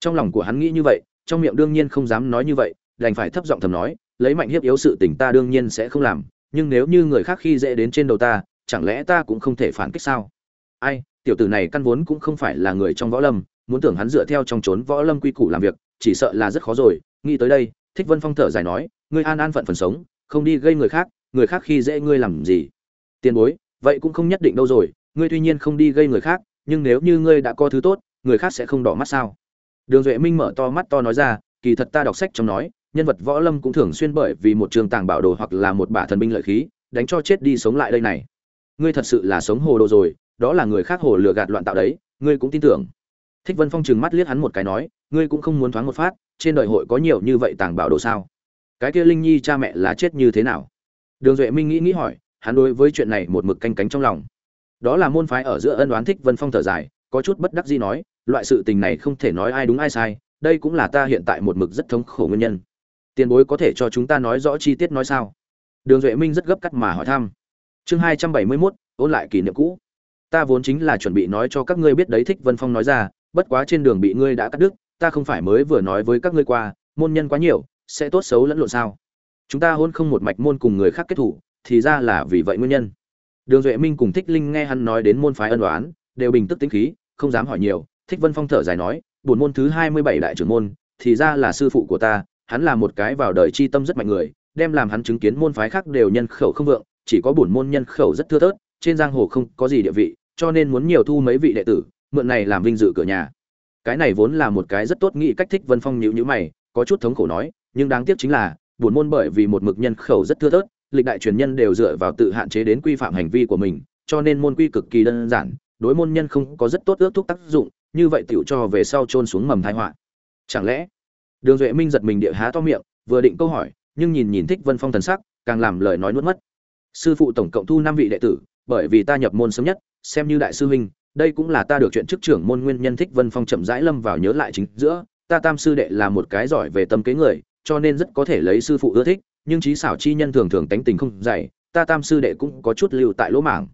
trong lòng của hắn nghĩ như vậy, trong miệng đương nhiên không dám nói như vậy, đành phải thấp giọng thầm nói, lấy mạnh hiếp yếu sự tình ta đương nhiên sẽ không làm, nhưng nếu như người khác khi dễ đến trên đầu ta, chẳng lẽ ta cũng không thể phản kích sao? Ai, tiểu tử này căn vốn cũng không phải là người trong võ lâm, muốn tưởng hắn dựa theo trong trốn võ lâm quy củ làm việc, chỉ sợ là rất khó rồi. Nghĩ tới đây, thích vân phong thở dài nói, ngươi an an phận phần sống, không đi gây người khác người khác khi dễ ngươi làm gì? Tiền bối, vậy cũng không nhất định đâu rồi, ngươi tuy nhiên không đi gây người khác, nhưng nếu như ngươi đã có thứ tốt, người khác sẽ không đỏ mắt sao? Đường duệ minh mở to mắt to nói ra, kỳ thật ta đọc sách trong nói, nhân vật võ lâm cũng thường xuyên bởi vì một trường tàng bảo đồ hoặc là một bả thần binh lợi khí, đánh cho chết đi sống lại đây này. Ngươi thật sự là sống hồ đồ rồi, đó là người khác hồ lừa gạt loạn tạo đấy, ngươi cũng tin tưởng. Thích vân phong trừng mắt liếc hắn một cái nói, ngươi cũng không muốn thoáng một phát, trên đời hội có nhiều như vậy tàng bảo đồ sao? Cái kia linh nhi cha mẹ là chết như thế nào? Đường duệ minh nghĩ nghĩ hỏi, hắn đối với chuyện này một mực canh cánh trong lòng. Đó là môn phái ở giữa ân oán thích vân phong thở dài, có chút bất đắc dĩ nói loại sự tình này không thể nói ai đúng ai sai, đây cũng là ta hiện tại một mực rất thống khổ nguyên nhân. Tiền bối có thể cho chúng ta nói rõ chi tiết nói sao? Đường duệ minh rất gấp cắt mà hỏi thăm. Chương hai trăm bảy mươi mốt, ôn lại kỷ niệm cũ. Ta vốn chính là chuẩn bị nói cho các ngươi biết đấy, thích vân phong nói ra, bất quá trên đường bị ngươi đã cắt đứt, ta không phải mới vừa nói với các ngươi qua, môn nhân quá nhiều, sẽ tốt xấu lẫn lộn sao? Chúng ta hôn không một mạch môn cùng người khác kết thủ, thì ra là vì vậy nguyên nhân. Đường duệ minh cùng thích linh nghe hắn nói đến môn phái ân đoán đều bình tức tính khí, không dám hỏi nhiều thích vân phong thở dài nói buồn môn thứ hai mươi bảy đại trưởng môn, thì ra là sư phụ của ta, hắn là một cái vào đời chi tâm rất mạnh người, đem làm hắn chứng kiến môn phái khác đều nhân khẩu không vượng, chỉ có bổn môn nhân khẩu rất thưa thớt, trên giang hồ không có gì địa vị, cho nên muốn nhiều thu mấy vị đệ tử, mượn này làm vinh dự cửa nhà. Cái này vốn là một cái rất tốt nghĩ cách thích vân phong nhíu nhíu mày, có chút thống khổ nói, nhưng đáng tiếc chính là buồn môn bởi vì một mực nhân khẩu rất thưa thớt, lịch đại truyền nhân đều dựa vào tự hạn chế đến quy phạm hành vi của mình, cho nên môn quy cực kỳ đơn giản, đối môn nhân không có rất tốt ước thúc tác dụng như vậy tiểu cho về sau trôn xuống mầm tai họa. Chẳng lẽ? Đường duệ minh giật mình địa há to miệng, vừa định câu hỏi, nhưng nhìn nhìn thích vân phong thần sắc, càng làm lời nói nuốt mất. Sư phụ tổng cộng thu năm vị đệ tử, bởi vì ta nhập môn sớm nhất, xem như đại sư huynh, đây cũng là ta được chuyện chức trưởng môn nguyên nhân thích vân phong chậm rãi lâm vào nhớ lại chính giữa, ta tam sư đệ là một cái giỏi về tâm kế người, cho nên rất có thể lấy sư phụ ưa thích, nhưng trí xảo chi nhân thường thường tánh tình không dày, ta tam sư đệ cũng có chút lưu tại lỗ mảng.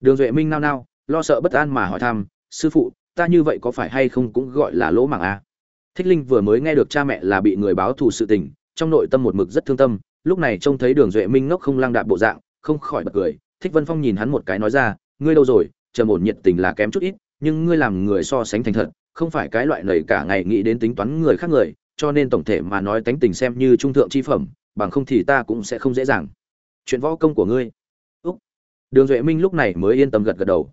Đường duệ minh nao nao, lo sợ bất an mà hỏi thăm, sư phụ ta như vậy có phải hay không cũng gọi là lỗ mảng a à? thích linh vừa mới nghe được cha mẹ là bị người báo thù sự tình, trong nội tâm một mực rất thương tâm, lúc này trông thấy đường duệ minh ngốc không lăng đạp bộ dạng, không khỏi bật cười. Thích vân phong nhìn hắn một cái nói ra, ngươi đâu rồi? Trầm ổn nhiệt tình là kém chút ít, nhưng ngươi làm người so sánh thành thật, không phải cái loại lầy cả ngày nghĩ đến tính toán người khác người, cho nên tổng thể mà nói tánh tình xem như trung thượng chi phẩm, bằng không thì ta cũng sẽ không dễ dàng. Chuyện võ công của ngươi. Úc. Đường duệ minh lúc này mới yên tâm gật gật đầu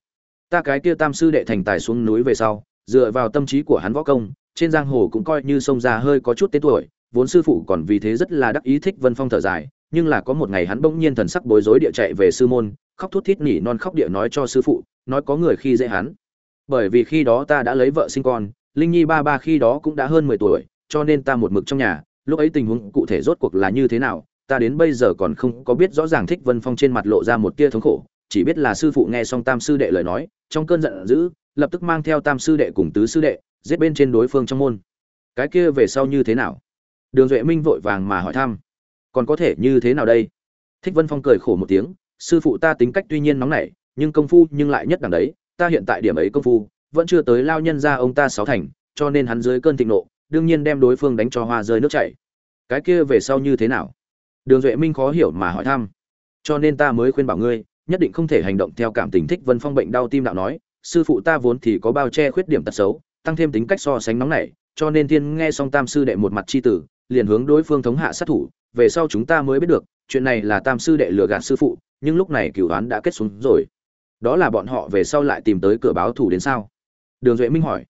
ta cái kia tam sư đệ thành tài xuống núi về sau, dựa vào tâm trí của hắn võ công, trên giang hồ cũng coi như sông ra hơi có chút tên tuổi, vốn sư phụ còn vì thế rất là đắc ý thích vân phong thở dài, nhưng là có một ngày hắn bỗng nhiên thần sắc bối rối địa chạy về sư môn, khóc thút thít nỉ non khóc địa nói cho sư phụ, nói có người khi dễ hắn. Bởi vì khi đó ta đã lấy vợ sinh con, linh nhi ba ba khi đó cũng đã hơn mười tuổi, cho nên ta một mực trong nhà, lúc ấy tình huống cụ thể rốt cuộc là như thế nào, ta đến bây giờ còn không có biết rõ ràng thích vân phong trên mặt lộ ra một tia thống khổ chỉ biết là sư phụ nghe xong tam sư đệ lời nói, trong cơn giận dữ, lập tức mang theo tam sư đệ cùng tứ sư đệ, giết bên trên đối phương trong môn. Cái kia về sau như thế nào? Đường duệ minh vội vàng mà hỏi thăm. Còn có thể như thế nào đây? Thích vân phong cười khổ một tiếng, sư phụ ta tính cách tuy nhiên nóng nảy, nhưng công phu nhưng lại nhất đẳng đấy, ta hiện tại điểm ấy công phu, vẫn chưa tới lao nhân ra ông ta sáu thành, cho nên hắn dưới cơn thịnh nộ, đương nhiên đem đối phương đánh cho hoa rơi nước chảy. Cái kia về sau như thế nào? Đường duệ minh khó hiểu mà hỏi thăm. Cho nên ta mới khuyên bảo ngươi nhất định không thể hành động theo cảm tình thích vân phong bệnh đau tim đạo nói, sư phụ ta vốn thì có bao che khuyết điểm tật xấu, tăng thêm tính cách so sánh nóng nảy, cho nên thiên nghe xong tam sư đệ một mặt c h i tử, liền hướng đối phương thống hạ sát thủ, về sau chúng ta mới biết được, chuyện này là tam sư đệ lừa gạt sư phụ, nhưng lúc này cửu đoán đã kết xuống rồi. Đó là bọn họ về sau lại tìm tới cửa báo thủ đến sao? Đường duệ minh hỏi.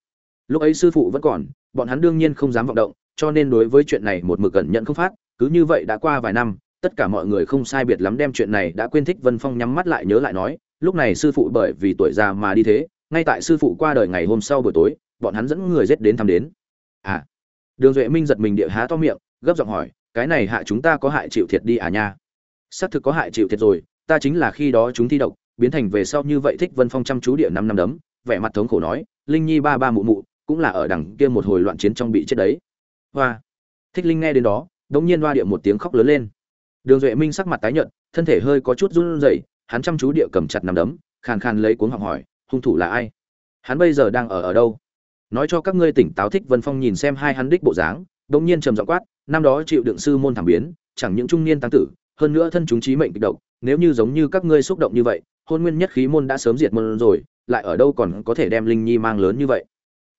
Lúc ấy sư phụ vẫn còn, bọn hắn đương nhiên không dám vọng động, cho nên đối với chuyện này một mực cẩn nhận không phát, cứ như vậy đã qua vài năm tất cả mọi người không sai biệt lắm đem chuyện này đã quên thích vân phong nhắm mắt lại nhớ lại nói, lúc này sư phụ bởi vì tuổi già mà đi thế, ngay tại sư phụ qua đời ngày hôm sau buổi tối, bọn hắn dẫn người giết đến thăm đến. À đường duệ minh giật mình địa há to miệng, gấp giọng hỏi, cái này hạ chúng ta có hại chịu thiệt đi à nha? Xác thực có hại chịu thiệt rồi, ta chính là khi đó chúng thi độc, biến thành về sau như vậy thích vân phong chăm chú địa năm năm đấm, vẻ mặt thống khổ nói, linh nhi ba ba mụ mụ, cũng là ở đằng kia một hồi loạn chiến trong bị chết đấy. Hoa, thích linh nghe đến đó, đống nhiên hoa địa một tiếng khóc lớn lên đường duệ minh sắc mặt tái nhợt, thân thể hơi có chút run rẩy, hắn chăm chú địa cầm chặt nằm đấm, khàn khàn lấy cuống họng hỏi, hung thủ là ai? Hắn bây giờ đang ở ở đâu? Nói cho các ngươi tỉnh táo thích vân phong nhìn xem hai hắn đích bộ dáng. Đống nhiên trầm giọng quát, năm đó chịu đựng sư môn thảm biến, chẳng những trung niên tăng tử, hơn nữa thân chúng chí mệnh kịch độc, nếu như giống như các ngươi xúc động như vậy, hôn nguyên nhất khí môn đã sớm diệt môn rồi, lại ở đâu còn có thể đem linh nhi mang lớn như vậy?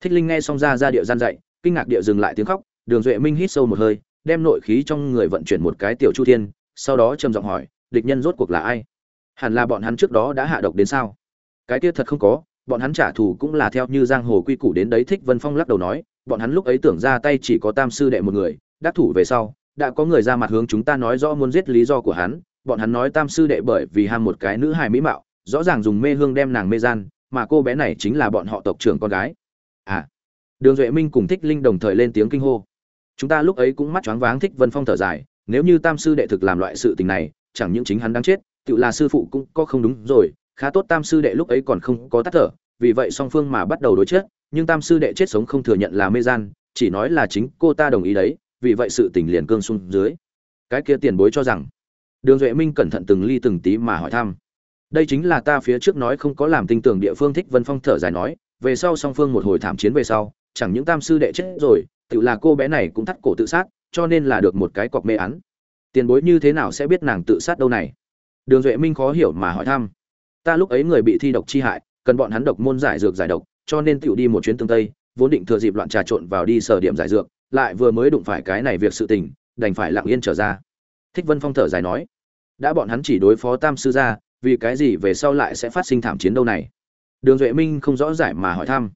Thích linh nghe xong ra ra địa gian dạy, kinh ngạc địa dừng lại tiếng khóc, đường duệ minh hít sâu một hơi đem nội khí trong người vận chuyển một cái tiểu chu thiên, sau đó trầm giọng hỏi, địch nhân rốt cuộc là ai? Hẳn là bọn hắn trước đó đã hạ độc đến sao? Cái kia thật không có, bọn hắn trả thù cũng là theo như giang hồ quy củ đến đấy, thích vân phong lắc đầu nói, bọn hắn lúc ấy tưởng ra tay chỉ có tam sư đệ một người, đắc thủ về sau, đã có người ra mặt hướng chúng ta nói rõ muốn giết lý do của hắn, bọn hắn nói tam sư đệ bởi vì ham một cái nữ hài mỹ mạo, rõ ràng dùng mê hương đem nàng mê gian, mà cô bé này chính là bọn họ tộc trưởng con gái. À. Đường duệ minh cùng thích linh đồng thời lên tiếng kinh hô chúng ta lúc ấy cũng mắt choáng váng thích vân phong thở dài, nếu như tam sư đệ thực làm loại sự tình này, chẳng những chính hắn đang chết, tự là sư phụ cũng có không đúng rồi, khá tốt tam sư đệ lúc ấy còn không có tắt thở, vì vậy song phương mà bắt đầu đối chết, nhưng tam sư đệ chết sống không thừa nhận là mê gian, chỉ nói là chính cô ta đồng ý đấy, vì vậy sự tình liền cương xuống dưới. Cái kia tiền bối cho rằng, đường duệ minh cẩn thận từng ly từng tí mà hỏi thăm. Đây chính là ta phía trước nói không có làm tinh tưởng địa phương thích vân phong thở dài nói, về sau song phương một hồi thảm chiến về sau, chẳng những tam sư đệ chết rồi tự là cô bé này cũng thắt cổ tự sát, cho nên là được một cái cọc mê án. Tiền bối như thế nào sẽ biết nàng tự sát đâu này? Đường duệ minh khó hiểu mà hỏi thăm. Ta lúc ấy người bị thi độc chi hại, cần bọn hắn độc môn giải dược giải độc, cho nên tựu đi một chuyến tương tây, vốn định thừa dịp loạn trà trộn vào đi sở điểm giải dược, lại vừa mới đụng phải cái này việc sự tình, đành phải lặng yên trở ra. Thích vân phong thở dài nói, đã bọn hắn chỉ đối phó tam sư gia, vì cái gì về sau lại sẽ phát sinh thảm chiến đâu này? Đường duệ minh không rõ giải mà hỏi thăm.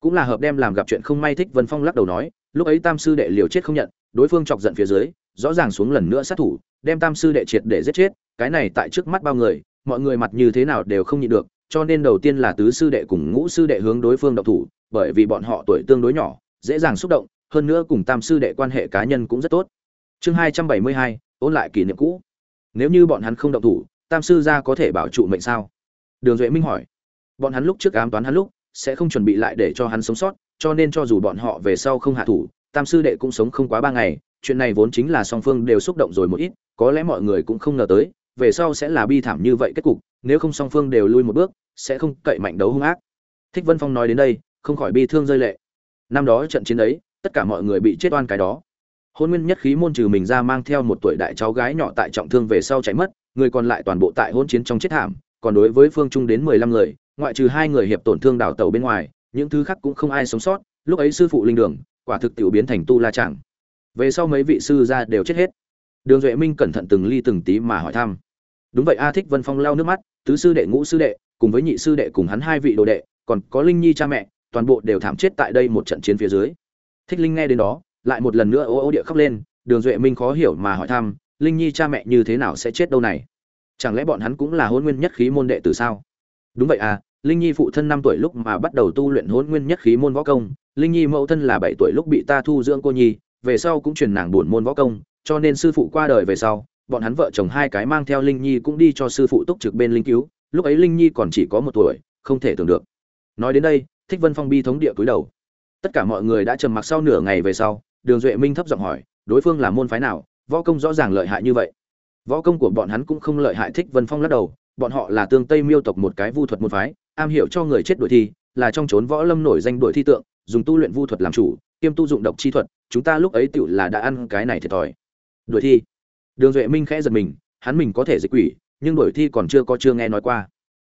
Cũng là hợp đem làm gặp chuyện không may, thích vân phong lắc đầu nói lúc ấy tam sư đệ liều chết không nhận, đối phương chọc giận phía dưới, rõ ràng xuống lần nữa sát thủ, đem tam sư đệ triệt để giết chết, cái này tại trước mắt bao người, mọi người mặt như thế nào đều không nhịn được, cho nên đầu tiên là tứ sư đệ cùng ngũ sư đệ hướng đối phương độc thủ, bởi vì bọn họ tuổi tương đối nhỏ, dễ dàng xúc động, hơn nữa cùng tam sư đệ quan hệ cá nhân cũng rất tốt. Chương hai trăm bảy mươi hai, ôn lại kỷ niệm cũ. Nếu như bọn hắn không động thủ, tam sư gia có thể bảo trụ mệnh sao? Đường duệ minh hỏi. Bọn hắn lúc trước ám toán hắn lúc, sẽ không chuẩn bị lại để cho hắn sống sót cho nên cho dù bọn họ về sau không hạ thủ, tam sư đệ cũng sống không quá ba ngày, chuyện này vốn chính là song phương đều xúc động rồi một ít, có lẽ mọi người cũng không ngờ tới, về sau sẽ là bi thảm như vậy kết cục, nếu không song phương đều lui một bước, sẽ không cậy mạnh đấu hung ác. Thích vân phong nói đến đây, không khỏi bi thương rơi lệ. Năm đó trận chiến ấy, tất cả mọi người bị chết oan cái đó. Hôn nguyên nhất khí môn trừ mình ra mang theo một tuổi đại cháu gái nhỏ tại trọng thương về sau chạy mất, người còn lại toàn bộ tại hôn chiến trong chết thảm, còn đối với phương trung đến mười lăm người, ngoại trừ hai người hiệp tổn thương đảo tàu bên ngoài những thứ khác cũng không ai sống sót, lúc ấy sư phụ linh đường, quả thực tiểu biến thành tu la chẳng về sau mấy vị sư gia đều chết hết. Đường duệ minh cẩn thận từng ly từng tí mà hỏi thăm. Đúng vậy, a thích vân phong lau nước mắt, tứ sư đệ, ngũ sư đệ, cùng với nhị sư đệ cùng hắn hai vị đồ đệ, còn có linh nhi cha mẹ, toàn bộ đều thảm chết tại đây một trận chiến phía dưới. Thích linh nghe đến đó, lại một lần nữa ô ô địa khóc lên, đường duệ minh khó hiểu mà hỏi thăm, linh nhi cha mẹ như thế nào sẽ chết đâu này? Chẳng lẽ bọn hắn cũng là hôn nguyên nhất khí môn đệ từ sao? Đúng vậy à linh nhi phụ thân năm tuổi lúc mà bắt đầu tu luyện hôn nguyên nhất khí môn võ công, linh nhi mẫu thân là bảy tuổi lúc bị ta thu dưỡng cô nhi, về sau cũng truyền nàng buồn môn võ công, cho nên sư phụ qua đời về sau, bọn hắn vợ chồng hai cái mang theo linh nhi cũng đi cho sư phụ túc trực bên linh cứu, lúc ấy linh nhi còn chỉ có một tuổi, không thể tưởng được. Nói đến đây, thích vân phong bi thống địa cúi đầu. Tất cả mọi người đã trầm mặc sau nửa ngày về sau, đường duệ minh thấp giọng hỏi, đối phương là môn phái nào, võ công rõ ràng lợi hại như vậy. Võ công của bọn hắn cũng không lợi hại, thích vân phong lắc đầu, bọn họ là tương tây miêu tộc một cái vu thuật môn phái am hiểu cho người chết đuổi thi, là trong chốn võ lâm nổi danh đuổi thi tượng, dùng tu luyện vu thuật làm chủ, kiêm tu dụng độc chi thuật, chúng ta lúc ấy tựu là đã ăn cái này thiệt thòi. Đuổi thi. Đường duệ minh khẽ giật mình, hắn mình có thể dịch quỷ, nhưng đuổi thi còn chưa có chưa nghe nói qua.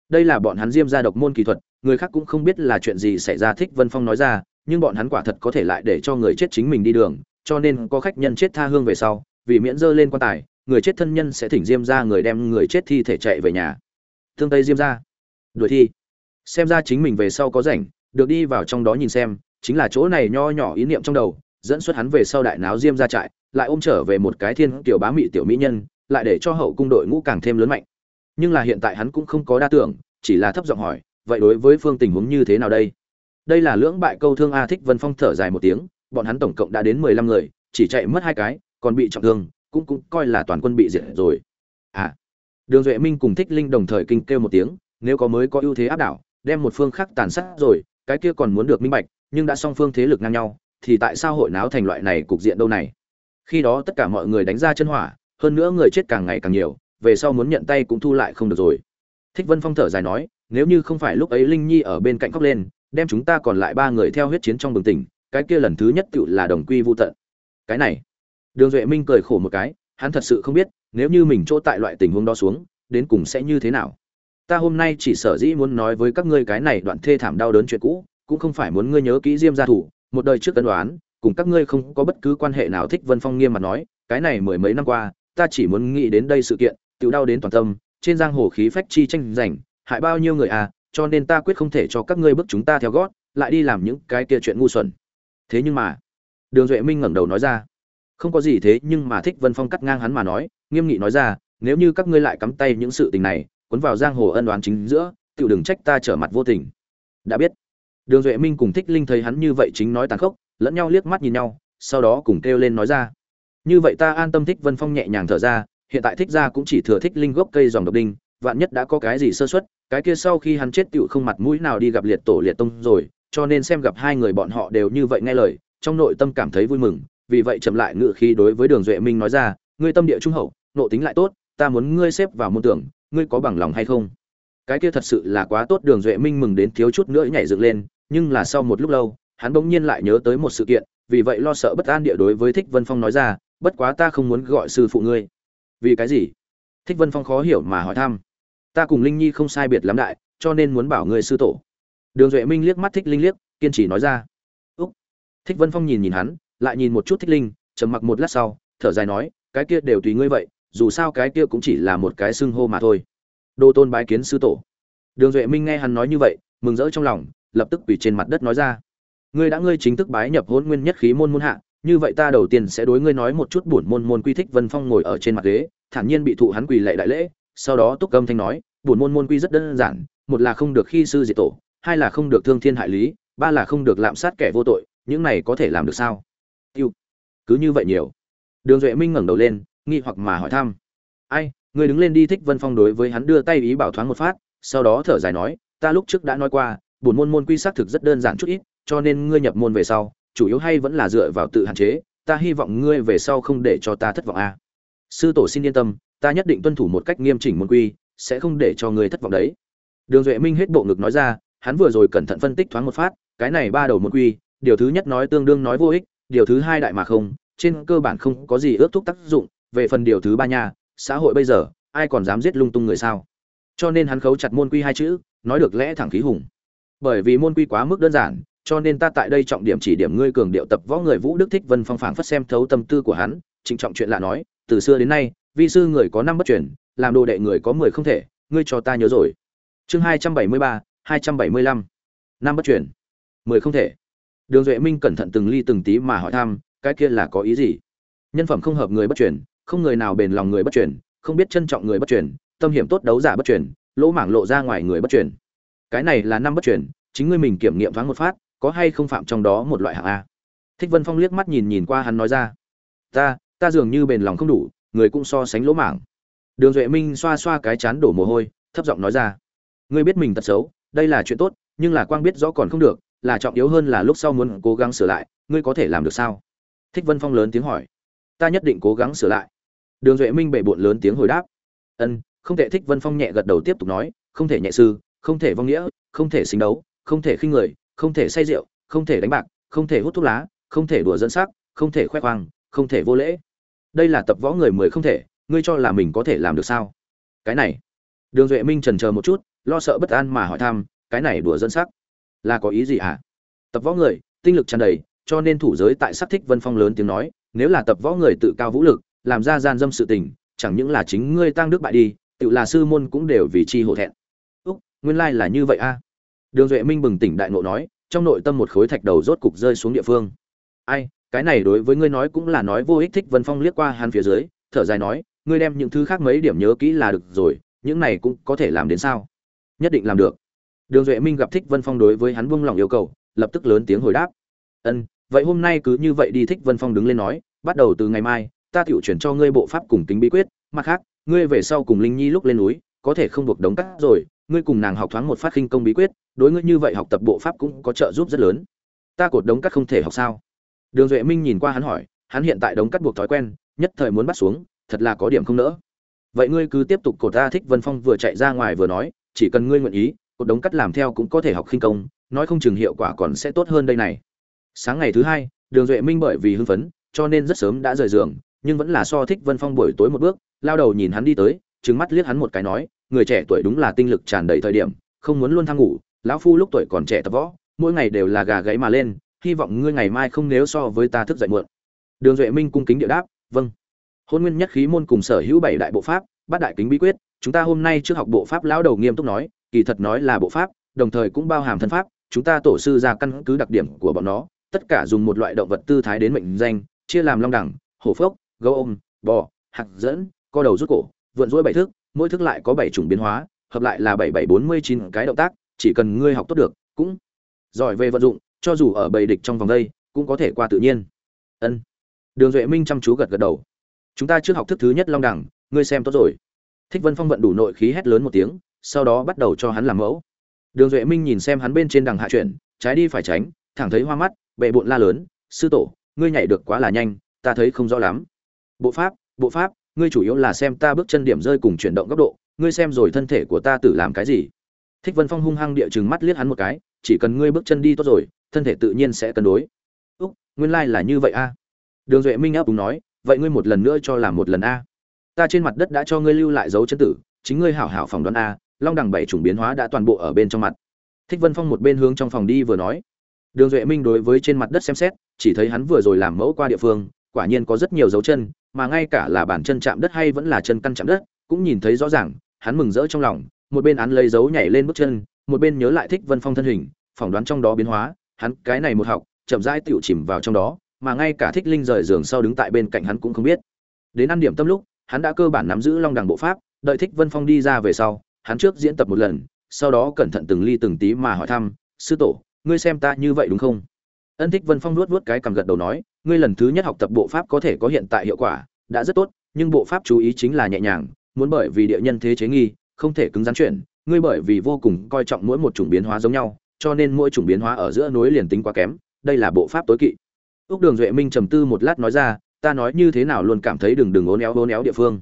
Đây là bọn hắn diêm ra độc môn kỳ thuật, người khác cũng không biết là chuyện gì xảy ra, thích vân phong nói ra, nhưng bọn hắn quả thật có thể lại để cho người chết chính mình đi đường, cho nên có khách nhân chết tha hương về sau, vì miễn dơ lên quan tài, người chết thân nhân sẽ thỉnh diêm ra người đem người chết thi thể chạy về nhà. Thương tây diêm ra đuổi thi xem ra chính mình về sau có rảnh, được đi vào trong đó nhìn xem, chính là chỗ này nho nhỏ ý niệm trong đầu, dẫn xuất hắn về sau đại náo diêm ra trại, lại ôm trở về một cái thiên tiểu bá mị tiểu mỹ nhân, lại để cho hậu cung đội ngũ càng thêm lớn mạnh. Nhưng là hiện tại hắn cũng không có đa tưởng, chỉ là thấp giọng hỏi, vậy đối với phương tình huống như thế nào đây? Đây là lưỡng bại câu thương a thích vân phong thở dài một tiếng, bọn hắn tổng cộng đã đến mười lăm người, chỉ chạy mất hai cái, còn bị trọng thương, cũng cũng coi là toàn quân bị diệt rồi. À. Đường duệ minh cùng thích linh đồng thời kinh kêu một tiếng, nếu có mới có ưu thế áp đảo đem một phương khác tàn sát rồi, cái kia còn muốn được minh bạch, nhưng đã song phương thế lực ngang nhau, thì tại sao hội náo thành loại này cục diện đâu này? Khi đó tất cả mọi người đánh ra chân hỏa, hơn nữa người chết càng ngày càng nhiều, về sau muốn nhận tay cũng thu lại không được rồi. Thích vân phong thở dài nói, nếu như không phải lúc ấy linh nhi ở bên cạnh khóc lên, đem chúng ta còn lại ba người theo huyết chiến trong bừng tỉnh, cái kia lần thứ nhất tựu là đồng quy vu tận. Cái này, đường duệ minh cười khổ một cái, hắn thật sự không biết, nếu như mình chỗ tại loại tình huống đó xuống, đến cùng sẽ như thế nào? Ta hôm nay chỉ sở dĩ muốn nói với các ngươi cái này đoạn thê thảm đau đớn chuyện cũ, cũng không phải muốn ngươi nhớ kỹ diêm gia thủ, một đời trước tân đoán cùng các ngươi không có bất cứ quan hệ nào thích vân phong nghiêm mặt nói, cái này mười mấy năm qua, ta chỉ muốn nghĩ đến đây sự kiện tự đau đến toàn tâm, trên giang hồ khí phách chi tranh giành, hại bao nhiêu người à cho nên ta quyết không thể cho các ngươi bước chúng ta theo gót, lại đi làm những cái kia chuyện ngu xuẩn. Thế nhưng mà, đường duệ minh ngẩng đầu nói ra, không có gì thế nhưng mà thích vân phong cắt ngang hắn mà nói, nghiêm nghị nói ra, nếu như các ngươi lại cắm tay những sự tình này cuốn vào giang hồ ân oán chính giữa tự đừng trách ta trở mặt vô tình. Đã biết. Đường duệ minh cùng thích linh thấy hắn như vậy chính nói tàn khốc, lẫn nhau liếc mắt nhìn nhau, sau đó cùng kêu lên nói ra. Như vậy ta an tâm thích vân phong nhẹ nhàng thở ra, hiện tại thích ra cũng chỉ thừa thích linh gốc cây dòng độc đinh, vạn nhất đã có cái gì sơ xuất cái kia sau khi hắn chết tựu không mặt mũi nào đi gặp liệt tổ liệt tông rồi, cho nên xem gặp hai người bọn họ đều như vậy nghe lời, trong nội tâm cảm thấy vui mừng, vì vậy chậm lại ngự khí đối với đường duệ minh nói ra, ngươi tâm địa trung hậu nộ tính lại tốt, ta muốn ngươi xếp vào môn tưởng ngươi có bằng lòng hay không? Cái kia thật sự là quá tốt, đường duệ minh mừng đến thiếu chút nữa nhảy dựng lên, nhưng là sau một lúc lâu, hắn bỗng nhiên lại nhớ tới một sự kiện, vì vậy lo sợ bất an địa đối với thích vân phong nói ra, bất quá ta không muốn gọi sư phụ ngươi. Vì cái gì? Thích vân phong khó hiểu mà hỏi thăm. Ta cùng linh nhi không sai biệt lắm đại, cho nên muốn bảo ngươi sư tổ. Đường duệ minh liếc mắt thích linh liếc, kiên trì nói ra. Úc. Thích vân phong nhìn nhìn hắn, lại nhìn một chút thích linh, trầm mặc một lát sau, thở dài nói, cái kia đều tùy ngươi vậy dù sao cái kia cũng chỉ là một cái xưng hô mà thôi. Đô tôn bái kiến sư tổ. Đường duệ minh nghe hắn nói như vậy, mừng rỡ trong lòng, lập tức quỳ trên mặt đất nói ra. Ngươi đã ngươi chính thức bái nhập hôn nguyên nhất khí môn môn hạ, như vậy ta đầu tiên sẽ đối ngươi nói một chút buồn môn môn quy thích vân phong ngồi ở trên mặt ghế, thản nhiên bị thụ hắn quỳ lệ đại lễ, sau đó túc âm thanh nói buồn môn môn quy rất đơn giản, một là không được khi sư diệt tổ, hai là không được thương thiên hại lý, ba là không được lạm sát kẻ vô tội, những này có thể làm được sao? Yêu. Cứ như vậy nhiều. Đường duệ minh ngẩng đầu lên nghi hoặc mà hỏi thăm. Ai, người đứng lên đi, thích vân phong đối với hắn đưa tay ý bảo thoáng một phát, sau đó thở dài nói, ta lúc trước đã nói qua, bổn môn môn quy xác thực rất đơn giản chút ít, cho nên ngươi nhập môn về sau, chủ yếu hay vẫn là dựa vào tự hạn chế, ta hy vọng ngươi về sau không để cho ta thất vọng a. Sư tổ xin yên tâm, ta nhất định tuân thủ một cách nghiêm chỉnh môn quy, sẽ không để cho ngươi thất vọng đấy. Đường duệ minh hết bộ ngực nói ra, hắn vừa rồi cẩn thận phân tích thoáng một phát, cái này ba đầu môn quy, điều thứ nhất nói tương đương nói vô ích, điều thứ hai đại mà không, trên cơ bản không có gì ước thúc tác dụng về phần điều thứ ba nha, xã hội bây giờ, ai còn dám giết lung tung người sao? Cho nên hắn khấu chặt môn quy hai chữ, nói được lẽ thẳng khí hùng. Bởi vì môn quy quá mức đơn giản, cho nên ta tại đây trọng điểm chỉ điểm ngươi cường điệu tập võ người vũ đức thích vân phong phảng phất xem thấu tâm tư của hắn, trịnh trọng chuyện lạ nói, từ xưa đến nay, vi sư người có năm bất chuyển làm đồ đệ người có mười không thể, ngươi cho ta nhớ rồi. Chương hai trăm bảy mươi ba, hai trăm bảy mươi lăm. Năm bất chuyển mười không thể. Đường duệ minh cẩn thận từng ly từng tí mà hỏi thăm, cái kia là có ý gì? Nhân phẩm không hợp người bất chuyển không người nào bền lòng người bất chuyển không biết trân trọng người bất chuyển tâm hiểm tốt đấu giả bất chuyển lỗ mảng lộ ra ngoài người bất chuyển cái này là năm bất chuyển chính ngươi mình kiểm nghiệm thoáng một phát, có hay không phạm trong đó một loại hạng a? Thích vân phong liếc mắt nhìn nhìn qua hắn nói ra. Ta ta dường như bền lòng không đủ, người cũng so sánh lỗ mảng. Đường duệ minh xoa xoa cái chán đổ mồ hôi, thấp giọng nói ra. Ngươi biết mình tật xấu, đây là chuyện tốt, nhưng là quang biết rõ còn không được, là trọng yếu hơn là lúc sau muốn cố gắng sửa lại, ngươi có thể làm được sao? Thích vân phong lớn tiếng hỏi. Ta nhất định cố gắng sửa lại đường duệ minh bệ bộn lớn tiếng hồi đáp ân không thể thích vân phong nhẹ gật đầu tiếp tục nói không thể nhẹ sư không thể vong nghĩa không thể sinh đấu không thể khinh người không thể say rượu không thể đánh bạc không thể hút thuốc lá không thể đùa dẫn sắc không thể khoe khoang không thể vô lễ đây là tập võ người mười không thể ngươi cho là mình có thể làm được sao cái này đường duệ minh trần chờ một chút lo sợ bất an mà hỏi thăm cái này đùa dẫn sắc là có ý gì hả tập võ người tinh lực tràn đầy cho nên thủ giới tại sắc thích vân phong lớn tiếng nói nếu là tập võ người tự cao vũ lực làm ra gian dâm sự tình, chẳng những là chính ngươi tăng đức bại đi, tự là sư môn cũng đều vì chi hổ thẹn. Úc, nguyên lai là như vậy a. Đường duệ minh bừng tỉnh đại ngộ nói, trong nội tâm một khối thạch đầu rốt cục rơi xuống địa phương. Ai, cái này đối với ngươi nói cũng là nói vô ích, thích vân phong liếc qua hắn phía dưới, thở dài nói, ngươi đem những thứ khác mấy điểm nhớ kỹ là được rồi, những này cũng có thể làm đến sao? Nhất định làm được. Đường duệ minh gặp thích vân phong đối với hắn buông lòng yêu cầu, lập tức lớn tiếng hồi đáp. Ân, vậy hôm nay cứ như vậy đi, thích vân phong đứng lên nói, bắt đầu từ ngày mai ta tiểu chuyển cho ngươi bộ pháp cùng kính bí quyết, mặt khác, ngươi về sau cùng linh nhi lúc lên núi, có thể không buộc đống cắt rồi, ngươi cùng nàng học thoáng một phát khinh công bí quyết, đối ngươi như vậy học tập bộ pháp cũng có trợ giúp rất lớn. Ta cột đống cắt không thể học sao? Đường duệ minh nhìn qua hắn hỏi, hắn hiện tại đống cắt buộc thói quen, nhất thời muốn bắt xuống, thật là có điểm không nỡ. Vậy ngươi cứ tiếp tục cột ta thích vân phong vừa chạy ra ngoài vừa nói, chỉ cần ngươi nguyện ý, cột đống cắt làm theo cũng có thể học khinh công, nói không chừng hiệu quả còn sẽ tốt hơn đây này. Sáng ngày thứ hai, đường duệ minh bởi vì hưng phấn, cho nên rất sớm đã rời giường nhưng vẫn là so thích vân phong buổi tối một bước, lao đầu nhìn hắn đi tới, trừng mắt liếc hắn một cái nói, người trẻ tuổi đúng là tinh lực tràn đầy thời điểm, không muốn luôn thăng ngủ, lão phu lúc tuổi còn trẻ tập võ, mỗi ngày đều là gà gáy mà lên, hy vọng ngươi ngày mai không nếu so với ta thức dậy muộn. Đường duệ minh cung kính địa đáp vâng. Hôn nguyên nhất khí môn cùng sở hữu bảy đại bộ pháp, bát đại kính bí quyết, chúng ta hôm nay trước học bộ pháp lão đầu nghiêm túc nói, kỳ thật nói là bộ pháp, đồng thời cũng bao hàm thân pháp, chúng ta tổ sư ra căn cứ đặc điểm của bọn nó, tất cả dùng một loại động vật tư thái đến mệnh danh, chia làm long đẳng, hổ phốc gấu ôm, bò hạt dẫn, co đầu rút cổ, vượn rỗi bảy thước, mỗi thức lại có bảy chủng biến hóa, hợp lại là bảy bảy bốn mươi chín cái động tác, chỉ cần ngươi học tốt được, cũng giỏi về vận dụng, cho dù ở bầy địch trong vòng đây, cũng có thể qua tự nhiên. Ân. Đường duệ minh chăm chú gật gật đầu. Chúng ta trước học thức thứ nhất long đẳng, ngươi xem tốt rồi. Thích vân phong vận đủ nội khí hét lớn một tiếng, sau đó bắt đầu cho hắn làm mẫu. Đường duệ minh nhìn xem hắn bên trên đằng hạ chuyển, trái đi phải tránh, thẳng thấy hoa mắt, bệ bộn la lớn, sư tổ, ngươi nhảy được quá là nhanh, ta thấy không rõ lắm bộ pháp bộ pháp, ngươi chủ yếu là xem ta bước chân điểm rơi cùng chuyển động góc độ, ngươi xem rồi thân thể của ta tự làm cái gì. Thích vân phong hung hăng địa chừng mắt liếc hắn một cái, chỉ cần ngươi bước chân đi tốt rồi, thân thể tự nhiên sẽ cân đối. Úc, nguyên lai、like、là như vậy a. Đường duệ minh áp đúng nói, vậy ngươi một lần nữa cho làm một lần a. Ta trên mặt đất đã cho ngươi lưu lại dấu chân tử, chính ngươi hảo hảo phòng đoán a, long đằng bảy chủng biến hóa đã toàn bộ ở bên trong mặt. Thích vân phong một bên hướng trong phòng đi vừa nói. Đường duệ minh đối với trên mặt đất xem xét, chỉ thấy hắn vừa rồi làm mẫu qua địa phương quả nhiên có rất nhiều dấu chân, mà ngay cả là bản chân chạm đất hay vẫn là chân căn chạm đất, cũng nhìn thấy rõ ràng, hắn mừng rỡ trong lòng, một bên án lấy dấu nhảy lên bước chân, một bên nhớ lại thích vân phong thân hình, phỏng đoán trong đó biến hóa, hắn cái này một học, chậm rãi tựu chìm vào trong đó, mà ngay cả thích linh rời giường sau đứng tại bên cạnh hắn cũng không biết. Đến ăn điểm tâm lúc, hắn đã cơ bản nắm giữ long đằng bộ pháp, đợi thích vân phong đi ra về sau, hắn trước diễn tập một lần, sau đó cẩn thận từng ly từng tí mà hỏi thăm, sư tổ, ngươi xem ta như vậy đúng không? Ân thích vân phong nuốt nuốt cái cầm gật đầu nói ngươi lần thứ nhất học tập bộ pháp có thể có hiện tại hiệu quả, đã rất tốt, nhưng bộ pháp chú ý chính là nhẹ nhàng, muốn bởi vì địa nhân thế chế nghi, không thể cứng rắn chuyển, ngươi bởi vì vô cùng coi trọng mỗi một chủng biến hóa giống nhau, cho nên mỗi chủng biến hóa ở giữa núi liền tính quá kém, đây là bộ pháp tối kỵ. Úc đường duệ minh trầm tư một lát nói ra, ta nói như thế nào luôn cảm thấy đừng đừng ốn éo ốn éo địa phương.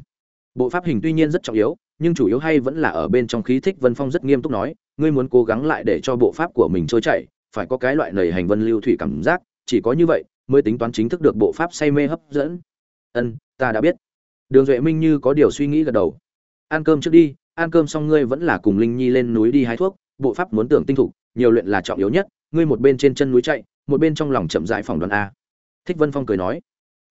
Bộ pháp hình tuy nhiên rất trọng yếu, nhưng chủ yếu hay vẫn là ở bên trong khí thích vân phong rất nghiêm túc nói, ngươi muốn cố gắng lại để cho bộ pháp của mình trôi chảy, phải có cái loại nầy hành vân lưu thủy cảm giác, chỉ có như vậy mới tính toán chính thức được bộ pháp say mê hấp dẫn. Ân, ta đã biết. Đường duệ minh như có điều suy nghĩ gật đầu. Ăn cơm trước đi, ăn cơm xong ngươi vẫn là cùng linh nhi lên núi đi hái thuốc, bộ pháp muốn tưởng tinh thục, nhiều luyện là trọng yếu nhất, ngươi một bên trên chân núi chạy, một bên trong lòng chậm dại phòng đoàn a. Thích vân phong cười nói.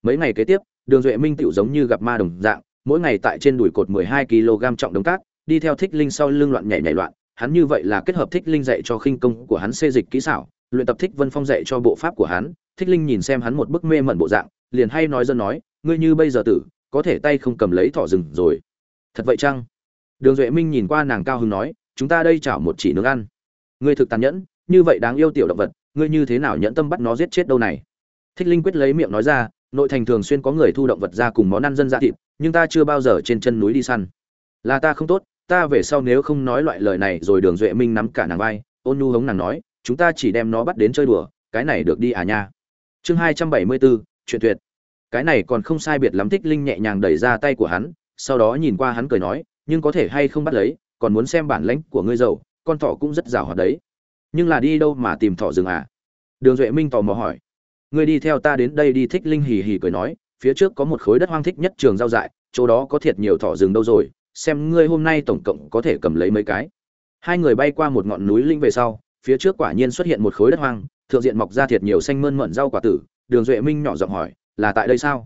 Mấy ngày kế tiếp, đường duệ minh tựu giống như gặp ma đồng dạng, mỗi ngày tại trên đùi cột 12 kg trọng đống cát, đi theo thích linh sau lưng loạn nhảy nhảy loạn, hắn như vậy là kết hợp thích linh dạy cho khinh công của hắn xê dịch kỹ xảo, luyện tập thích vân phong dạy cho bộ pháp của hắn thích linh nhìn xem hắn một bức mê mẩn bộ dạng, liền hay nói dân nói, ngươi như bây giờ tử, có thể tay không cầm lấy thỏ rừng rồi. Thật vậy chăng? Đường duệ minh nhìn qua nàng cao hứng nói, chúng ta đây chảo một chỉ nướng ăn. Ngươi thực tàn nhẫn, như vậy đáng yêu tiểu động vật, ngươi như thế nào nhẫn tâm bắt nó giết chết đâu này? Thích linh quyết lấy miệng nói ra, nội thành thường xuyên có người thu động vật ra cùng món ăn dân dạ thịt, nhưng ta chưa bao giờ trên chân núi đi săn. Là ta không tốt, ta về sau nếu không nói loại lời này rồi đường duệ minh nắm cả nàng vai, ôn nhu hống nàng nói, chúng ta chỉ đem nó bắt đến chơi đùa, cái này được đi à nha chương hai trăm bảy mươi bốn, chuyện tuyệt. Cái này còn không sai biệt lắm, thích linh nhẹ nhàng đẩy ra tay của hắn, sau đó nhìn qua hắn cười nói, nhưng có thể hay không bắt lấy, còn muốn xem bản lãnh của ngươi giàu, con thỏ cũng rất rào hoạt đấy. Nhưng là đi đâu mà tìm thỏ rừng à? Đường duệ minh tò mò hỏi. Ngươi đi theo ta đến đây đi, thích linh hì hì cười nói, phía trước có một khối đất hoang thích nhất trường giao dại, chỗ đó có thiệt nhiều thỏ rừng đâu rồi, xem ngươi hôm nay tổng cộng có thể cầm lấy mấy cái. Hai người bay qua một ngọn núi linh về sau, phía trước quả nhiên xuất hiện một khối đất hoang thượng diện mọc ra thiệt nhiều xanh mơn mận rau quả tử, đường duệ minh nhỏ giọng hỏi, là tại đây sao?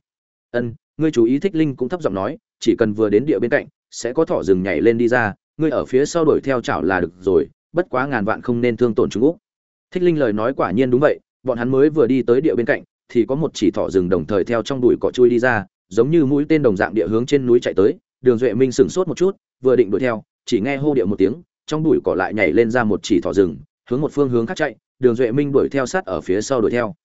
Ân, ngươi chú ý thích linh cũng thấp giọng nói, chỉ cần vừa đến địa bên cạnh, sẽ có thỏ rừng nhảy lên đi ra, ngươi ở phía sau đuổi theo chảo là được rồi, bất quá ngàn vạn không nên thương tổn chúng úc. Thích linh lời nói quả nhiên đúng vậy, bọn hắn mới vừa đi tới địa bên cạnh, thì có một chỉ thỏ rừng đồng thời theo trong đùi cỏ chui đi ra, giống như mũi tên đồng dạng địa hướng trên núi chạy tới, đường duệ minh sửng sốt một chút, vừa định đuổi theo, chỉ nghe hô điệu một tiếng, trong đùi cỏ lại nhảy lên ra một chỉ thỏ rừng, hướng một phương hướng khác chạy đường duệ minh đuổi theo sát ở phía sau đuổi theo.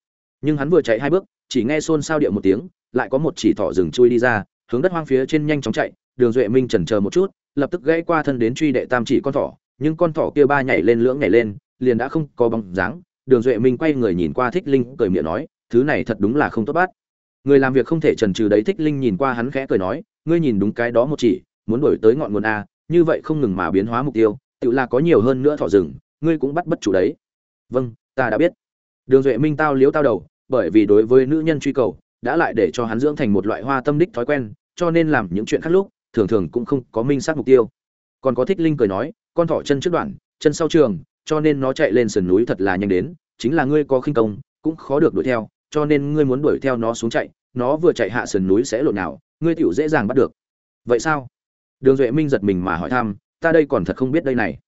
Nhưng hắn vừa chạy hai bước, chỉ nghe xôn xao điệu một tiếng, lại có một chỉ thỏ rừng chui đi ra, hướng đất hoang phía trên nhanh chóng chạy. Đường duệ minh chần chờ một chút, lập tức gãy qua thân đến truy đệ tam chỉ con thỏ, nhưng con thỏ kia ba nhảy lên lưỡng nhảy lên, liền đã không có bóng dáng. Đường duệ minh quay người nhìn qua thích linh, cười miệng nói, thứ này thật đúng là không tốt bắt. Người làm việc không thể trần trừ đấy. Thích linh nhìn qua hắn khẽ cười nói, ngươi nhìn đúng cái đó một chỉ, muốn đổi tới ngọn nguồn a, như vậy không ngừng mà biến hóa mục tiêu, tự là có nhiều hơn nữa thỏ rừng, ngươi cũng bắt bất chủ đấy vâng ta đã biết. Đường duệ minh tao liếu tao đầu, bởi vì đối với nữ nhân truy cầu, đã lại để cho hắn dưỡng thành một loại hoa tâm đích thói quen, cho nên làm những chuyện khác lúc, thường thường cũng không có minh sát mục tiêu. Còn có thích linh cười nói, con thỏ chân trước đoạn, chân sau trường, cho nên nó chạy lên sườn núi thật là nhanh đến, chính là ngươi có khinh công, cũng khó được đuổi theo, cho nên ngươi muốn đuổi theo nó xuống chạy, nó vừa chạy hạ sườn núi sẽ lộn nào, ngươi tiểu dễ dàng bắt được. Vậy sao? Đường duệ minh giật mình mà hỏi thăm, ta đây còn thật không biết đây này.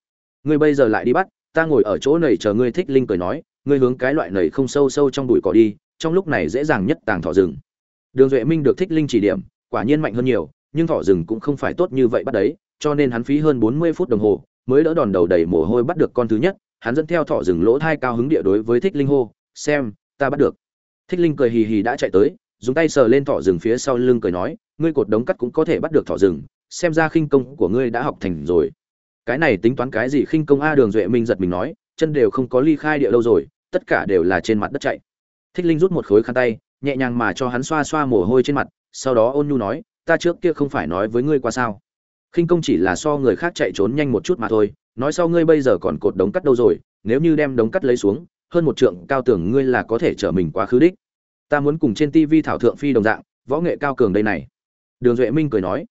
Ngươi bây giờ lại đi bắt ta ngồi ở chỗ này chờ ngươi thích linh cười nói, ngươi hướng cái loại này không sâu sâu trong bụi cỏ đi, trong lúc này dễ dàng nhất tàng thỏ rừng. Đường duệ minh được thích linh chỉ điểm, quả nhiên mạnh hơn nhiều, nhưng thỏ rừng cũng không phải tốt như vậy bắt đấy, cho nên hắn phí hơn bốn mươi phút đồng hồ, mới đỡ đòn đầu đầy mồ hôi bắt được con thứ nhất, hắn dẫn theo thỏ rừng lỗ thai cao hứng địa đối với thích linh hô, xem, ta bắt được. Thích linh cười hì hì đã chạy tới, dùng tay sờ lên thỏ rừng phía sau lưng cười nói, ngươi cột đống cắt cũng có thể bắt được thỏ rừng, xem ra khinh công của ngươi đã học thành rồi cái này tính toán cái gì khinh công a đường duệ minh giật mình nói, chân đều không có ly khai địa lâu rồi, tất cả đều là trên mặt đất chạy. Thích linh rút một khối khăn tay, nhẹ nhàng mà cho hắn xoa xoa mồ hôi trên mặt, sau đó ôn nhu nói, ta trước kia không phải nói với ngươi qua sao. Khinh công chỉ là so người khác chạy trốn nhanh một chút mà thôi, nói sau ngươi bây giờ còn cột đống cắt đâu rồi, nếu như đem đống cắt lấy xuống, hơn một trượng cao tưởng ngươi là có thể trở mình quá khứ đích. Ta muốn cùng trên tivi thảo thượng phi đồng dạng, võ nghệ cao cường đây này. Đường duệ minh cười nói,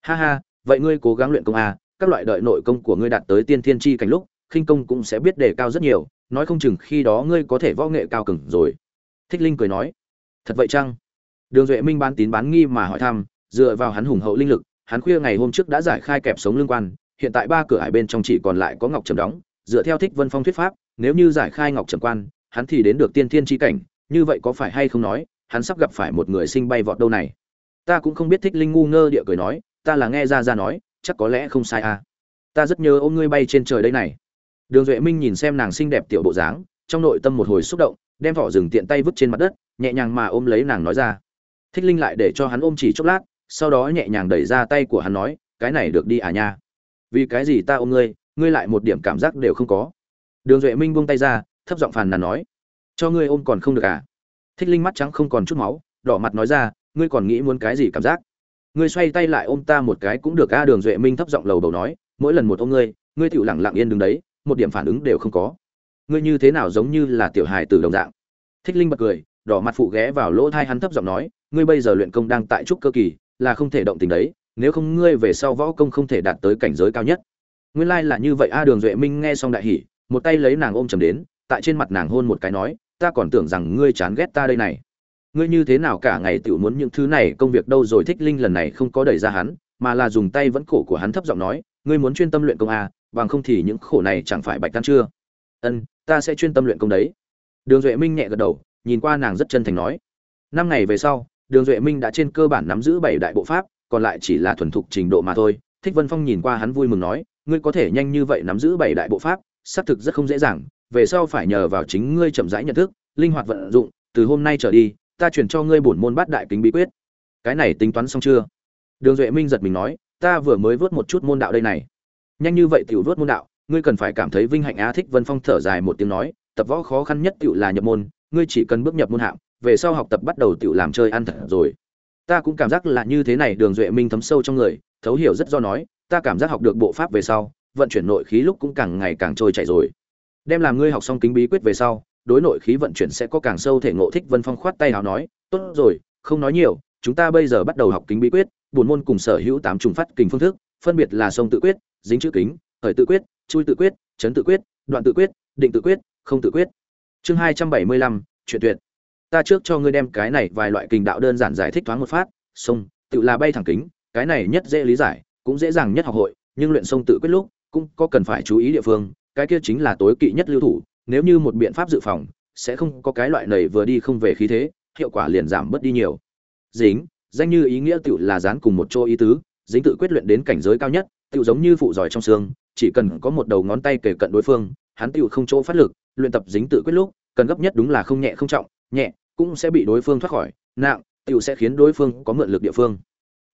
ha ha, vậy ngươi cố gắng luyện công a các loại đợi nội công của ngươi đạt tới tiên thiên chi cảnh lúc, khinh công cũng sẽ biết đề cao rất nhiều, nói không chừng khi đó ngươi có thể võ nghệ cao cường rồi. Thích linh cười nói. Thật vậy chăng? Đường duệ minh bán tín bán nghi mà hỏi thăm, dựa vào hắn hùng hậu linh lực, hắn khuya ngày hôm trước đã giải khai kẹp sống lương quan, hiện tại ba cửa hải bên trong chỉ còn lại có ngọc trầm đóng, dựa theo thích vân phong thuyết pháp, nếu như giải khai ngọc trầm quan, hắn thì đến được tiên thiên chi cảnh, như vậy có phải hay không nói, hắn sắp gặp phải một người sinh bay vọt đâu này? Ta cũng không biết thích linh ngu ngơ địa cười nói, ta là nghe ra ra nói chắc có lẽ không sai à. Ta rất nhớ ôm ngươi bay trên trời đây này. Đường duệ minh nhìn xem nàng xinh đẹp tiểu bộ dáng, trong nội tâm một hồi xúc động, đem vỏ rừng tiện tay vứt trên mặt đất, nhẹ nhàng mà ôm lấy nàng nói ra. Thích linh lại để cho hắn ôm chỉ chốc lát, sau đó nhẹ nhàng đẩy ra tay của hắn nói, cái này được đi à nha. Vì cái gì ta ôm ngươi ngươi lại một điểm cảm giác đều không có. Đường duệ minh buông tay ra, thấp giọng phàn nàn nói, cho ngươi ôm còn không được à? Thích linh mắt trắng không còn chút máu, đỏ mặt nói ra, ngươi còn nghĩ muốn cái gì cảm giác? Ngươi xoay tay lại ôm ta một cái cũng được, a đường duệ minh thấp giọng lầu đầu nói, mỗi lần một ôm ngươi ngươi tựu lặng lặng yên đứng đấy, một điểm phản ứng đều không có. Ngươi như thế nào giống như là tiểu hài tử đồng dạng? Thích linh bật cười, đỏ mặt phụ ghé vào lỗ thai hắn thấp giọng nói, ngươi bây giờ luyện công đang tại trúc cơ kỳ, là không thể động tình đấy, nếu không ngươi về sau võ công không thể đạt tới cảnh giới cao nhất. Nguyên lai là như vậy, a đường duệ minh nghe xong đại hỉ, một tay lấy nàng ôm chầm đến, tại trên mặt nàng hôn một cái nói, ta còn tưởng rằng ngươi chán ghét ta đây này ngươi như thế nào cả ngày tự muốn những thứ này công việc đâu rồi? Thích linh lần này không có đẩy ra hắn mà là dùng tay vẫn cổ của hắn thấp giọng nói ngươi muốn chuyên tâm luyện công à, bằng không thì những khổ này chẳng phải bạch tan chưa? Ân ta sẽ chuyên tâm luyện công đấy. Đường duệ minh nhẹ gật đầu nhìn qua nàng rất chân thành nói. Năm ngày về sau đường duệ minh đã trên cơ bản nắm giữ bảy đại bộ pháp còn lại chỉ là thuần thục trình độ mà thôi. Thích vân phong nhìn qua hắn vui mừng nói ngươi có thể nhanh như vậy nắm giữ bảy đại bộ pháp xác thực rất không dễ dàng. Về sau phải nhờ vào chính ngươi chậm rãi nhận thức linh hoạt vận dụng từ hôm nay trở đi ta chuyển cho ngươi bổn môn bát đại kính bí quyết. Cái này tính toán xong chưa? Đường duệ minh giật mình nói, ta vừa mới vớt một chút môn đạo đây này. Nhanh như vậy tiểu vớt môn đạo, ngươi cần phải cảm thấy vinh hạnh á thích vân phong thở dài một tiếng nói, tập võ khó khăn nhất tiểu là nhập môn, ngươi chỉ cần bước nhập môn hạng, về sau học tập bắt đầu tiểu làm chơi ăn thật rồi. Ta cũng cảm giác là như thế này, đường duệ minh thấm sâu trong người, thấu hiểu rất do nói, ta cảm giác học được bộ pháp về sau, vận chuyển nội khí lúc cũng càng ngày càng trôi chảy rồi. Đem làm ngươi học xong kính bí quyết về sau đối nội khí vận chuyển sẽ có càng sâu thể ngộ thích vân phong khoát tay hào nói, tốt rồi, không nói nhiều, chúng ta bây giờ bắt đầu học kính bí quyết buồn môn cùng sở hữu tám trùng phát kình phương thức, phân biệt là sông tự quyết, dính chữ kính, khởi tự quyết, chui tự quyết, chấn tự quyết, đoạn tự quyết, định tự quyết, không tự quyết. Chương hai trăm bảy mươi lăm, chuyện tuyệt. Ta trước cho ngươi đem cái này vài loại kình đạo đơn giản giải thích thoáng một phát, sông, tự là bay thẳng kính, cái này nhất dễ lý giải, cũng dễ dàng nhất học hội, nhưng luyện sông tự quyết lúc, cũng có cần phải chú ý địa phương, cái kia chính là tối kỵ nhất lưu thủ nếu như một biện pháp dự phòng, sẽ không có cái loại này vừa đi không về khí thế, hiệu quả liền giảm bớt đi nhiều. Dính, danh như ý nghĩa tựu là dán cùng một chỗ ý tứ, dính tự quyết luyện đến cảnh giới cao nhất, tựu giống như phụ giỏi trong xương, chỉ cần có một đầu ngón tay kề cận đối phương, hắn tựu không chỗ phát lực, luyện tập dính tự quyết lúc, cần gấp nhất đúng là không nhẹ không trọng, nhẹ cũng sẽ bị đối phương thoát khỏi, nặng tựu sẽ khiến đối phương có mượn lực địa phương.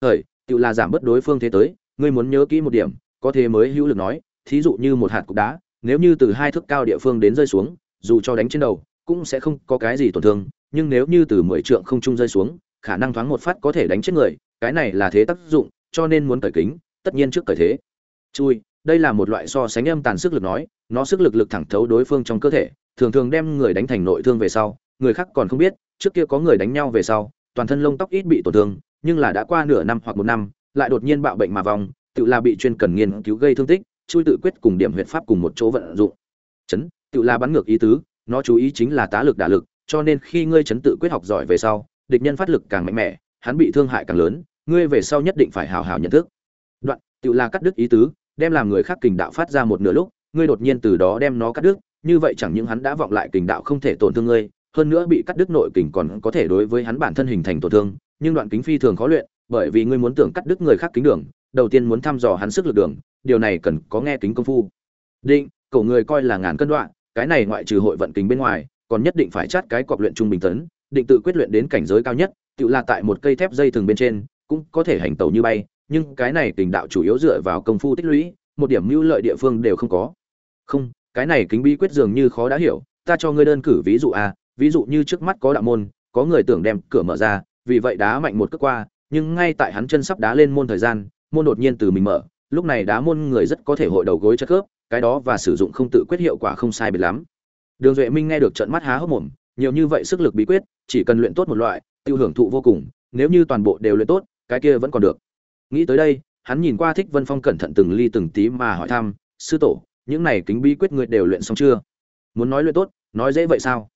Thời, tựu là giảm bớt đối phương thế tới, ngươi muốn nhớ kỹ một điểm, có thế mới hữu lực nói, thí dụ như một hạt cục đá nếu như từ hai thước cao địa phương đến rơi xuống, dù cho đánh trên đầu, cũng sẽ không có cái gì tổn thương, nhưng nếu như từ mười trượng không trung rơi xuống, khả năng thoáng một phát có thể đánh chết người, cái này là thế tác dụng, cho nên muốn cởi kính, tất nhiên trước cởi thế. Chui, đây là một loại so sánh âm tàn sức lực nói, nó sức lực lực thẳng thấu đối phương trong cơ thể, thường thường đem người đánh thành nội thương về sau, người khác còn không biết, trước kia có người đánh nhau về sau, toàn thân lông tóc ít bị tổn thương, nhưng là đã qua nửa năm hoặc một năm, lại đột nhiên bạo bệnh mà vong, tự là bị chuyên cần nghiên cứu gây thương tích chui tự quyết cùng điểm huyệt pháp cùng một chỗ vận dụng. Chấn, tự là bắn ngược ý tứ, nó chú ý chính là tá lực đả lực, cho nên khi ngươi chấn tự quyết học giỏi về sau, địch nhân phát lực càng mạnh mẽ, hắn bị thương hại càng lớn, ngươi về sau nhất định phải hào hào nhận thức. Đoạn, tự là cắt đứt ý tứ, đem làm người khác kình đạo phát ra một nửa lúc, ngươi đột nhiên từ đó đem nó cắt đứt, như vậy chẳng những hắn đã vọng lại kình đạo không thể tổn thương ngươi, hơn nữa bị cắt đứt nội kình còn có thể đối với hắn bản thân hình thành tổn thương, nhưng đoạn kính phi thường khó luyện, bởi vì ngươi muốn tưởng cắt đứt người khác kính đường, đầu tiên muốn thăm dò hắn sức lực đường điều này cần có nghe kính công phu. Định, cậu người coi là ngàn cân đoạn, cái này ngoại trừ hội vận kính bên ngoài, còn nhất định phải chát cái cọc luyện trung bình tấn, định tự quyết luyện đến cảnh giới cao nhất tự là tại một cây thép dây thường bên trên, cũng có thể hành tẩu như bay, nhưng cái này tình đạo chủ yếu dựa vào công phu tích lũy, một điểm mưu lợi địa phương đều không có. Không, cái này kính bí quyết dường như khó đã hiểu, ta cho ngươi đơn cử ví dụ a, ví dụ như trước mắt có đạo môn, có người tưởng đem cửa mở ra, vì vậy đá mạnh một cước qua, nhưng ngay tại hắn chân sắp đá lên môn thời gian, môn đột nhiên từ mình mở lúc này đá môn người rất có thể hội đầu gối chất khớp, cái đó và sử dụng không tự quyết hiệu quả không sai biệt lắm. Đường duệ minh nghe được trận mắt há hốc mồm, nhiều như vậy sức lực bí quyết, chỉ cần luyện tốt một loại, tiêu hưởng thụ vô cùng, nếu như toàn bộ đều luyện tốt, cái kia vẫn còn được. Nghĩ tới đây, hắn nhìn qua thích vân phong cẩn thận từng ly từng tí mà hỏi thăm, sư tổ, những này kính bí quyết người đều luyện xong chưa? Muốn nói luyện tốt, nói dễ vậy sao?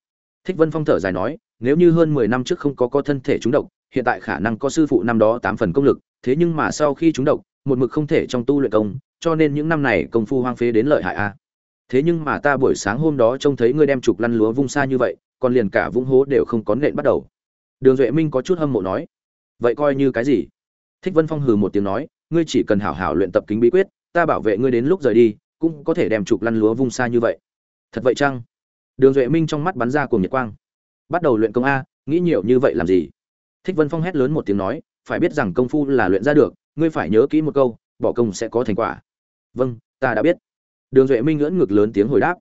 Thích vân phong thở dài nói, nếu như hơn mười năm trước không có có thân thể trúng độc, hiện tại khả năng có sư phụ năm đó tám phần công lực, thế nhưng mà sau khi trúng độc một mực không thể trong tu luyện công, cho nên những năm này công phu hoang phế đến lợi hại a. Thế nhưng mà ta buổi sáng hôm đó trông thấy ngươi đem trục lăn lúa vung xa như vậy, còn liền cả vũng hố đều không có nện bắt đầu. Đường duệ minh có chút hâm mộ nói, vậy coi như cái gì? Thích vân phong hừ một tiếng nói, ngươi chỉ cần hảo hảo luyện tập kính bí quyết, ta bảo vệ ngươi đến lúc rời đi, cũng có thể đem trục lăn lúa vung xa như vậy. Thật vậy chăng? Đường duệ minh trong mắt bắn ra cùng nhiệt quang. Bắt đầu luyện công a, nghĩ nhiều như vậy làm gì? Thích vân phong hét lớn một tiếng nói phải biết rằng công phu là luyện ra được, ngươi phải nhớ kỹ một câu, bỏ công sẽ có thành quả. Vâng ta đã biết. Đường duệ minh ngưỡng ngực lớn tiếng hồi đáp.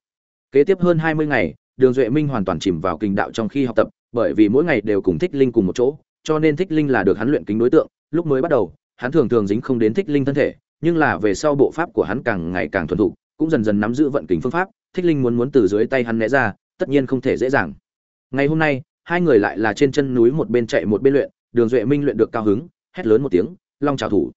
Kế tiếp hơn hai mươi ngày, đường duệ minh hoàn toàn chìm vào kinh đạo trong khi học tập, bởi vì mỗi ngày đều cùng thích linh cùng một chỗ, cho nên thích linh là được hắn luyện kính đối tượng. Lúc mới bắt đầu, hắn thường thường dính không đến thích linh thân thể, nhưng là về sau bộ pháp của hắn càng ngày càng thuần thục, cũng dần dần nắm giữ vận kính phương pháp, thích linh muốn muốn từ dưới tay hắn né ra, tất nhiên không thể dễ dàng. Ngày hôm nay, hai người lại là trên chân núi một bên chạy một bên luyện đường duệ minh luyện được cao hứng, hét lớn một tiếng, long trào thủ!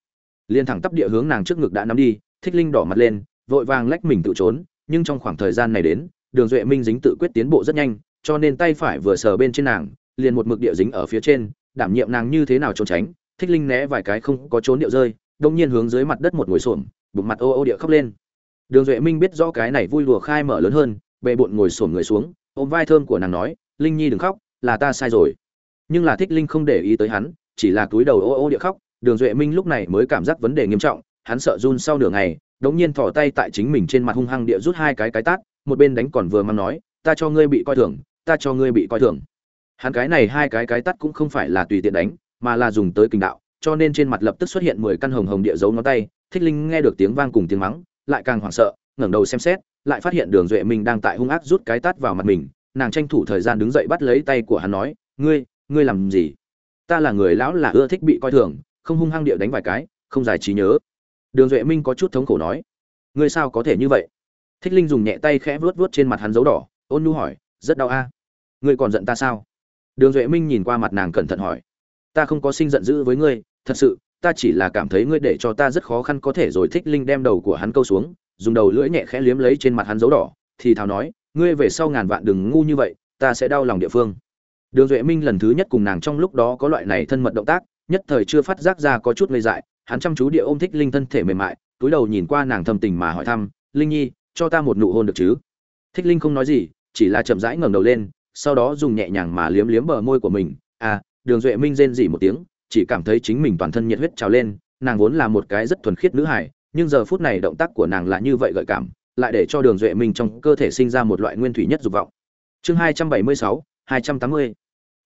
Liên thẳng tắp địa hướng nàng trước ngực đã nắm đi, thích linh đỏ mặt lên, vội vàng lách mình tự trốn, nhưng trong khoảng thời gian này đến, đường duệ minh dính tự quyết tiến bộ rất nhanh, cho nên tay phải vừa sờ bên trên nàng, liền một mực địa dính ở phía trên, đảm nhiệm nàng như thế nào trốn tránh, thích linh né vài cái không có trốn điệu rơi, đông nhiên hướng dưới mặt đất một ngồi xổm, bụng mặt ô ô địa khóc lên. Đường duệ minh biết rõ cái này vui lùa khai mở lớn hơn bệ bộn ngồi xổm người xuống, ôm vai thơm của nàng nói, linh nhi đừng khóc, là ta sai rồi nhưng là thích linh không để ý tới hắn, chỉ là túi đầu ô ô địa khóc. Đường duệ minh lúc này mới cảm giác vấn đề nghiêm trọng, hắn sợ run sau nửa ngày, đống nhiên thò tay tại chính mình trên mặt hung hăng địa rút hai cái cái tát, một bên đánh còn vừa mắng nói, ta cho ngươi bị coi thường, ta cho ngươi bị coi thường. Hắn cái này hai cái cái tát cũng không phải là tùy tiện đánh, mà là dùng tới kinh đạo, cho nên trên mặt lập tức xuất hiện mười căn hồng hồng địa dấu ngón tay. Thích linh nghe được tiếng vang cùng tiếng mắng, lại càng hoảng sợ, ngẩng đầu xem xét, lại phát hiện đường duệ minh đang tại hung ác rút cái tát vào mặt mình. Nàng tranh thủ thời gian đứng dậy bắt lấy tay của hắn nói, ngươi ngươi làm gì? Ta là người lão là ưa thích bị coi thường, không hung hăng địa đánh vài cái, không giải trí nhớ. Đường duệ minh có chút thống khổ nói. Ngươi sao có thể như vậy? Thích linh dùng nhẹ tay khẽ vuốt vuốt trên mặt hắn dấu đỏ, ôn nhu hỏi, rất đau a. Ngươi còn giận ta sao? Đường duệ minh nhìn qua mặt nàng cẩn thận hỏi. Ta không có sinh giận dữ với ngươi, thật sự, ta chỉ là cảm thấy ngươi để cho ta rất khó khăn có thể rồi thích linh đem đầu của hắn câu xuống, dùng đầu lưỡi nhẹ khẽ liếm lấy trên mặt hắn dấu đỏ, thì thào nói, ngươi về sau ngàn vạn đừng ngu như vậy, ta sẽ đau lòng địa phương đường duệ minh lần thứ nhất cùng nàng trong lúc đó có loại này thân mật động tác, nhất thời chưa phát giác ra có chút ngây dại, hắn chăm chú địa ôm thích linh thân thể mềm mại, túi đầu nhìn qua nàng thầm tình mà hỏi thăm, linh nhi, cho ta một nụ hôn được chứ? Thích linh không nói gì, chỉ là chậm rãi ngẩng đầu lên, sau đó dùng nhẹ nhàng mà liếm liếm bờ môi của mình à đường duệ minh rên rỉ một tiếng, chỉ cảm thấy chính mình toàn thân nhiệt huyết trào lên, nàng vốn là một cái rất thuần khiết nữ hải nhưng giờ phút này động tác của nàng là như vậy gợi cảm, lại để cho đường duệ minh trong cơ thể sinh ra một loại nguyên thủy nhất dục vọng. Chương hai trăm bảy mươi sáu, hai trăm tám mươi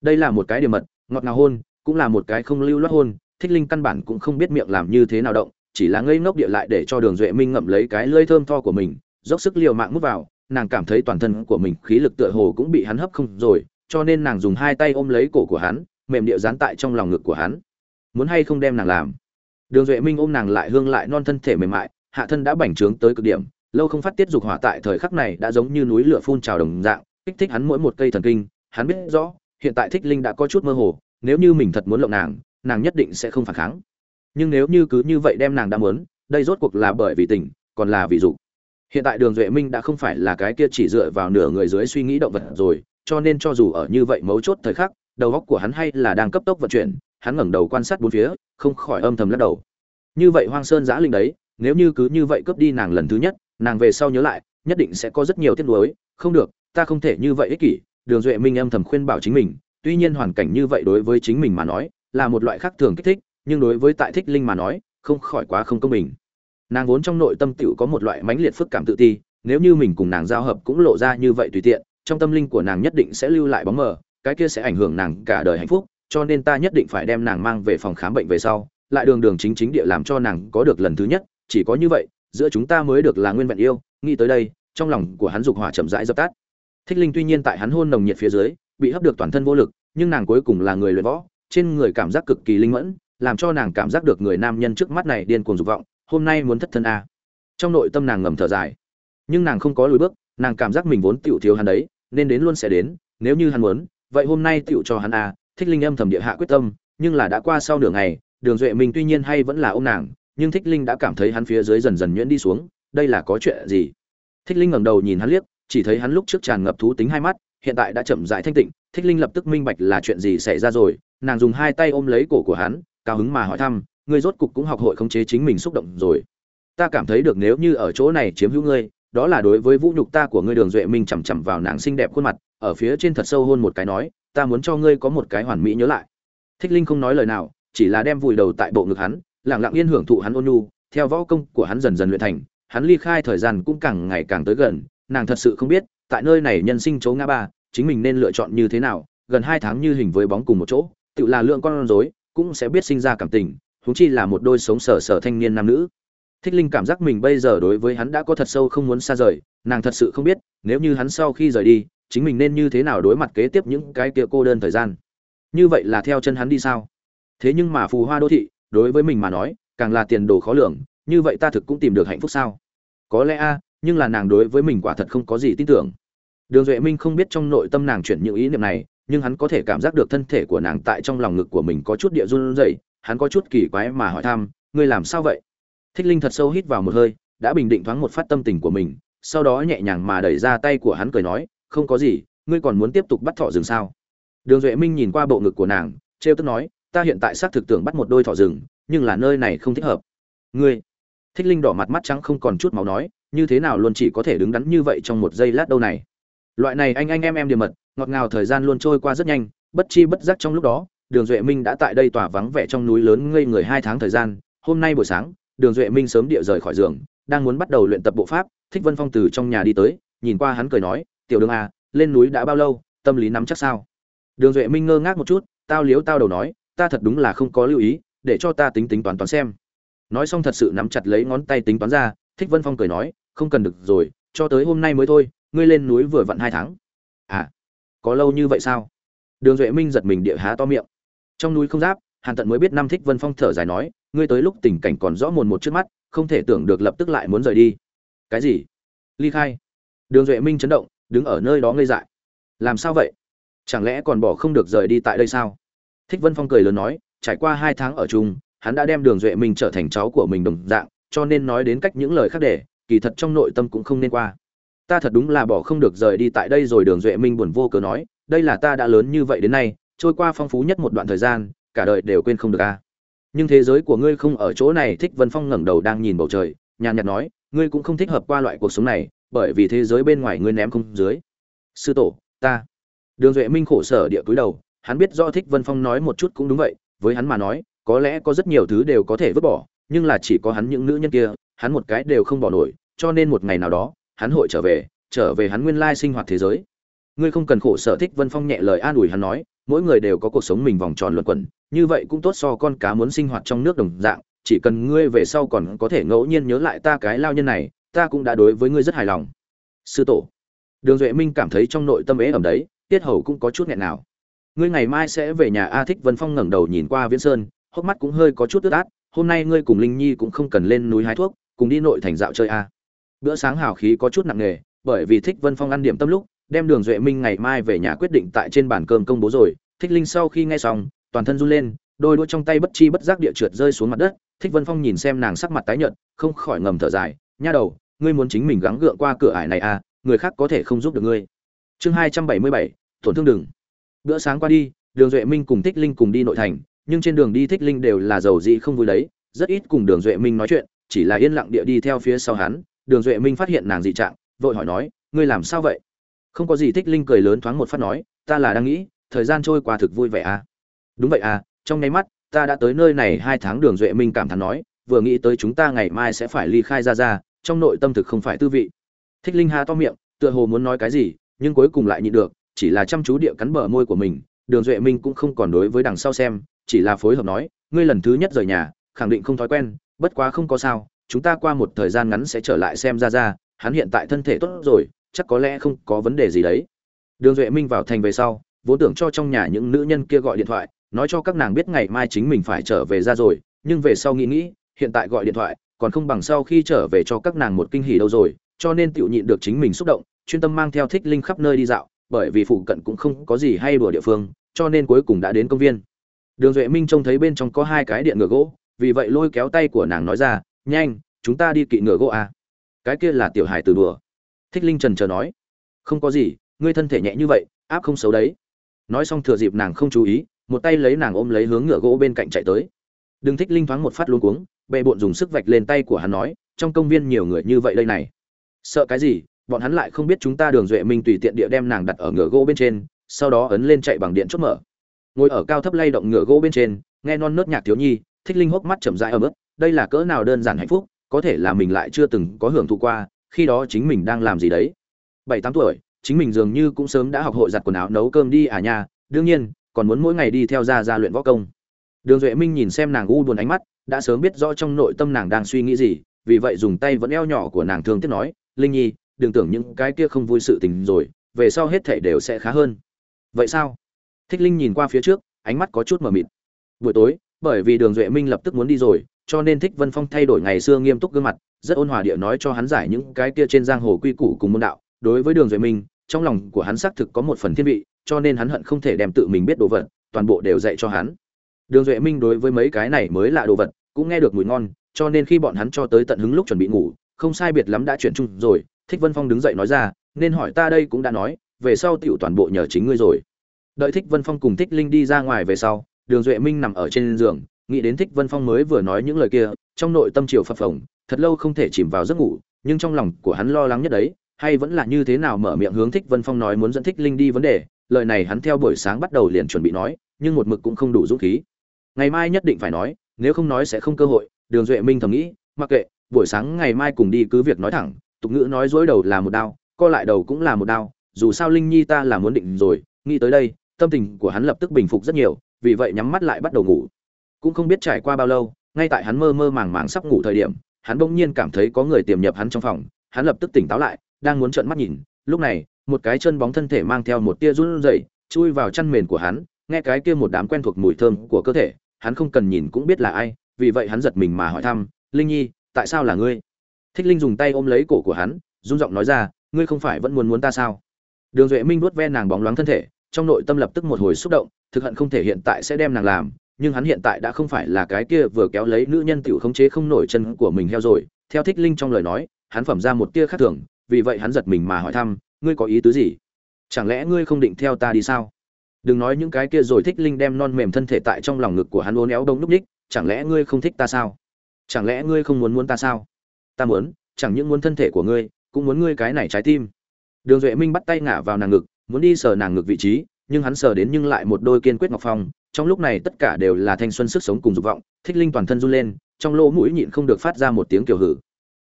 đây là một cái điểm mật, ngọt ngào hôn, cũng là một cái không lưu loát hôn, thích linh căn bản cũng không biết miệng làm như thế nào động, chỉ là ngây ngốc địa lại để cho đường duệ minh ngậm lấy cái lưỡi thơm tho của mình, dốc sức liều mạng mút vào, nàng cảm thấy toàn thân của mình khí lực tựa hồ cũng bị hắn hấp không rồi, cho nên nàng dùng hai tay ôm lấy cổ của hắn, mềm địa dán tại trong lòng ngực của hắn. Muốn hay không đem nàng làm? Đường duệ minh ôm nàng lại hương lại non thân thể mềm mại, hạ thân đã bành trướng tới cực điểm, lâu không phát tiết dục hỏa tại thời khắc này đã giống như núi lửa phun trào đồng dạng, kích thích hắn mỗi một cây thần kinh, hắn biết rõ hiện tại thích linh đã có chút mơ hồ, nếu như mình thật muốn lộng nàng nàng nhất định sẽ không phản kháng. Nhưng nếu như cứ như vậy đem nàng đã muốn, đây rốt cuộc là bởi vì tình, còn là vì dục. Hiện tại đường duệ minh đã không phải là cái kia chỉ dựa vào nửa người dưới suy nghĩ động vật rồi, cho nên cho dù ở như vậy mấu chốt thời khắc, đầu óc của hắn hay là đang cấp tốc vận chuyển, hắn ngẩng đầu quan sát bốn phía, không khỏi âm thầm lắc đầu. Như vậy hoang sơn giã linh đấy, nếu như cứ như vậy cướp đi nàng lần thứ nhất, nàng về sau nhớ lại, nhất định sẽ có rất nhiều tiếc nuối. Không được, ta không thể như vậy ích kỷ đường duệ minh âm thầm khuyên bảo chính mình, tuy nhiên hoàn cảnh như vậy đối với chính mình mà nói, là một loại khác thường kích thích, nhưng đối với tại thích linh mà nói, không khỏi quá không công bình. Nàng vốn trong nội tâm tựu có một loại mãnh liệt phức cảm tự ti, nếu như mình cùng nàng giao hợp cũng lộ ra như vậy tùy tiện, trong tâm linh của nàng nhất định sẽ lưu lại bóng mờ, cái kia sẽ ảnh hưởng nàng cả đời hạnh phúc, cho nên ta nhất định phải đem nàng mang về phòng khám bệnh về sau, lại đường đường chính chính địa làm cho nàng có được lần thứ nhất, chỉ có như vậy, giữa chúng ta mới được là nguyên vẹn yêu, nghĩ tới đây, trong lòng của hắn dục hỏa chậm rãi dập tắt thích linh tuy nhiên tại hắn hôn nồng nhiệt phía dưới, bị hấp được toàn thân vô lực, nhưng nàng cuối cùng là người luyện võ, trên người cảm giác cực kỳ linh mẫn, làm cho nàng cảm giác được người nam nhân trước mắt này điên cuồng dục vọng, hôm nay muốn thất thân a. Trong nội tâm nàng ngầm thở dài. Nhưng nàng không có lùi bước, nàng cảm giác mình vốn tiểu thiếu hắn đấy, nên đến luôn sẽ đến, nếu như hắn muốn, vậy hôm nay tiểu cho hắn a. Thích linh âm thầm địa hạ quyết tâm, nhưng là đã qua sau nửa ngày, đường duệ mình tuy nhiên hay vẫn là ông nàng, nhưng thích linh đã cảm thấy hắn phía dưới dần dần nhuyễn đi xuống, đây là có chuyện gì? Thích linh ngẩng đầu nhìn hắn liếc chỉ thấy hắn lúc trước tràn ngập thú tính hai mắt, hiện tại đã chậm rãi thanh tịnh, thích linh lập tức minh bạch là chuyện gì xảy ra rồi, nàng dùng hai tay ôm lấy cổ của hắn, cao hứng mà hỏi thăm, ngươi rốt cục cũng học hội khống chế chính mình xúc động rồi. Ta cảm thấy được nếu như ở chỗ này chiếm hữu ngươi, đó là đối với vũ nhục ta của ngươi đường duệ minh chằm chằm vào nàng xinh đẹp khuôn mặt, ở phía trên thật sâu hôn một cái nói, ta muốn cho ngươi có một cái hoàn mỹ nhớ lại. Thích linh không nói lời nào, chỉ là đem vùi đầu tại bộ ngực hắn, lặng lặng yên hưởng thụ hắn ôn nhu, theo võ công của hắn dần dần luyện thành, hắn ly khai thời gian cũng càng ngày càng tới gần nàng thật sự không biết, tại nơi này nhân sinh chỗ ngã ba, chính mình nên lựa chọn như thế nào, gần hai tháng như hình với bóng cùng một chỗ, tự là lượng con rối, cũng sẽ biết sinh ra cảm tình, huống chi là một đôi sống sở sở thanh niên nam nữ. Thích linh cảm giác mình bây giờ đối với hắn đã có thật sâu không muốn xa rời, nàng thật sự không biết, nếu như hắn sau khi rời đi, chính mình nên như thế nào đối mặt kế tiếp những cái kia cô đơn thời gian. Như vậy là theo chân hắn đi sao? Thế nhưng mà phù hoa đô thị, đối với mình mà nói, càng là tiền đồ khó lường, như vậy ta thực cũng tìm được hạnh phúc sao? Có lẽ a nhưng là nàng đối với mình quả thật không có gì tin tưởng. Đường duệ minh không biết trong nội tâm nàng chuyển những ý niệm này, nhưng hắn có thể cảm giác được thân thể của nàng tại trong lòng ngực của mình có chút địa run rẩy, hắn có chút kỳ quái mà hỏi thăm, ngươi làm sao vậy? Thích linh thật sâu hít vào một hơi, đã bình định thoáng một phát tâm tình của mình, sau đó nhẹ nhàng mà đẩy ra tay của hắn cười nói, không có gì, ngươi còn muốn tiếp tục bắt thỏ rừng sao? Đường duệ minh nhìn qua bộ ngực của nàng, trêu tức nói, ta hiện tại xác thực tưởng bắt một đôi thỏ rừng, nhưng là nơi này không thích hợp. Ngươi? Thích linh đỏ mặt mắt trắng không còn chút máu nói như thế nào luôn chỉ có thể đứng đắn như vậy trong một giây lát đâu này. Loại này anh anh em em điềm mật, ngọt ngào thời gian luôn trôi qua rất nhanh, bất chi bất giác trong lúc đó, đường duệ minh đã tại đây tỏa vắng vẻ trong núi lớn ngây người hai tháng thời gian. Hôm nay buổi sáng, đường duệ minh sớm địa rời khỏi giường, đang muốn bắt đầu luyện tập bộ pháp, thích vân phong từ trong nhà đi tới, nhìn qua hắn cười nói, tiểu đường à lên núi đã bao lâu, tâm lý nắm chắc sao? Đường duệ minh ngơ ngác một chút, tao liếu tao đầu nói, ta thật đúng là không có lưu ý, để cho ta tính tính toán toán xem. Nói xong thật sự nắm chặt lấy ngón tay tính toán ra thích vân phong cười nói, không cần được rồi, cho tới hôm nay mới thôi, ngươi lên núi vừa vặn hai tháng. À có lâu như vậy sao? Đường duệ minh giật mình địa há to miệng. Trong núi không giáp, hàn tận mới biết năm thích vân phong thở dài nói, ngươi tới lúc tình cảnh còn rõ mồn một trước mắt, không thể tưởng được lập tức lại muốn rời đi. Cái gì? Ly khai. Đường duệ minh chấn động, đứng ở nơi đó ngây dại. Làm sao vậy? Chẳng lẽ còn bỏ không được rời đi tại đây sao? Thích vân phong cười lớn nói, trải qua hai tháng ở chung, hắn đã đem đường duệ minh trở thành cháu của mình đồng dạng cho nên nói đến cách những lời khác để, kỳ thật trong nội tâm cũng không nên qua. Ta thật đúng là bỏ không được rời đi tại đây rồi, đường duệ minh buồn vô cớ nói, đây là ta đã lớn như vậy đến nay, trôi qua phong phú nhất một đoạn thời gian, cả đời đều quên không được a. À. Nhưng thế giới của ngươi không ở chỗ này, thích vân phong ngẩng đầu đang nhìn bầu trời, nhàn nhạt nói, ngươi cũng không thích hợp qua loại cuộc sống này, bởi vì thế giới bên ngoài ngươi ném không dưới. Sư tổ, ta. Đường duệ minh khổ sở địa cúi đầu, hắn biết do thích vân phong nói một chút cũng đúng vậy, với hắn mà nói, có lẽ có rất nhiều thứ đều có thể vứt bỏ nhưng là chỉ có hắn những nữ nhân kia, hắn một cái đều không bỏ nổi, cho nên một ngày nào đó, hắn hội trở về trở về hắn nguyên lai sinh hoạt thế giới. Ngươi không cần khổ sở thích vân phong nhẹ lời an ủi hắn nói, mỗi người đều có cuộc sống mình vòng tròn luẩn quẩn, như vậy cũng tốt so con cá muốn sinh hoạt trong nước đồng dạng, chỉ cần ngươi về sau còn có thể ngẫu nhiên nhớ lại ta cái lao nhân này, ta cũng đã đối với ngươi rất hài lòng. Sư tổ. Đường duệ minh cảm thấy trong nội tâm ế ẩm đấy, tiết hầu cũng có chút nghẹn nào. Ngươi ngày mai sẽ về nhà a thích vân phong ngẩng đầu nhìn qua viễn sơn, hốc mắt cũng hơi có chút ướt át hôm nay ngươi cùng linh nhi cũng không cần lên núi hái thuốc, cùng đi nội thành dạo chơi a bữa sáng hào khí có chút nặng nề, bởi vì thích vân phong ăn điểm tâm lúc, đem đường duệ minh ngày mai về nhà quyết định tại trên bàn cơm công bố rồi. Thích linh sau khi nghe xong, toàn thân run lên, đôi đũa trong tay bất chi bất giác địa trượt rơi xuống mặt đất. Thích vân phong nhìn xem nàng sắc mặt tái nhợt, không khỏi ngầm thở dài. Nha đầu, ngươi muốn chính mình gắng gượng qua cửa ải này à người khác có thể không giúp được ngươi. Chương hai trăm bảy mươi bảy, tổn thương đừng. Bữa sáng qua đi, đường duệ minh cùng thích linh cùng đi nội thành nhưng trên đường đi thích linh đều là giàu dị không vui đấy, rất ít cùng đường duệ minh nói chuyện, chỉ là yên lặng địa đi theo phía sau hắn. Đường duệ minh phát hiện nàng dị trạng, vội hỏi nói, ngươi làm sao vậy? Không có gì, thích linh cười lớn thoáng một phát nói, ta là đang nghĩ, thời gian trôi qua thực vui vẻ à? Đúng vậy à trong nháy mắt, ta đã tới nơi này hai tháng, đường duệ minh cảm thán nói, vừa nghĩ tới chúng ta ngày mai sẽ phải ly khai ra ra, trong nội tâm thực không phải tư vị. Thích linh ha to miệng, tựa hồ muốn nói cái gì, nhưng cuối cùng lại nhịn được, chỉ là chăm chú địa cắn bờ môi của mình. Đường duệ minh cũng không còn đối với đằng sau xem chỉ là phối hợp nói, ngươi lần thứ nhất rời nhà, khẳng định không thói quen, bất quá không có sao, chúng ta qua một thời gian ngắn sẽ trở lại xem ra ra, hắn hiện tại thân thể tốt rồi, chắc có lẽ không có vấn đề gì đấy. Đường duệ minh vào thành về sau, vốn tưởng cho trong nhà những nữ nhân kia gọi điện thoại, nói cho các nàng biết ngày mai chính mình phải trở về ra rồi, nhưng về sau nghĩ nghĩ, hiện tại gọi điện thoại, còn không bằng sau khi trở về cho các nàng một kinh hỉ đâu rồi, cho nên tự nhịn được chính mình xúc động, chuyên tâm mang theo thích linh khắp nơi đi dạo, bởi vì phụ cận cũng không có gì hay đùa địa phương, cho nên cuối cùng đã đến công viên đường duệ minh trông thấy bên trong có hai cái điện ngựa gỗ, vì vậy lôi kéo tay của nàng nói ra, nhanh, chúng ta đi kỵ ngựa gỗ à. cái kia là tiểu hài từ đùa. Thích linh trần chờ nói, không có gì, ngươi thân thể nhẹ như vậy, áp không xấu đấy. Nói xong thừa dịp nàng không chú ý, một tay lấy nàng ôm lấy hướng ngựa gỗ bên cạnh chạy tới. Đừng thích linh thoáng một phát luôn cuống, bệ bộn dùng sức vạch lên tay của hắn nói, trong công viên nhiều người như vậy đây này. Sợ cái gì? Bọn hắn lại không biết chúng ta đường duệ minh tùy tiện địa đem nàng đặt ở ngựa gỗ bên trên, sau đó ấn lên chạy bằng điện chốt mở ngồi ở cao thấp lay động ngựa gỗ bên trên, nghe non nớt nhạc thiếu nhi, thích linh hốc mắt chậm rãi ở mức đây là cỡ nào đơn giản hạnh phúc, có thể là mình lại chưa từng có hưởng thụ qua, khi đó chính mình đang làm gì đấy. Bảy tám tuổi, chính mình dường như cũng sớm đã học hội giặt quần áo nấu cơm đi à nha, đương nhiên, còn muốn mỗi ngày đi theo gia gia luyện võ công. Đường duệ minh nhìn xem nàng u buồn ánh mắt, đã sớm biết rõ trong nội tâm nàng đang suy nghĩ gì, vì vậy dùng tay vẫn eo nhỏ của nàng thương tiếc nói, linh nhi, đừng tưởng những cái kia không vui sự tình rồi, về sau hết thể đều sẽ khá hơn. Vậy sao? Thích linh nhìn qua phía trước, ánh mắt có chút mờ mịt. Buổi tối, bởi vì đường duệ minh lập tức muốn đi rồi, cho nên thích vân phong thay đổi ngày xưa nghiêm túc gương mặt, rất ôn hòa địa nói cho hắn giải những cái kia trên giang hồ quy củ cùng môn đạo. Đối với đường duệ minh, trong lòng của hắn xác thực có một phần thiên vị, cho nên hắn hận không thể đem tự mình biết đồ vật, toàn bộ đều dạy cho hắn. Đường duệ minh đối với mấy cái này mới là đồ vật, cũng nghe được mùi ngon, cho nên khi bọn hắn cho tới tận hứng lúc chuẩn bị ngủ, không sai biệt lắm đã chuyển chung rồi, thích vân phong đứng dậy nói ra, nên hỏi ta đây cũng đã nói, về sau tiểu toàn bộ nhờ chính ngươi rồi đợi thích vân phong cùng thích linh đi ra ngoài về sau, đường duệ minh nằm ở trên giường, nghĩ đến thích vân phong mới vừa nói những lời kia, trong nội tâm triều phập phồng, thật lâu không thể chìm vào giấc ngủ, nhưng trong lòng của hắn lo lắng nhất đấy, hay vẫn là như thế nào mở miệng hướng thích vân phong nói muốn dẫn thích linh đi vấn đề, lời này hắn theo buổi sáng bắt đầu liền chuẩn bị nói, nhưng một mực cũng không đủ dũng khí. Ngày mai nhất định phải nói, nếu không nói sẽ không cơ hội, đường duệ minh thầm nghĩ, mặc kệ, buổi sáng ngày mai cùng đi cứ việc nói thẳng, tục ngữ nói dối đầu là một đao co lại đầu cũng là một đao dù sao linh nhi ta là muốn định rồi, nghĩ tới đây tâm tình của hắn lập tức bình phục rất nhiều, vì vậy nhắm mắt lại bắt đầu ngủ. Cũng không biết trải qua bao lâu, ngay tại hắn mơ mơ màng màng sắp ngủ thời điểm, hắn bỗng nhiên cảm thấy có người tiềm nhập hắn trong phòng, hắn lập tức tỉnh táo lại, đang muốn trợn mắt nhìn, lúc này, một cái chân bóng thân thể mang theo một tia run rẩy, chui vào chăn mền của hắn, nghe cái kia một đám quen thuộc mùi thơm của cơ thể, hắn không cần nhìn cũng biết là ai, vì vậy hắn giật mình mà hỏi thăm, linh nhi, tại sao là ngươi? Thích linh dùng tay ôm lấy cổ của hắn, run giọng nói ra, ngươi không phải vẫn muốn muốn ta sao? Đường duệ minh vuốt ve nàng bóng loáng thân thể trong nội tâm lập tức một hồi xúc động, thực hận không thể hiện tại sẽ đem nàng làm, nhưng hắn hiện tại đã không phải là cái kia vừa kéo lấy nữ nhân tiểu khống chế không nổi chân của mình heo rồi. Theo thích linh trong lời nói, hắn phẩm ra một tia khác thường, vì vậy hắn giật mình mà hỏi thăm, ngươi có ý tứ gì? Chẳng lẽ ngươi không định theo ta đi sao? Đừng nói những cái kia rồi. Thích linh đem non mềm thân thể tại trong lòng ngực của hắn uốn éo đông núp ních, chẳng lẽ ngươi không thích ta sao? Chẳng lẽ ngươi không muốn muốn ta sao? Ta muốn, chẳng những muốn thân thể của ngươi, cũng muốn ngươi cái này trái tim. Đường duệ minh bắt tay ngả vào nàng ngực muốn đi sờ nàng ngược vị trí, nhưng hắn sờ đến nhưng lại một đôi kiên quyết ngọc phong, trong lúc này tất cả đều là thanh xuân sức sống cùng dục vọng, thích linh toàn thân run lên, trong lỗ mũi nhịn không được phát ra một tiếng kiểu hử.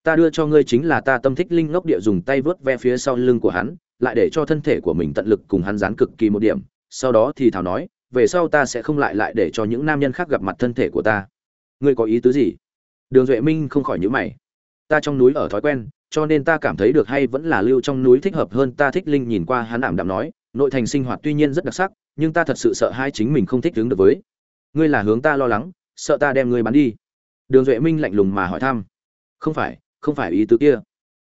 Ta đưa cho ngươi chính là ta tâm thích linh ngốc địa dùng tay vớt ve phía sau lưng của hắn, lại để cho thân thể của mình tận lực cùng hắn dán cực kỳ một điểm, sau đó thì thảo nói, về sau ta sẽ không lại lại để cho những nam nhân khác gặp mặt thân thể của ta. Ngươi có ý tứ gì? Đường duệ minh không khỏi nhữ mày. Ta trong núi ở thói quen cho nên ta cảm thấy được hay vẫn là lưu trong núi thích hợp hơn ta thích linh nhìn qua hắn ảm đạm nói, nội thành sinh hoạt tuy nhiên rất đặc sắc, nhưng ta thật sự sợ hai chính mình không thích đứng được với. Ngươi là hướng ta lo lắng, sợ ta đem ngươi bán đi. Đường duệ minh lạnh lùng mà hỏi thăm. Không phải không phải ý tứ kia.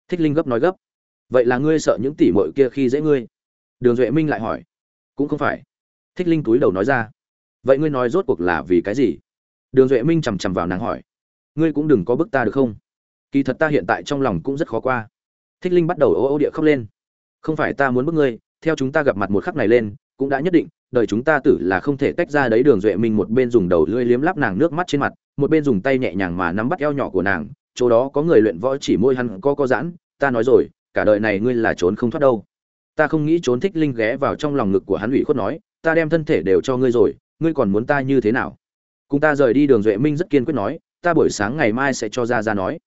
Thích linh gấp nói gấp. Vậy là ngươi sợ những tỷ muội kia khi dễ ngươi? Đường duệ minh lại hỏi. Cũng không phải. Thích linh túi đầu nói ra. Vậy ngươi nói rốt cuộc là vì cái gì? Đường duệ minh chằm chằm vào nàng hỏi. Ngươi cũng đừng có bức ta được không? Kỳ thật ta hiện tại trong lòng cũng rất khó qua. Thích linh bắt đầu ô ô địa khóc lên. Không phải ta muốn bức ngươi, theo chúng ta gặp mặt một khắc này lên, cũng đã nhất định, đời chúng ta tử là không thể tách ra đấy đường duệ minh một bên dùng đầu lưỡi liếm lắp nàng nước mắt trên mặt, một bên dùng tay nhẹ nhàng mà nắm bắt eo nhỏ của nàng, chỗ đó có người luyện võ chỉ môi hắn co co giãn, ta nói rồi, cả đời này ngươi là trốn không thoát đâu. Ta không nghĩ trốn thích linh ghé vào trong lòng ngực của hắn ủy khuất nói, ta đem thân thể đều cho ngươi rồi, ngươi còn muốn ta như thế nào? Cùng ta rời đi đường duệ minh rất kiên quyết nói, ta buổi sáng ngày mai sẽ cho ra ra nói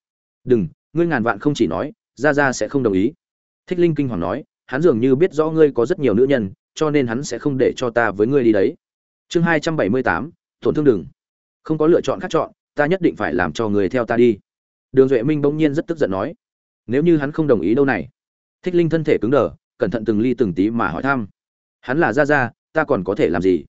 đừng, ngươi ngàn vạn không chỉ nói ra ra sẽ không đồng ý. Thích linh kinh hoàng nói, hắn dường như biết rõ ngươi có rất nhiều nữ nhân, cho nên hắn sẽ không để cho ta với ngươi đi đấy. Chương hai trăm bảy mươi tám, tổn thương đừng không có lựa chọn khác chọn, ta nhất định phải làm cho người theo ta đi. Đường duệ minh bỗng nhiên rất tức giận nói, nếu như hắn không đồng ý đâu này. Thích linh thân thể cứng đờ, cẩn thận từng ly từng tí mà hỏi thăm. Hắn là ra ra ta còn có thể làm gì?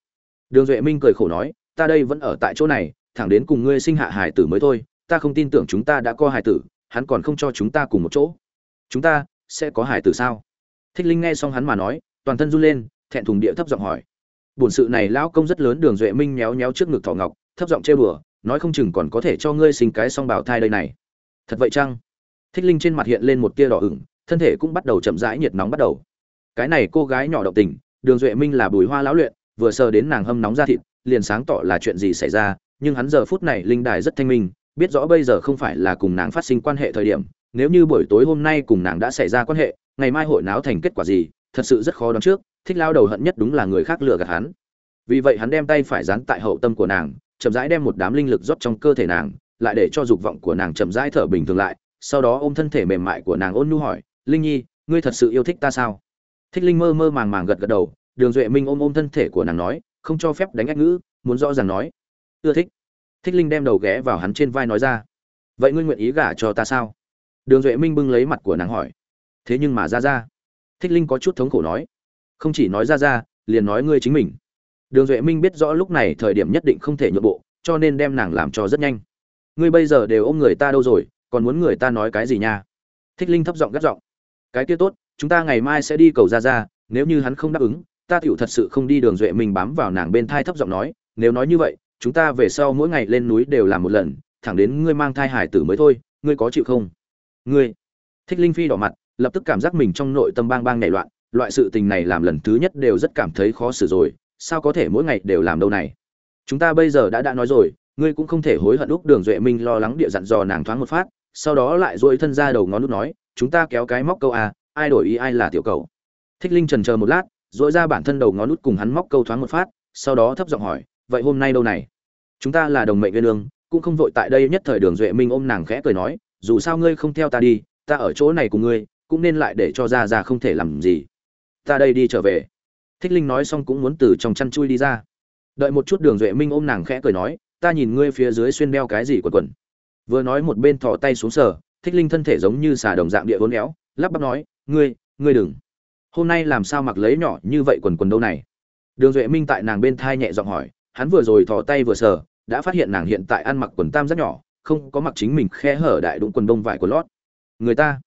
Đường duệ minh cười khổ nói, ta đây vẫn ở tại chỗ này, thẳng đến cùng ngươi sinh hạ hải tử mới thôi ta không tin tưởng chúng ta đã có hải tử, hắn còn không cho chúng ta cùng một chỗ. Chúng ta sẽ có hải tử sao? Thích linh nghe xong hắn mà nói, toàn thân run lên, thẹn thùng địa thấp giọng hỏi. Bổn sự này lão công rất lớn đường duệ minh méo méo trước ngực thỏ ngọc, thấp giọng chê bừa nói không chừng còn có thể cho ngươi sinh cái song bào thai đây này. Thật vậy chăng? Thích linh trên mặt hiện lên một tia đỏ ửng, thân thể cũng bắt đầu chậm rãi nhiệt nóng bắt đầu. Cái này cô gái nhỏ động tình, đường duệ minh là bùi hoa lão luyện, vừa sờ đến nàng hâm nóng ra thịt, liền sáng tỏ là chuyện gì xảy ra, nhưng hắn giờ phút này linh đài rất thanh minh biết rõ bây giờ không phải là cùng nàng phát sinh quan hệ thời điểm, nếu như buổi tối hôm nay cùng nàng đã xảy ra quan hệ, ngày mai hội náo thành kết quả gì, thật sự rất khó đoán trước, thích lao đầu hận nhất đúng là người khác lừa gạt hắn. Vì vậy hắn đem tay phải dán tại hậu tâm của nàng, chậm rãi đem một đám linh lực rót trong cơ thể nàng, lại để cho dục vọng của nàng chậm rãi thở bình thường lại, sau đó ôm thân thể mềm mại của nàng ôn nhu hỏi, linh nhi, ngươi thật sự yêu thích ta sao? Thích linh mơ mơ màng màng gật gật đầu, đường duệ minh ôm ôm thân thể của nàng nói, không cho phép đánh ách ngữ, muốn rõ ràng nói, ưa thích thích linh đem đầu ghé vào hắn trên vai nói ra. Vậy ngươi nguyện ý gả cho ta sao? Đường duệ minh bưng lấy mặt của nàng hỏi. Thế nhưng mà ra ra thích linh có chút thống khổ nói. Không chỉ nói ra ra liền nói ngươi chính mình. Đường duệ minh biết rõ lúc này thời điểm nhất định không thể nhượng bộ, cho nên đem nàng làm cho rất nhanh. Ngươi bây giờ đều ôm người ta đâu rồi, còn muốn người ta nói cái gì nha? Thích linh thấp giọng gắt giọng. Cái kia tốt, chúng ta ngày mai sẽ đi cầu ra ra nếu như hắn không đáp ứng, ta tựu thật sự không đi. Đường duệ minh bám vào nàng bên thai thấp giọng nói. Nếu nói như vậy chúng ta về sau mỗi ngày lên núi đều làm một lần, thẳng đến ngươi mang thai hải tử mới thôi, ngươi có chịu không? Ngươi. Thích linh phi đỏ mặt, lập tức cảm giác mình trong nội tâm bang bang nảy loạn, loại sự tình này làm lần thứ nhất đều rất cảm thấy khó xử rồi, sao có thể mỗi ngày đều làm đâu này? Chúng ta bây giờ đã đã nói rồi, ngươi cũng không thể hối hận lúc đường duệ minh lo lắng địa dặn dò nàng thoáng một phát, sau đó lại dội thân ra đầu ngón nút nói, chúng ta kéo cái móc câu à ai đổi ý ai là tiểu cầu. Thích linh trần chờ một lát dội ra bản thân đầu ngón nút cùng hắn móc câu thoáng một phát, sau đó thấp giọng hỏi, vậy hôm nay đâu này? Chúng ta là đồng mệnh nguyên lương cũng không vội tại đây nhất thời đường duệ minh ôm nàng khẽ cười nói, dù sao ngươi không theo ta đi, ta ở chỗ này cùng ngươi, cũng nên lại để cho ra ra không thể làm gì. Ta đây đi trở về. Thích linh nói xong cũng muốn từ trong chăn chui đi ra. Đợi một chút đường duệ minh ôm nàng khẽ cười nói, ta nhìn ngươi phía dưới xuyên đeo cái gì quần quần. Vừa nói một bên thò tay xuống sờ, thích linh thân thể giống như xà đồng dạng địa vốn éo, lắp bắp nói, ngươi ngươi đừng. Hôm nay làm sao mặc lấy nhỏ như vậy quần quần đâu này? Đường duệ minh tại nàng bên thai nhẹ giọng hỏi hắn vừa rồi thò tay vừa sờ, đã phát hiện nàng hiện tại ăn mặc quần tam rất nhỏ, không có mặc chính mình khe hở đại đụng quần đông vải của lót. Người ta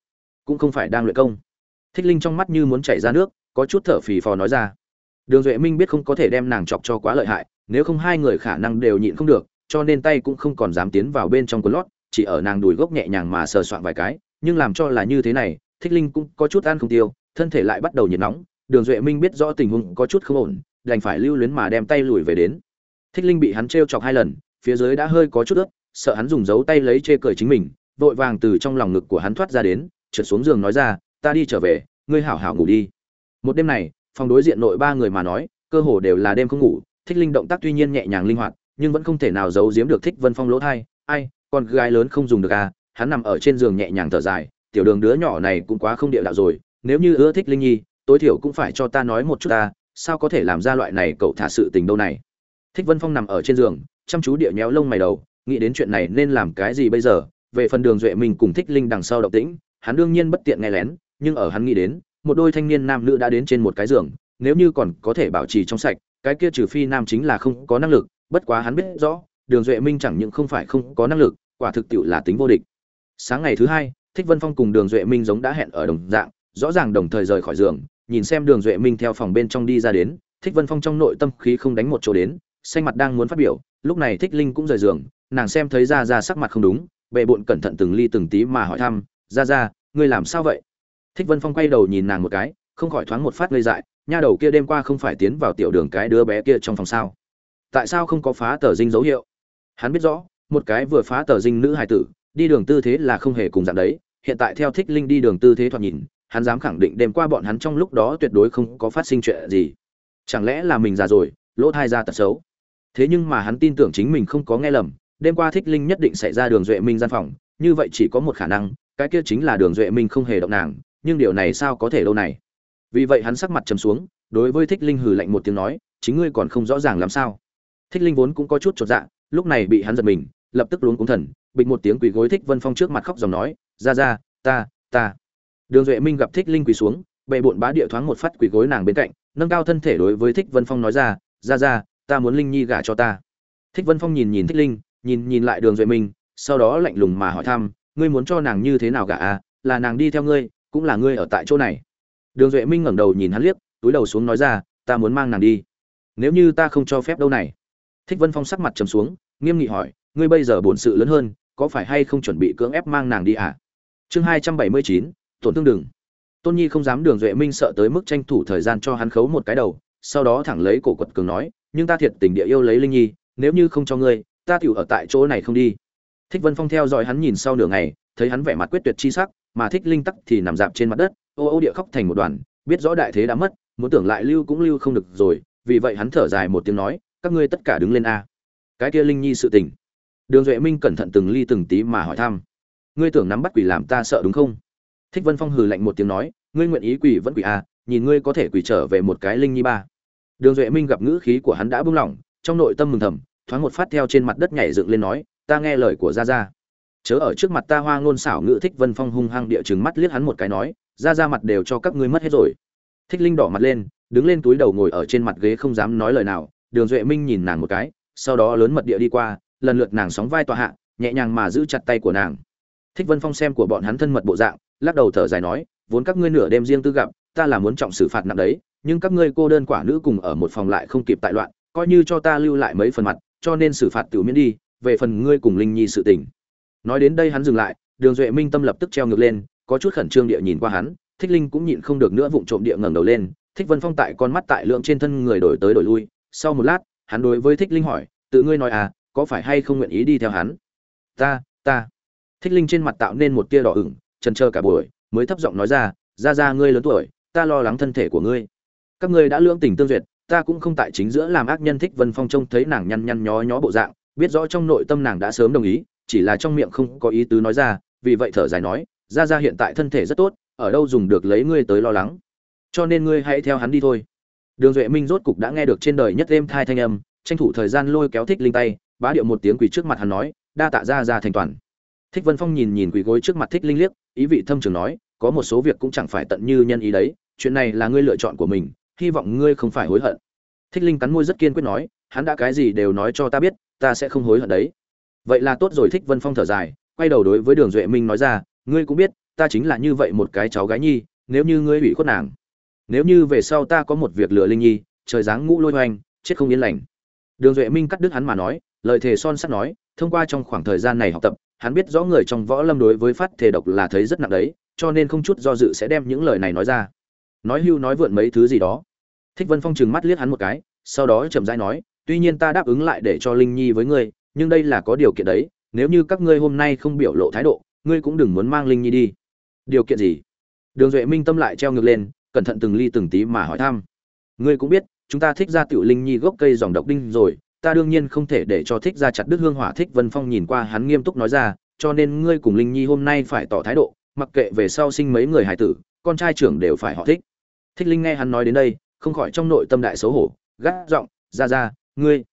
cũng không phải đang luyện công. Thích linh trong mắt như muốn chảy ra nước, có chút thở phì phò nói ra. Đường duệ minh biết không có thể đem nàng chọc cho quá lợi hại, nếu không hai người khả năng đều nhịn không được, cho nên tay cũng không còn dám tiến vào bên trong quần lót, chỉ ở nàng đùi gốc nhẹ nhàng mà sờ soạn vài cái, nhưng làm cho là như thế này, thích linh cũng có chút ăn không tiêu, thân thể lại bắt đầu nhiệt nóng. Đường duệ minh biết rõ tình huống có chút không ổn, đành phải lưu luyến mà đem tay lùi về đến thích linh bị hắn t chọc hai lần, phía dưới đã hơi có chút ướt, sợ hắn dùng dấu tay lấy chê cười chính mình, vội vàng từ trong lòng ngực của hắn thoát ra đến, trượt xuống giường nói ra, ta đi trở về, ngươi hảo hảo ngủ đi. Một đêm này, phòng đối diện nội ba người mà nói, cơ hồ đều là đêm không ngủ, thích linh động tác tuy nhiên nhẹ nhàng linh hoạt, nhưng vẫn không thể nào giấu giếm được thích vân phong lỗ thai. Ai, con gái lớn không dùng được à? Hắn nằm ở trên giường nhẹ nhàng thở dài, tiểu đường đứa nhỏ này cũng quá không địa đạo rồi, nếu như ưa thích linh nhi, tối thiểu cũng phải cho ta nói một chút ta, sao có thể làm ra loại này cậu thả sự tình đâu này? Thích vân phong nằm ở trên giường, chăm chú địa nhéo lông mày đầu, nghĩ đến chuyện này nên làm cái gì bây giờ? Về phần đường duệ mình cùng thích linh đằng sau động tĩnh, hắn đương nhiên bất tiện nghe lén, nhưng ở hắn nghĩ đến, một đôi thanh niên nam nữ đã đến trên một cái giường, nếu như còn có thể bảo trì trong sạch, cái kia trừ phi nam chính là không có năng lực, bất quá hắn biết rõ, đường duệ minh chẳng những không phải không có năng lực, quả thực tiệu là tính vô địch. Sáng ngày thứ hai, thích vân phong cùng đường duệ minh giống đã hẹn ở đồng dạng, rõ ràng đồng thời rời khỏi giường, nhìn xem đường duệ minh theo phòng bên trong đi ra đến, thích vân phong trong nội tâm khí không đánh một chỗ đến xanh mặt đang muốn phát biểu, lúc này thích linh cũng rời giường, nàng xem thấy ra ra sắc mặt không đúng bệ bộn cẩn thận từng ly từng tí mà hỏi thăm ra ra ngươi làm sao vậy? Thích vân phong quay đầu nhìn nàng một cái, không khỏi thoáng một phát ngây dại, nha đầu kia đêm qua không phải tiến vào tiểu đường cái đứa bé kia trong phòng sao? Tại sao không có phá tờ dinh dấu hiệu? Hắn biết rõ, một cái vừa phá tờ dinh nữ hài tử, đi đường tư thế là không hề cùng dạng đấy, hiện tại theo thích linh đi đường tư thế thoạt nhìn, hắn dám khẳng định đêm qua bọn hắn trong lúc đó tuyệt đối không có phát sinh chuyện gì. Chẳng lẽ là mình già rồi, lỗ thai ra tật xấu? Thế nhưng mà hắn tin tưởng chính mình không có nghe lầm, đêm qua thích linh nhất định xảy ra đường duệ minh gian phòng, như vậy chỉ có một khả năng, cái kia chính là đường duệ minh không hề động nàng, nhưng điều này sao có thể lâu này? Vì vậy hắn sắc mặt trầm xuống, đối với thích linh hừ lạnh một tiếng nói, chính ngươi còn không rõ ràng làm sao? Thích linh vốn cũng có chút chột dạ lúc này bị hắn giật mình, lập tức luống cúng thần, bịch một tiếng quỳ gối thích vân phong trước mặt khóc dòng nói, ra ra, ta ta. Đường duệ minh gặp thích linh quỳ xuống, bệ bộn bá địa thoáng một phát quỳ gối nàng bên cạnh, nâng cao thân thể đối với thích vân phong nói ra ra ra ta muốn linh nhi gả cho ta. Thích vân phong nhìn nhìn thích linh, nhìn nhìn lại đường duệ minh, sau đó lạnh lùng mà hỏi thăm, ngươi muốn cho nàng như thế nào gả à? Là nàng đi theo ngươi, cũng là ngươi ở tại chỗ này. Đường duệ minh ngẩng đầu nhìn hắn liếc, túi đầu xuống nói ra, ta muốn mang nàng đi. Nếu như ta không cho phép đâu này. Thích vân phong sắc mặt trầm xuống, nghiêm nghị hỏi, ngươi bây giờ bổn sự lớn hơn, có phải hay không chuẩn bị cưỡng ép mang nàng đi à? Chương hai trăm bảy mươi chín, tổn thương đừng tôn nhi không dám đường duệ minh sợ tới mức tranh thủ thời gian cho hắn khấu một cái đầu, sau đó thẳng lấy cổ quật cường nói nhưng ta thiệt tình địa yêu lấy linh nhi, nếu như không cho ngươi, ta tiểu ở tại chỗ này không đi. Thích vân phong theo dõi hắn nhìn sau nửa ngày, thấy hắn vẻ mặt quyết tuyệt chi sắc, mà thích linh tắc thì nằm dạp trên mặt đất, ô ô địa khóc thành một đoàn, biết rõ đại thế đã mất, muốn tưởng lại lưu cũng lưu không được rồi, vì vậy hắn thở dài một tiếng nói, các ngươi tất cả đứng lên a. Cái kia linh nhi sự tình. Đường duệ minh cẩn thận từng ly từng tí mà hỏi thăm. Ngươi tưởng nắm bắt quỷ làm ta sợ đúng không? Thích vân phong hừ lạnh một tiếng nói, ngươi nguyện ý quỷ vẫn quỷ a, nhìn ngươi có thể quỷ trở về một cái linh nhi ba đường duệ minh gặp ngữ khí của hắn đã buông lỏng trong nội tâm mừng thầm, thoáng một phát theo trên mặt đất nhảy dựng lên nói, ta nghe lời của gia gia. Chớ ở trước mặt ta hoa ngôn xảo ngữ thích vân phong hung hăng địa chừng mắt liếc hắn một cái nói ra ra mặt đều cho các ngươi mất hết rồi. Thích linh đỏ mặt lên, đứng lên túi đầu ngồi ở trên mặt ghế không dám nói lời nào, đường duệ minh nhìn nàng một cái, sau đó lớn mật địa đi qua, lần lượt nàng sóng vai tòa hạ, nhẹ nhàng mà giữ chặt tay của nàng. Thích vân phong xem của bọn hắn thân mật bộ dạng, lắc đầu thở dài nói, vốn các ngươi nửa đêm riêng tư gặp, ta là muốn trọng xử phạt nặng đấy nhưng các ngươi cô đơn quả nữ cùng ở một phòng lại không kịp tại loạn, coi như cho ta lưu lại mấy phần mặt, cho nên xử phạt tiểu miễn đi, về phần ngươi cùng linh nhi sự tình. Nói đến đây hắn dừng lại, đường duệ minh tâm lập tức treo ngược lên, có chút khẩn trương địa nhìn qua hắn, thích linh cũng nhịn không được nữa vụng trộm địa ngẩng đầu lên, thích vân phong tại con mắt tại lượng trên thân người đổi tới đổi lui, sau một lát, hắn đối với thích linh hỏi, tự ngươi nói à có phải hay không nguyện ý đi theo hắn? Ta ta. Thích linh trên mặt tạo nên một tia đỏ ửng, trần trơ cả buổi, mới thấp giọng nói ra ra ra ngươi lớn tuổi, ta lo lắng thân thể của ngươi các ngươi đã lưỡng tình tương duyệt, ta cũng không tại chính giữa làm ác nhân thích vân phong trông thấy nàng nhăn nhăn nhó nhó bộ dạng, biết rõ trong nội tâm nàng đã sớm đồng ý, chỉ là trong miệng không có ý tứ nói ra, vì vậy thở dài nói, ra ra hiện tại thân thể rất tốt, ở đâu dùng được lấy ngươi tới lo lắng. Cho nên ngươi hãy theo hắn đi thôi. Đường duệ minh rốt cục đã nghe được trên đời nhất êm thai thanh âm, tranh thủ thời gian lôi kéo thích linh tay, bá điệu một tiếng quỳ trước mặt hắn nói, đa tạ ra ra thành toàn. Thích vân phong nhìn nhìn quỳ gối trước mặt thích linh liếc, ý vị thâm trường nói, có một số việc cũng chẳng phải tận như nhân ý đấy, chuyện này là ngươi lựa chọn của mình hy vọng ngươi không phải hối hận. Thích linh cắn môi rất kiên quyết nói, hắn đã cái gì đều nói cho ta biết, ta sẽ không hối hận đấy. Vậy là tốt rồi, thích vân phong thở dài, quay đầu đối với đường duệ minh nói ra, ngươi cũng biết, ta chính là như vậy một cái cháu gái nhi, nếu như ngươi hủy khuất nàng, nếu như về sau ta có một việc lừa linh nhi, trời dáng ngũ lôi hoành, chết không yên lành. Đường duệ minh cắt đứt hắn mà nói, lời thề son sắt nói, thông qua trong khoảng thời gian này học tập, hắn biết rõ người trong võ lâm đối với phát thể độc là thấy rất nặng đấy, cho nên không chút do dự sẽ đem những lời này nói ra. Nói hưu nói vượn mấy thứ gì đó thích vân phong trừng mắt liếc hắn một cái, sau đó chậm rãi nói, tuy nhiên ta đáp ứng lại để cho linh nhi với ngươi, nhưng đây là có điều kiện đấy, nếu như các ngươi hôm nay không biểu lộ thái độ, ngươi cũng đừng muốn mang linh nhi đi. Điều kiện gì? Đường duệ minh tâm lại treo ngược lên, cẩn thận từng ly từng tí mà hỏi thăm. Ngươi cũng biết, chúng ta thích ra tiểu linh nhi gốc cây dòng độc đinh rồi, ta đương nhiên không thể để cho thích ra chặt đứt hương hỏa. Thích vân phong nhìn qua hắn nghiêm túc nói ra, cho nên ngươi cùng linh nhi hôm nay phải tỏ thái độ, mặc kệ về sau sinh mấy người hải tử, con trai trưởng đều phải họ thích. Thích linh nghe hắn nói đến đây không khỏi trong nội tâm đại xấu hổ, gắt giọng ra ra ngươi,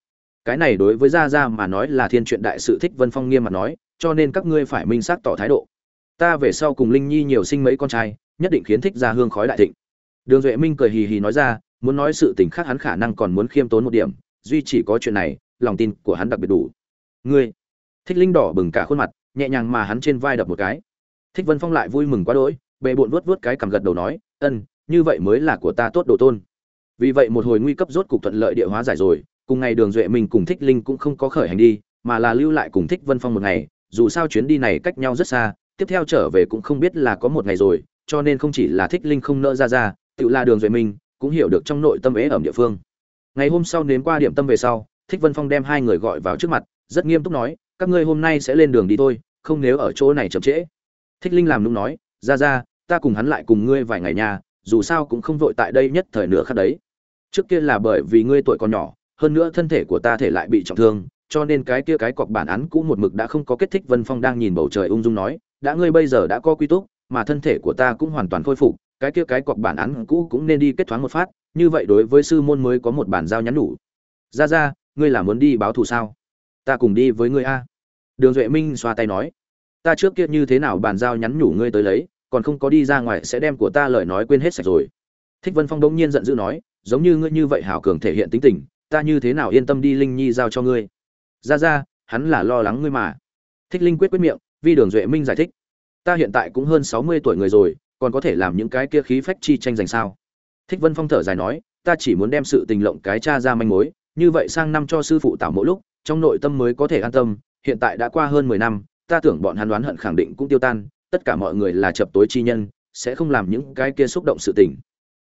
cái này đối với Ra Ra mà nói là thiên chuyện đại sự thích vân phong nghiêm mặt nói, cho nên các ngươi phải minh xác tỏ thái độ. Ta về sau cùng linh nhi nhiều sinh mấy con trai, nhất định khiến thích ra hương khói đại thịnh. Đường duệ minh cười hì hì nói ra, muốn nói sự tình khác hắn khả năng còn muốn khiêm tốn một điểm, duy chỉ có chuyện này, lòng tin của hắn đặc biệt đủ. Ngươi. Thích linh đỏ bừng cả khuôn mặt, nhẹ nhàng mà hắn trên vai đập một cái. Thích vân phong lại vui mừng quá đỗi bệ bộn vuốt vuốt cái cằm gật đầu nói, ân, như vậy mới là của ta tốt đồ tôn vì vậy một hồi nguy cấp rốt cục thuận lợi địa hóa giải rồi, cùng ngày đường duệ minh cùng thích linh cũng không có khởi hành đi, mà là lưu lại cùng thích vân phong một ngày, dù sao chuyến đi này cách nhau rất xa, tiếp theo trở về cũng không biết là có một ngày rồi, cho nên không chỉ là thích linh không nỡ ra ra, tự là đường duệ minh cũng hiểu được trong nội tâm ế ẩm địa phương. Ngày hôm sau nếm qua điểm tâm về sau, thích vân phong đem hai người gọi vào trước mặt, rất nghiêm túc nói, các ngươi hôm nay sẽ lên đường đi thôi, không nếu ở chỗ này chậm trễ. Thích linh làm nung nói, ra ra, ta cùng hắn lại cùng ngươi vài ngày nhà, dù sao cũng không vội tại đây nhất thời nửa khắc đấy trước kia là bởi vì ngươi tuổi còn nhỏ, hơn nữa thân thể của ta thể lại bị trọng thương, cho nên cái kia cái cọc bản án cũ một mực đã không có kết thích vân phong đang nhìn bầu trời ung dung nói, đã ngươi bây giờ đã có quy túc, mà thân thể của ta cũng hoàn toàn khôi phục, cái kia cái cọc bản án cũ cũng nên đi kết thoáng một phát, như vậy đối với sư môn mới có một bản giao nhắn đủ. Ra ra, ngươi là muốn đi báo thù sao? Ta cùng đi với ngươi a. Đường duệ minh xoa tay nói, ta trước kia như thế nào bàn giao nhắn nhủ ngươi tới lấy, còn không có đi ra ngoài sẽ đem của ta lời nói quên hết sạch rồi. Thích vân phong đống nhiên giận dữ nói giống như ngươi như vậy hảo cường thể hiện tính tình, ta như thế nào yên tâm đi linh nhi giao cho ngươi? Ra ra, hắn là lo lắng ngươi mà. Thích linh quyết quyết miệng, vi đường duệ minh giải thích. Ta hiện tại cũng hơn sáu mươi tuổi người rồi, còn có thể làm những cái kia khí phách chi tranh giành sao? Thích vân phong thở dài nói, ta chỉ muốn đem sự tình lộng cái cha ra manh mối, như vậy sang năm cho sư phụ tạo mỗi lúc, trong nội tâm mới có thể an tâm, hiện tại đã qua hơn mười năm, ta tưởng bọn hắn đoán hận khẳng định cũng tiêu tan, tất cả mọi người là chập tối chi nhân, sẽ không làm những cái kia xúc động sự tình.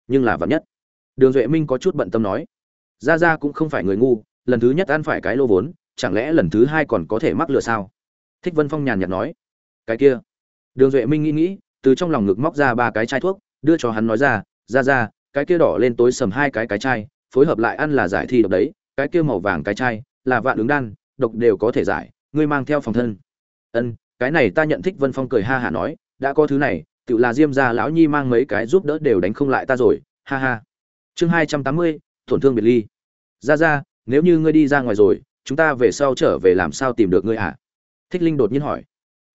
Nhưng là vắn nhất đường duệ minh có chút bận tâm nói. Ra ra cũng không phải người ngu, lần thứ nhất ăn phải cái lô vốn, chẳng lẽ lần thứ hai còn có thể mắc lừa sao? Thích vân phong nhàn nhạt nói. Cái kia. Đường duệ minh nghĩ nghĩ, từ trong lòng ngực móc ra ba cái chai thuốc, đưa cho hắn nói ra ra ra cái kia đỏ lên tối sầm hai cái cái chai, phối hợp lại ăn là giải thi độc đấy, cái kia màu vàng cái chai, là vạn ứng đan, độc đều có thể giải, ngươi mang theo phòng thân. Ân, cái này ta nhận. Thích vân phong cười ha hả nói, đã có thứ này tự là diêm gia lão nhi mang mấy cái giúp đỡ đều đánh không lại ta rồi, ha ha chương hai trăm tám mươi, tổn thương biệt ly. Ra ra, nếu như ngươi đi ra ngoài rồi, chúng ta về sau trở về làm sao tìm được ngươi à thích linh đột nhiên hỏi.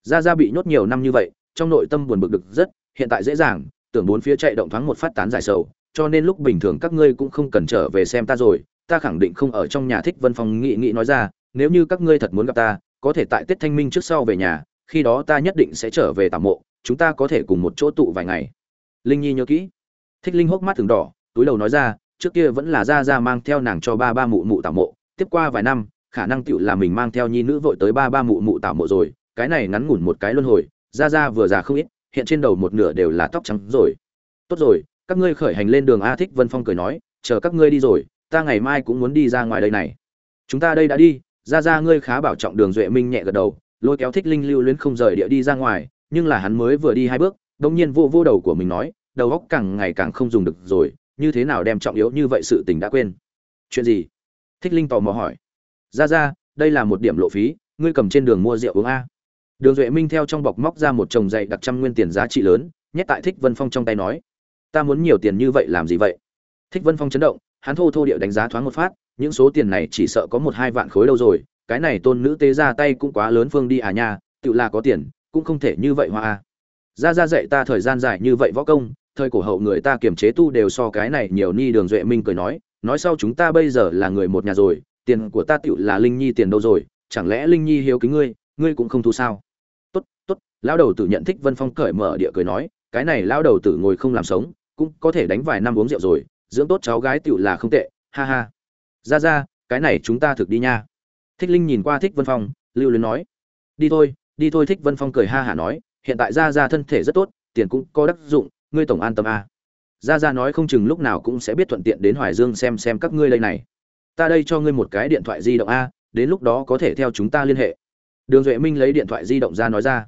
Ra ra bị nhốt nhiều năm như vậy, trong nội tâm buồn bực được rất, hiện tại dễ dàng, tưởng bốn phía chạy động thoáng một phát tán giải sầu, cho nên lúc bình thường các ngươi cũng không cần trở về xem ta rồi, ta khẳng định không ở trong nhà thích vân phong nghị nghị nói ra, nếu như các ngươi thật muốn gặp ta, có thể tại tết thanh minh trước sau về nhà, khi đó ta nhất định sẽ trở về tạm mộ, chúng ta có thể cùng một chỗ tụ vài ngày. Linh nhi nhớ kỹ. Thích linh hốc mắt thường đỏ túi đầu nói ra, trước kia vẫn là ra ra mang theo nàng cho ba ba mụ mụ tảo mộ, tiếp qua vài năm, khả năng tựu là mình mang theo nhi nữ vội tới ba ba mụ mụ tảo mộ rồi, cái này ngắn ngủn một cái luân hồi ra ra vừa già không ít, hiện trên đầu một nửa đều là tóc trắng rồi. Tốt rồi, các ngươi khởi hành lên đường a thích vân phong cười nói, chờ các ngươi đi rồi, ta ngày mai cũng muốn đi ra ngoài đây này. Chúng ta đây đã đi. Ra ra ngươi khá bảo trọng đường duệ minh nhẹ gật đầu, lôi kéo thích linh lưu luyến không rời địa đi ra ngoài, nhưng là hắn mới vừa đi hai bước đông nhiên vô vô đầu của mình nói, đầu óc càng ngày càng không dùng được rồi như thế nào đem trọng yếu như vậy sự tình đã quên? Chuyện gì? Thích linh tò mò hỏi. Ra ra, đây là một điểm lộ phí, ngươi cầm trên đường mua rượu uống a. Đường duệ minh theo trong bọc móc ra một chồng dạy đặc trăm nguyên tiền giá trị lớn, nhét tại thích vân phong trong tay nói. Ta muốn nhiều tiền như vậy làm gì vậy? Thích vân phong chấn động, hắn thô thô điệu đánh giá thoáng một phát, những số tiền này chỉ sợ có một hai vạn khối đâu rồi, cái này tôn nữ tế ra tay cũng quá lớn phương đi à nha, tự là có tiền, cũng không thể như vậy hoa a. Ra ra dạy ta thời gian dài như vậy võ công thời cổ hậu người ta kiềm chế tu đều so cái này nhiều ni đường duệ minh cười nói nói sau chúng ta bây giờ là người một nhà rồi, tiền của ta tựu là linh nhi tiền đâu rồi, chẳng lẽ linh nhi hiếu kính ngươi ngươi cũng không thu sao? Tốt tốt, lão đầu tử nhận thích vân phong cởi mở địa cười nói, cái này lão đầu tử ngồi không làm sống, cũng có thể đánh vài năm uống rượu rồi, dưỡng tốt cháu gái tựu là không tệ, ha ha. Ra ra, cái này chúng ta thực đi nha. Thích linh nhìn qua thích vân phong, lưu luyến nói, đi thôi đi thôi thích vân phong cười ha hả nói, hiện tại ra ra thân thể rất tốt, tiền cũng có đắc dụng ngươi tổng an tâm a. Gia ra ra nói không chừng lúc nào cũng sẽ biết thuận tiện đến hoài dương xem xem các ngươi đây này. Ta đây cho ngươi một cái điện thoại di động a, đến lúc đó có thể theo chúng ta liên hệ. Đường duệ minh lấy điện thoại di động ra nói ra.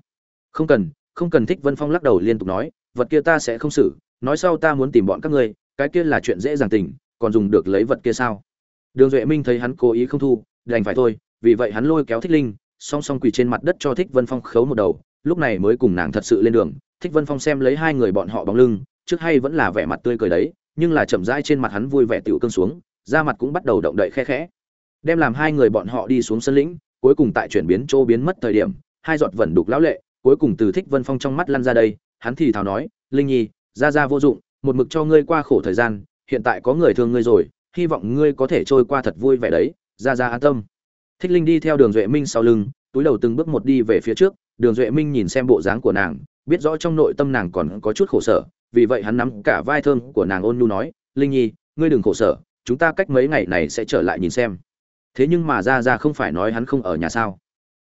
Không cần không cần thích vân phong lắc đầu liên tục nói, vật kia ta sẽ không xử, nói sau ta muốn tìm bọn các ngươi, cái kia là chuyện dễ dàng tình, còn dùng được lấy vật kia sao? Đường duệ minh thấy hắn cố ý không thu, đành phải thôi, vì vậy hắn lôi kéo thích linh, song song quỳ trên mặt đất cho thích vân phong khấu một đầu, lúc này mới cùng nàng thật sự lên đường thích vân phong xem lấy hai người bọn họ bóng lưng, trước hay vẫn là vẻ mặt tươi cười đấy, nhưng là chậm rãi trên mặt hắn vui vẻ tiểu cương xuống, da mặt cũng bắt đầu động đậy khe khẽ. Đem làm hai người bọn họ đi xuống sân lĩnh, cuối cùng tại chuyển biến chỗ biến mất thời điểm, hai giọt vẩn đục lão lệ, cuối cùng từ thích vân phong trong mắt lăn ra đây, hắn thì thào nói, linh nhi, ra ra vô dụng, một mực cho ngươi qua khổ thời gian, hiện tại có người thương ngươi rồi, hy vọng ngươi có thể trôi qua thật vui vẻ đấy, ra ra an tâm. Thích linh đi theo đường duệ minh sau lưng, túi đầu từng bước một đi về phía trước, đường duệ minh nhìn xem bộ dáng của nàng biết rõ trong nội tâm nàng còn có chút khổ sở, vì vậy hắn nắm cả vai thơm của nàng ôn nhu nói, linh nhi, ngươi đừng khổ sở, chúng ta cách mấy ngày này sẽ trở lại nhìn xem. Thế nhưng mà ra ra không phải nói hắn không ở nhà sao?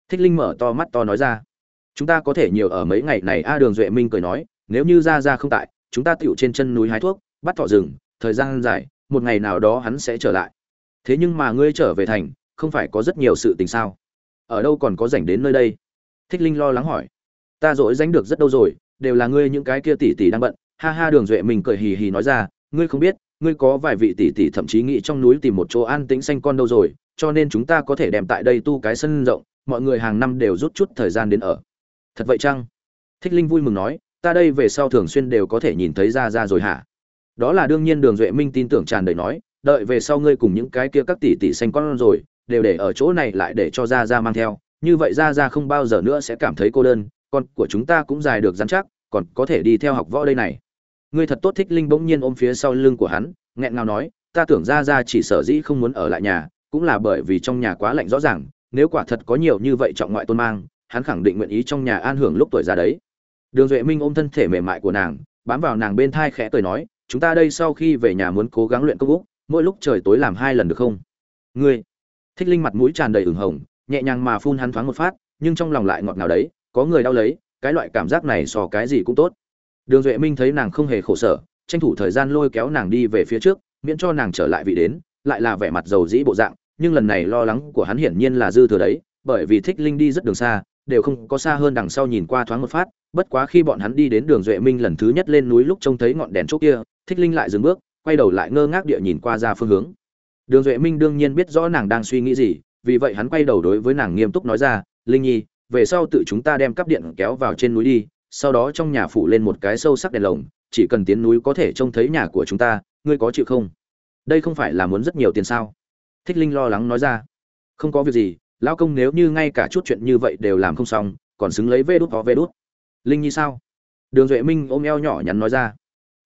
Thích linh mở to mắt to nói ra, chúng ta có thể nhiều ở mấy ngày này. A đường duệ minh cười nói, nếu như ra ra không tại, chúng ta tựu trên chân núi hái thuốc, bắt thọ rừng, thời gian dài, một ngày nào đó hắn sẽ trở lại. Thế nhưng mà ngươi trở về thành, không phải có rất nhiều sự tình sao? Ở đâu còn có rảnh đến nơi đây? Thích linh lo lắng hỏi ta dỗi dánh được rất đâu rồi, đều là ngươi những cái kia tỷ tỷ đang bận. Ha ha, đường duệ mình cười hì hì nói ra, ngươi không biết, ngươi có vài vị tỷ tỷ thậm chí nghĩ trong núi tìm một chỗ an tĩnh xanh con đâu rồi, cho nên chúng ta có thể đem tại đây tu cái sân rộng, mọi người hàng năm đều rút chút thời gian đến ở. Thật vậy chăng? Thích linh vui mừng nói, ta đây về sau thường xuyên đều có thể nhìn thấy ra ra rồi hả? Đó là đương nhiên, đường duệ minh tin tưởng tràn đầy nói, đợi về sau ngươi cùng những cái kia các tỷ tỷ xanh con rồi, đều để ở chỗ này lại để cho ra ra mang theo, như vậy ra ra không bao giờ nữa sẽ cảm thấy cô đơn con của chúng ta cũng dài được dán chắc, còn có thể đi theo học võ đây này. Ngươi thật tốt thích linh bỗng nhiên ôm phía sau lưng của hắn, nghẹn ngào nói, ta tưởng ra ra chỉ sở dĩ không muốn ở lại nhà, cũng là bởi vì trong nhà quá lạnh rõ ràng, nếu quả thật có nhiều như vậy trọng ngoại tôn mang, hắn khẳng định nguyện ý trong nhà an hưởng lúc tuổi già đấy. Đường duệ minh ôm thân thể mềm mại của nàng, bám vào nàng bên thai khẽ cười nói, chúng ta đây sau khi về nhà muốn cố gắng luyện công úc, mỗi lúc trời tối làm hai lần được không? Ngươi, thích linh mặt mũi tràn đầy ửng hồng, nhẹ nhàng mà phun hắn thoáng một phát, nhưng trong lòng lại ngọt ngào đấy có người đau lấy, cái loại cảm giác này so cái gì cũng tốt. Đường duệ minh thấy nàng không hề khổ sở, tranh thủ thời gian lôi kéo nàng đi về phía trước, miễn cho nàng trở lại vị đến, lại là vẻ mặt dầu dĩ bộ dạng, nhưng lần này lo lắng của hắn hiển nhiên là dư thừa đấy, bởi vì thích linh đi rất đường xa, đều không có xa hơn đằng sau nhìn qua thoáng một phát, bất quá khi bọn hắn đi đến đường duệ minh lần thứ nhất lên núi lúc trông thấy ngọn đèn chỗ kia, thích linh lại dừng bước, quay đầu lại ngơ ngác địa nhìn qua ra phương hướng. Đường duệ minh đương nhiên biết rõ nàng đang suy nghĩ gì, vì vậy hắn quay đầu đối với nàng nghiêm túc nói ra, linh nhi về sau tự chúng ta đem cắp điện kéo vào trên núi đi, sau đó trong nhà phủ lên một cái sâu sắc đèn lồng, chỉ cần tiến núi có thể trông thấy nhà của chúng ta, ngươi có chịu không? Đây không phải là muốn rất nhiều tiền sao? Thích linh lo lắng nói ra. Không có việc gì, lão công nếu như ngay cả chút chuyện như vậy đều làm không xong, còn xứng lấy vê đút có vê đút. Linh nhi sao? Đường duệ minh ôm eo nhỏ nhắn nói ra.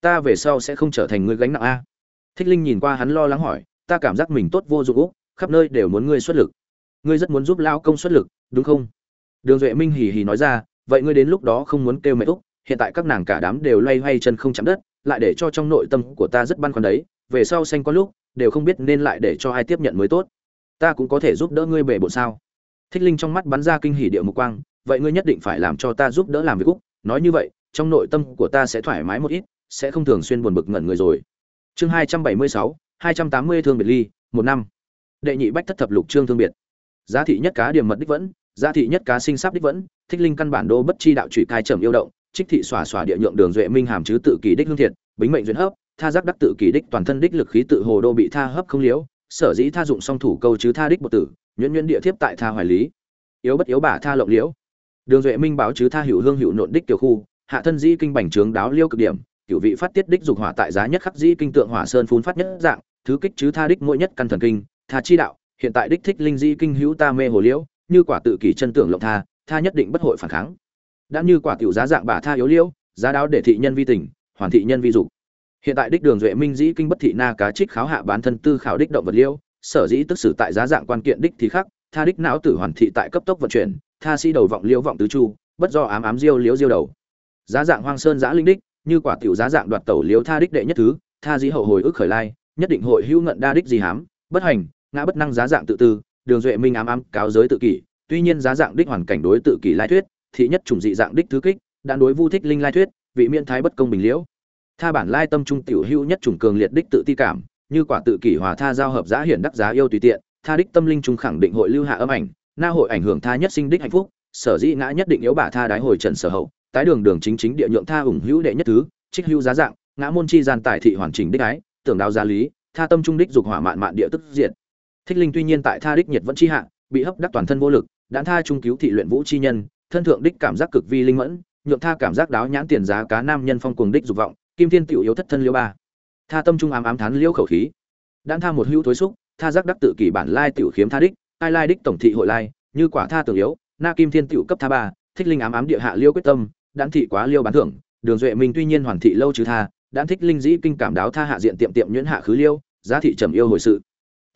Ta về sau sẽ không trở thành người gánh nặng a. Thích linh nhìn qua hắn lo lắng hỏi, ta cảm giác mình tốt vô dụng úc, khắp nơi đều muốn ngươi xuất lực. Ngươi rất muốn giúp lão công xuất lực, đúng không? Đường duệ minh hì hì nói ra, vậy ngươi đến lúc đó không muốn kêu mẹ úc, hiện tại các nàng cả đám đều loay hoay chân không chạm đất, lại để cho trong nội tâm của ta rất băn khoăn đấy, về sau xanh có lúc, đều không biết nên lại để cho ai tiếp nhận mới tốt. Ta cũng có thể giúp đỡ ngươi bể bộ sao? Thích linh trong mắt bắn ra kinh hỉ địa mục quang, vậy ngươi nhất định phải làm cho ta giúp đỡ làm việc úc. Nói như vậy, trong nội tâm của ta sẽ thoải mái một ít, sẽ không thường xuyên buồn bực ngẩn người rồi. Chương hai trăm bảy mươi sáu, hai trăm tám mươi thương biệt ly, một năm. Đệ nhị bách thất thập lục trương thương biệt. Giá thị nhất cá điểm mật đích vẫn gia thị nhất cá sinh sắp đích vẫn, thích linh căn bản đô bất chi đạo trụy cai trầm yêu động, trích thị xòa xòa địa nhượng đường duệ minh hàm chứ tự kỳ đích hương thiệt, bính mệnh duyên hấp, tha giác đắc tự kỳ đích toàn thân đích lực khí tự hồ đô bị tha hấp không liễu, sở dĩ tha dụng song thủ câu chứ tha đích một tử, nhuyễn nhuyễn địa thiếp tại tha hoài lý. Yếu bất yếu bả tha lộng liễu. Đường duệ minh báo chứ tha hữu hương hữu nộn đích tiểu khu, hạ thân dĩ kinh bành trướng đáo liêu cực điểm, cửu vị phát tiết đích dục hỏa tại giá nhất khắc dĩ kinh tượng hỏa sơn phun phát nhất dạng, thứ kích chứ tha đích mỗi nhất căn thần kinh, tha chi đạo, hiện tại đích thích linh di kinh hữu ta mê hồ liễu như quả tự kỷ chân tưởng lộng tha tha nhất định bất hội phản kháng. Đã như quả tiểu giá dạng bà tha yếu liễu, giá đáo để thị nhân vi tình, hoàn thị nhân vi dục. Hiện tại đích đường duệ minh dĩ kinh bất thị na cá trích kháo hạ bán thân tư khảo đích động vật liễu, sở dĩ tức xử tại giá dạng quan kiện đích thì khác, tha đích não tử hoàn thị tại cấp tốc vận chuyển, tha si đầu vọng liễu vọng tứ chu, bất do ám ám diêu liễu diêu đầu. Giá dạng hoang sơn giã linh đích, như quả tiểu giá dạng đoạt tẩu liễu tha đích đệ nhất thứ, tha dĩ hậu hồi ức khởi lai, nhất định hội hữu ngận đa đích gì hám, bất hành, ngã bất năng giá dạng tự tư đường duệ minh ám ám cáo giới tự kỷ, tuy nhiên giá dạng đích hoàn cảnh đối tự kỷ lai thuyết, thị nhất chủng dị dạng đích thứ kích, đã đối vu thích linh lai thuyết, vị miễn thái bất công bình liễu. Tha bản lai tâm trung tiểu hữu nhất chủng cường liệt đích tự ti cảm, như quả tự kỷ hòa tha giao hợp giá hiển đắc giá yêu tùy tiện, tha đích tâm linh trung khẳng định hội lưu hạ âm ảnh, na hội ảnh hưởng tha nhất sinh đích hạnh phúc, sở dĩ ngã nhất định yếu bả tha đái hồi trần sở hậu, tái đường đường chính chính địa nhượng tha ủng hữu đệ nhất thứ, trích hữu giá dạng, ngã môn chi gian tài thị hoàn chỉnh đích ái, tưởng đạo gia lý, tha tâm trung đích dục hỏa mạn mạn địa tức diện thích linh tuy nhiên tại tha đích nhiệt vẫn chi hạ, bị hấp đắc toàn thân vô lực, đã tha trung cứu thị luyện vũ chi nhân, thân thượng đích cảm giác cực vi linh mẫn, nhượng tha cảm giác đáo nhãn tiền giá cá nam nhân phong cuồng đích dục vọng, kim thiên tiểu yếu thất thân liêu ba. Tha tâm trung ám ám thán liêu khẩu khí. Đã tha một hữu thối xúc, tha giác đắc tự kỷ bản lai tiểu khiếm tha đích ai lai đích tổng thị hội lai, như quả tha tưởng yếu, na kim thiên tiểu cấp tha ba, thích linh ám ám địa hạ liêu quyết tâm đản thị quá liêu bán thưởng, đường duệ minh tuy nhiên hoàn thị lâu chứ tha đản thích linh dĩ kinh cảm đáo tha hạ diện tiệm tiệm nhuyễn hạ khứ liêu, giá thị trầm yêu hồi sự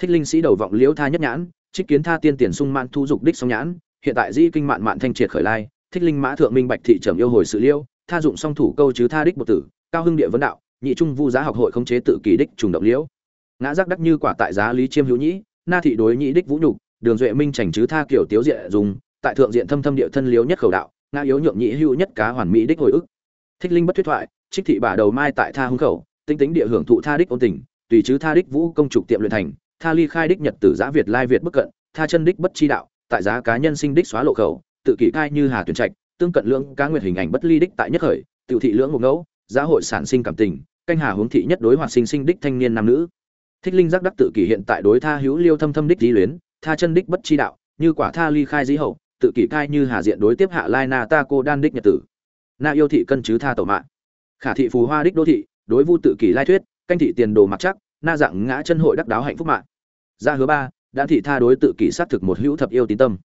thích linh sĩ đầu vọng liễu tha nhất nhãn, trích kiến tha tiên tiền sung mãn thu dục đích song nhãn, hiện tại dĩ kinh mạn mạn thanh triệt khởi lai, thích linh mã thượng minh bạch thị trầm yêu hồi sự liêu tha dụng song thủ câu chứ tha đích một tử, cao hưng địa vấn đạo, nhị trung vu giá học hội khống chế tự kỷ đích trùng động liễu. Ngã giác đắc như quả tại giá lý chiêm hữu nhĩ, na thị đối nhị đích vũ nhục, đường duệ minh chảnh chứ tha kiểu tiếu diện dùng, tại thượng diện thâm thâm địa thân liếu nhất khẩu đạo, ngã yếu nhượng nhị hữu nhất cá hoàn mỹ đích hồi ức. Thích linh bất thuyết thoại, trích thị bà đầu mai tại tha hung khẩu tinh tính địa hưởng thụ tha đích ôn tình, tùy chứ tha đích vũ công trục tiệm luyện thành tha ly khai đích nhật tử giã việt lai việt bất cận, tha chân đích bất chi đạo, tại giá cá nhân sinh đích xóa lộ khẩu, tự kỷ cai như hà tuyển trạch, tương cận lưỡng cá nguyệt hình ảnh bất ly đích tại nhất khởi, tiểu thị lưỡng một ngẫu, giá hội sản sinh cảm tình, canh hà hướng thị nhất đối hoạt sinh sinh đích thanh niên nam nữ. Thích linh giác đắc tự kỷ hiện tại đối tha hữu liêu thâm thâm đích lý luyến, tha chân đích bất chi đạo, như quả tha ly khai dĩ hậu, tự kỷ cai như hà diện đối tiếp hạ lai na ta cô đan đích nhật tử. Na yêu thị cân chứ tha tổ mạng khả thị phù hoa đích đô thị, đối vu tự kỷ lai thuyết, canh thị tiền đồ mặc chắc, na dạng ngã chân hội đắc đáo hạnh phúc mạng ra hứa ba, đã thị tha đối tự kỷ sát thực một hữu thập yêu tín tâm.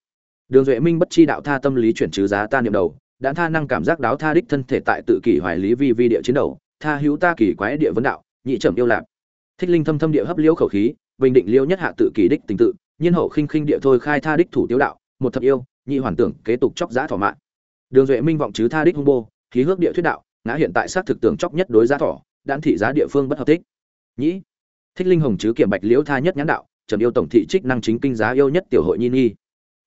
Đường duệ minh bất chi đạo tha tâm lý chuyển trừ giá ta niệm đầu, đã tha năng cảm giác đáo tha đích thân thể tại tự kỷ hoài lý vi vi địa chiến đầu, tha hữu ta kỳ quái địa vấn đạo, nhị trầm yêu lạc. Thích linh thâm thâm địa hấp liễu khẩu khí, bình định liễu nhất hạ tự kỷ đích tình tự, nhiên hậu khinh khinh địa thôi khai tha đích thủ tiêu đạo, một thập yêu, nhị hoàn tưởng kế tục chóc giá thỏa mạn. Đường duệ minh vọng chứ tha đích hung bô, khí hước địa thuyết đạo, ngã hiện tại xác thực tưởng chóc nhất đối giá thỏ đan thị giá địa phương bất hợp thích. Nhĩ, thích linh hồng chứ kiểm bạch liễu tha nhất nhãn đạo trầm yêu tổng thị trích năng chính kinh giá yêu nhất tiểu hội nhi nhi.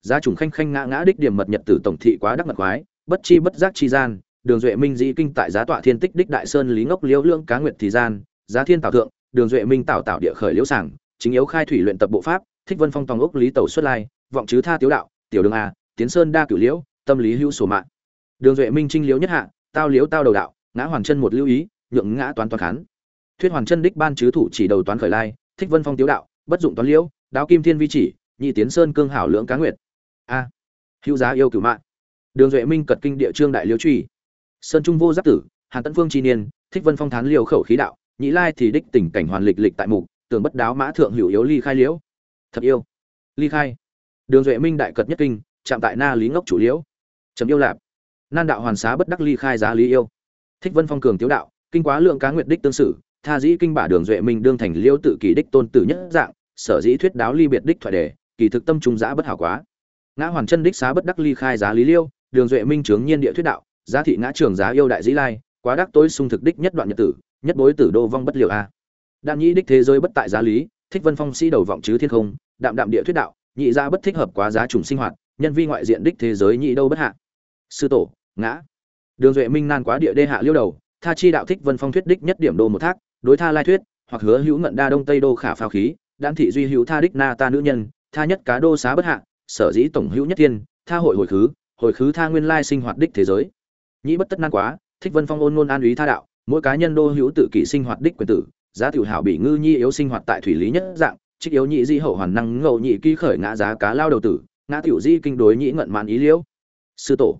Giá trùng khanh khanh ngã ngã đích điểm mật nhật tử tổng thị quá đắc mật khoái, bất chi bất giác chi gian, đường duệ minh dĩ kinh tại giá tọa thiên tích đích đại sơn lý ngốc liễu lương cá nguyệt thì gian, giá thiên tạo thượng, đường duệ minh tạo tạo địa khởi liễu sảng, chính yếu khai thủy luyện tập bộ pháp, thích vân phong tòng ốc lý tẩu xuất lai, vọng chứ tha tiếu đạo, tiểu đường a, tiến sơn đa cửu liễu, tâm lý hữu sổ mạng. Đường duệ minh trinh liễu nhất hạ, tao liễu tao đầu đạo, ngã hoàn chân một lưu ý, nhượng ngã toán toán khán. Thuyết hoàn chân đích ban chứ thủ chỉ đầu toán khởi lai, thích vân phong tiếu đạo bất dụng toán liễu, đáo kim thiên vi chỉ, nhị tiến sơn cương hảo lưỡng cá nguyệt. A, hữu giá yêu cửu mạng. Đường duệ minh cật kinh địa trương đại liễu truy. Sơn trung vô giáp tử, hàn tấn phương chi niên, thích vân phong thán liều khẩu khí đạo, nhị lai thì đích tình cảnh hoàn lịch lịch tại mục tưởng bất đáo mã thượng hữu yếu ly khai liễu. Thật yêu, ly khai. Đường duệ minh đại cật nhất kinh, chạm tại na lý ngốc chủ liễu. Trầm yêu lạp. Nan đạo hoàn xá bất đắc ly khai giá lý yêu. Thích vân phong cường tiếu đạo, kinh quá lượng cá nguyệt đích tương sử, tha dĩ kinh bả đường duệ minh đương thành liễu tự kỷ đích tôn tử nhất dạng sở dĩ thuyết đáo ly biệt đích thoại đề, kỳ thực tâm trung giã bất hảo quá. Ngã hoàn chân đích xá bất đắc ly khai giá lý liêu, đường duệ minh trướng nhiên địa thuyết đạo, giá thị ngã trường giá yêu đại dĩ lai, quá đắc tối sung thực đích nhất đoạn nhật tử, nhất bối tử đô vong bất liều a. Đạm nhĩ đích thế giới bất tại giá lý, thích vân phong sĩ đầu vọng chứ thiên không, đạm đạm địa thuyết đạo, nhị gia bất thích hợp quá giá trùng sinh hoạt, nhân vi ngoại diện đích thế giới nhị đâu bất hạ. Sư tổ, ngã. Đường duệ minh nan quá địa đê hạ liêu đầu, tha chi đạo thích vân phong thuyết đích nhất điểm đô một thác, đối tha lai thuyết, hoặc hứa hữu ngận đa đông tây đô khả phao khí đan thị duy hữu tha đích na ta nữ nhân, tha nhất cá đô xá bất hạ, sở dĩ tổng hữu nhất tiên tha hội hồi khứ hồi khứ tha nguyên lai sinh hoạt đích thế giới. Nhĩ bất tất nan quá, thích vân phong ôn ngôn an ý tha đạo, mỗi cá nhân đô hữu tự kỷ sinh hoạt đích quyền tử, giá tiểu hảo bị ngư nhi yếu sinh hoạt tại thủy lý nhất dạng, trích yếu nhị di hậu hoàn năng ngậu nhị ký khởi ngã giá cá lao đầu tử, ngã tiểu di kinh đối nhị ngận mạn ý liễu. Sư tổ.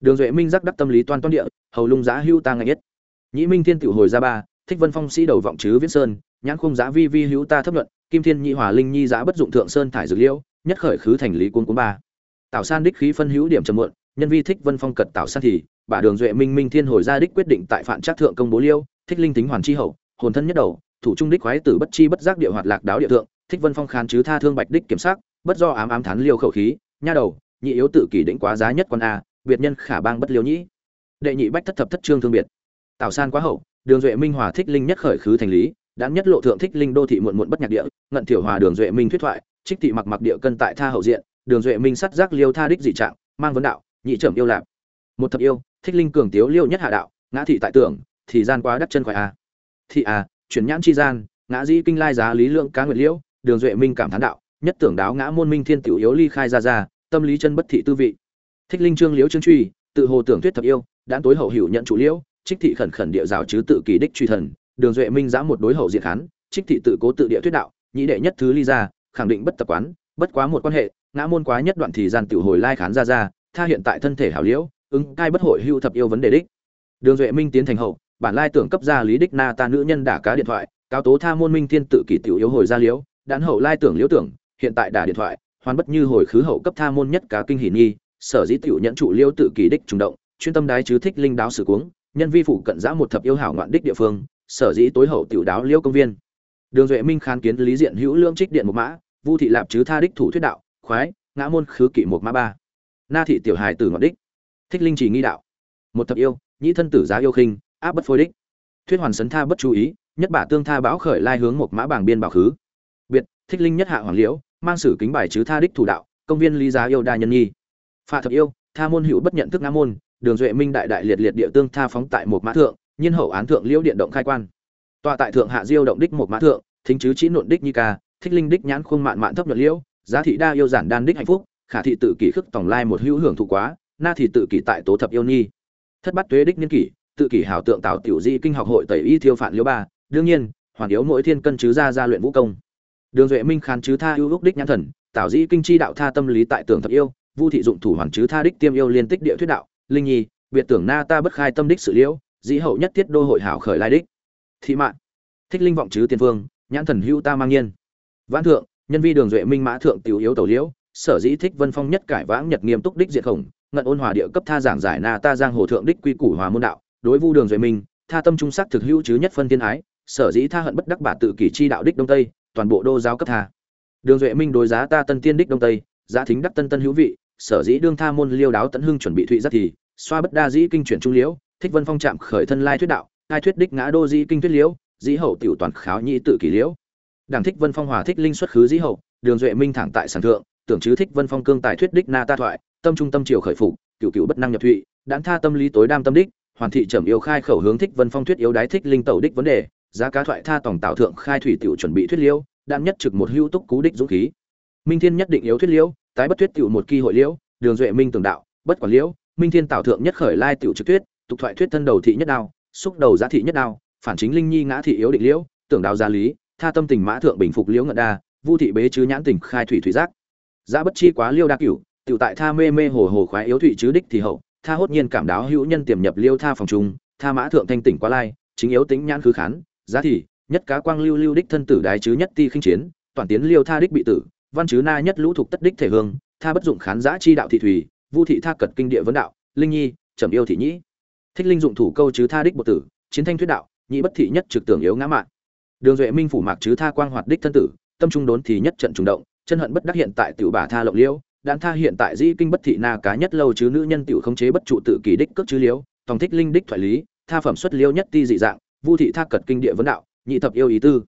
Đường duệ minh giác đắc tâm lý toan toan địa, hầu lung giá hưu ta ngay nhất. Nhị minh thiên tiểu hồi ra ba, thích vân phong sĩ đầu vọng chứ viễn sơn, nhãn khung giá vi vi hữu ta thấp luận kim thiên nhị hòa linh nhi giã bất dụng thượng sơn thải dược liễu, nhất khởi khứ thành lý cuốn cuốn ba. Tạo san đích khí phân hữu điểm trầm muộn, nhân vi thích vân phong cật tạo san thì bà đường duệ minh minh thiên hồi ra đích quyết định tại phạm trác thượng công bố liêu, thích linh tính hoàn chi hậu, hồn thân nhất đầu, thủ trung đích khoái tử bất chi bất giác địa hoạt lạc đáo địa thượng, thích vân phong khán chứ tha thương bạch đích kiểm sát bất do ám ám thán liêu khẩu khí, nha đầu, nhị yếu tự kỷ định quá giá nhất con a biệt nhân khả bang bất liêu nhĩ. Đệ nhị bách thất thập thất trương thương biệt. Tạo san quá hậu, đường duệ minh hòa thích linh nhất khởi khứ thành lý đáng nhất lộ thượng thích linh đô thị muộn muộn bất nhạc địa, ngận tiểu hòa đường duệ minh thuyết thoại, trích thị mặc mặc địa cân tại tha hậu diện, đường duệ minh sắt giác liêu tha đích dị trạng, mang vấn đạo, nhị trầm yêu lạp một thập yêu, thích linh cường tiếu liêu nhất hạ đạo, ngã thị tại tưởng, thì gian quá đắc chân khỏi a. Thị a, chuyển nhãn chi gian, ngã dĩ kinh lai giá lý lượng cá nguyệt liễu, đường duệ minh cảm thán đạo, nhất tưởng đáo ngã môn minh thiên tiểu yếu ly khai ra ra, tâm lý chân bất thị tư vị. Thích linh trương liễu trương truy, tự hồ tưởng thuyết thập yêu đã tối hậu hữu nhận chủ liễu, trích thị khẩn khẩn địa rào chứ tự kỳ đích truy thần đường duệ minh giã một đối hậu diện khán, trích thị tự cố tự địa thuyết đạo, nhĩ đệ nhất thứ ly ra khẳng định bất tập quán, bất quá một quan hệ, ngã môn quá nhất đoạn thì gian tiểu hồi lai khán ra ra, tha hiện tại thân thể hảo liễu, ứng cai bất hội hưu thập yêu vấn đề đích. Đường duệ minh tiến thành hậu, bản lai tưởng cấp ra lý đích na ta nữ nhân đả cá điện thoại, cáo tố tha môn minh thiên tự kỷ tiểu yếu hồi ra liễu đạn hậu lai tưởng liễu tưởng, hiện tại đả điện thoại, hoàn bất như hồi khứ hậu cấp tha môn nhất cá kinh hỉ nghi, sở dĩ tiểu nhận trụ liễu tự kỷ đích trùng động, chuyên tâm đái chứ thích linh đáo sử cuống, nhân vi phụ cận giã một thập yêu hảo ngoạn đích địa phương sở dĩ tối hậu tiểu đáo liễu công viên. Đường duệ minh kháng kiến lý diện hữu lương trích điện một mã, vu thị lạp chứ tha đích thủ thuyết đạo, khoái, ngã môn khứ kỵ một mã ba. Na thị tiểu hài tử ngọn đích. Thích linh chỉ nghi đạo. Một thập yêu, nhĩ thân tử giá yêu khinh, áp bất phôi đích. Thuyết hoàn sấn tha bất chú ý, nhất bả tương tha bão khởi lai hướng một mã bảng biên bảo khứ. Biệt, thích linh nhất hạ hoàng liễu, mang sử kính bài chứ tha đích thủ đạo, công viên lý giá yêu đa nhân nhi phạ thập yêu, tha môn hữu bất nhận thức ngã môn, đường duệ minh đại đại liệt liệt địa tương tha phóng tại một mã thượng nhiên hậu án thượng liễu điện động khai quan. Tọa tại thượng hạ diêu động đích một mã thượng, thính chứ chỉ nộn đích nhi ca, thích linh đích nhãn khuôn mạn mạn thấp nhuận liễu, giá thị đa yêu giản đan đích hạnh phúc, khả thị tự kỷ khức tổng lai một hữu hưởng thụ quá, na thị tự kỷ tại tố thập yêu nhi thất bát tuế đích niên kỷ, tự kỷ hảo tượng tạo tiểu di kinh học hội tẩy y thiêu phản liễu ba, đương nhiên, hoàn yếu mỗi thiên cân chứ ra gia luyện vũ công. Đường duệ minh khán chứ tha yêu úc đích nhãn thần tạo di kinh chi đạo tha tâm lý tại tưởng thập yêu, vu thị dụng thủ hoàn chứ tha đích tiêm yêu liên tích địa thuyết đạo, linh nhi, biệt tưởng na ta bất khai tâm đích sự liễu dĩ hậu nhất tiết đô hội hảo khởi lai đích. Thị mạng thích linh vọng chứ tiên phương nhãn thần hữu ta mang nhiên. Vãn thượng, nhân vi đường duệ minh mã thượng tiểu yếu tẩu liễu, sở dĩ thích vân phong nhất cải vãng nhật nghiêm túc đích diệt khổng, ngận ôn hòa địa cấp tha giảng giải na ta giang hồ thượng đích quy củ hòa môn đạo, đối vu đường duệ minh, tha tâm trung sắc thực hữu chứ nhất phân tiên ái, sở dĩ tha hận bất đắc bà tự kỷ chi đạo đích đông tây, toàn bộ đô giáo cấp tha. Đường duệ minh đối giá ta tân tiên đích đông tây, giá thính đắc tân tân hữu vị, sở dĩ đương tha môn liêu đáo tận hưng chuẩn bị thụy rất thì, xoa bất đa dĩ kinh chuyển trung liễu thích vân phong chạm khởi thân lai thuyết đạo ai thuyết đích ngã đô dĩ kinh thuyết liễu, dĩ hậu tiểu toàn kháo nhĩ tự kỷ liễu. Đảng thích vân phong hòa thích linh xuất khứ dĩ hậu, đường duệ minh thẳng tại sản thượng, tưởng chứ thích vân phong cương tài thuyết đích na ta thoại, tâm trung tâm triều khởi phục cựu cựu bất năng nhập thụy đáng tha tâm lý tối đam tâm đích, hoàn thị trầm yêu khai khẩu hướng thích vân phong thuyết yếu đái thích linh tẩu đích vấn đề, giá cá thoại tha tổng tạo thượng khai thủy tiểu chuẩn bị thuyết liễu đan nhất trực một hữu túc cú đích dũng khí. Minh thiên nhất định yếu thuyết liễu, tái bất thuyết tiểu một kỳ hội liễu, đường duệ minh tường đạo, bất quản liễu, minh thiên tạo thượng nhất khởi lai tiểu trực thuyết tục thoại thuyết thân đầu thị nhất đao, xúc đầu giá thị nhất đao, phản chính linh nhi ngã thị yếu định liễu, tưởng đào gia lý, tha tâm tình mã thượng bình phục liễu ngận đa, vu thị bế chứ nhãn tình khai thủy thủy giác. Giá bất chi quá liêu đa cửu, tiểu tại tha mê mê hồ hồ khoái yếu thủy chứ đích thì hậu, tha hốt nhiên cảm đáo hữu nhân tiềm nhập liêu tha phòng trung, tha mã thượng thanh tỉnh quá lai, chính yếu tính nhãn khứ khán, giá thì nhất cá quang lưu lưu đích thân tử đái chứ nhất ti khinh chiến, toàn tiến liêu tha đích bị tử, văn chứ na nhất lũ thuộc tất đích thể hương, tha bất dụng khán giả chi đạo thị thủy, vu thị tha cật kinh địa vấn đạo, linh nhi trầm yêu thị nhĩ thích linh dụng thủ câu chứ tha đích bộ tử, chiến thanh thuyết đạo, nhị bất thị nhất trực tưởng yếu ngã mạng đường duệ minh phủ mạc chứ tha quang hoạt đích thân tử, tâm trung đốn thì nhất trận trùng động, chân hận bất đắc hiện tại tiểu bà tha lộng liễu đan tha hiện tại dĩ kinh bất thị na cá nhất lâu chứ nữ nhân tiểu không chế bất trụ tự kỳ đích cước chứ liễu, tòng thích linh đích thoại lý, tha phẩm xuất liễu nhất ti dị dạng, vu thị tha cật kinh địa vấn đạo, nhị thập yêu ý tư.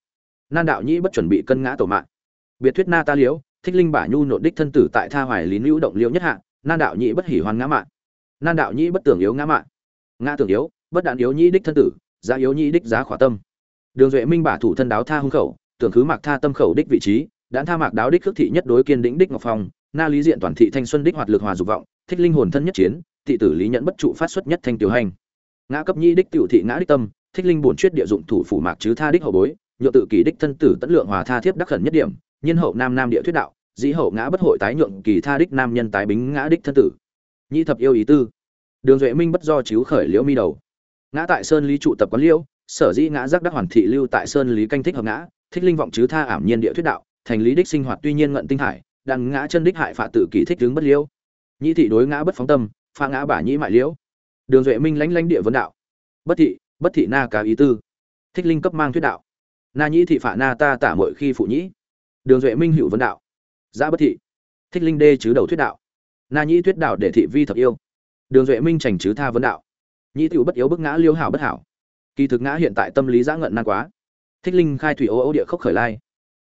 Nan đạo nhĩ bất chuẩn bị cân ngã tổ mạng biệt thuyết na ta liễu, thích linh bả nhu nộn đích thân tử tại tha hoài lý nữ động liễu nhất hạ, nan đạo nhĩ bất hỉ hoan ngã mạng nan đạo nhĩ bất tưởng yếu ngã mạng ngã tưởng yếu, bất đạn yếu nhĩ đích thân tử, giá yếu nhĩ đích giá khỏa tâm. Đường duệ minh bả thủ thân đáo tha hung khẩu, tưởng khứ mạc tha tâm khẩu đích vị trí đãn tha mạc đáo đích khước thị nhất đối kiên đĩnh đích ngọc phong, na lý diện toàn thị thanh xuân đích hoạt lực hòa dục vọng, thích linh hồn thân nhất chiến, thị tử lý nhẫn bất trụ phát xuất nhất thanh tiểu hành. Ngã cấp nhi đích tiểu thị ngã đích tâm, thích linh bổn chuyết địa dụng thủ phủ mạc chứ tha đích hậu bối, nhượng tự kỳ đích thân tử tận lượng hòa tha thiếp đắc khẩn nhất điểm nhân hậu nam nam địa thuyết đạo, dĩ hậu ngã bất hội tái nhượng kỳ tha đích nam nhân tái bính ngã đích thân tử. Nhị thập yêu ý tư đường duệ minh bất do chiếu khởi liễu mi đầu. Ngã tại sơn lý trụ tập quán liễu, sở dĩ ngã giác đắc hoàn thị lưu tại sơn lý canh thích hợp ngã, thích linh vọng chứ tha ảm nhiên địa thuyết đạo, thành lý đích sinh hoạt tuy nhiên ngận tinh hải đằng ngã chân đích hại phạ tự kỷ thích tướng bất liễu. Nhĩ thị đối ngã bất phóng tâm pha ngã bả nhĩ mại liễu. Đường duệ minh lãnh lãnh địa vấn đạo. Bất thị bất thị na cá ý tư. Thích linh cấp mang thuyết đạo. Na nhĩ thị phạ na ta tả mọi khi phụ nhĩ. Đường duệ minh hữu vấn đạo. Giã bất thị. Thích linh đê chứ đầu thuyết đạo. Na nhĩ thuyết đạo để thị vi thập yêu đường duệ minh trành chứ tha vấn đạo. Nhĩ tiểu bất yếu bức ngã liêu hảo bất hảo. Kỳ thực ngã hiện tại tâm lý giã ngận nan quá. Thích linh khai thủy ô ô địa khốc khởi lai.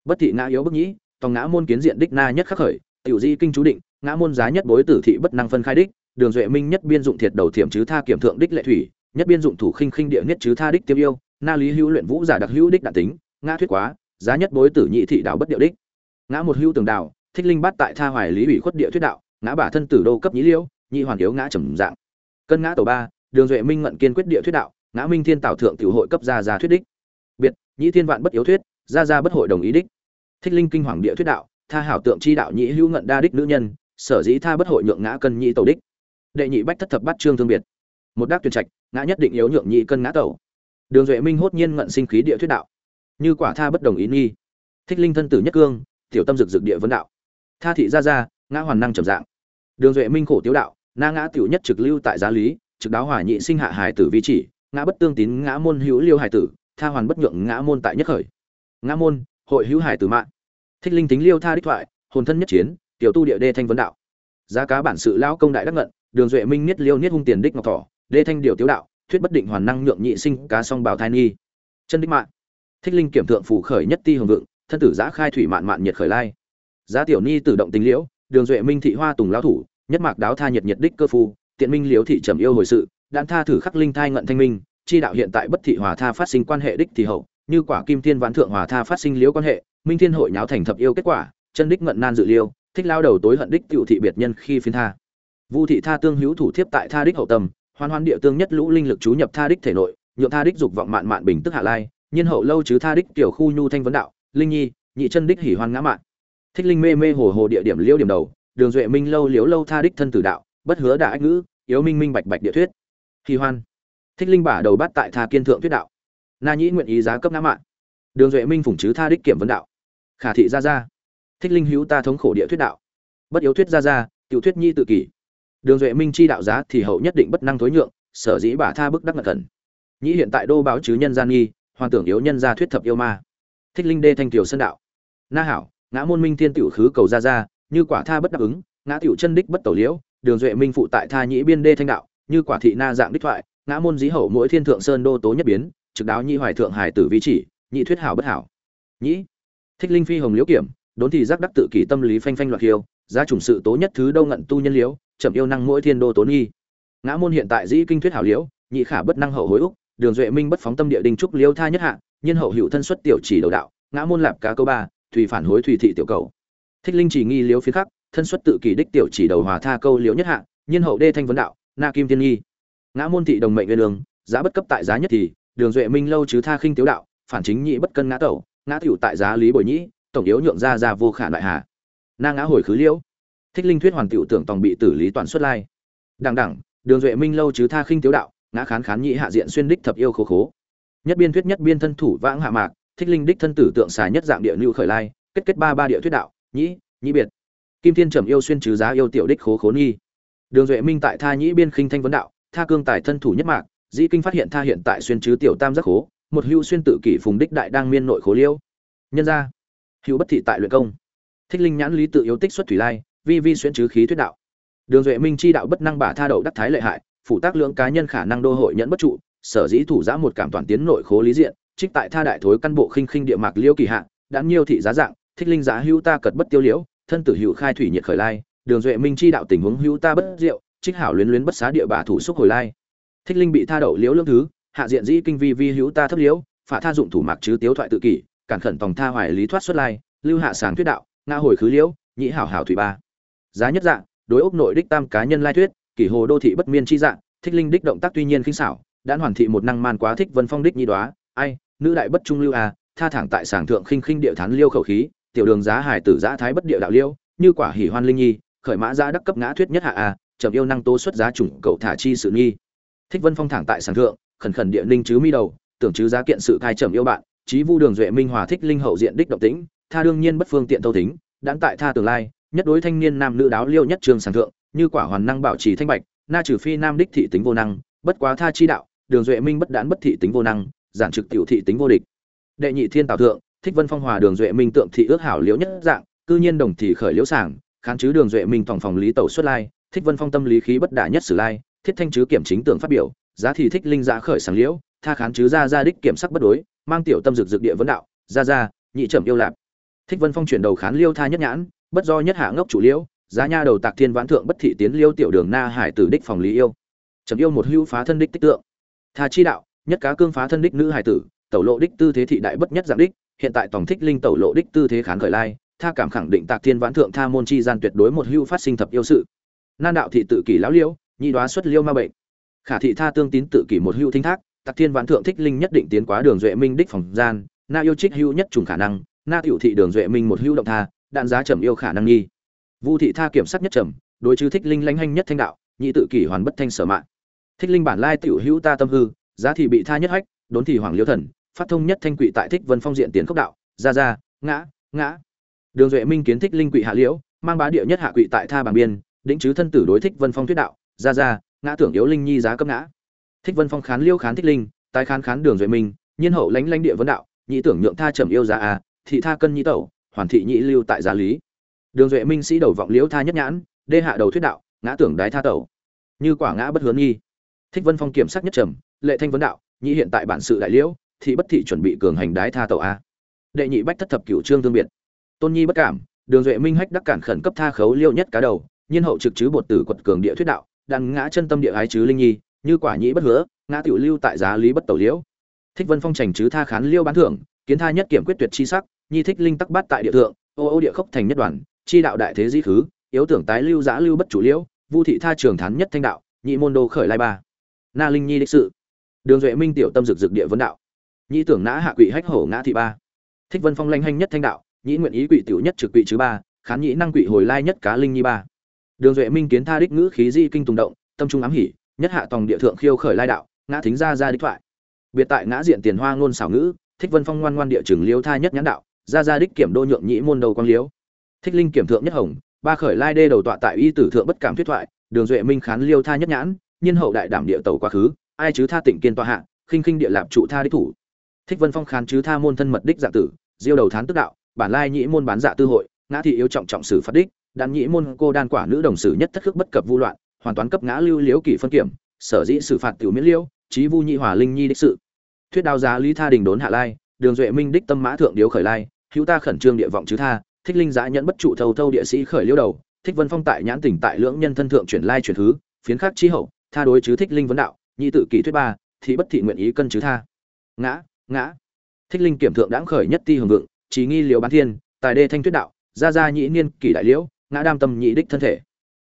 Bất thị ngã yếu bức nhĩ, tòng ngã môn kiến diện đích na nhất khắc khởi, tiểu di kinh chú định, ngã môn giá nhất bối tử thị bất năng phân khai đích, đường duệ minh nhất biên dụng thiệt đầu thiểm chứ tha kiểm thượng đích lệ thủy, nhất biên dụng thủ khinh khinh địa nhất chứ tha đích tiêu yêu, na lý hữu luyện vũ giả đặc hữu đích đạn tính, ngã thuyết quá, giá nhất bối tử nhị thị đạo bất điệu đích. Ngã một hữu tường đạo, thích linh bắt tại tha hoài lý ủy khuất địa thuyết đạo, ngã bả thân tử đô cấp nhĩ liêu nhị hoàn yếu ngã trầm dạng. Cân ngã tổ ba, đường duệ minh ngận kiên quyết địa thuyết đạo, ngã minh thiên tảo thượng tiểu hội cấp gia gia thuyết đích. Biệt, nhị thiên vạn bất yếu thuyết, gia gia bất hội đồng ý đích. Thích linh kinh hoàng địa thuyết đạo, tha hảo tượng chi đạo nhị hữu ngận đa đích nữ nhân, sở dĩ tha bất hội nhượng ngã cân nhị tẩu đích. Đệ nhị bách thất thập bắt trương thương biệt. Một đắc tuyển trạch, ngã nhất định yếu nhượng nhị cân ngã tẩu. Đường duệ minh hốt nhiên ngận sinh khí địa thuyết đạo. Như quả tha bất đồng ý nghi. Thích linh thân tử nhất cương, tiểu tâm dực dực địa vấn đạo. Tha thị gia gia, ngã hoàn năng trầm dạng. Đường duệ minh khổ tiếu đạo na ngã tiểu nhất trực lưu tại giá lý, trực đáo hỏa nhị sinh hạ hải tử vi chỉ, ngã bất tương tín, ngã môn hữu liêu hải tử, tha hoàn bất nhượng, ngã môn tại nhất khởi. Ngã môn, hội hữu hải tử mạng. Thích linh tính liêu tha đích thoại, hồn thân nhất chiến, tiểu tu địa đê thanh vấn đạo. Giá cá bản sự lão công đại đắc ngận, đường duệ minh niết liêu niết hung tiền đích ngọc thỏ, đê thanh điều tiếu đạo, thuyết bất định hoàn năng nhượng nhị sinh, cá song bào thai nghi. Chân đích mạng. Thích linh kiểm thượng phủ khởi nhất ti hồng vượng, thân tử giã khai thủy mạn mạn nhiệt khởi lai. Giá tiểu ni tự động tính liễu, đường duệ minh thị hoa tùng lão thủ nhất mạc đáo tha nhiệt nhiệt đích cơ phu, tiện minh Liếu thị trầm yêu hồi sự đạn tha thử khắc linh thai ngận thanh minh, chi đạo hiện tại bất thị hòa tha phát sinh quan hệ đích thì hậu, như quả kim thiên vãn thượng hòa tha phát sinh liếu quan hệ, minh thiên hội nháo thành thập yêu kết quả, chân đích ngận nan dự liêu, thích lao đầu tối hận đích cựu thị biệt nhân khi phiến tha. Vu thị tha tương hữu thủ thiếp tại tha đích hậu tâm, hoan hoan địa tương nhất lũ linh lực chú nhập tha đích thể nội, nhượng tha đích dục vọng mạn mạn bình tức hạ lai, nhiên hậu lâu chứ tha đích tiểu khu nhu thanh vấn đạo, linh nhi, nhị chân đích hỉ hoan ngã mạn. Thích linh mê mê hồ hồ địa điểm liêu điểm đầu đường duệ minh lâu liếu lâu tha đích thân tử đạo, bất hứa đả ách ngữ, yếu minh minh bạch bạch địa thuyết. Hỉ hoan. Thích linh bả đầu bát tại tha kiên thượng thuyết đạo. Na nhĩ nguyện ý giá cấp ngã mạn. Đường duệ minh phủng chứ tha đích kiểm vấn đạo. Khả thị ra ra thích linh hữu ta thống khổ địa thuyết đạo. Bất yếu thuyết ra ra tiểu thuyết nhi tự kỷ. Đường duệ minh chi đạo giá thì hậu nhất định bất năng thối nhượng, sở dĩ bả tha bức đắc ngật thần nhĩ hiện tại đô báo chứ nhân gian nghi, hoàn tưởng yếu nhân gia thuyết thập yêu ma. Thích linh đê thanh tiểu sơn đạo. Na hảo, ngã môn minh thiên tiểu khứ cầu ra ra như quả tha bất đáp ứng, ngã tiểu chân đích bất tẩu liễu, đường duệ minh phụ tại tha nhĩ biên đê thanh đạo, như quả thị na dạng đích thoại, ngã môn dí hậu mỗi thiên thượng sơn đô tố nhất biến, trực đáo nhị hoài thượng hải tử vi chỉ nhị thuyết hảo bất hảo. Nhĩ, thích linh phi hồng liễu kiểm, đốn thì giác đắc tự kỷ tâm lý phanh phanh loạt hiêu gia trùng sự tố nhất thứ đâu ngận tu nhân liễu, chậm yêu năng mỗi thiên đô tốn nghi ngã môn hiện tại dĩ kinh thuyết hảo liễu nhị khả bất năng hậu hối úc, đường duệ minh bất phóng tâm địa đình trúc liêu tha nhất hạ nhân hậu hữu thân xuất tiểu chỉ đầu đạo, ngã môn lạp cá câu ba, thủy phản hối thủy thị tiểu cầu thích linh chỉ nghi liếu phiến khắc, thân xuất tự kỷ đích tiểu chỉ đầu hòa tha câu liếu nhất hạ, Nhiên hậu đê thanh vấn đạo, na kim thiên nghi. Ngã môn thị đồng mệnh nguyên đường, giá bất cấp tại giá nhất thì, đường duệ minh lâu chứ tha khinh tiếu đạo, phản chính nhị bất cân ngã tẩu, ngã tiểu tại giá lý bồi nhĩ, tổng yếu nhượng ra ra vô khả đại hà. Na ngã hồi khứ liễu. Thích linh thuyết hoàn tiểu tưởng tòng bị tử lý toàn xuất lai. Đằng đẳng, đường duệ minh lâu chứ tha khinh tiếu đạo, ngã khán khán nhị hạ diện xuyên đích thập yêu khố khố. Nhất biên thuyết nhất biên thân thủ vãng hạ mạc, thích linh đích thân tử tượng xài nhất dạng địa lưu khởi lai, kết kết ba ba địa thuyết đạo nhĩ nhĩ biệt. Kim thiên trầm yêu xuyên trừ giá yêu tiểu đích khố khốn nghi đường duệ minh tại tha nhĩ biên khinh thanh vấn đạo, tha cương tài thân thủ nhất mạc, dĩ kinh phát hiện tha hiện tại xuyên trừ tiểu tam giác khố, một hưu xuyên tự kỷ phùng đích đại đang miên nội khố liêu. Nhân ra hữu bất thị tại luyện công. Thích linh nhãn lý tự yếu tích xuất thủy lai, vi vi xuyên trừ khí thuyết đạo. Đường duệ minh chi đạo bất năng bả tha đậu đắc thái lệ hại phụ tác lượng cá nhân khả năng đô hội nhẫn bất trụ, sở dĩ thủ giã một cảm toàn tiến nội khố lý diện, trích tại tha đại thối căn bộ khinh khinh địa mạc liêu kỳ hạ đã nhiêu thị giá dạng thích linh giá hữu ta cật bất tiêu liễu, thân tử hữu khai thủy nhiệt khởi lai, đường duệ minh chi đạo tình huống hữu ta bất diệu, trích hảo luyến luyến bất xá địa bà thủ xúc hồi lai. Thích linh bị tha đậu liễu lương thứ, hạ diện dĩ kinh vi vi hữu ta thấp liễu, phả tha dụng thủ mạc chứ tiếu thoại tự kỷ, cản khẩn tòng tha hoài lý thoát xuất lai, lưu hạ sàng thuyết đạo nga hồi khứ liễu, nhĩ hảo hảo thủy ba. Giá nhất dạng đối ốc nội đích tam cá nhân lai thuyết, kỷ hồ đô thị bất miên chi dạng thích linh đích động tác tuy nhiên khinh xảo, đã hoàn thị một năng man quá thích vân phong đích nhi đoá, ai, nữ đại bất trung lưu à tha thẳng tại sảng thượng khinh khinh địa thán liêu khẩu khí tiểu đường giá hải tử giá thái bất địa đạo liêu, như quả hỉ hoan linh nhi, khởi mã giá đắc cấp ngã thuyết nhất hạ à trầm yêu năng tố xuất giá chủng cậu thả chi sự nghi. Thích vân phong thẳng tại sảng thượng, khẩn khẩn địa ninh chứ mi đầu, tưởng chứ giá kiện sự cai trầm yêu bạn trí vu đường duệ minh hòa thích linh hậu diện đích động tĩnh, tha đương nhiên bất phương tiện tâu tính đáng tại tha tương lai, nhất đối thanh niên nam nữ đáo liêu nhất trường sảng thượng, như quả hoàn năng bảo trì thanh bạch, na trừ phi nam đích thị tính vô năng, bất quá tha chi đạo, đường duệ minh bất đán bất thị tính vô năng, giản trực tiểu thị tính vô địch. Đệ nhị thiên tào thượng thích vân phong hòa đường duệ minh tượng thị ước hảo liễu nhất dạng, cư nhiên đồng thị khởi liễu sảng, khán chứ đường duệ minh tổng phòng lý tẩu xuất lai, thích vân phong tâm lý khí bất đả nhất sử lai, thiết thanh chứ kiểm chính tượng phát biểu, giá thì thích linh giá khởi sáng liễu, tha khán chứ ra ra đích kiểm sắc bất đối, mang tiểu tâm dược dược địa vấn đạo, ra ra, nhị trầm yêu lạp. Thích vân phong chuyển đầu khán liêu tha nhất nhãn, bất do nhất hạ ngốc chủ liễu giá nha đầu tạc thiên vãn thượng bất thị tiến liêu tiểu đường na hải tử đích phòng lý yêu. Trầm yêu một hưu phá thân đích tích tượng. Tha chi đạo, nhất cá cương phá thân đích nữ hải tử, tẩu lộ đích tư thế thị đại bất nhất dạng đích hiện tại tổng thích linh tẩu lộ đích tư thế khán khởi lai, tha cảm khẳng định tạc thiên vãn thượng tha môn chi gian tuyệt đối một hưu phát sinh thập yêu sự. Nan đạo thị tự kỷ lão liễu, nhị đoá xuất liêu ma bệnh. Khả thị tha tương tín tự kỷ một hưu thinh thác, tạc thiên vãn thượng thích linh nhất định tiến quá đường duệ minh đích phòng gian, na yêu trích hưu nhất trùng khả năng, na tiểu thị đường duệ minh một hưu động tha, đạn giá trầm yêu khả năng nghi. Vu thị tha kiểm sát nhất trầm, đối chứ thích linh lãnh hành nhất thanh đạo, nhị tự kỷ hoàn bất thanh sở mạng. Thích linh bản lai tiểu hữu ta tâm hư, giá thị bị tha nhất hách, đốn thì hoàng liêu thần phát thông nhất thanh quỷ tại thích vân phong diện tiến khốc đạo, ra ra, ngã ngã. Đường duệ minh kiến thích linh quỷ hạ liễu, mang bá địa nhất hạ quỷ tại tha bảng biên đĩnh chứ thân tử đối thích vân phong thuyết đạo, ra ra, ngã tưởng yếu linh nhi giá cấp ngã. Thích vân phong khán liêu khán thích linh, tái khán khán đường duệ minh, nhiên hậu lãnh lãnh địa vấn đạo, nhị tưởng nhượng tha trầm yêu giá a, thị tha cân nhị tẩu, hoàn thị nhị lưu tại giá lý. Đường duệ minh sĩ đầu vọng liễu tha nhất nhãn, đê hạ đầu thuyết đạo, ngã tưởng đái tha tẩu. Như quả ngã bất hướng nghi. Thích vân phong kiểm sắc nhất trầm, lệ thanh vấn đạo, nhị hiện tại bản sự đại liễu thị bất thị chuẩn bị cường hành đái tha tàu a. Đệ nhị bách thất thập cửu trương tương biệt. Tôn nhi bất cảm, đường duệ minh hách đắc cản khẩn cấp tha khấu liêu nhất cá đầu, nhiên hậu trực chứ bột tử quật cường địa thuyết đạo đàn ngã chân tâm địa ái chứ linh nhi, như quả nhĩ bất hứa, ngã tiểu lưu tại giá lý bất tẩu liễu. Thích vân phong trành chứ tha khán liêu bán thưởng, kiến tha nhất kiểm quyết tuyệt chi sắc, nhi thích linh tắc bát tại địa thượng, ô ô địa khốc thành nhất đoàn, chi đạo đại thế di khứ, yếu tưởng tái lưu giã lưu bất chủ liễu, vu thị tha trường thán nhất thanh đạo, nhị môn đô khởi lai ba. Na linh nhi đích sự. Đường duệ minh tiểu tâm rực rực địa vấn đạo nhĩ tưởng nã hạ quỷ hách hổ ngã thị ba. Thích vân phong lanh hanh nhất thanh đạo, nhĩ nguyện ý quỷ tiểu nhất trực quỷ chứ ba, khán nhĩ năng quỷ hồi lai nhất cá linh nhi ba. Đường duệ minh kiến tha đích ngữ khí di kinh tùng động, tâm trung ám hỉ, nhất hạ tòng địa thượng khiêu khởi lai đạo, ngã thính ra ra đích thoại. Biệt tại ngã diện tiền hoa ngôn xảo ngữ, thích vân phong ngoan ngoan địa trường liêu tha nhất nhãn đạo ra ra đích kiểm đô nhượng nhĩ môn đầu quang liếu. Thích linh kiểm thượng nhất hồng, ba khởi lai đê đầu tọa tại y tử thượng bất cảm thuyết thoại, đường duệ minh khán liêu tha nhất nhãn nhân hậu đại đảm địa tẩu quá khứ, ai chứ tha tịnh kiên tọa hạ, khinh khinh địa lạp trụ tha đích thủ thích vân phong khán chứ tha môn thân mật đích dạ tử, diêu đầu thán tức đạo, bản lai nhĩ môn bán dạ tư hội, ngã thị yếu trọng trọng sử phát đích đan nhĩ môn cô đan quả nữ đồng sử nhất thất khước bất cập vu loạn, hoàn toàn cấp ngã lưu liếu kỷ phân kiểm, sở dĩ xử phạt tiểu miễn liêu trí vu nhị hòa linh nhi đích sự. Thuyết đao giá lý tha đình đốn hạ lai, đường duệ minh đích tâm mã thượng điếu khởi lai, hữu ta khẩn trương địa vọng chứ tha, thích linh giã nhẫn bất trụ thâu thâu địa sĩ khởi liêu đầu, thích vân phong tại nhãn tỉnh tại lưỡng nhân thân thượng chuyển lai chuyển thứ, phiến khắc chi hậu, tha đối chứ thích linh vấn đạo, nhị tự kỷ thuyết ba, thị bất thị nguyện ý cân chứ tha. Ngã ngã. Thích linh kiểm thượng đãng khởi nhất ti hưởng vượng trí nghi liều bán thiên, tài đê thanh tuyết đạo, gia gia nhĩ niên kỷ đại liễu, ngã đam tâm nhị đích thân thể.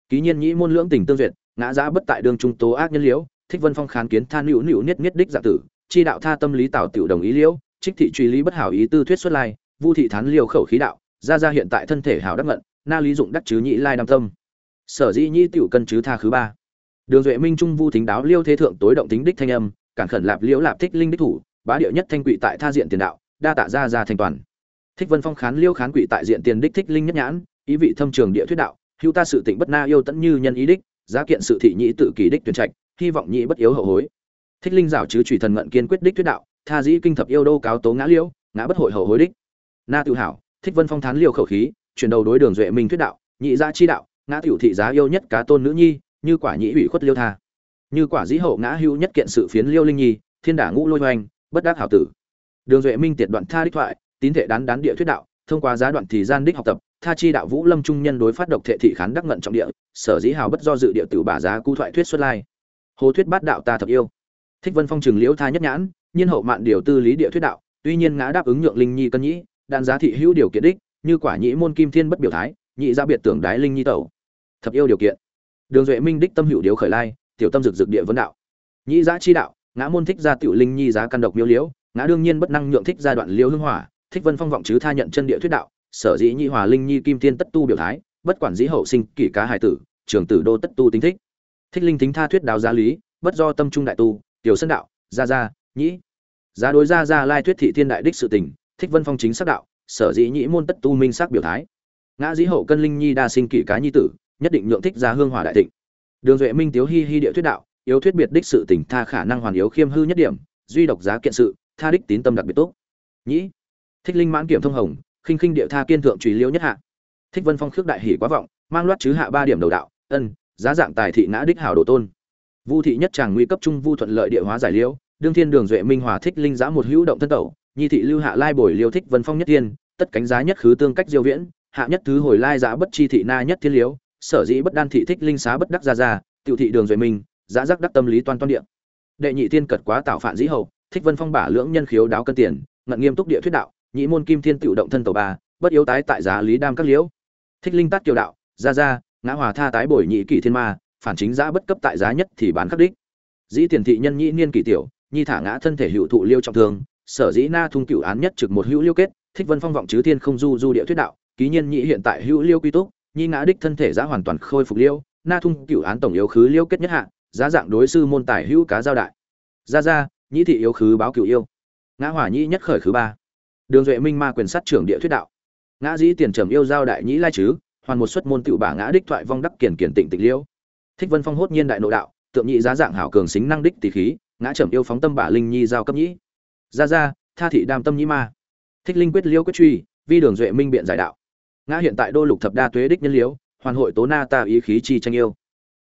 Ký nhiên nhĩ môn lưỡng tình tương duyệt, ngã giã bất tại đường trung tố ác nhân liễu, thích vân phong kháng kiến tha nữu nữu niết niết đích dạ tử, chi đạo tha tâm lý tảo tiểu đồng ý liễu, trích thị truy lý bất hảo ý tư thuyết xuất lai, vu thị thán liều khẩu khí đạo, gia gia hiện tại thân thể hảo đắc ngận, na lý dụng đắc chứ nhị lai đam tâm. Sở dĩ nhĩ tiểu cân chứ tha khứ ba. Đường duệ minh trung vu thính đáo liêu thế thượng tối động tính đích thanh âm, cản khẩn lạp liễu lạp thích linh đích thủ bá điệu nhất thanh quỵ tại tha diện tiền đạo, đa tạ gia gia thành toàn. Thích vân phong khán liêu khán quỵ tại diện tiền đích thích linh nhất nhãn, ý vị thâm trường địa thuyết đạo, hữu ta sự tịnh bất na yêu tẫn như nhân ý đích, giá kiện sự thị nhĩ tự kỳ đích tuyển trạch, hy vọng nhĩ bất yếu hậu hối. Thích linh giảo chứ trùy thần ngận kiên quyết đích thuyết đạo, tha dĩ kinh thập yêu đô cáo tố ngã liễu ngã bất hội hậu hối đích. Na tự hảo, thích vân phong thán liêu khẩu khí, chuyển đầu đối đường duệ minh thuyết đạo nhị gia chi đạo, ngã tiểu thị giá yêu nhất cá tôn nữ nhi, như quả nhĩ ủy khuất liêu tha. Như quả dĩ hậu ngã hữu nhất kiện sự phiến liêu linh nhi, thiên đả ngũ lôi hoành bất đắc hảo tử. Đường duệ minh tiệt đoạn tha đích thoại, tín thể đán đán địa thuyết đạo, thông qua giá đoạn thì gian đích học tập, tha chi đạo vũ lâm trung nhân đối phát độc thể thị khán đắc ngận trọng địa, sở dĩ hào bất do dự địa tử bả giá cu thoại thuyết xuất lai. Hồ thuyết bát đạo ta thập yêu. Thích vân phong trường liễu tha nhất nhãn, nhiên hậu mạn điều tư lý địa thuyết đạo, tuy nhiên ngã đáp ứng nhượng linh nhi cân nhĩ đan giá thị hữu điều kiện đích, như quả nhĩ môn kim thiên bất biểu thái, nhị ra biệt tưởng đái linh nhi tẩu. Thập yêu điều kiện. Đường duệ minh đích tâm hữu điều khởi lai, tiểu tâm dực dực địa vấn đạo. Nhị giá chi đạo ngã môn thích gia tiểu linh nhi giá căn độc miêu liễu, ngã đương nhiên bất năng nhượng thích gia đoạn liễu hương hỏa, thích vân phong vọng chứ tha nhận chân địa thuyết đạo, sở dĩ nhị hòa linh nhi kim thiên tất tu biểu thái, bất quản dĩ hậu sinh, kỷ cá hải tử, trường tử đô tất tu tính thích. Thích linh tính tha thuyết đào giá lý, bất do tâm trung đại tu, tiểu sân đạo, gia gia, nhĩ. Giá đối gia gia lai thuyết thị thiên đại đích sự tình, thích vân phong chính xác đạo, sở dĩ nhĩ môn tất tu minh xác biểu thái. Ngã dĩ hậu cân linh nhi đa sinh kỷ cá nhi tử, nhất định nhượng thích gia hương hòa đại thịnh. Đường duệ minh tiếu hi hi địa thuyết đạo yếu thuyết biệt đích sự tình tha khả năng hoàn yếu khiêm hư nhất điểm, duy độc giá kiện sự, tha đích tín tâm đặc biệt tốt. Nhĩ. Thích linh mãn kiểm thông hồng, khinh khinh địa tha kiên thượng trùy liễu nhất hạ. Thích vân phong khước đại hỉ quá vọng, mang loát chứ hạ ba điểm đầu đạo, ân, giá dạng tài thị ngã đích hảo đồ tôn. Vu thị nhất tràng nguy cấp trung vu thuận lợi địa hóa giải liễu, đương thiên đường duệ minh hòa thích linh giá một hữu động thân tẩu, nhi thị lưu hạ lai bồi liêu thích vân phong nhất thiên tất cánh giá nhất khứ tương cách diêu viễn, hạ nhất thứ hồi lai giá bất chi thị na nhất thiên liễu, sở dĩ bất đan thị thích linh xá bất đắc ra ra tiểu thị đường duệ minh giá giác đắc tâm lý toan toan địa. Đệ nhị thiên cật quá tạo phản dĩ hậu thích vân phong bả lưỡng nhân khiếu đáo cân tiền, ngận nghiêm túc địa thuyết đạo, nhị môn kim thiên tự động thân tàu ba, bất yếu tái tại giá lý đam các liễu. Thích linh tát kiều đạo ra ra ngã hòa tha tái bồi nhị kỷ thiên ma, phản chính giá bất cấp tại giá nhất thì bán khắc đích. Dĩ tiền thị nhân nhị niên kỷ tiểu, nhi thả ngã thân thể hữu thụ liêu trọng thương, sở dĩ na thung cửu án nhất trực một hữu liêu kết, thích vân phong vọng chứ thiên không du du địa thuyết đạo, ký nhiên nhị hiện tại hữu liêu quy túc, nhi ngã đích thân thể giá hoàn toàn khôi phục liêu, na thung cửu án tổng yếu khứ liêu kết nhất hạ giá dạng đối sư môn tài hữu cá giao đại. Ra ra nhị thị yếu khứ báo cựu yêu. Ngã hỏa nhị nhất khởi khứ ba. Đường duệ minh ma quyền sát trưởng địa thuyết đạo. Ngã dĩ tiền trầm yêu giao đại nhĩ lai chứ, hoàn một xuất môn tiểu bả ngã đích thoại vong đắc kiển kiển tịnh tịnh liêu. Thích vân phong hốt nhiên đại nội đạo, tượng nhị giá dạng hảo cường xính năng đích tỷ khí, ngã trầm yêu phóng tâm bả linh nhi giao cấp nhĩ. Ra ra tha thị đam tâm nhĩ ma. Thích linh quyết liêu quyết truy, vi đường duệ minh biện giải đạo. Ngã hiện tại đô lục thập đa tuế đích nhân liếu hoàn hội tố na ta ý khí chi tranh yêu.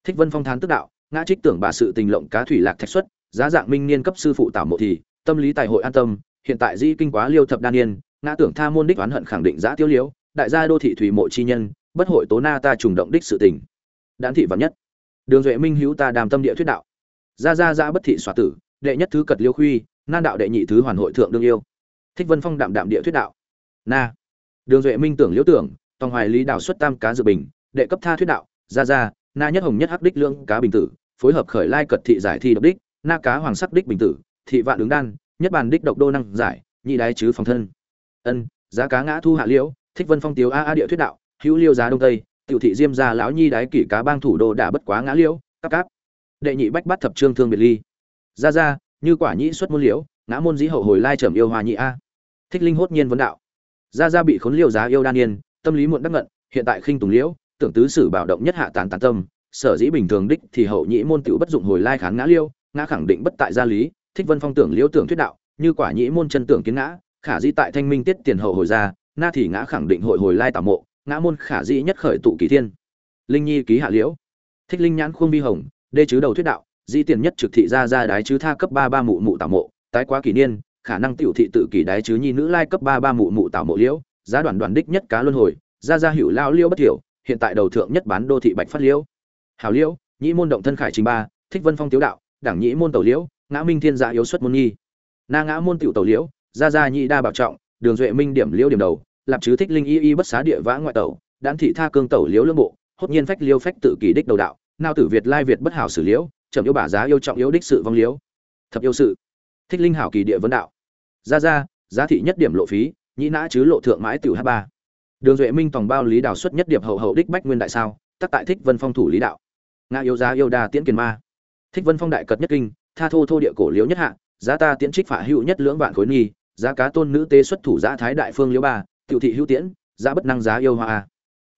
Thích vân phong thán tức đạo ngã trích tưởng bà sự tình lộng cá thủy lạc thạch xuất, giá dạng minh niên cấp sư phụ tảo mộ thì, tâm lý tài hội an tâm, hiện tại di kinh quá liêu thập đan niên, ngã tưởng tha môn đích oán hận khẳng định giã tiêu liễu đại gia đô thị thủy mộ chi nhân, bất hội tố na ta trùng động đích sự tình. Đan thị vạn nhất. Đường duệ minh hữu ta đàm tâm địa thuyết đạo. Gia gia gia bất thị xoa tử, đệ nhất thứ cật liêu khuy, nan đạo đệ nhị thứ hoàn hội thượng đương yêu. Thích vân phong đạm đạm địa thuyết đạo. Na. Đường duệ minh tưởng liễu tưởng, tòng hoài lý đảo xuất tam cá dự bình, đệ cấp tha thuyết đạo, gia gia, na nhất hồng nhất hắc đích lương cá bình tử phối hợp khởi lai cật thị giải thi độc đích, na cá hoàng sắc đích bình tử, thị vạn ứng đan, nhất bàn đích độc đô năng giải, nhị đái chứ phòng thân. Ân, giá cá ngã thu hạ liễu, thích vân phong tiếu a a địa thuyết đạo, hữu liêu giá đông tây, tiểu thị diêm gia lão nhi đái kỷ cá bang thủ đô đã bất quá ngã liễu, cáp cáp. Đệ nhị bách bắt thập trương thương biệt ly. Ra ra như quả nhĩ xuất môn liễu, ngã môn dĩ hậu hồi lai trầm yêu hòa nhị a. Thích linh hốt nhiên vấn đạo. Ra ra bị khốn liêu giá yêu đan yên, tâm lý muộn đắc ngận, hiện tại khinh tùng liễu, tưởng tứ sử bảo động nhất hạ tán tán tâm sở dĩ bình thường đích thì hậu nhĩ môn tiểu bất dụng hồi lai kháng ngã liêu, ngã khẳng định bất tại gia lý, thích vân phong tưởng liêu tưởng thuyết đạo, như quả nhĩ môn chân tưởng kiến ngã, khả dĩ tại thanh minh tiết tiền hậu hồi ra, na thì ngã khẳng định hội hồi lai tảo mộ, ngã môn khả dĩ nhất khởi tụ kỳ thiên. Linh nhi ký hạ liễu. Thích linh nhãn khuôn bi hồng, đê chứ đầu thuyết đạo, dĩ tiền nhất trực thị ra ra đái chứ tha cấp ba ba mụ mụ tảo mộ, tái quá kỷ niên, khả năng tiểu thị tự kỷ đái chứ nhi nữ lai cấp ba ba mụ mụ tảo mộ liễu, giá đoàn đoàn đích nhất cá luân hồi ra ra hữu lao liễu bất hiểu hiện tại đầu thượng nhất bán đô thị bạch phát liễu hảo liễu nhĩ môn động thân khải trình ba thích vân phong tiếu đạo đảng nhĩ môn tẩu liễu ngã minh thiên gia yếu xuất môn nhi. Na ngã môn tiểu tẩu liễu gia gia nhị đa bảo trọng đường duệ minh điểm liễu điểm đầu lạp chứ thích linh y y bất xá địa vã ngoại tẩu đan thị tha cương tẩu liễu lương bộ hốt nhiên phách liêu phách tự kỳ đích đầu đạo nao tử việt lai việt bất hảo xử liễu trầm yêu bà giá yêu trọng yếu đích sự vong liễu. Thập yêu sự. Thích linh hảo kỳ địa vấn đạo. Gia gia, giá thị nhất điểm lộ phí nhĩ nã chứ lộ thượng mãi tiểu h ba. Đường duệ minh tòng bao lý đào xuất nhất điệp hậu hậu đích bách nguyên đại sao tắc tại thích vân phong thủ lý đạo nga yêu giá yêu đa tiễn kiền ma. Thích vân phong đại cật nhất kinh, tha thô thô địa cổ liễu nhất hạ, giá ta tiễn trích phả hữu nhất lưỡng vạn khối nghi giá cá tôn nữ tế xuất thủ giá thái đại phương liễu ba, tiểu thị hữu tiễn, giá bất năng giá yêu hoa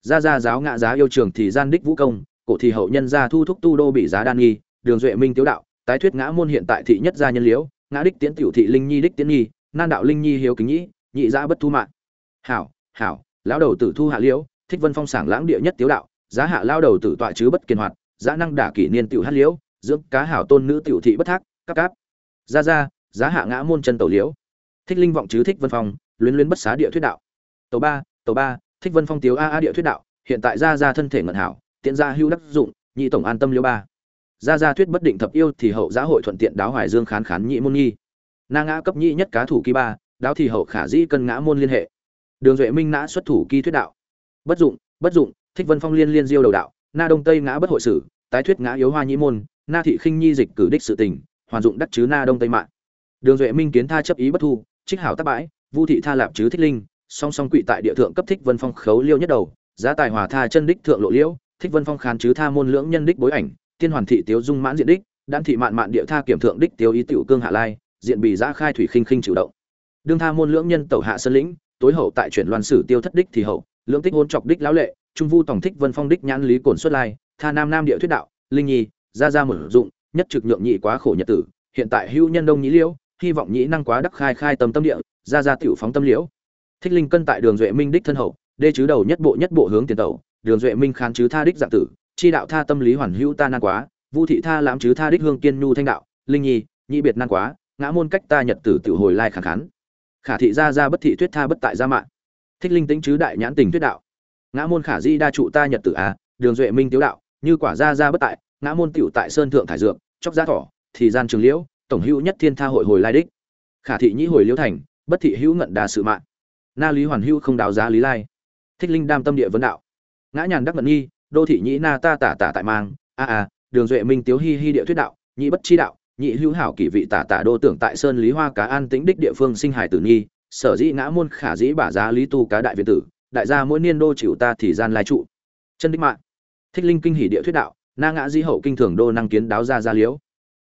gia gia giáo ngạ giá yêu trường thì gian đích vũ công, cổ thì hậu nhân gia thu thúc tu đô bị giá đan nghi, đường duệ minh tiếu đạo, tái thuyết ngã môn hiện tại thị nhất gia nhân liễu, ngã đích tiễn tiểu thị linh nhi đích tiễn nghi, nan đạo linh nhi hiếu kính nhĩ, nhị giá bất thu mạng. Hảo hảo, lão đầu tử thu hạ liễu, thích vân phong sảng lãng địa nhất tiếu đạo, giá hạ lao đầu tử tọa chứ bất kiên hoạt giá năng đả kỷ niên tiểu hát liễu, dưỡng cá hảo tôn nữ tiểu thị bất thác, cáp cáp. Ra ra giá hạ ngã môn chân tẩu liễu. Thích linh vọng chứ thích vân phong, luyến luyến bất xá địa thuyết đạo. Tàu ba tàu ba, thích vân phong tiếu a a địa thuyết đạo, hiện tại ra ra thân thể ngận hảo tiện ra hưu đắc dụng, nhị tổng an tâm liễu ba. Ra ra thuyết bất định thập yêu thì hậu giá hội thuận tiện đáo hoài dương khán khán nhị môn nhi. Na ngã cấp nhị nhất cá thủ kỳ ba, đáo thì hậu khả dĩ cân ngã môn liên hệ. Đường duệ minh nã xuất thủ kỳ thuyết đạo. Bất dụng bất dụng, thích vân phong liên liên diêu đầu đạo, na đông tây ngã bất hội sử tái thuyết ngã yếu hoa nhĩ môn, na thị khinh nhi dịch cử đích sự tình, hoàn dụng đắc chứ na đông tây mạng. Đường duệ minh kiến tha chấp ý bất thu, trích hảo tác bãi, vu thị tha lạp chứ thích linh, song song quỵ tại địa thượng cấp thích vân phong khấu liêu nhất đầu, giá tài hòa tha chân đích thượng lộ liễu, thích vân phong khán chứ tha môn lưỡng nhân đích bối ảnh, tiên hoàn thị tiếu dung mãn diện đích, đan thị mạn mạn địa tha kiểm thượng đích tiếu ý tiểu cương hạ lai, diện bị giã khai thủy khinh khinh chịu động. Đương tha môn lưỡng nhân tẩu hạ sơn lĩnh, tối hậu tại chuyển loan sử tiêu thất đích thì hậu, lưỡng tích hôn trọc đích lão lệ, trung vu tổng thích vân phong đích nhãn lý cổn xuất lai tha nam nam địa thuyết đạo, linh nhi, ra ra mở dụng, nhất trực nhượng nhị quá khổ nhật tử, hiện tại hữu nhân đông nhĩ liễu, hy vọng nhĩ năng quá đắc khai khai tâm tâm địa, ra ra tiểu phóng tâm liễu. Thích linh cân tại đường duệ minh đích thân hậu, đê chứ đầu nhất bộ nhất bộ hướng tiền tẩu, đường duệ minh khán chứ tha đích dạng tử, chi đạo tha tâm lý hoàn hữu ta nan quá, vu thị tha lãm chứ tha đích hương kiên nhu thanh đạo, linh nhi nhị biệt nan quá, ngã môn cách ta nhật tử tiểu hồi lai khả khán. Khả thị ra ra bất thị tuyết tha bất tại gia mạng. Thích linh tính chứ đại nhãn tình tuyết đạo. Ngã môn khả di đa trụ ta nhật tử a đường duệ minh tiếu đạo như quả ra ra bất tại, ngã môn tiểu tại sơn thượng thải dược, chóc giá thỏ, thì gian trường liễu, tổng hữu nhất thiên tha hội hồi lai đích. Khả thị nhĩ hồi liễu thành, bất thị hữu ngận đà sự mạng. Na lý hoàn hữu không đào giá lý lai. Thích linh đam tâm địa vấn đạo. Ngã nhàn đắc ngận nghi, đô thị nhĩ na ta tả tả tại mang. A a, đường duệ minh tiếu hi hi địa thuyết đạo nhị bất chi đạo nhị hữu hảo kỷ vị tả tả đô tưởng tại sơn lý hoa cá an tĩnh đích địa phương sinh hải tử nghi. Sở dĩ ngã môn khả dĩ bả giá lý tu cá đại việt tử, đại gia mỗi niên đô chịu ta thì gian lai trụ. Chân đích mạng thích linh kinh hỉ địa thuyết đạo, na ngã dĩ hậu kinh thường đô năng kiến đáo ra gia liễu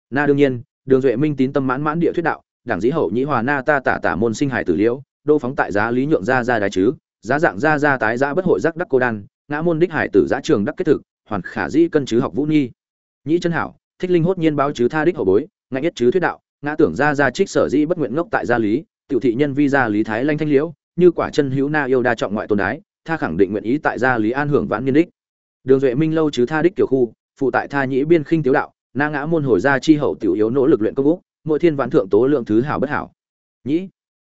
na đương nhiên, đường duệ minh tín tâm mãn mãn địa thuyết đạo, đảng dĩ hậu nhĩ hòa na ta tả tả môn sinh hải tử liễu đô phóng tại giá lý nhượng ra ra đái chứ, giá dạng ra ra tái giá bất hội giác đắc cô đan, ngã môn đích hải tử giá trường đắc kết thực, hoàn khả dĩ cân chứ học vũ nhi nhĩ chân hảo, thích linh hốt nhiên báo chứ tha đích hậu bối, ngã nhất chứ thuyết đạo, ngã tưởng ra ra trích sở dĩ bất nguyện ngốc tại gia lý, tiểu thị nhân vi gia lý thái lanh thanh liễu, như quả chân hữu na yêu đa trọng ngoại tôn đái, tha khẳng định nguyện ý tại gia lý an hưởng vãn niên đích đường duệ minh lâu chứ tha đích kiểu khu, phụ tại tha nhĩ biên khinh tiếu đạo, na ngã môn hồi ra chi hậu tiểu yếu nỗ lực luyện công úc, mỗi thiên vạn thượng tố lượng thứ hảo bất hảo. Nhĩ,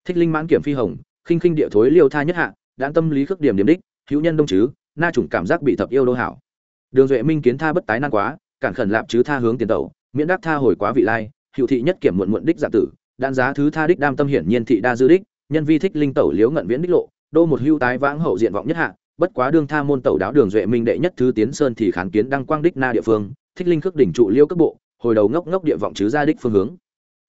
thích linh mãn kiểm phi hồng, khinh khinh địa thối liêu tha nhất hạ đãn tâm lý khước điểm điểm đích, hữu nhân đông chứ, na chủng cảm giác bị thập yêu đô hảo. Đường duệ minh kiến tha bất tái nan quá, cản khẩn lạp chứ tha hướng tiền tẩu, miễn đắc tha hồi quá vị lai, hữu thị nhất kiểm muộn muộn đích giả tử đan giá thứ tha đích đam tâm hiển nhiên thị đa dư đích, nhân vi thích linh tẩu liếu ngận viễn đích lộ, đô một hưu tái vãng hậu diện vọng nhất hạ bất quá đương tha môn tẩu đáo đường duệ minh đệ nhất thứ tiến sơn thì kháng kiến đăng quang đích na địa phương, thích linh khước đỉnh trụ liêu cấp bộ, hồi đầu ngốc ngốc địa vọng chứ ra đích phương hướng.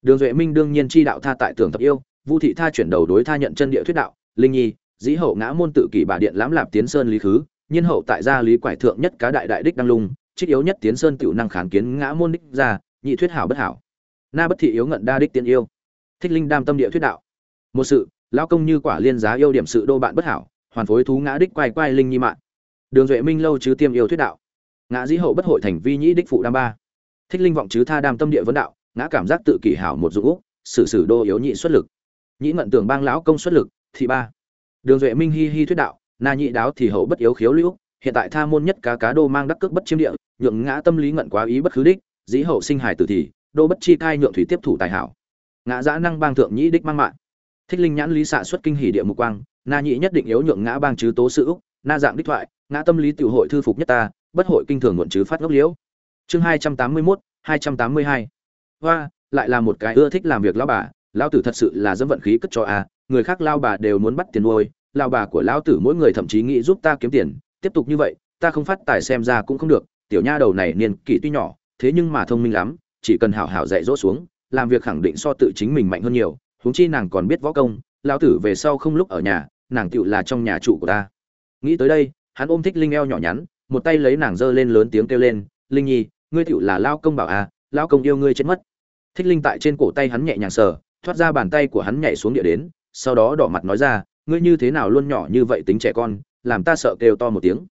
Đường duệ minh đương nhiên chi đạo tha tại tưởng thập yêu, vu thị tha chuyển đầu đối tha nhận chân địa thuyết đạo, linh nhi, dĩ hậu ngã môn tự kỷ bà điện lãm lạp tiến sơn lý khứ, nhiên hậu tại gia lý quải thượng nhất cá đại đại đích đăng lung, trích yếu nhất tiến sơn tiểu năng kháng kiến ngã môn đích ra, nhị thuyết hảo bất hảo. Na bất thị yếu ngận đa đích tiên yêu. Thích linh đam tâm địa thuyết đạo. Một sự lao công như quả liên giá yêu điểm sự đô bạn bất hảo hoàn phối thú ngã đích quay quay linh nhi mạng. Đường duệ minh lâu chứ tiêm yêu thuyết đạo. Ngã dĩ hậu bất hội thành vi nhĩ đích phụ đam ba. Thích linh vọng chứ tha đam tâm địa vấn đạo, ngã cảm giác tự kỷ hảo một dũng úc sử đô yếu nhị xuất lực. Nhĩ ngận tưởng bang lão công xuất lực thị ba. Đường duệ minh hi hi thuyết đạo, na nhị đáo thì hậu bất yếu khiếu lưu hiện tại tha môn nhất cá cá đô mang đắc cước bất chiếm địa, nhượng ngã tâm lý ngận quá ý bất khứ đích, dĩ hậu sinh hài tử thì, đô bất chi cai nhượng thủy tiếp thủ tài hảo. Ngã giã năng bang thượng nhĩ đích mang mạng. Thích linh nhãn lý xạ xuất kinh hỉ địa mục quang na nhị nhất định yếu nhượng ngã bang chứ tố sự úc, na dạng đích thoại, ngã tâm lý tiểu hội thư phục nhất ta, bất hội kinh thường muộn chứ phát ngốc liễu chương hai trăm tám mươi mốt, hai trăm tám mươi hai hoa, lại là một cái ưa thích làm việc lao bà lao tử thật sự là dẫm vận khí cất cho à. người khác lao bà đều muốn bắt tiền nuôi, lao bà của lao tử mỗi người thậm chí nghĩ giúp ta kiếm tiền, tiếp tục như vậy, ta không phát tài xem ra cũng không được, tiểu nha đầu này niên kỷ tuy nhỏ, thế nhưng mà thông minh lắm, chỉ cần hảo hảo dạy dỗ xuống, làm việc khẳng định so tự chính mình mạnh hơn nhiều, huống chi nàng còn biết võ công lao tử về sau không lúc ở nhà nàng tựu là trong nhà trụ của ta. Nghĩ tới đây, hắn ôm thích linh eo nhỏ nhắn, một tay lấy nàng giơ lên lớn tiếng kêu lên, linh nhi, ngươi tựu là lao công bảo à lao công yêu ngươi chết mất. Thích linh tại trên cổ tay hắn nhẹ nhàng sờ, thoát ra bàn tay của hắn nhảy xuống địa đến, sau đó đỏ mặt nói ra, ngươi như thế nào luôn nhỏ như vậy tính trẻ con, làm ta sợ kêu to một tiếng.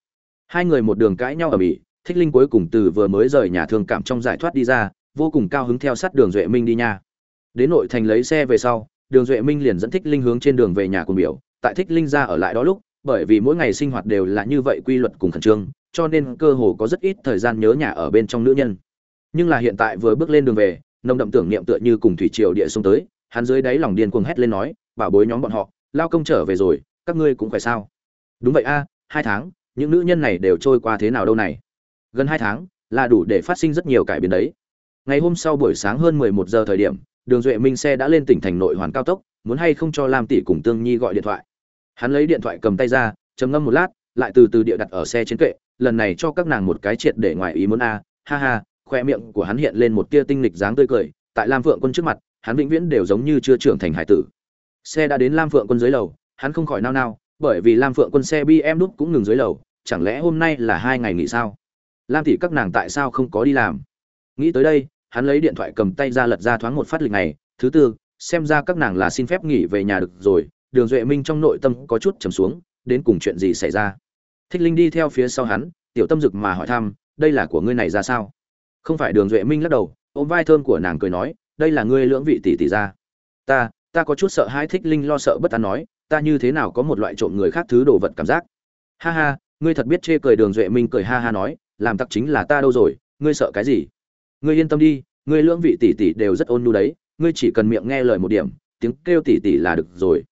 Hai người một đường cãi nhau ở mỹ thích linh cuối cùng từ vừa mới rời nhà thương cảm trong giải thoát đi ra, vô cùng cao hứng theo sát đường duệ minh đi nha. Đến nội thành lấy xe về sau, đường duệ minh liền dẫn thích linh hướng trên đường về nhà cùng biểu tại thích linh gia ở lại đó lúc, bởi vì mỗi ngày sinh hoạt đều là như vậy quy luật cùng khẩn trương, cho nên cơ hồ có rất ít thời gian nhớ nhà ở bên trong nữ nhân. Nhưng là hiện tại vừa bước lên đường về, nồng đậm tưởng niệm tựa như cùng thủy triều địa sông tới, hắn dưới đáy lòng điên cuồng hét lên nói, bảo bối nhóm bọn họ, lao công trở về rồi, các ngươi cũng phải sao? Đúng vậy a, hai tháng, những nữ nhân này đều trôi qua thế nào đâu này? Gần hai tháng, là đủ để phát sinh rất nhiều cải biến đấy. Ngày hôm sau buổi sáng hơn mười một giờ thời điểm, đường duệ minh xe đã lên tỉnh thành nội hoàn cao tốc, muốn hay không cho lam tỷ cùng tương nhi gọi điện thoại hắn lấy điện thoại cầm tay ra, trầm ngâm một lát, lại từ từ địa đặt ở xe trên kệ, lần này cho các nàng một cái triệt để ngoài ý muốn a. Ha ha, khoe miệng của hắn hiện lên một tia tinh lịch dáng tươi cười, tại lam phượng quân trước mặt, hắn vĩnh viễn đều giống như chưa trưởng thành hải tử. Xe đã đến lam phượng quân dưới lầu, hắn không khỏi nao nao, bởi vì lam phượng quân xe bm đúc cũng ngừng dưới lầu, chẳng lẽ hôm nay là hai ngày nghỉ sao? Lam tỷ các nàng tại sao không có đi làm? Nghĩ tới đây, hắn lấy điện thoại cầm tay ra lật ra thoáng một phát lịch này, thứ tư, xem ra các nàng là xin phép nghỉ về nhà được rồi đường duệ minh trong nội tâm có chút trầm xuống, đến cùng chuyện gì xảy ra? Thích linh đi theo phía sau hắn, tiểu tâm dực mà hỏi thăm, đây là của ngươi này ra sao? Không phải đường duệ minh lắc đầu, ôm vai thơm của nàng cười nói, đây là ngươi lưỡng vị tỷ tỷ ra. Ta ta có chút sợ hai thích linh lo sợ bất an nói, ta như thế nào có một loại trộm người khác thứ đồ vật cảm giác? Ha ha, ngươi thật biết chê cười. Đường duệ minh cười ha ha nói, làm tắc chính là ta đâu rồi, ngươi sợ cái gì? Ngươi yên tâm đi, ngươi lưỡng vị tỷ tỷ đều rất ôn nhu đấy, ngươi chỉ cần miệng nghe lời một điểm, tiếng kêu tỷ tỷ là được rồi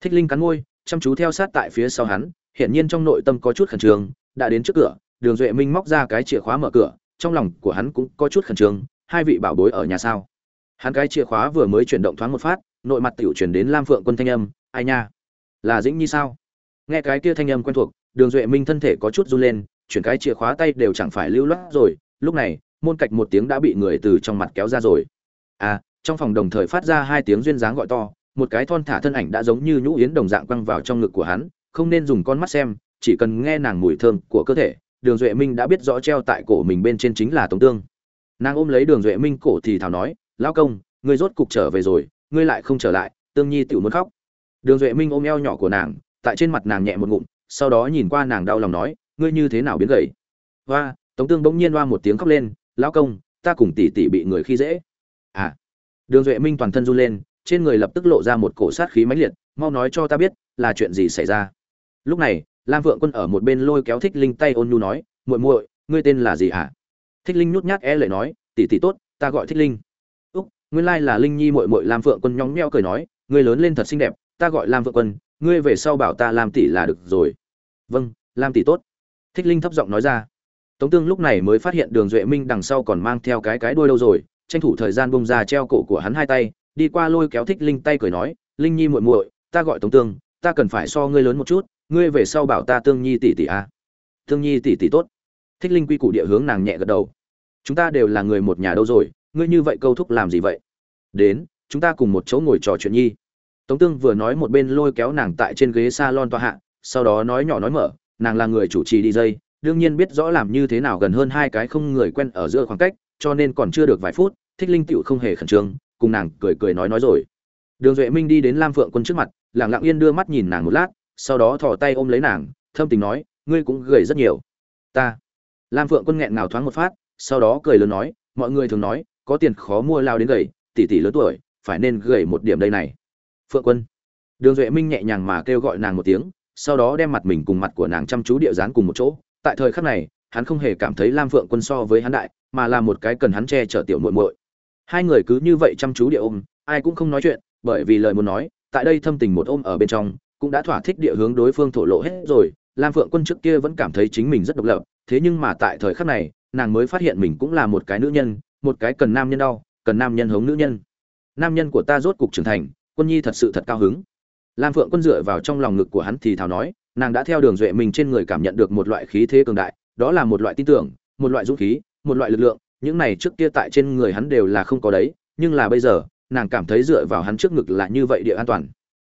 thích linh cắn môi, chăm chú theo sát tại phía sau hắn, hiển nhiên trong nội tâm có chút khẩn trương, đã đến trước cửa, đường duệ minh móc ra cái chìa khóa mở cửa, trong lòng của hắn cũng có chút khẩn trương, hai vị bảo bối ở nhà sao? Hắn cái chìa khóa vừa mới chuyển động thoáng một phát, nội mặt tiểu chuyển đến lam phượng quân thanh âm, ai nha, là dĩnh nhi sao? Nghe cái kia thanh âm quen thuộc, đường duệ minh thân thể có chút run lên, chuyển cái chìa khóa tay đều chẳng phải lưu loát rồi, lúc này, môn cạch một tiếng đã bị người từ trong mặt kéo ra rồi. À trong phòng đồng thời phát ra hai tiếng duyên dáng gọi to một cái thon thả thân ảnh đã giống như nhũ yến đồng dạng quăng vào trong ngực của hắn, không nên dùng con mắt xem, chỉ cần nghe nàng mùi thơm của cơ thể, đường duệ minh đã biết rõ treo tại cổ mình bên trên chính là tống tương. Nàng ôm lấy đường duệ minh cổ thì thào nói, lão công, ngươi rốt cục trở về rồi, ngươi lại không trở lại, tương nhi tự muốn khóc. Đường duệ minh ôm eo nhỏ của nàng, tại trên mặt nàng nhẹ một ngụm, sau đó nhìn qua nàng đau lòng nói, ngươi như thế nào biến gầy? Hoa, tống tương bỗng nhiên hoa một tiếng khóc lên, lão công, ta cùng tỷ tỷ bị người khi dễ. À. Đường duệ minh toàn thân run lên trên người lập tức lộ ra một cổ sát khí mãnh liệt, mau nói cho ta biết, là chuyện gì xảy ra? Lúc này, lam vượng quân ở một bên lôi kéo thích linh tay ôn nhu nói, muội muội, ngươi tên là gì hả? Thích linh nhút nhát e lệ nói, tỷ tỷ tốt, ta gọi thích linh. Úc, nguyên lai là linh nhi muội muội, lam Vượng quân nhõng nheo cười nói, ngươi lớn lên thật xinh đẹp, ta gọi lam Vượng quân, ngươi về sau bảo ta làm tỷ là được rồi. Vâng lam tỷ tốt. Thích linh thấp giọng nói ra. Tống tương lúc này mới phát hiện đường duệ minh đằng sau còn mang theo cái cái đuôi đâu rồi, tranh thủ thời gian bung ra treo cổ của hắn hai tay đi qua lôi kéo thích linh tay cười nói, linh nhi muội muội, ta gọi tống tương, ta cần phải so ngươi lớn một chút, ngươi về sau bảo ta tương nhi tỷ tỷ a à. tương nhi tỷ tỷ tốt. Thích linh quy củ địa hướng nàng nhẹ gật đầu. Chúng ta đều là người một nhà đâu rồi, ngươi như vậy câu thúc làm gì vậy? Đến, chúng ta cùng một chỗ ngồi trò chuyện nhi. Tống tương vừa nói một bên lôi kéo nàng tại trên ghế s a lon tọa hạ, sau đó nói nhỏ nói mở, nàng là người chủ trì đi dây đương nhiên biết rõ làm như thế nào gần hơn hai cái không người quen ở giữa khoảng cách, cho nên còn chưa được vài phút, thích linh tựu không hề khẩn trương cùng nàng cười cười nói nói rồi. Đường duệ minh đi đến lam phượng quân trước mặt lẳng lặng yên đưa mắt nhìn nàng một lát, sau đó thò tay ôm lấy nàng, thâm tình nói, ngươi cũng gầy rất nhiều. Ta. Lam phượng quân nghẹn ngào thoáng một phát, sau đó cười lớn nói, mọi người thường nói, có tiền khó mua lao đến gầy, tỷ tỷ lớn tuổi, phải nên gầy một điểm đây này. Phượng quân. Đường duệ minh nhẹ nhàng mà kêu gọi nàng một tiếng, sau đó đem mặt mình cùng mặt của nàng chăm chú địa dán cùng một chỗ. Tại thời khắc này, hắn không hề cảm thấy lam phượng quân so với hắn đại, mà là một cái cần hắn che chở tiểu muội muội hai người cứ như vậy chăm chú địa ôm, ai cũng không nói chuyện, bởi vì lời muốn nói, tại đây thâm tình một ôm ở bên trong, cũng đã thỏa thích địa hướng đối phương thổ lộ hết rồi. Lam phượng quân trước kia vẫn cảm thấy chính mình rất độc lập, thế nhưng mà tại thời khắc này, nàng mới phát hiện mình cũng là một cái nữ nhân, một cái cần nam nhân đau, cần nam nhân hống nữ nhân. Nam nhân của ta rốt cục trưởng thành, quân nhi thật sự thật cao hứng. Lam phượng quân dựa vào trong lòng ngực của hắn thì thào nói, nàng đã theo đường duệ mình trên người cảm nhận được một loại khí thế cường đại, đó là một loại tin tưởng, một loại dũng khí, một loại lực lượng những này trước kia tại trên người hắn đều là không có đấy, nhưng là bây giờ, nàng cảm thấy dựa vào hắn trước ngực là như vậy địa an toàn.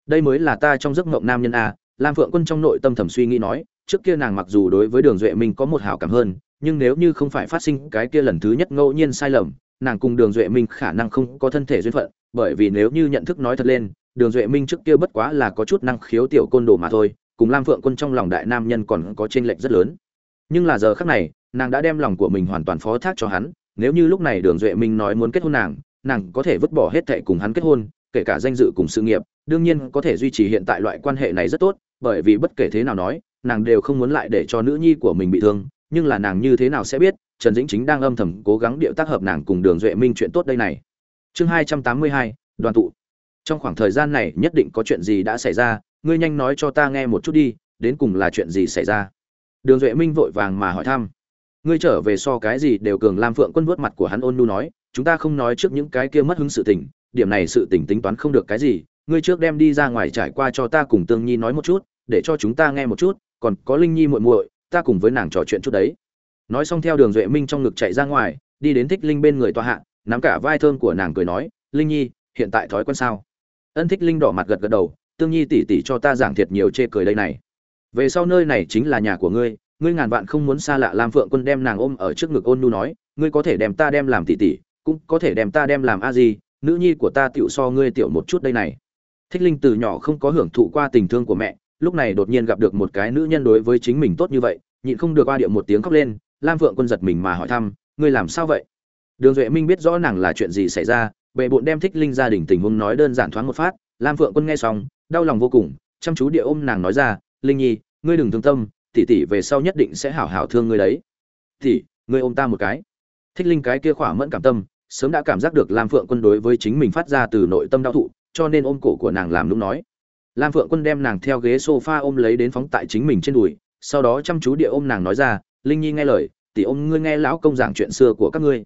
Đây mới là ta trong giấc mộng nam nhân a, lam phượng quân trong nội tâm thầm suy nghĩ nói, trước kia nàng mặc dù đối với đường duệ minh có một hảo cảm hơn, nhưng nếu như không phải phát sinh cái kia lần thứ nhất ngẫu nhiên sai lầm, nàng cùng đường duệ minh khả năng không có thân thể duyên phận, bởi vì nếu như nhận thức nói thật lên, đường duệ minh trước kia bất quá là có chút năng khiếu tiểu côn đồ mà thôi, cùng lam phượng quân trong lòng đại nam nhân còn có chênh lệch rất lớn. Nhưng là giờ khác này nàng đã đem lòng của mình hoàn toàn phó thác cho hắn, nếu như lúc này đường duệ minh nói muốn kết hôn nàng nàng có thể vứt bỏ hết thệ cùng hắn kết hôn, kể cả danh dự cùng sự nghiệp, đương nhiên có thể duy trì hiện tại loại quan hệ này rất tốt, bởi vì bất kể thế nào nói, nàng đều không muốn lại để cho nữ nhi của mình bị thương, nhưng là nàng như thế nào sẽ biết, trần dĩnh chính đang âm thầm cố gắng điệu tác hợp nàng cùng đường duệ minh chuyện tốt đây này. Chương hai trăm tám mươi hai, đoàn tụ. Trong khoảng thời gian này nhất định có chuyện gì đã xảy ra, ngươi nhanh nói cho ta nghe một chút đi, đến cùng là chuyện gì xảy ra? Đường duệ minh vội vàng mà hỏi thăm ngươi trở về so cái gì đều cường lam phượng quân vuốt mặt của hắn ôn nu nói, chúng ta không nói trước những cái kia mất hứng sự tình, điểm này sự tình tính toán không được cái gì, ngươi trước đem đi ra ngoài trải qua cho ta cùng tương nhi nói một chút, để cho chúng ta nghe một chút, còn có linh nhi muội muội, ta cùng với nàng trò chuyện chút đấy. Nói xong theo đường duệ minh trong ngực chạy ra ngoài, đi đến thích linh bên người tòa hạ, nắm cả vai thơm của nàng cười nói, linh nhi, hiện tại thói quen sao? Ân thích linh đỏ mặt gật gật đầu, tương nhi tỉ tỉ cho ta giảng thiệt nhiều chê cười đây này. Về sau nơi này chính là nhà của ngươi ngươi ngàn vạn không muốn xa lạ lam phượng quân đem nàng ôm ở trước ngực ôn nu nói ngươi có thể đem ta đem làm tỷ tỷ, cũng có thể đem ta đem làm a gì nữ nhi của ta tựu so ngươi tiểu một chút đây này. Thích linh từ nhỏ không có hưởng thụ qua tình thương của mẹ lúc này đột nhiên gặp được một cái nữ nhân đối với chính mình tốt như vậy nhịn không được qua điệu một tiếng khóc lên lam phượng quân giật mình mà hỏi thăm ngươi làm sao vậy? Đường duệ minh biết rõ nàng là chuyện gì xảy ra bệ bộn đem thích linh gia đình tình huống nói đơn giản thoáng một phát lam phượng quân nghe xong đau lòng vô cùng chăm chú địa ôm nàng nói ra linh nhi ngươi đừng thương tâm tỷ tỷ về sau nhất định sẽ hảo hảo thương ngươi đấy. Tỷ, ngươi ôm ta một cái. Thích linh cái kia khỏa mẫn cảm tâm, sớm đã cảm giác được lam phượng quân đối với chính mình phát ra từ nội tâm đau thụ, cho nên ôm cổ của nàng làm lúc nói. Lam phượng quân đem nàng theo ghế sofa ôm lấy đến phóng tại chính mình trên đùi, sau đó chăm chú địa ôm nàng nói ra, linh nhi nghe lời, tỷ ôm ngươi nghe lão công giảng chuyện xưa của các ngươi.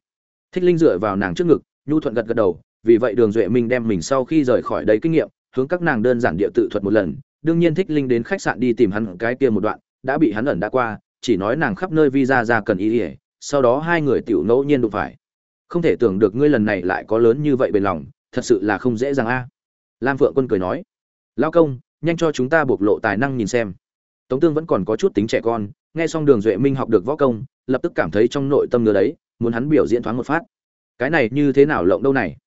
Thích linh dựa vào nàng trước ngực, nhu thuận gật gật đầu, vì vậy đường duệ minh đem mình sau khi rời khỏi đây kinh nghiệm, hướng các nàng đơn giản địa tự thuật một lần. Đương nhiên thích linh đến khách sạn đi tìm hắn cái kia một đoạn đã bị hắn ẩn đã qua, chỉ nói nàng khắp nơi visa ra cần ý ỉa, sau đó hai người tiểu ngẫu nhiên đụng phải. Không thể tưởng được ngươi lần này lại có lớn như vậy bền lòng, thật sự là không dễ dàng a. Lam phượng quân cười nói lao công, nhanh cho chúng ta bộc lộ tài năng nhìn xem. Tống tương vẫn còn có chút tính trẻ con, nghe xong đường duệ minh học được võ công, lập tức cảm thấy trong nội tâm ngứa đấy, muốn hắn biểu diễn thoáng một phát. Cái này như thế nào lộng đâu này?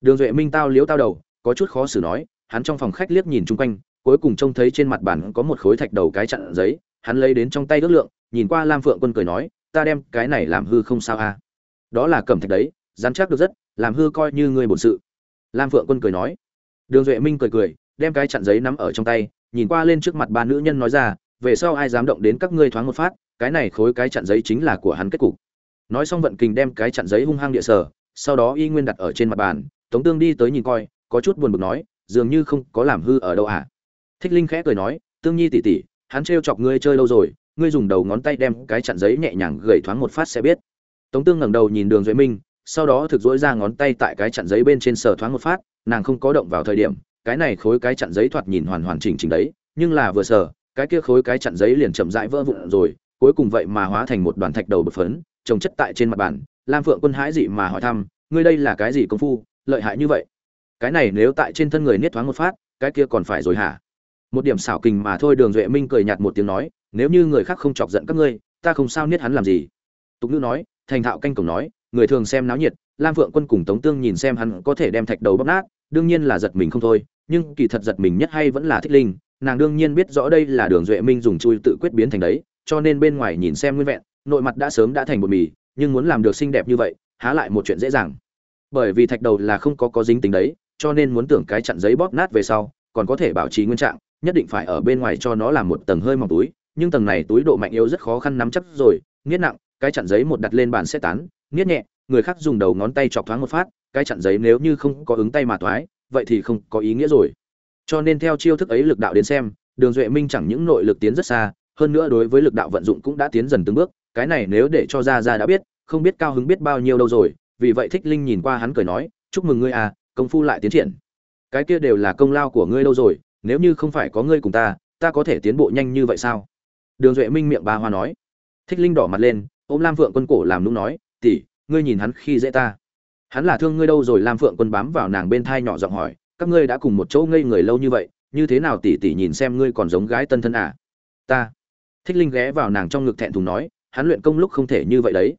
Đường duệ minh tao liếu tao đầu, có chút khó xử nói, hắn trong phòng khách liếc nhìn chung quanh, cuối cùng trông thấy trên mặt bàn có một khối thạch đầu cái chặn giấy hắn lấy đến trong tay ước lượng, nhìn qua lam phượng quân cười nói, ta đem cái này làm hư không sao a đó là cẩm thạch đấy dán chắc được rất, làm hư coi như ngươi bổn sự. Lam phượng quân cười nói. Đường duệ minh cười cười, đem cái chặn giấy nắm ở trong tay, nhìn qua lên trước mặt ba nữ nhân nói ra, về sau ai dám động đến các ngươi thoáng một phát, cái này khối cái chặn giấy chính là của hắn kết cục. Nói xong vận kình đem cái chặn giấy hung hăng địa sở sau đó y nguyên đặt ở trên mặt bàn, tống tương đi tới nhìn coi, có chút buồn bực nói, dường như không có làm hư ở đâu à? Thích linh khẽ cười nói, tương nhi tỉ tỉ hắn trêu chọc ngươi chơi lâu rồi, ngươi dùng đầu ngón tay đem cái chặn giấy nhẹ nhàng gẩy thoáng một phát sẽ biết. Tống tương ngẩng đầu nhìn đường duệ minh, sau đó thực dỗi ra ngón tay tại cái chặn giấy bên trên sờ thoáng một phát, nàng không có động vào thời điểm, cái này khối cái chặn giấy thoạt nhìn hoàn hoàn chỉnh chỉnh đấy, nhưng là vừa sờ, cái kia khối cái chặn giấy liền chậm rãi vỡ vụn rồi, cuối cùng vậy mà hóa thành một đoàn thạch đầu bột phấn, trồng chất tại trên mặt bàn. Lam phượng quân hãi dị mà hỏi thăm, ngươi đây là cái gì công phu, lợi hại như vậy? Cái này nếu tại trên thân người niết thoáng một phát, cái kia còn phải rồi hả? Một điểm xảo kình mà thôi, đường duệ minh cười nhạt một tiếng nói, nếu như người khác không chọc giận các ngươi, ta không sao niết hắn làm gì. Tục ngữ nói, thành thạo canh cổng nói, người thường xem náo nhiệt, lam phượng quân cùng tống tương nhìn xem hắn có thể đem thạch đầu bóp nát, đương nhiên là giật mình không thôi, nhưng kỳ thật giật mình nhất hay vẫn là thích linh, nàng đương nhiên biết rõ đây là đường duệ minh dùng chui tự quyết biến thành đấy, cho nên bên ngoài nhìn xem nguyên vẹn, nội mặt đã sớm đã thành bột mì, nhưng muốn làm được xinh đẹp như vậy, há lại một chuyện dễ dàng. Bởi vì thạch đầu là không có có dính tính đấy, cho nên muốn tưởng cái chặn giấy bóp nát về sau, còn có thể bảo trì nguyên trạng nhất định phải ở bên ngoài cho nó làm một tầng hơi mỏng túi, nhưng tầng này túi độ mạnh yếu rất khó khăn nắm chắc rồi, nghiết nặng, cái chặn giấy một đặt lên bàn sẽ tán, nghiết nhẹ, người khác dùng đầu ngón tay chọc thoáng một phát, cái chặn giấy nếu như không có ứng tay mà thoái, vậy thì không có ý nghĩa rồi. Cho nên theo chiêu thức ấy lực đạo đến xem, đường duệ minh chẳng những nội lực tiến rất xa, hơn nữa đối với lực đạo vận dụng cũng đã tiến dần từng bước, cái này nếu để cho ra ra đã biết, không biết cao hứng biết bao nhiêu đâu rồi, vì vậy thích linh nhìn qua hắn cười nói, chúc mừng ngươi à công phu lại tiến triển. Cái kia đều là công lao của ngươi lâu rồi nếu như không phải có ngươi cùng ta ta có thể tiến bộ nhanh như vậy sao? Đường duệ minh miệng ba hoa nói. Thích linh đỏ mặt lên, ôm lam phượng quân cổ làm nũng nói, tỷ, ngươi nhìn hắn khi dễ ta. Hắn là thương ngươi đâu rồi? Lam phượng quân bám vào nàng bên thai nhỏ giọng hỏi, các ngươi đã cùng một chỗ ngây người lâu như vậy, như thế nào tỷ tỷ nhìn xem ngươi còn giống gái tân thân à? Ta. Thích linh ghé vào nàng trong ngực thẹn thùng nói, hắn luyện công lúc không thể như vậy đấy.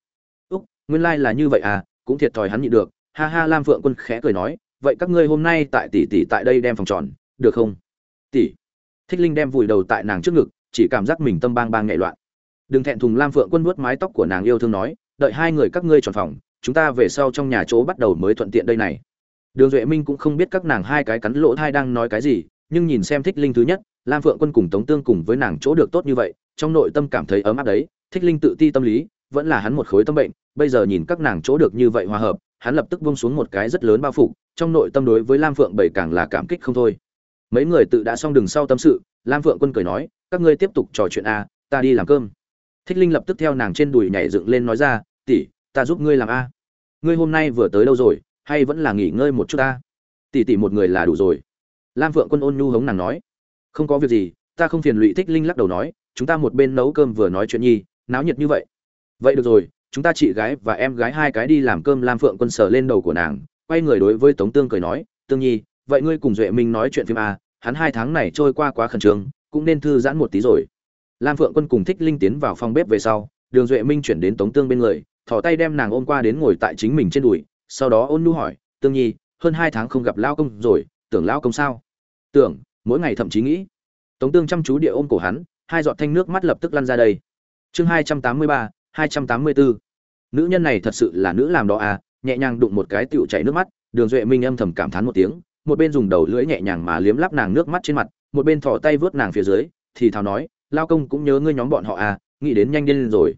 Úc, nguyên lai là như vậy à cũng thiệt thòi hắn nhịn được. Ha ha, lam phượng quân khẽ cười nói, vậy các ngươi hôm nay tại tỷ tỷ tại đây đem phòng tròn, được không? Tỷ. Thích linh đem vùi đầu tại nàng trước ngực, chỉ cảm giác mình tâm bang bang nhạy loạn. Đừng thẹn thùng lam phượng quân vuốt mái tóc của nàng yêu thương nói, đợi hai người các ngươi tròn phòng, chúng ta về sau trong nhà chỗ bắt đầu mới thuận tiện đây này. Đường duệ minh cũng không biết các nàng hai cái cắn lỗ thai đang nói cái gì, nhưng nhìn xem thích linh thứ nhất, lam phượng quân cùng tống tương cùng với nàng chỗ được tốt như vậy, trong nội tâm cảm thấy ấm áp đấy. Thích linh tự ti tâm lý, vẫn là hắn một khối tâm bệnh, bây giờ nhìn các nàng chỗ được như vậy hòa hợp, hắn lập tức buông xuống một cái rất lớn bao phủ, trong nội tâm đối với lam phượng bảy càng là cảm kích không thôi mấy người tự đã xong đường sau tâm sự, lam phượng quân cười nói, các ngươi tiếp tục trò chuyện a ta đi làm cơm. Thích linh lập tức theo nàng trên đùi nhảy dựng lên nói ra, tỷ, ta giúp ngươi làm a ngươi hôm nay vừa tới đâu rồi, hay vẫn là nghỉ ngơi một chút ta? Tỷ tỷ một người là đủ rồi. Lam phượng quân ôn nhu hống nàng nói, không có việc gì, ta không phiền lụy thích linh lắc đầu nói, chúng ta một bên nấu cơm vừa nói chuyện nhi, náo nhiệt như vậy. Vậy được rồi, chúng ta chị gái và em gái hai cái đi làm cơm. Lam phượng quân sờ lên đầu của nàng, quay người đối với tống tương cười nói, tương nhi, vậy ngươi cùng duệ minh nói chuyện phim a hắn hai tháng này trôi qua quá khẩn trương, cũng nên thư giãn một tí rồi. Lam phượng quân cùng thích linh tiến vào phòng bếp về sau, đường duệ minh chuyển đến tống tương bên người thỏ tay đem nàng ôm qua đến ngồi tại chính mình trên đùi, sau đó ôn nhu hỏi, tương nhi, hơn hai tháng không gặp lao công rồi, tưởng lao công sao? Tưởng, mỗi ngày thậm chí nghĩ. Tống tương chăm chú địa ôm cổ hắn, hai giọt thanh nước mắt lập tức lăn ra đây. Chương hai trăm tám mươi ba, hai trăm tám mươi bốn nữ nhân này thật sự là nữ làm đó à nhẹ nhàng đụng một cái tựu chảy nước mắt, đường duệ minh âm thầm cảm thán một tiếng một bên dùng đầu lưỡi nhẹ nhàng mà liếm lắp nàng nước mắt trên mặt, một bên thò tay vớt nàng phía dưới, thì thào nói, lao công cũng nhớ ngươi nhóm bọn họ à nghĩ đến nhanh lên rồi.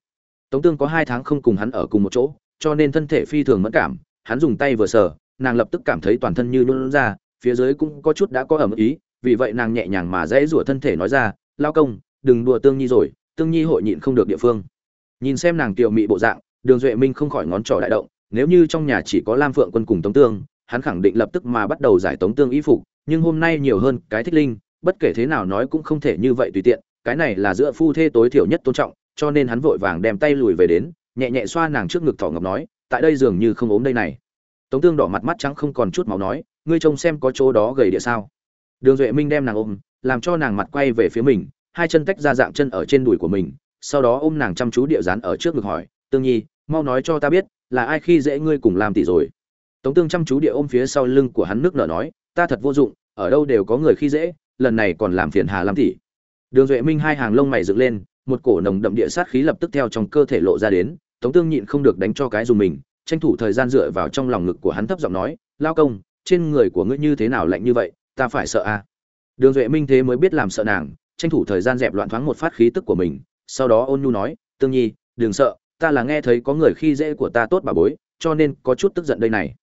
Tống tương có hai tháng không cùng hắn ở cùng một chỗ, cho nên thân thể phi thường mẫn cảm, hắn dùng tay vừa sờ, nàng lập tức cảm thấy toàn thân như luôn ra, phía dưới cũng có chút đã có ẩm ý, vì vậy nàng nhẹ nhàng mà dễ rủa thân thể nói ra, lao công, đừng đùa tương nhi rồi, tương nhi hội nhịn không được địa phương. Nhìn xem nàng kiều mị bộ dạng, đường duệ minh không khỏi ngón trỏ đại động, nếu như trong nhà chỉ có lam phượng quân cùng tống tương hắn khẳng định lập tức mà bắt đầu giải tống tương y phục, nhưng hôm nay nhiều hơn cái thích linh, bất kể thế nào nói cũng không thể như vậy tùy tiện, cái này là giữa phu thê tối thiểu nhất tôn trọng, cho nên hắn vội vàng đem tay lùi về đến, nhẹ nhẹ xoa nàng trước ngực thỏ ngọc nói, tại đây dường như không ốm đây này. Tống tương đỏ mặt mắt trắng không còn chút máu nói, ngươi trông xem có chỗ đó gầy địa sao. Đường duệ minh đem nàng ôm, làm cho nàng mặt quay về phía mình, hai chân tách ra dạng chân ở trên đùi của mình, sau đó ôm nàng chăm chú địa dán ở trước ngực hỏi, tương nhi, mau nói cho ta biết, là ai khi dễ ngươi cùng làm tỷ rồi? Tống tương chăm chú địa ôm phía sau lưng của hắn nước nở nói, ta thật vô dụng, ở đâu đều có người khi dễ, lần này còn làm phiền hà lam tỷ. Đường duệ minh hai hàng lông mày dựng lên, một cổ nồng đậm địa sát khí lập tức theo trong cơ thể lộ ra đến, tống tương nhịn không được đánh cho cái dùng mình, tranh thủ thời gian dựa vào trong lòng ngực của hắn thấp giọng nói, lao công, trên người của ngươi như thế nào lạnh như vậy, ta phải sợ à? Đường duệ minh thế mới biết làm sợ nàng, tranh thủ thời gian dẹp loạn thoáng một phát khí tức của mình, sau đó ôn nhu nói, tương nhi, đừng sợ, ta là nghe thấy có người khi dễ của ta tốt bà bối, cho nên có chút tức giận đây này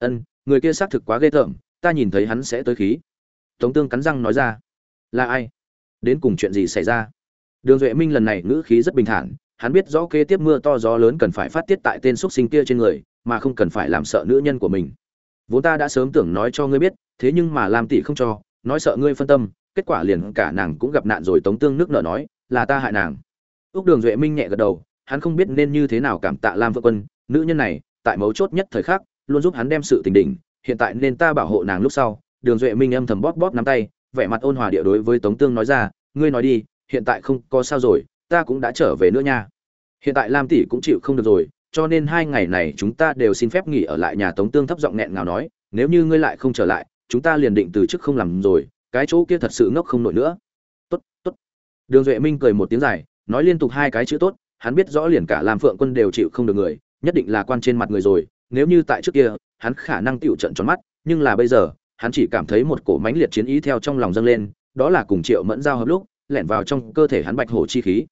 ân, người kia xác thực quá ghê tởm, ta nhìn thấy hắn sẽ tới khí. Tống tương cắn răng nói ra, là ai? Đến cùng chuyện gì xảy ra? Đường duệ minh lần này ngữ khí rất bình thản, hắn biết rõ kế tiếp mưa to gió lớn cần phải phát tiết tại tên x sinh kia trên người, mà không cần phải làm sợ nữ nhân của mình. Vốn ta đã sớm tưởng nói cho ngươi biết, thế nhưng mà làm tỷ không cho, nói sợ ngươi phân tâm, kết quả liền cả nàng cũng gặp nạn rồi. Tống tương nước nở nói, là ta hại nàng. Úc đường duệ minh nhẹ gật đầu, hắn không biết nên như thế nào cảm tạ lam vợ quân, nữ nhân này, tại mấu chốt nhất thời khắc luôn giúp hắn đem sự tình đỉnh, hiện tại nên ta bảo hộ nàng lúc sau. Đường duệ minh âm thầm bóp bóp nắm tay, vẻ mặt ôn hòa địa đối với tống tương nói ra, ngươi nói đi, hiện tại không có sao rồi, ta cũng đã trở về nữa nha. Hiện tại lam tỷ cũng chịu không được rồi, cho nên hai ngày này chúng ta đều xin phép nghỉ ở lại nhà tống tương thấp giọng nghẹn ngào nói, nếu như ngươi lại không trở lại, chúng ta liền định từ chức không làm rồi, cái chỗ kia thật sự ngốc không nổi nữa. Tốt tốt. Đường duệ minh cười một tiếng dài, nói liên tục hai cái chữ tốt hắn biết rõ liền cả lam phượng quân đều chịu không được người, nhất định là quan trên mặt người rồi nếu như tại trước kia, hắn khả năng tiểu trận tròn mắt, nhưng là bây giờ, hắn chỉ cảm thấy một cổ mãnh liệt chiến ý theo trong lòng dâng lên, đó là cùng triệu mẫn giao hợp lúc, lẻn vào trong cơ thể hắn bạch hổ chi khí.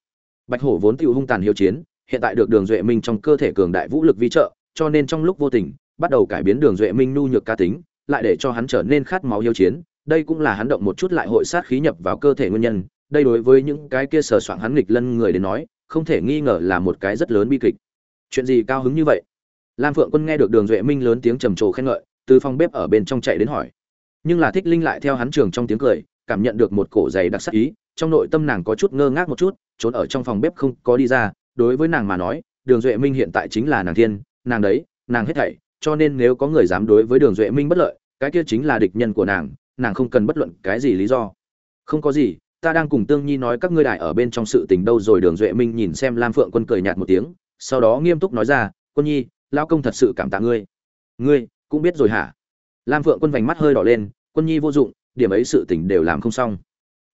Bạch hổ vốn tiểu hung tàn hiếu chiến, hiện tại được đường duệ minh trong cơ thể cường đại vũ lực vi trợ, cho nên trong lúc vô tình, bắt đầu cải biến đường duệ minh nhu nhược ca tính, lại để cho hắn trở nên khát máu hiếu chiến. Đây cũng là hắn động một chút lại hội sát khí nhập vào cơ thể nguyên nhân, đây đối với những cái kia sờ soạng hắn nghịch lân người đến nói, không thể nghi ngờ là một cái rất lớn bi kịch. Chuyện gì cao hứng như vậy? Lam phượng quân nghe được đường duệ minh lớn tiếng trầm trồ khen ngợi, từ phòng bếp ở bên trong chạy đến hỏi. Nhưng là thích linh lại theo hắn trường trong tiếng cười, cảm nhận được một cổ dày đặc sắc ý, trong nội tâm nàng có chút ngơ ngác một chút, trốn ở trong phòng bếp không có đi ra, đối với nàng mà nói, đường duệ minh hiện tại chính là nàng thiên, nàng đấy, nàng hết thảy, cho nên nếu có người dám đối với đường duệ minh bất lợi, cái kia chính là địch nhân của nàng nàng không cần bất luận cái gì lý do. Không có gì, ta đang cùng tương nhi nói các ngươi đại ở bên trong sự tình đâu rồi, đường duệ minh nhìn xem lam phượng quân cười nhạt một tiếng, sau đó nghiêm túc nói ra, quân nhi lão công thật sự cảm tạ ngươi. Ngươi, cũng biết rồi hả? Lam phượng quân vành mắt hơi đỏ lên, quân nhi vô dụng, điểm ấy sự tình đều làm không xong.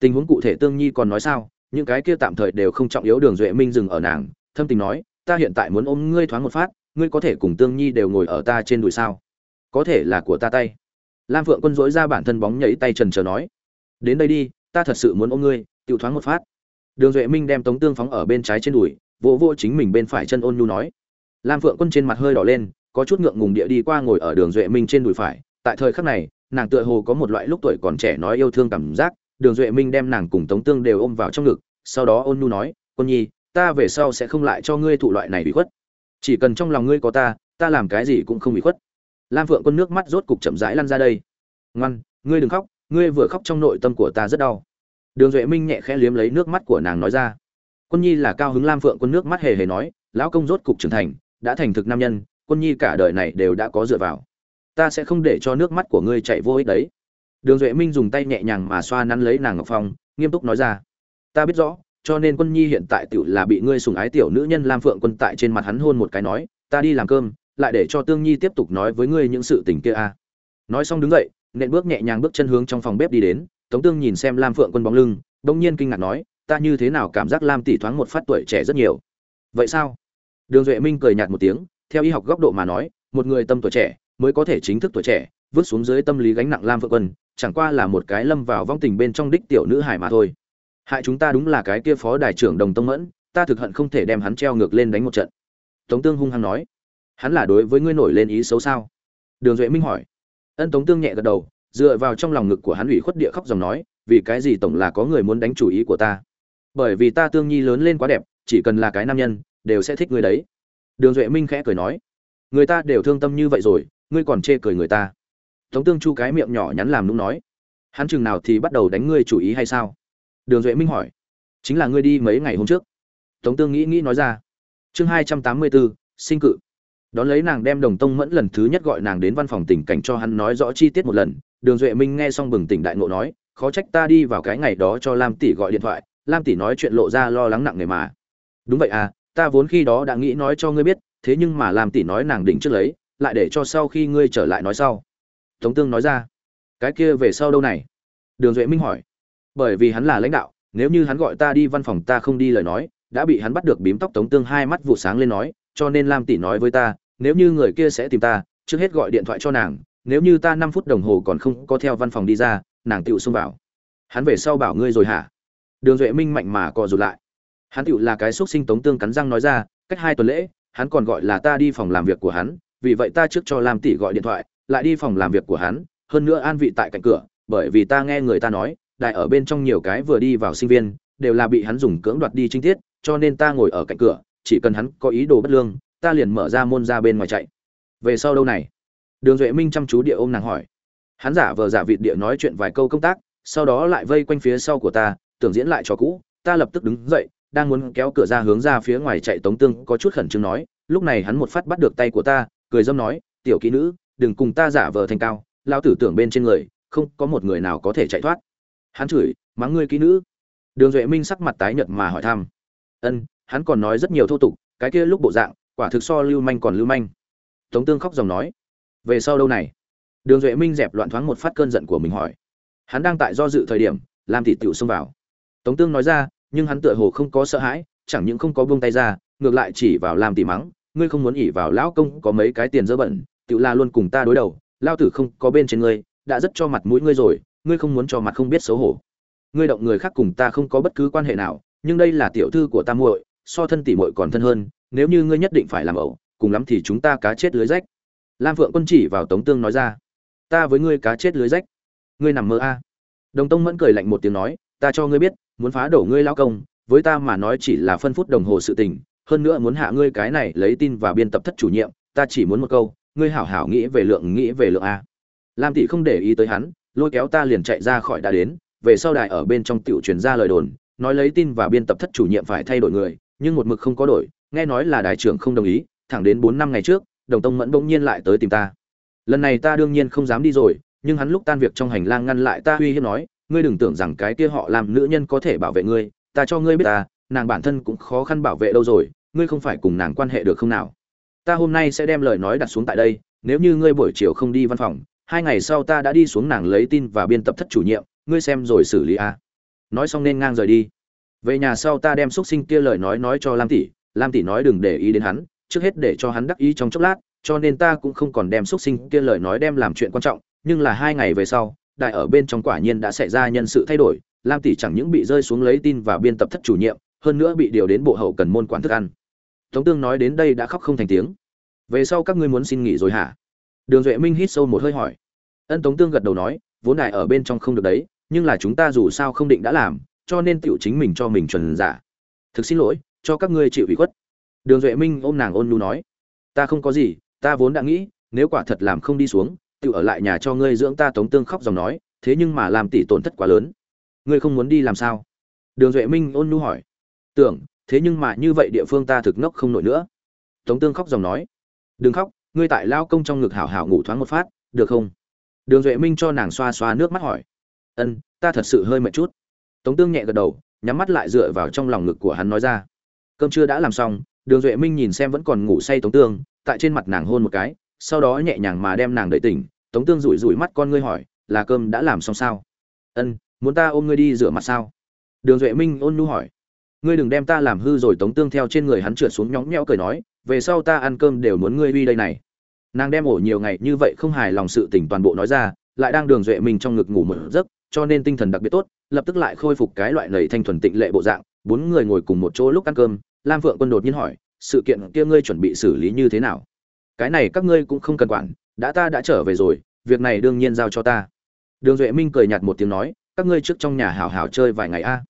Tình huống cụ thể tương nhi còn nói sao? Những cái kia tạm thời đều không trọng yếu, đường duệ minh dừng ở nàng, thâm tình nói, ta hiện tại muốn ôm ngươi thoáng một phát, ngươi có thể cùng tương nhi đều ngồi ở ta trên đùi sao? Có thể là của ta tay. Lam phượng quân dối ra bản thân bóng nhảy tay trần trờ nói, đến đây đi, ta thật sự muốn ôm ngươi tự thoáng một phát. Đường duệ minh đem tống tương phóng ở bên trái trên đùi, vỗ vỗ chính mình bên phải chân ôn nhu nói lam phượng quân trên mặt hơi đỏ lên, có chút ngượng ngùng địa đi qua ngồi ở đường duệ minh trên đùi phải. Tại thời khắc này, nàng tựa hồ có một loại lúc tuổi còn trẻ nói yêu thương cảm giác, đường duệ minh đem nàng cùng tống tương đều ôm vào trong ngực, sau đó ôn nhu nói, quân nhi, ta về sau sẽ không lại cho ngươi thụ loại này bị khuất. Chỉ cần trong lòng ngươi có ta ta làm cái gì cũng không bị khuất. Lam phượng quân nước mắt rốt cục chậm rãi lăn ra đây. Ngoan, ngươi đừng khóc, ngươi vừa khóc trong nội tâm của ta rất đau. Đường duệ minh nhẹ khẽ liếm lấy nước mắt của nàng nói ra. Quân nhi là cao hứng lam phượng quân nước mắt hề hề nói, lão công rốt cục trưởng thành đã thành thực nam nhân, quân nhi cả đời này đều đã có dựa vào. Ta sẽ không để cho nước mắt của ngươi chạy vô ích đấy. Đường duệ minh dùng tay nhẹ nhàng mà xoa nắn lấy nàng ngọc phong, nghiêm túc nói ra. Ta biết rõ, cho nên quân nhi hiện tại tiểu là bị ngươi sùng ái tiểu nữ nhân lam phượng quân tại trên mặt hắn hôn một cái nói, ta đi làm cơm, lại để cho tương nhi tiếp tục nói với ngươi những sự tình kia a. À. nói xong đứng dậy, nện bước nhẹ nhàng bước chân hướng trong phòng bếp đi đến, tống tương nhìn xem lam phượng quân bóng lưng, bỗng nhiên kinh ngạc nói, ta như thế nào cảm giác lam tỷ thoáng một phát tuổi trẻ rất nhiều? Vậy sao? Đường duệ minh cười nhạt một tiếng, theo y học góc độ mà nói, một người tâm tuổi trẻ mới có thể chính thức tuổi trẻ, vứt xuống dưới tâm lý gánh nặng lam Vượng quân, chẳng qua là một cái lâm vào vong tình bên trong đích tiểu nữ hải mà thôi. Hại chúng ta đúng là cái kia phó đại trưởng đồng tông mẫn, ta thực hận không thể đem hắn treo ngược lên đánh một trận. Tống tương hung hăng nói, hắn là đối với ngươi nổi lên ý xấu sao? Đường duệ minh hỏi. Ân tống tương nhẹ gật đầu, dựa vào trong lòng ngực của hắn ủy khuất địa khóc dòng nói, vì cái gì tổng là có người muốn đánh chủ ý của ta? Bởi vì ta tương nhi lớn lên quá đẹp, chỉ cần là cái nam nhân đều sẽ thích ngươi đấy. Đường duệ minh khẽ cười nói, người ta đều thương tâm như vậy rồi, ngươi còn chê cười người ta. Tống tương chu cái miệng nhỏ nhắn làm nũng nói, hắn chừng nào thì bắt đầu đánh ngươi chủ ý hay sao? Đường duệ minh hỏi, chính là ngươi đi mấy ngày hôm trước? Tống tương nghĩ nghĩ nói ra, chương hai trăm tám mươi bốn, sinh cự. Đón lấy nàng đem đồng tông mẫn lần thứ nhất gọi nàng đến văn phòng tỉnh cảnh cho hắn nói rõ chi tiết một lần, đường duệ minh nghe xong bừng tỉnh đại ngộ nói, khó trách ta đi vào cái ngày đó cho lam tỷ gọi điện thoại, lam tỷ nói chuyện lộ ra lo lắng nặng nề mà. Đúng vậy à ta vốn khi đó đã nghĩ nói cho ngươi biết, thế nhưng mà làm tỷ nói nàng định trước lấy, lại để cho sau khi ngươi trở lại nói sau. Tống tương nói ra. Cái kia về sau đâu này? Đường duệ minh hỏi. Bởi vì hắn là lãnh đạo, nếu như hắn gọi ta đi văn phòng ta không đi lời nói, đã bị hắn bắt được bím tóc tống tương hai mắt vụ sáng lên nói, cho nên lam tỷ nói với ta, nếu như người kia sẽ tìm ta, trước hết gọi điện thoại cho nàng, nếu như ta năm phút đồng hồ còn không có theo văn phòng đi ra, nàng tựu xông vào. Hắn về sau bảo ngươi rồi hả? Đường duệ minh mạnh mà co rụt lại hắn tựu là cái xúc sinh tống tương cắn răng nói ra, cách hai tuần lễ, hắn còn gọi là ta đi phòng làm việc của hắn, vì vậy ta trước cho lam tỷ gọi điện thoại, lại đi phòng làm việc của hắn, hơn nữa an vị tại cạnh cửa, bởi vì ta nghe người ta nói, đại ở bên trong nhiều cái vừa đi vào sinh viên, đều là bị hắn dùng cưỡng đoạt đi trinh tiết, cho nên ta ngồi ở cạnh cửa, chỉ cần hắn có ý đồ bất lương, ta liền mở ra môn ra bên ngoài chạy. Về sau đâu này? Đường duệ minh chăm chú địa ôm nàng hỏi. Hắn giả vờ giả vịt địa nói chuyện vài câu công tác, sau đó lại vây quanh phía sau của ta, tưởng diễn lại cho cũ, ta lập tức đứng dậy đang muốn kéo cửa ra hướng ra phía ngoài chạy tống tương có chút khẩn trương nói, lúc này hắn một phát bắt được tay của ta, cười dâm nói, tiểu kỹ nữ, đừng cùng ta giả vờ thành cao lao tử tưởng bên trên người, không có một người nào có thể chạy thoát. Hắn chửi, mắng ngươi kỹ nữ. Đường duệ minh sắc mặt tái nhợt mà hỏi thăm, ân, hắn còn nói rất nhiều thô tục, cái kia lúc bộ dạng, quả thực so lưu manh còn lưu manh. Tống tương khóc dòng nói, về sau đâu này? Đường duệ minh dẹp loạn thoáng một phát cơn giận của mình hỏi, hắn đang tại do dự thời điểm, làm thị tiểu xông vào. Tống tương nói ra nhưng hắn tựa hồ không có sợ hãi, chẳng những không có buông tay ra, ngược lại chỉ vào làm tỉ mắng, ngươi không muốn ỉ vào lão công có mấy cái tiền dơ bẩn, tự la luôn cùng ta đối đầu lao tử không có bên trên ngươi, đã rất cho mặt mũi ngươi rồi, ngươi không muốn cho mặt không biết xấu hổ. Ngươi động người khác cùng ta không có bất cứ quan hệ nào, nhưng đây là tiểu thư của ta muội, so thân tỷ muội còn thân hơn, nếu như ngươi nhất định phải làm ẩu, cùng lắm thì chúng ta cá chết lưới rách. Lam phượng quân chỉ vào tống tương nói ra, ta với ngươi cá chết lưới rách. Ngươi nằm mơ a. À. đồng tông mẫn cười lạnh một tiếng nói, ta cho ngươi biết muốn phá đổ ngươi lao công, với ta mà nói chỉ là phân phút đồng hồ sự tình, hơn nữa muốn hạ ngươi cái này lấy tin và biên tập thất chủ nhiệm, ta chỉ muốn một câu, ngươi hảo hảo nghĩ về lượng, nghĩ về lượng a. Lam tỷ không để ý tới hắn, lôi kéo ta liền chạy ra khỏi đã đến, về sau đài ở bên trong tiểu truyền ra lời đồn, nói lấy tin và biên tập thất chủ nhiệm phải thay đổi người, nhưng một mực không có đổi, nghe nói là đại trưởng không đồng ý, thẳng đến bốn năm ngày trước, đồng tông mẫn bỗng nhiên lại tới tìm ta. Lần này ta đương nhiên không dám đi rồi, nhưng hắn lúc tan việc trong hành lang ngăn lại ta uy hiếp nói ngươi đừng tưởng rằng cái kia họ làm nữ nhân có thể bảo vệ ngươi, ta cho ngươi biết ta, nàng bản thân cũng khó khăn bảo vệ đâu rồi, ngươi không phải cùng nàng quan hệ được không nào? Ta hôm nay sẽ đem lời nói đặt xuống tại đây, nếu như ngươi buổi chiều không đi văn phòng, hai ngày sau ta đã đi xuống nàng lấy tin và biên tập thất chủ nhiệm, ngươi xem rồi xử lý a nói xong nên ngang rời đi. Về nhà sau ta đem xúc sinh kia lời nói nói cho lam tỷ lam tỷ nói đừng để ý đến hắn, trước hết để cho hắn đắc ý trong chốc lát, cho nên ta cũng không còn đem xúc sinh kia lời nói đem làm chuyện quan trọng, nhưng là hai ngày về sau đại ở bên trong quả nhiên đã xảy ra nhân sự thay đổi, lam tỷ chẳng những bị rơi xuống lấy tin và biên tập thất chủ nhiệm, hơn nữa bị điều đến bộ hậu cần môn quản thức ăn. Tống tương nói đến đây đã khóc không thành tiếng. Về sau các ngươi muốn xin nghỉ rồi hả? Đường duệ minh hít sâu một hơi hỏi. Ân tống tương gật đầu nói, vốn đại ở bên trong không được đấy, nhưng là chúng ta dù sao không định đã làm, cho nên tiểu chính mình cho mình chuẩn giả. Thực xin lỗi, cho các ngươi chịu ủy khuất. Đường duệ minh ôm nàng ôn nhu nói. Ta không có gì, ta vốn đã nghĩ, nếu quả thật làm không đi xuống tự ở lại nhà cho ngươi dưỡng ta tống tương khóc dòng nói, thế nhưng mà làm tỷ tổn thất quá lớn. Ngươi không muốn đi làm sao? Đường duệ minh ôn nhu hỏi. Tưởng, thế nhưng mà như vậy địa phương ta thực ngốc không nổi nữa. Tống tương khóc dòng nói. Đừng khóc, ngươi tại lao công trong ngực hảo hảo ngủ thoáng một phát, được không? Đường duệ minh cho nàng xoa xoa nước mắt hỏi. Ân, ta thật sự hơi mệt chút. Tống tương nhẹ gật đầu, nhắm mắt lại dựa vào trong lòng ngực của hắn nói ra. Cơm chưa đã làm xong, đường duệ minh nhìn xem vẫn còn ngủ say tống tương, tại trên mặt nàng hôn một cái, sau đó nhẹ nhàng mà đem nàng đợi tỉnh tống tương rủi rủi mắt con ngươi hỏi, là cơm đã làm xong sao? Ân, muốn ta ôm ngươi đi rửa mặt sao? Đường duệ minh ôn nu hỏi. Ngươi đừng đem ta làm hư rồi. Tống tương theo trên người hắn trượt xuống nhõng nhẽo cười nói, về sau ta ăn cơm đều muốn ngươi uy đây này. Nàng đem ổ nhiều ngày như vậy không hài lòng sự tình toàn bộ nói ra, lại đang đường duệ minh trong ngực ngủ một giấc, cho nên tinh thần đặc biệt tốt, lập tức lại khôi phục cái loại lầy thanh thuần tịnh lệ bộ dạng, bốn người ngồi cùng một chỗ lúc ăn cơm, lam phượng quân đột nhiên hỏi, sự kiện kia ngươi chuẩn bị xử lý như thế nào? Cái này các ngươi cũng không cần quản đã ta đã trở về rồi, việc này đương nhiên giao cho ta. Đường duệ minh cười nhạt một tiếng nói, các ngươi trước trong nhà hảo hảo chơi vài ngày a.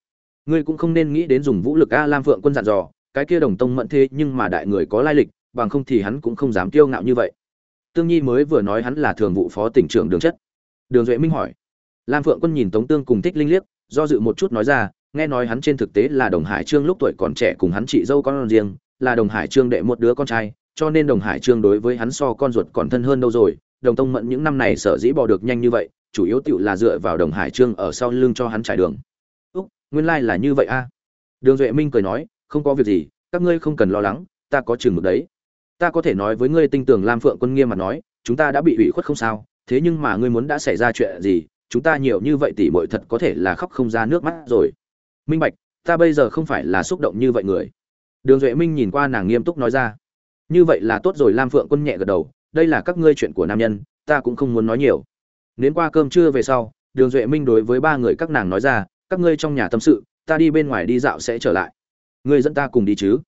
Ngươi cũng không nên nghĩ đến dùng vũ lực a lam phượng quân dặn dò, cái kia đồng tông mẫn thế nhưng mà đại người có lai lịch, bằng không thì hắn cũng không dám kiêu ngạo như vậy. Tương nhi mới vừa nói hắn là thường vụ phó tỉnh trưởng đường chất. Đường duệ minh hỏi. Lam phượng quân nhìn tống tương cùng thích linh liếc, do dự một chút nói ra, nghe nói hắn trên thực tế là đồng hải trương lúc tuổi còn trẻ cùng hắn chị dâu con riêng, là đồng hải trương đệ một đứa con trai cho nên đồng hải trương đối với hắn so con ruột còn thân hơn đâu rồi, đồng tông mẫn những năm này sở dĩ bỏ được nhanh như vậy, chủ yếu tựu là dựa vào đồng hải trương ở sau lưng cho hắn trải đường. Úc, nguyên lai là như vậy a. Đường duệ minh cười nói, không có việc gì, các ngươi không cần lo lắng, ta có chừng mực đấy. Ta có thể nói với ngươi tinh tường lam phượng quân nghiêm mà nói, chúng ta đã bị ủy khuất không sao, thế nhưng mà ngươi muốn đã xảy ra chuyện gì, chúng ta nhiều như vậy tỉ muội thật có thể là khóc không ra nước mắt rồi. Minh bạch, ta bây giờ không phải là xúc động như vậy người. Đường duệ minh nhìn qua nàng nghiêm túc nói ra như vậy là tốt rồi, lam phượng quân nhẹ gật đầu, đây là các ngươi chuyện của nam nhân, ta cũng không muốn nói nhiều. Đến qua cơm trưa về sau, đường duệ minh đối với ba người các nàng nói ra, các ngươi trong nhà tâm sự, ta đi bên ngoài đi dạo sẽ trở lại. Ngươi dẫn ta cùng đi chứ?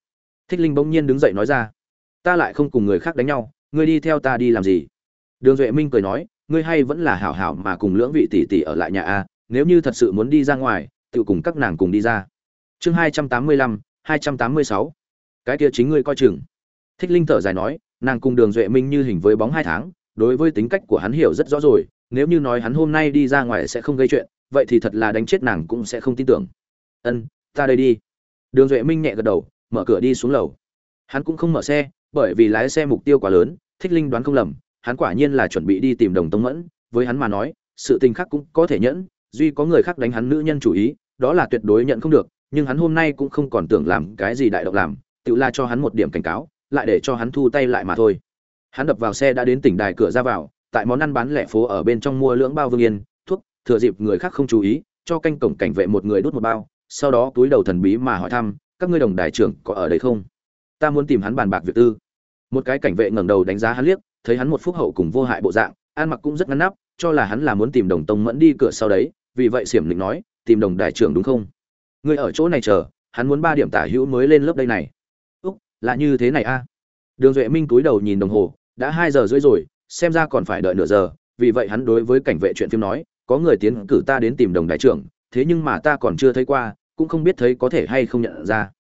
Thích linh bỗng nhiên đứng dậy nói ra, ta lại không cùng người khác đánh nhau, ngươi đi theo ta đi làm gì? Đường duệ minh cười nói, ngươi hay vẫn là hảo hảo mà cùng lưỡng vị tỷ tỷ ở lại nhà a, nếu như thật sự muốn đi ra ngoài, tự cùng các nàng cùng đi ra. Chương hai trăm tám mươi lăm, hai trăm tám mươi sáu. Cái kia chính ngươi coi chừng thích linh thở dài nói, nàng cùng đường duệ minh như hình với bóng hai tháng, đối với tính cách của hắn hiểu rất rõ rồi, nếu như nói hắn hôm nay đi ra ngoài sẽ không gây chuyện, vậy thì thật là đánh chết nàng cũng sẽ không tin tưởng. Ân, ta đây đi. Đường duệ minh nhẹ gật đầu, mở cửa đi xuống lầu. Hắn cũng không mở xe, bởi vì lái xe mục tiêu quá lớn, thích linh đoán không lầm, hắn quả nhiên là chuẩn bị đi tìm đồng tông mẫn, với hắn mà nói, sự tình khác cũng có thể nhẫn, duy có người khác đánh hắn nữ nhân chủ ý, đó là tuyệt đối nhận không được, nhưng hắn hôm nay cũng không còn tưởng làm cái gì đại động làm, tự la cho hắn một điểm cảnh cáo lại để cho hắn thu tay lại mà thôi. Hắn đập vào xe đã đến tỉnh đài cửa ra vào, tại món ăn bán lẻ phố ở bên trong mua lưỡng bao vương yên, thuốc, thừa dịp người khác không chú ý, cho canh cổng cảnh vệ một người đút một bao, sau đó túi đầu thần bí mà hỏi thăm, các ngươi đồng đại trưởng có ở đây không? Ta muốn tìm hắn bàn bạc việc tư. Một cái cảnh vệ ngẩng đầu đánh giá hắn liếc, thấy hắn một phúc hậu cùng vô hại bộ dạng, ăn mặc cũng rất ngăn nắp, cho là hắn là muốn tìm đồng tông mẫn đi cửa sau đấy, vì vậy xiểm lĩnh nói, tìm đồng đại trưởng đúng không? Ngươi ở chỗ này chờ, hắn muốn ba điểm tả hữu mới lên lớp đây này là như thế này a. Đường duệ minh túi đầu nhìn đồng hồ đã hai giờ rưỡi rồi xem ra còn phải đợi nửa giờ vì vậy hắn đối với cảnh vệ chuyện phim nói có người tiến cử ta đến tìm đồng đại trưởng thế nhưng mà ta còn chưa thấy qua cũng không biết thấy có thể hay không nhận ra.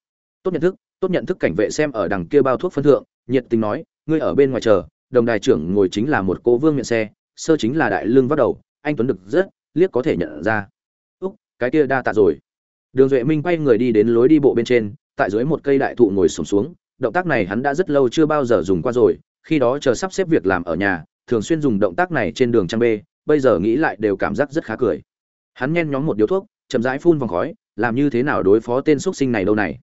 Tốt nhận thức tốt nhận thức cảnh vệ xem ở đằng kia bao thuốc phân thượng nhiệt tình nói ngươi ở bên ngoài chờ đồng đại trưởng ngồi chính là một cô vương miệng xe sơ chính là đại lương vắt đầu anh tuấn được rất liếc có thể nhận ra. Úc cái kia đa tạ rồi. Đường duệ minh quay người đi đến lối đi bộ bên trên tại dưới một cây đại thụ ngồi sùng xuống, xuống động tác này hắn đã rất lâu chưa bao giờ dùng qua rồi, khi đó chờ sắp xếp việc làm ở nhà, thường xuyên dùng động tác này trên đường trang bê, bây giờ nghĩ lại đều cảm giác rất khá cười. Hắn nhen nhóm một điếu thuốc, chậm rãi phun vòng khói, làm như thế nào đối phó tên xuất sinh này đâu này.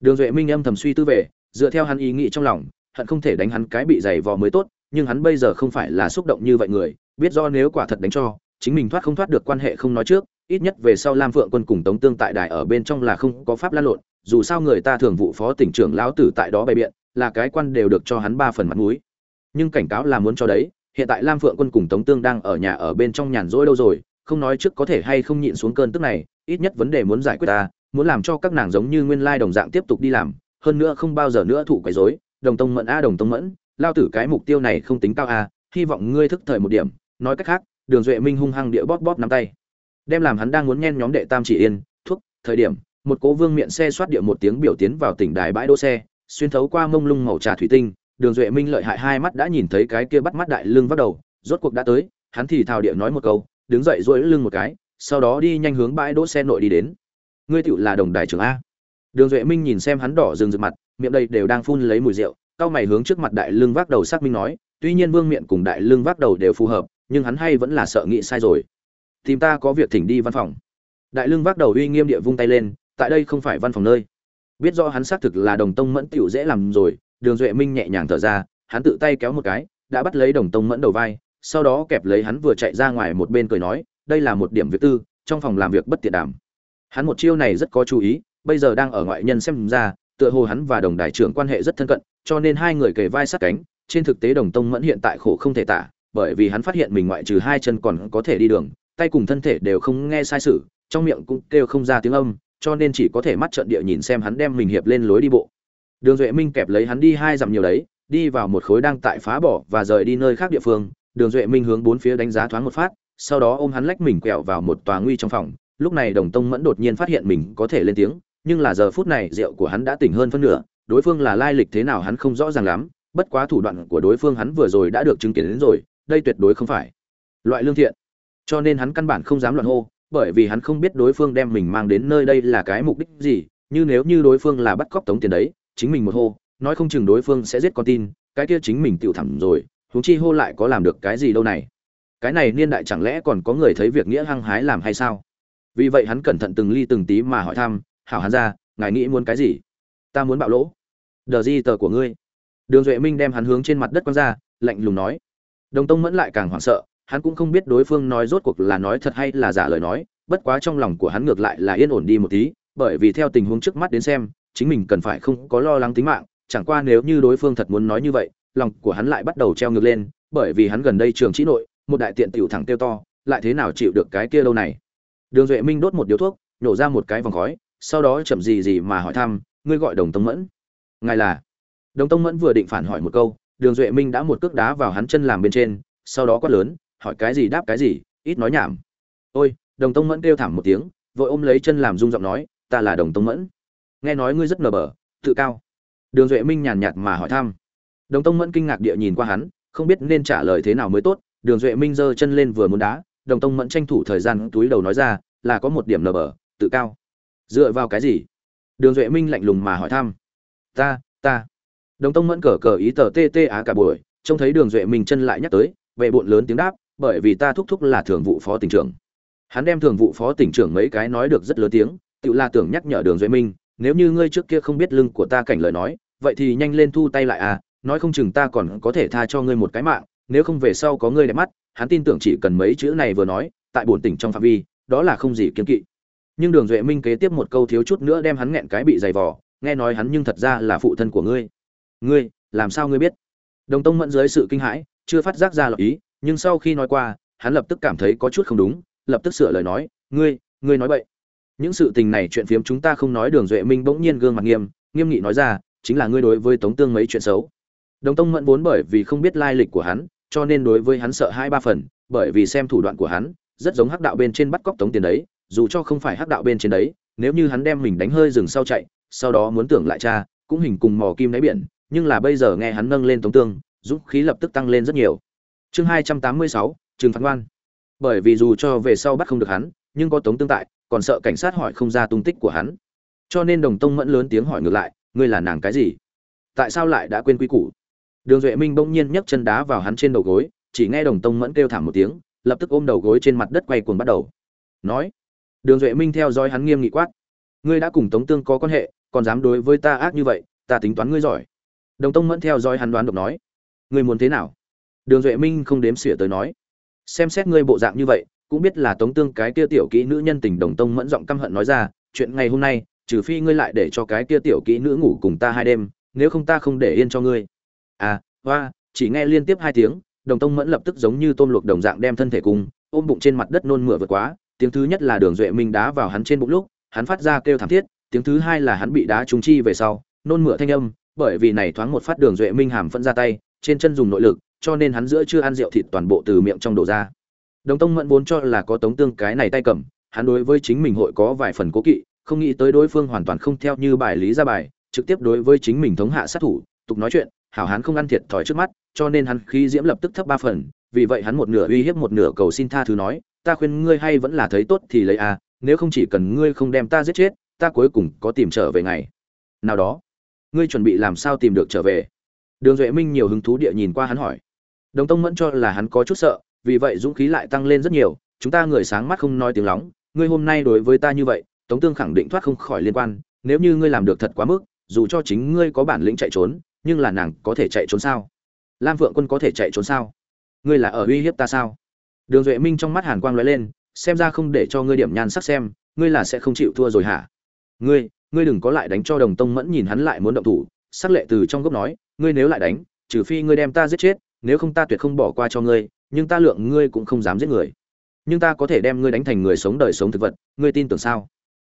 Đường duệ minh âm thầm suy tư về, dựa theo hắn ý nghĩ trong lòng, hận không thể đánh hắn cái bị dày vò mới tốt, nhưng hắn bây giờ không phải là xúc động như vậy người, biết do nếu quả thật đánh cho, chính mình thoát không thoát được quan hệ không nói trước ít nhất về sau lam phượng quân cùng tống tương tại đài ở bên trong là không có pháp lan lộn, dù sao người ta thường vụ phó tỉnh trưởng lão tử tại đó bày biện, là cái quan đều được cho hắn ba phần mặt mũi. Nhưng cảnh cáo là muốn cho đấy, hiện tại lam phượng quân cùng tống tương đang ở nhà ở bên trong nhàn rỗi đâu rồi, không nói trước có thể hay không nhịn xuống cơn tức này, ít nhất vấn đề muốn giải quyết ta, muốn làm cho các nàng giống như nguyên lai đồng dạng tiếp tục đi làm, hơn nữa không bao giờ nữa thụ quấy rối, đồng tông mẫn a đồng tông mẫn, lao tử cái mục tiêu này không tính cao a hy vọng ngươi thức thời một điểm, nói cách khác, đường duệ minh hung hăng địa bóp bóp nắm tay đem làm hắn đang muốn nhen nhóm đệ tam chỉ yên, thuốc, thời điểm, một cố vương miệng xe xoát địa một tiếng biểu tiến vào tỉnh đài bãi đỗ xe, xuyên thấu qua mông lung màu trà thủy tinh, đường duệ minh lợi hại hai mắt đã nhìn thấy cái kia bắt mắt đại lưng vắt đầu, rốt cuộc đã tới, hắn thì thào địa nói một câu, đứng dậy duỗi lưng một cái, sau đó đi nhanh hướng bãi đỗ xe nội đi đến. Ngươi tựu là đồng đài trưởng a. Đường duệ minh nhìn xem hắn đỏ rừng rực mặt, miệng đây đều đang phun lấy mùi rượu cao mày hướng trước mặt đại lưng vác đầu xác minh nói, tuy nhiên vương miệng cùng đại lưng vác đầu đều phù hợp, nhưng hắn hay vẫn là sợ nghĩ sai rồi tìm ta có việc thỉnh đi văn phòng. Đại lương vác đầu uy nghiêm địa vung tay lên, tại đây không phải văn phòng nơi. Biết rõ hắn xác thực là đồng tông mẫn tiểu dễ làm rồi, đường duệ minh nhẹ nhàng thở ra, hắn tự tay kéo một cái, đã bắt lấy đồng tông mẫn đầu vai, sau đó kẹp lấy hắn vừa chạy ra ngoài một bên cười nói, đây là một điểm việc tư, trong phòng làm việc bất tiện đảm. Hắn một chiêu này rất có chú ý, bây giờ đang ở ngoại nhân xem ra, tựa hồ hắn và đồng đại trưởng quan hệ rất thân cận, cho nên hai người kề vai sát cánh, trên thực tế đồng tông mẫn hiện tại khổ không thể tả, bởi vì hắn phát hiện mình ngoại trừ hai chân còn có thể đi đường tay cùng thân thể đều không nghe sai sự, trong miệng cũng kêu không ra tiếng âm, cho nên chỉ có thể mắt trợn địa nhìn xem hắn đem mình hiệp lên lối đi bộ. Đường duệ minh kẹp lấy hắn đi hai dặm nhiều đấy, đi vào một khối đang tại phá bỏ và rời đi nơi khác địa phương. Đường duệ minh hướng bốn phía đánh giá thoáng một phát, sau đó ôm hắn lách mình quẹo vào một tòa nguy trong phòng. Lúc này đồng tông mẫn đột nhiên phát hiện mình có thể lên tiếng, nhưng là giờ phút này rượu của hắn đã tỉnh hơn phân nửa, đối phương là lai lịch thế nào hắn không rõ ràng lắm, bất quá thủ đoạn của đối phương hắn vừa rồi đã được chứng kiến đến rồi, đây tuyệt đối không phải. Loại lương thiện cho nên hắn căn bản không dám loạn hô, bởi vì hắn không biết đối phương đem mình mang đến nơi đây là cái mục đích gì, như nếu như đối phương là bắt cóc tống tiền đấy, chính mình một hô, nói không chừng đối phương sẽ giết con tin, cái kia chính mình tự thẳng rồi, huống chi hô lại có làm được cái gì đâu này. Cái này niên đại chẳng lẽ còn có người thấy việc nghĩa hăng hái làm hay sao? Vì vậy hắn cẩn thận từng ly từng tí mà hỏi thăm, hảo hắn ra ngài nghĩ muốn cái gì? Ta muốn bạo lỗ. Đờ di tờ của ngươi. Đường duệ minh đem hắn hướng trên mặt đất quăng ra, lạnh lùng nói. Đồng tông mẫn lại càng hoảng sợ hắn cũng không biết đối phương nói rốt cuộc là nói thật hay là giả lời nói, bất quá trong lòng của hắn ngược lại là yên ổn đi một tí, bởi vì theo tình huống trước mắt đến xem, chính mình cần phải không có lo lắng tính mạng, chẳng qua nếu như đối phương thật muốn nói như vậy, lòng của hắn lại bắt đầu treo ngược lên, bởi vì hắn gần đây trường trí nội, một đại tiện tiểu thẳng tiêu to, lại thế nào chịu được cái kia lâu này? Đường duệ minh đốt một điếu thuốc, nhổ ra một cái vòng khói, sau đó chậm gì gì mà hỏi thăm, ngươi gọi đồng tông mẫn? Ngài là. Đồng tông mẫn vừa định phản hỏi một câu, đường duệ minh đã một cước đá vào hắn chân làm bên trên, sau đó quát lớn hỏi cái gì đáp cái gì, ít nói nhảm. Ôi, đồng tông mẫn kêu thảm một tiếng, vội ôm lấy chân làm rung giọng nói, ta là đồng tông mẫn. Nghe nói ngươi rất nở bờ tự cao. Đường duệ minh nhàn nhạt mà hỏi thăm. Đồng tông mẫn kinh ngạc địa nhìn qua hắn, không biết nên trả lời thế nào mới tốt. Đường duệ minh giơ chân lên vừa muốn đá, đồng tông mẫn tranh thủ thời gian túi đầu nói ra, là có một điểm nở bờ tự cao. Dựa vào cái gì? Đường duệ minh lạnh lùng mà hỏi thăm. Ta ta. Đồng tông mẫn cờ cờ ý tờ tê tê á cả buổi, trông thấy đường duệ minh chân lại nhắc tới vệ bộn lớn tiếng đáp bởi vì ta thúc thúc là thường vụ phó tỉnh trưởng. Hắn đem thường vụ phó tỉnh trưởng mấy cái nói được rất lớn tiếng, tự la tưởng nhắc nhở đường duệ minh, nếu như ngươi trước kia không biết lưng của ta cảnh lời nói, vậy thì nhanh lên thu tay lại à nói không chừng ta còn có thể tha cho ngươi một cái mạng, nếu không về sau có ngươi đẹp mắt, hắn tin tưởng chỉ cần mấy chữ này vừa nói, tại bổn tỉnh trong phạm vi, đó là không gì kiên kỵ. Nhưng đường duệ minh kế tiếp một câu thiếu chút nữa đem hắn nghẹn cái bị dày vò, nghe nói hắn nhưng thật ra là phụ thân của ngươi. Ngươi, làm sao ngươi biết? Đồng tông mẫn dưới sự kinh hãi, chưa phát giác ra lọc ý nhưng sau khi nói qua, hắn lập tức cảm thấy có chút không đúng, lập tức sửa lời nói, ngươi ngươi nói bậy. Những sự tình này chuyện phiếm chúng ta không nói, đường duệ minh bỗng nhiên gương mặt nghiêm nghiêm nghị nói ra, chính là ngươi đối với tống tương mấy chuyện xấu. Đồng tông mẫn vốn bởi vì không biết lai lịch của hắn, cho nên đối với hắn sợ hai ba phần, bởi vì xem thủ đoạn của hắn, rất giống hắc đạo bên trên bắt cóc tống tiền đấy, dù cho không phải hắc đạo bên trên đấy, nếu như hắn đem mình đánh hơi rừng sau chạy, sau đó muốn tưởng lại cha, cũng hình cùng mò kim đáy biển, nhưng là bây giờ nghe hắn nâng lên tống tương, dũng khí lập tức tăng lên rất nhiều chương hai trăm tám mươi sáu, trừng phán ngoan. Bởi vì dù cho về sau bắt không được hắn, nhưng có tống tương tại, còn sợ cảnh sát hỏi không ra tung tích của hắn. Cho nên đồng tông mẫn lớn tiếng hỏi ngược lại, ngươi là nàng cái gì? Tại sao lại đã quên quy củ? Đường duệ minh bỗng nhiên nhấc chân đá vào hắn trên đầu gối, chỉ nghe đồng tông mẫn kêu thảm một tiếng, lập tức ôm đầu gối trên mặt đất quay cuồng bắt đầu. Nói, đường duệ minh theo dõi hắn nghiêm nghị quát, ngươi đã cùng tống tương có quan hệ, còn dám đối với ta ác như vậy, ta tính toán ngươi giỏi. Đồng tông mẫn theo dõi hắn đoán độc nói, ngươi muốn thế nào? Đường duệ minh không đếm xỉa tới nói, xem xét ngươi bộ dạng như vậy, cũng biết là tống tương cái kia tiểu kỹ nữ nhân tình đồng tông mẫn giọng căm hận nói ra, chuyện ngày hôm nay, trừ phi ngươi lại để cho cái kia tiểu kỹ nữ ngủ cùng ta hai đêm, nếu không ta không để yên cho ngươi. À hoa chỉ nghe liên tiếp hai tiếng, đồng tông mẫn lập tức giống như tôm luộc đồng dạng đem thân thể cùng, ôm bụng trên mặt đất nôn mửa vượt quá. Tiếng thứ nhất là đường duệ minh đá vào hắn trên bụng lúc, hắn phát ra kêu thảm thiết, tiếng thứ hai là hắn bị đá trúng chi về sau, nôn mửa thanh âm, bởi vì này thoáng một phát đường duệ minh hàm phẫn ra tay, trên chân dùng nội lực cho nên hắn giữa chưa ăn rượu thịt toàn bộ từ miệng trong đổ ra. Đồng tông mẫn vốn cho là có tống tương cái này tay cầm, hắn đối với chính mình hội có vài phần cố kỵ, không nghĩ tới đối phương hoàn toàn không theo như bài lý ra bài, trực tiếp đối với chính mình thống hạ sát thủ, tục nói chuyện, hảo hán không ăn thiệt thòi trước mắt, cho nên hắn khí diễm lập tức thấp ba phần, vì vậy hắn một nửa uy hiếp một nửa cầu xin tha thứ nói, ta khuyên ngươi hay vẫn là thấy tốt thì lấy a nếu không chỉ cần ngươi không đem ta giết chết, ta cuối cùng có tìm trở về ngày. Nào đó, ngươi chuẩn bị làm sao tìm được trở về? Đường duệ minh nhiều hứng thú địa nhìn qua hắn hỏi đồng tông mẫn cho là hắn có chút sợ, vì vậy dũng khí lại tăng lên rất nhiều. Chúng ta người sáng mắt không nói tiếng lóng, ngươi hôm nay đối với ta như vậy, tống tương khẳng định thoát không khỏi liên quan. Nếu như ngươi làm được thật quá mức, dù cho chính ngươi có bản lĩnh chạy trốn, nhưng là nàng có thể chạy trốn sao? Lam Vượng quân có thể chạy trốn sao? Ngươi là ở uy hiếp ta sao? Đường duệ minh trong mắt hàn quang lóe lên, xem ra không để cho ngươi điểm nhan sắc xem, ngươi là sẽ không chịu thua rồi hả? Ngươi ngươi đừng có lại đánh cho đồng tông mẫn nhìn hắn lại muốn động thủ. Sắc lệ từ trong gốc nói, ngươi nếu lại đánh, trừ phi ngươi đem ta giết chết nếu không ta tuyệt không bỏ qua cho ngươi, nhưng ta lượng ngươi cũng không dám giết người. Nhưng ta có thể đem ngươi đánh thành người sống đời sống thực vật, ngươi tin tưởng sao?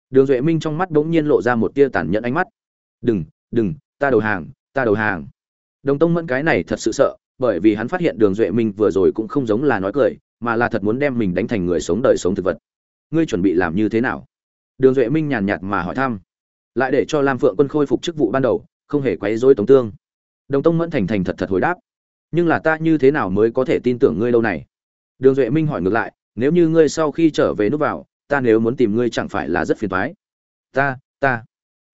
Đường duệ minh trong mắt bỗng nhiên lộ ra một tia tàn nhẫn ánh mắt. Đừng đừng, ta đầu hàng, ta đầu hàng. Đồng tông mẫn cái này thật sự sợ, bởi vì hắn phát hiện đường duệ minh vừa rồi cũng không giống là nói cười, mà là thật muốn đem mình đánh thành người sống đời sống thực vật. Ngươi chuẩn bị làm như thế nào? Đường duệ minh nhàn nhạt mà hỏi thăm. Lại để cho lam phượng quân khôi phục chức vụ ban đầu, không hề quấy rối tống tương. Đồng tông mẫn thành thành thật thật hồi đáp nhưng là ta như thế nào mới có thể tin tưởng ngươi lâu này? Đường duệ minh hỏi ngược lại, nếu như ngươi sau khi trở về núp vào, ta nếu muốn tìm ngươi chẳng phải là rất phiền toái? Ta ta.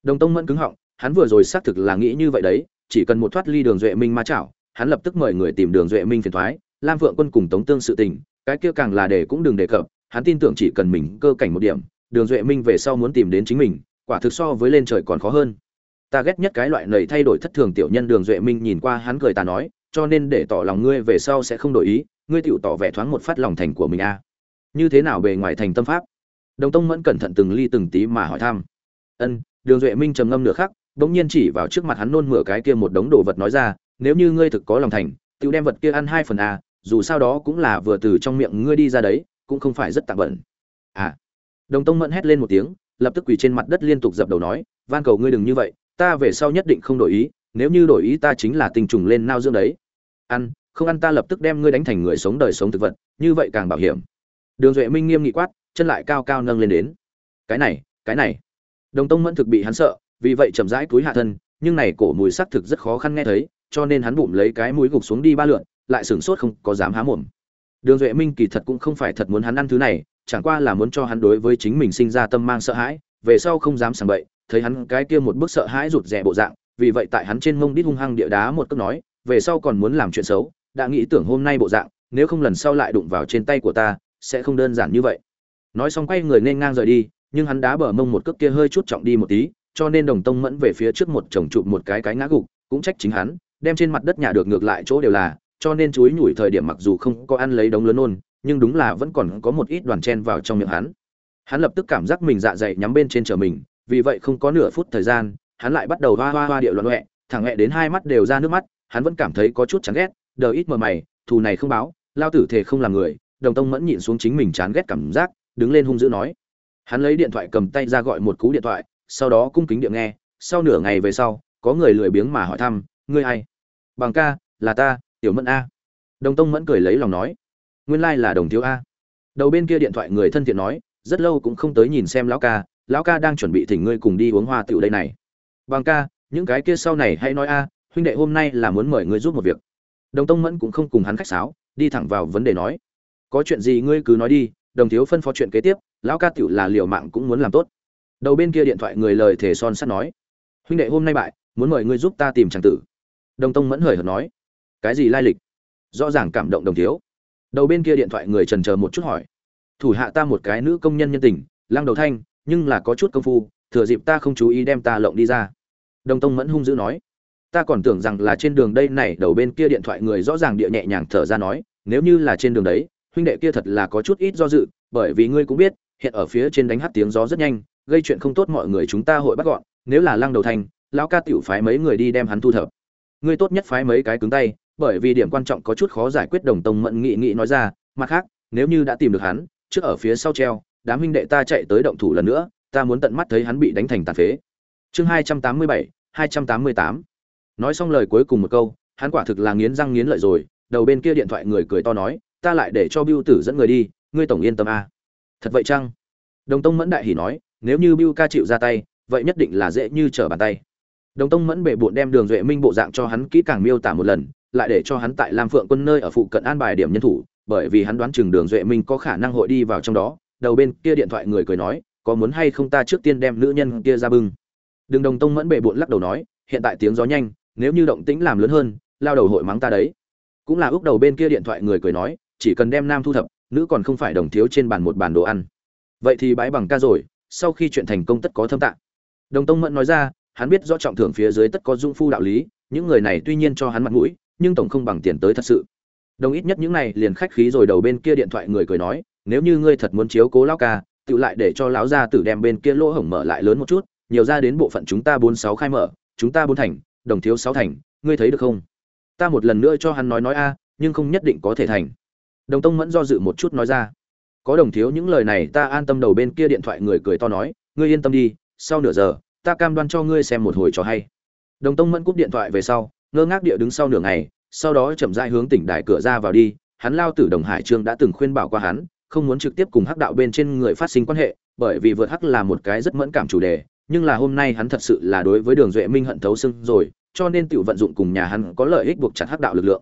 Đồng tông mẫn cứng họng, hắn vừa rồi xác thực là nghĩ như vậy đấy, chỉ cần một thoát ly đường duệ minh ma chảo, hắn lập tức mời người tìm đường duệ minh phiền thoái lam phượng quân cùng tống tương sự tình, cái kia càng là để cũng đừng đề cập, hắn tin tưởng chỉ cần mình cơ cảnh một điểm, đường duệ minh về sau muốn tìm đến chính mình, quả thực so với lên trời còn khó hơn. Ta ghét nhất cái loại này thay đổi thất thường tiểu nhân đường duệ minh nhìn qua hắn cười ta nói cho nên để tỏ lòng ngươi về sau sẽ không đổi ý, ngươi tựu tỏ vẻ thoáng một phát lòng thành của mình a. À. như thế nào bề ngoài thành tâm pháp? Đồng tông mẫn cẩn thận từng ly từng tí mà hỏi thăm. Ân, đường duệ minh trầm ngâm nửa khắc, bỗng nhiên chỉ vào trước mặt hắn nôn mửa cái kia một đống đồ vật nói ra, nếu như ngươi thực có lòng thành, tựu đem vật kia ăn hai phần a, dù sao đó cũng là vừa từ trong miệng ngươi đi ra đấy, cũng không phải rất tạm bẩn. À. Đồng tông mẫn hét lên một tiếng, lập tức quỳ trên mặt đất liên tục dập đầu nói, van cầu ngươi đừng như vậy, ta về sau nhất định không đổi ý nếu như đổi ý ta chính là tinh trùng lên nao dương đấy. Ăn, không ăn ta lập tức đem ngươi đánh thành người sống đời sống thực vật, như vậy càng bảo hiểm. Đường duệ minh nghiêm nghị quát, chân lại cao cao nâng lên đến. Cái này cái này. Đồng tông mẫn thực bị hắn sợ, vì vậy chậm rãi túi hạ thân, nhưng này cổ mùi sắc thực rất khó khăn nghe thấy, cho nên hắn bụng lấy cái mũi gục xuống đi ba lượn, lại sửng sốt không có dám há mồm. Đường duệ minh kỳ thật cũng không phải thật muốn hắn ăn thứ này, chẳng qua là muốn cho hắn đối với chính mình sinh ra tâm mang sợ hãi, về sau không dám sảng bậy, thấy hắn cái kia một bức sợ hãi rụt rè bộ dạng vì vậy tại hắn trên mông đít hung hăng địa đá một cước nói, về sau còn muốn làm chuyện xấu, đã nghĩ tưởng hôm nay bộ dạng, nếu không lần sau lại đụng vào trên tay của ta, sẽ không đơn giản như vậy. Nói xong quay người nên ngang rời đi, nhưng hắn đá bờ mông một cước kia hơi chút trọng đi một tí, cho nên đồng tông mẫn về phía trước một chồng chụp một cái cái ngã gục, cũng trách chính hắn, đem trên mặt đất nhà được ngược lại chỗ đều là, cho nên chuối nhủi thời điểm mặc dù không có ăn lấy đống lớn ôn, nhưng đúng là vẫn còn có một ít đoàn chen vào trong miệng hắn. Hắn lập tức cảm giác mình dạ dày nhắm bên trên trở mình, vì vậy không có nửa phút thời gian hắn lại bắt đầu hoa hoa hoa điệu loạn loẹ, thẳng hẹ đến hai mắt đều ra nước mắt, hắn vẫn cảm thấy có chút chán ghét, đờ ít mờ mày, thù này không báo, lao tử thể không làm người, đồng tông mẫn nhịn xuống chính mình chán ghét cảm giác, đứng lên hung dữ nói. Hắn lấy điện thoại cầm tay ra gọi một cú điện thoại, sau đó cung kính điện nghe, sau nửa ngày về sau, có người lười biếng mà hỏi thăm, ngươi ai? Bằng ca, là ta, tiểu mẫn a. Đồng tông mẫn cười lấy lòng nói. Nguyên lai、like、là đồng thiếu a. Đầu bên kia điện thoại người thân thiện nói, rất lâu cũng không tới nhìn xem lão ca lão ca đang chuẩn bị thỉnh ngươi cùng đi uống hoa tiểu đây này bằng ca, những cái kia sau này hãy nói a, huynh đệ hôm nay là muốn mời ngươi giúp một việc. Đồng tông mẫn cũng không cùng hắn khách sáo, đi thẳng vào vấn đề nói. Có chuyện gì ngươi cứ nói đi, đồng thiếu phân phó chuyện kế tiếp, lão ca tiểu là liều mạng cũng muốn làm tốt. Đầu bên kia điện thoại người lời thể son sắt nói. Huynh đệ hôm nay bại, muốn mời ngươi giúp ta tìm tràng tử. Đồng tông mẫn hời hợt nói. Cái gì lai lịch? Rõ ràng cảm động đồng thiếu. Đầu bên kia điện thoại người trần chờ một chút hỏi. Thủ hạ ta một cái nữ công nhân nhân tình, lăng đầu thanh, nhưng là có chút công phu thừa dịp ta không chú ý đem ta lộng đi ra. Đồng tông mẫn hung dữ nói, ta còn tưởng rằng là trên đường đây này, đầu bên kia điện thoại người rõ ràng địa nhẹ nhàng thở ra nói, nếu như là trên đường đấy, huynh đệ kia thật là có chút ít do dự, bởi vì ngươi cũng biết, hiện ở phía trên đánh hát tiếng gió rất nhanh, gây chuyện không tốt mọi người chúng ta hội bắt gọn, nếu là lăng đầu thanh lão ca tiểu phái mấy người đi đem hắn thu thập. Ngươi tốt nhất phái mấy cái cứng tay, bởi vì điểm quan trọng có chút khó giải quyết, đồng tông mẫn nghị nghị nói ra, mặt khác, nếu như đã tìm được hắn, trước ở phía sau treo, đám huynh đệ ta chạy tới động thủ lần nữa ta muốn tận mắt thấy hắn bị đánh thành tàn phế. Chương hai trăm tám mươi bảy, hai trăm tám mươi tám. Nói xong lời cuối cùng một câu, hắn quả thực là nghiến răng nghiến lợi rồi, đầu bên kia điện thoại người cười to nói, ta lại để cho biêu tử dẫn người đi, ngươi tổng yên tâm a. Thật vậy chăng? Đồng tông mẫn đại hỉ nói, nếu như biêu ca chịu ra tay, vậy nhất định là dễ như trở bàn tay. Đồng tông mẫn bệ bộn đem đường duệ minh bộ dạng cho hắn kỹ càng miêu tả một lần, lại để cho hắn tại lam phượng quân nơi ở phụ cận an bài điểm nhân thủ, bởi vì hắn đoán chừng đường duệ minh có khả năng hội đi vào trong đó. Đầu bên kia điện thoại người cười nói có muốn hay không ta trước tiên đem nữ nhân kia ra bưng. Đường đồng tông mẫn bệ bộn lắc đầu nói, hiện tại tiếng gió nhanh, nếu như động tĩnh làm lớn hơn, lao đầu hội mắng ta đấy. Cũng là ước đầu bên kia điện thoại người cười nói, chỉ cần đem nam thu thập, nữ còn không phải đồng thiếu trên bàn một bàn đồ ăn. Vậy thì bái bằng ca rồi, sau khi chuyện thành công tất có thâm tạng. Đồng tông mẫn nói ra, hắn biết rõ trọng thưởng phía dưới tất có dung phu đạo lý, những người này tuy nhiên cho hắn mặt mũi, nhưng tổng không bằng tiền tới thật sự. Đồng ít nhất những này liền khách khí rồi đầu bên kia điện thoại người cười nói, nếu như ngươi thật muốn chiếu cố lão ca tự lại để cho lão gia tử đem bên kia lỗ hổng mở lại lớn một chút, nhiều ra đến bộ phận chúng ta bốn sáu khai mở, chúng ta bốn thành, đồng thiếu sáu thành, ngươi thấy được không? Ta một lần nữa cho hắn nói nói a, nhưng không nhất định có thể thành. Đồng tông mẫn do dự một chút nói ra. Có đồng thiếu những lời này ta an tâm đầu bên kia điện thoại người cười to nói, ngươi yên tâm đi, sau nửa giờ, ta cam đoan cho ngươi xem một hồi trò hay. Đồng tông mẫn cúp điện thoại về sau, ngơ ngác địa đứng sau nửa ngày, sau đó chậm rãi hướng tỉnh đại cửa ra vào đi, hắn lao tử đồng hải trương đã từng khuyên bảo qua hắn không muốn trực tiếp cùng hắc đạo bên trên người phát sinh quan hệ, bởi vì vượt hắc là một cái rất mẫn cảm chủ đề, nhưng là hôm nay hắn thật sự là đối với đường duệ minh hận thấu xưng rồi, cho nên tiểu vận dụng cùng nhà hắn có lợi ích buộc chặt hắc đạo lực lượng.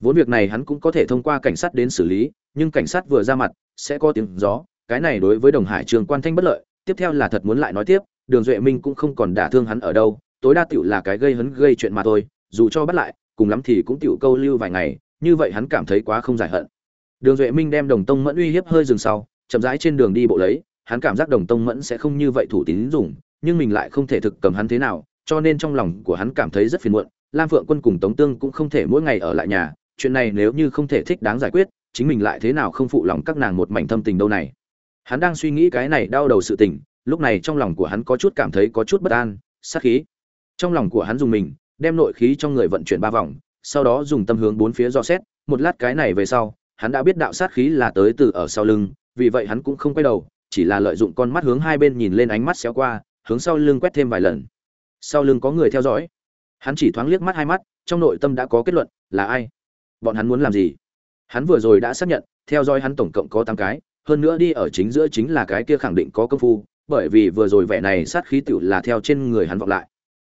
Vốn việc này hắn cũng có thể thông qua cảnh sát đến xử lý, nhưng cảnh sát vừa ra mặt, sẽ có tiếng gió, cái này đối với đồng hải trường quan thanh bất lợi, tiếp theo là thật muốn lại nói tiếp, đường duệ minh cũng không còn đả thương hắn ở đâu, tối đa tiểu là cái gây hấn gây chuyện mà thôi, dù cho bắt lại, cùng lắm thì cũng tiểu câu lưu vài ngày, như vậy hắn cảm thấy quá không giải hận đường duệ minh đem đồng tông mẫn uy hiếp hơi dừng sau, chậm rãi trên đường đi bộ lấy, hắn cảm giác đồng tông mẫn sẽ không như vậy thủ tín dùng, nhưng mình lại không thể thực cầm hắn thế nào, cho nên trong lòng của hắn cảm thấy rất phiền muộn, lam phượng quân cùng tống tương cũng không thể mỗi ngày ở lại nhà, chuyện này nếu như không thể thích đáng giải quyết, chính mình lại thế nào không phụ lòng các nàng một mảnh thâm tình đâu này. Hắn đang suy nghĩ cái này đau đầu sự tình, lúc này trong lòng của hắn có chút cảm thấy có chút bất an, sát khí. Trong lòng của hắn dùng mình, đem nội khí trong người vận chuyển ba vòng, sau đó dùng tâm hướng bốn phía do xét, một lát cái này về sau hắn đã biết đạo sát khí là tới từ ở sau lưng, vì vậy hắn cũng không quay đầu, chỉ là lợi dụng con mắt hướng hai bên nhìn lên ánh mắt xéo qua, hướng sau lưng quét thêm vài lần. Sau lưng có người theo dõi. Hắn chỉ thoáng liếc mắt hai mắt, trong nội tâm đã có kết luận, là ai? Bọn hắn muốn làm gì? Hắn vừa rồi đã xác nhận, theo dõi hắn tổng cộng có 8 cái, hơn nữa đi ở chính giữa chính là cái kia khẳng định có công phu, bởi vì vừa rồi vẻ này sát khí tiểu là theo trên người hắn vọng lại.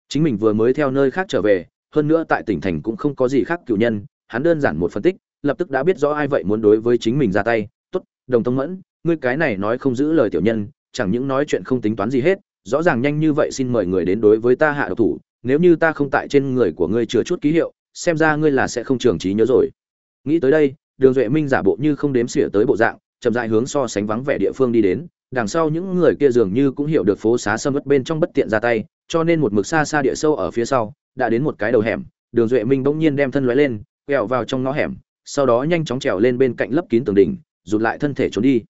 Chính mình vừa mới theo nơi khác trở về, hơn nữa tại tỉnh thành cũng không có gì khác cựu nhân, hắn đơn giản một phân tích lập tức đã biết rõ ai vậy muốn đối với chính mình ra tay. Tốt, đồng tông mẫn, ngươi cái này nói không giữ lời tiểu nhân, chẳng những nói chuyện không tính toán gì hết, rõ ràng nhanh như vậy xin mời người đến đối với ta hạ độc thủ, nếu như ta không tại trên người của ngươi chứa chút ký hiệu, xem ra ngươi là sẽ không trường trí nhớ rồi. Nghĩ tới đây, đường duệ minh giả bộ như không đếm xỉa tới bộ dạng, chậm dại hướng so sánh vắng vẻ địa phương đi đến, đằng sau những người kia dường như cũng hiểu được phố xá sâm ớt bên trong bất tiện ra tay, cho nên một mực xa xa địa sâu ở phía sau, đã đến một cái đầu hẻm, đường duệ minh bỗng nhiên đem thân lóe lên, quẹo vào trong ngõ hẻm sau đó nhanh chóng trèo lên bên cạnh lấp kín tường đỉnh, rụt lại thân thể trốn đi.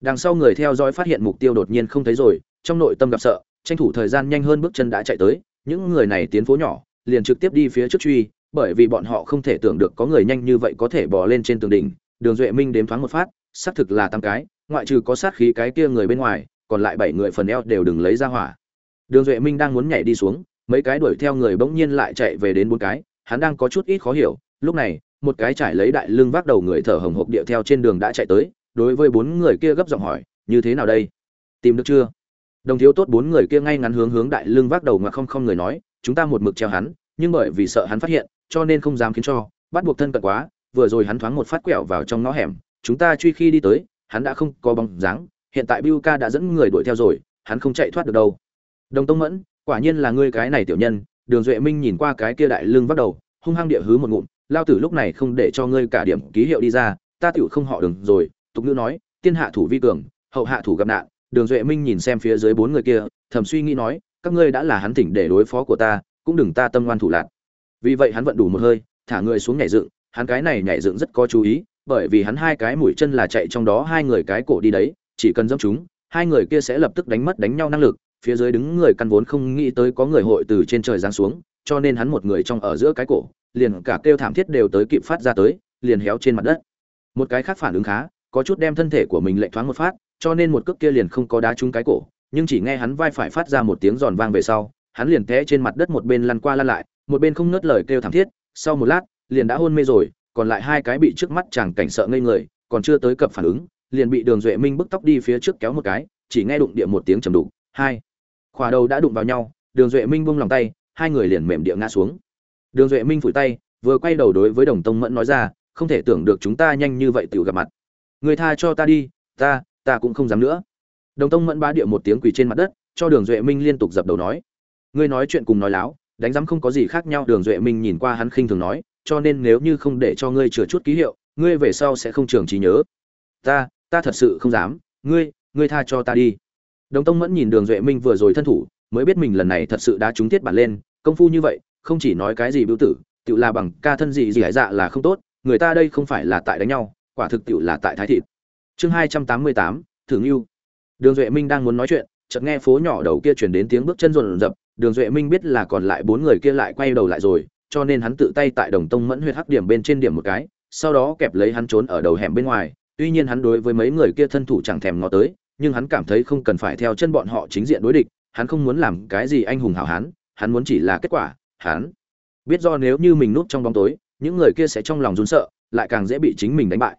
Đằng sau người theo dõi phát hiện mục tiêu đột nhiên không thấy rồi, trong nội tâm gặp sợ, tranh thủ thời gian nhanh hơn bước chân đã chạy tới, những người này tiến phố nhỏ, liền trực tiếp đi phía trước truy, bởi vì bọn họ không thể tưởng được có người nhanh như vậy có thể bò lên trên tường đỉnh, đường duệ minh đếm thoáng một phát, xác thực là tám cái, ngoại trừ có sát khí cái kia người bên ngoài, còn lại bảy người phần eo đều đừng lấy ra hỏa. Đường duệ minh đang muốn nhảy đi xuống, mấy cái đuổi theo người bỗng nhiên lại chạy về đến bốn cái, hắn đang có chút ít khó hiểu, lúc này một cái trải lấy đại lưng vác đầu người thở hồng hộc điệu theo trên đường đã chạy tới đối với bốn người kia gấp giọng hỏi như thế nào đây? Tìm được chưa? Đồng thiếu tốt bốn người kia ngay ngắn hướng hướng đại lưng vác đầu mà không không người nói chúng ta một mực treo hắn nhưng bởi vì sợ hắn phát hiện cho nên không dám khiến cho bắt buộc thân cận quá vừa rồi hắn thoáng một phát quẹo vào trong ngõ hẻm chúng ta truy khi đi tới hắn đã không có bóng dáng hiện tại Biu Ca đã dẫn người đuổi theo rồi, hắn không chạy thoát được đâu. Đồng Tông Mẫn, quả nhiên là ngươi cái này tiểu nhân, Đường Duệ Minh nhìn qua cái kia đại lưng vác đầu, hung hăng địa hứ một ngụm, lao tử lúc này không để cho ngươi cả điểm ký hiệu đi ra, ta tựu không họ Đường rồi, tục ngữ nói, tiên hạ thủ vi cường, hậu hạ thủ gặp nạn, Đường Duệ Minh nhìn xem phía dưới bốn người kia, thầm suy nghĩ nói, các ngươi đã là hắn tỉnh để đối phó của ta, cũng đừng ta tâm ngoan thủ lạn. Vì vậy hắn vận đủ một hơi, thả người xuống nhảy dựng, hắn cái này nhảy dựng rất có chú ý, bởi vì hắn hai cái mũi chân là chạy trong đó hai người cái cổ đi đấy, chỉ cần dẫm chúng, hai người kia sẽ lập tức đánh mất đánh nhau năng lực, phía dưới đứng người căn vốn không nghĩ tới có người hội từ trên trời giáng xuống, cho nên hắn một người trong ở giữa cái cổ, liền cả kêu thảm thiết đều tới kịp phát ra tới, liền héo trên mặt đất. Một cái khác phản ứng khá, có chút đem thân thể của mình lệch thoáng một phát, cho nên một cước kia liền không có đá trúng cái cổ, nhưng chỉ nghe hắn vai phải phát ra một tiếng giòn vang về sau, hắn liền té trên mặt đất một bên lăn qua lăn lại, một bên không ngớt lời kêu thảm thiết, sau một lát, liền đã hôn mê rồi, còn lại hai cái bị trước mắt chàng cảnh sợ ngây người, còn chưa tới cập phản ứng, liền bị đường duệ minh bức tóc đi phía trước kéo một cái chỉ nghe đụng địa một tiếng trầm đục hai khỏa đầu đã đụng vào nhau đường duệ minh buông lòng tay hai người liền mềm địa ngã xuống. Đường duệ minh phủi tay, vừa quay đầu đối với đồng tông mẫn nói ra, không thể tưởng được chúng ta nhanh như vậy tự gặp mặt. Người tha cho ta đi, ta ta cũng không dám nữa. Đồng tông mẫn bá địa một tiếng quỳ trên mặt đất, cho đường duệ minh liên tục dập đầu nói, ngươi nói chuyện cùng nói láo, đánh giám không có gì khác nhau. Đường duệ minh nhìn qua hắn khinh thường nói, cho nên nếu như không để cho ngươi chừa chút ký hiệu, ngươi về sau sẽ không trường trí nhớ. Ta ta thật sự không dám. Ngươi ngươi tha cho ta đi. Đồng tông mẫn nhìn đường duệ minh vừa rồi thân thủ, mới biết mình lần này thật sự đã trúng tiết bản lên công phu như vậy, không chỉ nói cái gì biểu tử tự là bằng ca thân gì gì hải dạ là không tốt, người ta đây không phải là tại đánh nhau, quả thực tự là tại thái thịt. Chương hai trăm tám mươi tám thường yêu đường duệ minh đang muốn nói chuyện, chợt nghe phố nhỏ đầu kia chuyển đến tiếng bước chân rộn rập, đường duệ minh biết là còn lại bốn người kia lại quay đầu lại rồi, cho nên hắn tự tay tại đồng tông mẫn huyệt hắc điểm bên trên điểm một cái, sau đó kẹp lấy hắn trốn ở đầu hẻm bên ngoài, tuy nhiên hắn đối với mấy người kia thân thủ chẳng thèm ngó tới, nhưng hắn cảm thấy không cần phải theo chân bọn họ chính diện đối địch, hắn không muốn làm cái gì anh hùng hảo hán hắn muốn chỉ là kết quả, hắn biết do nếu như mình núp trong bóng tối, những người kia sẽ trong lòng run sợ, lại càng dễ bị chính mình đánh bại.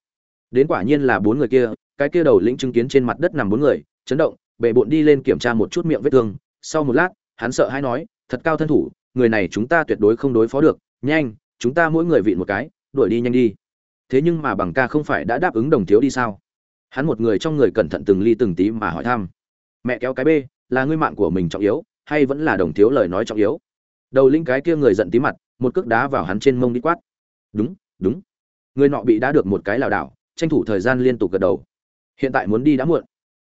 Đến quả nhiên là bốn người kia, cái kia đầu lĩnh chứng kiến trên mặt đất nằm bốn người, chấn động bệ bộn đi lên kiểm tra một chút miệng vết thương. Sau một lát, hắn sợ hay nói, thật cao thân thủ, người này chúng ta tuyệt đối không đối phó được, nhanh, chúng ta mỗi người vịn một cái, đuổi đi nhanh đi. Thế nhưng mà bằng ca không phải đã đáp ứng đồng thiếu đi sao? Hắn một người trong người cẩn thận từng ly từng tí mà hỏi thăm. Mẹ kéo cái bê, là ngươi mạng của mình trọng yếu hay vẫn là đồng thiếu lời nói trọng yếu? Đầu linh cái kia người giận tí mặt một cước đá vào hắn trên mông đi quát. Đúng đúng. Người nọ bị đá được một cái lảo đảo tranh thủ thời gian liên tục gật đầu. Hiện tại muốn đi đã muộn.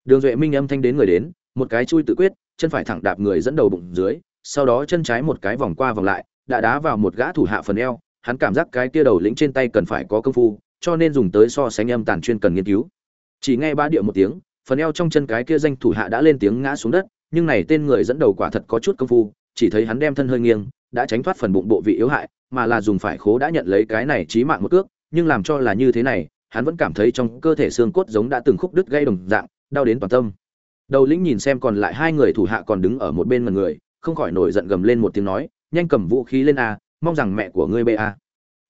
Đường duệ minh âm thanh đến người đến một cái chui tự quyết chân phải thẳng đạp người dẫn đầu bụng dưới sau đó chân trái một cái vòng qua vòng lại đã đá vào một gã thủ hạ phần eo hắn cảm giác cái kia đầu lĩnh trên tay cần phải có công phu, cho nên dùng tới so sánh âm tàn chuyên cần nghiên cứu. Chỉ nghe ba điệu một tiếng, phần eo trong chân cái kia danh thủ hạ đã lên tiếng ngã xuống đất, nhưng này tên người dẫn đầu quả thật có chút công phu, chỉ thấy hắn đem thân hơi nghiêng, đã tránh thoát phần bụng bộ vị yếu hại, mà là dùng phải khố đã nhận lấy cái này chí mạng một cước, nhưng làm cho là như thế này, hắn vẫn cảm thấy trong cơ thể xương cốt giống đã từng khúc đứt gây đồng dạng, đau đến toàn tâm. Đầu lĩnh nhìn xem còn lại hai người thủ hạ còn đứng ở một bên mà người, không khỏi nổi giận gầm lên một tiếng nói nhanh cầm vũ khí lên a mong rằng mẹ của ngươi bê a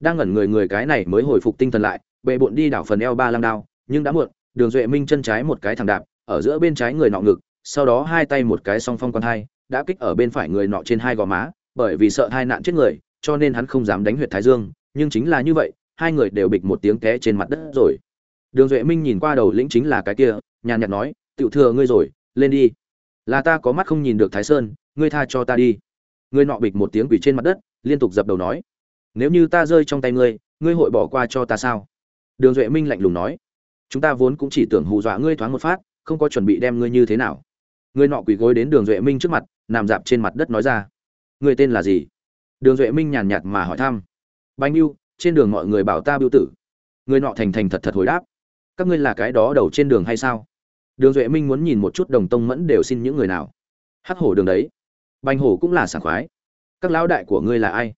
đang ngẩn người người cái này mới hồi phục tinh thần lại bệ bộn đi đảo phần eo ba lăng đao nhưng đã muộn đường duệ minh chân trái một cái thẳng đạp ở giữa bên trái người nọ ngực sau đó hai tay một cái song phong con hai đã kích ở bên phải người nọ trên hai gò má, bởi vì sợ hai nạn chết người, cho nên hắn không dám đánh huyệt thái dương, nhưng chính là như vậy, hai người đều bịch một tiếng té trên mặt đất rồi. Đường duệ minh nhìn qua đầu lĩnh chính là cái kia, nhàn nhạt nói, tiểu thừa ngươi rồi, lên đi. Là ta có mắt không nhìn được thái sơn, ngươi tha cho ta đi. Ngươi nọ bịch một tiếng quỷ trên mặt đất, liên tục dập đầu nói, nếu như ta rơi trong tay ngươi ngươi hội bỏ qua cho ta sao? Đường duệ minh lạnh lùng nói, chúng ta vốn cũng chỉ tưởng hù dọa ngươi thoáng một phát, không có chuẩn bị đem ngươi như thế nào. Người nọ quỳ gối đến đường duệ minh trước mặt, nằm dạp trên mặt đất nói ra. Người tên là gì? Đường duệ minh nhàn nhạt mà hỏi thăm. Bánh yêu, trên đường mọi người bảo ta biêu tử. Người nọ thành thành thật thật hồi đáp. Các ngươi là cái đó đầu trên đường hay sao? Đường duệ minh muốn nhìn một chút đồng tông mẫn đều xin những người nào. Hắc hổ đường đấy. Bánh hổ cũng là sảng khoái. Các lão đại của ngươi là ai?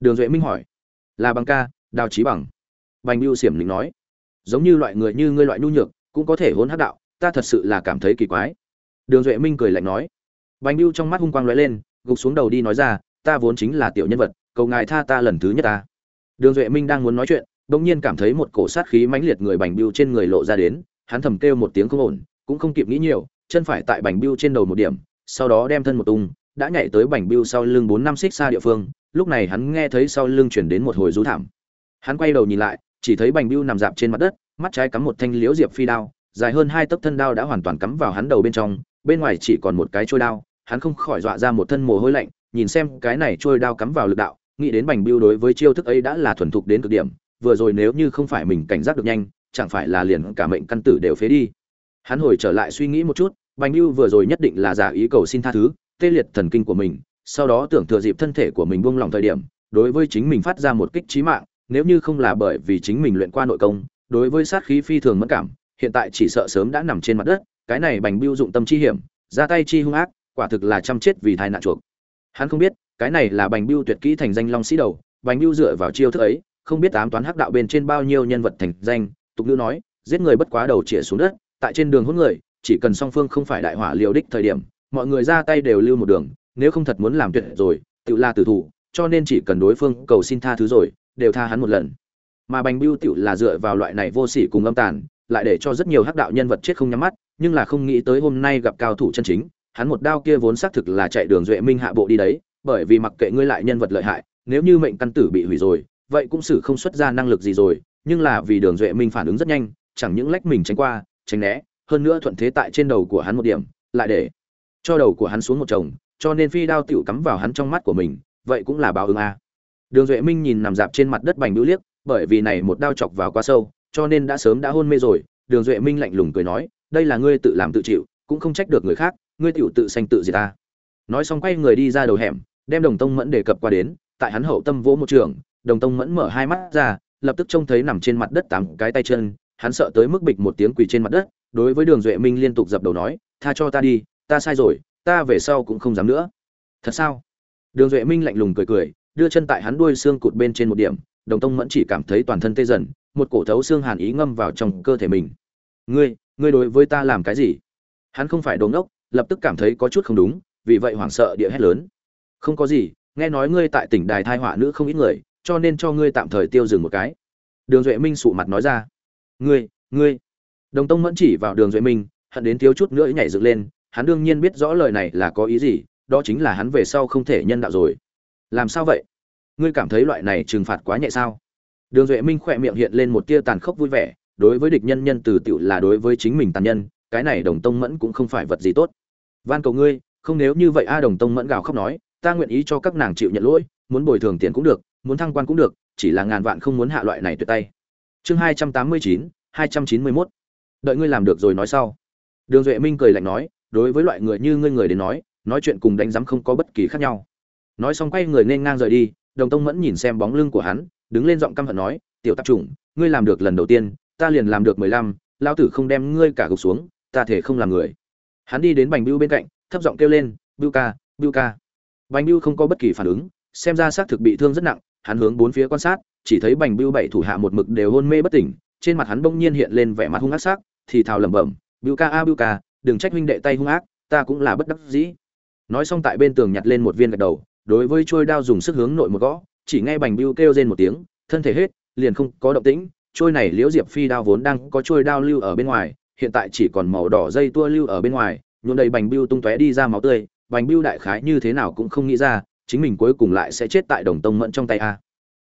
Đường duệ minh hỏi. Là bằng ca, đào trí bằng. Bánh biêu xiểm lính nói. Giống như loại người như ngươi loại nhu nhược, cũng có thể hôn hắc đạo, ta thật sự là cảm thấy kỳ quái đường duệ minh cười lạnh nói. Bành biêu trong mắt hung quang lóe lên, gục xuống đầu đi nói ra, ta vốn chính là tiểu nhân vật, cầu ngài tha ta lần thứ nhất ta. Đường duệ minh đang muốn nói chuyện, bỗng nhiên cảm thấy một cổ sát khí mãnh liệt người bành biêu trên người lộ ra đến, hắn thầm kêu một tiếng không ổn, cũng không kịp nghĩ nhiều, chân phải tại bành biêu trên đầu một điểm, sau đó đem thân một tung, đã nhảy tới bành biêu sau lưng bốn năm xích xa địa phương, lúc này hắn nghe thấy sau lưng chuyển đến một hồi rú thảm. Hắn quay đầu nhìn lại, chỉ thấy bành biêu nằm dạp trên mặt đất, mắt trái cắm một thanh liễu diệp phi đao, dài hơn hai tấc thân đao đã hoàn toàn cắm vào hắn đầu bên trong bên ngoài chỉ còn một cái trôi đao, hắn không khỏi dọa ra một thân mồ hôi lạnh, nhìn xem cái này trôi đao cắm vào lực đạo, nghĩ đến bành biêu đối với chiêu thức ấy đã là thuần thục đến cực điểm, vừa rồi nếu như không phải mình cảnh giác được nhanh, chẳng phải là liền cả mệnh căn tử đều phế đi. Hắn hồi trở lại suy nghĩ một chút, bành biêu vừa rồi nhất định là giả ý cầu xin tha thứ, tê liệt thần kinh của mình, sau đó tưởng thừa dịp thân thể của mình buông lỏng thời điểm, đối với chính mình phát ra một kích trí mạng, nếu như không là bởi vì chính mình luyện qua nội công, đối với sát khí phi thường mất cảm, hiện tại chỉ sợ sớm đã nằm trên mặt đất cái này bành biêu dụng tâm chi hiểm, ra tay chi hung ác, quả thực là chăm chết vì thai nạn chuộc. Hắn không biết, cái này là bành biêu tuyệt kỹ thành danh long sĩ đầu, bành biêu dựa vào chiêu thức ấy, không biết tám toán hắc đạo bên trên bao nhiêu nhân vật thành danh, tục ngữ nói, giết người bất quá đầu chĩa xuống đất, tại trên đường hỗn người, chỉ cần song phương không phải đại hỏa liều đích thời điểm, mọi người ra tay đều lưu một đường, nếu không thật muốn làm tuyệt rồi tự la tử thủ, cho nên chỉ cần đối phương cầu xin tha thứ rồi, đều tha hắn một lần. Mà bành biêu tự là dựa vào loại này vô sỉ cùng âm tàn lại để cho rất nhiều hắc đạo nhân vật chết không nhắm mắt, nhưng là không nghĩ tới hôm nay gặp cao thủ chân chính, hắn một đao kia vốn xác thực là chạy đường duệ minh hạ bộ đi đấy, bởi vì mặc kệ ngươi lại nhân vật lợi hại, nếu như mệnh căn tử bị hủy rồi, vậy cũng xử không xuất ra năng lực gì rồi, nhưng là vì đường duệ minh phản ứng rất nhanh, chẳng những lách mình tránh qua, tránh né, hơn nữa thuận thế tại trên đầu của hắn một điểm, lại để cho đầu của hắn xuống một chồng, cho nên phi đao tiểu cắm vào hắn trong mắt của mình, vậy cũng là báo ứng a. Đường duệ minh nhìn nằm dạp trên mặt đất bành bưu liếc, bởi vì này một đao chọc vào quá sâu cho nên đã sớm đã hôn mê rồi, đường duệ minh lạnh lùng cười nói, đây là ngươi tự làm tự chịu, cũng không trách được người khác, ngươi tiểu tự sanh tự diệt ta. Nói xong quay người đi ra đầu hẻm, đem đồng tông mẫn đề cập qua đến, tại hắn hậu tâm vỗ một trường, đồng tông mẫn mở hai mắt ra, lập tức trông thấy nằm trên mặt đất tám cái tay chân, hắn sợ tới mức bịch một tiếng quỳ trên mặt đất, đối với đường duệ minh liên tục dập đầu nói, tha cho ta đi, ta sai rồi, ta về sau cũng không dám nữa. Thật sao? Đường duệ minh lạnh lùng cười cười, đưa chân tại hắn đuôi xương cụt bên trên một điểm, đồng tông mẫn chỉ cảm thấy toàn thân tê dần một cổ thấu xương hàn ý ngâm vào trong cơ thể mình. Ngươi ngươi đối với ta làm cái gì? Hắn không phải đồ ngốc, lập tức cảm thấy có chút không đúng, vì vậy hoảng sợ địa hét lớn. Không có gì, nghe nói ngươi tại tỉnh đài thai họa nữ không ít người, cho nên cho ngươi tạm thời tiêu dừng một cái. Đường duệ minh sụ mặt nói ra. Ngươi ngươi. Đồng tông mẫn chỉ vào đường duệ minh, hận đến thiếu chút nữa nhảy dựng lên, hắn đương nhiên biết rõ lời này là có ý gì, đó chính là hắn về sau không thể nhân đạo rồi. Làm sao vậy? Ngươi cảm thấy loại này trừng phạt quá nhẹ sao? Đường duệ minh khỏe miệng hiện lên một tia tàn khốc vui vẻ, đối với địch nhân nhân từ tiểu là đối với chính mình tàn nhân, cái này đồng tông mẫn cũng không phải vật gì tốt. Van cầu ngươi, không nếu như vậy a, đồng tông mẫn gào khóc nói, ta nguyện ý cho các nàng chịu nhận lỗi, muốn bồi thường tiền cũng được, muốn thăng quan cũng được, chỉ là ngàn vạn không muốn hạ loại này tuyệt tay. Chương hai trăm tám mươi chín, hai trăm chín mươi mốt. Đợi ngươi làm được rồi nói sau. Đường duệ minh cười lạnh nói, đối với loại người như ngươi người đến nói nói chuyện cùng đánh giám không có bất kỳ khác nhau. Nói xong quay người nên ngang rời đi, đồng tông mẫn nhìn xem bóng lưng của hắn đứng lên giọng căm hận nói, tiểu tạp chủng, ngươi làm được lần đầu tiên, ta liền làm được mười lăm lao tử không đem ngươi cả gục xuống, ta thể không làm người. Hắn đi đến bành bưu bên cạnh, thấp giọng kêu lên, bưu ca bưu ca. Bành bưu không có bất kỳ phản ứng, xem ra xác thực bị thương rất nặng, hắn hướng bốn phía quan sát, chỉ thấy bành bưu bảy thủ hạ một mực đều hôn mê bất tỉnh, trên mặt hắn bỗng nhiên hiện lên vẻ mặt hung ác sắc, thì thào lẩm bẩm, bưu ca a, bưu ca, đừng trách huynh đệ tay hung ác, ta cũng là bất đắc dĩ. Nói xong tại bên tường nhặt lên một viên gạch đầu, đối với trôi đao dùng sức hướng nội một gõ chỉ nghe bành bưu kêu rên một tiếng, thân thể hết, liền không có động tĩnh, trôi này liễu diệp phi đao vốn đang có trôi đao lưu ở bên ngoài, hiện tại chỉ còn màu đỏ dây tua lưu ở bên ngoài, nhuộm đầy bành bưu tung tóe đi ra máu tươi, bành bưu đại khái như thế nào cũng không nghĩ ra, chính mình cuối cùng lại sẽ chết tại đồng tông mẫn trong tay a.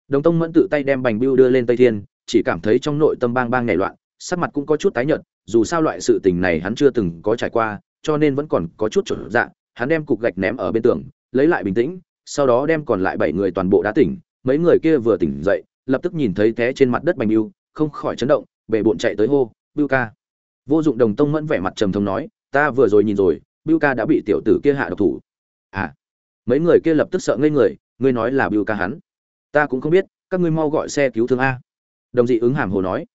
Đồng tông mẫn tự tay đem bành bưu đưa lên tây thiên, chỉ cảm thấy trong nội tâm bang bang nảy loạn, sắc mặt cũng có chút tái nhợt, dù sao loại sự tình này hắn chưa từng có trải qua, cho nên vẫn còn có chút trở dạng, hắn đem cục gạch ném ở bên tường, lấy lại bình tĩnh sau đó đem còn lại bảy người toàn bộ đã tỉnh, mấy người kia vừa tỉnh dậy, lập tức nhìn thấy té trên mặt đất bành bưu không khỏi chấn động bề bộn chạy tới hô, bưu ca. Vô dụng đồng tông mẫn vẻ mặt trầm thống nói, ta vừa rồi nhìn rồi, bưu ca đã bị tiểu tử kia hạ độc thủ. À. Mấy người kia lập tức sợ ngây người, ngươi nói là bưu ca hắn? Ta cũng không biết, các ngươi mau gọi xe cứu thương a. Đồng dị ứng hàm hồ nói.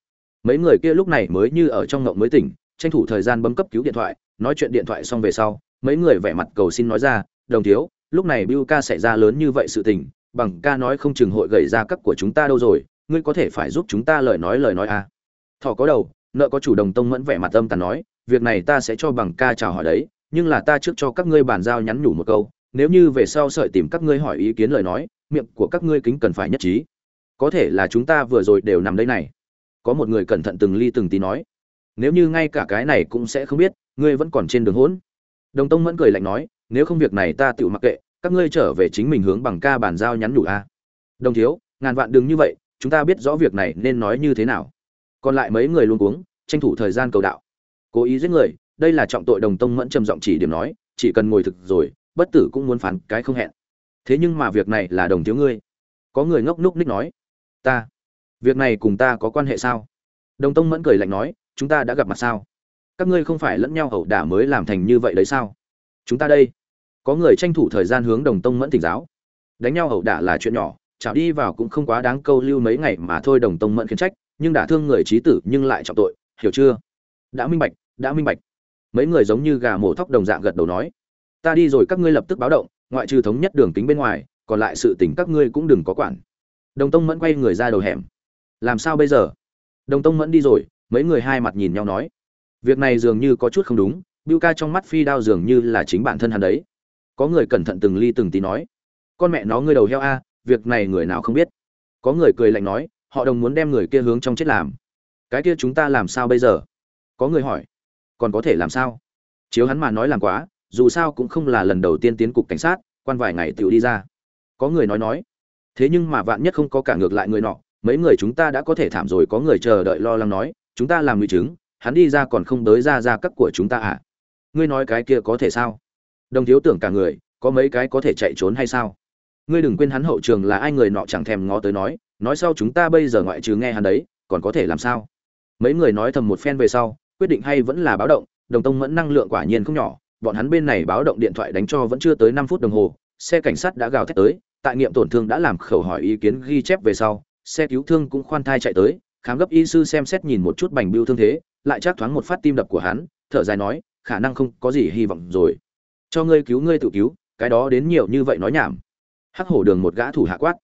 Mấy người kia lúc này mới như ở trong ngộng mới tỉnh, tranh thủ thời gian bấm cấp cứu điện thoại, nói chuyện điện thoại xong về sau, mấy người vẻ mặt cầu xin nói ra, đồng thiếu lúc này bưu ca xảy ra lớn như vậy sự tình, bằng ca nói không chừng hội gầy ra các của chúng ta đâu rồi, ngươi có thể phải giúp chúng ta lời nói lời nói à. a thọ có đầu, nợ có chủ đồng tông mẫn vẻ mặt âm tàn nói, việc này ta sẽ cho bằng ca chào hỏi đấy, nhưng là ta trước cho các ngươi bàn giao nhắn nhủ một câu, nếu như về sau sợi tìm các ngươi hỏi ý kiến lời nói, miệng của các ngươi kính cần phải nhất trí. Có thể là chúng ta vừa rồi đều nằm đây này. Có một người cẩn thận từng ly từng tí nói, nếu như ngay cả cái này cũng sẽ không biết, ngươi vẫn còn trên đường hỗn. Đồng tông mẫn cười lạnh nói nếu không việc này ta tự mặc kệ, các ngươi trở về chính mình hướng bằng ca bàn giao nhắn nhủ a. Đồng thiếu, ngàn vạn đừng như vậy, chúng ta biết rõ việc này nên nói như thế nào. Còn lại mấy người luôn uống tranh thủ thời gian cầu đạo. Cố ý giết người, đây là trọng tội đồng tông mẫn trầm giọng chỉ điểm nói, chỉ cần ngồi thực rồi, bất tử cũng muốn phán cái không hẹn. Thế nhưng mà việc này là đồng thiếu ngươi. Có người ngốc núc ních nói, ta, việc này cùng ta có quan hệ sao? Đồng tông mẫn cười lạnh nói, chúng ta đã gặp mặt sao? Các ngươi không phải lẫn nhau ẩu đả mới làm thành như vậy đấy sao? Chúng ta đây có người tranh thủ thời gian hướng đồng tông mẫn thỉnh giáo. Đánh nhau ẩu đả là chuyện nhỏ chảo đi vào cũng không quá đáng câu lưu mấy ngày mà thôi đồng tông mẫn khiến trách, nhưng đã thương người trí tử nhưng lại trọng tội, hiểu chưa? Đã minh bạch, đã minh bạch. Mấy người giống như gà mổ thóc đồng dạng gật đầu nói, ta đi rồi các ngươi lập tức báo động, ngoại trừ thống nhất đường kính bên ngoài, còn lại sự tình các ngươi cũng đừng có quản. Đồng tông mẫn quay người ra đầu hẻm. Làm sao bây giờ? Đồng tông mẫn đi rồi, mấy người hai mặt nhìn nhau nói, việc này dường như có chút không đúng, bưu ca trong mắt phi đao dường như là chính bản thân hắn đấy có người cẩn thận từng ly từng tí nói, con mẹ nó ngươi đầu heo a, việc này người nào không biết. Có người cười lạnh nói, họ đồng muốn đem người kia hướng trong chết làm. Cái kia chúng ta làm sao bây giờ? Có người hỏi, còn có thể làm sao? Chiếu hắn mà nói làm quá, dù sao cũng không là lần đầu tiên tiến cục cảnh sát, quan vài ngày tựu đi ra. Có người nói nói, thế nhưng mà vạn nhất không có cả ngược lại người nọ, mấy người chúng ta đã có thể thảm rồi, có người chờ đợi lo lắng nói, chúng ta làm nguy chứng, hắn đi ra còn không tới ra ra cấp của chúng ta à? Ngươi nói cái kia có thể sao? Đồng thiếu tưởng cả người, có mấy cái có thể chạy trốn hay sao? Ngươi đừng quên hắn hậu trường là ai người nọ chẳng thèm ngó tới nói nói sau chúng ta bây giờ ngoại trừ nghe hắn đấy, còn có thể làm sao? Mấy người nói thầm một phen về sau, quyết định hay vẫn là báo động, đồng tông mẫn năng lượng quả nhiên không nhỏ, bọn hắn bên này báo động điện thoại đánh cho vẫn chưa tới năm phút đồng hồ, xe cảnh sát đã gào thét tới, tại nghiệm tổn thương đã làm khẩu hỏi ý kiến ghi chép về sau, xe cứu thương cũng khoan thai chạy tới, khám gấp y sư xem xét nhìn một chút bành bưu thương thế, lại chắc thoáng một phát tim đập của hắn, thở dài nói, khả năng không có gì hy vọng rồi cho ngươi cứu ngươi tự cứu, cái đó đến nhiều như vậy nói nhảm. Hắc hổ đường một gã thủ hạ quát.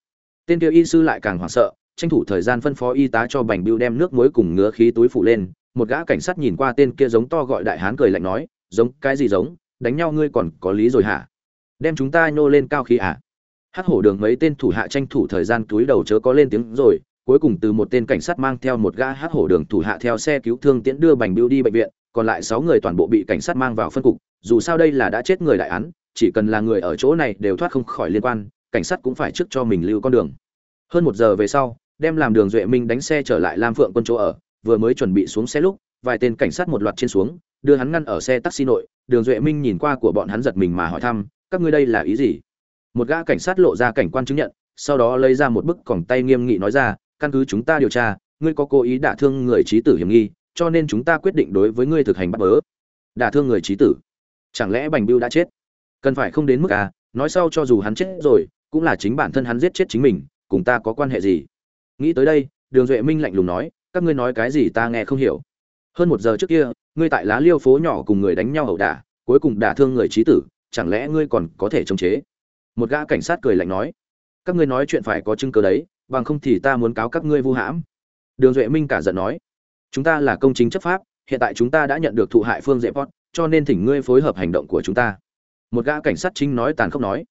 Tên kia y sư lại càng hoảng sợ, tranh thủ thời gian phân phó y tá cho bành bưu đem nước muối cùng ngứa khí túi phủ lên. Một gã cảnh sát nhìn qua tên kia giống to gọi đại hán cười lạnh nói, giống, cái gì giống? Đánh nhau ngươi còn có lý rồi hả? Đem chúng ta nhô lên cao khí à? Hắc hổ đường mấy tên thủ hạ tranh thủ thời gian túi đầu chớ có lên tiếng rồi, cuối cùng từ một tên cảnh sát mang theo một gã hắc hổ đường thủ hạ theo xe cứu thương tiễn đưa bành bưu đi bệnh viện, còn lại sáu người toàn bộ bị cảnh sát mang vào phân cục dù sao đây là đã chết người đại án, chỉ cần là người ở chỗ này đều thoát không khỏi liên quan, cảnh sát cũng phải trước cho mình lưu con đường. Hơn một giờ về sau, đem làm đường duệ minh đánh xe trở lại lam phượng quân chỗ ở, vừa mới chuẩn bị xuống xe lúc, vài tên cảnh sát một loạt trên xuống, đưa hắn ngăn ở xe taxi nội, đường duệ minh nhìn qua của bọn hắn giật mình mà hỏi thăm, các ngươi đây là ý gì? Một gã cảnh sát lộ ra cảnh quan chứng nhận, sau đó lấy ra một bức còng tay nghiêm nghị nói ra, căn cứ chúng ta điều tra, ngươi có cố ý đả thương người trí tử hiểm nghi, cho nên chúng ta quyết định đối với ngươi thực hành bắt bớ. Đả thương người trí tử? Chẳng lẽ bành biêu đã chết? Cần phải không đến mức à? Nói sau cho dù hắn chết rồi, cũng là chính bản thân hắn giết chết chính mình, cùng ta có quan hệ gì? Nghĩ tới đây, đường duệ minh lạnh lùng nói, các ngươi nói cái gì ta nghe không hiểu. Hơn một giờ trước kia, ngươi tại lá liêu phố nhỏ cùng người đánh nhau ẩu đả, cuối cùng đả thương người trí tử, chẳng lẽ ngươi còn có thể chống chế? Một gã cảnh sát cười lạnh nói, các ngươi nói chuyện phải có chứng cứ đấy, bằng không thì ta muốn cáo các ngươi vu hãm. Đường duệ minh cả giận nói, chúng ta là công chính chấp pháp, hiện tại chúng ta đã nhận được thụ hại phương dễ pot cho nên thỉnh ngươi phối hợp hành động của chúng ta. Một gã cảnh sát chính nói tàn khốc nói.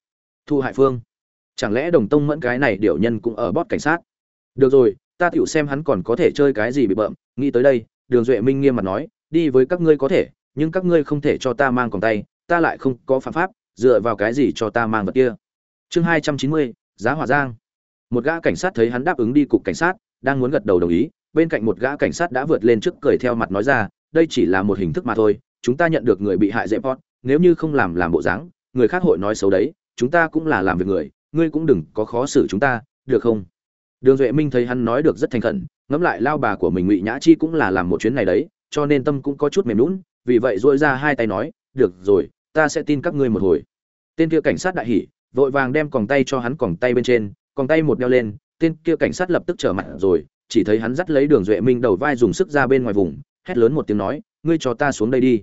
Thu hại phương, chẳng lẽ đồng tông mẫn cái này điệu nhân cũng ở bót cảnh sát? Được rồi, ta tựu xem hắn còn có thể chơi cái gì bị bợm. Nghĩ tới đây, đường duệ minh nghiêm mặt nói, đi với các ngươi có thể, nhưng các ngươi không thể cho ta mang còn tay, ta lại không có phạm pháp, dựa vào cái gì cho ta mang vật kia? Chương hai trăm chín mươi, giá Hòa giang. Một gã cảnh sát thấy hắn đáp ứng đi cục cảnh sát, đang muốn gật đầu đồng ý, bên cạnh một gã cảnh sát đã vượt lên trước cười theo mặt nói ra, đây chỉ là một hình thức mà thôi chúng ta nhận được người bị hại dễ pot nếu như không làm làm bộ dáng, người khác hội nói xấu đấy, chúng ta cũng là làm việc người, ngươi cũng đừng có khó xử chúng ta, được không? Đường duệ minh thấy hắn nói được rất thành khẩn, ngẫm lại lao bà của mình ngụy nhã chi cũng là làm một chuyến này đấy, cho nên tâm cũng có chút mềm lún vì vậy dội ra hai tay nói, được rồi, ta sẽ tin các ngươi một hồi. Tên kia cảnh sát đại hỉ, vội vàng đem còng tay cho hắn còng tay bên trên, còng tay một đeo lên, tên kia cảnh sát lập tức trở mặt rồi, chỉ thấy hắn dắt lấy đường duệ minh đầu vai dùng sức ra bên ngoài vùng, hét lớn một tiếng nói, ngươi cho ta xuống đây đi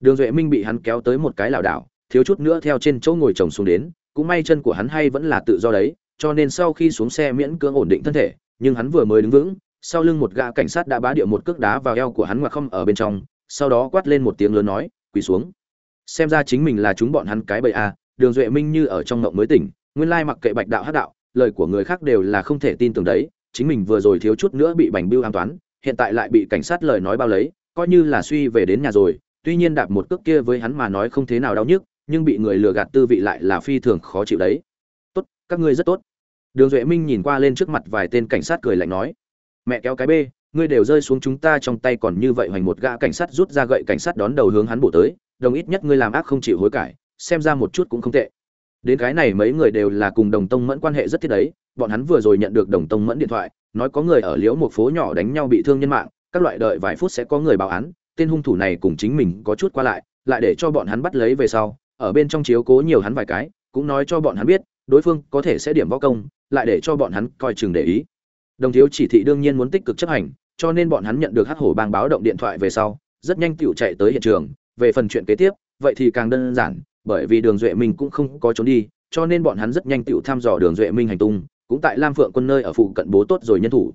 đường duệ minh bị hắn kéo tới một cái lảo đảo, thiếu chút nữa theo trên chỗ ngồi chồng xuống đến, cũng may chân của hắn hay vẫn là tự do đấy, cho nên sau khi xuống xe miễn cưỡng ổn định thân thể, nhưng hắn vừa mới đứng vững, sau lưng một gã cảnh sát đã bá điệu một cước đá vào eo của hắn ngoặc không ở bên trong, sau đó quát lên một tiếng lớn nói, quỳ xuống xem ra chính mình là chúng bọn hắn cái bậy à? đường duệ minh như ở trong ngộng mới tỉnh, nguyên lai mặc kệ bạch đạo hát đạo, lời của người khác đều là không thể tin tưởng đấy, chính mình vừa rồi thiếu chút nữa bị bành bưu an toán, hiện tại lại bị cảnh sát lời nói bao lấy, coi như là suy về đến nhà rồi tuy nhiên đạp một cước kia với hắn mà nói không thế nào đau nhức, nhưng bị người lừa gạt tư vị lại là phi thường khó chịu đấy. Tốt, các ngươi rất tốt. Đường duệ minh nhìn qua lên trước mặt vài tên cảnh sát cười lạnh nói. Mẹ kéo cái bê, ngươi đều rơi xuống chúng ta trong tay còn như vậy hoành một gã cảnh sát rút ra gậy cảnh sát đón đầu hướng hắn bổ tới, đồng ít nhất ngươi làm ác không chịu hối cải, xem ra một chút cũng không tệ. Đến cái này mấy người đều là cùng đồng tông mẫn quan hệ rất thiết đấy, bọn hắn vừa rồi nhận được đồng tông mẫn điện thoại, nói có người ở liễu một phố nhỏ đánh nhau bị thương nhân mạng, các loại đợi vài phút sẽ có người báo án tên hung thủ này cùng chính mình có chút qua lại lại để cho bọn hắn bắt lấy về sau, ở bên trong chiếu cố nhiều hắn vài cái, cũng nói cho bọn hắn biết, đối phương có thể sẽ điểm võ công, lại để cho bọn hắn coi chừng để ý. Đồng thiếu chỉ thị đương nhiên muốn tích cực chấp hành, cho nên bọn hắn nhận được hắc hổ bang báo động điện thoại về sau, rất nhanh tiểu chạy tới hiện trường. Về phần chuyện kế tiếp, vậy thì càng đơn giản, bởi vì đường duệ minh cũng không có trốn đi, cho nên bọn hắn rất nhanh tiểu thăm dò đường duệ minh hành tung, cũng tại lam phượng quân nơi ở phụ cận bố tốt rồi nhân thủ.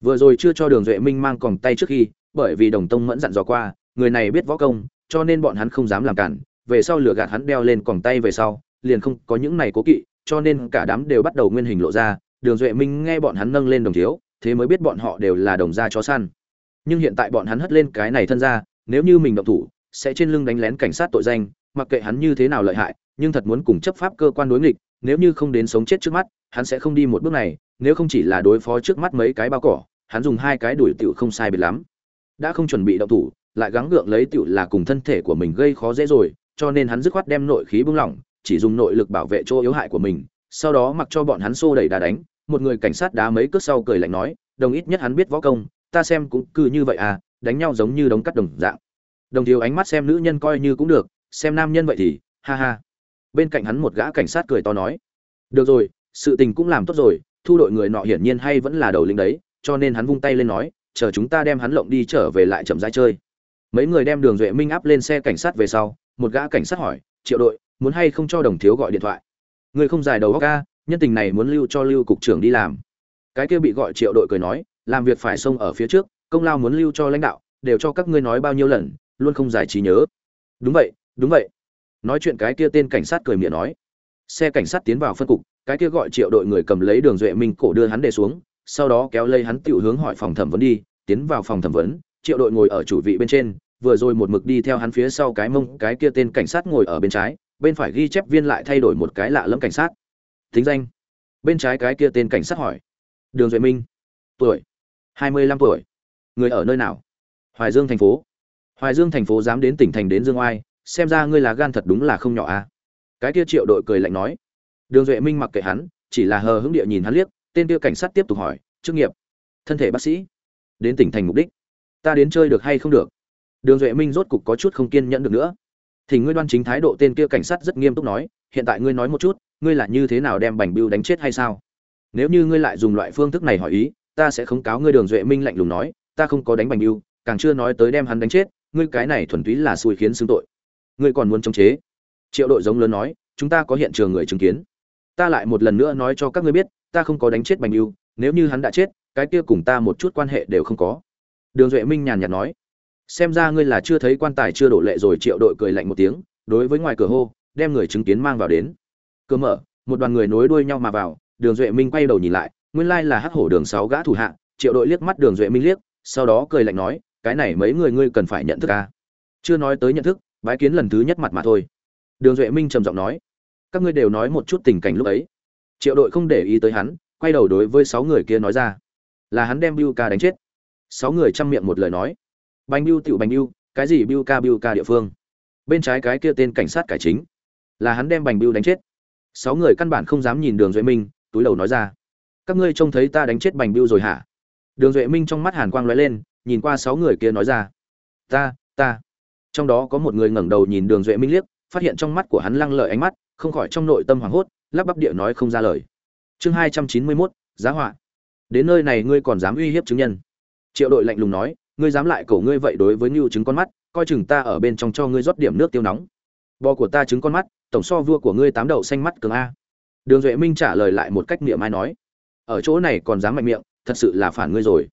Vừa rồi chưa cho đường duệ minh mang còng tay trước khi bởi vì đồng tông mẫn dặn dò qua, người này biết võ công, cho nên bọn hắn không dám làm cản, về sau lửa gạt hắn đeo lên còng tay về sau, liền không có những này cố kỵ, cho nên cả đám đều bắt đầu nguyên hình lộ ra, đường duệ minh nghe bọn hắn nâng lên đồng thiếu, thế mới biết bọn họ đều là đồng gia chó săn. Nhưng hiện tại bọn hắn hất lên cái này thân ra, nếu như mình động thủ, sẽ trên lưng đánh lén cảnh sát tội danh, mặc kệ hắn như thế nào lợi hại, nhưng thật muốn cùng chấp pháp cơ quan đối nghịch, nếu như không đến sống chết trước mắt, hắn sẽ không đi một bước này, nếu không chỉ là đối phó trước mắt mấy cái bao cỏ, hắn dùng hai cái đuổi tiểu không sai biệt lắm đã không chuẩn bị động thủ, lại gắng gượng lấy tiểu là cùng thân thể của mình gây khó dễ rồi, cho nên hắn dứt khoát đem nội khí bung lỏng, chỉ dùng nội lực bảo vệ chỗ yếu hại của mình, sau đó mặc cho bọn hắn xô đẩy đá đánh. Một người cảnh sát đá mấy cước sau cười lạnh nói, đồng ít nhất hắn biết võ công, ta xem cũng cứ như vậy à đánh nhau giống như đống cắt đồng dạng. Đồng thiếu ánh mắt xem nữ nhân coi như cũng được, xem nam nhân vậy thì, ha ha. Bên cạnh hắn một gã cảnh sát cười to nói, được rồi, sự tình cũng làm tốt rồi, thu đội người nọ hiển nhiên hay vẫn là đầu lĩnh đấy, cho nên hắn vung tay lên nói chờ chúng ta đem hắn lộng đi trở về lại chậm rãi chơi. Mấy người đem đường duệ minh áp lên xe cảnh sát về sau, một gã cảnh sát hỏi, triệu đội, muốn hay không cho đồng thiếu gọi điện thoại? Người không giải đầu góc ca nhân tình này muốn lưu cho lưu cục trưởng đi làm. Cái kia bị gọi triệu đội cười nói, làm việc phải xông ở phía trước, công lao muốn lưu cho lãnh đạo, đều cho các ngươi nói bao nhiêu lần, luôn không giải trí nhớ. Đúng vậy đúng vậy. Nói chuyện cái kia tên cảnh sát cười miệng nói. Xe cảnh sát tiến vào phân cục, cái kia gọi triệu đội người cầm lấy đường duệ minh cổ đưa hắn để xuống sau đó kéo lấy hắn tiểu hướng hỏi phòng thẩm vấn đi, tiến vào phòng thẩm vấn, triệu đội ngồi ở chủ vị bên trên, vừa rồi một mực đi theo hắn phía sau cái mông, cái kia tên cảnh sát ngồi ở bên trái, bên phải ghi chép viên lại thay đổi một cái lạ lẫm cảnh sát. Tính danh. Bên trái cái kia tên cảnh sát hỏi. Đường duệ minh. Tuổi. hai mươi lăm tuổi. Người ở nơi nào? Hoài dương thành phố. Hoài dương thành phố dám đến tỉnh thành đến dương oai, xem ra ngươi là gan thật đúng là không nhỏ à. Cái kia triệu đội cười lạnh nói. Đường duệ minh mặc kệ hắn, chỉ là hờ hững địa nhìn hắn liếc tên kia cảnh sát tiếp tục hỏi, chức nghiệp? Thân thể bác sĩ. Đến tỉnh thành mục đích. Ta đến chơi được hay không được? Đường duệ minh rốt cục có chút không kiên nhẫn được nữa. Thì ngươi đoan chính thái độ. Tên kia cảnh sát rất nghiêm túc nói, hiện tại ngươi nói một chút, ngươi là như thế nào đem bành bưu đánh chết hay sao? Nếu như ngươi lại dùng loại phương thức này hỏi ý, ta sẽ không cáo ngươi. Đường duệ minh lạnh lùng nói, ta không có đánh bành bưu, càng chưa nói tới đem hắn đánh chết, ngươi cái này thuần túy là xui khiến xưng tội. Ngươi còn muốn chống chế? Triệu đội giống lớn nói, chúng ta có hiện trường người chứng kiến. Ta lại một lần nữa nói cho các ngươi biết ta không có đánh chết bành lưu, nếu như hắn đã chết cái kia cùng ta một chút quan hệ đều không có. Đường duệ minh nhàn nhạt nói. Xem ra ngươi là chưa thấy quan tài chưa đổ lệ rồi triệu đội cười lạnh một tiếng đối với ngoài cửa hô đem người chứng kiến mang vào đến. Cửa mở một đoàn người nối đuôi nhau mà vào đường duệ minh quay đầu nhìn lại nguyên lai là hắc hổ đường sáu gã thủ hạ triệu đội liếc mắt đường duệ minh liếc sau đó cười lạnh nói cái này mấy người ngươi cần phải nhận thức ca chưa nói tới nhận thức bái kiến lần thứ nhất mặt mà thôi. Đường duệ minh trầm giọng nói các ngươi đều nói một chút tình cảnh lúc ấy triệu đội không để ý tới hắn, quay đầu đối với sáu người kia nói ra. Là hắn đem biu ca đánh chết. Sáu người chăm miệng một lời nói. Bánh biu tiểu bánh biu, cái gì biu ca biu ca địa phương? Bên trái cái kia tên cảnh sát cải chính. Là hắn đem bành biu đánh chết. Sáu người căn bản không dám nhìn đường duệ minh, túi đầu nói ra. Các ngươi trông thấy ta đánh chết bành biu rồi hả? Đường duệ minh trong mắt hàn quang lóe lên, nhìn qua sáu người kia nói ra. Ta ta. Trong đó có một người ngẩng đầu nhìn đường duệ minh liếc, phát hiện trong mắt của hắn lăng lợi ánh mắt, không khỏi trong nội tâm hoảng hốt lắp bắp địa nói không ra lời. Chương hai trăm chín mươi mốt, giá họa. Đến nơi này ngươi còn dám uy hiếp chứng nhân. Triệu đội lạnh lùng nói, ngươi dám lại cổ ngươi vậy đối với ngưu chứng con mắt, coi chừng ta ở bên trong cho ngươi rót điểm nước tiêu nóng. Bò của ta trứng con mắt, tổng so vua của ngươi tám đậu xanh mắt cường a. Đường duệ minh trả lời lại một cách niệm ai nói, ở chỗ này còn dám mạnh miệng, thật sự là phản ngươi rồi.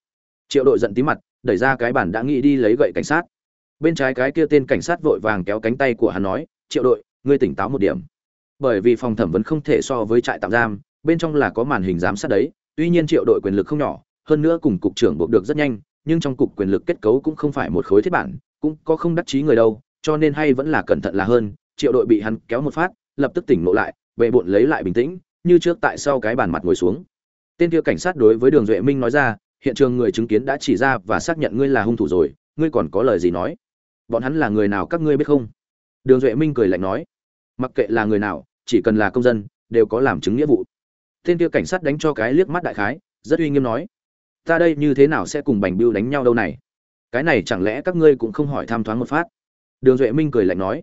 Triệu đội giận tí mặt, đẩy ra cái bản đã nghĩ đi lấy gậy cảnh sát. Bên trái cái kia tên cảnh sát vội vàng kéo cánh tay của hắn nói, triệu đội, ngươi tỉnh táo một điểm bởi vì phòng thẩm vấn không thể so với trại tạm giam, bên trong là có màn hình giám sát đấy, tuy nhiên triệu đội quyền lực không nhỏ, hơn nữa cùng cục trưởng buộc được rất nhanh, nhưng trong cục quyền lực kết cấu cũng không phải một khối thiết bản, cũng có không đắc chí người đâu, cho nên hay vẫn là cẩn thận là hơn, triệu đội bị hắn kéo một phát, lập tức tỉnh lộ lại về bộn lấy lại bình tĩnh, như trước tại sau cái bàn mặt ngồi xuống. Tên kia cảnh sát đối với đường duệ minh nói ra, hiện trường người chứng kiến đã chỉ ra và xác nhận ngươi là hung thủ rồi, ngươi còn có lời gì nói? Bọn hắn là người nào các ngươi biết không? Đường duệ minh cười lạnh nói. Mặc kệ là người nào chỉ cần là công dân, đều có làm chứng nghĩa vụ. Tên kia cảnh sát đánh cho cái liếc mắt đại khái, rất uy nghiêm nói, ta đây như thế nào sẽ cùng bành biêu đánh nhau đâu này? Cái này chẳng lẽ các ngươi cũng không hỏi tham thoáng một phát? Đường duệ minh cười lạnh nói,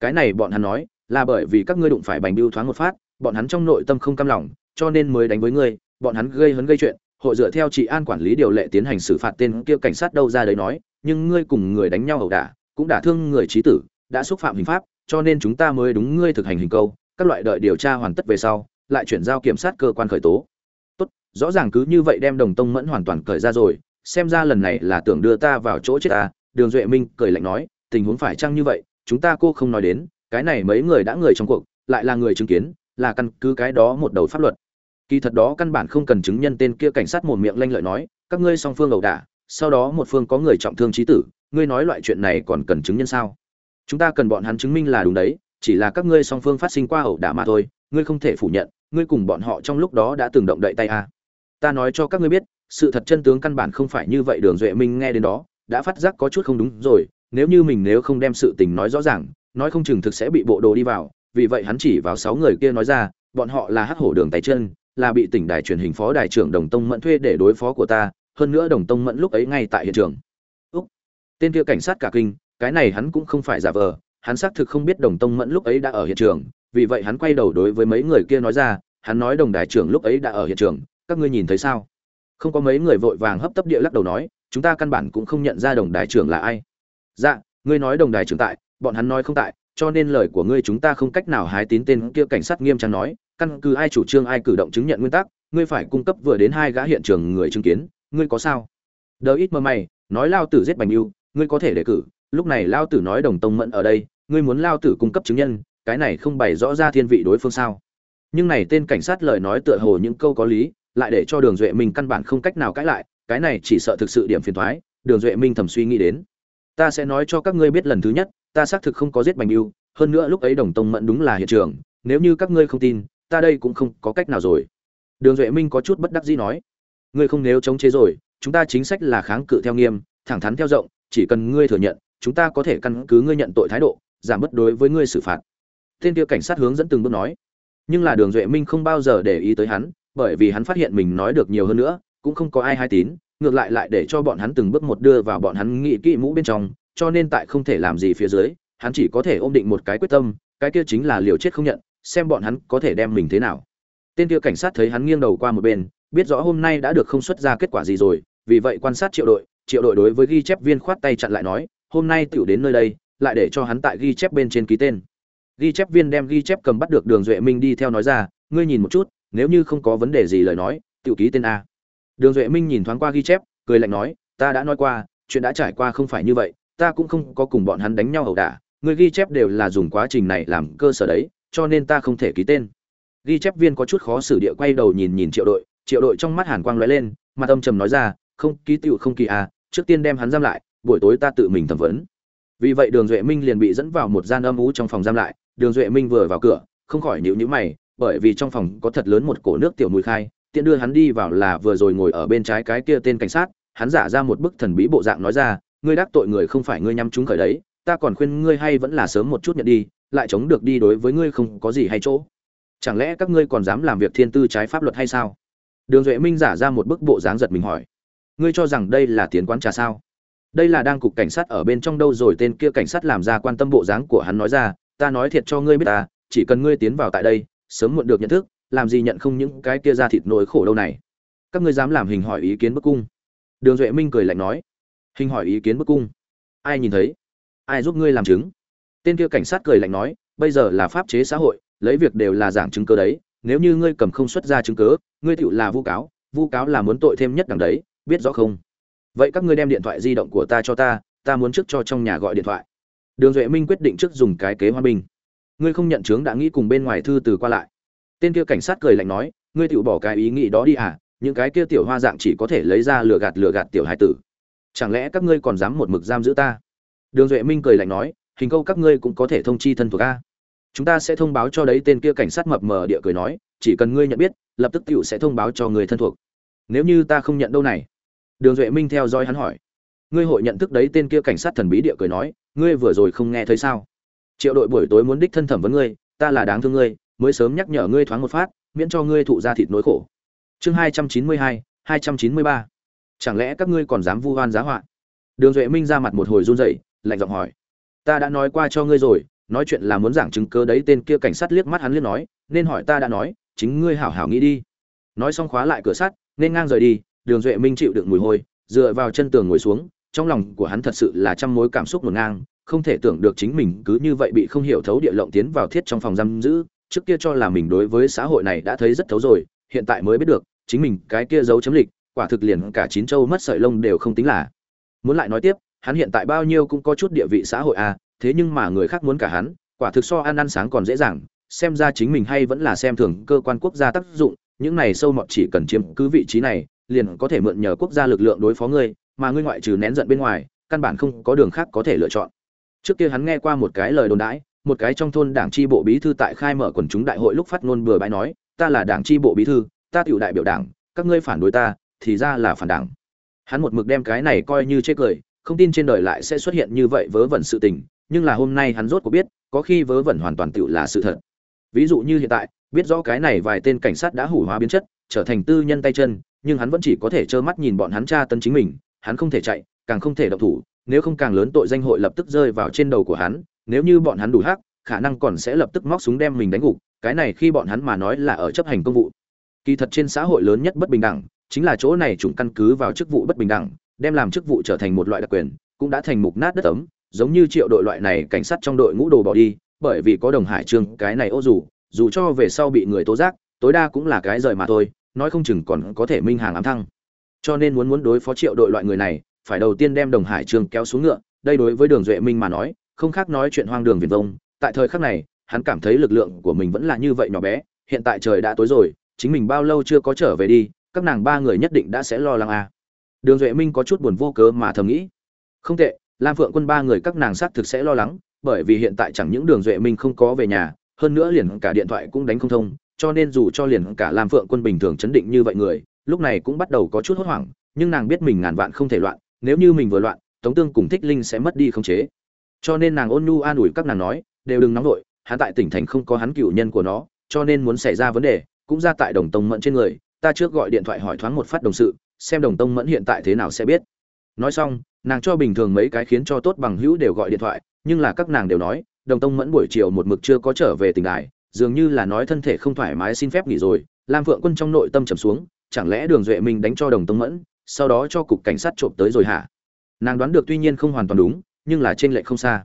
cái này bọn hắn nói, là bởi vì các ngươi đụng phải bành biêu thoáng một phát, bọn hắn trong nội tâm không cam lòng, cho nên mới đánh với ngươi, bọn hắn gây hấn gây chuyện, hội dựa theo trị an quản lý điều lệ tiến hành xử phạt tên kia cảnh sát đâu ra đấy nói, nhưng ngươi cùng người đánh nhau ẩu đả, cũng đả thương người trí tử, đã xúc phạm hình pháp, cho nên chúng ta mới đúng ngươi thực hành hình câu các loại đợi điều tra hoàn tất về sau, lại chuyển giao kiểm sát cơ quan khởi tố. Tốt, rõ ràng cứ như vậy đem đồng tông mẫn hoàn toàn cởi ra rồi, xem ra lần này là tưởng đưa ta vào chỗ chết ta. Đường duệ minh cười lạnh nói, tình huống phải chăng như vậy, chúng ta cô không nói đến, cái này mấy người đã người trong cuộc, lại là người chứng kiến, là căn cứ cái đó một đầu pháp luật. Kỳ thật đó căn bản không cần chứng nhân tên kia cảnh sát một miệng lanh lợi nói, các ngươi song phương ẩu đả, sau đó một phương có người trọng thương trí tử, ngươi nói loại chuyện này còn cần chứng nhân sao? Chúng ta cần bọn hắn chứng minh là đúng đấy chỉ là các ngươi song phương phát sinh qua ẩu đả mà thôi, ngươi không thể phủ nhận, ngươi cùng bọn họ trong lúc đó đã từng động đậy tay à. ta nói cho các ngươi biết, sự thật chân tướng căn bản không phải như vậy, đường duệ minh nghe đến đó, đã phát giác có chút không đúng rồi, nếu như mình nếu không đem sự tình nói rõ ràng, nói không chừng thực sẽ bị bộ đồ đi vào, vì vậy hắn chỉ vào sáu người kia nói ra, bọn họ là hắc hổ đường tay chân, là bị tỉnh đài truyền hình phó đài trưởng đồng tông mẫn thuê để đối phó của ta, hơn nữa đồng tông mẫn lúc ấy ngay tại hiện trường úc, tên kia cảnh sát cả kinh, cái này hắn cũng không phải giả vờ hắn xác thực không biết đồng tông mẫn lúc ấy đã ở hiện trường vì vậy hắn quay đầu đối với mấy người kia nói ra hắn nói đồng đài trưởng lúc ấy đã ở hiện trường các ngươi nhìn thấy sao? Không có mấy người vội vàng hấp tấp địa lắc đầu nói chúng ta căn bản cũng không nhận ra đồng đài trưởng là ai. Dạ ngươi nói đồng đài trưởng tại bọn hắn nói không tại cho nên lời của ngươi chúng ta không cách nào hái tín tên kia cảnh sát nghiêm trang nói căn cứ ai chủ trương ai cử động chứng nhận nguyên tắc ngươi phải cung cấp vừa đến hai gã hiện trường người chứng kiến ngươi có sao? Đờ ít mơ mày nói lao tử giết bành ưu, ngươi có thể đề cử lúc này lao tử nói đồng tông mẫn ở đây, ngươi muốn lao tử cung cấp chứng nhân, cái này không bày rõ ra thiên vị đối phương sao? Nhưng này tên cảnh sát lời nói tựa hồ những câu có lý, lại để cho đường duệ minh căn bản không cách nào cãi lại, cái này chỉ sợ thực sự điểm phiền thoái, đường duệ minh thầm suy nghĩ đến. Ta sẽ nói cho các ngươi biết lần thứ nhất, ta xác thực không có giết bành yêu hơn nữa lúc ấy đồng tông mẫn đúng là hiện trường, nếu như các ngươi không tin, ta đây cũng không có cách nào rồi. Đường duệ minh có chút bất đắc dĩ nói, ngươi không nếu chống chế rồi, chúng ta chính sách là kháng cự theo nghiêm, thẳng thắn theo rộng, chỉ cần ngươi thừa nhận chúng ta có thể căn cứ ngươi nhận tội thái độ, giảm bất đối với ngươi xử phạt. Tên kia cảnh sát hướng dẫn từng bước nói. Nhưng là đường duệ minh không bao giờ để ý tới hắn, bởi vì hắn phát hiện mình nói được nhiều hơn nữa, cũng không có ai hay tín, ngược lại lại để cho bọn hắn từng bước một đưa vào bọn hắn nghĩ kỹ mũ bên trong, cho nên tại không thể làm gì phía dưới, hắn chỉ có thể ôm định một cái quyết tâm, cái kia chính là liều chết không nhận, xem bọn hắn có thể đem mình thế nào. Tên kia cảnh sát thấy hắn nghiêng đầu qua một bên, biết rõ hôm nay đã được không xuất ra kết quả gì rồi, vì vậy quan sát triệu đội triệu đội đối với ghi chép viên khoát tay chặn lại nói hôm nay tiểu đến nơi đây, lại để cho hắn tại ghi chép bên trên ký tên. Ghi chép viên đem ghi chép cầm bắt được đường duệ minh đi theo nói ra, ngươi nhìn một chút, nếu như không có vấn đề gì lời nói, tiểu ký tên a. Đường duệ minh nhìn thoáng qua ghi chép, cười lạnh nói, ta đã nói qua, chuyện đã trải qua không phải như vậy, ta cũng không có cùng bọn hắn đánh nhau ẩu đả, người ghi chép đều là dùng quá trình này làm cơ sở đấy, cho nên ta không thể ký tên. Ghi chép viên có chút khó xử địa quay đầu nhìn nhìn triệu đội triệu đội trong mắt hàn quang lóe lên, mặt âm trầm nói ra, không, ký tựu không kỳ à trước tiên đem hắn giam lại buổi tối ta tự mình thẩm vấn. Vì vậy đường duệ minh liền bị dẫn vào một gian âm ú trong phòng giam lại. Đường duệ minh vừa vào cửa, không khỏi nhịu nhữ mày, bởi vì trong phòng có thật lớn một cổ nước tiểu mùi khai, tiện đưa hắn đi vào là vừa rồi ngồi ở bên trái cái kia tên cảnh sát, hắn giả ra một bức thần bí bộ dạng nói ra, ngươi đắc tội người không phải ngươi nhắm chúng khởi đấy, ta còn khuyên ngươi hay vẫn là sớm một chút nhận đi, lại chống được đi đối với ngươi không có gì hay chỗ. Chẳng lẽ các ngươi còn dám làm việc thiên tư trái pháp luật hay sao? Đường duệ minh giả ra một bức bộ dáng giật mình hỏi, ngươi cho rằng đây là tiến quán trà sao? Đây là đang cục cảnh sát ở bên trong đâu rồi, tên kia cảnh sát làm ra quan tâm bộ dáng của hắn nói ra, ta nói thiệt cho ngươi biết ta, chỉ cần ngươi tiến vào tại đây, sớm muộn được nhận thức, làm gì nhận không những cái kia ra thịt nỗi khổ đâu này. Các ngươi dám làm hình hỏi ý kiến bức cung. Đường duệ minh cười lạnh nói. Hình hỏi ý kiến bức cung? Ai nhìn thấy? Ai giúp ngươi làm chứng? Tên kia cảnh sát cười lạnh nói. Bây giờ là pháp chế xã hội, lấy việc đều là giảng chứng cứ đấy. Nếu như ngươi cầm không xuất ra chứng cứ ngươi tựu là vu cáo vu cáo là muốn tội thêm nhất đằng đấy, biết rõ không? Vậy các ngươi đem điện thoại di động của ta cho ta ta muốn trước cho trong nhà gọi điện thoại. Đường duệ minh quyết định trước dùng cái kế hoa bình. ngươi không nhận chứng đã nghĩ cùng bên ngoài thư từ qua lại. Tên kia cảnh sát cười lạnh nói, ngươi tự bỏ cái ý nghĩ đó đi à những cái kia tiểu hoa dạng chỉ có thể lấy ra lừa gạt lừa gạt tiểu hải tử. Chẳng lẽ các ngươi còn dám một mực giam giữ ta? Đường duệ minh cười lạnh nói, hình câu các ngươi cũng có thể thông chi thân thuộc a. Chúng ta sẽ thông báo cho đấy, tên kia cảnh sát mập mờ địa cười nói, chỉ cần ngươi nhận biết, lập tức tiểu sẽ thông báo cho người thân thuộc. Nếu như ta không nhận đâu này đường duệ minh theo dõi hắn hỏi. Ngươi hội nhận thức đấy tên kia cảnh sát thần bí địa cười nói, ngươi vừa rồi không nghe thấy sao? Triệu đội buổi tối muốn đích thân thẩm vấn ngươi, ta là đáng thương ngươi, mới sớm nhắc nhở ngươi thoáng một phát, miễn cho ngươi thụ ra thịt nỗi khổ. Chương hai trăm chín mươi hai hai trăm chín mươi ba. Chẳng lẽ các ngươi còn dám vu oan giá họa? Đường duệ minh ra mặt một hồi run rẩy, lạnh giọng hỏi. Ta đã nói qua cho ngươi rồi, nói chuyện là muốn giảng chứng cớ đấy tên kia cảnh sát liếc mắt hắn liếc nói, nên hỏi ta đã nói, chính ngươi hảo hảo nghĩ đi. Nói xong khóa lại cửa sắt, nên ngang rời đi đường duệ minh chịu đựng mùi hôi, dựa vào chân tường ngồi xuống, trong lòng của hắn thật sự là trăm mối cảm xúc ngổn ngang, không thể tưởng được chính mình cứ như vậy bị không hiểu thấu địa lộng tiến vào thiết trong phòng giam giữ, trước kia cho là mình đối với xã hội này đã thấy rất thấu rồi, hiện tại mới biết được, chính mình cái kia dấu chấm lịch, quả thực liền cả chín châu mất sợi lông đều không tính là. Muốn lại nói tiếp, hắn hiện tại bao nhiêu cũng có chút địa vị xã hội à thế nhưng mà người khác muốn cả hắn, quả thực so ăn ăn sáng còn dễ dàng, xem ra chính mình hay vẫn là xem thường cơ quan quốc gia tác dụng, những này sâu mọt chỉ cần chiếm cứ vị trí này liền có thể mượn nhờ quốc gia lực lượng đối phó ngươi, mà ngươi ngoại trừ nén giận bên ngoài, căn bản không có đường khác có thể lựa chọn. Trước kia hắn nghe qua một cái lời đồn đãi, một cái trong thôn đảng tri bộ bí thư tại khai mở quần chúng đại hội lúc phát ngôn bừa bãi nói, ta là đảng tri bộ bí thư, ta tiểu đại biểu đảng, các ngươi phản đối ta, thì ra là phản đảng. Hắn một mực đem cái này coi như chế cười, không tin trên đời lại sẽ xuất hiện như vậy vớ vẩn sự tình, nhưng là hôm nay hắn rốt cuộc biết, có khi vớ vẩn hoàn toàn tiểu là sự thật. Ví dụ như hiện tại, biết rõ cái này vài tên cảnh sát đã hủ hóa biến chất trở thành tư nhân tay chân, nhưng hắn vẫn chỉ có thể trơ mắt nhìn bọn hắn tra tấn chính mình, hắn không thể chạy, càng không thể động thủ, nếu không càng lớn tội danh hội lập tức rơi vào trên đầu của hắn, nếu như bọn hắn đủ hắc, khả năng còn sẽ lập tức móc súng đem mình đánh gục, cái này khi bọn hắn mà nói là ở chấp hành công vụ. Kỳ thật trên xã hội lớn nhất bất bình đẳng, chính là chỗ này chúng căn cứ vào chức vụ bất bình đẳng, đem làm chức vụ trở thành một loại đặc quyền, cũng đã thành mục nát đất ấm, giống như triệu đội loại này cảnh sát trong đội ngũ đồ bỏ đi, bởi vì có đồng hải trương, cái này ô dù dù cho về sau bị người tố giác tối đa cũng là cái rời mà thôi, nói không chừng còn có thể minh hàng ám thăng. Cho nên muốn muốn đối phó triệu đội loại người này, phải đầu tiên đem đồng hải Trường kéo xuống ngựa. Đây đối với đường duệ minh mà nói, không khác nói chuyện hoang đường viền vông. Tại thời khắc này, hắn cảm thấy lực lượng của mình vẫn là như vậy nhỏ bé. Hiện tại trời đã tối rồi, chính mình bao lâu chưa có trở về đi, các nàng ba người nhất định đã sẽ lo lắng à. đường duệ minh có chút buồn vô cớ mà thầm nghĩ. Không tệ, lam phượng quân ba người các nàng xác thực sẽ lo lắng, bởi vì hiện tại chẳng những đường duệ minh không có về nhà, hơn nữa liền cả điện thoại cũng đánh không thông cho nên dù cho liền cả lam phượng quân bình thường chấn định như vậy người, lúc này cũng bắt đầu có chút hốt hoảng, nhưng nàng biết mình ngàn vạn không thể loạn, nếu như mình vừa loạn, tống tương cùng thích linh sẽ mất đi khống chế. Cho nên nàng ôn nhu an ủi các nàng nói, đều đừng nóng vội, hắn tại tỉnh thành không có hắn cựu nhân của nó, cho nên muốn xảy ra vấn đề, cũng ra tại đồng tông mẫn trên người, ta trước gọi điện thoại hỏi thoáng một phát đồng sự, xem đồng tông mẫn hiện tại thế nào sẽ biết. Nói xong, nàng cho bình thường mấy cái khiến cho tốt bằng hữu đều gọi điện thoại, nhưng là các nàng đều nói, đồng tông mẫn buổi chiều một mực chưa có trở về tỉnh đài dường như là nói thân thể không thoải mái xin phép nghỉ rồi, lam phượng quân trong nội tâm trầm xuống, chẳng lẽ đường duệ minh đánh cho đồng tông mẫn, sau đó cho cục cảnh sát trộm tới rồi hả? Nàng đoán được tuy nhiên không hoàn toàn đúng, nhưng là trên lệ không xa.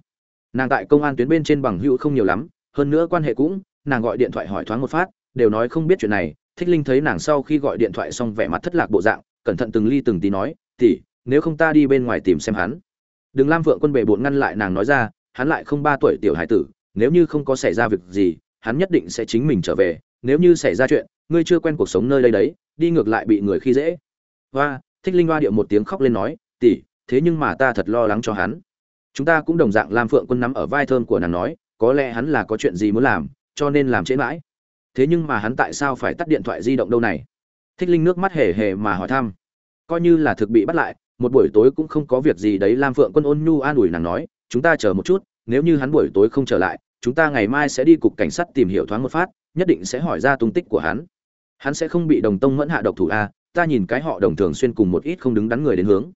Nàng tại công an tuyến bên trên bằng hữu không nhiều lắm, hơn nữa quan hệ cũng, nàng gọi điện thoại hỏi thoáng một phát, đều nói không biết chuyện này, thích linh thấy nàng sau khi gọi điện thoại xong vẻ mặt thất lạc bộ dạng, cẩn thận từng ly từng tí nói tỉ nếu không ta đi bên ngoài tìm xem hắn. Đừng lam vượng quân bệ bộn ngăn lại nàng nói ra, hắn lại không ba tuổi tiểu hải tử, nếu như không có xảy ra việc gì hắn nhất định sẽ chính mình trở về, nếu như xảy ra chuyện, ngươi chưa quen cuộc sống nơi đây đấy, đi ngược lại bị người khi dễ. Hoa, thích linh hoa điệu một tiếng khóc lên nói, tỷ, thế nhưng mà ta thật lo lắng cho hắn. Chúng ta cũng đồng dạng làm phượng quân nắm ở vai thơm của nàng nói, có lẽ hắn là có chuyện gì muốn làm, cho nên làm trễ mãi. Thế nhưng mà hắn tại sao phải tắt điện thoại di động đâu này? Thích linh nước mắt hề hề mà hỏi thăm. Coi như là thực bị bắt lại, một buổi tối cũng không có việc gì đấy, lam phượng quân ôn nhu an ủi nàng nói, chúng ta chờ một chút, nếu như hắn buổi tối không trở lại chúng ta ngày mai sẽ đi cục cảnh sát tìm hiểu thoáng một phát, nhất định sẽ hỏi ra tung tích của hắn. Hắn sẽ không bị đồng tông mẫn hạ độc thủ a, ta nhìn cái họ đồng thường xuyên cùng một ít không đứng đắn người đến hướng.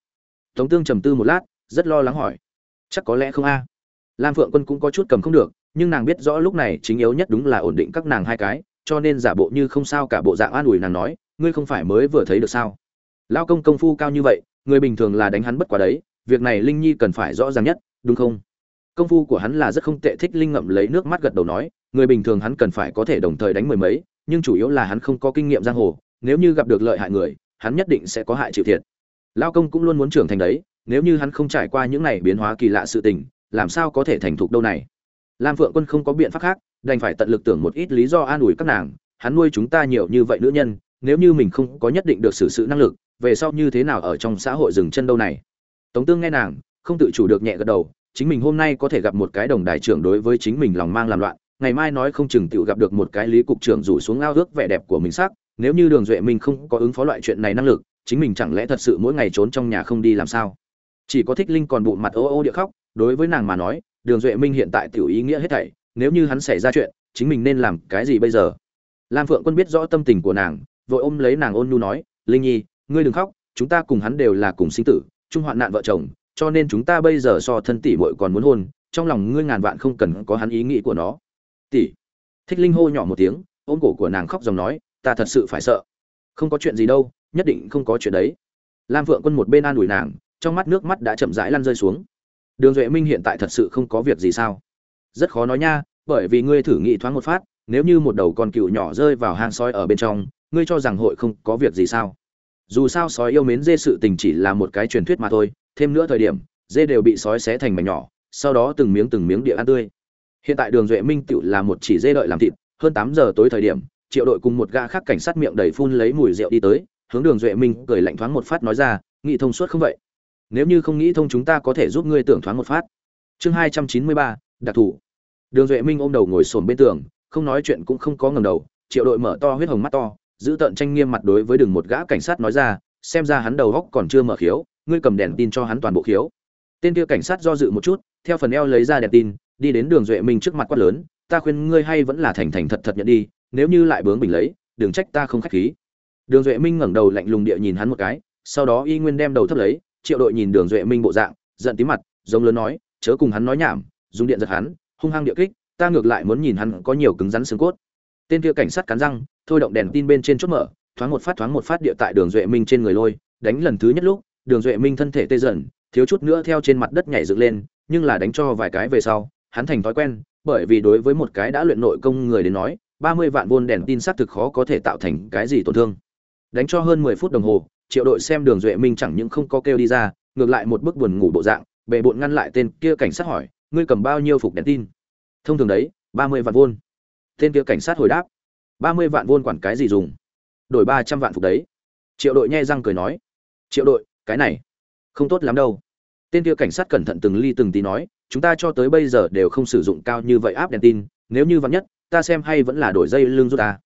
Tống tương trầm tư một lát, rất lo lắng hỏi. Chắc có lẽ không a. Lam phượng quân cũng có chút cầm không được, nhưng nàng biết rõ lúc này chính yếu nhất đúng là ổn định các nàng hai cái, cho nên giả bộ như không sao cả bộ dạng an ủi nàng nói, ngươi không phải mới vừa thấy được sao? Lao công công phu cao như vậy, người bình thường là đánh hắn bất quá đấy, việc này linh nhi cần phải rõ ràng nhất, đúng không? Công phu của hắn là rất không tệ, thích linh ngậm lấy nước mắt gật đầu nói, người bình thường hắn cần phải có thể đồng thời đánh mười mấy, nhưng chủ yếu là hắn không có kinh nghiệm giang hồ, nếu như gặp được lợi hại người, hắn nhất định sẽ có hại chịu thiệt. Lao công cũng luôn muốn trưởng thành đấy, nếu như hắn không trải qua những này biến hóa kỳ lạ sự tình, làm sao có thể thành thục đâu này? Lam phượng quân không có biện pháp khác, đành phải tận lực tưởng một ít lý do an ủi các nàng, hắn nuôi chúng ta nhiều như vậy nữ nhân, nếu như mình không có nhất định được xử sự năng lực, về sau như thế nào ở trong xã hội dừng chân đâu này? Tống tương nghe nàng, không tự chủ được nhẹ gật đầu chính mình hôm nay có thể gặp một cái đồng đại trưởng đối với chính mình lòng mang làm loạn, ngày mai nói không chừng tiểu gặp được một cái lý cục trưởng rủ xuống ao ước vẻ đẹp của mình sắc, nếu như đường duệ minh không có ứng phó loại chuyện này năng lực, chính mình chẳng lẽ thật sự mỗi ngày trốn trong nhà không đi làm sao? Chỉ có thích linh còn bụng mặt ô ô địa khóc, đối với nàng mà nói, đường duệ minh hiện tại tiểu ý nghĩa hết thảy, nếu như hắn xảy ra chuyện, chính mình nên làm cái gì bây giờ? Lam phượng quân biết rõ tâm tình của nàng, vội ôm lấy nàng ôn nhu nói, linh nhi, ngươi đừng khóc, chúng ta cùng hắn đều là cùng sinh tử chung hoạn nạn vợ chồng cho nên chúng ta bây giờ so thân tỷ muội còn muốn hôn, trong lòng ngươi ngàn vạn không cần có hắn ý nghĩ của nó. Tỷ. Thích linh hô nhỏ một tiếng, ôm cổ của nàng khóc dòng nói, ta thật sự phải sợ. Không có chuyện gì đâu, nhất định không có chuyện đấy. Lam vượng quân một bên an ủi nàng, trong mắt nước mắt đã chậm rãi lăn rơi xuống. Đường duệ minh hiện tại thật sự không có việc gì sao? Rất khó nói nha, bởi vì ngươi thử nghĩ thoáng một phát, nếu như một đầu con cừu nhỏ rơi vào hang sói ở bên trong, ngươi cho rằng hội không có việc gì sao? Dù sao sói yêu mến dê sự tình chỉ là một cái truyền thuyết mà thôi thêm nữa thời điểm, dê đều bị sói xé thành mảnh nhỏ, sau đó từng miếng từng miếng địa ăn tươi. Hiện tại đường duệ minh tự là một chỉ dê đợi làm thịt, hơn tám giờ tối thời điểm, triệu đội cùng một gã khác cảnh sát miệng đầy phun lấy mùi rượu đi tới, hướng đường duệ minh cười lạnh thoáng một phát nói ra nghĩ thông suốt không vậy? Nếu như không nghĩ thông chúng ta có thể giúp ngươi tưởng thoáng một phát. Chương hai trăm chín mươi ba, đặc thù đường duệ minh ôm đầu ngồi sồn bên tường, không nói chuyện cũng không có ngầm đầu, triệu đội mở to huyết hồng mắt to, giữ tợn tranh nghiêm mặt đối với đường một gã cảnh sát nói ra, xem ra hắn đầu góc còn chưa mở khiếu ngươi cầm đèn tin cho hắn toàn bộ khiếu. Tên kia cảnh sát do dự một chút, theo phần eo lấy ra đèn tin, đi đến đường duệ minh trước mặt quát lớn, ta khuyên ngươi hay vẫn là thành thành thật thật nhận đi, nếu như lại bướng bình lấy, đừng trách ta không khách khí. Đường duệ minh ngẩng đầu lạnh lùng địa nhìn hắn một cái, sau đó y nguyên đem đầu thấp lấy, triệu đội nhìn đường duệ minh bộ dạng, giận tí mặt, giống lớn nói, chớ cùng hắn nói nhảm, dùng điện giật hắn, hung hăng địa kích, ta ngược lại muốn nhìn hắn có nhiều cứng rắn xương cốt. Tên kia cảnh sát cắn răng, thôi động đèn tin bên trên chốt mở, thoáng một phát thoáng một phát địa tại đường duệ minh trên người lôi, đánh lần thứ nhất lúc đường duệ minh thân thể tê dần, thiếu chút nữa theo trên mặt đất nhảy dựng lên, nhưng là đánh cho vài cái về sau, hắn thành thói quen, bởi vì đối với một cái đã luyện nội công người đến nói, ba mươi vạn vôn đèn tin xác thực khó có thể tạo thành cái gì tổn thương. Đánh cho hơn mười phút đồng hồ, triệu đội xem đường duệ minh chẳng những không có kêu đi ra, ngược lại một bức buồn ngủ bộ dạng bệ bộn ngăn lại tên kia cảnh sát hỏi, ngươi cầm bao nhiêu phục đèn tin? Thông thường đấy, ba mươi vạn vôn tên kia cảnh sát hồi đáp, ba mươi vạn vôn quản cái gì dùng? Đổi ba trăm vạn phục đấy. Triệu đội nhai răng cười nói, triệu đội cái này không tốt lắm đâu. Tên kia cảnh sát cẩn thận từng ly từng tí nói, chúng ta cho tới bây giờ đều không sử dụng cao như vậy áp đèn tin, nếu như vắn nhất, ta xem hay vẫn là đổi dây lưng rút ta.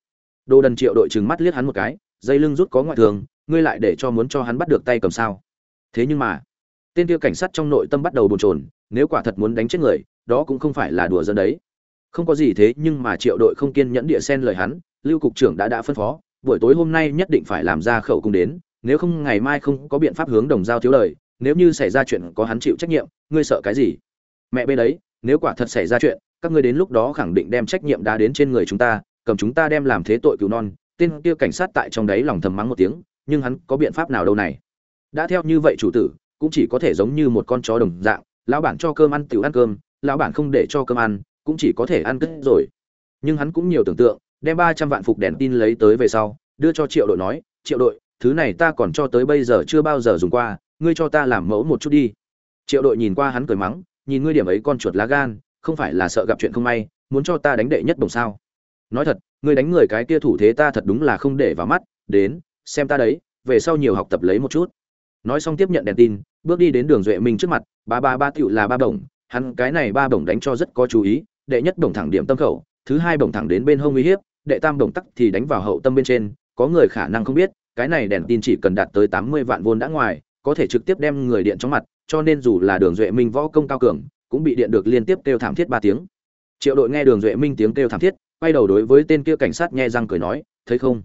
Đồ đần triệu đội trừng mắt liếc hắn một cái, dây lưng rút có ngoại thường, ngươi lại để cho muốn cho hắn bắt được tay cầm sao? Thế nhưng mà, tên kia cảnh sát trong nội tâm bắt đầu bồn chồn, nếu quả thật muốn đánh chết người, đó cũng không phải là đùa dân đấy. Không có gì thế nhưng mà triệu đội không kiên nhẫn địa sen lời hắn, lưu cục trưởng đã đã phân phó, buổi tối hôm nay nhất định phải làm ra khẩu cung đến nếu không ngày mai không có biện pháp hướng đồng giao thiếu lời, nếu như xảy ra chuyện có hắn chịu trách nhiệm, ngươi sợ cái gì? Mẹ bê đấy, nếu quả thật xảy ra chuyện, các ngươi đến lúc đó khẳng định đem trách nhiệm đá đến trên người chúng ta, cầm chúng ta đem làm thế tội cứu non. Tên kia cảnh sát tại trong đấy lòng thầm mắng một tiếng, nhưng hắn có biện pháp nào đâu này? Đã theo như vậy chủ tử, cũng chỉ có thể giống như một con chó đồng dạng, lão bản cho cơm ăn tiểu ăn cơm, lão bản không để cho cơm ăn, cũng chỉ có thể ăn cất rồi. Nhưng hắn cũng nhiều tưởng tượng, đem ba trăm vạn phục đèn tin lấy tới về sau, đưa cho triệu đội nói, triệu đội thứ này ta còn cho tới bây giờ chưa bao giờ dùng qua, ngươi cho ta làm mẫu một chút đi. Triệu đội nhìn qua hắn cười mắng, nhìn ngươi điểm ấy con chuột lá gan, không phải là sợ gặp chuyện không may, muốn cho ta đánh đệ nhất bổng sao. Nói thật, ngươi đánh người cái kia thủ thế ta thật đúng là không để vào mắt, đến, xem ta đấy, về sau nhiều học tập lấy một chút. Nói xong tiếp nhận đèn tin, bước đi đến đường duệ minh trước mặt, ba ba ba tựu là ba bổng, hắn cái này ba bổng đánh cho rất có chú ý, đệ nhất bổng thẳng điểm tâm khẩu, thứ hai bổng thẳng đến bên hông uy hiếp, đệ tam bổng tắc thì đánh vào hậu tâm bên trên, có người khả năng không biết cái này đèn tin chỉ cần đạt tới tám mươi vạn vôn đã ngoài, có thể trực tiếp đem người điện trong mặt, cho nên dù là đường duệ minh võ công cao cường, cũng bị điện được liên tiếp kêu thảm thiết ba tiếng. Triệu đội nghe đường duệ minh tiếng kêu thảm thiết, quay đầu đối với tên kia cảnh sát nghe răng cười nói, thấy không?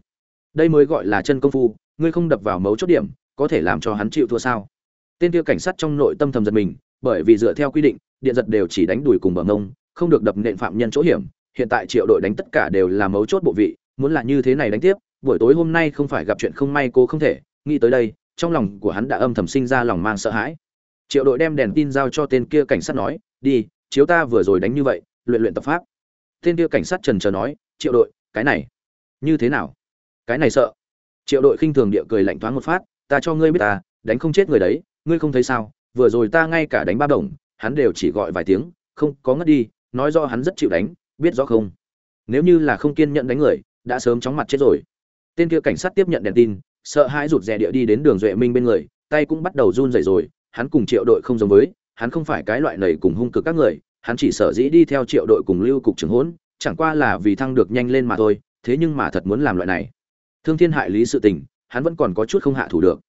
Đây mới gọi là chân công phu, ngươi không đập vào mấu chốt điểm, có thể làm cho hắn chịu thua sao? Tên kia cảnh sát trong nội tâm thầm giật mình, bởi vì dựa theo quy định, điện giật đều chỉ đánh đùi cùng bờ mông, không được đập nện phạm nhân chỗ hiểm. Hiện tại triệu đội đánh tất cả đều là mấu chốt bộ vị, muốn là như thế này đánh tiếp buổi tối hôm nay không phải gặp chuyện không may cô không thể, nghĩ tới đây, trong lòng của hắn đã âm thầm sinh ra lòng mang sợ hãi. Triệu đội đem đèn tin giao cho tên kia cảnh sát nói, đi, chiếu ta vừa rồi đánh như vậy, luyện luyện tập pháp. Tên kia cảnh sát trần trờ nói, triệu đội, cái này, như thế nào? Cái này sợ. Triệu đội khinh thường địa cười lạnh thoáng một phát, ta cho ngươi biết ta, đánh không chết người đấy, ngươi không thấy sao, vừa rồi ta ngay cả đánh ba đồng, hắn đều chỉ gọi vài tiếng, không có ngất đi, nói do hắn rất chịu đánh, biết rõ không? Nếu như là không kiên nhẫn đánh người, đã sớm chóng mặt chết rồi tên kia cảnh sát tiếp nhận đèn tin, sợ hãi rụt rè địa đi đến đường duệ minh bên người, tay cũng bắt đầu run rẩy rồi, hắn cùng triệu đội không giống với, hắn không phải cái loại nầy cùng hung cực các người, hắn chỉ sở dĩ đi theo triệu đội cùng lưu cục trưởng hỗn, chẳng qua là vì thăng được nhanh lên mà thôi, thế nhưng mà thật muốn làm loại này. Thương thiên hại lý sự tình, hắn vẫn còn có chút không hạ thủ được.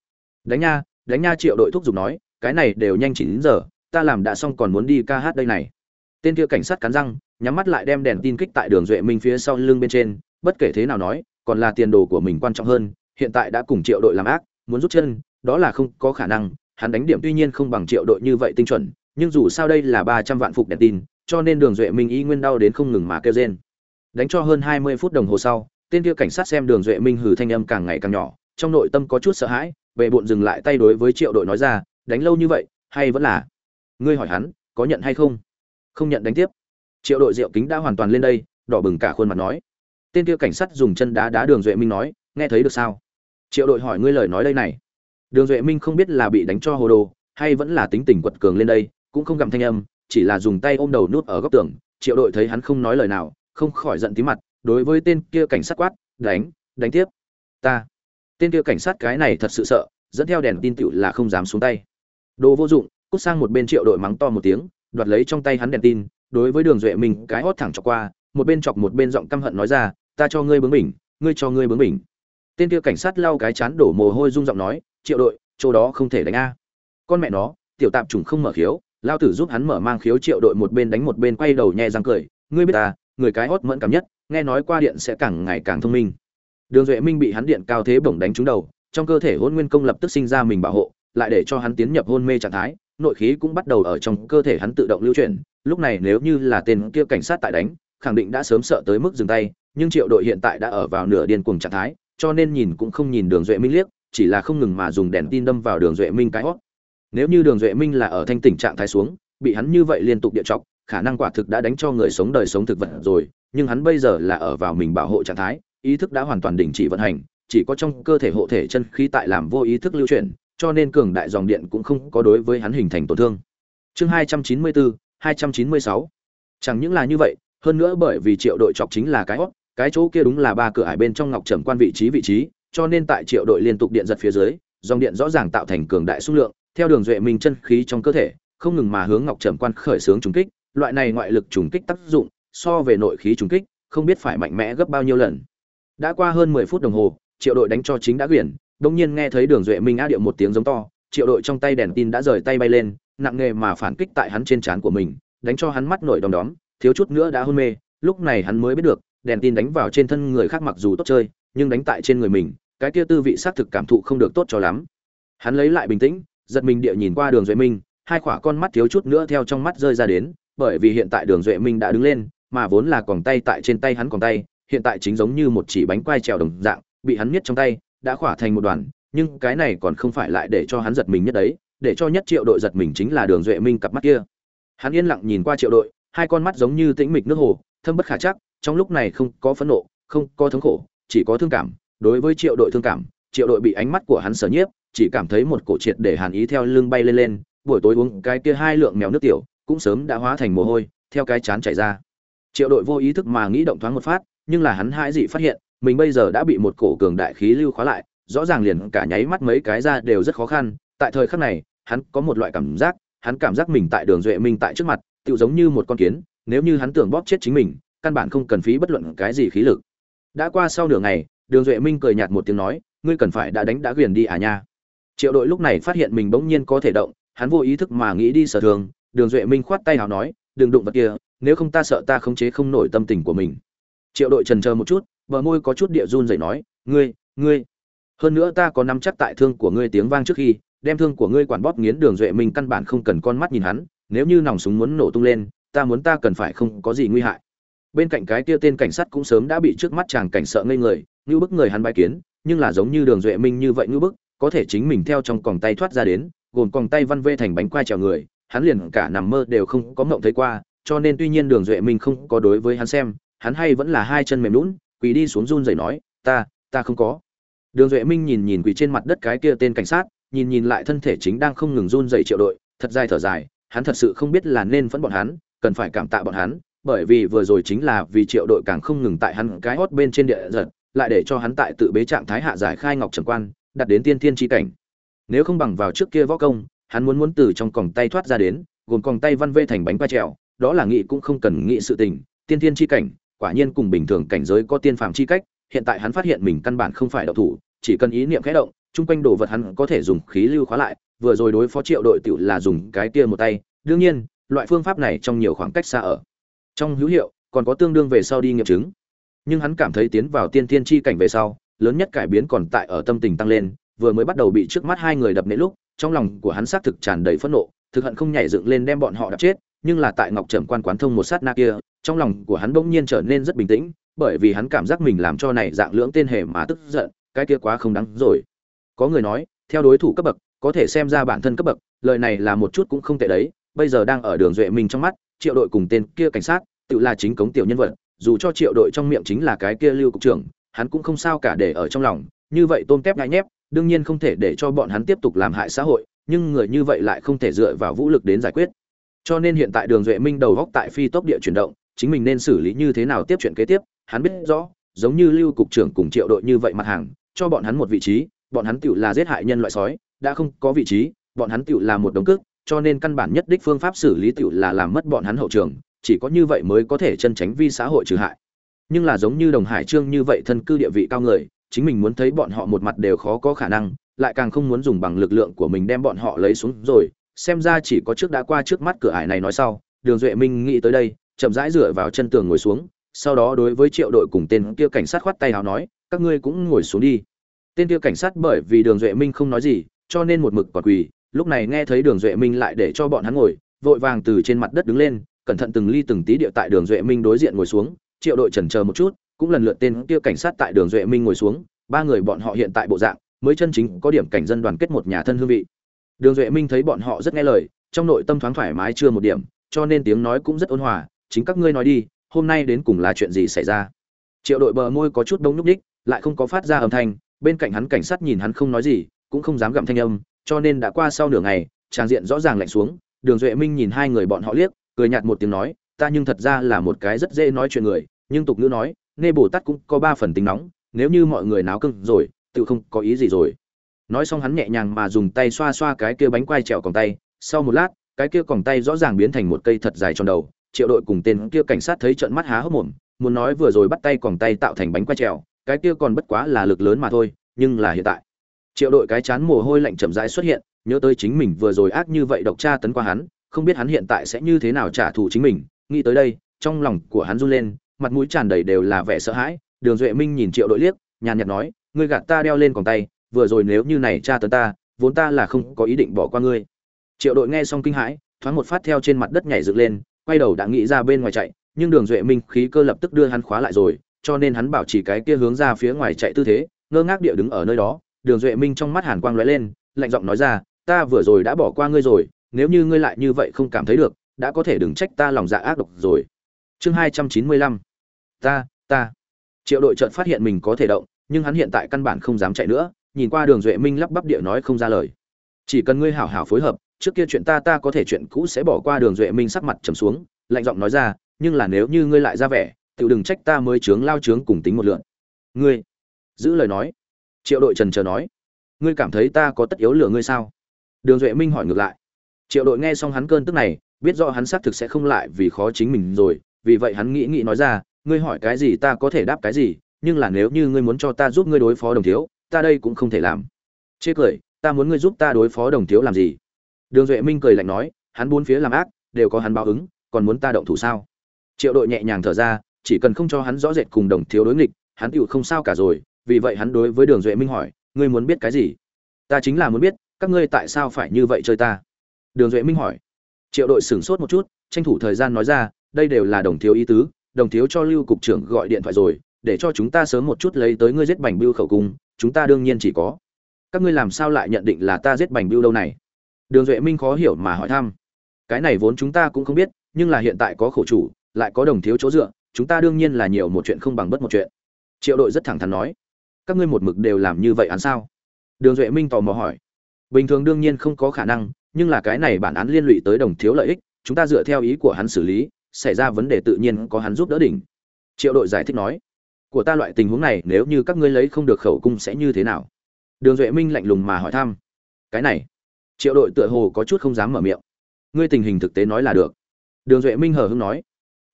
Đánh nha đánh nha triệu đội thúc giục nói, cái này đều nhanh chỉ đến giờ, ta làm đã xong còn muốn đi ca hát đây này. Tên kia cảnh sát cắn răng, nhắm mắt lại đem đèn tin kích tại đường duệ minh phía sau lưng bên trên, bất kể thế nào nói còn là tiền đồ của mình quan trọng hơn, hiện tại đã cùng triệu đội làm ác, muốn rút chân, đó là không có khả năng, hắn đánh điểm tuy nhiên không bằng triệu đội như vậy tinh chuẩn, nhưng dù sao đây là ba trăm vạn phục đèn tin, cho nên đường duệ minh y nguyên đau đến không ngừng mà kêu rên. Đánh cho hơn hai mươi phút đồng hồ sau, tên kia cảnh sát xem đường duệ minh hừ thanh âm càng ngày càng nhỏ, trong nội tâm có chút sợ hãi về bọn dừng lại tay đối với triệu đội nói ra, đánh lâu như vậy, hay vẫn là? Ngươi hỏi hắn, có nhận hay không? Không nhận đánh tiếp. Triệu đội rượu kính đã hoàn toàn lên đây, đỏ bừng cả khuôn mặt nói tên kia cảnh sát dùng chân đá đá đường duệ minh nói, nghe thấy được sao? Triệu đội hỏi ngươi lời nói đây này. Đường duệ minh không biết là bị đánh cho hồ đồ, hay vẫn là tính tình quật cường lên đây, cũng không gặm thanh âm, chỉ là dùng tay ôm đầu nút ở góc tường. Triệu đội thấy hắn không nói lời nào, không khỏi giận tí mặt, đối với tên kia cảnh sát quát, đánh đánh tiếp. Ta. Tên kia cảnh sát cái này thật sự sợ, dẫn theo đèn tin tựu là không dám xuống tay. Đồ vô dụng, cút sang một bên triệu đội mắng to một tiếng, đoạt lấy trong tay hắn đèn tin, đối với đường duệ minh cái hót thẳng chọc qua, một bên chọc một bên giọng căm hận nói ra ta cho ngươi bướng bỉnh, ngươi cho ngươi bướng bỉnh. Tên kia cảnh sát lau cái chán đổ mồ hôi rung giọng nói, triệu đội, chỗ đó không thể đánh a. Con mẹ nó, tiểu tạp trùng không mở khiếu, lao tử giúp hắn mở mang khiếu triệu đội một bên đánh một bên quay đầu nhẹ răng cười, ngươi biết ta, người cái hót mẫn cảm nhất, nghe nói qua điện sẽ càng ngày càng thông minh. Đường duệ minh bị hắn điện cao thế bổng đánh trúng đầu, trong cơ thể hôn nguyên công lập tức sinh ra mình bảo hộ, lại để cho hắn tiến nhập hôn mê trạng thái, nội khí cũng bắt đầu ở trong cơ thể hắn tự động lưu chuyển. Lúc này nếu như là tên kia cảnh sát tại đánh, khẳng định đã sớm sợ tới mức dừng tay nhưng triệu đội hiện tại đã ở vào nửa điên cuồng trạng thái, cho nên nhìn cũng không nhìn đường duệ minh liếc, chỉ là không ngừng mà dùng đèn tin đâm vào đường duệ minh cái hót. Nếu như đường duệ minh là ở thanh tỉnh trạng thái xuống, bị hắn như vậy liên tục địa chọc, khả năng quả thực đã đánh cho người sống đời sống thực vật rồi, nhưng hắn bây giờ là ở vào mình bảo hộ trạng thái, ý thức đã hoàn toàn đình chỉ vận hành, chỉ có trong cơ thể hộ thể chân khí tại làm vô ý thức lưu chuyển, cho nên cường đại dòng điện cũng không có đối với hắn hình thành tổn thương. Chương hai trăm chín mươi bốn, hai trăm chín mươi sáu. Chẳng những là như vậy, hơn nữa bởi vì triệu đội chọc chính là cái hót cái chỗ kia đúng là ba cửa ải bên trong ngọc trầm quan vị trí vị trí, cho nên tại triệu đội liên tục điện giật phía dưới, dòng điện rõ ràng tạo thành cường đại xung lượng, theo đường duệ minh chân khí trong cơ thể, không ngừng mà hướng ngọc trầm quan khởi xướng trùng kích, loại này ngoại lực trùng kích tác dụng, so về nội khí trùng kích, không biết phải mạnh mẽ gấp bao nhiêu lần. Đã qua hơn mười phút đồng hồ, triệu đội đánh cho chính đã quyển đông nhiên nghe thấy đường duệ minh á điệu một tiếng giống to, triệu đội trong tay đèn tin đã rời tay bay lên, nặng nghề mà phản kích tại hắn trên trán của mình, đánh cho hắn mắt nổi đom đóm, thiếu chút nữa đã hôn mê, lúc này hắn mới biết được đèn tin đánh vào trên thân người khác mặc dù tốt chơi, nhưng đánh tại trên người mình, cái kia tư vị xác thực cảm thụ không được tốt cho lắm. Hắn lấy lại bình tĩnh, giật mình địa nhìn qua đường duệ minh, hai khỏa con mắt thiếu chút nữa theo trong mắt rơi ra đến, bởi vì hiện tại đường duệ minh đã đứng lên, mà vốn là còn tay tại trên tay hắn còn tay, hiện tại chính giống như một chỉ bánh quai trèo đồng dạng, bị hắn miết trong tay, đã khỏa thành một đoàn, nhưng cái này còn không phải lại để cho hắn giật mình nhất đấy, để cho nhất triệu đội giật mình chính là đường duệ minh cặp mắt kia. Hắn yên lặng nhìn qua triệu đội, hai con mắt giống như tĩnh mịch nước hồ, thâm bất khả chắc trong lúc này không có phẫn nộ, không có thống khổ, chỉ có thương cảm. Đối với triệu đội thương cảm, triệu đội bị ánh mắt của hắn sở nhiếp, chỉ cảm thấy một cổ triệt để hàn ý theo lưng bay lên lên. Buổi tối uống cái kia hai lượng mèo nước tiểu, cũng sớm đã hóa thành mồ hôi, theo cái chán chảy ra. Triệu đội vô ý thức mà nghĩ động thoáng một phát, nhưng là hắn hãi dị phát hiện, mình bây giờ đã bị một cổ cường đại khí lưu khóa lại, rõ ràng liền cả nháy mắt mấy cái ra đều rất khó khăn. Tại thời khắc này, hắn có một loại cảm giác, hắn cảm giác mình tại đường duệ minh tại trước mặt tự giống như một con kiến, nếu như hắn tưởng bóp chết chính mình căn bản không cần phí bất luận cái gì khí lực. Đã qua sau nửa ngày, đường duệ minh cười nhạt một tiếng nói, ngươi cần phải đã đánh đã quyền đi à nha. Triệu đội lúc này phát hiện mình bỗng nhiên có thể động, hắn vô ý thức mà nghĩ đi sở thường, đường duệ minh khoát tay nào nói, đừng đụng vật kia, nếu không ta sợ ta khống chế không nổi tâm tình của mình. Triệu đội trần chờ một chút, bờ môi có chút địa run dậy nói, ngươi ngươi, hơn nữa ta có nắm chắc tại thương của ngươi tiếng vang trước khi, đem thương của ngươi quản bóp nghiến. Đường duệ minh căn bản không cần con mắt nhìn hắn, nếu như nòng súng muốn nổ tung lên, ta muốn ta cần phải không có gì nguy hại bên cạnh cái kia tên cảnh sát cũng sớm đã bị trước mắt chàng cảnh sợ ngây người như bức người hắn bài kiến, nhưng là giống như đường duệ minh như vậy như bức, có thể chính mình theo trong còng tay thoát ra đến, gồm còng tay văn vê thành bánh quai trèo người, hắn liền cả nằm mơ đều không có mộng thấy qua, cho nên tuy nhiên đường duệ minh không có đối với hắn xem, hắn hay vẫn là hai chân mềm lún quỳ đi xuống run rẩy nói, ta ta không có. Đường duệ minh nhìn nhìn quỳ trên mặt đất cái kia tên cảnh sát, nhìn nhìn lại thân thể chính đang không ngừng run rẩy triệu đội, thật dài thở dài, hắn thật sự không biết là nên phẫn bọn hắn, cần phải cảm tạ bọn hắn bởi vì vừa rồi chính là vì triệu đội càng không ngừng tại hắn cái hót bên trên địa giật, lại để cho hắn tại tự bế trạng thái hạ giải khai ngọc trần quan, đặt đến tiên thiên tri cảnh. Nếu không bằng vào trước kia võ công, hắn muốn muốn từ trong còng tay thoát ra đến, gồm còng tay văn vê thành bánh ba trèo, đó là nghị cũng không cần nghị sự tình, tiên thiên tri cảnh, quả nhiên cùng bình thường cảnh giới có tiên phàm chi cách, hiện tại hắn phát hiện mình căn bản không phải đạo thủ, chỉ cần ý niệm khẽ động, chung quanh đồ vật hắn có thể dùng khí lưu khóa lại, vừa rồi đối phó triệu đội tiểu là dùng cái kia một tay, đương nhiên, loại phương pháp này trong nhiều khoảng cách xa ở trong hữu hiệu, còn có tương đương về sau đi nghiệm chứng. Nhưng hắn cảm thấy tiến vào tiên tiên chi cảnh về sau, lớn nhất cải biến còn tại ở tâm tình tăng lên, vừa mới bắt đầu bị trước mắt hai người đập nệ lúc, trong lòng của hắn xác thực tràn đầy phẫn nộ, thực hận không nhảy dựng lên đem bọn họ đập chết, nhưng là tại ngọc trầm quan quán thông một sát na kia, trong lòng của hắn bỗng nhiên trở nên rất bình tĩnh, bởi vì hắn cảm giác mình làm cho này dạng lưỡng tên hề mà tức giận, cái kia quá không đáng rồi. Có người nói, theo đối thủ cấp bậc, có thể xem ra bản thân cấp bậc, lời này là một chút cũng không tệ đấy, bây giờ đang ở đường duệ minh trong mắt triệu đội cùng tên kia cảnh sát, tự là chính cống tiểu nhân vật, dù cho triệu đội trong miệng chính là cái kia lưu cục trưởng, hắn cũng không sao cả để ở trong lòng, như vậy tôm tép ngại nhép, đương nhiên không thể để cho bọn hắn tiếp tục làm hại xã hội, nhưng người như vậy lại không thể dựa vào vũ lực đến giải quyết. Cho nên hiện tại đường duệ minh đầu góc tại phi tốc địa chuyển động, chính mình nên xử lý như thế nào tiếp chuyện kế tiếp, hắn biết rõ, giống như lưu cục trưởng cùng triệu đội như vậy mặt hàng, cho bọn hắn một vị trí, bọn hắn tựu là giết hại nhân loại sói, đã không có vị trí, bọn hắn tựu là một đống cước cho nên căn bản nhất đích phương pháp xử lý tiểu là làm mất bọn hắn hậu trường, chỉ có như vậy mới có thể chân tránh vi xã hội trừ hại. Nhưng là giống như đồng hải trương như vậy thân cư địa vị cao người, chính mình muốn thấy bọn họ một mặt đều khó có khả năng, lại càng không muốn dùng bằng lực lượng của mình đem bọn họ lấy xuống rồi, xem ra chỉ có trước đã qua trước mắt cửa ải này nói sau, đường duệ minh nghĩ tới đây, chậm rãi dựa vào chân tường ngồi xuống, sau đó đối với triệu đội cùng tên kia cảnh sát khoát tay hào nói, các ngươi cũng ngồi xuống đi. Tên kia cảnh sát bởi vì đường duệ minh không nói gì, cho nên một mực còn quỳ lúc này nghe thấy đường duệ minh lại để cho bọn hắn ngồi, vội vàng từ trên mặt đất đứng lên, cẩn thận từng ly từng tí địa tại đường duệ minh đối diện ngồi xuống, triệu đội chần chờ một chút, cũng lần lượt tên kia cảnh sát tại đường duệ minh ngồi xuống, ba người bọn họ hiện tại bộ dạng, mới chân chính có điểm cảnh dân đoàn kết một nhà thân hương vị. Đường duệ minh thấy bọn họ rất nghe lời, trong nội tâm thoáng thoải mái chưa một điểm, cho nên tiếng nói cũng rất ôn hòa, chính các ngươi nói đi, hôm nay đến cùng là chuyện gì xảy ra? Triệu đội bờ môi có chút đông nhúc ních, lại không có phát ra âm thanh, bên cạnh hắn cảnh sát nhìn hắn không nói gì, cũng không dám gặm thanh âm cho nên đã qua sau nửa ngày, tràng diện rõ ràng lạnh xuống, đường duệ minh nhìn hai người bọn họ liếc, cười nhạt một tiếng nói, ta nhưng thật ra là một cái rất dễ nói chuyện người, nhưng tục ngữ nói nê bồ tát cũng có ba phần tính nóng, nếu như mọi người náo cưng rồi, tự không có ý gì rồi. Nói xong hắn nhẹ nhàng mà dùng tay xoa xoa cái kia bánh quai trèo còng tay, sau một lát, cái kia còng tay rõ ràng biến thành một cây thật dài tròn đầu, triệu đội cùng tên kia cảnh sát thấy trận mắt há hốc mồm, muốn nói vừa rồi bắt tay còng tay tạo thành bánh quai trèo, cái kia còn bất quá là lực lớn mà thôi, nhưng là hiện tại triệu đội cái chán mồ hôi lạnh chậm rãi xuất hiện, nhớ tới chính mình vừa rồi ác như vậy độc tra tấn qua hắn, không biết hắn hiện tại sẽ như thế nào trả thù chính mình. Nghĩ tới đây, trong lòng của hắn run lên, mặt mũi tràn đầy đều là vẻ sợ hãi. Đường duệ minh nhìn triệu đội liếc, nhàn nhạt nói, ngươi gạt ta đeo lên còng tay, vừa rồi nếu như này tra tấn ta, vốn ta là không có ý định bỏ qua ngươi. Triệu đội nghe xong kinh hãi, thoáng một phát theo trên mặt đất nhảy dựng lên, quay đầu đã nghĩ ra bên ngoài chạy, nhưng đường duệ minh khí cơ lập tức đưa hắn khóa lại rồi, cho nên hắn bảo chỉ cái kia hướng ra phía ngoài chạy tư thế, ngơ ngác địa đứng ở nơi đó đường duệ minh trong mắt hàn quang lóe lên, lạnh giọng nói ra, ta vừa rồi đã bỏ qua ngươi rồi, nếu như ngươi lại như vậy không cảm thấy được, đã có thể đừng trách ta lòng dạ ác độc rồi. Chương hai trăm chín mươi lăm. Ta ta. Triệu đội trợn phát hiện mình có thể động, nhưng hắn hiện tại căn bản không dám chạy nữa, nhìn qua đường duệ minh lắp bắp địa nói không ra lời. Chỉ cần ngươi hảo hảo phối hợp, trước kia chuyện ta ta có thể chuyện cũ sẽ bỏ qua. Đường duệ minh sắc mặt trầm xuống, lạnh giọng nói ra, nhưng là nếu như ngươi lại ra vẻ tự đừng trách ta mới chướng lao chướng cùng tính một lượn. Ngươi? Giữ lời nói triệu đội trần chờ nói, ngươi cảm thấy ta có tất yếu lừa ngươi sao? Đường duệ minh hỏi ngược lại, triệu đội nghe xong hắn cơn tức này, biết rõ hắn xác thực sẽ không lại vì khó chính mình rồi, vì vậy hắn nghĩ nghĩ nói ra, ngươi hỏi cái gì ta có thể đáp cái gì, nhưng là nếu như ngươi muốn cho ta giúp ngươi đối phó đồng thiếu, ta đây cũng không thể làm. Chê cười, ta muốn ngươi giúp ta đối phó đồng thiếu làm gì? Đường duệ minh cười lạnh nói, hắn bốn phía làm ác, đều có hắn báo ứng, còn muốn ta động thủ sao? Triệu đội nhẹ nhàng thở ra, chỉ cần không cho hắn rõ rệt cùng đồng thiếu đối nghịch, hắn tựu không sao cả rồi vì vậy hắn đối với đường duệ minh hỏi, ngươi muốn biết cái gì? Ta chính là muốn biết, các ngươi tại sao phải như vậy chơi ta? Đường duệ minh hỏi. Triệu đội sửng sốt một chút, tranh thủ thời gian nói ra, đây đều là đồng thiếu ý tứ, đồng thiếu cho lưu cục trưởng gọi điện thoại rồi, để cho chúng ta sớm một chút lấy tới ngươi giết bành bưu khẩu cung, chúng ta đương nhiên chỉ có. Các ngươi làm sao lại nhận định là ta giết bành bưu đâu này? Đường duệ minh khó hiểu mà hỏi thăm. Cái này vốn chúng ta cũng không biết, nhưng là hiện tại có khổ chủ, lại có đồng thiếu chỗ dựa, chúng ta đương nhiên là nhiều một chuyện không bằng bất một chuyện. Triệu đội rất thẳng thắn nói các ngươi một mực đều làm như vậy án sao? Đường duệ minh tò mò hỏi. Bình thường đương nhiên không có khả năng, nhưng là cái này bản án liên lụy tới đồng thiếu lợi ích, chúng ta dựa theo ý của hắn xử lý, xảy ra vấn đề tự nhiên có hắn giúp đỡ đỉnh. Triệu đội giải thích nói. Của ta loại tình huống này, nếu như các ngươi lấy không được khẩu cung sẽ như thế nào? Đường duệ minh lạnh lùng mà hỏi thăm. Cái này, triệu đội tựa hồ có chút không dám mở miệng. Ngươi tình hình thực tế nói là được. Đường duệ minh hờ hưng nói.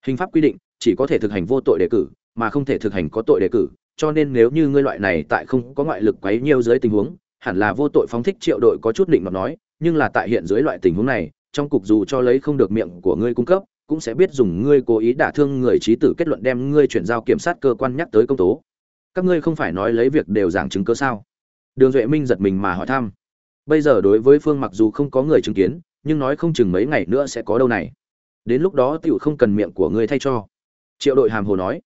Hình pháp quy định, chỉ có thể thực hành vô tội đề cử, mà không thể thực hành có tội đề cử cho nên nếu như ngươi loại này tại không có ngoại lực quấy nhiều dưới tình huống, hẳn là vô tội phóng thích triệu đội có chút định mà nói, nhưng là tại hiện dưới loại tình huống này, trong cục dù cho lấy không được miệng của ngươi cung cấp, cũng sẽ biết dùng ngươi cố ý đả thương người trí tử kết luận đem ngươi chuyển giao kiểm sát cơ quan nhắc tới công tố. Các ngươi không phải nói lấy việc đều giảng chứng cứ sao? Đường duệ minh giật mình mà hỏi thăm. Bây giờ đối với phương mặc dù không có người chứng kiến, nhưng nói không chừng mấy ngày nữa sẽ có đâu này. Đến lúc đó tiểu không cần miệng của ngươi thay cho. Triệu đội hàm hồ nói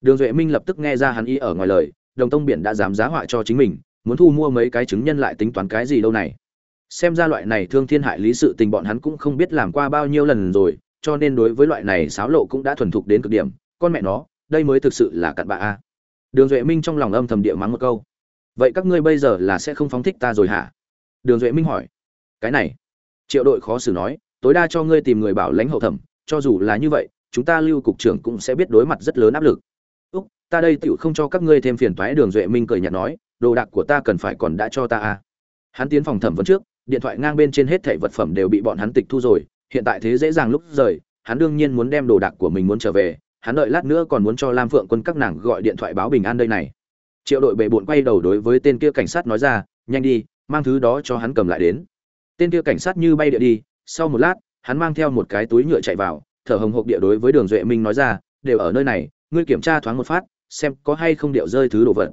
đường duệ minh lập tức nghe ra hắn ý ở ngoài lời, đồng tông biển đã dám giá họa cho chính mình, muốn thu mua mấy cái chứng nhân lại tính toán cái gì đâu này. Xem ra loại này thương thiên hại lý sự tình bọn hắn cũng không biết làm qua bao nhiêu lần rồi, cho nên đối với loại này xáo lộ cũng đã thuần thục đến cực điểm, con mẹ nó, đây mới thực sự là cặn bạ a. Đường duệ minh trong lòng âm thầm địa mắng một câu. Vậy các ngươi bây giờ là sẽ không phóng thích ta rồi hả? Đường duệ minh hỏi. Cái này, triệu đội khó xử nói, tối đa cho ngươi tìm người bảo lãnh hậu thẩm, cho dù là như vậy, chúng ta lưu cục trưởng cũng sẽ biết đối mặt rất lớn áp lực ta đây tựu không cho các ngươi thêm phiền toái, đường duệ minh cười nhạt nói, đồ đạc của ta cần phải còn đã cho ta à. hắn tiến phòng thẩm vấn trước, điện thoại ngang bên trên hết thảy vật phẩm đều bị bọn hắn tịch thu rồi, hiện tại thế dễ dàng lúc rời, hắn đương nhiên muốn đem đồ đạc của mình muốn trở về, hắn đợi lát nữa còn muốn cho lam phượng quân các nàng gọi điện thoại báo bình an đây này triệu đội bệ bộn quay đầu đối với tên kia cảnh sát nói ra, nhanh đi, mang thứ đó cho hắn cầm lại đến tên kia cảnh sát như bay địa đi, sau một lát, hắn mang theo một cái túi nhựa chạy vào, thở hồng hộc địa đối với đường duệ minh nói ra, đều ở nơi này, ngươi kiểm tra thoáng một phát xem có hay không điệu rơi thứ đồ vật.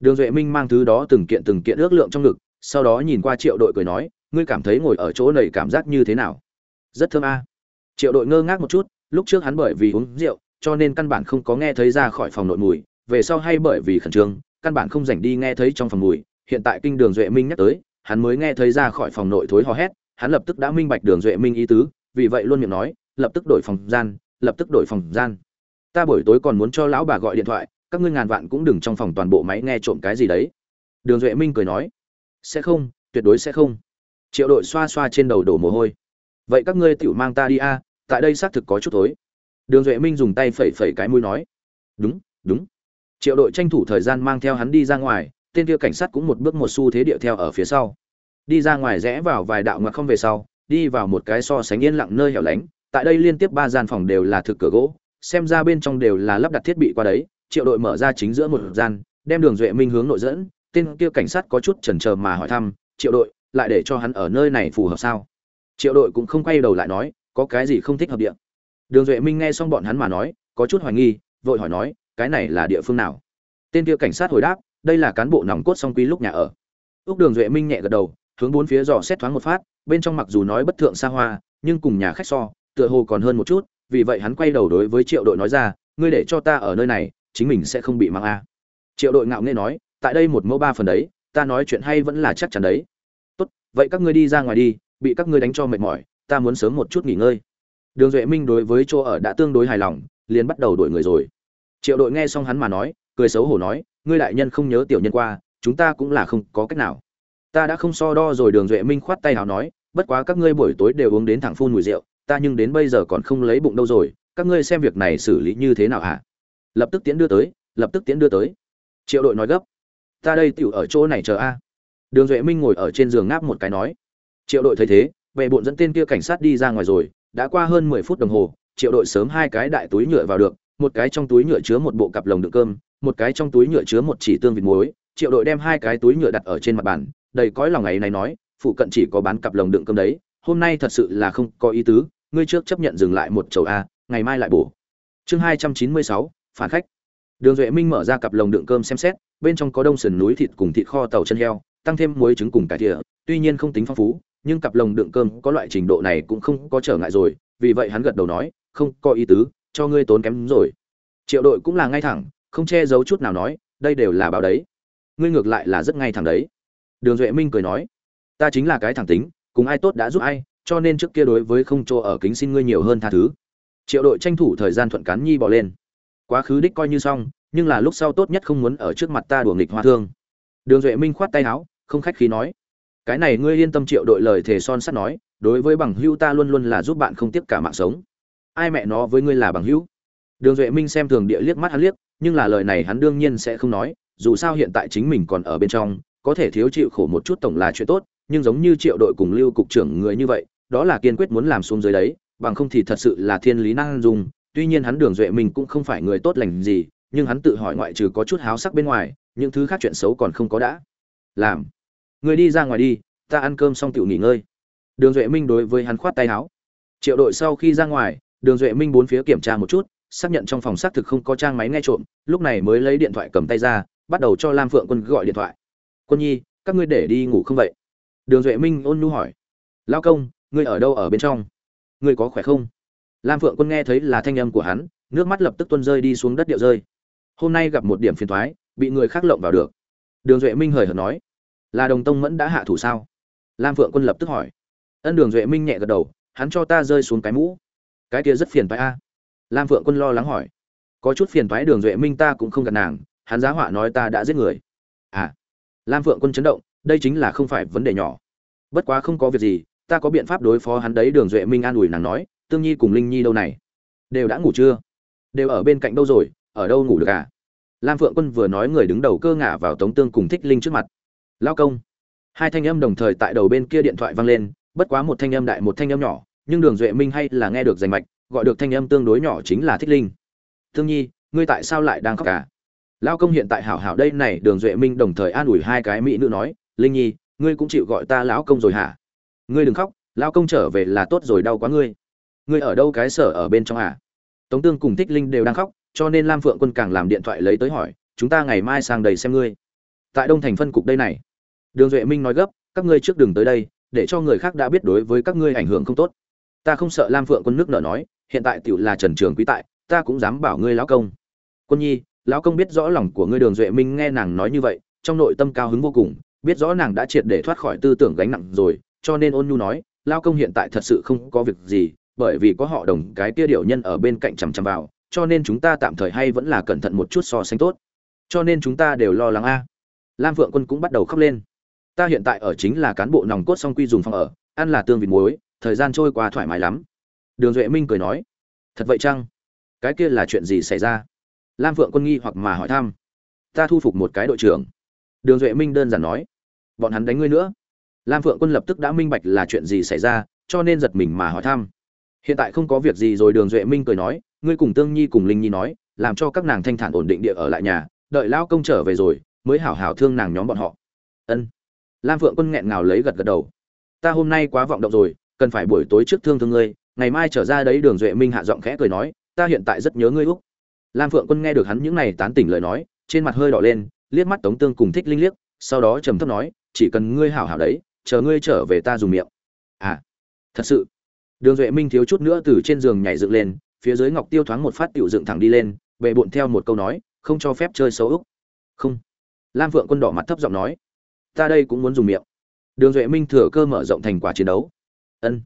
Đường duệ minh mang thứ đó từng kiện từng kiện ước lượng trong ngực, sau đó nhìn qua triệu đội cười nói, ngươi cảm thấy ngồi ở chỗ này cảm giác như thế nào? Rất thơm a. Triệu đội ngơ ngác một chút, lúc trước hắn bởi vì uống rượu, cho nên căn bản không có nghe thấy ra khỏi phòng nội mùi, về sau hay bởi vì khẩn trương, căn bản không dành đi nghe thấy trong phòng mùi. Hiện tại kinh đường duệ minh nhắc tới, hắn mới nghe thấy ra khỏi phòng nội thối hò hét, hắn lập tức đã minh bạch đường duệ minh ý tứ, vì vậy luôn miệng nói, lập tức đổi phòng gian, lập tức đổi phòng gian. Ta buổi tối còn muốn cho lão bà gọi điện thoại các ngươi ngàn vạn cũng đừng trong phòng toàn bộ máy nghe trộm cái gì đấy. Đường duệ minh cười nói, sẽ không, tuyệt đối sẽ không. Triệu đội xoa xoa trên đầu đổ mồ hôi. Vậy các ngươi tự mang ta đi a, tại đây xác thực có chút tối. Đường duệ minh dùng tay phẩy phẩy cái mũi nói, đúng đúng. Triệu đội tranh thủ thời gian mang theo hắn đi ra ngoài, tên kia cảnh sát cũng một bước một xu thế điệu theo ở phía sau. Đi ra ngoài rẽ vào vài đạo ngoặc không về sau, đi vào một cái so sánh yên lặng nơi hẻo lánh. Tại đây liên tiếp ba gian phòng đều là thực cửa gỗ, xem ra bên trong đều là lắp đặt thiết bị qua đấy triệu đội mở ra chính giữa một gian, đem đường duệ minh hướng nội dẫn, tên kia cảnh sát có chút chần chờ mà hỏi thăm, triệu đội, lại để cho hắn ở nơi này phù hợp sao? Triệu đội cũng không quay đầu lại nói, có cái gì không thích hợp địa? Đường duệ minh nghe xong bọn hắn mà nói, có chút hoài nghi, vội hỏi nói, cái này là địa phương nào? Tên kia cảnh sát hồi đáp, đây là cán bộ nòng cốt song quy lúc nhà ở. Úc đường duệ minh nhẹ gật đầu, hướng bốn phía dò xét thoáng một phát, bên trong mặc dù nói bất thượng xa hoa, nhưng cùng nhà khách so, tựa hồ còn hơn một chút, vì vậy hắn quay đầu đối với triệu đội nói ra, ngươi để cho ta ở nơi này chính mình sẽ không bị mang a. Triệu đội ngạo nghễ nói, tại đây một mẫu ba phần đấy, ta nói chuyện hay vẫn là chắc chắn đấy. Tốt, vậy các ngươi đi ra ngoài đi, bị các ngươi đánh cho mệt mỏi, ta muốn sớm một chút nghỉ ngơi. Đường duệ minh đối với chỗ ở đã tương đối hài lòng, liền bắt đầu đuổi người rồi. Triệu đội nghe xong hắn mà nói, cười xấu hổ nói, ngươi đại nhân không nhớ tiểu nhân qua, chúng ta cũng là không có cách nào. Ta đã không so đo rồi, đường duệ minh khoát tay hào nói, bất quá các ngươi buổi tối đều uống đến thẳng phun mùi rượu, ta nhưng đến bây giờ còn không lấy bụng đâu rồi, các ngươi xem việc này xử lý như thế nào hả? Lập tức tiến đưa tới, lập tức tiến đưa tới. Triệu đội nói gấp, ta đây tựu ở chỗ này chờ a. Đường duệ minh ngồi ở trên giường ngáp một cái nói. Triệu đội thấy thế vệ bộn dẫn tên kia cảnh sát đi ra ngoài rồi, đã qua hơn mười phút đồng hồ, triệu đội sớm hai cái đại túi nhựa vào được, một cái trong túi nhựa chứa một bộ cặp lồng đựng cơm, một cái trong túi nhựa chứa một chỉ tương vịt muối. Triệu đội đem hai cái túi nhựa đặt ở trên mặt bàn, đầy cõi lòng ngày này nói, phụ cận chỉ có bán cặp lồng đựng cơm đấy, hôm nay thật sự là không có ý tứ, ngươi trước chấp nhận dừng lại một chầu a, ngày mai lại bổ. Chương hai trăm chín mươi sáu phản khách. Đường duệ minh mở ra cặp lồng đựng cơm xem xét, bên trong có đông sườn núi thịt cùng thịt kho tàu chân heo, tăng thêm muối trứng cùng cải thiện. tuy nhiên không tính phong phú, nhưng cặp lồng đựng cơm có loại trình độ này cũng không có trở ngại rồi, vì vậy hắn gật đầu nói, không có ý tứ, cho ngươi tốn kém rồi. Triệu đội cũng là ngay thẳng, không che giấu chút nào nói, đây đều là báo đấy. Ngươi ngược lại là rất ngay thẳng đấy. Đường duệ minh cười nói, ta chính là cái thẳng tính, cùng ai tốt đã giúp ai, cho nên trước kia đối với không chỗ ở kính xin ngươi nhiều hơn tha thứ. Triệu đội tranh thủ thời gian thuận cán nhi bỏ lên quá khứ đích coi như xong, nhưng là lúc sau tốt nhất không muốn ở trước mặt ta đùa nghịch hoa thương. Đường duệ minh khoát tay áo, không khách khí nói, cái này ngươi yên tâm triệu đội lời thề son sắt nói, đối với bằng hữu ta luôn luôn là giúp bạn không tiếc cả mạng sống. Ai mẹ nó với ngươi là bằng hữu? Đường duệ minh xem thường địa liếc mắt hắn liếc, nhưng là lời này hắn đương nhiên sẽ không nói, dù sao hiện tại chính mình còn ở bên trong, có thể thiếu chịu khổ một chút tổng là chuyện tốt, nhưng giống như triệu đội cùng lưu cục trưởng người như vậy, đó là kiên quyết muốn làm xuống dưới đấy, bằng không thì thật sự là thiên lý năng dùng tuy nhiên hắn đường duệ minh cũng không phải người tốt lành gì, nhưng hắn tự hỏi ngoại trừ có chút háo sắc bên ngoài, những thứ khác chuyện xấu còn không có đã. Làm. Người đi ra ngoài đi, ta ăn cơm xong tự nghỉ ngơi. Đường duệ minh đối với hắn khoát tay áo. Triệu đội sau khi ra ngoài, đường duệ minh bốn phía kiểm tra một chút, xác nhận trong phòng xác thực không có trang máy nghe trộm, lúc này mới lấy điện thoại cầm tay ra, bắt đầu cho lam phượng quân gọi điện thoại. Quân nhi, các ngươi để đi ngủ không vậy? Đường duệ minh ôn nhu hỏi. Lao công, ngươi ở đâu ở bên trong? Ngươi có khỏe không? Lam phượng quân nghe thấy là thanh âm của hắn, nước mắt lập tức tuân rơi đi xuống đất điệu rơi. Hôm nay gặp một điểm phiền thoái, bị người khác lộng vào được. Đường duệ minh hời hợt nói, là đồng tông mẫn đã hạ thủ sao? Lam phượng quân lập tức hỏi. Ân đường duệ minh nhẹ gật đầu, hắn cho ta rơi xuống cái mũ. Cái kia rất phiền phái a. Lam phượng quân lo lắng hỏi. Có chút phiền phái đường duệ minh ta cũng không gặp nàng, hắn giá họa nói ta đã giết người. À. Lam phượng quân chấn động, đây chính là không phải vấn đề nhỏ. Bất quá không có việc gì, ta có biện pháp đối phó hắn đấy. Đường duệ minh an ủi nàng nói tương nhi cùng linh nhi đâu này? Đều đã ngủ chưa? Đều ở bên cạnh đâu rồi? Ở đâu ngủ được à? Lam phượng quân vừa nói người đứng đầu cơ ngả vào tống tương cùng thích linh trước mặt. Lao công. Hai thanh âm đồng thời tại đầu bên kia điện thoại vang lên, bất quá một thanh âm đại, một thanh âm nhỏ, nhưng đường duệ minh hay là nghe được rành mạch, gọi được thanh âm tương đối nhỏ chính là thích linh. Thương nhi, ngươi tại sao lại đang khóc cả lao công hiện tại hảo hảo đây này, đường duệ minh đồng thời an ủi hai cái mỹ nữ nói, linh nhi, ngươi cũng chịu gọi ta lão công rồi hả? Ngươi đừng khóc lao công trở về là tốt rồi, đau quá ngươi ngươi ở đâu cái sở ở bên trong à? Tống tương cùng thích linh đều đang khóc, cho nên lam phượng quân càng làm điện thoại lấy tới hỏi, chúng ta ngày mai sang đầy xem ngươi. Tại đông thành phân cục đây này, đường duệ minh nói gấp, các ngươi trước đường tới đây, để cho người khác đã biết đối với các ngươi ảnh hưởng không tốt. Ta không sợ. Lam phượng quân nước nở nói, hiện tại tiểu là trần trường quý tại, ta cũng dám bảo ngươi lão công. Quân nhi, lão công biết rõ lòng của ngươi. Đường duệ minh nghe nàng nói như vậy, trong nội tâm cao hứng vô cùng, biết rõ nàng đã triệt để thoát khỏi tư tưởng gánh nặng rồi, cho nên ôn nhu nói, lão công hiện tại thật sự không có việc gì bởi vì có họ đồng cái kia điệu nhân ở bên cạnh chằm chằm vào, cho nên chúng ta tạm thời hay vẫn là cẩn thận một chút so sánh tốt. Cho nên chúng ta đều lo lắng a. Lam phượng quân cũng bắt đầu khóc lên. Ta hiện tại ở chính là cán bộ nòng cốt song quy dùng phòng ở, ăn là tương vịt muối, thời gian trôi qua thoải mái lắm. Đường duệ minh cười nói, thật vậy chăng? Cái kia là chuyện gì xảy ra? Lam phượng quân nghi hoặc mà hỏi thăm, ta thu phục một cái đội trưởng. Đường duệ minh đơn giản nói, bọn hắn đánh ngươi nữa. Lam phượng quân lập tức đã minh bạch là chuyện gì xảy ra, cho nên giật mình mà hỏi thăm hiện tại không có việc gì rồi, đường duệ minh cười nói, ngươi cùng tương nhi cùng linh nhi nói, làm cho các nàng thanh thản ổn định địa ở lại nhà, đợi lao công trở về rồi, mới hảo hảo thương nàng nhóm bọn họ. Ân. Lam phượng quân nghẹn ngào lấy gật gật đầu. Ta hôm nay quá vọng động rồi, cần phải buổi tối trước thương thương ngươi, ngày mai trở ra đấy. Đường duệ minh hạ giọng khẽ cười nói, ta hiện tại rất nhớ ngươi úc. Lam phượng quân nghe được hắn những này tán tỉnh lời nói, trên mặt hơi đỏ lên, liếc mắt tống tương cùng thích linh liếc, sau đó trầm thấp nói, chỉ cần ngươi hảo hảo đấy, chờ ngươi trở về ta dùng miệng. À thật sự đường duệ minh thiếu chút nữa từ trên giường nhảy dựng lên, phía dưới ngọc tiêu thoáng một phát tiểu dựng thẳng đi lên bệ bộn theo một câu nói, không cho phép chơi xấu úc không. Lam phượng quân đỏ mặt thấp giọng nói, ta đây cũng muốn dùng miệng. Đường duệ minh thừa cơ mở rộng thành quả chiến đấu. Ân.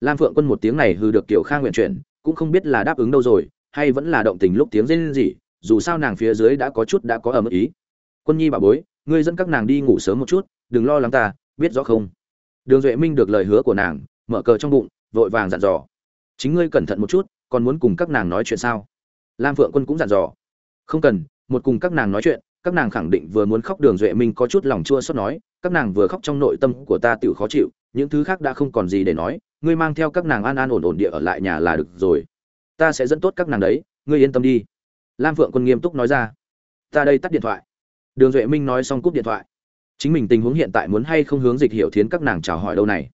Lam phượng quân một tiếng này hư được kiểu khang nguyện chuyển, cũng không biết là đáp ứng đâu rồi, hay vẫn là động tình lúc tiếng rên gì dù sao nàng phía dưới đã có chút đã có ở ý. Quân nhi bà bối, ngươi dẫn các nàng đi ngủ sớm một chút, đừng lo lắng ta, biết rõ không? Đường duệ minh được lời hứa của nàng mở cờ trong bụng, vội vàng dặn dò. Chính ngươi cẩn thận một chút, còn muốn cùng các nàng nói chuyện sao? Lam phượng quân cũng dặn dò. Không cần, một cùng các nàng nói chuyện, các nàng khẳng định vừa muốn khóc đường duệ minh có chút lòng chua xót nói, các nàng vừa khóc trong nội tâm của ta tự khó chịu, những thứ khác đã không còn gì để nói, ngươi mang theo các nàng an an ổn ổn địa ở lại nhà là được rồi. Ta sẽ dẫn tốt các nàng đấy, ngươi yên tâm đi. Lam phượng quân nghiêm túc nói ra. Ta đây tắt điện thoại. Đường duệ minh nói xong cúp điện thoại. Chính mình tình huống hiện tại muốn hay không hướng dịch hiểu thiến các nàng chào hỏi đâu này?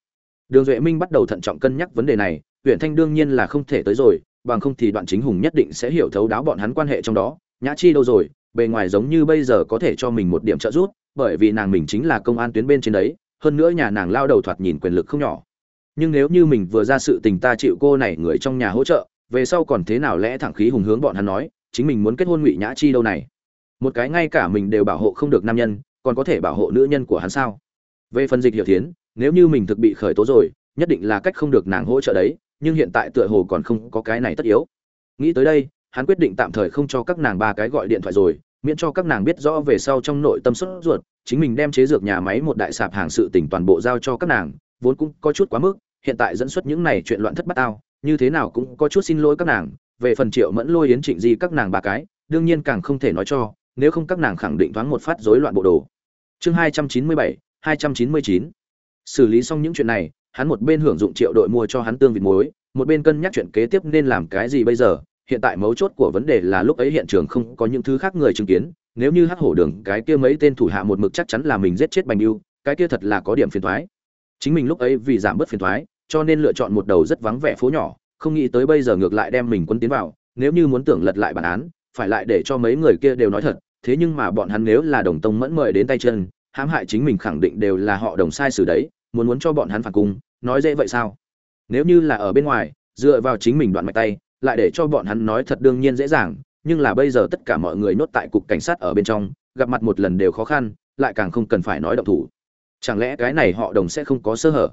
Đường duệ minh bắt đầu thận trọng cân nhắc vấn đề này huyện thanh đương nhiên là không thể tới rồi, bằng không thì đoạn chính hùng nhất định sẽ hiểu thấu đáo bọn hắn quan hệ trong đó, nhã chi đâu rồi, bề ngoài giống như bây giờ có thể cho mình một điểm trợ giúp, bởi vì nàng mình chính là công an tuyến bên trên đấy, hơn nữa nhà nàng lao đầu thoạt nhìn quyền lực không nhỏ. Nhưng nếu như mình vừa ra sự tình ta chịu cô này người trong nhà hỗ trợ, về sau còn thế nào lẽ thẳng khí hùng hướng bọn hắn nói, chính mình muốn kết hôn ngụy nhã chi đâu này? Một cái ngay cả mình đều bảo hộ không được nam nhân, còn có thể bảo hộ nữ nhân của hắn sao? Về phần dịch hiểu thiến nếu như mình thực bị khởi tố rồi, nhất định là cách không được nàng hỗ trợ đấy, nhưng hiện tại tựa hồ còn không có cái này tất yếu. Nghĩ tới đây, hắn quyết định tạm thời không cho các nàng ba cái gọi điện thoại rồi, miễn cho các nàng biết rõ về sau trong nội tâm xuất ruột, chính mình đem chế dược nhà máy một đại sạp hàng sự tỉnh toàn bộ giao cho các nàng, vốn cũng có chút quá mức, hiện tại dẫn xuất những này chuyện loạn thất bát ao như thế nào cũng có chút xin lỗi các nàng, về phần triệu mẫn lôi yến trịnh di các nàng ba cái, đương nhiên càng không thể nói cho, nếu không các nàng khẳng định thoáng một phát rối loạn bộ đồ. Chương hai trăm chín mươi bảy, hai trăm chín mươi chín xử lý xong những chuyện này, hắn một bên hưởng dụng triệu đội mua cho hắn tương vịt muối, một bên cân nhắc chuyện kế tiếp nên làm cái gì bây giờ. Hiện tại mấu chốt của vấn đề là lúc ấy hiện trường không có những thứ khác người chứng kiến. Nếu như hắc hổ đường, cái kia mấy tên thủ hạ một mực chắc chắn là mình giết chết bành yêu, cái kia thật là có điểm phiền thoái chính mình lúc ấy vì giảm bớt phiền thoái cho nên lựa chọn một đầu rất vắng vẻ phố nhỏ, không nghĩ tới bây giờ ngược lại đem mình quân tiến vào. Nếu như muốn tưởng lật lại bản án, phải lại để cho mấy người kia đều nói thật, thế nhưng mà bọn hắn nếu là đồng tông mẫn mời đến tay chân hãm hại chính mình khẳng định đều là họ đồng sai xử đấy, muốn muốn cho bọn hắn phản cung nói dễ vậy sao? Nếu như là ở bên ngoài, dựa vào chính mình đoạn mạch tay, lại để cho bọn hắn nói thật đương nhiên dễ dàng, nhưng là bây giờ tất cả mọi người nốt tại cục cảnh sát ở bên trong, gặp mặt một lần đều khó khăn, lại càng không cần phải nói động thủ. Chẳng lẽ cái này họ đồng sẽ không có sơ hở?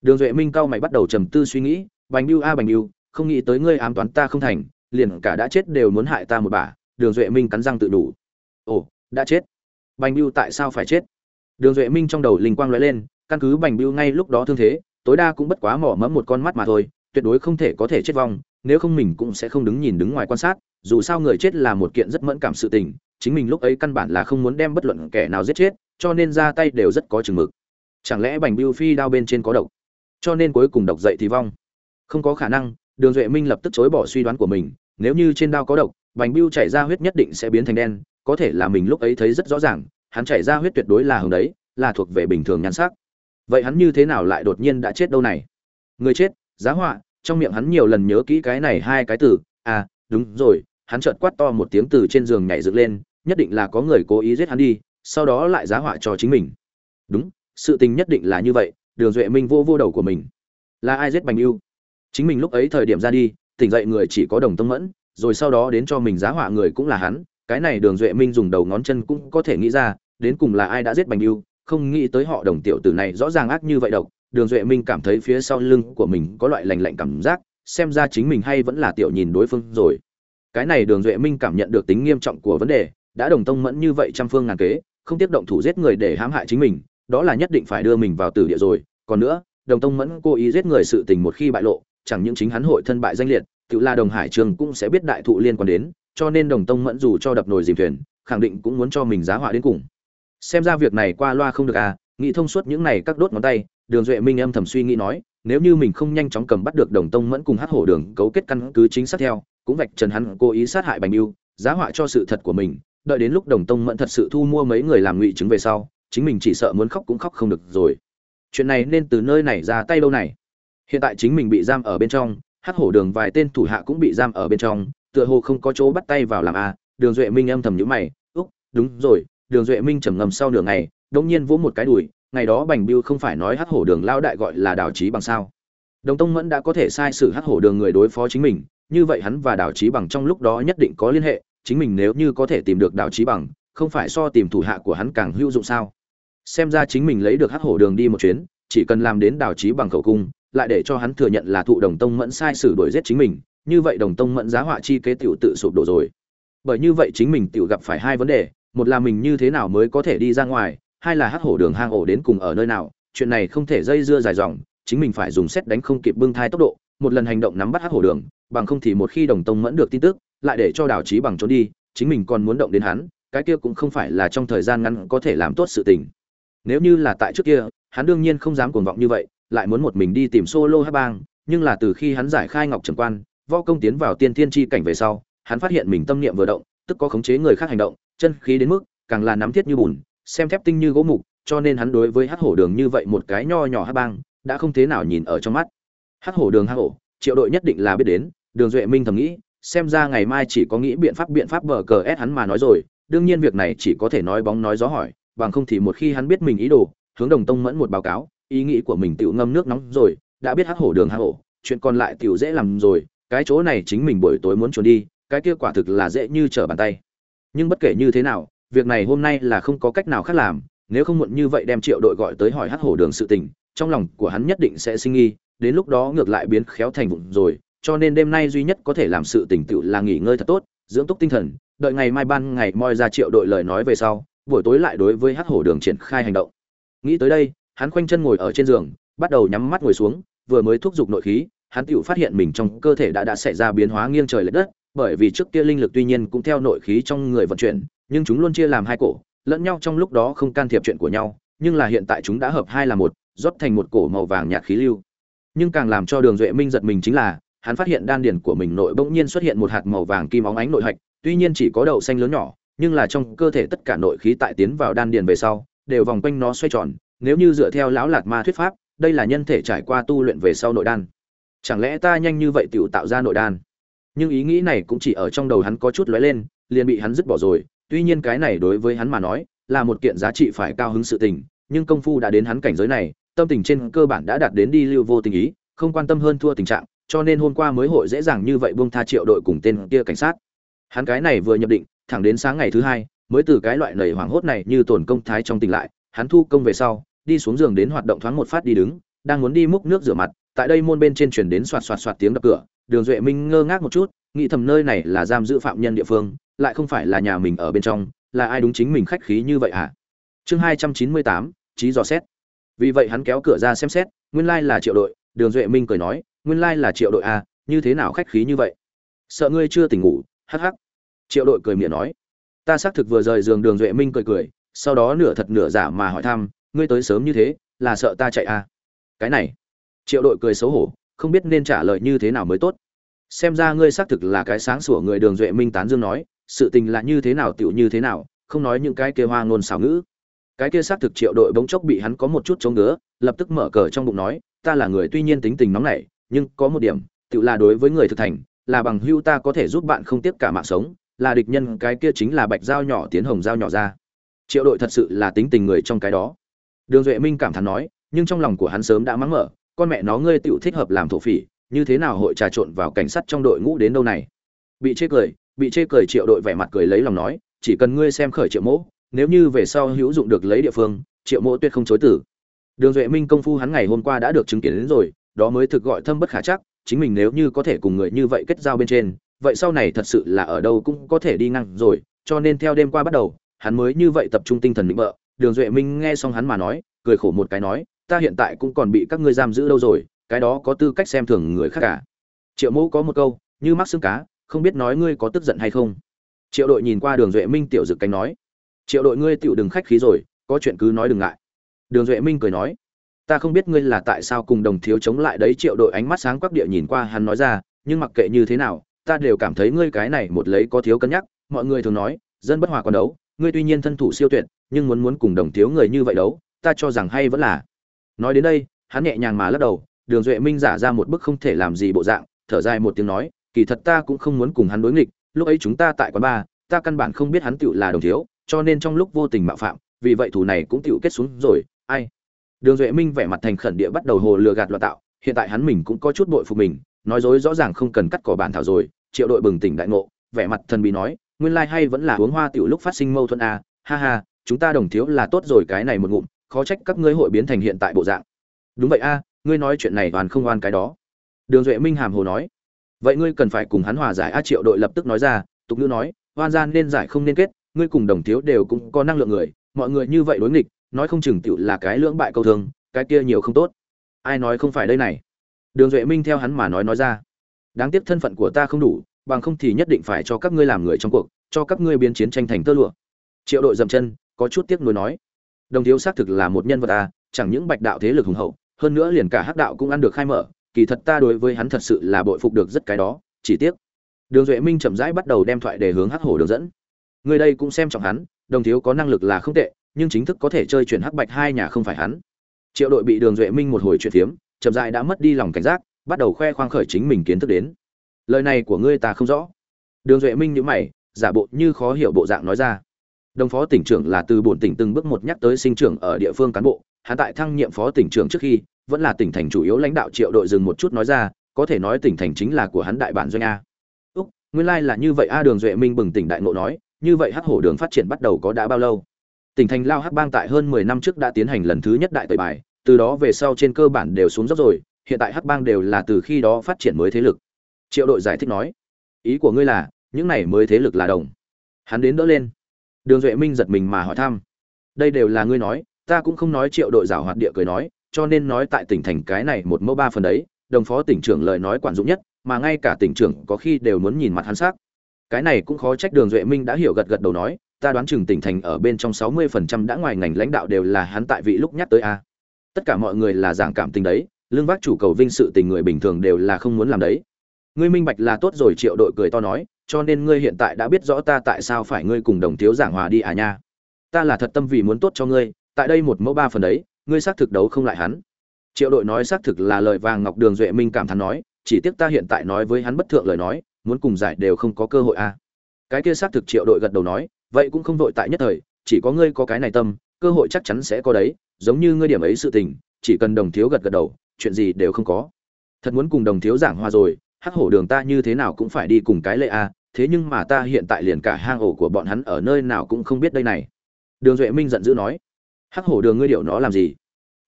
Đường duệ minh cao mày bắt đầu trầm tư suy nghĩ, bành mưu a, bành mưu không nghĩ tới ngươi ám toán ta không thành, liền cả đã chết đều muốn hại ta một bà. Đường duệ minh cắn răng tự đủ. Ồ, đã chết. Bành mưu tại sao phải chết? Đường duệ minh trong đầu linh quang lóe lên, căn cứ bành biêu ngay lúc đó thương thế, tối đa cũng bất quá mỏ mẫm một con mắt mà thôi, tuyệt đối không thể có thể chết vong, nếu không mình cũng sẽ không đứng nhìn đứng ngoài quan sát, dù sao người chết là một kiện rất mẫn cảm sự tình, chính mình lúc ấy căn bản là không muốn đem bất luận kẻ nào giết chết, cho nên ra tay đều rất có chừng mực. Chẳng lẽ bành biêu phi đao bên trên có độc? Cho nên cuối cùng độc dậy thì vong. Không có khả năng, đường duệ minh lập tức chối bỏ suy đoán của mình, nếu như trên đao có độc, bành biêu chảy ra huyết nhất định sẽ biến thành đen, có thể là mình lúc ấy thấy rất rõ ràng hắn chảy ra huyết tuyệt đối là hồng đấy, là thuộc về bình thường nhan sắc. Vậy hắn như thế nào lại đột nhiên đã chết đâu này? Người chết, giá họa, trong miệng hắn nhiều lần nhớ kỹ cái này hai cái từ à đúng rồi, hắn chợt quát to một tiếng từ trên giường nhảy dựng lên, nhất định là có người cố ý giết hắn đi, sau đó lại giá họa cho chính mình. Đúng, sự tình nhất định là như vậy, đường duệ minh vô vô đầu của mình. Là ai giết bành yêu chính mình lúc ấy thời điểm ra đi, tỉnh dậy người chỉ có đồng tông mẫn, rồi sau đó đến cho mình giá họa người cũng là hắn, cái này đường duệ minh dùng đầu ngón chân cũng có thể nghĩ ra đến cùng là ai đã giết bành Bưu, không nghĩ tới họ đồng tiểu tử này rõ ràng ác như vậy độc. Đường duệ minh cảm thấy phía sau lưng của mình có loại lạnh lạnh cảm giác xem ra chính mình hay vẫn là tiểu nhìn đối phương rồi. Cái này đường duệ minh cảm nhận được tính nghiêm trọng của vấn đề đã đồng tông mẫn như vậy trăm phương ngàn kế không tiếp động thủ giết người để hãm hại chính mình đó là nhất định phải đưa mình vào tử địa rồi. Còn nữa đồng tông mẫn cố ý giết người sự tình một khi bại lộ chẳng những chính hắn hội thân bại danh liệt tự la đồng hải trường cũng sẽ biết đại thụ liên quan đến cho nên đồng tông mẫn dù cho đập nồi dìm thuyền khẳng định cũng muốn cho mình giá họa đến cùng xem ra việc này qua loa không được à nghĩ thông suốt những này các đốt ngón tay, đường duệ minh âm thầm suy nghĩ nói, nếu như mình không nhanh chóng cầm bắt được đồng tông mẫn cùng hát hổ đường cấu kết căn cứ chính xác theo, cũng vạch trần hắn cố ý sát hại bành yêu, giá họa cho sự thật của mình, đợi đến lúc đồng tông mẫn thật sự thu mua mấy người làm ngụy chứng về sau, chính mình chỉ sợ muốn khóc cũng khóc không được rồi. Chuyện này nên từ nơi này ra tay đâu này? Hiện tại chính mình bị giam ở bên trong hát hổ đường vài tên thủ hạ cũng bị giam ở bên trong, tựa hồ không có chỗ bắt tay vào làm a đường duệ minh âm thầm nhữ mày, úc, đúng rồi đường duệ minh trầm ngầm sau nửa ngày đông nhiên vỗ một cái đùi, ngày đó bành biêu không phải nói hắc hổ đường lao đại gọi là đào trí bằng sao? Đồng tông mẫn đã có thể sai sự hắc hổ đường người đối phó chính mình, như vậy hắn và đào trí bằng trong lúc đó nhất định có liên hệ, chính mình nếu như có thể tìm được đào trí bằng, không phải so tìm thủ hạ của hắn càng hữu dụng sao? Xem ra chính mình lấy được hắc hổ đường đi một chuyến, chỉ cần làm đến đào trí bằng khẩu cung, lại để cho hắn thừa nhận là thụ đồng tông mẫn sai sử đuổi giết chính mình, như vậy đồng tông mẫn giá họa chi kế tiểu tự sụp đổ rồi. Bởi như vậy chính mình tiểu gặp phải hai vấn đề một là mình như thế nào mới có thể đi ra ngoài, hai là hắc hổ đường hang ổ đến cùng ở nơi nào, chuyện này không thể dây dưa dài dòng, chính mình phải dùng xét đánh không kịp bưng thai tốc độ, một lần hành động nắm bắt hắc hổ đường, bằng không thì một khi đồng tông mẫn được tin tức, lại để cho đào trí bằng trốn đi, chính mình còn muốn động đến hắn, cái kia cũng không phải là trong thời gian ngắn có thể làm tốt sự tình. Nếu như là tại trước kia, hắn đương nhiên không dám cuồng vọng như vậy, lại muốn một mình đi tìm solo hát bang, nhưng là từ khi hắn giải khai ngọc trầm quan, võ công tiến vào tiên thiên chi cảnh về sau, hắn phát hiện mình tâm niệm vừa động tức có khống chế người khác hành động, chân khí đến mức càng là nắm thiết như bùn, xem thép tinh như gỗ mục, cho nên hắn đối với hắc hổ đường như vậy một cái nho nhỏ hát bang, đã không thế nào nhìn ở trong mắt. Hắc hổ đường, hắc hổ, triệu đội nhất định là biết đến, đường duệ minh thầm nghĩ, xem ra ngày mai chỉ có nghĩ biện pháp biện pháp bờ cờ ép hắn mà nói rồi, đương nhiên việc này chỉ có thể nói bóng nói gió hỏi, bằng không thì một khi hắn biết mình ý đồ, hướng đồng tông mẫn một báo cáo, ý nghĩ của mình tự ngâm nước nóng rồi, đã biết hắc hổ đường, hắc hổ, chuyện còn lại tiểu dễ làm rồi, cái chỗ này chính mình buổi tối muốn trốn đi cái kia quả thực là dễ như trở bàn tay. Nhưng bất kể như thế nào, việc này hôm nay là không có cách nào khác làm, nếu không muộn như vậy đem triệu đội gọi tới hỏi hắc hổ đường sự tình, trong lòng của hắn nhất định sẽ sinh nghi, đến lúc đó ngược lại biến khéo thành vụng rồi, cho nên đêm nay duy nhất có thể làm sự tỉnh tựu là nghỉ ngơi thật tốt, dưỡng túc tinh thần, đợi ngày mai ban ngày moi ra triệu đội lời nói về sau, buổi tối lại đối với hắc hổ đường triển khai hành động. Nghĩ tới đây, hắn khoanh chân ngồi ở trên giường, bắt đầu nhắm mắt ngồi xuống, vừa mới thúc giục nội khí, hắn tựu phát hiện mình trong cơ thể đã đã xảy ra biến hóa nghiêng trời lệch đất bởi vì trước kia linh lực tuy nhiên cũng theo nội khí trong người vận chuyển, nhưng chúng luôn chia làm hai cổ, lẫn nhau trong lúc đó không can thiệp chuyện của nhau, nhưng là hiện tại chúng đã hợp hai là một, rót thành một cổ màu vàng nhạt khí lưu. Nhưng càng làm cho đường duệ minh giật mình chính là, hắn phát hiện đan điền của mình nội bỗng nhiên xuất hiện một hạt màu vàng kim óng ánh nội hạch, tuy nhiên chỉ có đậu xanh lớn nhỏ, nhưng là trong cơ thể tất cả nội khí tại tiến vào đan điền về sau, đều vòng quanh nó xoay tròn, nếu như dựa theo lão lạt ma thuyết pháp, đây là nhân thể trải qua tu luyện về sau nội đan. Chẳng lẽ ta nhanh như vậy tự tạo ra nội đan? Nhưng ý nghĩ này cũng chỉ ở trong đầu hắn có chút lóe lên, liền bị hắn dứt bỏ rồi. Tuy nhiên cái này đối với hắn mà nói, là một kiện giá trị phải cao hứng sự tình, nhưng công phu đã đến hắn cảnh giới này, tâm tình trên cơ bản đã đạt đến đi lưu vô tình ý, không quan tâm hơn thua tình trạng, cho nên hôm qua mới hội dễ dàng như vậy buông tha triệu đội cùng tên kia cảnh sát. Hắn cái này vừa nhập định, thẳng đến sáng ngày thứ hai, mới từ cái loại lầy hoảng hốt này như tổn công thái trong tỉnh lại, hắn thu công về sau, đi xuống giường đến hoạt động thoáng một phát đi đứng, đang muốn đi múc nước rửa mặt, tại đây môn bên trên chuyển đến soạt soạt soạt tiếng đập cửa đường duệ minh ngơ ngác một chút, nghĩ thầm nơi này là giam giữ phạm nhân địa phương, lại không phải là nhà mình ở bên trong, là ai đúng chính mình khách khí như vậy hả à? chương hai trăm chín mươi tám trí dò xét vì vậy hắn kéo cửa ra xem xét, nguyên lai là triệu đội, đường duệ minh cười nói, nguyên lai là triệu đội à? như thế nào khách khí như vậy sợ ngươi chưa tỉnh ngủ, hắc hắc triệu đội cười miệng nói ta xác thực vừa rời giường, đường duệ minh cười cười, sau đó nửa thật nửa giả mà hỏi thăm, ngươi tới sớm như thế, là sợ ta chạy à? cái này triệu đội cười xấu hổ không biết nên trả lời như thế nào mới tốt. Xem ra ngươi xác thực là cái sáng sủa người đường duệ minh tán dương nói, sự tình là như thế nào tựu như thế nào, không nói những cái kia hoa ngôn xảo ngữ. Cái kia xác thực triệu đội bỗng chốc bị hắn có một chút chống ngứa, lập tức mở cờ trong bụng nói, ta là người tuy nhiên tính tình nóng nảy, nhưng có một điểm tiểu là đối với người thực thành, là bằng hưu ta có thể giúp bạn không tiếp cả mạng sống, là địch nhân cái kia chính là bạch dao nhỏ tiến hồng dao nhỏ ra. Triệu đội thật sự là tính tình người trong cái đó. Đường duệ minh cảm thán nói, nhưng trong lòng của hắn sớm đã mắng mở con mẹ nó ngươi tựu thích hợp làm thổ phỉ, như thế nào hội trà trộn vào cảnh sát trong đội ngũ đến đâu này? Bị chê cười, bị chê cười triệu đội vẻ mặt cười lấy lòng nói, chỉ cần ngươi xem khởi triệu mỗ, nếu như về sau hữu dụng được lấy địa phương, triệu mỗ tuyệt không chối tử đường duệ minh công phu hắn ngày hôm qua đã được chứng kiến đến rồi, đó mới thực gọi thâm bất khả chắc, chính mình nếu như có thể cùng người như vậy kết giao bên trên, vậy sau này thật sự là ở đâu cũng có thể đi ngang rồi, cho nên theo đêm qua bắt đầu, hắn mới như vậy tập trung tinh thần định bợ. Đường duệ minh nghe xong hắn mà nói, cười khổ một cái nói ta hiện tại cũng còn bị các ngươi giam giữ đâu rồi, cái đó có tư cách xem thường người khác cả. Triệu mẫu có một câu, như mắc xương cá, không biết nói ngươi có tức giận hay không. Triệu đội nhìn qua đường duệ minh tiểu dực cánh nói, triệu đội ngươi tiểu đừng khách khí rồi, có chuyện cứ nói đừng ngại. Đường duệ minh cười nói, ta không biết ngươi là tại sao cùng đồng thiếu chống lại đấy. Triệu đội ánh mắt sáng quắc địa nhìn qua hắn nói ra, nhưng mặc kệ như thế nào, ta đều cảm thấy ngươi cái này một lấy có thiếu cân nhắc. Mọi người thường nói, dân bất hòa còn đấu, ngươi tuy nhiên thân thủ siêu tuyệt, nhưng muốn muốn cùng đồng thiếu người như vậy đấu, ta cho rằng hay vẫn là nói đến đây hắn nhẹ nhàng mà lắc đầu đường duệ minh giả ra một bức không thể làm gì bộ dạng thở dài một tiếng nói kỳ thật ta cũng không muốn cùng hắn đối nghịch lúc ấy chúng ta tại quán bar ta căn bản không biết hắn tựu là đồng thiếu cho nên trong lúc vô tình mạo phạm vì vậy thủ này cũng tựu kết xuống rồi ai? Đường duệ minh vẻ mặt thành khẩn địa bắt đầu hồ lừa gạt loạn tạo hiện tại hắn mình cũng có chút bội phục mình nói dối rõ ràng không cần cắt cỏ bản thảo rồi triệu đội bừng tỉnh đại ngộ vẻ mặt thần bí nói nguyên lai hay vẫn là uống hoa tiểu lúc phát sinh mâu thuẫn à, ha ha chúng ta đồng thiếu là tốt rồi cái này một ngụm khó trách các ngươi hội biến thành hiện tại bộ dạng. Đúng vậy a, ngươi nói chuyện này toàn không oan cái đó. Đường duệ minh hàm hồ nói. Vậy ngươi cần phải cùng hắn hòa giải a triệu đội lập tức nói ra, tục ngữ nói, oan gian nên giải không nên kết, ngươi cùng đồng thiếu đều cũng có năng lượng người, mọi người như vậy đối nghịch, nói không chừng tựu là cái lưỡng bại câu thương, cái kia nhiều không tốt. Ai nói không phải đây này? Đường duệ minh theo hắn mà nói nói ra. Đáng tiếc thân phận của ta không đủ, bằng không thì nhất định phải cho các ngươi làm người trong cuộc, cho các ngươi biến chiến tranh thành tơ lụa. Triệu đội dậm chân, có chút tiếc nuối nói đồng thiếu xác thực là một nhân vật à chẳng những bạch đạo thế lực hùng hậu, hơn nữa liền cả hắc đạo cũng ăn được khai mở, kỳ thật ta đối với hắn thật sự là bội phục được rất cái đó, chỉ tiếc. Đường duệ minh chậm rãi bắt đầu đem thoại để hướng hắc hổ đường dẫn. Người đây cũng xem trọng hắn, đồng thiếu có năng lực là không tệ, nhưng chính thức có thể chơi chuyển hắc bạch hai nhà không phải hắn. Triệu đội bị đường duệ minh một hồi chuyển phiếm, chậm rãi đã mất đi lòng cảnh giác, bắt đầu khoe khoang khởi chính mình kiến thức đến. Lời này của ngươi ta không rõ. Đường duệ minh nhíu mày, giả bộ như khó hiểu bộ dạng nói ra đồng phó tỉnh trưởng là từ bổn tỉnh từng bước một nhắc tới sinh trưởng ở địa phương cán bộ. Hắn tại thăng nhiệm phó tỉnh trưởng trước khi, vẫn là tỉnh thành chủ yếu lãnh đạo triệu đội dừng một chút nói ra, có thể nói tỉnh thành chính là của hắn đại bản doanh a. Úc, nguyên lai là như vậy a đường duệ minh bừng tỉnh đại ngộ nói, như vậy hắc hổ đường phát triển bắt đầu có đã bao lâu? Tỉnh thành lao hắc bang tại hơn mười năm trước đã tiến hành lần thứ nhất đại tời bài, từ đó về sau trên cơ bản đều xuống dốc rồi, hiện tại hắc bang đều là từ khi đó phát triển mới thế lực. Triệu đội giải thích nói, ý của ngươi là, những này mới thế lực là đồng. Hắn đến đỡ lên đường duệ minh giật mình mà hỏi thăm. Đây đều là ngươi nói, ta cũng không nói triệu đội giảo hoạt địa cười nói, cho nên nói tại tỉnh thành cái này một mẫu ba phần đấy, đồng phó tỉnh trưởng lời nói quản dụng nhất, mà ngay cả tỉnh trưởng có khi đều muốn nhìn mặt hắn sắc. Cái này cũng khó trách đường duệ minh đã hiểu gật gật đầu nói, ta đoán chừng tỉnh thành ở bên trong sáu mươi phần trăm đã ngoài ngành lãnh đạo đều là hắn tại vị lúc nhắc tới a. Tất cả mọi người là giảng cảm tình đấy, lương vác chủ cầu vinh sự tình người bình thường đều là không muốn làm đấy. Ngươi minh bạch là tốt rồi, triệu đội cười to nói cho nên ngươi hiện tại đã biết rõ ta tại sao phải ngươi cùng đồng thiếu giảng hòa đi à nha. Ta là thật tâm vì muốn tốt cho ngươi, tại đây một mẫu ba phần đấy, ngươi xác thực đấu không lại hắn. Triệu đội nói xác thực là lời vàng ngọc đường duệ minh cảm thán nói, chỉ tiếc ta hiện tại nói với hắn bất thượng lời nói, muốn cùng giải đều không có cơ hội à. Cái kia xác thực triệu đội gật đầu nói, vậy cũng không vội tại nhất thời, chỉ có ngươi có cái này tâm, cơ hội chắc chắn sẽ có đấy, giống như ngươi điểm ấy sự tình, chỉ cần đồng thiếu gật gật đầu, chuyện gì đều không có. Thật muốn cùng đồng thiếu giảng hòa rồi, hắc hổ đường ta như thế nào cũng phải đi cùng cái lệ a thế nhưng mà ta hiện tại liền cả hang ổ của bọn hắn ở nơi nào cũng không biết đây này. Đường duệ minh giận dữ nói, hắc hổ đường ngươi điệu nó làm gì?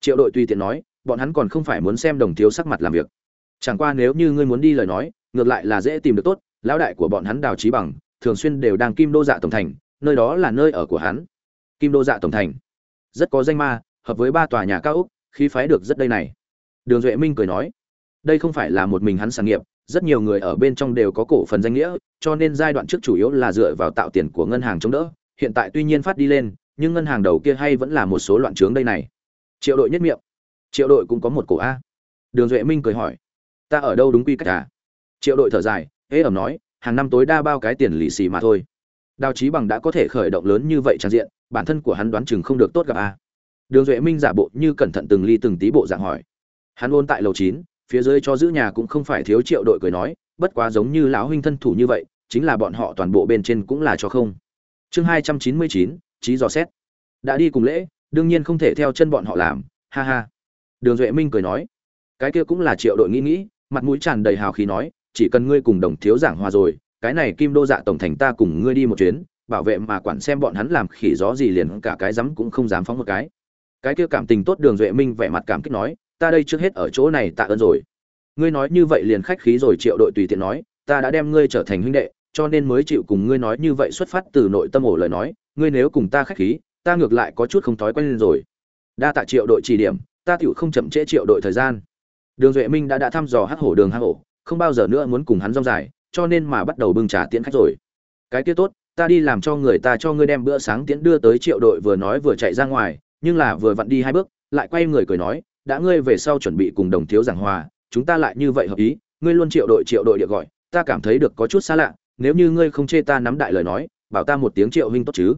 Triệu đội tùy tiện nói, bọn hắn còn không phải muốn xem đồng thiếu sắc mặt làm việc. Chẳng qua nếu như ngươi muốn đi lời nói, ngược lại là dễ tìm được tốt, lão đại của bọn hắn đào trí bằng, thường xuyên đều đang kim đô dạ tổng thành, nơi đó là nơi ở của hắn. Kim đô dạ tổng thành. Rất có danh ma, hợp với ba tòa nhà cao úc khí phái được rất đây này. Đường duệ minh cười nói, đây không phải là một mình hắn sản nghiệp rất nhiều người ở bên trong đều có cổ phần danh nghĩa, cho nên giai đoạn trước chủ yếu là dựa vào tạo tiền của ngân hàng chống đỡ. Hiện tại tuy nhiên phát đi lên, nhưng ngân hàng đầu kia hay vẫn là một số loạn trướng đây này. Triệu đội nhất miệng. Triệu đội cũng có một cổ a. Đường duệ minh cười hỏi. Ta ở đâu đúng quy cách à? Triệu đội thở dài, hế ẩm nói, hàng năm tối đa bao cái tiền lì xì mà thôi. Đào Chí bằng đã có thể khởi động lớn như vậy trang diện, bản thân của hắn đoán chừng không được tốt gặp a. Đường duệ minh giả bộ như cẩn thận từng ly từng tí bộ dạng hỏi. Hắn ôn tại lầu chín phía dưới cho giữ nhà cũng không phải thiếu triệu đội cười nói, bất quá giống như lão huynh thân thủ như vậy, chính là bọn họ toàn bộ bên trên cũng là cho không. Chương hai trăm chín mươi chín, trí dò xét. Đã đi cùng lễ, đương nhiên không thể theo chân bọn họ làm, ha ha. Đường duệ minh cười nói, cái kia cũng là triệu đội nghĩ nghĩ, mặt mũi tràn đầy hào khí nói, chỉ cần ngươi cùng đồng thiếu giảng hòa rồi, cái này kim đô dạ tổng thành ta cùng ngươi đi một chuyến, bảo vệ mà quản xem bọn hắn làm khỉ gió gì liền cả cái rắm cũng không dám phóng một cái. Cái kia cảm tình tốt đường duệ minh vẻ mặt cảm kích nói ta đây trước hết ở chỗ này tạ ơn rồi. Ngươi nói như vậy liền khách khí rồi, triệu đội tùy tiện nói, ta đã đem ngươi trở thành huynh đệ, cho nên mới chịu cùng ngươi nói như vậy xuất phát từ nội tâm ổ lời nói, ngươi nếu cùng ta khách khí, ta ngược lại có chút không thói quen lên rồi. Đa tạ triệu đội chỉ điểm, ta tựu không chậm trễ triệu đội thời gian. Đường duệ minh đã đã thăm dò hắc hổ đường hắc hổ, không bao giờ nữa muốn cùng hắn rong dài, cho nên mà bắt đầu bưng trà tiễn khách rồi. Cái kia tốt, ta đi làm cho người ta cho ngươi đem bữa sáng tiễn đưa tới, triệu đội vừa nói vừa chạy ra ngoài, nhưng là vừa vặn đi hai bước, lại quay người cười nói đã ngươi về sau chuẩn bị cùng đồng thiếu giảng hòa, chúng ta lại như vậy hợp ý, ngươi luôn triệu đội triệu đội địa gọi, ta cảm thấy được có chút xa lạ, nếu như ngươi không chê ta nắm đại lời nói, bảo ta một tiếng triệu huynh tốt chứ.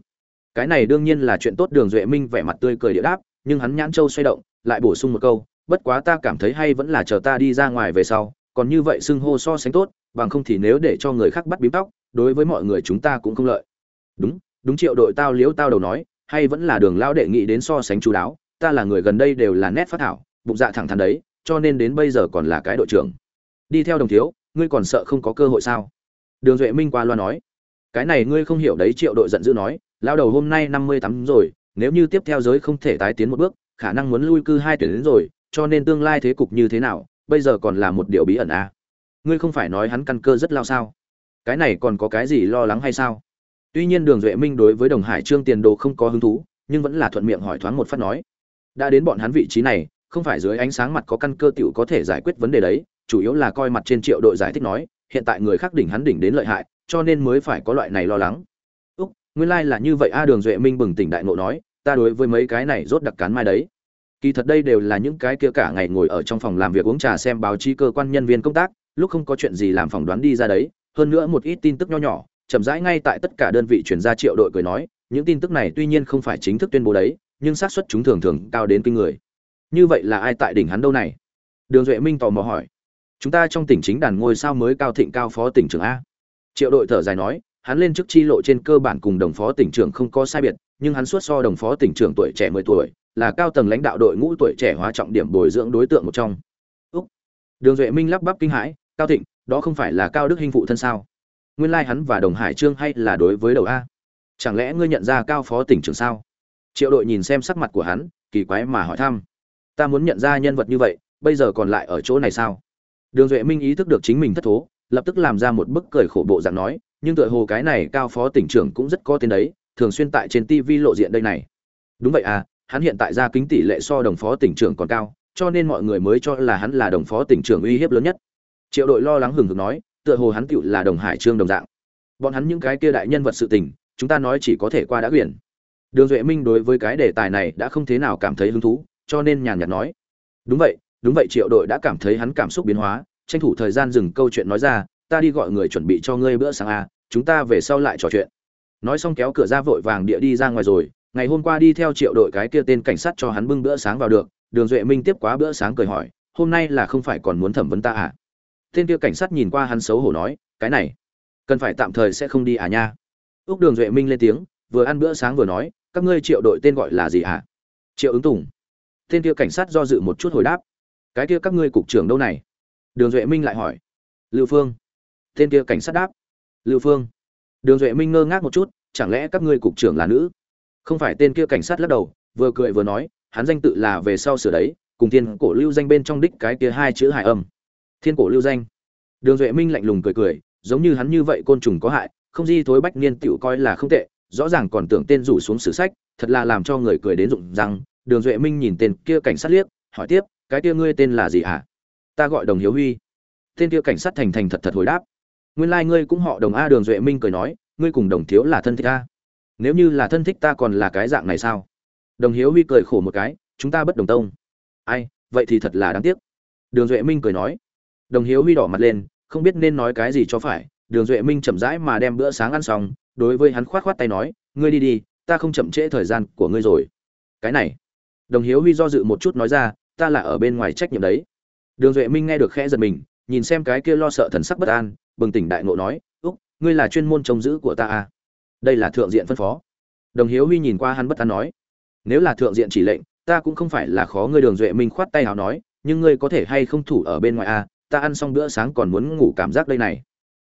Cái này đương nhiên là chuyện tốt, đường duệ minh vẻ mặt tươi cười địa đáp, nhưng hắn nhãn châu xoay động, lại bổ sung một câu, bất quá ta cảm thấy hay vẫn là chờ ta đi ra ngoài về sau, còn như vậy xưng hô so sánh tốt, bằng không thì nếu để cho người khác bắt bím tóc, đối với mọi người chúng ta cũng không lợi. Đúng đúng triệu đội tao liếu tao đầu nói, hay vẫn là đường lao đệ nghị đến so sánh chú đáo ta là người gần đây đều là nét phát thảo, bụng dạ thẳng thắn đấy, cho nên đến bây giờ còn là cái đội trưởng. Đi theo đồng thiếu, ngươi còn sợ không có cơ hội sao? Đường duệ minh qua loa nói. Cái này ngươi không hiểu đấy, triệu đội giận dữ nói, lao đầu hôm nay năm mươi tám rồi, nếu như tiếp theo giới không thể tái tiến một bước, khả năng muốn lui cư hai tuyển đến rồi, cho nên tương lai thế cục như thế nào, bây giờ còn là một điều bí ẩn à. ngươi không phải nói hắn căn cơ rất lao sao? Cái này còn có cái gì lo lắng hay sao? Tuy nhiên đường duệ minh đối với đồng hải trương tiền đồ không có hứng thú, nhưng vẫn là thuận miệng hỏi thoáng một phát nói đã đến bọn hắn vị trí này, không phải dưới ánh sáng mặt có căn cơ tiểu có thể giải quyết vấn đề đấy, chủ yếu là coi mặt trên triệu đội giải thích nói, hiện tại người khác đỉnh hắn đỉnh đến lợi hại, cho nên mới phải có loại này lo lắng. Úc, nguyên lai là như vậy a, đường duệ minh bừng tỉnh đại ngộ nói, ta đối với mấy cái này rốt đặc cán mai đấy. Kỳ thật đây đều là những cái kia cả ngày ngồi ở trong phòng làm việc uống trà xem báo chí cơ quan nhân viên công tác, lúc không có chuyện gì làm phỏng đoán đi ra đấy, hơn nữa một ít tin tức nho nhỏ, chậm rãi ngay tại tất cả đơn vị chuyển ra triệu đội cười nói, những tin tức này tuy nhiên không phải chính thức tuyên bố đấy nhưng xác suất chúng thường thường cao đến kinh người. Như vậy là ai tại đỉnh hắn đâu này? Đường duệ minh tò mò hỏi. Chúng ta trong tỉnh chính đàn ngôi sao mới cao thịnh cao phó tỉnh trưởng a. Triệu đội thở dài nói, hắn lên chức chi lộ trên cơ bản cùng đồng phó tỉnh trưởng không có sai biệt, nhưng hắn suốt so đồng phó tỉnh trưởng tuổi trẻ mười tuổi, là cao tầng lãnh đạo đội ngũ tuổi trẻ hóa trọng điểm bồi dưỡng đối tượng một trong. Úc. đường duệ minh lắp bắp kinh hãi, cao thịnh, đó không phải là cao đức hinh phụ thân sao? Nguyên lai hắn và đồng hải trương hay là đối với đầu a? Chẳng lẽ ngươi nhận ra cao phó tỉnh trưởng sao? Triệu đội nhìn xem sắc mặt của hắn, kỳ quái mà hỏi thăm. Ta muốn nhận ra nhân vật như vậy, bây giờ còn lại ở chỗ này sao? Đường duệ minh ý thức được chính mình thất thố, lập tức làm ra một bức cười khổ bộ dạng nói, nhưng tựa hồ cái này cao phó tỉnh trưởng cũng rất có tên đấy, thường xuyên tại trên tv lộ diện đây này. Đúng vậy à hắn hiện tại ra kính tỷ lệ so đồng phó tỉnh trưởng còn cao, cho nên mọi người mới cho là hắn là đồng phó tỉnh trưởng uy hiếp lớn nhất. Triệu đội lo lắng hừng hực nói, tựa hồ hắn tựu là đồng hải trương đồng dạng. Bọn hắn những cái kia đại nhân vật sự tình, chúng ta nói chỉ có thể qua đã quyển đường duệ minh đối với cái đề tài này đã không thế nào cảm thấy hứng thú cho nên nhàn nhạt nói. Đúng vậy đúng vậy triệu đội đã cảm thấy hắn cảm xúc biến hóa tranh thủ thời gian dừng câu chuyện nói ra ta đi gọi người chuẩn bị cho ngươi bữa sáng a, chúng ta về sau lại trò chuyện. Nói xong kéo cửa ra vội vàng địa đi ra ngoài rồi ngày hôm qua đi theo triệu đội cái kia tên cảnh sát cho hắn bưng bữa sáng vào được đường duệ minh tiếp quá bữa sáng cười hỏi hôm nay là không phải còn muốn thẩm vấn ta à? Tên kia cảnh sát nhìn qua hắn xấu hổ nói cái này cần phải tạm thời sẽ không đi à nha. Ước đường duệ minh lên tiếng vừa ăn bữa sáng vừa nói các ngươi triệu đội tên gọi là gì hả? À? triệu ứng tùng. Tên kia cảnh sát do dự một chút hồi đáp. Cái kia các ngươi cục trưởng đâu này? Đường duệ minh lại hỏi. Lưu phương. Tên kia cảnh sát đáp. Lưu phương. Đường duệ minh ngơ ngác một chút, chẳng lẽ các ngươi cục trưởng là nữ? Không phải tên kia cảnh sát lắc đầu, vừa cười vừa nói, hắn danh tự là về sau sửa đấy, cùng thiên cổ lưu danh bên trong đích cái kia hai chữ hải âm. Thiên cổ lưu danh. Đường duệ minh lạnh lùng cười cười, giống như hắn như vậy côn trùng có hại, không di thối bách niên tựu coi là không tệ rõ ràng còn tưởng tên rủ xuống sử sách, thật là làm cho người cười đến rụng răng. Đường duệ minh nhìn tên kia cảnh sát liếc, hỏi tiếp, cái kia ngươi tên là gì hả? Ta gọi đồng hiếu huy. Tên kia cảnh sát thành thành thật thật hồi đáp, nguyên lai、like、ngươi cũng họ đồng a. Đường duệ minh cười nói, ngươi cùng đồng thiếu là thân thích a nếu như là thân thích ta còn là cái dạng này sao? Đồng hiếu huy cười khổ một cái, chúng ta bất đồng tông. Ai, vậy thì thật là đáng tiếc. Đường duệ minh cười nói. Đồng hiếu huy đỏ mặt lên, không biết nên nói cái gì cho phải. Đường duệ minh chậm rãi mà đem bữa sáng ăn xong đối với hắn khoát khoát tay nói, ngươi đi đi, ta không chậm trễ thời gian của ngươi rồi. Cái này, đồng hiếu huy do dự một chút nói ra, ta là ở bên ngoài trách nhiệm đấy. Đường duệ minh nghe được khẽ giật mình, nhìn xem cái kia lo sợ thần sắc bất an, bừng tỉnh đại ngộ nói, úc, ngươi là chuyên môn trông giữ của ta à? Đây là thượng diện phân phó. Đồng hiếu huy nhìn qua hắn bất an nói, nếu là thượng diện chỉ lệnh, ta cũng không phải là khó ngươi. Đường duệ minh khoát tay hào nói, nhưng ngươi có thể hay không thủ ở bên ngoài à? Ta ăn xong bữa sáng còn muốn ngủ cảm giác đây này.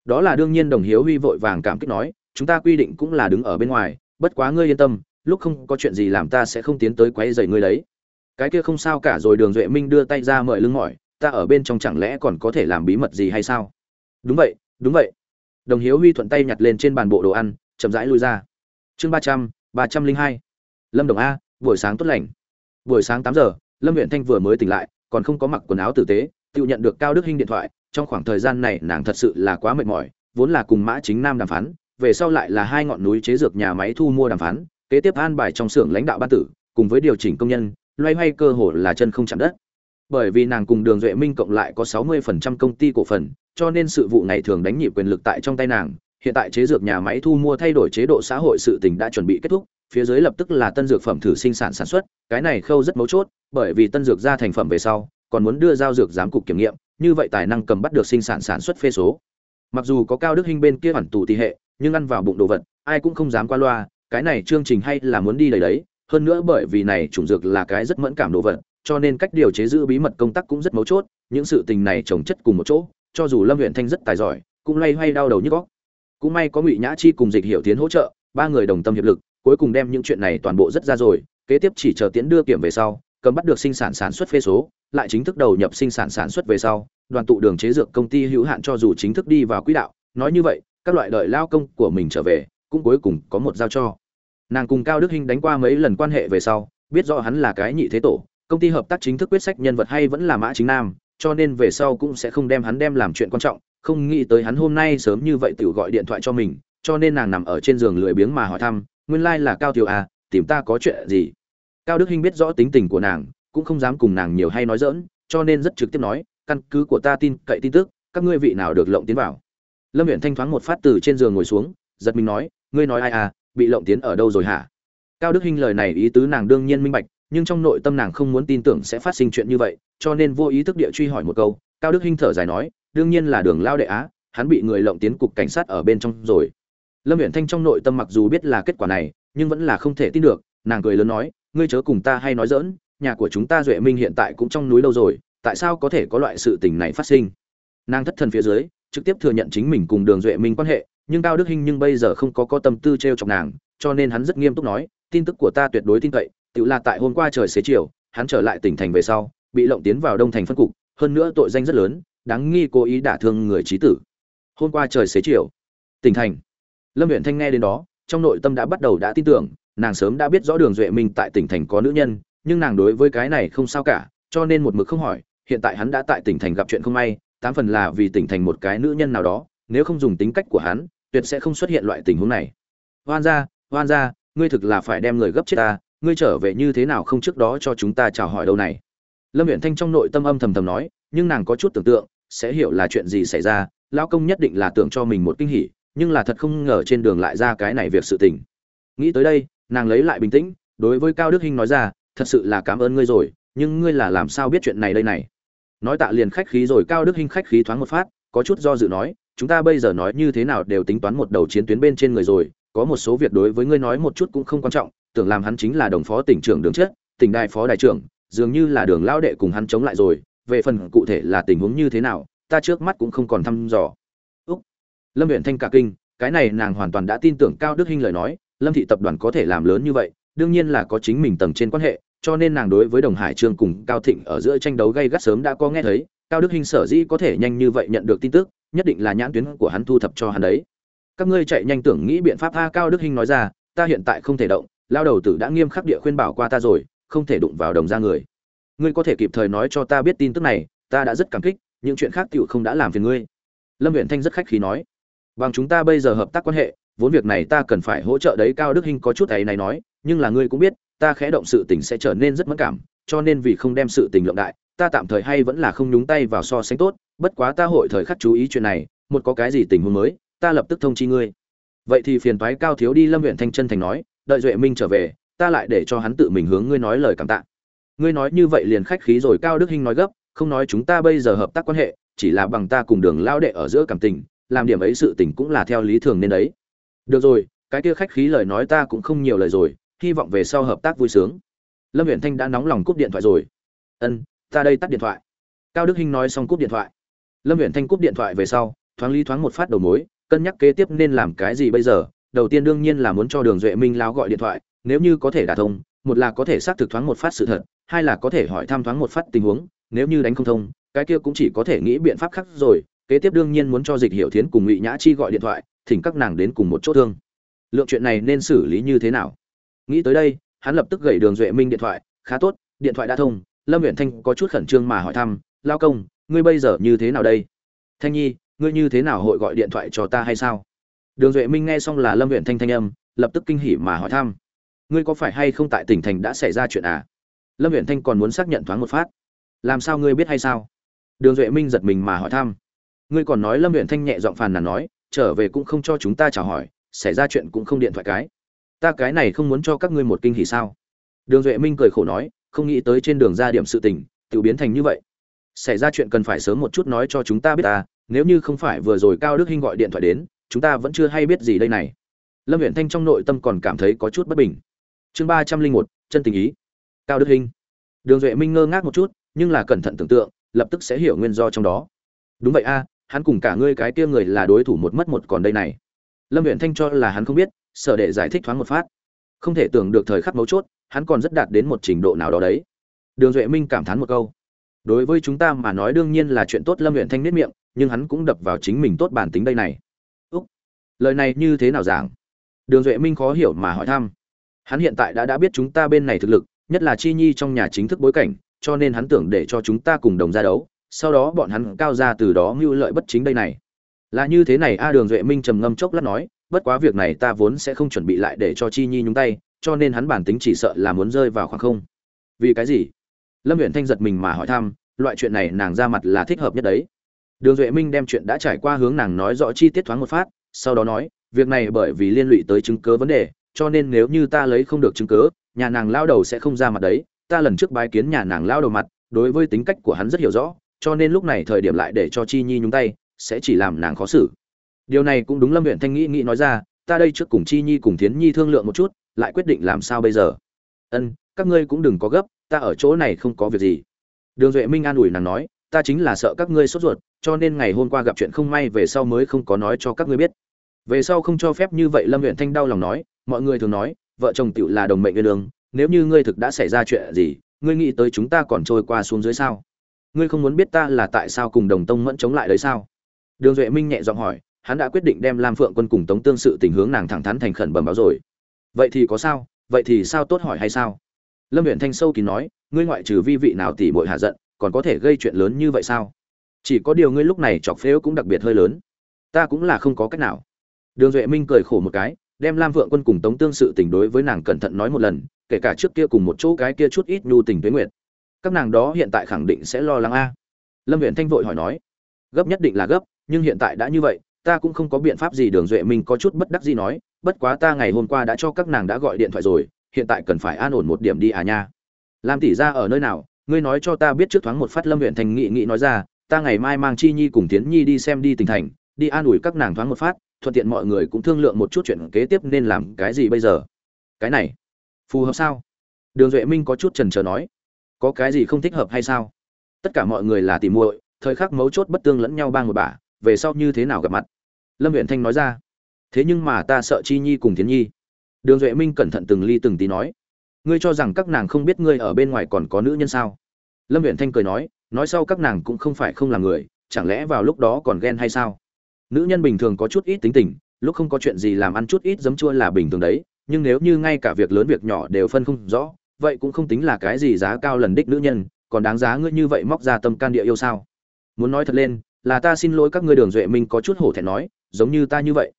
Đó là đương nhiên đồng hiếu huy vội vàng cảm kích nói chúng ta quy định cũng là đứng ở bên ngoài, bất quá ngươi yên tâm, lúc không có chuyện gì làm ta sẽ không tiến tới quấy rầy ngươi đấy. Cái kia không sao cả rồi, đường duệ minh đưa tay ra mời lưng mỏi, ta ở bên trong chẳng lẽ còn có thể làm bí mật gì hay sao? Đúng vậy đúng vậy. Đồng hiếu huy thuận tay nhặt lên trên bàn bộ đồ ăn, chậm rãi lui ra. Chương ba trăm ba trăm linh hai. Lâm đồng a, buổi sáng tốt lành. Buổi sáng tám giờ, lâm huyện thanh vừa mới tỉnh lại, còn không có mặc quần áo tử tế, tự nhận được cao đức hinh điện thoại, trong khoảng thời gian này nàng thật sự là quá mệt mỏi, vốn là cùng mã chính nam đàm phán về sau lại là hai ngọn núi chế dược nhà máy thu mua đàm phán, kế tiếp an bài trong xưởng lãnh đạo ban tử, cùng với điều chỉnh công nhân, loay hoay cơ hồ là chân không chạm đất. Bởi vì nàng cùng đường duệ minh cộng lại có 60% công ty cổ phần, cho nên sự vụ này thường đánh nhịp quyền lực tại trong tay nàng. Hiện tại chế dược nhà máy thu mua thay đổi chế độ xã hội sự tình đã chuẩn bị kết thúc, phía dưới lập tức là tân dược phẩm thử sinh sản sản xuất, cái này khâu rất mấu chốt, bởi vì tân dược ra thành phẩm về sau, còn muốn đưa giao dược giám cục kiểm nghiệm, như vậy tài năng cầm bắt được sinh sản sản xuất phê số. Mặc dù có cao đức hinh bên kia bản tù tỷ hệ nhưng ăn vào bụng đồ vật, ai cũng không dám qua loa, cái này chương trình hay là muốn đi đầy đấy, hơn nữa bởi vì này chủng dược là cái rất mẫn cảm đồ vật, cho nên cách điều chế giữ bí mật công tác cũng rất mấu chốt, những sự tình này chồng chất cùng một chỗ, cho dù lâm huyện thanh rất tài giỏi, cũng loay hoay đau đầu như góc. Cũng may có ngụy nhã chi cùng dịch hiểu tiến hỗ trợ, ba người đồng tâm hiệp lực, cuối cùng đem những chuyện này toàn bộ rất ra rồi, kế tiếp chỉ chờ tiến đưa kiểm về sau, cầm bắt được sinh sản sản xuất phê số, lại chính thức đầu nhập sinh sản sản xuất về sau, đoàn tụ đường chế dược công ty hữu hạn cho dù chính thức đi vào quỹ đạo, nói như vậy các loại đợi lao công của mình trở về, cũng cuối cùng có một giao cho. Nàng cùng cao đức hinh đánh qua mấy lần quan hệ về sau, biết rõ hắn là cái nhị thế tổ, công ty hợp tác chính thức quyết sách nhân vật hay vẫn là mã chính nam, cho nên về sau cũng sẽ không đem hắn đem làm chuyện quan trọng, không nghĩ tới hắn hôm nay sớm như vậy tự gọi điện thoại cho mình, cho nên nàng nằm ở trên giường lười biếng mà hỏi thăm, nguyên lai là cao tiểu à tìm ta có chuyện gì? Cao đức hinh biết rõ tính tình của nàng, cũng không dám cùng nàng nhiều hay nói dỡn cho nên rất trực tiếp nói, căn cứ của ta tin, cậy tin tức, các ngươi vị nào được lộng tiến vào? Lâm huyện thanh thoáng một phát từ trên giường ngồi xuống, giật mình nói, ngươi nói ai à bị lộng tiến ở đâu rồi hả? Cao đức hinh lời này ý tứ nàng đương nhiên minh bạch, nhưng trong nội tâm nàng không muốn tin tưởng sẽ phát sinh chuyện như vậy, cho nên vô ý thức địa truy hỏi một câu. Cao đức hinh thở dài nói, đương nhiên là đường lao đệ á, hắn bị người lộng tiến cục cảnh sát ở bên trong rồi. Lâm huyện thanh trong nội tâm mặc dù biết là kết quả này, nhưng vẫn là không thể tin được, nàng cười lớn nói, ngươi chớ cùng ta hay nói dỡn nhà của chúng ta duệ minh hiện tại cũng trong núi lâu rồi, tại sao có thể có loại sự tình này phát sinh? Nàng thất thần phía dưới trực tiếp thừa nhận chính mình cùng đường duệ minh quan hệ, nhưng cao đức hinh nhưng bây giờ không có có tâm tư t r e o chọc nàng, cho nên hắn rất nghiêm túc nói, tin tức của ta tuyệt đối tin cậy tự là tại hôm qua trời xế chiều, hắn trở lại tỉnh thành về sau, bị lộng tiến vào đông thành phân cục, hơn nữa tội danh rất lớn, đáng nghi cố ý đả thương người trí tử. Hôm qua trời xế chiều, tỉnh thành, lâm huyện thanh nghe đến đó, trong nội tâm đã bắt đầu đã tin tưởng, nàng sớm đã biết rõ đường duệ minh tại tỉnh thành có nữ nhân, nhưng nàng đối với cái này không sao cả, cho nên một mực không hỏi, hiện tại hắn đã tại tỉnh thành gặp chuyện không may tám phần là vì tỉnh thành một cái nữ nhân nào đó, nếu không dùng tính cách của hắn, tuyệt sẽ không xuất hiện loại tình huống này. Hoan ra hoan ra ngươi thực là phải đem người gấp chết ta, ngươi trở về như thế nào không trước đó cho chúng ta chào hỏi đâu này? Lâm huyện thanh trong nội tâm âm thầm thầm nói, nhưng nàng có chút tưởng tượng, sẽ hiểu là chuyện gì xảy ra, lão công nhất định là tưởng cho mình một kinh hỉ, nhưng là thật không ngờ trên đường lại ra cái này việc sự tình. Nghĩ tới đây, nàng lấy lại bình tĩnh, đối với cao đức hinh nói ra, thật sự là cảm ơn ngươi rồi, nhưng ngươi là làm sao biết chuyện này đây này? Nói tạ liền khách khí rồi cao đức hinh khách khí thoáng một phát, có chút do dự nói, chúng ta bây giờ nói như thế nào đều tính toán một đầu chiến tuyến bên trên người rồi, có một số việc đối với ngươi nói một chút cũng không quan trọng, tưởng làm hắn chính là đồng phó tỉnh trưởng đường chết, tỉnh đại phó đại trưởng, dường như là đường lao đệ cùng hắn chống lại rồi, về phần cụ thể là tình huống như thế nào, ta trước mắt cũng không còn thăm dò. Úc. Lâm huyện thanh cả kinh, cái này nàng hoàn toàn đã tin tưởng cao đức hinh lời nói, lâm thị tập đoàn có thể làm lớn như vậy, đương nhiên là có chính mình tầng trên quan hệ cho nên nàng đối với đồng hải trương cùng cao thịnh ở giữa tranh đấu gay gắt sớm đã có nghe thấy, cao đức hinh sở dĩ có thể nhanh như vậy nhận được tin tức, nhất định là nhãn tuyến của hắn thu thập cho hắn đấy. Các ngươi chạy nhanh tưởng nghĩ biện pháp a cao đức hinh nói ra, ta hiện tại không thể động, lao đầu tử đã nghiêm khắc địa khuyên bảo qua ta rồi, không thể đụng vào đồng ra người. Ngươi có thể kịp thời nói cho ta biết tin tức này, ta đã rất cảm kích, những chuyện khác tựu không đã làm phiền ngươi. Lâm huyện thanh rất khách khí nói. Bằng chúng ta bây giờ hợp tác quan hệ, vốn việc này ta cần phải hỗ trợ đấy. Cao đức hinh có chút ấy này nói, nhưng là ngươi cũng biết ta khẽ động sự tình sẽ trở nên rất mất cảm, cho nên vì không đem sự tình lượng đại, ta tạm thời hay vẫn là không nhúng tay vào so sánh tốt, bất quá ta hội thời khắc chú ý chuyện này, một có cái gì tình huống mới, ta lập tức thông chi ngươi. Vậy thì phiền toái cao thiếu đi lâm huyện thanh chân thành nói, đợi duệ minh trở về, ta lại để cho hắn tự mình hướng ngươi nói lời cảm tạ. Ngươi nói như vậy liền khách khí rồi, cao đức hinh nói gấp, không nói chúng ta bây giờ hợp tác quan hệ, chỉ là bằng ta cùng đường lao đệ ở giữa cảm tình, làm điểm ấy sự tình cũng là theo lý thường nên đấy. Được rồi, cái kia khách khí lời nói ta cũng không nhiều lời rồi hy vọng về sau hợp tác vui sướng. Lâm huyện thanh đã nóng lòng cúp điện thoại rồi. Ân, ta đây tắt điện thoại. Cao đức hinh nói xong cúp điện thoại. Lâm huyện thanh cúp điện thoại về sau, thoáng lý thoáng một phát đầu mối, cân nhắc kế tiếp nên làm cái gì bây giờ. Đầu tiên đương nhiên là muốn cho đường duệ minh láo gọi điện thoại, nếu như có thể đả thông, một là có thể xác thực thoáng một phát sự thật, hai là có thể hỏi thăm thoáng một phát tình huống, nếu như đánh không thông, cái kia cũng chỉ có thể nghĩ biện pháp khác rồi. Kế tiếp đương nhiên muốn cho dịch hiểu thiến cùng ngụy nhã chi gọi điện thoại, thỉnh các nàng đến cùng một chỗ thương. Lượng chuyện này nên xử lý như thế nào? Nghĩ tới đây, hắn lập tức gậy đường duệ minh điện thoại, khá tốt, điện thoại đã thông, lâm huyện thanh có chút khẩn trương mà hỏi thăm, lao công, ngươi bây giờ như thế nào đây? Thanh nhi, ngươi như thế nào hội gọi điện thoại cho ta hay sao? Đường duệ minh nghe xong là lâm huyện thanh thanh âm, lập tức kinh hỉ mà hỏi thăm, ngươi có phải hay không tại tỉnh thành đã xảy ra chuyện à? Lâm huyện thanh còn muốn xác nhận thoáng một phát, làm sao ngươi biết hay sao? Đường duệ minh giật mình mà hỏi thăm, ngươi còn nói lâm huyện thanh nhẹ giọng phàn nàn nói, trở về cũng không cho chúng ta chào hỏi, xảy ra chuyện cũng không điện thoại cái ta cái này không muốn cho các ngươi một kinh hỉ sao? Đường duệ minh cười khổ nói, không nghĩ tới trên đường ra điểm sự tình tự biến thành như vậy. Xảy ra chuyện cần phải sớm một chút nói cho chúng ta biết ta, nếu như không phải vừa rồi cao đức hinh gọi điện thoại đến, chúng ta vẫn chưa hay biết gì đây này. Lâm huyện thanh trong nội tâm còn cảm thấy có chút bất bình. Chương ba trăm linh một, chân tình ý. Cao đức hinh. Đường duệ minh ngơ ngác một chút, nhưng là cẩn thận tưởng tượng, lập tức sẽ hiểu nguyên do trong đó. Đúng vậy a, hắn cùng cả ngươi cái kia người là đối thủ một mất một còn đây này. Lâm huyện thanh cho là hắn không biết sở để giải thích thoáng một phát. Không thể tưởng được thời khắc mấu chốt, hắn còn rất đạt đến một trình độ nào đó đấy. Đường duệ minh cảm thán một câu. Đối với chúng ta mà nói đương nhiên là chuyện tốt lâm luyện thanh nết miệng, nhưng hắn cũng đập vào chính mình tốt bản tính đây này. Úc, lời này như thế nào giảng? Đường duệ minh khó hiểu mà hỏi thăm. Hắn hiện tại đã đã biết chúng ta bên này thực lực, nhất là chi nhi trong nhà chính thức bối cảnh, cho nên hắn tưởng để cho chúng ta cùng đồng ra đấu, sau đó bọn hắn cao ra từ đó mưu lợi bất chính đây này. Là như thế này, a, đường duệ minh trầm ngâm chốc lát nói bất quá việc này ta vốn sẽ không chuẩn bị lại để cho chi nhi nhúng tay, cho nên hắn bản tính chỉ sợ là muốn rơi vào khoảng không. Vì cái gì? Lâm huyện thanh giật mình mà hỏi thăm, loại chuyện này nàng ra mặt là thích hợp nhất đấy. Đường duệ minh đem chuyện đã trải qua hướng nàng nói rõ chi tiết thoáng một phát, sau đó nói, việc này bởi vì liên lụy tới chứng cớ vấn đề, cho nên nếu như ta lấy không được chứng cớ nhà nàng lao đầu sẽ không ra mặt đấy. Ta lần trước bái kiến nhà nàng lao đầu mặt, đối với tính cách của hắn rất hiểu rõ, cho nên lúc này thời điểm lại để cho chi nhi nhúng tay, sẽ chỉ làm nàng khó xử điều này cũng đúng lâm huyện thanh nghĩ nghĩ nói ra, ta đây trước cùng chi nhi cùng thiến nhi thương lượng một chút, lại quyết định làm sao bây giờ? Ân, các ngươi cũng đừng có gấp, ta ở chỗ này không có việc gì. Đường duệ minh an ủi nàng nói, ta chính là sợ các ngươi sốt ruột, cho nên ngày hôm qua gặp chuyện không may về sau mới không có nói cho các ngươi biết. Về sau không cho phép như vậy, lâm huyện thanh đau lòng nói, mọi người thường nói, vợ chồng tựu là đồng mệnh nguyên đường, nếu như ngươi thực đã xảy ra chuyện gì, ngươi nghĩ tới chúng ta còn trôi qua xuống dưới sao? Ngươi không muốn biết ta là tại sao cùng đồng tông mẫn chống lại đấy sao? Đường duệ minh nhẹ giọng hỏi hắn đã quyết định đem lam phượng quân cùng tống tương sự tình hướng nàng thẳng thắn thành khẩn bẩm báo rồi. Vậy thì có sao? Vậy thì sao tốt hỏi hay sao? Lâm huyện thanh sâu kín nói, ngươi ngoại trừ vi vị nào tỉ mội hạ giận, còn có thể gây chuyện lớn như vậy sao? Chỉ có điều ngươi lúc này chọc phếu cũng đặc biệt hơi lớn. Ta cũng là không có cách nào. Đường duệ minh cười khổ một cái, đem lam vượng quân cùng tống tương sự tình đối với nàng cẩn thận nói một lần, kể cả trước kia cùng một chỗ cái kia chút ít nhu tình tuế nguyệt. Các nàng đó hiện tại khẳng định sẽ lo lắng a. Lâm viện thanh vội hỏi nói, gấp nhất định là gấp, nhưng hiện tại đã như vậy ta cũng không có biện pháp gì, đường duệ minh có chút bất đắc gì nói, bất quá ta ngày hôm qua đã cho các nàng đã gọi điện thoại rồi, hiện tại cần phải an ổn một điểm đi à nha. Lam tỷ ra ở nơi nào, ngươi nói cho ta biết trước thoáng một phát lâm huyện thành nghị nghị nói ra, ta ngày mai mang chi nhi cùng tiến nhi đi xem đi tỉnh thành, đi an ủi các nàng thoáng một phát, thuận tiện mọi người cũng thương lượng một chút chuyện kế tiếp nên làm cái gì bây giờ. Cái này, phù hợp sao? Đường duệ minh có chút trần trờ nói. Có cái gì không thích hợp hay sao? Tất cả mọi người là tìm muội, thời khắc mấu chốt bất tương lẫn nhau bang một bả, về sau như thế nào gặp mặt? Lâm huyện thanh nói ra. Thế nhưng mà ta sợ chi nhi cùng Thiến nhi. Đường duệ minh cẩn thận từng ly từng tí nói. Ngươi cho rằng các nàng không biết ngươi ở bên ngoài còn có nữ nhân sao? Lâm huyện thanh cười nói nói sau các nàng cũng không phải không là người, chẳng lẽ vào lúc đó còn ghen hay sao? Nữ nhân bình thường có chút ít tính tình, lúc không có chuyện gì làm ăn chút ít giấm chua là bình thường đấy, nhưng nếu như ngay cả việc lớn việc nhỏ đều phân không rõ, vậy cũng không tính là cái gì giá cao lần đích nữ nhân, còn đáng giá ngươi như vậy móc ra tâm can địa yêu sao? Muốn nói thật lên, là ta xin lỗi các ngươi, đường duệ minh có chút hổ thẹn nói giống như ta như vậy.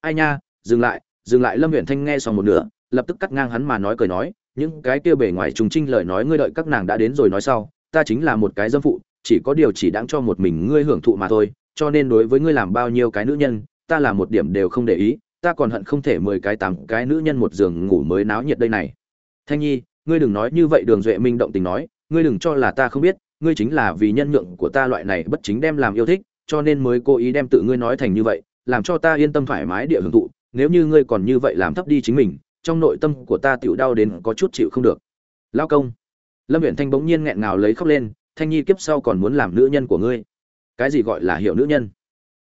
Ai nha, dừng lại dừng lại, lâm huyện thanh nghe xong một nửa, lập tức cắt ngang hắn mà nói cười nói, những cái kia bề ngoài trùng trinh lời nói ngươi đợi các nàng đã đến rồi nói sau, ta chính là một cái dâm phụ, chỉ có điều chỉ đáng cho một mình ngươi hưởng thụ mà thôi, cho nên đối với ngươi làm bao nhiêu cái nữ nhân, ta là một điểm đều không để ý, ta còn hận không thể mười cái, tám cái nữ nhân một giường ngủ mới náo nhiệt đây này. Thanh nhi, ngươi đừng nói như vậy, đường duệ minh động tình nói, ngươi đừng cho là ta không biết, ngươi chính là vì nhân nhượng của ta loại này bất chính đem làm yêu thích, cho nên mới cố ý đem tự ngươi nói thành như vậy làm cho ta yên tâm thoải mái địa hưởng thụ, nếu như ngươi còn như vậy làm thấp đi chính mình, trong nội tâm của ta tựu đau đến có chút chịu không được. Lao công. Lâm huyện thanh bỗng nhiên nghẹn ngào lấy khóc lên, thanh nhi kiếp sau còn muốn làm nữ nhân của ngươi. Cái gì gọi là hiệu nữ nhân?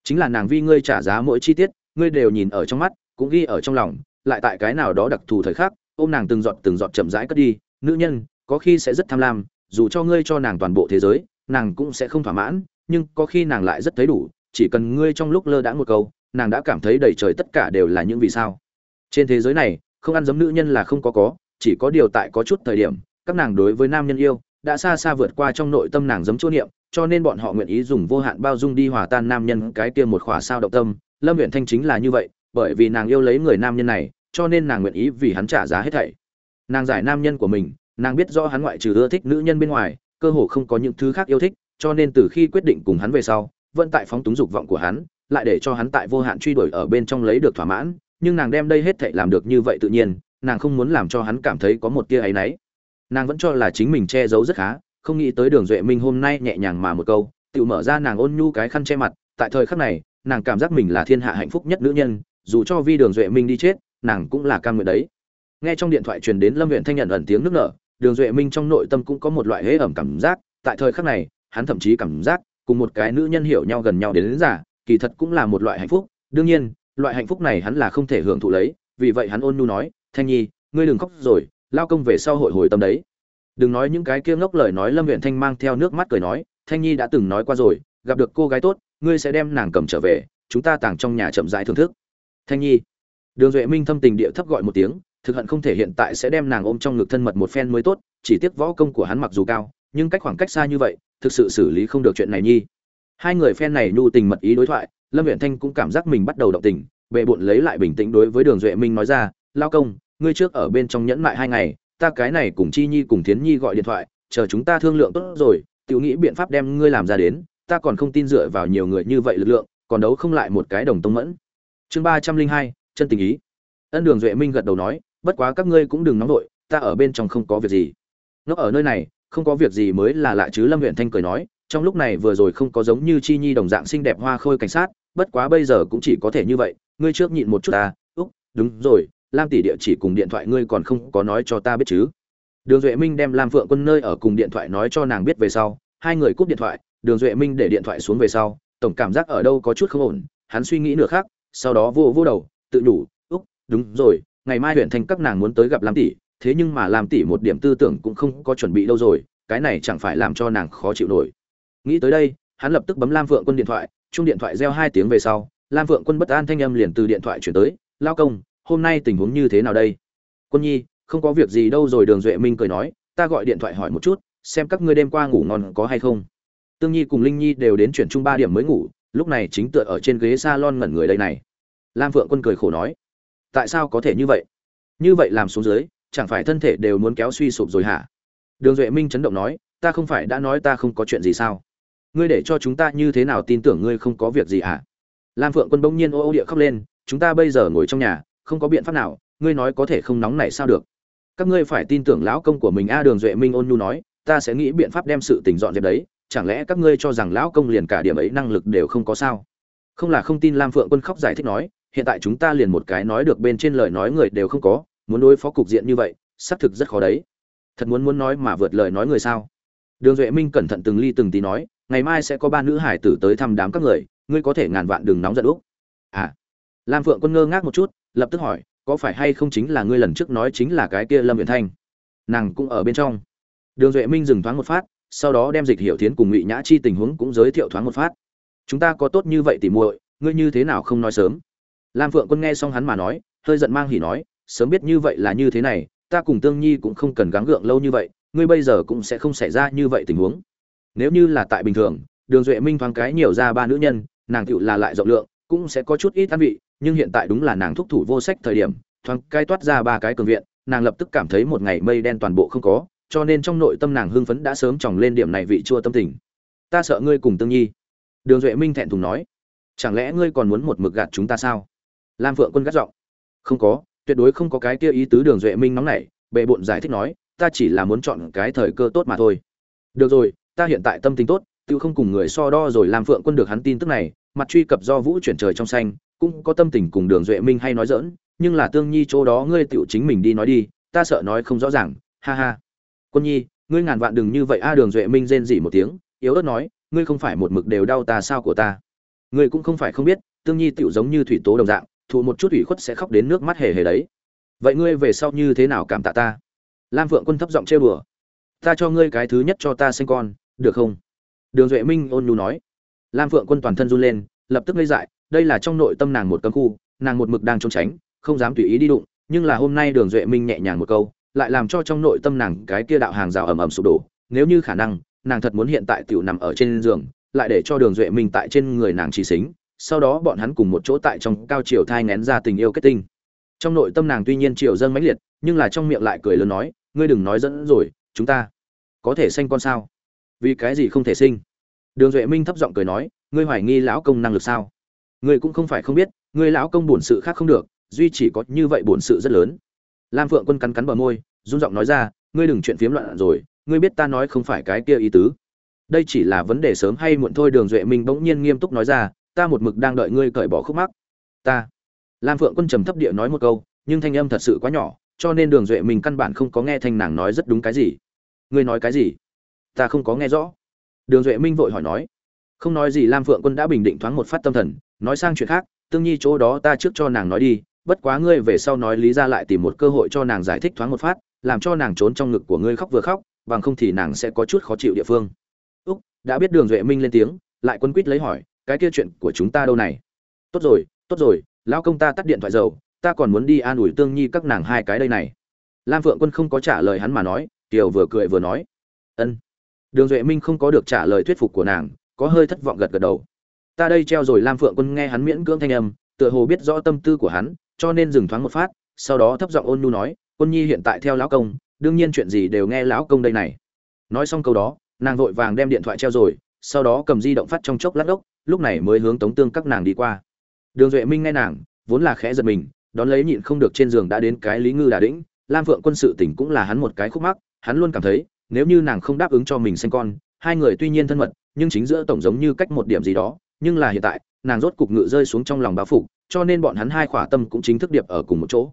Chính là nàng vi ngươi trả giá mỗi chi tiết, ngươi đều nhìn ở trong mắt, cũng ghi ở trong lòng, lại tại cái nào đó đặc thù thời khắc, ôm nàng từng giọt từng giọt chậm rãi cất đi. Nữ nhân, có khi sẽ rất tham lam, dù cho ngươi cho nàng toàn bộ thế giới, nàng cũng sẽ không thỏa mãn, nhưng có khi nàng lại rất thấy đủ, chỉ cần ngươi trong lúc lơ đãng một câu nàng đã cảm thấy đầy trời tất cả đều là những vì sao. Trên thế giới này, không ăn giấm nữ nhân là không có có, chỉ có điều tại có chút thời điểm, các nàng đối với nam nhân yêu, đã xa xa vượt qua trong nội tâm nàng giấm chỗ niệm, cho nên bọn họ nguyện ý dùng vô hạn bao dung đi hòa tan nam nhân cái kia một khỏa sao động tâm. Lâm nguyện thanh chính là như vậy, bởi vì nàng yêu lấy người nam nhân này, cho nên nàng nguyện ý vì hắn trả giá hết thảy. Nàng giải nam nhân của mình, nàng biết rõ hắn ngoại trừ ưa thích nữ nhân bên ngoài, cơ hồ không có những thứ khác yêu thích, cho nên từ khi quyết định cùng hắn về sau, vẫn tại phóng túng dục vọng của hắn lại để cho hắn tại vô hạn truy đuổi ở bên trong lấy được thỏa mãn nhưng nàng đem đây hết thảy làm được như vậy tự nhiên nàng không muốn làm cho hắn cảm thấy có một tia áy náy. Nàng vẫn cho là chính mình che giấu rất khá không nghĩ tới đường duệ minh hôm nay nhẹ nhàng mà một câu tự mở ra nàng ôn nhu cái khăn che mặt tại thời khắc này nàng cảm giác mình là thiên hạ hạnh phúc nhất nữ nhân dù cho vi đường duệ minh đi chết nàng cũng là cam nguyện đấy. Nghe trong điện thoại truyền đến lâm huyện thanh nhận ẩn tiếng nước nở đường duệ minh trong nội tâm cũng có một loại hễ ẩm cảm giác tại thời khắc này hắn thậm chí cảm giác cùng một cái nữ nhân hiểu nhau gần nhau đến, đến giả kỳ thật cũng là một loại hạnh phúc. Đương nhiên, loại hạnh phúc này hắn là không thể hưởng thụ lấy, vì vậy hắn ôn nhu nói, thanh nhi, ngươi đừng khóc rồi, lao công về sau hội hồi tâm đấy. Đừng nói những cái kia ngốc lời nói lâm huyện thanh mang theo nước mắt cười nói, thanh nhi đã từng nói qua rồi, gặp được cô gái tốt, ngươi sẽ đem nàng cầm trở về, chúng ta tàng trong nhà chậm rãi thưởng thức. Thanh nhi, đường duệ minh thâm tình địa thấp gọi một tiếng, thực hận không thể hiện tại sẽ đem nàng ôm trong ngực thân mật một phen mới tốt, chỉ tiếc võ công của hắn mặc dù cao, nhưng cách khoảng cách xa như vậy, thực sự xử lý không được chuyện này nhi hai người phen này nhu tình mật ý đối thoại, lâm viện thanh cũng cảm giác mình bắt đầu động tình, bệ bộn lấy lại bình tĩnh đối với đường duệ minh nói ra, lao công, ngươi trước ở bên trong nhẫn mại hai ngày, ta cái này cùng chi nhi cùng thiến nhi gọi điện thoại, chờ chúng ta thương lượng tốt rồi tự nghĩ biện pháp đem ngươi làm ra đến, ta còn không tin dựa vào nhiều người như vậy lực lượng, còn đấu không lại một cái đồng tông mẫn. Chương ba trăm linh hai, chân tình ý. Ân đường duệ minh gật đầu nói, bất quá các ngươi cũng đừng nóng vội, ta ở bên trong không có việc gì. Nó ở nơi này, không có việc gì mới là lạ chứ, lâm huyện thanh cười nói trong lúc này vừa rồi không có giống như chi nhi đồng dạng xinh đẹp hoa khôi cảnh sát, bất quá bây giờ cũng chỉ có thể như vậy, ngươi trước nhịn một chút ta, úc, đúng rồi, lam tỷ địa chỉ cùng điện thoại ngươi còn không có nói cho ta biết chứ đường duệ minh đem lam phượng quân nơi ở cùng điện thoại nói cho nàng biết về sau, hai người cúp điện thoại, đường duệ minh để điện thoại xuống về sau, tổng cảm giác ở đâu có chút không ổn, hắn suy nghĩ nửa khác sau đó vô vô đầu, tự đủ. úc, đúng rồi, ngày mai huyện thành các nàng muốn tới gặp lam tỷ, thế nhưng mà lam tỷ một điểm tư tưởng cũng không có chuẩn bị đâu rồi, cái này chẳng phải làm cho nàng khó chịu nổi nghĩ tới đây, hắn lập tức bấm lam phượng quân điện thoại, chung điện thoại reo hai tiếng về sau, lam phượng quân bất an thanh âm liền từ điện thoại chuyển tới, lao công, hôm nay tình huống như thế nào đây? Quân nhi, không có việc gì đâu rồi. Đường duệ minh cười nói, ta gọi điện thoại hỏi một chút, xem các ngươi đêm qua ngủ ngon có hay không. Tương nhi cùng linh nhi đều đến chuyển chung ba điểm mới ngủ, lúc này chính tựa ở trên ghế s a lon ngẩn người đây này. Lam phượng quân cười khổ nói, tại sao có thể như vậy? Như vậy làm xuống dưới, chẳng phải thân thể đều muốn kéo suy sụp rồi hả? Đường duệ minh chấn động nói, ta không phải đã nói ta không có chuyện gì sao? Ngươi để cho chúng ta như thế nào tin tưởng ngươi không có việc gì hả lam phượng quân bỗng nhiên ô ô địa khóc lên, chúng ta bây giờ ngồi trong nhà, không có biện pháp nào, ngươi nói có thể không nóng này sao được? Các ngươi phải tin tưởng lão công của mình a đường duệ minh ôn nhu nói, ta sẽ nghĩ biện pháp đem sự tình dọn dẹp đấy, chẳng lẽ các ngươi cho rằng lão công liền cả điểm ấy năng lực đều không có sao? Không là không tin lam phượng quân khóc giải thích nói, hiện tại chúng ta liền một cái nói được bên trên lời nói người đều không có, muốn đối phó cục diện như vậy, xác thực rất khó đấy. Thật muốn muốn nói mà vượt lời nói người sao? Đường duệ minh cẩn thận từng ly từng tí nói ngày mai sẽ có ba nữ hải tử tới thăm đám các người, ngươi có thể ngàn vạn đừng nóng giận úc. À lam phượng quân ngơ ngác một chút, lập tức hỏi, có phải hay không chính là ngươi lần trước nói chính là cái kia lâm viện thanh? Nàng cũng ở bên trong. Đường duệ minh dừng thoáng một phát, sau đó đem dịch hiểu thiến cùng ngụy nhã chi tình huống cũng giới thiệu thoáng một phát. Chúng ta có tốt như vậy tỉ muội, ngươi như thế nào không nói sớm? Lam phượng quân nghe xong hắn mà nói, hơi giận mang hỉ nói, sớm biết như vậy là như thế này, ta cùng tương nhi cũng không cần gắng gượng lâu như vậy, ngươi bây giờ cũng sẽ không xảy ra như vậy tình huống nếu như là tại bình thường, đường duệ minh thoáng cái nhiều ra ba nữ nhân, nàng tựu là lại rộng lượng, cũng sẽ có chút ít an vị, nhưng hiện tại đúng là nàng thúc thủ vô sách thời điểm, thoáng cái toát ra ba cái cường viện, nàng lập tức cảm thấy một ngày mây đen toàn bộ không có, cho nên trong nội tâm nàng hưng phấn đã sớm tròng lên điểm này vị chua tâm tình. Ta sợ ngươi cùng tương nhi. Đường duệ minh thẹn thùng nói. Chẳng lẽ ngươi còn muốn một mực gạt chúng ta sao? Lam phượng quân gắt giọng. Không có, tuyệt đối không có cái kia ý tứ. Đường duệ minh nóng nảy bệ bộn giải thích nói, ta chỉ là muốn chọn cái thời cơ tốt mà thôi. Được rồi ta hiện tại tâm tình tốt, tự không cùng người so đo rồi làm phượng quân được hắn tin tức này, mặt truy cập do vũ chuyển trời trong xanh, cũng có tâm tình cùng đường duệ minh hay nói dỡn nhưng là tương nhi chỗ đó ngươi tựu chính mình đi nói đi, ta sợ nói không rõ ràng, ha ha. Quân nhi, ngươi ngàn vạn đừng như vậy a à, đường duệ minh rên rỉ một tiếng, yếu ớt nói, ngươi không phải một mực đều đau ta sao của ta. Ngươi cũng không phải không biết, tương nhi tựu giống như thủy tố đồng dạng, thụ một chút ủy khuất sẽ khóc đến nước mắt hề hề đấy. Vậy ngươi về sau như thế nào cảm tạ ta? Lam phượng quân thấp giọng trêu đùa. Ta cho ngươi cái thứ nhất cho ta sinh con được không? Đường duệ minh ôn nhu nói. Lam phượng quân toàn thân run lên, lập tức ngây dại, đây là trong nội tâm nàng một cấm khu, nàng một mực đang trốn tránh, không dám tùy ý đi đụng, nhưng là hôm nay đường duệ minh nhẹ nhàng một câu, lại làm cho trong nội tâm nàng cái kia đạo hàng rào ầm ầm sụp đổ. Nếu như khả năng, nàng thật muốn hiện tại tiểu nằm ở trên giường, lại để cho đường duệ minh tại trên người nàng chỉ xính, sau đó bọn hắn cùng một chỗ tại trong cao triều thai ngén ra tình yêu kết tinh. Trong nội tâm nàng tuy nhiên triều dâng mãnh liệt, nhưng là trong miệng lại cười lớn nói, ngươi đừng nói dẫn rồi, chúng ta có thể sinh con sao? Vì cái gì không thể sinh? Đường duệ minh thấp giọng cười nói, ngươi hoài nghi lão công năng lực sao? Ngươi cũng không phải không biết, ngươi lão công bổn sự khác không được, duy chỉ có như vậy bổn sự rất lớn. Lam phượng quân cắn cắn bờ môi, run giọng nói ra, ngươi đừng chuyện phiếm loạn rồi, ngươi biết ta nói không phải cái kia ý tứ. Đây chỉ là vấn đề sớm hay muộn thôi, đường duệ minh bỗng nhiên nghiêm túc nói ra, ta một mực đang đợi ngươi cởi bỏ khúc mắc. Ta. Lam phượng quân trầm thấp địa nói một câu, nhưng thanh âm thật sự quá nhỏ, cho nên đường duệ minh căn bản không có nghe thanh nàng nói rất đúng cái gì. Ngươi nói cái gì? Ta không có nghe rõ. Đường duệ minh vội hỏi nói, không nói gì, lam phượng quân đã bình định thoáng một phát tâm thần, nói sang chuyện khác, tương nhi chỗ đó ta trước cho nàng nói đi, bất quá ngươi về sau nói lý ra lại tìm một cơ hội cho nàng giải thích thoáng một phát, làm cho nàng trốn trong ngực của ngươi khóc vừa khóc, bằng không thì nàng sẽ có chút khó chịu địa phương. Úc, đã biết đường duệ minh lên tiếng, lại quân quýt lấy hỏi, cái kia chuyện của chúng ta đâu này? Tốt rồi tốt rồi, lão công ta tắt điện thoại dầu, ta còn muốn đi an ủi tương nhi các nàng hai cái đây này. Lam phượng quân không có trả lời hắn mà nói, kiều vừa cười vừa nói, ân đường duệ minh không có được trả lời thuyết phục của nàng, có hơi thất vọng gật gật đầu. Ta đây treo rồi lam phượng quân nghe hắn miễn cưỡng thanh âm, tựa hồ biết rõ tâm tư của hắn, cho nên dừng thoáng một phát, sau đó thấp giọng ôn nhu nói, quân nhi hiện tại theo lão công, đương nhiên chuyện gì đều nghe lão công đây này. Nói xong câu đó, nàng vội vàng đem điện thoại treo rồi, sau đó cầm di động phát trong chốc lát ốc lúc này mới hướng tống tương các nàng đi qua. Đường duệ minh nghe nàng, vốn là khẽ giật mình, đón lấy nhịn không được trên giường đã đến cái lý ngư đà đĩnh, lam phượng quân sự tỉnh cũng là hắn một cái khúc mắc, hắn luôn cảm thấy nếu như nàng không đáp ứng cho mình sinh con, hai người tuy nhiên thân mật, nhưng chính giữa tổng giống như cách một điểm gì đó, nhưng là hiện tại, nàng rốt cục ngự rơi xuống trong lòng báo phục, cho nên bọn hắn hai khỏa tâm cũng chính thức điệp ở cùng một chỗ.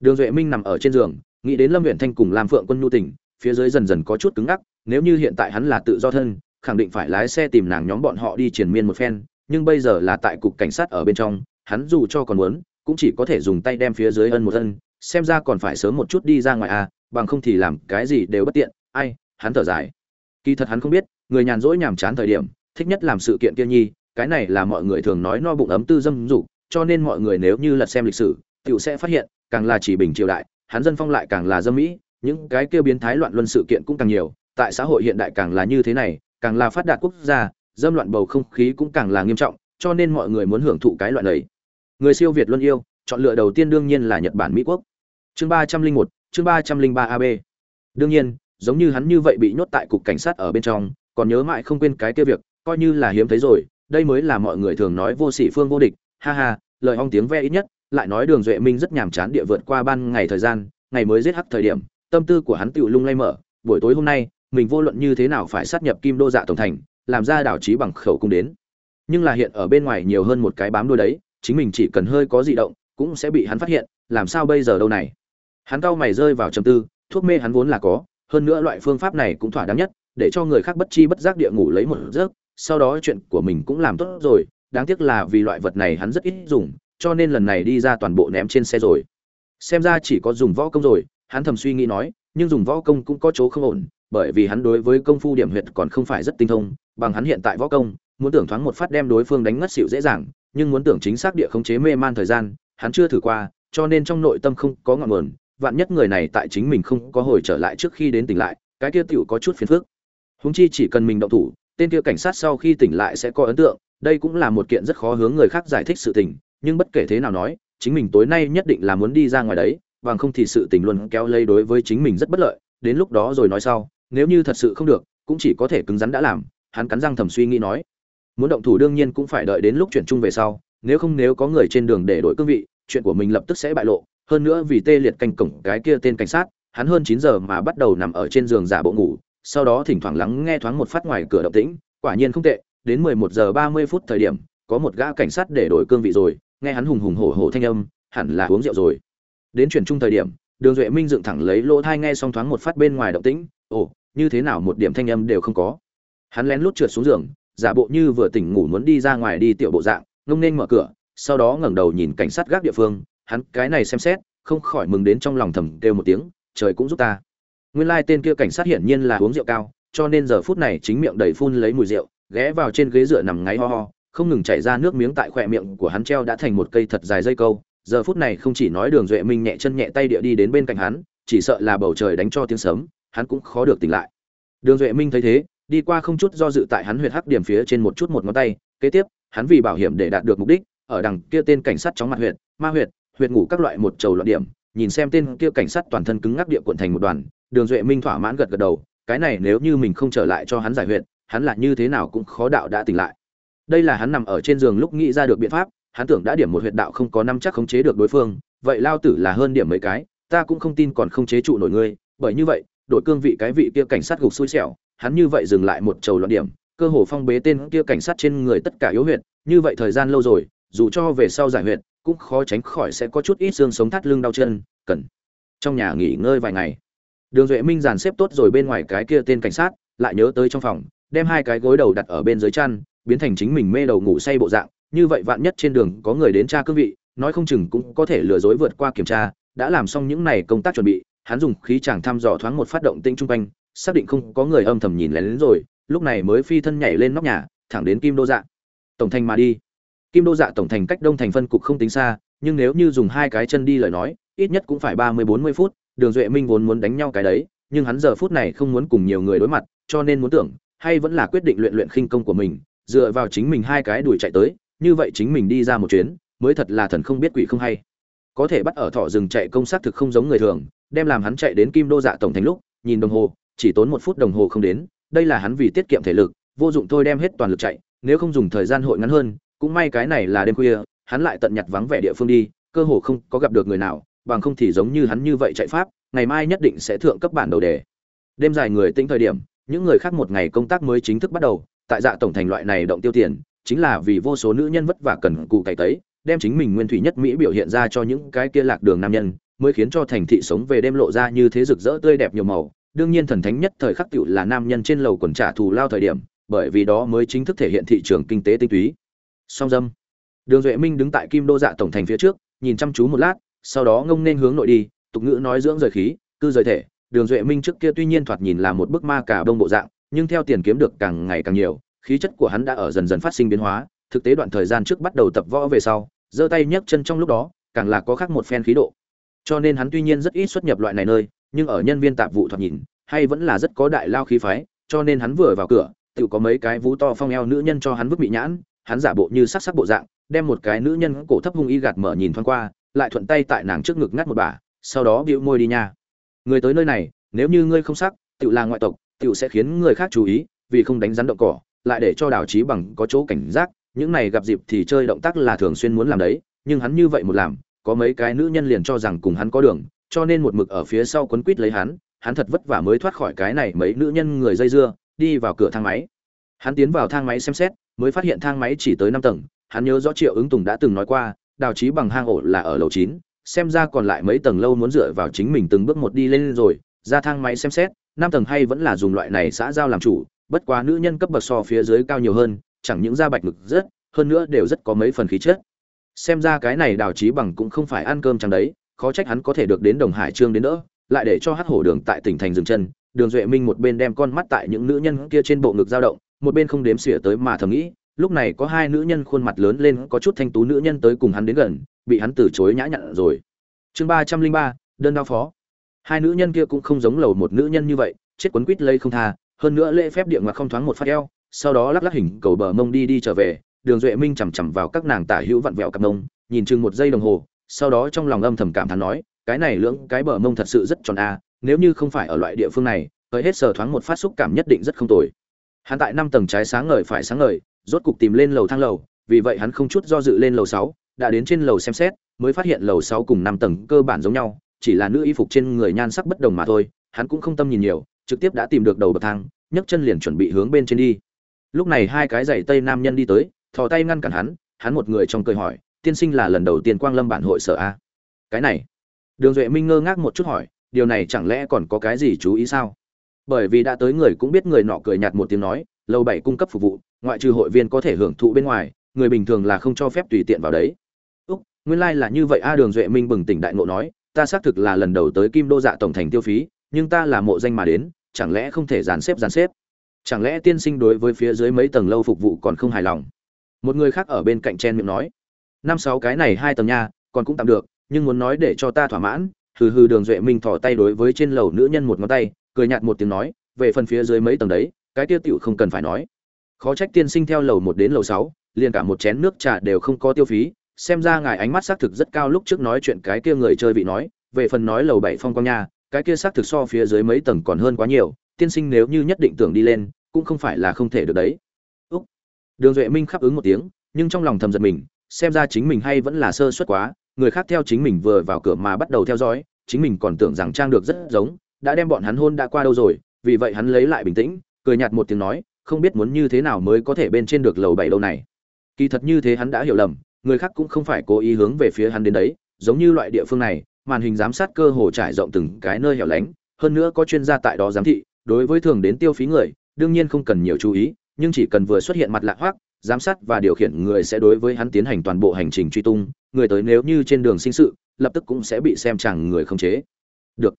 Đường duệ minh nằm ở trên giường, nghĩ đến lâm huyện thanh cùng lam phượng quân nhu tỉnh phía dưới dần dần có chút cứng ngắc, nếu như hiện tại hắn là tự do thân, khẳng định phải lái xe tìm nàng nhóm bọn họ đi triển miên một phen, nhưng bây giờ là tại cục cảnh sát ở bên trong, hắn dù cho còn muốn, cũng chỉ có thể dùng tay đem phía dưới ân một ân, xem ra còn phải sớm một chút đi ra ngoài à bằng không thì làm cái gì đều bất tiện ai, hắn thở dài. Kỳ thật hắn không biết, người nhàn rỗi nhàm chán thời điểm, thích nhất làm sự kiện kia nhi, cái này là mọi người thường nói no bụng ấm tư dâm dục, cho nên mọi người nếu như lật xem lịch sử, tiểu sẽ phát hiện, càng là chỉ bình triều đại, hắn dân phong lại càng là dâm mỹ, những cái kia biến thái loạn luân sự kiện cũng càng nhiều, tại xã hội hiện đại càng là như thế này, càng là phát đạt quốc gia, dâm loạn bầu không khí cũng càng là nghiêm trọng, cho nên mọi người muốn hưởng thụ cái loại này. Người siêu việt luân yêu, chọn lựa đầu tiên đương nhiên là nhật bản mỹ quốc. Chương ba trăm linh một, chương ba trăm linh ba ab đương nhiên giống như hắn như vậy bị nhốt tại cục cảnh sát ở bên trong, còn nhớ mãi không quên cái kia việc, coi như là hiếm thấy rồi, đây mới là mọi người thường nói vô sĩ phương vô địch, ha ha, lời ong tiếng ve ít nhất, lại nói đường duệ minh rất nhàm chán địa vượt qua ban ngày thời gian, ngày mới giết hắc thời điểm, tâm tư của hắn tựu lung lay mở, buổi tối hôm nay, mình vô luận như thế nào phải sát nhập kim đô dạ tổng thành, làm ra đảo trí bằng khẩu cung đến. Nhưng là hiện ở bên ngoài nhiều hơn một cái bám đuôi đấy, chính mình chỉ cần hơi có dị động, cũng sẽ bị hắn phát hiện, làm sao bây giờ đâu này? Hắn cau mày rơi vào trầm tư, thuốc mê hắn vốn là có hơn nữa loại phương pháp này cũng thỏa đáng nhất, để cho người khác bất chi bất giác địa ngủ lấy một giấc, sau đó chuyện của mình cũng làm tốt rồi, đáng tiếc là vì loại vật này hắn rất ít dùng, cho nên lần này đi ra toàn bộ ném trên xe rồi. Xem ra chỉ có dùng võ công rồi, hắn thầm suy nghĩ nói, nhưng dùng võ công cũng có chỗ không ổn, bởi vì hắn đối với công phu điểm huyệt còn không phải rất tinh thông, bằng hắn hiện tại võ công, muốn tưởng thoáng một phát đem đối phương đánh ngất xỉu dễ dàng, nhưng muốn tưởng chính xác địa khống chế mê man thời gian, hắn chưa thử qua, cho nên trong nội tâm không có ngọn nguồn vạn nhất người này tại chính mình không có hồi trở lại trước khi đến tỉnh lại, cái kia tựu có chút phiền phức. Húng chi chỉ cần mình động thủ, tên kia cảnh sát sau khi tỉnh lại sẽ có ấn tượng, đây cũng là một kiện rất khó hướng người khác giải thích sự tình, nhưng bất kể thế nào nói, chính mình tối nay nhất định là muốn đi ra ngoài đấy, bằng không thì sự tình luôn kéo lây đối với chính mình rất bất lợi, đến lúc đó rồi nói sau, nếu như thật sự không được, cũng chỉ có thể cứng rắn đã làm, hắn cắn răng thầm suy nghĩ nói. Muốn động thủ đương nhiên cũng phải đợi đến lúc chuyển chung về sau, nếu không nếu có người trên đường để đổi cương vị, chuyện của mình lập tức sẽ bại lộ hơn nữa vì tê liệt canh cổng cái kia tên cảnh sát, hắn hơn chín giờ mà bắt đầu nằm ở trên giường giả bộ ngủ, sau đó thỉnh thoảng lắng nghe thoáng một phát ngoài cửa động tĩnh, quả nhiên không tệ, đến mười một giờ ba mươi phút thời điểm, có một gã cảnh sát để đổi cương vị rồi, nghe hắn hùng hùng hổ hổ thanh âm, hẳn là uống rượu rồi. Đến chuyển chung thời điểm, đường duệ minh dựng thẳng lấy lỗ thai nghe xong thoáng một phát bên ngoài động tĩnh, ồ, như thế nào một điểm thanh âm đều không có? Hắn lén lút trượt xuống giường, giả bộ như vừa tỉnh ngủ muốn đi ra ngoài đi tiểu bộ dạng, ngông nên mở cửa, sau đó ngẩng đầu nhìn cảnh sát gác địa phương hắn cái này xem xét, không khỏi mừng đến trong lòng thầm kêu một tiếng, trời cũng giúp ta. Nguyên lai tên kia cảnh sát hiển nhiên là uống rượu cao, cho nên giờ phút này chính miệng đầy phun lấy mùi rượu, ghé vào trên ghế dựa nằm ngáy ho ho, không ngừng chảy ra nước miếng tại khỏe miệng của hắn treo đã thành một cây thật dài dây câu. Giờ phút này không chỉ nói đường duệ minh nhẹ chân nhẹ tay địa đi đến bên cạnh hắn, chỉ sợ là bầu trời đánh cho tiếng sớm hắn cũng khó được tỉnh lại. Đường duệ minh thấy thế, đi qua không chút do dự tại hắn huyệt hắc điểm phía trên một chút một ngón tay, kế tiếp, hắn vì bảo hiểm để đạt được mục đích, ở đằng kia tên cảnh sát chóng mặt huyệt, ma huyệt huyệt ngủ các loại một trầu loạn điểm, nhìn xem tên kia cảnh sát toàn thân cứng ngắc địa cuộn thành một đoàn, đường duệ minh thỏa mãn gật gật đầu, cái này nếu như mình không trở lại cho hắn giải huyệt, hắn là như thế nào cũng khó đạo đã tỉnh lại. Đây là hắn nằm ở trên giường lúc nghĩ ra được biện pháp, hắn tưởng đã điểm một huyệt đạo không có năm chắc khống chế được đối phương, vậy lao tử là hơn điểm mấy cái, ta cũng không tin còn không chế trụ nổi ngươi, bởi như vậy, đội cương vị cái vị kia cảnh sát gục xui xẻo, hắn như vậy dừng lại một trầu loạn điểm, cơ hồ phong bế tên kia cảnh sát trên người tất cả yếu huyệt, như vậy thời gian lâu rồi, dù cho về sau giải huyệt cũng khó tránh khỏi sẽ có chút ít xương sống thắt lưng đau chân, cần trong nhà nghỉ ngơi vài ngày. Đường duệ minh dàn xếp tốt rồi bên ngoài cái kia tên cảnh sát, lại nhớ tới trong phòng, đem hai cái gối đầu đặt ở bên dưới chăn, biến thành chính mình mê đầu ngủ say bộ dạng. Như vậy vạn nhất trên đường có người đến tra cương vị, nói không chừng cũng có thể lừa dối vượt qua kiểm tra. Đã làm xong những này công tác chuẩn bị, hắn dùng khí chàng thăm dò thoáng một phát động tinh trung quanh, xác định không có người âm thầm nhìn lén đến rồi, lúc này mới phi thân nhảy lên nóc nhà, thẳng đến kim đô dạng tổng thành mà đi kim đô dạ tổng thành cách đông thành phân cục không tính xa, nhưng nếu như dùng hai cái chân đi lời nói, ít nhất cũng phải ba mươi bốn mươi phút, đường duệ minh vốn muốn đánh nhau cái đấy, nhưng hắn giờ phút này không muốn cùng nhiều người đối mặt, cho nên muốn tưởng, hay vẫn là quyết định luyện luyện khinh công của mình, dựa vào chính mình hai cái đuổi chạy tới, như vậy chính mình đi ra một chuyến, mới thật là thần không biết quỷ không hay. Có thể bắt ở thọ rừng chạy công sát thực không giống người thường, đem làm hắn chạy đến kim đô dạ tổng thành lúc, nhìn đồng hồ, chỉ tốn một phút đồng hồ không đến, đây là hắn vì tiết kiệm thể lực, vô dụng thôi đem hết toàn lực chạy, nếu không dùng thời gian hội ngắn hơn cũng may cái này là đêm khuya, hắn lại tận nhặt vắng vẻ địa phương đi, cơ hồ không có gặp được người nào, bằng không thì giống như hắn như vậy chạy pháp, ngày mai nhất định sẽ thượng cấp bản đầu đề. Đêm dài người tĩnh thời điểm, những người khác một ngày công tác mới chính thức bắt đầu, tại dạ tổng thành loại này động tiêu tiền, chính là vì vô số nữ nhân vất vả cần cù cày tấy, đem chính mình nguyên thủy nhất mỹ biểu hiện ra cho những cái kia lạc đường nam nhân, mới khiến cho thành thị sống về đêm lộ ra như thế rực rỡ tươi đẹp nhiều màu. Đương nhiên thần thánh nhất thời khắc tựu là nam nhân trên lầu quần trả thù lao thời điểm, bởi vì đó mới chính thức thể hiện thị trường kinh tế tinh túy song dâm. Đường duệ minh đứng tại kim đô dạ tổng thành phía trước, nhìn chăm chú một lát, sau đó ngông nên hướng nội đi, tục ngữ nói dưỡng rời khí, cư rời thể. Đường duệ minh trước kia tuy nhiên thoạt nhìn là một bức ma cả đông bộ dạng, nhưng theo tiền kiếm được càng ngày càng nhiều, khí chất của hắn đã ở dần dần phát sinh biến hóa, thực tế đoạn thời gian trước bắt đầu tập võ về sau, giơ tay nhấc chân trong lúc đó, càng là có khác một phen khí độ. Cho nên hắn tuy nhiên rất ít xuất nhập loại này nơi, nhưng ở nhân viên tạp vụ thoạt nhìn, hay vẫn là rất có đại lao khí phái, cho nên hắn vừa vào cửa, tự có mấy cái vú to phong eo nữ nhân cho hắn vứt bị nhãn hắn giả bộ như sắc sắc bộ dạng, đem một cái nữ nhân cổ thấp hung y gạt mở nhìn thoáng qua, lại thuận tay tại nàng trước ngực ngắt một bà, sau đó bĩu môi đi nha. Người tới nơi này, nếu như ngươi không sắc, tiểu là ngoại tộc, tiểu sẽ khiến người khác chú ý, vì không đánh rắn động cỏ, lại để cho đào trí bằng có chỗ cảnh giác, những này gặp dịp thì chơi động tác là thường xuyên muốn làm đấy, nhưng hắn như vậy một làm, có mấy cái nữ nhân liền cho rằng cùng hắn có đường, cho nên một mực ở phía sau quấn quít lấy hắn hắn thật vất vả mới thoát khỏi cái này mấy nữ nhân người dây dưa, đi vào cửa thang máy. Hắn tiến vào thang máy xem xét mới phát hiện thang máy chỉ tới năm tầng, hắn nhớ rõ triệu ứng tùng đã từng nói qua, đào trí bằng hang ổ là ở lầu chín, xem ra còn lại mấy tầng lâu muốn dựa vào chính mình từng bước một đi lên rồi, ra thang máy xem xét, năm tầng hay vẫn là dùng loại này xã giao làm chủ, bất quá nữ nhân cấp bậc so phía dưới cao nhiều hơn, chẳng những da bạch ngực rất, hơn nữa đều rất có mấy phần khí chất. Xem ra cái này đào trí bằng cũng không phải ăn cơm chẳng đấy, khó trách hắn có thể được đến đồng hải trương đến nữa lại để cho hát hổ đường tại tỉnh thành dừng chân, đường duệ minh một bên đem con mắt tại những nữ nhân kia trên bộ ngực dao động một bên không đếm xỉa tới mà thầm nghĩ, lúc này có hai nữ nhân khuôn mặt lớn lên, có chút thanh tú nữ nhân tới cùng hắn đến gần, bị hắn từ chối nhã nhặn rồi. Chương ba trăm linh ba, đơn đao phó. Hai nữ nhân kia cũng không giống lầu một nữ nhân như vậy, chết quấn quít lây không tha, hơn nữa lễ phép địa ngoặc không thoáng một phát eo, sau đó lắc lắc hình cầu bờ mông đi đi trở về, đường duệ minh chằm chằm vào các nàng tả hữu vặn vẹo cặp mông, nhìn chừng một giây đồng hồ, sau đó trong lòng âm thầm cảm thán nói, cái này lưỡng, cái bờ mông thật sự rất tròn a, nếu như không phải ở loại địa phương này, tới hết sờ thoáng một phát xúc cảm nhất định rất không tồi hắn tại năm tầng trái sáng ngời phải sáng ngời, rốt cục tìm lên lầu thang lầu, vì vậy hắn không chút do dự lên lầu sáu, đã đến trên lầu xem xét, mới phát hiện lầu sáu cùng năm tầng cơ bản giống nhau, chỉ là nữ y phục trên người nhan sắc bất đồng mà thôi, hắn cũng không tâm nhìn nhiều, trực tiếp đã tìm được đầu bậc thang, nhấc chân liền chuẩn bị hướng bên trên đi. Lúc này hai cái giày tây nam nhân đi tới, thò tay ngăn cản hắn hắn một người trong cười hỏi, tiên sinh là lần đầu tiên quang lâm bản hội sở a? Cái này. Đường duệ minh ngơ ngác một chút hỏi, điều này chẳng lẽ còn có cái gì chú ý sao? Bởi vì đã tới người cũng biết người nọ cười nhạt một tiếng nói, lầu bảy cung cấp phục vụ, ngoại trừ hội viên có thể hưởng thụ bên ngoài, người bình thường là không cho phép tùy tiện vào đấy. Úc, nguyên lai、like、là như vậy, a đường duệ minh bừng tỉnh đại ngộ nói, ta xác thực là lần đầu tới kim đô dạ tổng thành tiêu phí, nhưng ta là mộ danh mà đến, chẳng lẽ không thể dàn xếp dàn xếp? Chẳng lẽ tiên sinh đối với phía dưới mấy tầng lâu phục vụ còn không hài lòng? Một người khác ở bên cạnh chen miệng nói, năm sáu cái này hai tầng nha, còn cũng tạm được, nhưng muốn nói để cho ta thỏa mãn, hừ hừ, đường duệ minh thỏ tay đối với trên lầu nữ nhân một ngón tay cười nhạt một tiếng nói, về phần phía dưới mấy tầng đấy, cái tiêu tiểu không cần phải nói. Khó trách tiên sinh theo lầu một đến lầu sáu, liền cả một chén nước trà đều không có tiêu phí, xem ra ngài ánh mắt xác thực rất cao lúc trước nói chuyện cái kia người chơi vị nói, về phần nói lầu bảy phong quang nha, cái kia xác thực so phía dưới mấy tầng còn hơn quá nhiều, tiên sinh nếu như nhất định tưởng đi lên, cũng không phải là không thể được đấy. Úc. Đường duệ minh khắp ứng một tiếng, nhưng trong lòng thầm giật mình, xem ra chính mình hay vẫn là sơ suất quá, người khác theo chính mình vừa vào cửa mà bắt đầu theo dõi, chính mình còn tưởng rằng trang được rất giống đã đem bọn hắn hôn đã qua đâu rồi, vì vậy hắn lấy lại bình tĩnh, cười nhạt một tiếng nói, không biết muốn như thế nào mới có thể bên trên được lầu bảy lâu này. Kỳ thật như thế hắn đã hiểu lầm, người khác cũng không phải cố ý hướng về phía hắn đến đấy, giống như loại địa phương này, màn hình giám sát cơ hồ trải rộng từng cái nơi hẻo lánh, hơn nữa có chuyên gia tại đó giám thị, đối với thường đến tiêu phí người, đương nhiên không cần nhiều chú ý, nhưng chỉ cần vừa xuất hiện mặt lạ hoác giám sát và điều khiển người sẽ đối với hắn tiến hành toàn bộ hành trình truy tung, người tới nếu như trên đường sinh sự, lập tức cũng sẽ bị xem chẳng người không chế. Được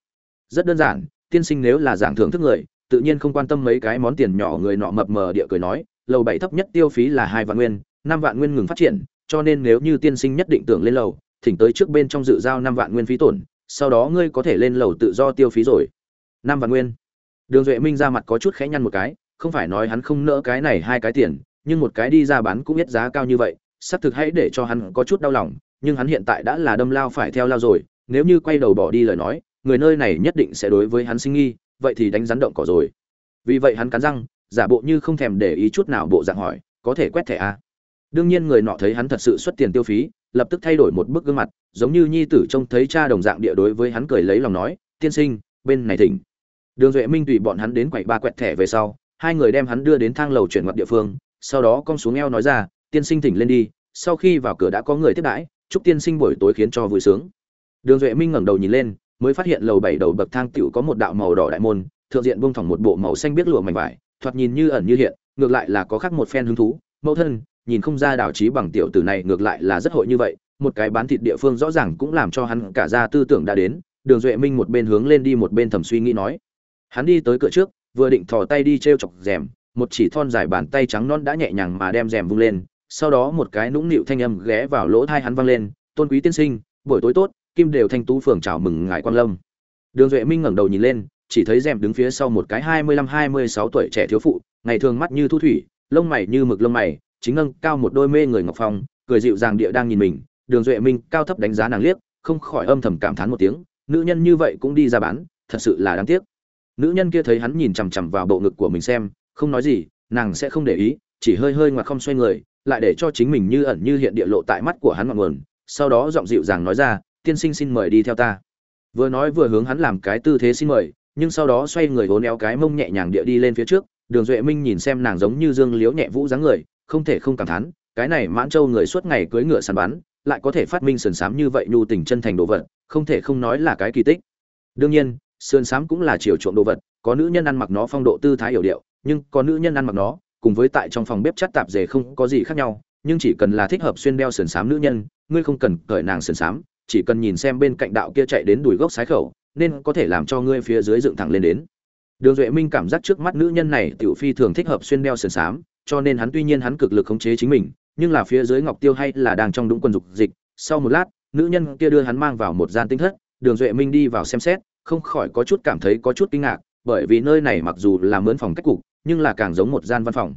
rất đơn giản, tiên sinh nếu là giảng thưởng thức người, tự nhiên không quan tâm mấy cái món tiền nhỏ người nọ mập mờ địa cười nói, lầu bảy thấp nhất tiêu phí là hai vạn nguyên, năm vạn nguyên ngừng phát triển, cho nên nếu như tiên sinh nhất định tưởng lên lầu, thỉnh tới trước bên trong dự giao năm vạn nguyên phí tổn, sau đó ngươi có thể lên lầu tự do tiêu phí rồi. Năm vạn nguyên. Đường duệ minh ra mặt có chút khẽ nhăn một cái, không phải nói hắn không nỡ cái này hai cái tiền, nhưng một cái đi ra bán cũng biết giá cao như vậy, xác thực hãy để cho hắn có chút đau lòng, nhưng hắn hiện tại đã là đâm lao phải theo lao rồi, nếu như quay đầu bỏ đi lời nói người nơi này nhất định sẽ đối với hắn sinh nghi, vậy thì đánh rắn động cỏ rồi. Vì vậy hắn cắn răng, giả bộ như không thèm để ý chút nào bộ dạng hỏi, có thể quét thẻ à? đương nhiên người nọ thấy hắn thật sự xuất tiền tiêu phí, lập tức thay đổi một bức gương mặt, giống như nhi tử trông thấy cha đồng dạng địa đối với hắn cười lấy lòng nói, tiên sinh, bên này thỉnh. Đường duệ minh tùy bọn hắn đến quầy ba quẹt thẻ về sau, hai người đem hắn đưa đến thang lầu chuyển ngoặt địa phương, sau đó cong xuống eo nói ra, tiên sinh thỉnh lên đi, sau khi vào cửa đã có người tiếp đãi, chúc tiên sinh buổi tối khiến cho vui sướng. Đường duệ minh ngẩng đầu nhìn lên mới phát hiện lầu bảy đầu bậc thang tiểu có một đạo màu đỏ đại môn, thượng diện buông thẳng một bộ màu xanh biết lụa mảnh vải, thoạt nhìn như ẩn như hiện, ngược lại là có khác một phen hứng thú. Mẫu thân, nhìn không ra đảo trí bằng tiểu tử này ngược lại là rất hội như vậy, một cái bán thịt địa phương rõ ràng cũng làm cho hắn cả ra tư tưởng đã đến. Đường duệ minh một bên hướng lên đi một bên thầm suy nghĩ nói, hắn đi tới cửa trước, vừa định thò tay đi t r e o chọc rèm, một chỉ thon dài bàn tay trắng non đã nhẹ nhàng mà đem rèm vung lên, sau đó một cái nũng nịu thanh âm ghé vào lỗ thai hắn văng lên, tôn quý tiên sinh, buổi tối tốt kim đều thanh tú phường chào mừng ngài quan lâm. Đường duệ minh ngẩng đầu nhìn lên, chỉ thấy rèm đứng phía sau một cái hai mươi lăm hai mươi sáu tuổi trẻ thiếu phụ, ngày thường mắt như thu thủy, lông mày như mực lông mày, chính nâng cao một đôi mê người ngọc phong, cười dịu dàng địa đang nhìn mình. Đường duệ minh cao thấp đánh giá nàng liếc, không khỏi âm thầm cảm thán một tiếng, nữ nhân như vậy cũng đi ra bán, thật sự là đáng tiếc. Nữ nhân kia thấy hắn nhìn chằm chằm vào bộ ngực của mình xem, không nói gì, nàng sẽ không để ý, chỉ hơi hơi ngoặt không xoay người, lại để cho chính mình như ẩn như hiện địa lộ tại mắt của hắn ngọn nguồn, sau đó giọng dịu dàng nói ra tiên sinh xin mời đi theo ta. Vừa nói vừa hướng hắn làm cái tư thế xin mời, nhưng sau đó xoay người hố néo cái mông nhẹ nhàng địa đi lên phía trước, đường duệ minh nhìn xem nàng giống như dương liếu nhẹ vũ dáng người, không thể không cảm thán, cái này mãn châu người suốt ngày cưới ngựa săn bắn, lại có thể phát minh sườn xám như vậy nhu tình chân thành đồ vật, không thể không nói là cái kỳ tích. Đương nhiên, sườn xám cũng là chiều chuộng đồ vật, có nữ nhân ăn mặc nó phong độ tư thái hiểu điệu, nhưng có nữ nhân ăn mặc nó, cùng với tại trong phòng bếp chắt tạp dề không có gì khác nhau, nhưng chỉ cần là thích hợp xuyên đeo sườn xám nữ nhân, ngươi không cần cởi nàng sườn xám chỉ cần nhìn xem bên cạnh đạo kia chạy đến đùi gốc sái khẩu, nên có thể làm cho ngươi phía dưới dựng thẳng lên đến. Đường duệ minh cảm giác trước mắt nữ nhân này tiểu phi thường thích hợp xuyên đeo sườn xám, cho nên hắn tuy nhiên hắn cực lực khống chế chính mình, nhưng là phía dưới ngọc tiêu hay là đang trong đúng quân dục dịch, sau một lát, nữ nhân kia đưa hắn mang vào một gian tinh thất, đường duệ minh đi vào xem xét, không khỏi có chút cảm thấy có chút kinh ngạc, bởi vì nơi này mặc dù là mướn phòng cách cục, nhưng là càng giống một gian văn phòng.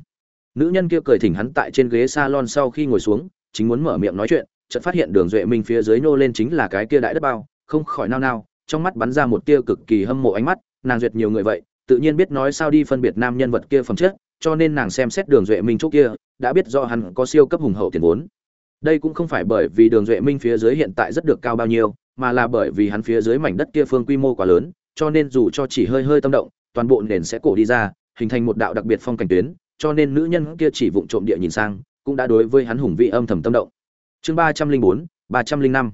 Nữ nhân kia cười thỉnh hắn tại trên ghế salon sau khi ngồi xuống, chính muốn mở miệng nói chuyện chợt phát hiện đường duệ minh phía dưới nô lên chính là cái kia đại đất bao, không khỏi nao nao, trong mắt bắn ra một tia cực kỳ hâm mộ ánh mắt, nàng duyệt nhiều người vậy, tự nhiên biết nói sao đi phân biệt nam nhân vật kia phẩm chất, cho nên nàng xem xét đường duệ minh chỗ kia, đã biết do hắn có siêu cấp hùng hậu tiền vốn. Đây cũng không phải bởi vì đường duệ minh phía dưới hiện tại rất được cao bao nhiêu, mà là bởi vì hắn phía dưới mảnh đất kia phương quy mô quá lớn, cho nên dù cho chỉ hơi hơi tâm động, toàn bộ nền sẽ cổ đi ra, hình thành một đạo đặc biệt phong cảnh tuyến, cho nên nữ nhân kia chỉ vụng trộm địa nhìn sang, cũng đã đối với hắn hùng vị âm thầm tâm động chương ba trăm linh bốn, ba trăm linh năm.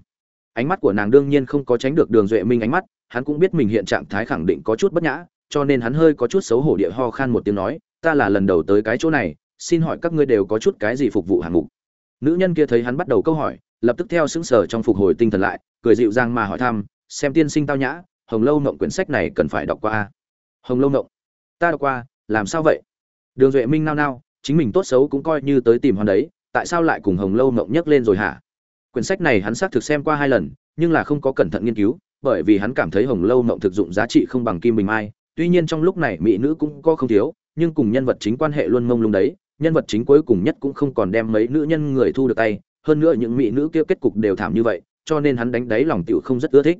Ánh mắt của nàng đương nhiên không có tránh được đường duệ minh ánh mắt, hắn cũng biết mình hiện trạng thái khẳng định có chút bất nhã, cho nên hắn hơi có chút xấu hổ địa ho khan một tiếng nói, ta là lần đầu tới cái chỗ này, xin hỏi các ngươi đều có chút cái gì phục vụ hạng mục? Nữ nhân kia thấy hắn bắt đầu câu hỏi, lập tức theo xứng sở trong phục hồi tinh thần lại, cười dịu dàng mà hỏi thăm, xem tiên sinh tao nhã, hồng lâu mộng quyển sách này cần phải đọc qua a? Hồng lâu mộng ta đọc qua, làm sao vậy? Đường duệ minh nao nao, chính mình tốt xấu cũng coi như tới tìm hắn đấy tại sao lại cùng hồng lâu mộng nhấc lên rồi hả? Quyển sách này hắn xác thực xem qua hai lần, nhưng là không có cẩn thận nghiên cứu, bởi vì hắn cảm thấy hồng lâu mộng thực dụng giá trị không bằng kim bình mai. Tuy nhiên trong lúc này mỹ nữ cũng có không thiếu, nhưng cùng nhân vật chính quan hệ luôn mông lung đấy, nhân vật chính cuối cùng nhất cũng không còn đem mấy nữ nhân người thu được tay. Hơn nữa những mỹ nữ kia kết cục đều thảm như vậy, cho nên hắn đánh đáy lòng tiểu không rất ưa thích.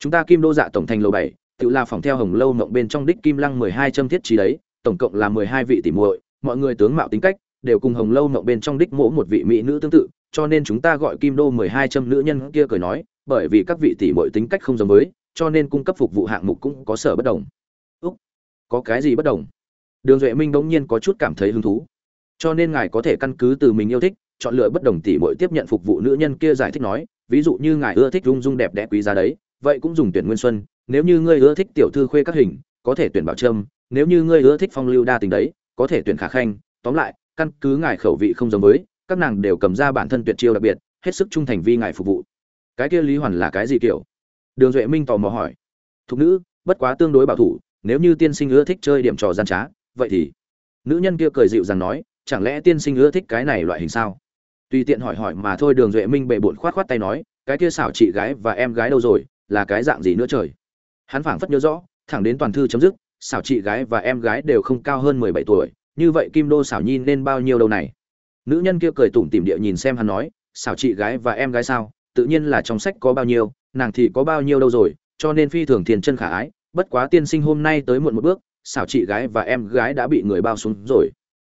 Chúng ta kim đô dạ tổng thành lầu bảy tự là phòng theo hồng lâu mộng bên trong đích kim lăng mười hai châm thiết trí đấy, tổng cộng là mười hai vị tỷ muội, mọi người tướng mạo tính cách đều cùng hồng lâu mộng bên trong đích mỗ một vị mỹ nữ tương tự, cho nên chúng ta gọi kim đô mười hai trăm nữ nhân kia cười nói, bởi vì các vị tỷ muội tính cách không giống với, cho nên cung cấp phục vụ hạng mục cũng có sở bất đồng. Úc, có cái gì bất đồng? Đường duệ minh bỗng nhiên có chút cảm thấy hứng thú. Cho nên ngài có thể căn cứ từ mình yêu thích, chọn lựa bất đồng tỷ muội tiếp nhận phục vụ nữ nhân kia giải thích nói, ví dụ như ngài ưa thích rung rung đẹp đẽ quý giá đấy, vậy cũng dùng tuyển nguyên xuân, nếu như ngươi ưa thích tiểu thư khuê các hình, có thể tuyển bảo trâm nếu như ngươi ưa thích phong lưu đa tình đấy, có thể tuyển khả khanh, tóm lại căn cứ ngài khẩu vị không giống với, các nàng đều cầm ra bản thân tuyệt chiêu đặc biệt, hết sức trung thành vi ngài phục vụ. Cái kia lý hoàn là cái gì kiểu? Đường duệ minh tò mò hỏi. Thục nữ, bất quá tương đối bảo thủ, nếu như tiên sinh ưa thích chơi điểm trò gian trá, vậy thì? Nữ nhân kia cười dịu rằng nói, chẳng lẽ tiên sinh ưa thích cái này loại hình sao? Tùy tiện hỏi hỏi mà thôi, đường duệ minh bệ bộn khoát khoát tay nói, cái kia xảo chị gái và em gái đâu rồi, là cái dạng gì nữa trời? Hắn phảng phất nhớ rõ, thẳng đến toàn thư chấm dứt, xảo chị gái và em gái đều không cao hơn mười bảy tuổi như vậy kim đô xảo nhi nên bao nhiêu đâu này? Nữ nhân kia cười tủm tỉm địa nhìn xem hắn nói xảo chị gái và em gái sao? Tự nhiên là trong sách có bao nhiêu, nàng thì có bao nhiêu đâu rồi, cho nên phi thường thiền chân khả ái. Bất quá tiên sinh hôm nay tới muộn một bước xảo chị gái và em gái đã bị người bao xuống rồi.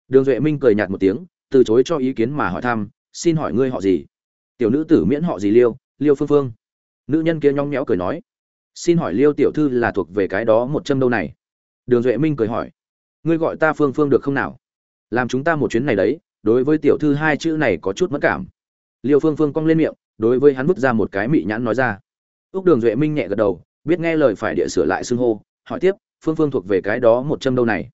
Đường duệ minh cười nhạt một tiếng, từ chối cho ý kiến mà hỏi thăm, xin hỏi ngươi họ gì? Tiểu nữ tử miễn họ gì liêu liêu phương phương. Nữ nhân kia nhóng méo cười nói, xin hỏi liêu tiểu thư là thuộc về cái đó một châm đâu này? Đường duệ minh cười hỏi ngươi gọi ta phương phương được không nào? Làm chúng ta một chuyến này đấy, đối với tiểu thư hai chữ này có chút mất cảm. Liêu phương phương cong lên miệng, đối với hắn vứt ra một cái mị nhãn nói ra. Úc đường duệ minh nhẹ gật đầu, biết nghe lời phải địa sửa lại xưng hô, hỏi tiếp, phương phương thuộc về cái đó một châm đâu này?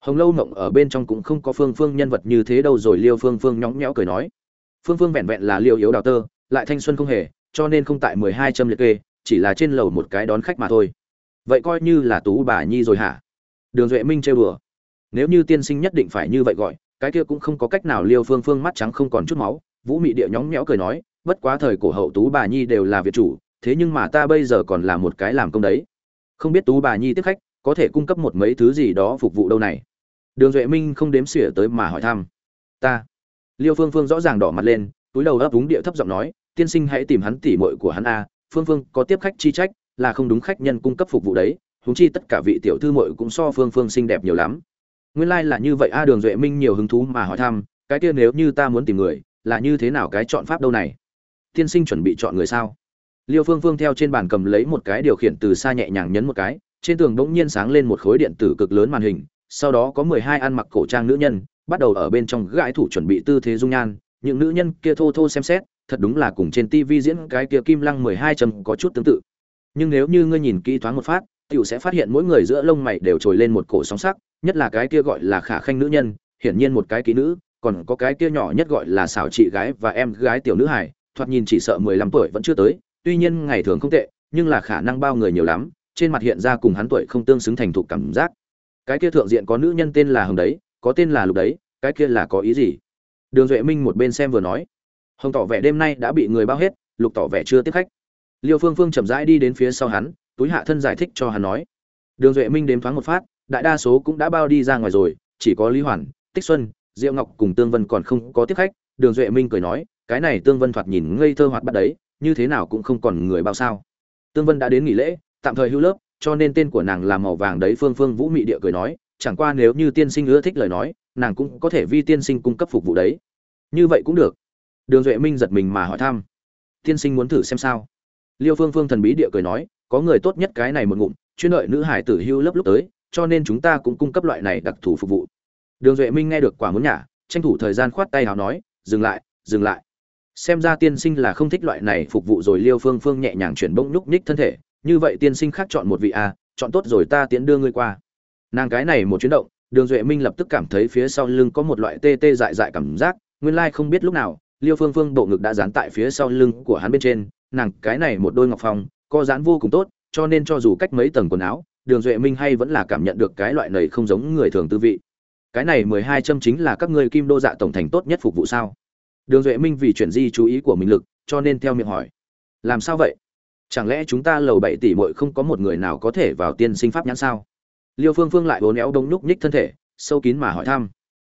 Hồng lâu mộng ở bên trong cũng không có phương phương nhân vật như thế đâu rồi, liêu phương phương nhõng nhẽo cười nói. Phương phương vẹn vẹn là liêu yếu đào tơ, lại thanh xuân không hề, cho nên không tại mười hai châm liệt kê, chỉ là trên lầu một cái đón khách mà thôi. Vậy coi như là tú bà nhi rồi hả? Đường duệ minh chơi bừa nếu như tiên sinh nhất định phải như vậy gọi, cái kia cũng không có cách nào liêu phương phương mắt trắng không còn chút máu, vũ mị địa nhóng méo cười nói, bất quá thời cổ hậu tú bà nhi đều là việt chủ, thế nhưng mà ta bây giờ còn là một cái làm công đấy. Không biết tú bà nhi tiếp khách, có thể cung cấp một mấy thứ gì đó phục vụ đâu này? Đường duệ minh không đếm xỉa tới mà hỏi thăm, ta. Liêu phương phương rõ ràng đỏ mặt lên, túi đầu ấp úng địa thấp giọng nói, tiên sinh hãy tìm hắn tỉ mội của hắn a, phương phương có tiếp khách chi trách, là không đúng khách nhân cung cấp phục vụ đấy húng chi tất cả vị tiểu thư mội cũng so phương phương xinh đẹp nhiều lắm nguyên là như vậy, a đường duệ minh nhiều hứng thú mà hỏi thăm, cái kia nếu như ta muốn tìm người, là như thế nào cái chọn pháp đâu này? Tiên sinh chuẩn bị chọn người sao? Liêu phương phương theo trên bàn cầm lấy một cái điều khiển từ xa nhẹ nhàng nhấn một cái, trên tường đ ỗ n g nhiên sáng lên một khối điện tử cực lớn màn hình, sau đó có mười hai ăn mặc cổ trang nữ nhân, bắt đầu ở bên trong gãi thủ chuẩn bị tư thế dung nhan, những nữ nhân kia thô thô xem xét, thật đúng là cùng trên tivi diễn cái kia kim lăng mười hai trầm có chút tương tự. Nhưng nếu như ngươi nhìn kỹ thoáng một phát t i ể u sẽ phát hiện mỗi người giữa lông mày đều trồi lên một cổ sóng sắc nhất là cái kia gọi là khả khanh nữ nhân hiển nhiên một cái kỹ nữ còn có cái kia nhỏ nhất gọi là xảo chị gái và em gái tiểu nữ hải thoạt nhìn chỉ sợ mười lăm tuổi vẫn chưa tới tuy nhiên ngày thường không tệ, nhưng là khả năng bao người nhiều lắm, trên mặt hiện ra cùng hắn tuổi không tương xứng thành thục cảm giác. Cái kia thượng diện có nữ nhân tên là Hồng đấy, có tên là Lục đấy, cái kia là có ý gì? Đường Duệ Minh một bên xem vừa nói. Hồng tỏ vẻ đêm nay đã bị người bao hết, Lục tỏ vẻ chưa tiếp khách. Liêu Phương Phương chậm rãi đi đến phía sau hắn, túi hạ thân giải thích cho hắn nói. Đường Duệ Minh đếm thoáng một phát, đại đa số cũng đã bao đi ra ngoài rồi, chỉ có Lý Hoàn, Tích Xuân, Diệu Ngọc cùng Tương Vân còn không có tiếp khách. Đường Duệ Minh cười nói, cái này Tương Vân thoạt nhìn ngây thơ hoạt bắt đấy, như thế nào cũng không còn người bao sao. Tương vân đã đến nghỉ lễ tạm thời hưu lớp cho nên tên của nàng là màu vàng đấy phương phương vũ mị địa cười nói chẳng qua nếu như tiên sinh ưa thích lời nói nàng cũng có thể vi tiên sinh cung cấp phục vụ đấy. Như vậy cũng được. Đường duệ minh giật mình mà hỏi thăm tiên sinh muốn thử xem sao? Liêu phương phương thần bí địa cười nói có người tốt nhất cái này một ngụm chuyên đợi nữ hải tử hưu lớp lúc tới cho nên chúng ta cũng cung cấp loại này đặc thù phục vụ. Đường duệ minh nghe được quả muốn nhả tranh thủ thời gian khoát tay hào nói dừng lại dừng lại. Xem ra tiên sinh là không thích loại này phục vụ rồi liêu phương phương nhẹ nhàng chuyển bỗng nhúc nhích thân thể. Như vậy tiên sinh khác chọn một vị a à, chọn tốt rồi ta tiến đưa ngươi qua. Nàng cái này một chuyến động đường duệ minh lập tức cảm thấy phía sau lưng có một loại tê tê dại dại cảm giác nguyên lai không biết lúc nào liêu phương phương bộ ngực đã dán tại phía sau lưng của hắn bên trên. Nàng cái này một đôi ngọc phong co dán vô cùng tốt cho nên cho dù cách mấy tầng quần áo đường duệ minh hay vẫn là cảm nhận được cái loại này không giống người thường tư vị. Cái này mười hai châm chính là các ngươi kim đô dạ tổng thành tốt nhất phục vụ sao? Đường duệ minh vì chuyển di chú ý của mình lực, cho nên theo miệng hỏi. Làm sao vậy? Chẳng lẽ chúng ta lầu bảy tỷ muội không có một người nào có thể vào tiên sinh pháp nhãn sao? Liêu phương phương lại bốn éo đông nhúc nhích thân thể, sâu kín mà hỏi thăm.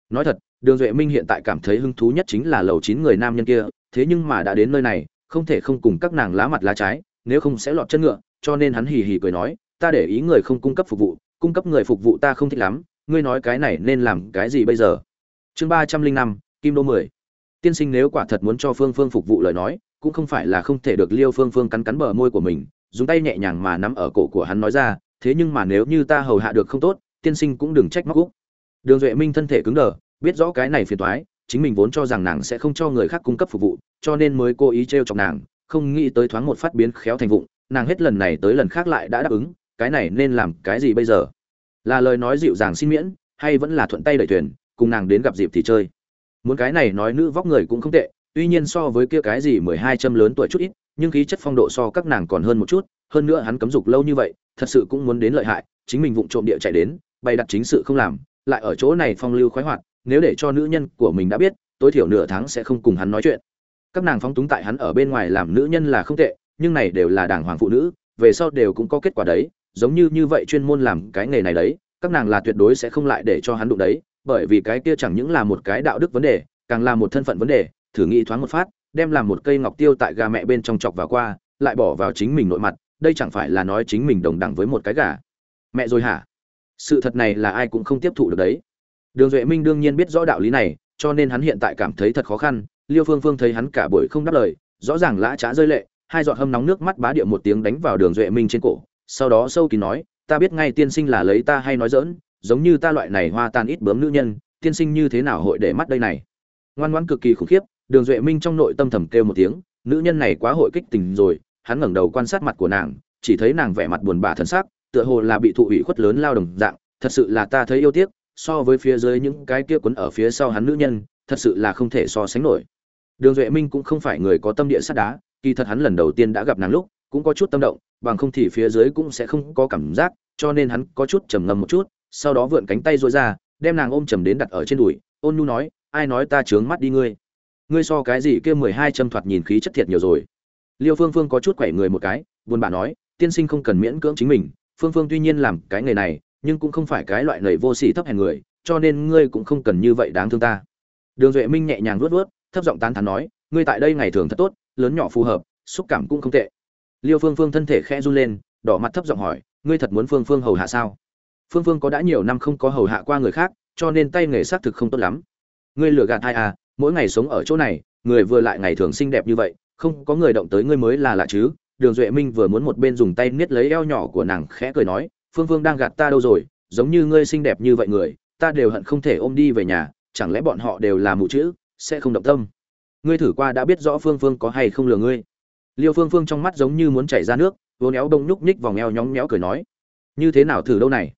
Nói thật, đường duệ minh hiện tại cảm thấy hứng thú nhất chính là lầu chín người nam nhân kia, thế nhưng mà đã đến nơi này, không thể không cùng các nàng lá mặt lá trái, nếu không sẽ lọt chân ngựa, cho nên hắn hì hì cười nói ta để ý người không cung cấp phục vụ, cung cấp người phục vụ ta không thích lắm, ngươi nói cái này nên làm cái gì bây giờ? Chương ba trăm linh năm, kim đô mười. Tiên sinh nếu quả thật muốn cho phương phương phục vụ lời nói, cũng không phải là không thể được liêu phương phương cắn cắn bờ môi của mình, dùng tay nhẹ nhàng mà nắm ở cổ của hắn nói ra, thế nhưng mà nếu như ta hầu hạ được không tốt, tiên sinh cũng đừng trách móc úc. Đường duệ minh thân thể cứng đờ, biết rõ cái này phiền toái, chính mình vốn cho rằng nàng sẽ không cho người khác cung cấp phục vụ, cho nên mới cố ý t r e o chọc nàng, không nghĩ tới thoáng một phát biến khéo thành vụng, nàng hết lần này tới lần khác lại đã đáp ứng cái này nên làm cái gì bây giờ? Là lời nói dịu dàng xin miễn, hay vẫn là thuận tay đẩy thuyền, cùng nàng đến gặp dịp thì chơi? Muốn cái này nói nữ vóc người cũng không tệ, tuy nhiên so với kia cái gì mười hai châm lớn tuổi chút ít, nhưng khí chất phong độ so các nàng còn hơn một chút, hơn nữa hắn cấm dục lâu như vậy, thật sự cũng muốn đến lợi hại, chính mình vụng trộm địa chạy đến, bày đặt chính sự không làm, lại ở chỗ này phong lưu khoái hoạt, nếu để cho nữ nhân của mình đã biết, tối thiểu nửa tháng sẽ không cùng hắn nói chuyện. Các nàng phóng túng tại hắn ở bên ngoài làm nữ nhân là không tệ, nhưng này đều là đảng hoàng phụ nữ, về sau đều cũng có kết quả đấy giống như như vậy chuyên môn làm cái nghề này đấy, các nàng là tuyệt đối sẽ không lại để cho hắn đụng đấy, bởi vì cái kia chẳng những là một cái đạo đức vấn đề, càng là một thân phận vấn đề, thử nghĩ thoáng một phát, đem làm một cây ngọc tiêu tại gà mẹ bên trong chọc vào qua, lại bỏ vào chính mình nội mặt, đây chẳng phải là nói chính mình đồng đẳng với một cái gà. Mẹ rồi hả? Sự thật này là ai cũng không tiếp thụ được đấy. Đường duệ minh đương nhiên biết rõ đạo lý này, cho nên hắn hiện tại cảm thấy thật khó khăn, liêu phương phương thấy hắn cả buổi không đáp lời, rõ ràng lã trá rơi lệ, hai giọt hâm nóng nước mắt bá địa một tiếng đánh vào đường duệ minh trên cổ sau đó sâu kín nói, ta biết ngay tiên sinh là lấy ta hay nói dỡn giống như ta loại này hoa tan ít bướm nữ nhân, tiên sinh như thế nào hội để mắt đây này? Ngoan ngoãn cực kỳ khủng khiếp, đường duệ minh trong nội tâm thầm kêu một tiếng, nữ nhân này quá hội kích tình rồi. Hắn ngẩng đầu quan sát mặt của nàng, chỉ thấy nàng vẻ mặt buồn bã thân xác tựa hồ là bị thụ ủy khuất lớn lao đồng dạng, thật sự là ta thấy yêu tiếc, so với phía dưới những cái kia quấn ở phía sau hắn nữ nhân, thật sự là không thể so sánh nổi. Đường duệ minh cũng không phải người có tâm địa sắt đá, kỳ thật hắn lần đầu tiên đã gặp nàng lúc cũng có chút tâm động, bằng không thì phía dưới cũng sẽ không có cảm giác, cho nên hắn có chút trầm ngâm một chút, sau đó vượn cánh tay rối ra, đem nàng ôm trầm đến đặt ở trên đùi, ôn nhu nói, ai nói ta trướng mắt đi ngươi? Ngươi so cái gì kia mười hai châm thoạt nhìn khí chất thiệt nhiều rồi. Liêu phương phương có chút quẩy người một cái, buồn bã nói, tiên sinh không cần miễn cưỡng chính mình, phương phương tuy nhiên làm cái nghề này, nhưng cũng không phải cái loại lầy vô sỉ thấp hèn người, cho nên ngươi cũng không cần như vậy đáng thương ta. Đường duệ minh nhẹ nhàng vuốt vuốt, thấp giọng tán thán nói, ngươi tại đây ngày thường thật tốt, lớn nhỏ phù hợp, xúc cảm cũng không tệ liêu phương phương thân thể khẽ run lên, đỏ mặt thấp giọng hỏi, ngươi thật muốn phương phương hầu hạ sao? Phương phương có đã nhiều năm không có hầu hạ qua người khác, cho nên tay nghề xác thực không tốt lắm. Ngươi lừa gạt ai à? Mỗi ngày sống ở chỗ này, người vừa lại ngày thường xinh đẹp như vậy, không có người động tới ngươi mới là lạ chứ? Đường duệ minh vừa muốn một bên dùng tay niết lấy eo nhỏ của nàng khẽ cười nói, phương phương đang gạt ta đâu rồi? Giống như ngươi xinh đẹp như vậy người, ta đều hận không thể ôm đi về nhà, chẳng lẽ bọn họ đều là mù chữ, sẽ không động tâm? Ngươi thử qua đã biết rõ phương phương có hay không lừa ngươi liêu phương phương trong mắt giống như muốn chảy ra nước vô néo đông nhúc nhích vòng eo nhóng méo cười nói như thế nào thử đâu này?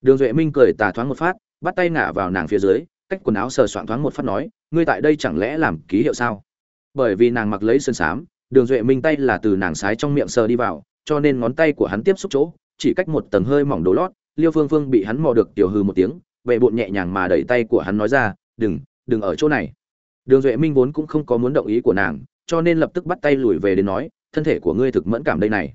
Đường duệ minh cười tà thoáng một phát bắt tay ngả vào nàng phía dưới cách quần áo sờ soạn thoáng một phát nói ngươi tại đây chẳng lẽ làm ký hiệu sao? Bởi vì nàng mặc lấy sơn sám, đường duệ minh tay là từ nàng sái trong miệng sờ đi vào cho nên ngón tay của hắn tiếp xúc chỗ chỉ cách một tầng hơi mỏng đồ lót liêu phương phương bị hắn mò được tiểu hư một tiếng vệ bộn nhẹ nhàng mà đẩy tay của hắn nói ra đừng đừng ở chỗ này. Đường duệ minh vốn cũng không có muốn động ý của nàng cho nên lập tức bắt tay lùi về đến nói, thân thể của ngươi thực mẫn cảm đây này.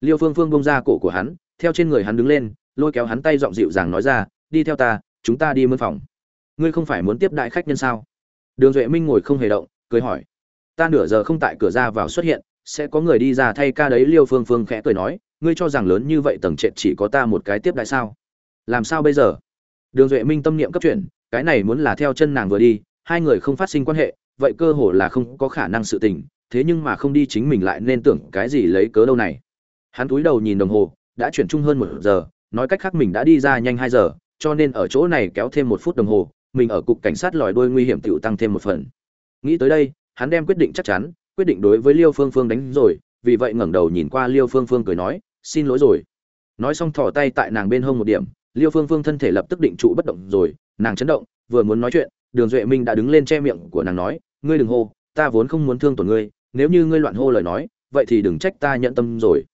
Liêu phương phương bông ra cổ của hắn, theo trên người hắn đứng lên, lôi kéo hắn tay giọng dịu dàng nói ra, đi theo ta, chúng ta đi mân phòng. Ngươi không phải muốn tiếp đại khách nhân sao? Đường duệ minh ngồi không hề động, cười hỏi. Ta nửa giờ không tại cửa ra vào xuất hiện, sẽ có người đi ra thay ca đấy. Liêu phương phương khẽ cười nói, ngươi cho rằng lớn như vậy tầng trệt chỉ có ta một cái tiếp đại sao? Làm sao bây giờ? Đường duệ minh tâm niệm cấp chuyển, cái này muốn là theo chân nàng vừa đi, hai người không phát sinh quan hệ vậy cơ hồ là không có khả năng sự tình, thế nhưng mà không đi chính mình lại nên tưởng cái gì lấy cớ đâu này. Hắn cúi đầu nhìn đồng hồ, đã chuyển chung hơn một giờ, nói cách khác mình đã đi ra nhanh hai giờ, cho nên ở chỗ này kéo thêm một phút đồng hồ, mình ở cục cảnh sát lòi đuôi nguy hiểm tựu tăng thêm một phần. Nghĩ tới đây, hắn đem quyết định chắc chắn, quyết định đối với liêu phương phương đánh rồi, vì vậy ngẩng đầu nhìn qua liêu phương phương cười nói, xin lỗi rồi. Nói xong thò tay tại nàng bên hông một điểm, liêu phương phương thân thể lập tức định trụ bất động rồi, nàng chấn động, vừa muốn nói chuyện đường duệ minh đã đứng lên che miệng của nàng nói, ngươi đừng hô, ta vốn không muốn thương tổn ngươi, nếu như ngươi loạn hô lời nói, vậy thì đừng trách ta nhận tâm rồi.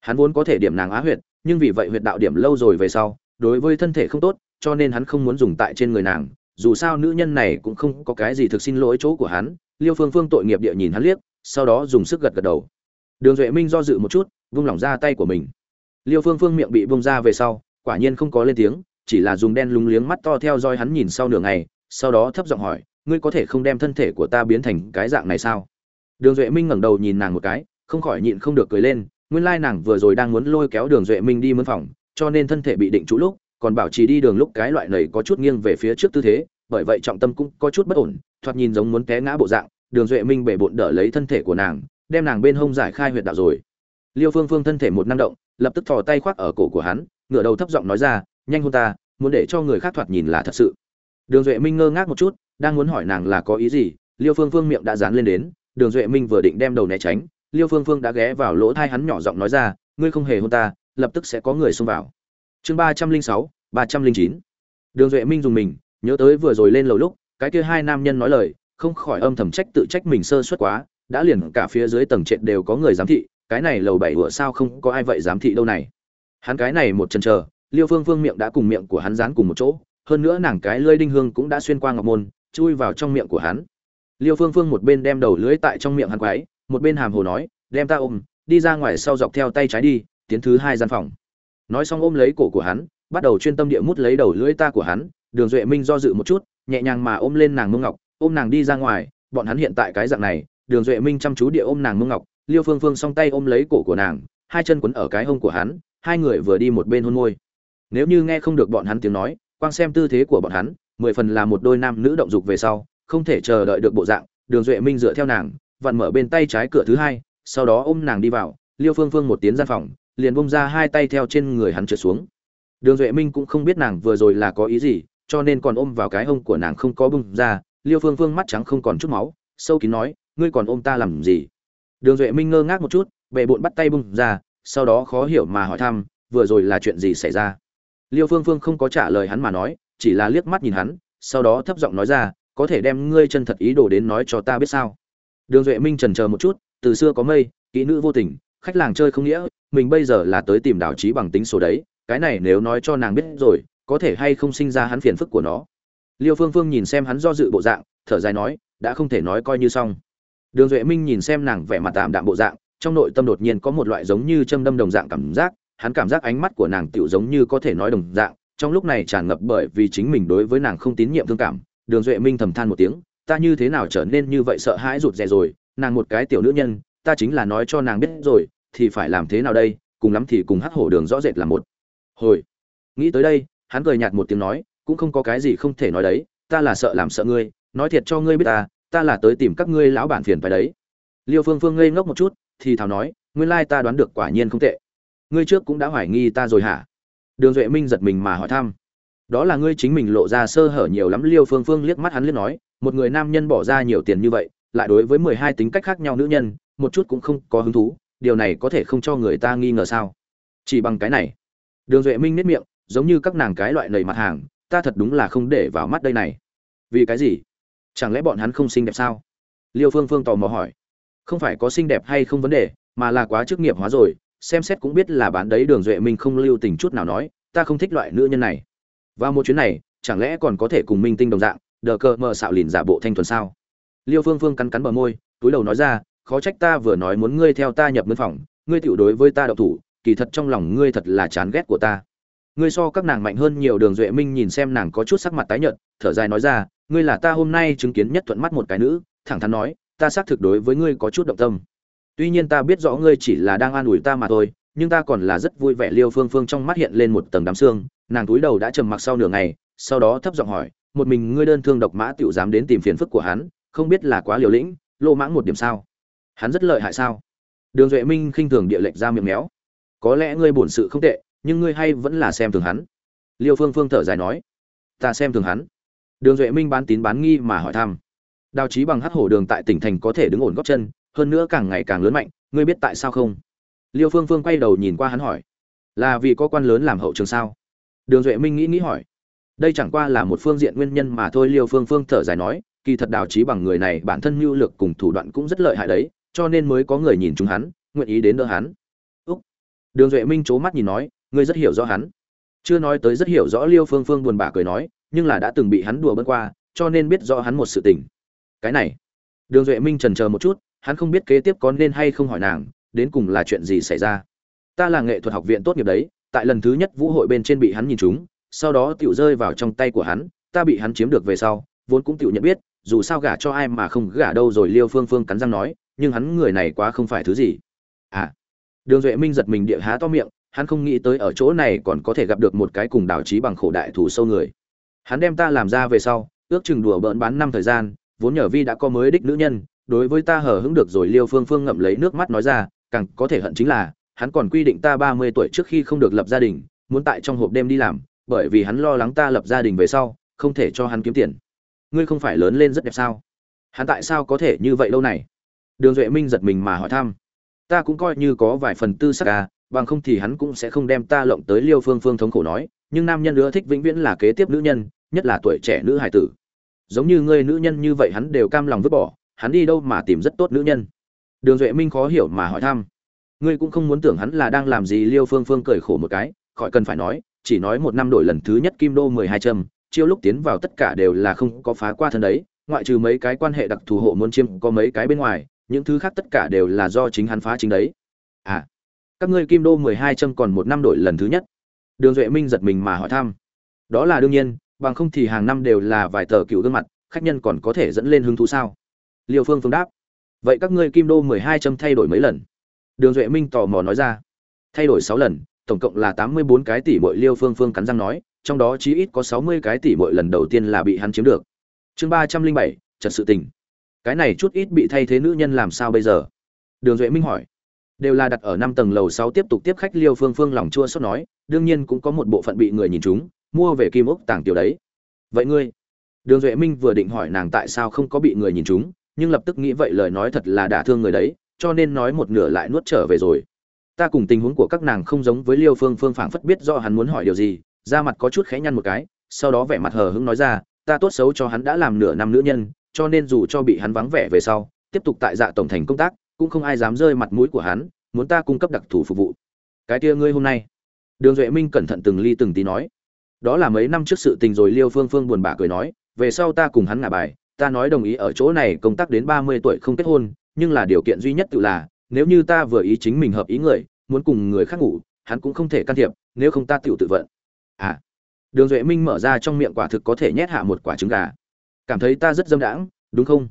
Hắn vốn có thể điểm nàng á huyệt, nhưng vì vậy huyệt đạo điểm lâu rồi về sau, đối với thân thể không tốt, cho nên hắn không muốn dùng tại trên người nàng. Dù sao nữ nhân này cũng không có cái gì thực xin lỗi chỗ của hắn, liêu phương phương tội nghiệp địa nhìn hắn liếc, sau đó dùng sức gật gật đầu. Đường duệ minh do dự một chút, vung lỏng ra tay của mình. Liêu phương phương miệng bị bông ra về sau, quả nhiên không có lên tiếng, chỉ là dùng đen lúng liếng mắt to theo dõi hắn nhìn sau nửa ngày sau đó thấp giọng hỏi, ngươi có thể không đem thân thể của ta biến thành cái dạng này sao? Đường duệ minh ngẩng đầu nhìn nàng một cái, không khỏi nhịn không được cười lên, nguyên lai nàng vừa rồi đang muốn lôi kéo đường duệ minh đi mân phòng, cho nên thân thể bị định trụ lúc, còn bảo trì đi đường lúc cái loại này có chút nghiêng về phía trước tư thế, bởi vậy trọng tâm cũng có chút bất ổn, thoạt nhìn giống muốn té ngã bộ dạng, đường duệ minh bể bộn đỡ lấy thân thể của nàng, đem nàng bên hông giải khai huyệt đạo rồi. Liêu phương phương thân thể một năng động, lập tức thò tay khoác ở cổ của hắn, ngửa đầu thấp giọng nói ra, nhanh hôn ta, muốn để cho người khác thoạt nhìn là thật sự đường duệ minh ngơ ngác một chút, đang muốn hỏi nàng là có ý gì, liêu phương phương miệng đã dán lên đến, đường duệ minh vừa định đem đầu né tránh, liêu phương phương đã ghé vào lỗ thai hắn nhỏ giọng nói ra, ngươi không hề hôn ta, lập tức sẽ có người xông vào. Chương ba trăm linh sáu, ba trăm linh chín. Đường duệ minh dùng mình, nhớ tới vừa rồi lên lầu lúc, cái kia hai nam nhân nói lời, không khỏi âm thầm trách tự trách mình sơ suất quá, đã liền cả phía dưới tầng trệt đều có người giám thị, cái này lầu bảy vừa sao không có ai vậy giám thị đâu này. Hắn cái này một chân chờ, liêu phương phương miệng đã cùng miệng của hắn dán cùng một chỗ hơn nữa nàng cái lưỡi đinh hương cũng đã xuyên qua ngọc môn, chui vào trong miệng của hắn. Liêu phương phương một bên đem đầu lưỡi tại trong miệng hắn quái một bên hàm hồ nói, đem ta ôm, đi ra ngoài sau dọc theo tay trái đi, tiến thứ hai gian phòng. Nói xong ôm lấy cổ của hắn, bắt đầu chuyên tâm địa mút lấy đầu lưỡi ta của hắn, đường duệ minh do dự một chút, nhẹ nhàng mà ôm lên nàng mông ngọc, ôm nàng đi ra ngoài, bọn hắn hiện tại cái dạng này, đường duệ minh chăm chú địa ôm nàng mông ngọc, liêu phương phương song tay ôm lấy cổ của nàng, hai chân quấn ở cái hông của hắn, hai người vừa đi một bên hôn môi. Nếu như nghe không được bọn hắn tiếng nói quang xem tư thế của bọn hắn, mười phần là một đôi nam nữ động dục về sau, không thể chờ đợi được bộ dạng, đường duệ minh dựa theo nàng, vặn mở bên tay trái cửa thứ hai, sau đó ôm nàng đi vào, liêu phương phương một tiếng gian phòng, liền bông ra hai tay theo trên người hắn trượt xuống. Đường duệ minh cũng không biết nàng vừa rồi là có ý gì, cho nên còn ôm vào cái hông của nàng không có bung ra, liêu phương phương mắt trắng không còn chút máu, sâu kín nói, ngươi còn ôm ta làm gì? Đường duệ minh ngơ ngác một chút, bệ bụn bắt tay bung ra, sau đó khó hiểu mà hỏi thăm, vừa rồi là chuyện gì xảy ra? Liêu phương phương không có trả lời hắn mà nói, chỉ là liếc mắt nhìn hắn, sau đó thấp giọng nói ra, có thể đem ngươi chân thật ý đồ đến nói cho ta biết sao? Đường duệ minh trần chờ một chút, từ xưa có mây, kỹ nữ vô tình, khách làng chơi không nghĩa, mình bây giờ là tới tìm đảo trí bằng tính số đấy, cái này nếu nói cho nàng biết rồi, có thể hay không sinh ra hắn phiền phức của nó. Liêu phương phương nhìn xem hắn do dự bộ dạng, thở dài nói, đã không thể nói coi như xong. Đường duệ minh nhìn xem nàng vẻ mặt tạm đạm bộ dạng, trong nội tâm đột nhiên có một loại giống như châm đâm đồng dạng cảm giác hắn cảm giác ánh mắt của nàng tựu giống như có thể nói đồng dạng, trong lúc này tràn ngập bởi vì chính mình đối với nàng không tín nhiệm thương cảm. Đường duệ minh thầm than một tiếng, ta như thế nào trở nên như vậy sợ hãi rụt rè rồi? Nàng một cái tiểu nữ nhân, ta chính là nói cho nàng biết rồi, thì phải làm thế nào đây? Cùng lắm thì cùng hắc hổ đường rõ rệt là một. Hồi, nghĩ tới đây, hắn cười nhạt một tiếng nói, cũng không có cái gì không thể nói đấy, ta là sợ làm sợ ngươi, nói thiệt cho ngươi biết ta ta là tới tìm các ngươi lão bản phiền phải đấy. Liêu phương phương ngây ngốc một chút, thì thào nói, nguyên lai ta đoán được quả nhiên không tệ ngươi trước cũng đã hoài nghi ta rồi hả? Đường duệ minh giật mình mà hỏi thăm. Đó là ngươi chính mình lộ ra sơ hở nhiều lắm, liêu phương phương liếc mắt hắn liếc nói, một người nam nhân bỏ ra nhiều tiền như vậy, lại đối với mười hai tính cách khác nhau nữ nhân, một chút cũng không có hứng thú, điều này có thể không cho người ta nghi ngờ sao? Chỉ bằng cái này. Đường duệ minh nếp miệng, giống như các nàng cái loại nầy mặt hàng, ta thật đúng là không để vào mắt đây này. Vì cái gì? Chẳng lẽ bọn hắn không xinh đẹp sao? Liêu phương phương tò mò hỏi. Không phải có xinh đẹp hay không vấn đề, mà là quá chức nghiệp hóa rồi xem xét cũng biết là bán đấy đường duệ minh không lưu tình chút nào nói, ta không thích loại nữ nhân này. Và một chuyến này, chẳng lẽ còn có thể cùng minh tinh đồng dạng, đờ cờ mờ xạo lìn giả bộ thanh thuần sao? Liêu phương phương cắn cắn bờ môi, túi đầu nói ra, khó trách ta vừa nói muốn ngươi theo ta nhập mân phòng, ngươi tiểu đối với ta đậu thủ, kỳ thật trong lòng ngươi thật là chán ghét của ta. Ngươi so các nàng mạnh hơn nhiều, đường duệ minh nhìn xem nàng có chút sắc mặt tái nhợt, thở dài nói ra, ngươi là ta hôm nay chứng kiến nhất thuận mắt một cái nữ, thẳng thắn nói, ta xác thực đối với ngươi có chút động tâm tuy nhiên ta biết rõ ngươi chỉ là đang an ủi ta mà thôi, nhưng ta còn là rất vui vẻ liêu phương phương trong mắt hiện lên một tầng đám xương nàng túi đầu đã trầm mặc sau nửa ngày, sau đó thấp giọng hỏi, một mình ngươi đơn thương độc mã tiểu dám đến tìm phiền phức của hắn, không biết là quá liều lĩnh, lô mãng một điểm sao? Hắn rất lợi hại sao? Đường duệ minh khinh thường địa lệnh ra miệng méo. Có lẽ ngươi bổn sự không tệ, nhưng ngươi hay vẫn là xem thường hắn. Liêu phương phương thở dài nói, ta xem thường hắn. Đường duệ minh bán tín bán nghi mà hỏi thăm, đào trí bằng hắc hổ đường tại tỉnh thành có thể đứng ổn góc chân hơn nữa càng ngày càng lớn mạnh, ngươi biết tại sao không? Liêu phương phương quay đầu nhìn qua hắn hỏi. Là vì có quan lớn làm hậu trường sao? Đường duệ minh nghĩ nghĩ hỏi. Đây chẳng qua là một phương diện nguyên nhân mà thôi, liêu phương phương thở dài nói, kỳ thật đào trí bằng người này bản thân mưu lược cùng thủ đoạn cũng rất lợi hại đấy, cho nên mới có người nhìn chúng hắn, nguyện ý đến đỡ hắn. Úc. Đường duệ minh c h ố mắt nhìn nói, ngươi rất hiểu rõ hắn. Chưa nói tới rất hiểu rõ, liêu phương phương buồn bã cười nói, nhưng là đã từng bị hắn đùa bân qua, cho nên biết rõ hắn một sự tình. Cái này. Đường duệ minh trần chờ một chút hắn không biết kế tiếp có nên hay không hỏi nàng, đến cùng là chuyện gì xảy ra. Ta là nghệ thuật học viện tốt nghiệp đấy, tại lần thứ nhất vũ hội bên trên bị hắn nhìn chúng sau đó tiểu rơi vào trong tay của hắn, ta bị hắn chiếm được về sau, vốn cũng tiểu nhận biết, dù sao gả cho ai mà không gả đâu rồi liêu phương phương cắn răng nói, nhưng hắn người này quá không phải thứ gì. À. Đường duệ minh giật mình địa há to miệng, hắn không nghĩ tới ở chỗ này còn có thể gặp được một cái cùng đảo trí bằng khổ đại thủ sâu người. Hắn đem ta làm ra về sau, ước chừng đùa bỡn bán năm thời gian, vốn nhờ vi đã có mới đích nữ nhân đối với ta hờ hững được rồi, liêu phương phương ngậm lấy nước mắt nói ra, càng có thể hận chính là, hắn còn quy định ta ba mươi tuổi trước khi không được lập gia đình, muốn tại trong hộp đêm đi làm, bởi vì hắn lo lắng ta lập gia đình về sau, không thể cho hắn kiếm tiền. Ngươi không phải lớn lên rất đẹp sao? Hắn tại sao có thể như vậy lâu này? Đường duệ minh giật mình mà hỏi thăm. Ta cũng coi như có vài phần tư sắc à bằng không thì hắn cũng sẽ không đem ta lộng tới liêu phương phương thống khổ nói, nhưng nam nhân ưa thích vĩnh viễn là kế tiếp nữ nhân, nhất là tuổi trẻ nữ hải tử. Giống như ngươi nữ nhân như vậy hắn đều cam lòng vứt bỏ hắn đi đâu mà tìm rất tốt nữ nhân. Đường duệ minh khó hiểu mà hỏi thăm. Ngươi cũng không muốn tưởng hắn là đang làm gì, liêu phương phương cười khổ một cái, khỏi cần phải nói, chỉ nói một năm đổi lần thứ nhất kim đô mười hai trâm chiêu lúc tiến vào tất cả đều là không có phá qua thân đấy, ngoại trừ mấy cái quan hệ đặc thù hộ muốn chiêm có mấy cái bên ngoài, những thứ khác tất cả đều là do chính hắn phá chính đấy. À các ngươi kim đô mười hai châm còn một năm đổi lần thứ nhất. Đường duệ minh giật mình mà hỏi thăm. Đó là đương nhiên, bằng không thì hàng năm đều là vài tờ cựu gương mặt, khách nhân còn có thể dẫn lên hứng thú sao? Liêu phương phương đáp. Vậy các ngươi kim đô mười hai châm thay đổi mấy lần? Đường duệ minh tò mò nói ra. Thay đổi sáu lần, tổng cộng là tám mươi bốn cái tỷ mỗi liêu phương phương cắn răng nói, trong đó chí ít có sáu mươi cái tỷ mỗi lần đầu tiên là bị hắn chiếm được. Chương ba trăm linh bảy, trật sự tình. Cái này chút ít bị thay thế nữ nhân làm sao bây giờ? Đường duệ minh hỏi. Đều là đặt ở năm tầng lầu sáu tiếp tục tiếp khách liêu phương phương lòng chua xót nói, đương nhiên cũng có một bộ phận bị người nhìn chúng, mua về kim ốc tàng tiểu đấy. Vậy ngươi? Đường duệ minh vừa định hỏi nàng tại sao không có bị người nhìn chúng nhưng lập tức nghĩ vậy lời nói thật là đả thương người đấy, cho nên nói một nửa lại nuốt trở về rồi. Ta cùng tình huống của các nàng không giống với liêu phương phương phảng phất biết do hắn muốn hỏi điều gì, da mặt có chút khẽ nhăn một cái, sau đó vẻ mặt hờ hững nói ra, ta tốt xấu cho hắn đã làm nửa năm nữ nhân, cho nên dù cho bị hắn vắng vẻ về sau, tiếp tục tại dạ tổng thành công tác, cũng không ai dám rơi mặt mũi của hắn, muốn ta cung cấp đặc thù phục vụ. Cái kia ngươi hôm nay? Đường duệ minh cẩn thận từng ly từng tí nói. Đó là mấy năm trước sự tình rồi. Liêu phương phương buồn bã cười nói, về sau ta cùng hắn ngả bài ta nói đồng ý ở chỗ này công tác đến ba mươi tuổi không kết hôn, nhưng là điều kiện duy nhất tự là, nếu như ta vừa ý chính mình hợp ý người, muốn cùng người khác ngủ, hắn cũng không thể can thiệp, nếu không ta tiểu tự vận. À đường duệ minh mở ra trong miệng quả thực có thể nhét hạ một quả trứng gà. Cảm thấy ta rất dâm đãng, đúng không?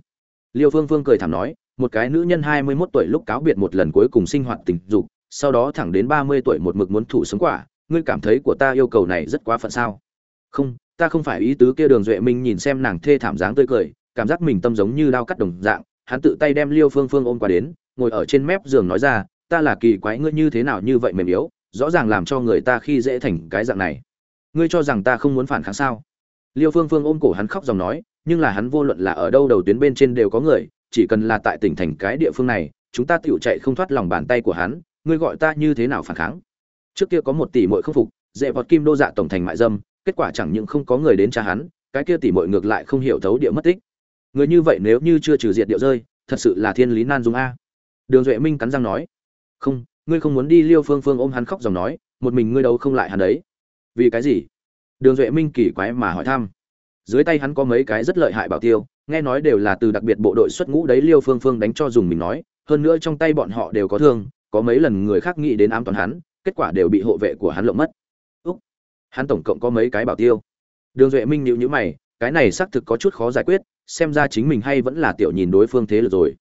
Liêu phương phương cười thảm nói, một cái nữ nhân hai mươi 21 tuổi lúc cáo biệt một lần cuối cùng sinh hoạt tình dục, sau đó thẳng đến ba mươi tuổi một mực muốn thủ sống quả, ngươi cảm thấy của ta yêu cầu này rất quá phận sao? Không, ta không phải ý tứ kia, đường duệ minh nhìn xem nàng thê thảm dáng tươi cười cảm giác mình tâm giống như đao cắt đồng dạng, hắn tự tay đem liêu phương phương ôm qua đến, ngồi ở trên mép giường nói ra, ta là kỳ quái, ngươi như thế nào như vậy mềm yếu, rõ ràng làm cho người ta khi dễ thành cái dạng này. Ngươi cho rằng ta không muốn phản kháng sao? Liêu phương phương ôm cổ hắn khóc dòng nói, nhưng là hắn vô luận là ở đâu đầu tuyến bên trên đều có người, chỉ cần là tại tỉnh thành cái địa phương này, chúng ta tựu chạy không thoát lòng bàn tay của hắn, ngươi gọi ta như thế nào phản kháng? Trước kia có một tỷ muội không phục, dễ vọt kim đô dạ tổng thành mại dâm, kết quả chẳng những không có người đến tra hắn, cái kia tỷ muội ngược lại không hiểu thấu địa mất tích người như vậy nếu như chưa trừ diệt điệu rơi, thật sự là thiên lý nan dung a. Đường duệ minh cắn răng nói. Không, ngươi không muốn đi liêu phương phương ôm hắn khóc dòng nói, một mình ngươi đâu không lại hắn đấy. Vì cái gì? Đường duệ minh kỳ quái mà hỏi thăm. Dưới tay hắn có mấy cái rất lợi hại bảo tiêu, nghe nói đều là từ đặc biệt bộ đội xuất ngũ đấy liêu phương phương đánh cho dùng mình nói, hơn nữa trong tay bọn họ đều có thương, có mấy lần người khác nghĩ đến ám toàn hắn, kết quả đều bị hộ vệ của hắn lộng mất. Úc, hắn tổng cộng có mấy cái bảo tiêu? Đường duệ minh nhịu nhữ mày, cái này xác thực có chút khó giải quyết xem ra chính mình hay vẫn là tiểu nhìn đối phương thế lực rồi.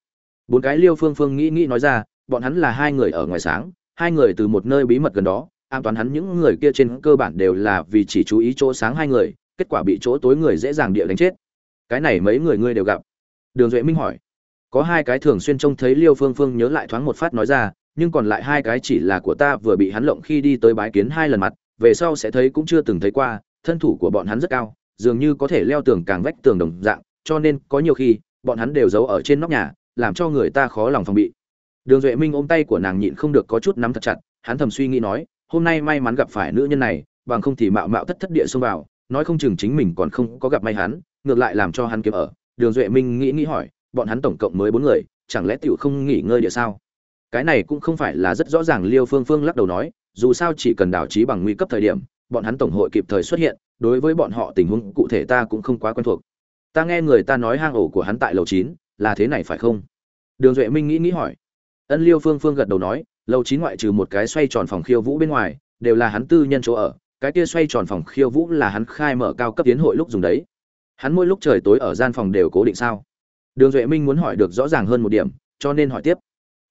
Bốn cái liêu phương phương nghĩ nghĩ nói ra, bọn hắn là hai người ở ngoài sáng, hai người từ một nơi bí mật gần đó, an toàn hắn những người kia trên cơ bản đều là vì chỉ chú ý chỗ sáng hai người, kết quả bị chỗ tối người dễ dàng địa đánh chết. Cái này mấy người ngươi đều gặp? Đường duệ minh hỏi. Có hai cái thường xuyên trông thấy liêu phương phương nhớ lại thoáng một phát nói ra, nhưng còn lại hai cái chỉ là của ta vừa bị hắn lộng khi đi tới bái kiến hai lần mặt, về sau sẽ thấy cũng chưa từng thấy qua, thân thủ của bọn hắn rất cao, dường như có thể leo tường càng vách tường đồng dạng cho nên có nhiều khi, bọn hắn đều giấu ở trên nóc nhà, làm cho người ta khó lòng phòng bị. Đường duệ minh ôm tay của nàng nhịn không được có chút nắm thật chặt, hắn thầm suy nghĩ nói, hôm nay may mắn gặp phải nữ nhân này, bằng không thì mạo mạo thất thất địa xông vào, nói không chừng chính mình còn không có gặp may hắn, ngược lại làm cho hắn kiếm ở. Đường duệ minh nghĩ nghĩ hỏi, bọn hắn tổng cộng mới bốn người, chẳng lẽ tiểu không nghỉ ngơi địa sao? Cái này cũng không phải là rất rõ ràng, liêu phương phương lắc đầu nói, dù sao chỉ cần đảo trí bằng nguy cấp thời điểm, bọn hắn tổng hội kịp thời xuất hiện, đối với bọn họ tình huống cụ thể ta cũng không quá quen thuộc ta nghe người ta nói hang ổ của hắn tại lầu chín, là thế này phải không? Đường duệ minh nghĩ nghĩ hỏi. Ân liêu phương phương gật đầu nói, lầu chín ngoại trừ một cái xoay tròn phòng khiêu vũ bên ngoài, đều là hắn tư nhân chỗ ở, cái kia xoay tròn phòng khiêu vũ là hắn khai mở cao cấp tiến hội lúc dùng đấy. Hắn mỗi lúc trời tối ở gian phòng đều cố định sao? Đường duệ minh muốn hỏi được rõ ràng hơn một điểm, cho nên hỏi tiếp.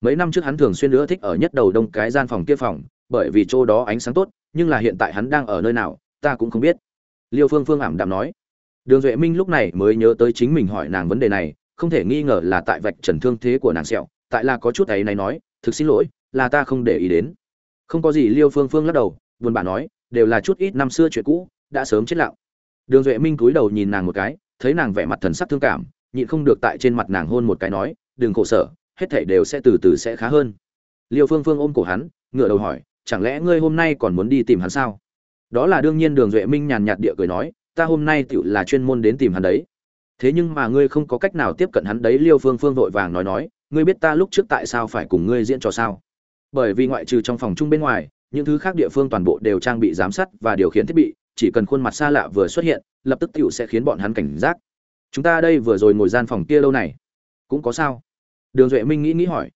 Mấy năm trước hắn thường xuyên nữa thích ở nhất đầu đông cái gian phòng kia phòng, bởi vì chỗ đó ánh sáng tốt, nhưng là hiện tại hắn đang ở nơi nào, ta cũng không biết. Liêu phương phương ảm đạm nói đường duệ minh lúc này mới nhớ tới chính mình hỏi nàng vấn đề này, không thể nghi ngờ là tại vạch trần thương thế của nàng sẹo, tại là có chút ấy này nói, thực xin lỗi, là ta không để ý đến. Không có gì, liêu phương phương lắc đầu, buồn bã nói, đều là chút ít năm xưa chuyện cũ, đã sớm chết lặng. Đường duệ minh cúi đầu nhìn nàng một cái, thấy nàng vẻ mặt thần sắc thương cảm, nhịn không được tại trên mặt nàng hôn một cái nói, đừng khổ sở, hết thảy đều sẽ từ từ sẽ khá hơn. Liêu phương phương ôm cổ hắn, ngửa đầu hỏi, chẳng lẽ ngươi hôm nay còn muốn đi tìm hắn sao? Đó là đương nhiên, đường duệ minh nhàn nhạt địa cười nói ta hôm nay tựu là chuyên môn đến tìm hắn đấy. Thế nhưng mà ngươi không có cách nào tiếp cận hắn đấy, liêu phương phương vội vàng nói nói, ngươi biết ta lúc trước tại sao phải cùng ngươi diễn trò sao? Bởi vì ngoại trừ trong phòng chung bên ngoài, những thứ khác địa phương toàn bộ đều trang bị giám sát và điều khiển thiết bị, chỉ cần khuôn mặt xa lạ vừa xuất hiện, lập tức tựu sẽ khiến bọn hắn cảnh giác. Chúng ta đây vừa rồi ngồi gian phòng kia lâu này, cũng có sao? Đường duệ minh nghĩ nghĩ hỏi.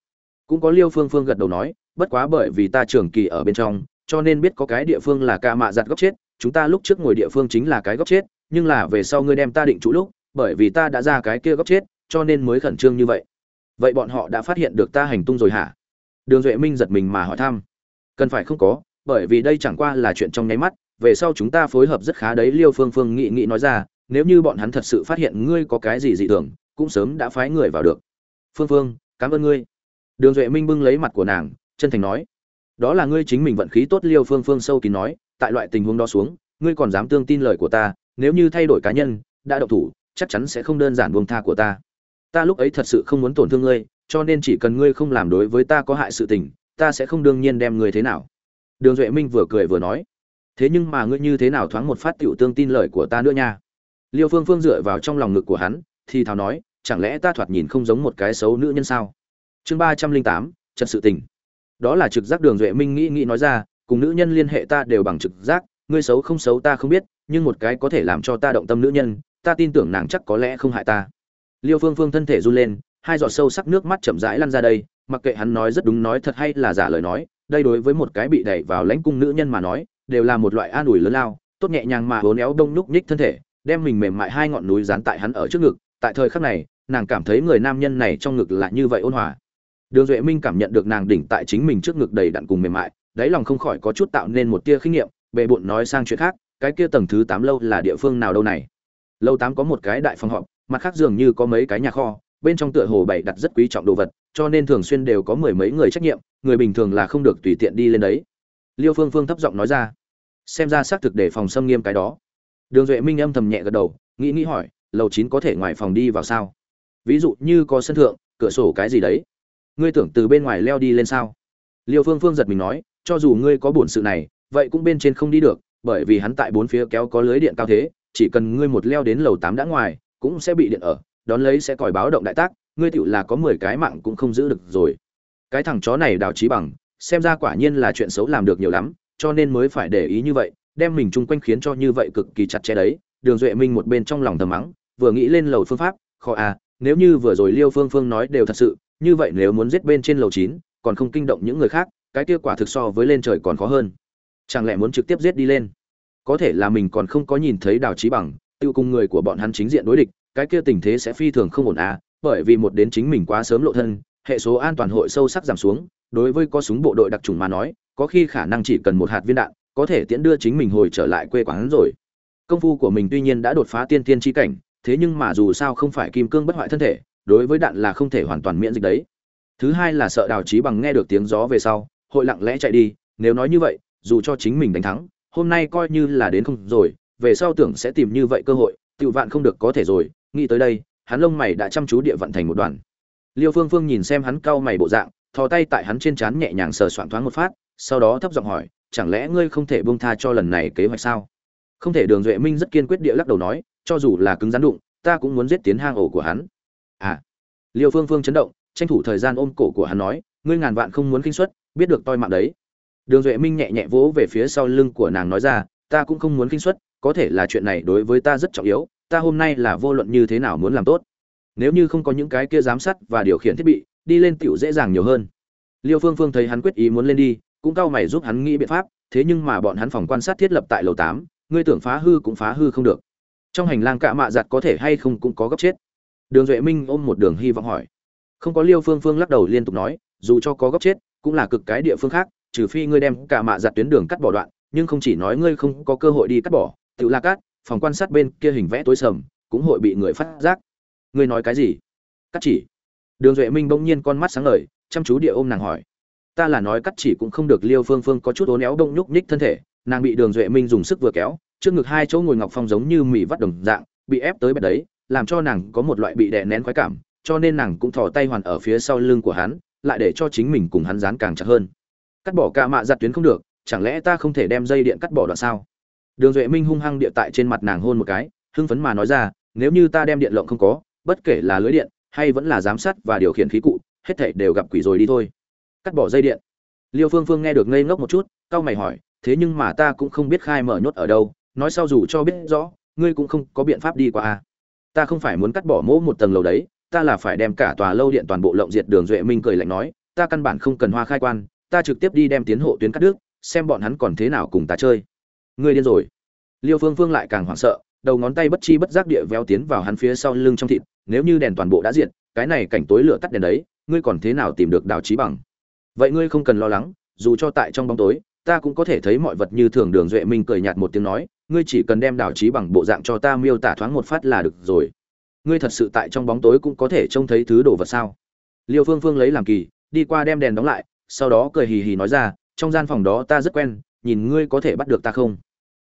Cũng có liêu phương phương gật đầu nói, bất quá bởi vì ta trường kỳ ở bên trong, cho nên biết có cái địa phương là ca mạ giặt góc chết chúng ta lúc trước ngồi địa phương chính là cái góc chết, nhưng là về sau ngươi đem ta định trụ lúc, bởi vì ta đã ra cái kia góc chết, cho nên mới khẩn trương như vậy. Vậy bọn họ đã phát hiện được ta hành tung rồi hả? Đường duệ minh giật mình mà hỏi thăm. Cần phải không có, bởi vì đây chẳng qua là chuyện trong nháy mắt, về sau chúng ta phối hợp rất khá đấy, liêu phương phương nghị nghị nói ra, nếu như bọn hắn thật sự phát hiện ngươi có cái gì dị thường, cũng sớm đã phái người vào được. Phương phương, cảm ơn ngươi. Đường duệ minh bưng lấy mặt của nàng, chân thành nói. Đó là ngươi chính mình vận khí tốt, liêu phương phương sâu kín nói tại loại tình huống đó xuống, ngươi còn dám tương tin lời của ta, nếu như thay đổi cá nhân, đã độc thủ, chắc chắn sẽ không đơn giản buông tha của ta. Ta lúc ấy thật sự không muốn tổn thương ngươi, cho nên chỉ cần ngươi không làm đối với ta có hại sự tình, ta sẽ không đương nhiên đem ngươi thế nào. Đường duệ minh vừa cười vừa nói. Thế nhưng mà ngươi như thế nào thoáng một phát tiểu tương tin lời của ta nữa nha? Liêu phương phương dựa vào trong lòng ngực của hắn, thì thào nói, chẳng lẽ ta thoạt nhìn không giống một cái xấu nữ nhân sao? Chương ba trăm linh tám, trật sự tình. Đó là trực giác đường duệ minh nghĩ nghĩ nói ra cùng nữ nhân liên hệ ta đều bằng trực giác, ngươi xấu không xấu ta không biết, nhưng một cái có thể làm cho ta động tâm nữ nhân, ta tin tưởng nàng chắc có lẽ không hại ta. Liêu phương phương thân thể run lên, hai giọt sâu sắc nước mắt chậm rãi lăn ra đây, mặc kệ hắn nói rất đúng nói thật hay là giả lời nói, đây đối với một cái bị đẩy vào lãnh cung nữ nhân mà nói, đều là một loại an ủi lớn lao, tốt nhẹ nhàng mà hố néo đông núc nhích thân thể, đem mình mềm mại hai ngọn núi dán tại hắn ở trước ngực, tại thời khắc này, nàng cảm thấy người nam nhân này trong ngực là như vậy ôn hòa. Đường duệ minh cảm nhận được nàng đỉnh tại chính mình trước ngực đầy đặn cùng mềm mại đáy lòng không khỏi có chút tạo nên một tia khinh nghiệm bệ bội nói sang chuyện khác, cái kia tầng thứ tám lâu là địa phương nào đâu này? Lâu tám có một cái đại phòng họp, mặt khác dường như có mấy cái nhà kho, bên trong tựa hồ bày đặt rất quý trọng đồ vật, cho nên thường xuyên đều có mười mấy người trách nhiệm, người bình thường là không được tùy tiện đi lên đấy. Liêu phương phương thấp giọng nói ra. Xem ra xác thực để phòng xâm nghiêm cái đó. Đường duệ minh âm thầm nhẹ gật đầu, nghĩ nghĩ hỏi, lầu chín có thể ngoài phòng đi vào sao? Ví dụ như có sân thượng, cửa sổ cái gì đấy? Ngươi tưởng từ bên ngoài leo đi lên sao? Liêu phương phương giật mình nói cho dù ngươi có bổn sự này, vậy cũng bên trên không đi được, bởi vì hắn tại bốn phía kéo có lưới điện cao thế, chỉ cần ngươi một leo đến lầu tám đã ngoài, cũng sẽ bị điện ở, đón lấy sẽ còi báo động đại tác, ngươi tiểu là có mười cái mạng cũng không giữ được rồi. Cái thằng chó này đào trí bằng, xem ra quả nhiên là chuyện xấu làm được nhiều lắm, cho nên mới phải để ý như vậy, đem mình chung quanh khiến cho như vậy cực kỳ chặt chẽ đấy. Đường duệ minh một bên trong lòng thầm mắng, vừa nghĩ lên lầu phương pháp, khó à nếu như vừa rồi liêu phương phương nói đều thật sự, như vậy nếu muốn giết bên trên lầu chín, còn không kinh động những người khác cái kia quả thực so với lên trời còn khó hơn. Chẳng lẽ muốn trực tiếp giết đi lên? Có thể là mình còn không có nhìn thấy đào trí bằng, tiêu cùng người của bọn hắn chính diện đối địch, cái kia tình thế sẽ phi thường không ổn à bởi vì một đến chính mình quá sớm lộ thân, hệ số an toàn hội sâu sắc giảm xuống, đối với có súng bộ đội đặc trùng mà nói, có khi khả năng chỉ cần một hạt viên đạn, có thể tiễn đưa chính mình hồi trở lại quê quán rồi. Công phu của mình tuy nhiên đã đột phá tiên tiên tri cảnh, thế nhưng mà dù sao không phải kim cương bất hoại thân thể, đối với đạn là không thể hoàn toàn miễn dịch đấy. Thứ hai là sợ đào trí bằng nghe được tiếng gió về sau hội lặng lẽ chạy đi, nếu nói như vậy, dù cho chính mình đánh thắng, hôm nay coi như là đến không rồi, về sau tưởng sẽ tìm như vậy cơ hội tự vạn không được có thể rồi, nghĩ tới đây, hắn lông mày đã chăm chú địa vận thành một đoàn. Liêu phương phương nhìn xem hắn cau mày bộ dạng, thò tay tại hắn trên trán nhẹ nhàng sờ soạn thoáng một phát, sau đó thấp giọng hỏi, chẳng lẽ ngươi không thể buông tha cho lần này kế hoạch sao? Không thể, đường duệ minh rất kiên quyết địa lắc đầu nói, cho dù là cứng rắn đụng, ta cũng muốn giết tiến hang ổ của hắn. À. Liêu phương phương chấn động, tranh thủ thời gian ôm cổ của hắn nói, ngươi ngàn vạn không muốn kinh xuất biết được toi mạng đấy. Đường duệ minh nhẹ nhẹ vỗ về phía sau lưng của nàng nói ra, ta cũng không muốn kinh xuất có thể là chuyện này đối với ta rất trọng yếu, ta hôm nay là vô luận như thế nào muốn làm tốt. Nếu như không có những cái kia giám sát và điều khiển thiết bị, đi lên tiểu dễ dàng nhiều hơn. Liêu phương phương thấy hắn quyết ý muốn lên đi, cũng cao mày giúp hắn nghĩ biện pháp, thế nhưng mà bọn hắn phòng quan sát thiết lập tại lầu tám, ngươi tưởng phá hư cũng phá hư không được. Trong hành lang cạ mạ giặt có thể hay không cũng có gấp chết. Đường duệ minh ôm một đường hy vọng hỏi. Không có liêu phương phương lắc đầu liên tục nói, dù cho có gấp chết cũng là cực cái địa phương khác, trừ phi ngươi đem cả mạ giặt tuyến đường cắt bỏ đoạn, nhưng không chỉ nói ngươi không có cơ hội đi cắt bỏ, tự la cát phòng quan sát bên kia hình vẽ tối sầm, cũng hội bị người phát giác. Ngươi nói cái gì? Cắt chỉ. Đường duệ minh bỗng nhiên con mắt sáng ngời, chăm chú địa ôm nàng hỏi. Ta là nói cắt chỉ cũng không được liêu phương phương có chút ố néo đông nhúc nhích thân thể, nàng bị đường duệ minh dùng sức vừa kéo, trước ngực hai chỗ ngồi ngọc phong giống như mì vắt đồng dạng, bị ép tới bật đấy, làm cho nàng có một loại bị đè nén khoái cảm, cho nên nàng cũng thò tay hoàn ở phía sau lưng của hắn lại để cho chính mình cùng hắn dán càng chặt hơn. Cắt bỏ ca mạ giặt tuyến không được, chẳng lẽ ta không thể đem dây điện cắt bỏ đoạn sao? Đường duệ minh hung hăng địa tại trên mặt nàng hôn một cái, hưng phấn mà nói ra, nếu như ta đem điện lộng không có, bất kể là lưới điện, hay vẫn là giám sát và điều khiển khí cụ, hết thảy đều gặp quỷ rồi đi thôi. Cắt bỏ dây điện. Liêu phương phương nghe được ngây ngốc một chút, cau mày hỏi, thế nhưng mà ta cũng không biết khai mở nhốt ở đâu, nói sau dù cho biết rõ, ngươi cũng không có biện pháp đi qua a ta không phải muốn cắt bỏ mỗ một tầng lầu đấy ta là phải đem cả tòa lâu điện toàn bộ lộng diệt đường duệ minh cười lạnh nói, ta căn bản không cần hoa khai quan, ta trực tiếp đi đem tiến hộ tuyến cắt đứt, xem bọn hắn còn thế nào cùng ta chơi. Ngươi điên rồi. Liêu phương phương lại càng hoảng sợ, đầu ngón tay bất chi bất giác địa véo tiến vào hắn phía sau lưng trong thịt, nếu như đèn toàn bộ đã diệt, cái này cảnh tối lửa tắt đèn đấy, ngươi còn thế nào tìm được đào trí bằng? Vậy ngươi không cần lo lắng, dù cho tại trong bóng tối, ta cũng có thể thấy mọi vật như thường đường duệ minh cười nhạt một tiếng nói, ngươi chỉ cần đem đào trí bằng bộ dạng cho ta miêu tả thoáng một phát là được rồi ngươi thật sự tại trong bóng tối cũng có thể trông thấy thứ đồ vật sao? Liêu phương phương lấy làm kỳ, đi qua đem đèn đóng lại, sau đó cười hì hì nói ra, trong gian phòng đó ta rất quen, nhìn ngươi có thể bắt được ta không?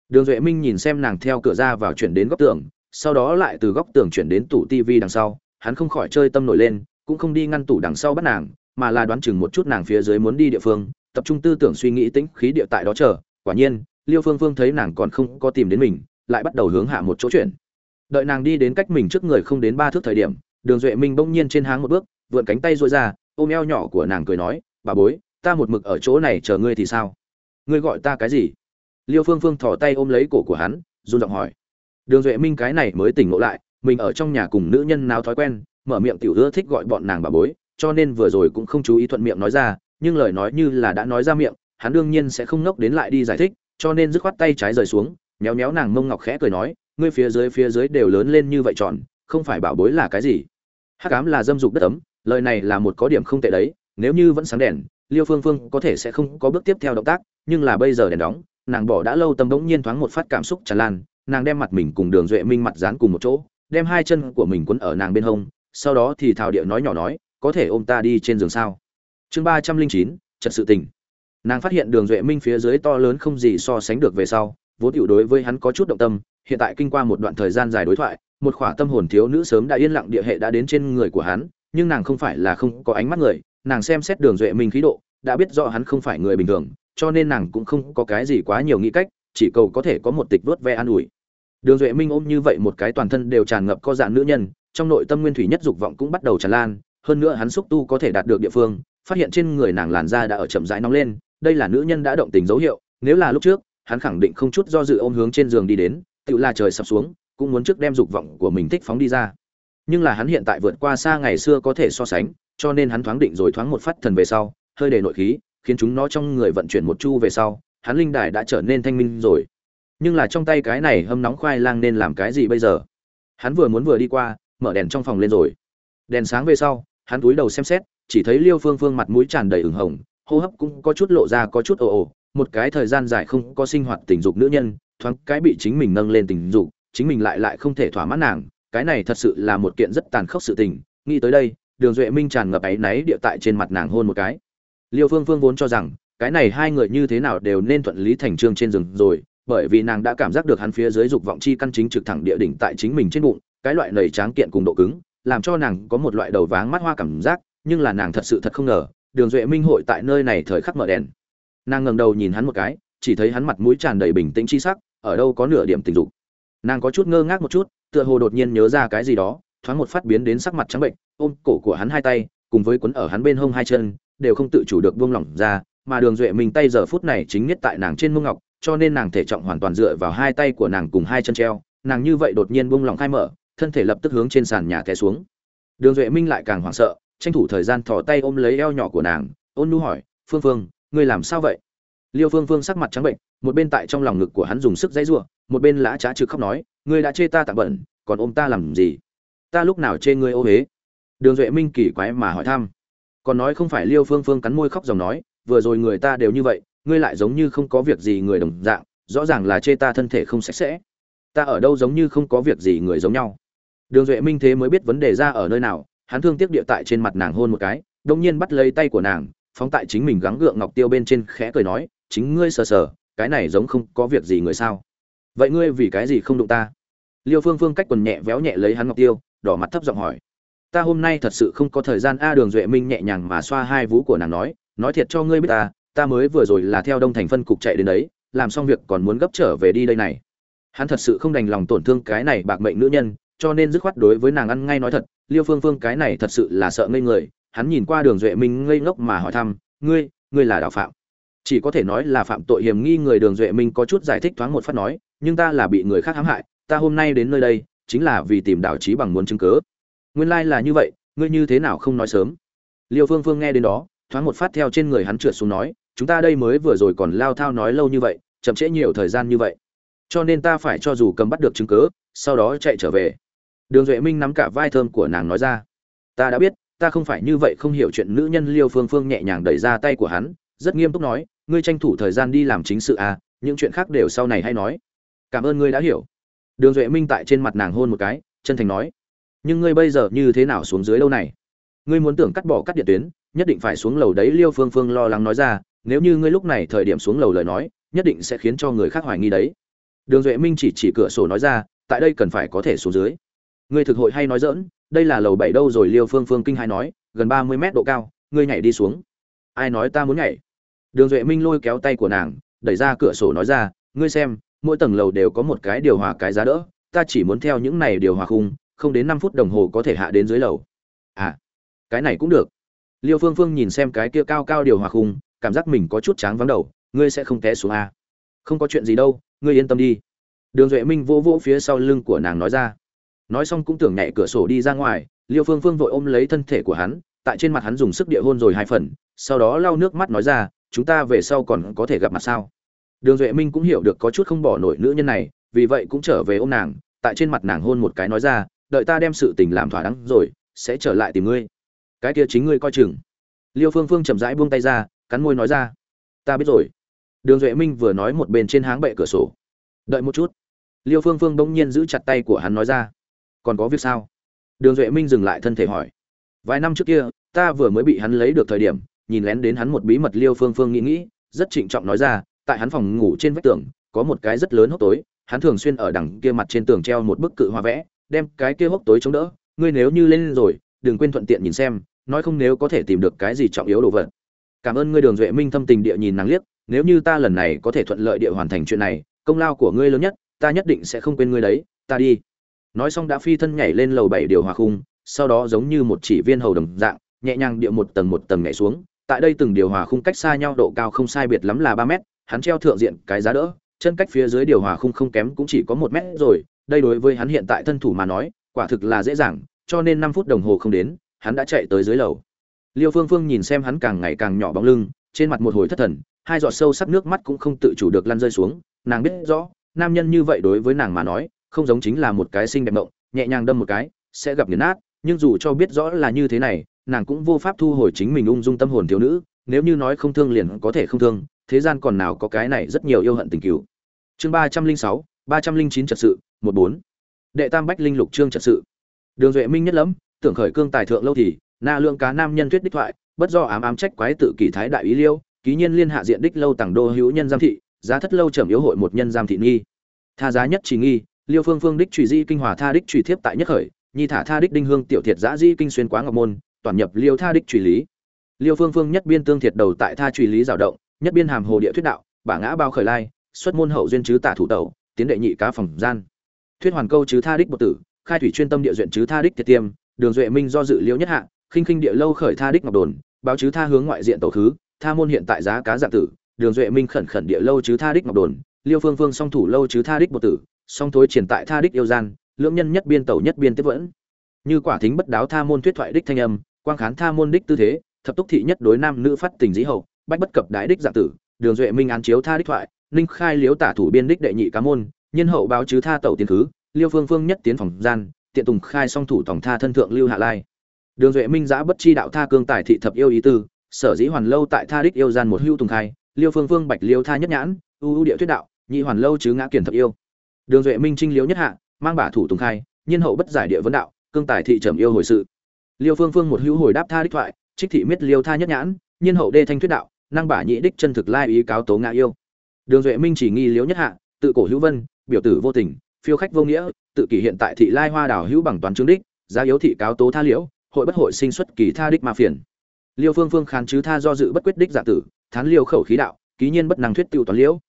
Đường duệ minh nhìn xem nàng theo cửa ra vào chuyển đến góc tường, sau đó lại từ góc tường chuyển đến tủ tivi đằng sau, hắn không khỏi chơi tâm nổi lên, cũng không đi ngăn tủ đằng sau bắt nàng, mà là đoán chừng một chút nàng phía dưới muốn đi địa phương, tập trung tư tưởng suy nghĩ tĩnh khí địa tại đó chờ. Quả nhiên, liêu phương phương thấy nàng còn không có tìm đến mình, lại bắt đầu hướng hạ một chỗ chuyển đợi nàng đi đến cách mình trước người không đến ba thước thời điểm, đường duệ minh bỗng nhiên trên háng một bước, vượn cánh tay dội ra, ôm eo nhỏ của nàng cười nói, bà bối, ta một mực ở chỗ này chờ ngươi thì sao? Ngươi gọi ta cái gì? Liêu phương phương thỏ tay ôm lấy cổ của hắn, run giọng hỏi. Đường duệ minh cái này mới tỉnh ngộ lại, mình ở trong nhà cùng nữ nhân nào thói quen, mở miệng tiểu ưa thích gọi bọn nàng bà bối, cho nên vừa rồi cũng không chú ý thuận miệng nói ra, nhưng lời nói như là đã nói ra miệng, hắn đương nhiên sẽ không ngốc đến lại đi giải thích, cho nên dứt khoát tay trái rời xuống, méo méo nàng mông ngọc khẽ cười nói ngươi phía dưới phía dưới đều lớn lên như vậy tròn, không phải bảo bối là cái gì? Hắc ám là dâm dục đất ấm, lời này là một có điểm không tệ đấy, nếu như vẫn sáng đèn, liêu phương phương có thể sẽ không có bước tiếp theo động tác, nhưng là bây giờ đèn đóng, nàng bỏ đã lâu tâm bỗng nhiên thoáng một phát cảm xúc tràn lan, nàng đem mặt mình cùng đường duệ minh mặt dán cùng một chỗ, đem hai chân của mình quấn ở nàng bên hông, sau đó thì thảo điệu nói nhỏ nói, có thể ôm ta đi trên giường sao? Chương ba trăm linh chín, trật sự tình. Nàng phát hiện đường duệ minh phía dưới to lớn không gì so sánh được về sau vốn tiểu đối với hắn có chút động tâm, hiện tại kinh qua một đoạn thời gian dài đối thoại, một khỏa tâm hồn thiếu nữ sớm đã yên lặng địa hệ đã đến trên người của hắn, nhưng nàng không phải là không có ánh mắt người, nàng xem xét đường duệ minh khí độ, đã biết rõ hắn không phải người bình thường, cho nên nàng cũng không có cái gì quá nhiều nghĩ cách, chỉ cầu có thể có một tịch vớt ve an ủi. Đường duệ minh ôm như vậy một cái toàn thân đều tràn ngập co dạng nữ nhân, trong nội tâm nguyên thủy nhất dục vọng cũng bắt đầu tràn lan, hơn nữa hắn xúc tu có thể đạt được địa phương, phát hiện trên người nàng làn da đã ở chậm rãi nóng lên, đây là nữ nhân đã động tình dấu hiệu, nếu là lúc trước hắn khẳng định không chút do dự ôm hướng trên giường đi đến, tự là trời sập xuống, cũng muốn trước đem dục vọng của mình thích phóng đi ra. Nhưng là hắn hiện tại vượt qua xa ngày xưa có thể so sánh, cho nên hắn thoáng định rồi thoáng một phát thần về sau, hơi để nội khí, khiến chúng nó trong người vận chuyển một chu về sau, hắn linh đài đã trở nên thanh minh rồi. Nhưng là trong tay cái này hâm nóng khoai lang nên làm cái gì bây giờ? Hắn vừa muốn vừa đi qua, mở đèn trong phòng lên rồi. Đèn sáng về sau, hắn túi đầu xem xét, chỉ thấy liêu phương phương mặt mũi tràn đầy ửng hồng, hô hấp cũng có chút lộ ra có chút ồ ồ một cái thời gian dài không có sinh hoạt tình dục nữ nhân, thoáng cái bị chính mình nâng lên tình dục, chính mình lại lại không thể thỏa mãn nàng, cái này thật sự là một kiện rất tàn khốc sự tình. Nghĩ tới đây, đường duệ minh tràn ngập áy náy địa tại trên mặt nàng hôn một cái. Liêu phương phương vốn cho rằng, cái này hai người như thế nào đều nên thuận lý thành trương trên rừng rồi, bởi vì nàng đã cảm giác được hắn phía dưới dục vọng chi căn chính trực thẳng địa đỉnh tại chính mình trên bụng, cái loại nảy tráng kiện cùng độ cứng, làm cho nàng có một loại đầu váng mắt hoa cảm giác, nhưng là nàng thật sự thật không ngờ, đường duệ minh hội tại nơi này thời khắc mở đèn nàng ngẩng đầu nhìn hắn một cái, chỉ thấy hắn mặt mũi tràn đầy bình tĩnh chi sắc, ở đâu có nửa điểm tình dục. Nàng có chút ngơ ngác một chút, tựa hồ đột nhiên nhớ ra cái gì đó, thoáng một phát biến đến sắc mặt trắng bệnh, ôm cổ của hắn hai tay, cùng với quấn ở hắn bên hông hai chân, đều không tự chủ được buông lỏng ra, mà đường duệ minh tay giờ phút này chính nhất tại nàng trên mông ngọc, cho nên nàng thể trọng hoàn toàn dựa vào hai tay của nàng cùng hai chân treo, nàng như vậy đột nhiên buông lỏng khai mở, thân thể lập tức hướng trên sàn nhà té xuống. Đường duệ minh lại càng hoảng sợ, tranh thủ thời gian thò tay ôm lấy eo nhỏ của nàng, ôn nu hỏi, phương phương ngươi làm sao vậy? Liêu phương phương sắc mặt trắng bệnh, một bên tại trong lòng ngực của hắn dùng sức dãy giụa, một bên lã trá trực khóc nói, ngươi đã chê ta tạm bẩn, còn ôm ta làm gì? Ta lúc nào chê ngươi ô huế đường duệ minh kỳ quái mà hỏi thăm. Còn nói không phải liêu phương phương cắn môi khóc dòng nói, vừa rồi người ta đều như vậy, ngươi lại giống như không có việc gì người đồng dạng, rõ ràng là chê ta thân thể không sạch sẽ. Ta ở đâu giống như không có việc gì người giống nhau. Đường duệ minh thế mới biết vấn đề ra ở nơi nào, hắn thương tiếc địa tại trên mặt nàng hôn một cái đông nhiên bắt lấy tay của nàng phóng tại chính mình gắng gượng ngọc tiêu bên trên khẽ cười nói, chính ngươi sờ sờ, cái này giống không có việc gì người sao? Vậy ngươi vì cái gì không đụng ta? Liêu phương phương cách quần nhẹ véo nhẹ lấy hắn ngọc tiêu, đỏ mặt thấp giọng hỏi, ta hôm nay thật sự không có thời gian. A đường duệ minh nhẹ nhàng mà xoa hai vú của nàng nói nói thiệt cho ngươi biết ta ta mới vừa rồi là theo đông thành phân cục chạy đến đấy, làm xong việc còn muốn gấp trở về đi đây này. Hắn thật sự không đành lòng tổn thương cái này bạc mệnh nữ nhân, cho nên dứt khoát đối với nàng ăn ngay nói thật, liêu phương phương cái này thật sự là sợ ngây người hắn nhìn qua đường duệ minh ngây ngốc mà hỏi thăm, ngươi ngươi là đạo phạm? Chỉ có thể nói là phạm tội hiểm nghi người đường duệ minh có chút giải thích thoáng một phát nói, nhưng ta là bị người khác hãm hại, ta hôm nay đến nơi đây, chính là vì tìm đảo trí bằng muốn chứng cớ nguyên lai là như vậy, ngươi như thế nào không nói sớm? Liêu phương phương nghe đến đó, thoáng một phát theo trên người hắn trượt xuống nói, chúng ta đây mới vừa rồi còn lao thao nói lâu như vậy, chậm trễ nhiều thời gian như vậy. Cho nên ta phải cho dù cầm bắt được chứng cớ sau đó chạy trở về. Đường duệ minh nắm cả vai thơm của nàng nói ra, ta đã biết ta không phải như vậy không hiểu chuyện nữ nhân liêu phương phương nhẹ nhàng đẩy ra tay của hắn, rất nghiêm túc nói, ngươi tranh thủ thời gian đi làm chính sự à những chuyện khác đều sau này hay nói. Cảm ơn ngươi đã hiểu. Đường duệ minh tại trên mặt nàng hôn một cái, chân thành nói, nhưng ngươi bây giờ như thế nào xuống dưới lâu này? Ngươi muốn tưởng cắt bỏ cắt điện tuyến, nhất định phải xuống lầu đấy, liêu phương phương lo lắng nói ra, nếu như ngươi lúc này thời điểm xuống lầu lời nói, nhất định sẽ khiến cho người khác hoài nghi đấy. Đường duệ minh chỉ chỉ cửa sổ nói ra, tại đây cần phải có thể xuống dưới. Ngươi thực hội hay nói dỡn đây là lầu bảy đâu rồi? Liêu phương phương kinh hai nói, gần ba mươi mét độ cao, ngươi nhảy đi xuống. Ai nói ta muốn nhảy? Đường duệ minh lôi kéo tay của nàng, đẩy ra cửa sổ nói ra, ngươi xem, mỗi tầng lầu đều có một cái điều hòa cái giá đỡ, ta chỉ muốn theo những này điều hòa khung, không đến năm phút đồng hồ có thể hạ đến dưới lầu. À cái này cũng được. Liêu phương phương nhìn xem cái kia cao cao điều hòa khung, cảm giác mình có chút tráng vắng đầu, ngươi sẽ không té xuống à? Không có chuyện gì đâu, ngươi yên tâm đi. Đường duệ minh vỗ vỗ phía sau lưng của nàng nói ra nói xong cũng tưởng nhảy cửa sổ đi ra ngoài, liêu phương phương vội ôm lấy thân thể của hắn, tại trên mặt hắn dùng sức địa hôn rồi hai phần, sau đó lau nước mắt nói ra, chúng ta về sau còn có thể gặp mặt sao? Đường duệ minh cũng hiểu được có chút không bỏ nổi nữ nhân này, vì vậy cũng trở về ôm nàng, tại trên mặt nàng hôn một cái nói ra, đợi ta đem sự tình làm thỏa đáng rồi, sẽ trở lại tìm ngươi. Cái kia chính ngươi coi chừng. Liêu phương phương chậm rãi buông tay ra, cắn môi nói ra, ta biết rồi. Đường duệ minh vừa nói một bên trên háng bệ cửa sổ. Đợi một chút. Liêu phương phương bỗng nhiên giữ chặt tay của hắn nói ra còn có việc sao? Đường duệ minh dừng lại thân thể hỏi. Vài năm trước kia, ta vừa mới bị hắn lấy được thời điểm, nhìn lén đến hắn một bí mật liêu phương phương nghĩ nghĩ, rất trịnh trọng nói ra, tại hắn phòng ngủ trên vách tường, có một cái rất lớn hốc tối, hắn thường xuyên ở đằng kia mặt trên tường treo một bức cự hoa vẽ, đem cái kia hốc tối chống đỡ, ngươi nếu như lên rồi, đừng quên thuận tiện nhìn xem, nói không nếu có thể tìm được cái gì trọng yếu đồ vật. Cảm ơn ngươi, đường duệ minh thâm tình địa nhìn nàng liếc, nếu như ta lần này có thể thuận lợi địa hoàn thành chuyện này, công lao của ngươi lớn nhất, ta nhất định sẽ không quên ngươi đấy, ta đi nói xong đã phi thân nhảy lên lầu bảy điều hòa khung, sau đó giống như một chỉ viên hầu đồng dạng, nhẹ nhàng địa một tầng một tầng nhảy xuống. Tại đây từng điều hòa khung cách xa nhau độ cao không sai biệt lắm là ba mét, hắn treo thượng diện cái giá đỡ, chân cách phía dưới điều hòa khung không kém cũng chỉ có một mét rồi. Đây đối với hắn hiện tại thân thủ mà nói, quả thực là dễ dàng, cho nên năm phút đồng hồ không đến, hắn đã chạy tới dưới lầu. Liêu phương phương nhìn xem hắn càng ngày càng nhỏ bóng lưng, trên mặt một hồi thất thần, hai giọt sâu sắc nước mắt cũng không tự chủ được lăn rơi xuống. Nàng biết rõ, nam nhân như vậy đối với nàng mà nói không giống chính là một cái xinh đẹp mộng, nhẹ nhàng đâm một cái, sẽ gặp nghiền nát, nhưng dù cho biết rõ là như thế này, nàng cũng vô pháp thu hồi chính mình ung dung tâm hồn thiếu nữ, nếu như nói không thương liền có thể không thương, thế gian còn nào có cái này rất nhiều yêu hận tình cựu. Chương ba trăm linh sáu, ba trăm linh chín trật sự, một bốn. Đệ tam bách linh lục chương trật sự. Đường duệ minh nhất lắm tưởng khởi cương tài thượng lâu thì, na lượng cá nam nhân thuyết đích thoại, bất do ám ám trách quái tự kỷ thái đại ý liêu, ký nhiên liên hạ diện đích lâu tàng đô hữu nhân giam thị, giá thất lâu trầm yếu hội một nhân giam thị nghi. Tha giá nhất chỉ nghi liêu phương phương đích trùy di kinh hòa tha đích trùy thiếp tại nhất khởi, nhi thả tha đích đinh hương tiểu thiệt giã di kinh xuyên quá ngọc môn, toàn nhập liêu tha đích trùy lý. Liêu phương phương nhất biên tương thiệt đầu tại tha trùy lý rào động, nhất biên hàm hồ địa thuyết đạo, bả ngã bao khởi lai, xuất môn hậu duyên chứ tả thủ tẩu, tiến đệ nhị cá phòng gian. Thuyết hoàn câu chứ tha đích bột tử, khai thủy chuyên tâm địa duyện chứ tha đích thiệt tiêm, đường duệ minh do dự liễu nhất hạ, khinh khinh địa lâu khởi tha đích ngọc đồn, báo chứ tha hướng ngoại diện tẩu thứ, tha môn hiện tại giá cá dạng tử, đường duệ minh khẩn khẩn địa lâu chứ tha đích ngọc đồn, liêu phương phương song thủ lâu chứ tha đích bột tử song thối triển tại tha đích yêu gian lưỡng nhân nhất biên tẩu nhất biên tiếp vẫn. Như quả thính bất đáo tha môn thuyết thoại đích thanh âm quang khán tha môn đích tư thế thập túc thị nhất đối nam nữ phát tình dĩ hậu bách bất cập đại đích dạng tử đường duệ minh án chiếu tha đích thoại ninh khai liếu tả thủ biên đích đệ nhị cá môn nhân hậu báo chứ tha tẩu tiến thứ, liêu phương phương nhất tiến phòng gian tiện tùng khai song thủ tổng tha thân thượng lưu hạ lai. Đường duệ minh giã bất chi đạo tha cương tài thị thập yêu ý tư sở dĩ hoàn lâu tại tha đích yêu gian một hưu tùng khai liêu phương phương bạch liêu tha nhất nhãn ưu ưu địa thuyết đạo nhị hoàn lâu chứ ngã kiển thập yêu đường duệ minh trinh liếu nhất hạ, mang bả thủ tùng khai nhân hậu bất giải địa vấn đạo, cương tài thị trầm yêu hồi sự. Liêu phương phương một hữu hồi đáp tha đích thoại, trích thị miết liêu tha nhất nhãn nhân hậu đê thanh thuyết đạo, năng bả nhị đích chân thực lai ý cáo tố ngã yêu. Đường duệ minh chỉ nghi liếu nhất hạ, tự cổ hữu vân, biểu tử vô tình, phiêu khách vô nghĩa, tự kỷ hiện tại thị lai hoa đảo hữu bằng toàn trương đích, giá yếu thị cáo tố tha liễu, hội bất hội sinh xuất kỳ tha đích ma phiền. Liêu phương phương khán chứ tha do dự bất quyết đích giả tử, thán liêu khẩu khí đạo, ký nhiên bất năng thuyết tiêu toán liễu.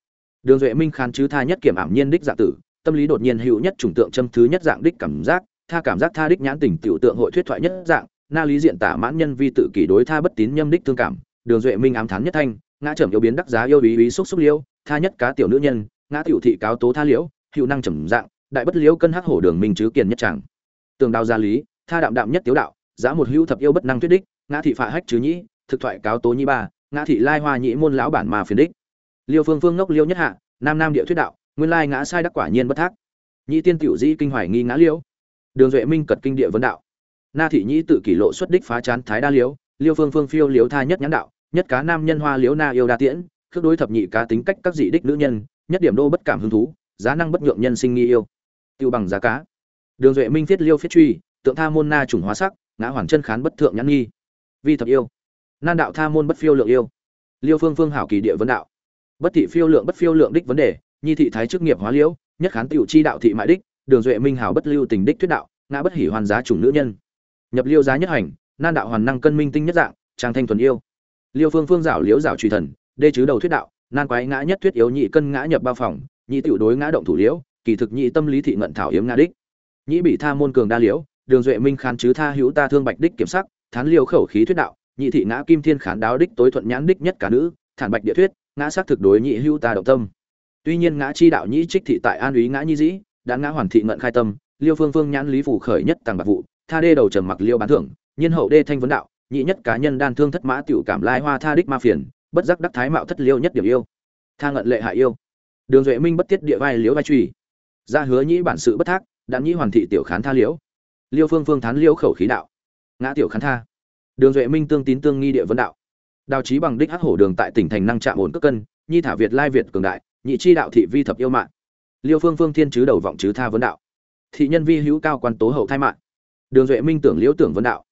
Đường duệ minh khán chứ tha nhất kiểm ảm nhiên đích giả tử tâm lý đột nhiên hữu nhất chủng tượng châm thứ nhất dạng đích cảm giác, tha cảm giác tha đích nhãn tình tiểu tượng hội thuyết thoại nhất dạng, na lý diện tả mãn nhân vi tự kỷ đối tha bất tín nhâm đích thương cảm, đường duệ minh ám thán nhất thanh, ngã trầm yêu biến đắc giá yêu ý ý xúc xúc liêu, tha nhất cá tiểu nữ nhân, ngã tiểu thị cáo tố tha liễu, hữu năng trầm dạng, đại bất liễu cân hắc hổ đường minh chứ kiền nhất chẳng tường đào gia lý, tha đạm đạm nhất tiếu đạo, giá một hữu thập yêu bất năng thuyết đích, ngã thị phạ hách chứ nhĩ, thực thoại cáo tố nhĩ ba, ngã thị lai hoa nhĩ môn lão bản mà phiền đích. Liêu phương phương ngốc liêu nhất hạ, nam nam địa thuyết đạo nguyên lai ngã sai đắc quả nhiên bất thác. Nhĩ tiên tiểu dĩ kinh hoài nghi ngã liễu. Đường duệ minh cật kinh địa vấn đạo. Na thị nhĩ tự kỷ lộ xuất đích phá chán thái đa liếu liêu phương phương phiêu liếu tha nhất nhãn đạo, nhất cá nam nhân hoa liếu na yêu đa tiễn, khước đối thập nhị cá tính cách các dị đích nữ nhân, nhất điểm đô bất cảm hứng thú, giá năng bất nhượng nhân sinh nghi yêu. Tiêu bằng giá cá. Đường duệ minh thiết liêu phiết truy, tượng tha môn na trùng hóa sắc, ngã hoàn chân khán bất thượng nhãn nghi. Vi thập yêu. Nan đạo tha môn bất phiêu lượng yêu. Liêu phương phương hảo kỳ địa vấn đạo. Bất thị phiêu lượng bất phiêu lượng đích vấn đề nhi thị thái chức nghiệp hóa liễu, nhất khán tiểu chi đạo thị mại đích, đường duệ minh hảo bất lưu tình đích thuyết đạo, ngã bất hỉ hoàn giá chủng nữ nhân. Nhập liêu giá nhất hành, nan đạo hoàn năng cân minh tinh nhất dạng, trang thanh thuần yêu. Liêu phương phương giảo liễu giảo truy thần, đê chứ đầu thuyết đạo, nan quái ngã nhất thuyết yếu nhị cân ngã nhập bao phòng, nhị tiểu đối ngã động thủ liễu, kỳ thực nhị tâm lý thị ngận thảo yếm ngã đích. Nhị bị tha môn cường đa liễu, đường duệ minh khán chứ tha hữu ta thương bạch đích kiểm sắc, thán liêu khẩu khí thuyết đạo, nhị thị ngã kim thiên khán đáo đích tối thuận nhãn đích nhất cả nữ, thản bạch địa thuyết, ngã xác thực đối nhị hữu ta động tâm tuy nhiên ngã chi đạo nhĩ trích thị tại an úy ngã nhi dĩ, đã ngã hoàn thị ngận khai tâm, liêu phương phương nhãn lý phủ khởi nhất tàng bạc vụ, tha đê đầu trầm mặc liêu bán thưởng, nhiên hậu đê thanh vấn đạo, nhị nhất cá nhân đan thương thất mã tiểu cảm lai hoa tha đích ma phiền, bất giác đắc thái mạo thất liêu nhất điểm yêu. Tha ngận lệ hạ yêu. Đường duệ minh bất tiết địa vai liễu vai truy ra hứa nhĩ bản sự bất thác, đạn nhĩ hoàn thị tiểu khán tha liễu liêu phương phương thán liễu khẩu khí đạo. Ngã tiểu khán tha. Đường duệ minh tương tín tương nghi địa vấn đạo. Đào trí bằng đích hắc hổ đường tại tỉnh thành năng trạm ổn cất cân, nhi thả việt lai việt cường đại nhị chi đạo thị vi thập yêu mạng. Liêu phương phương thiên chứ đầu vọng chứ tha vấn đạo. Thị nhân vi hữu cao quan tố hậu thai mạng. Đường duệ minh tưởng liễu tưởng vấn đạo.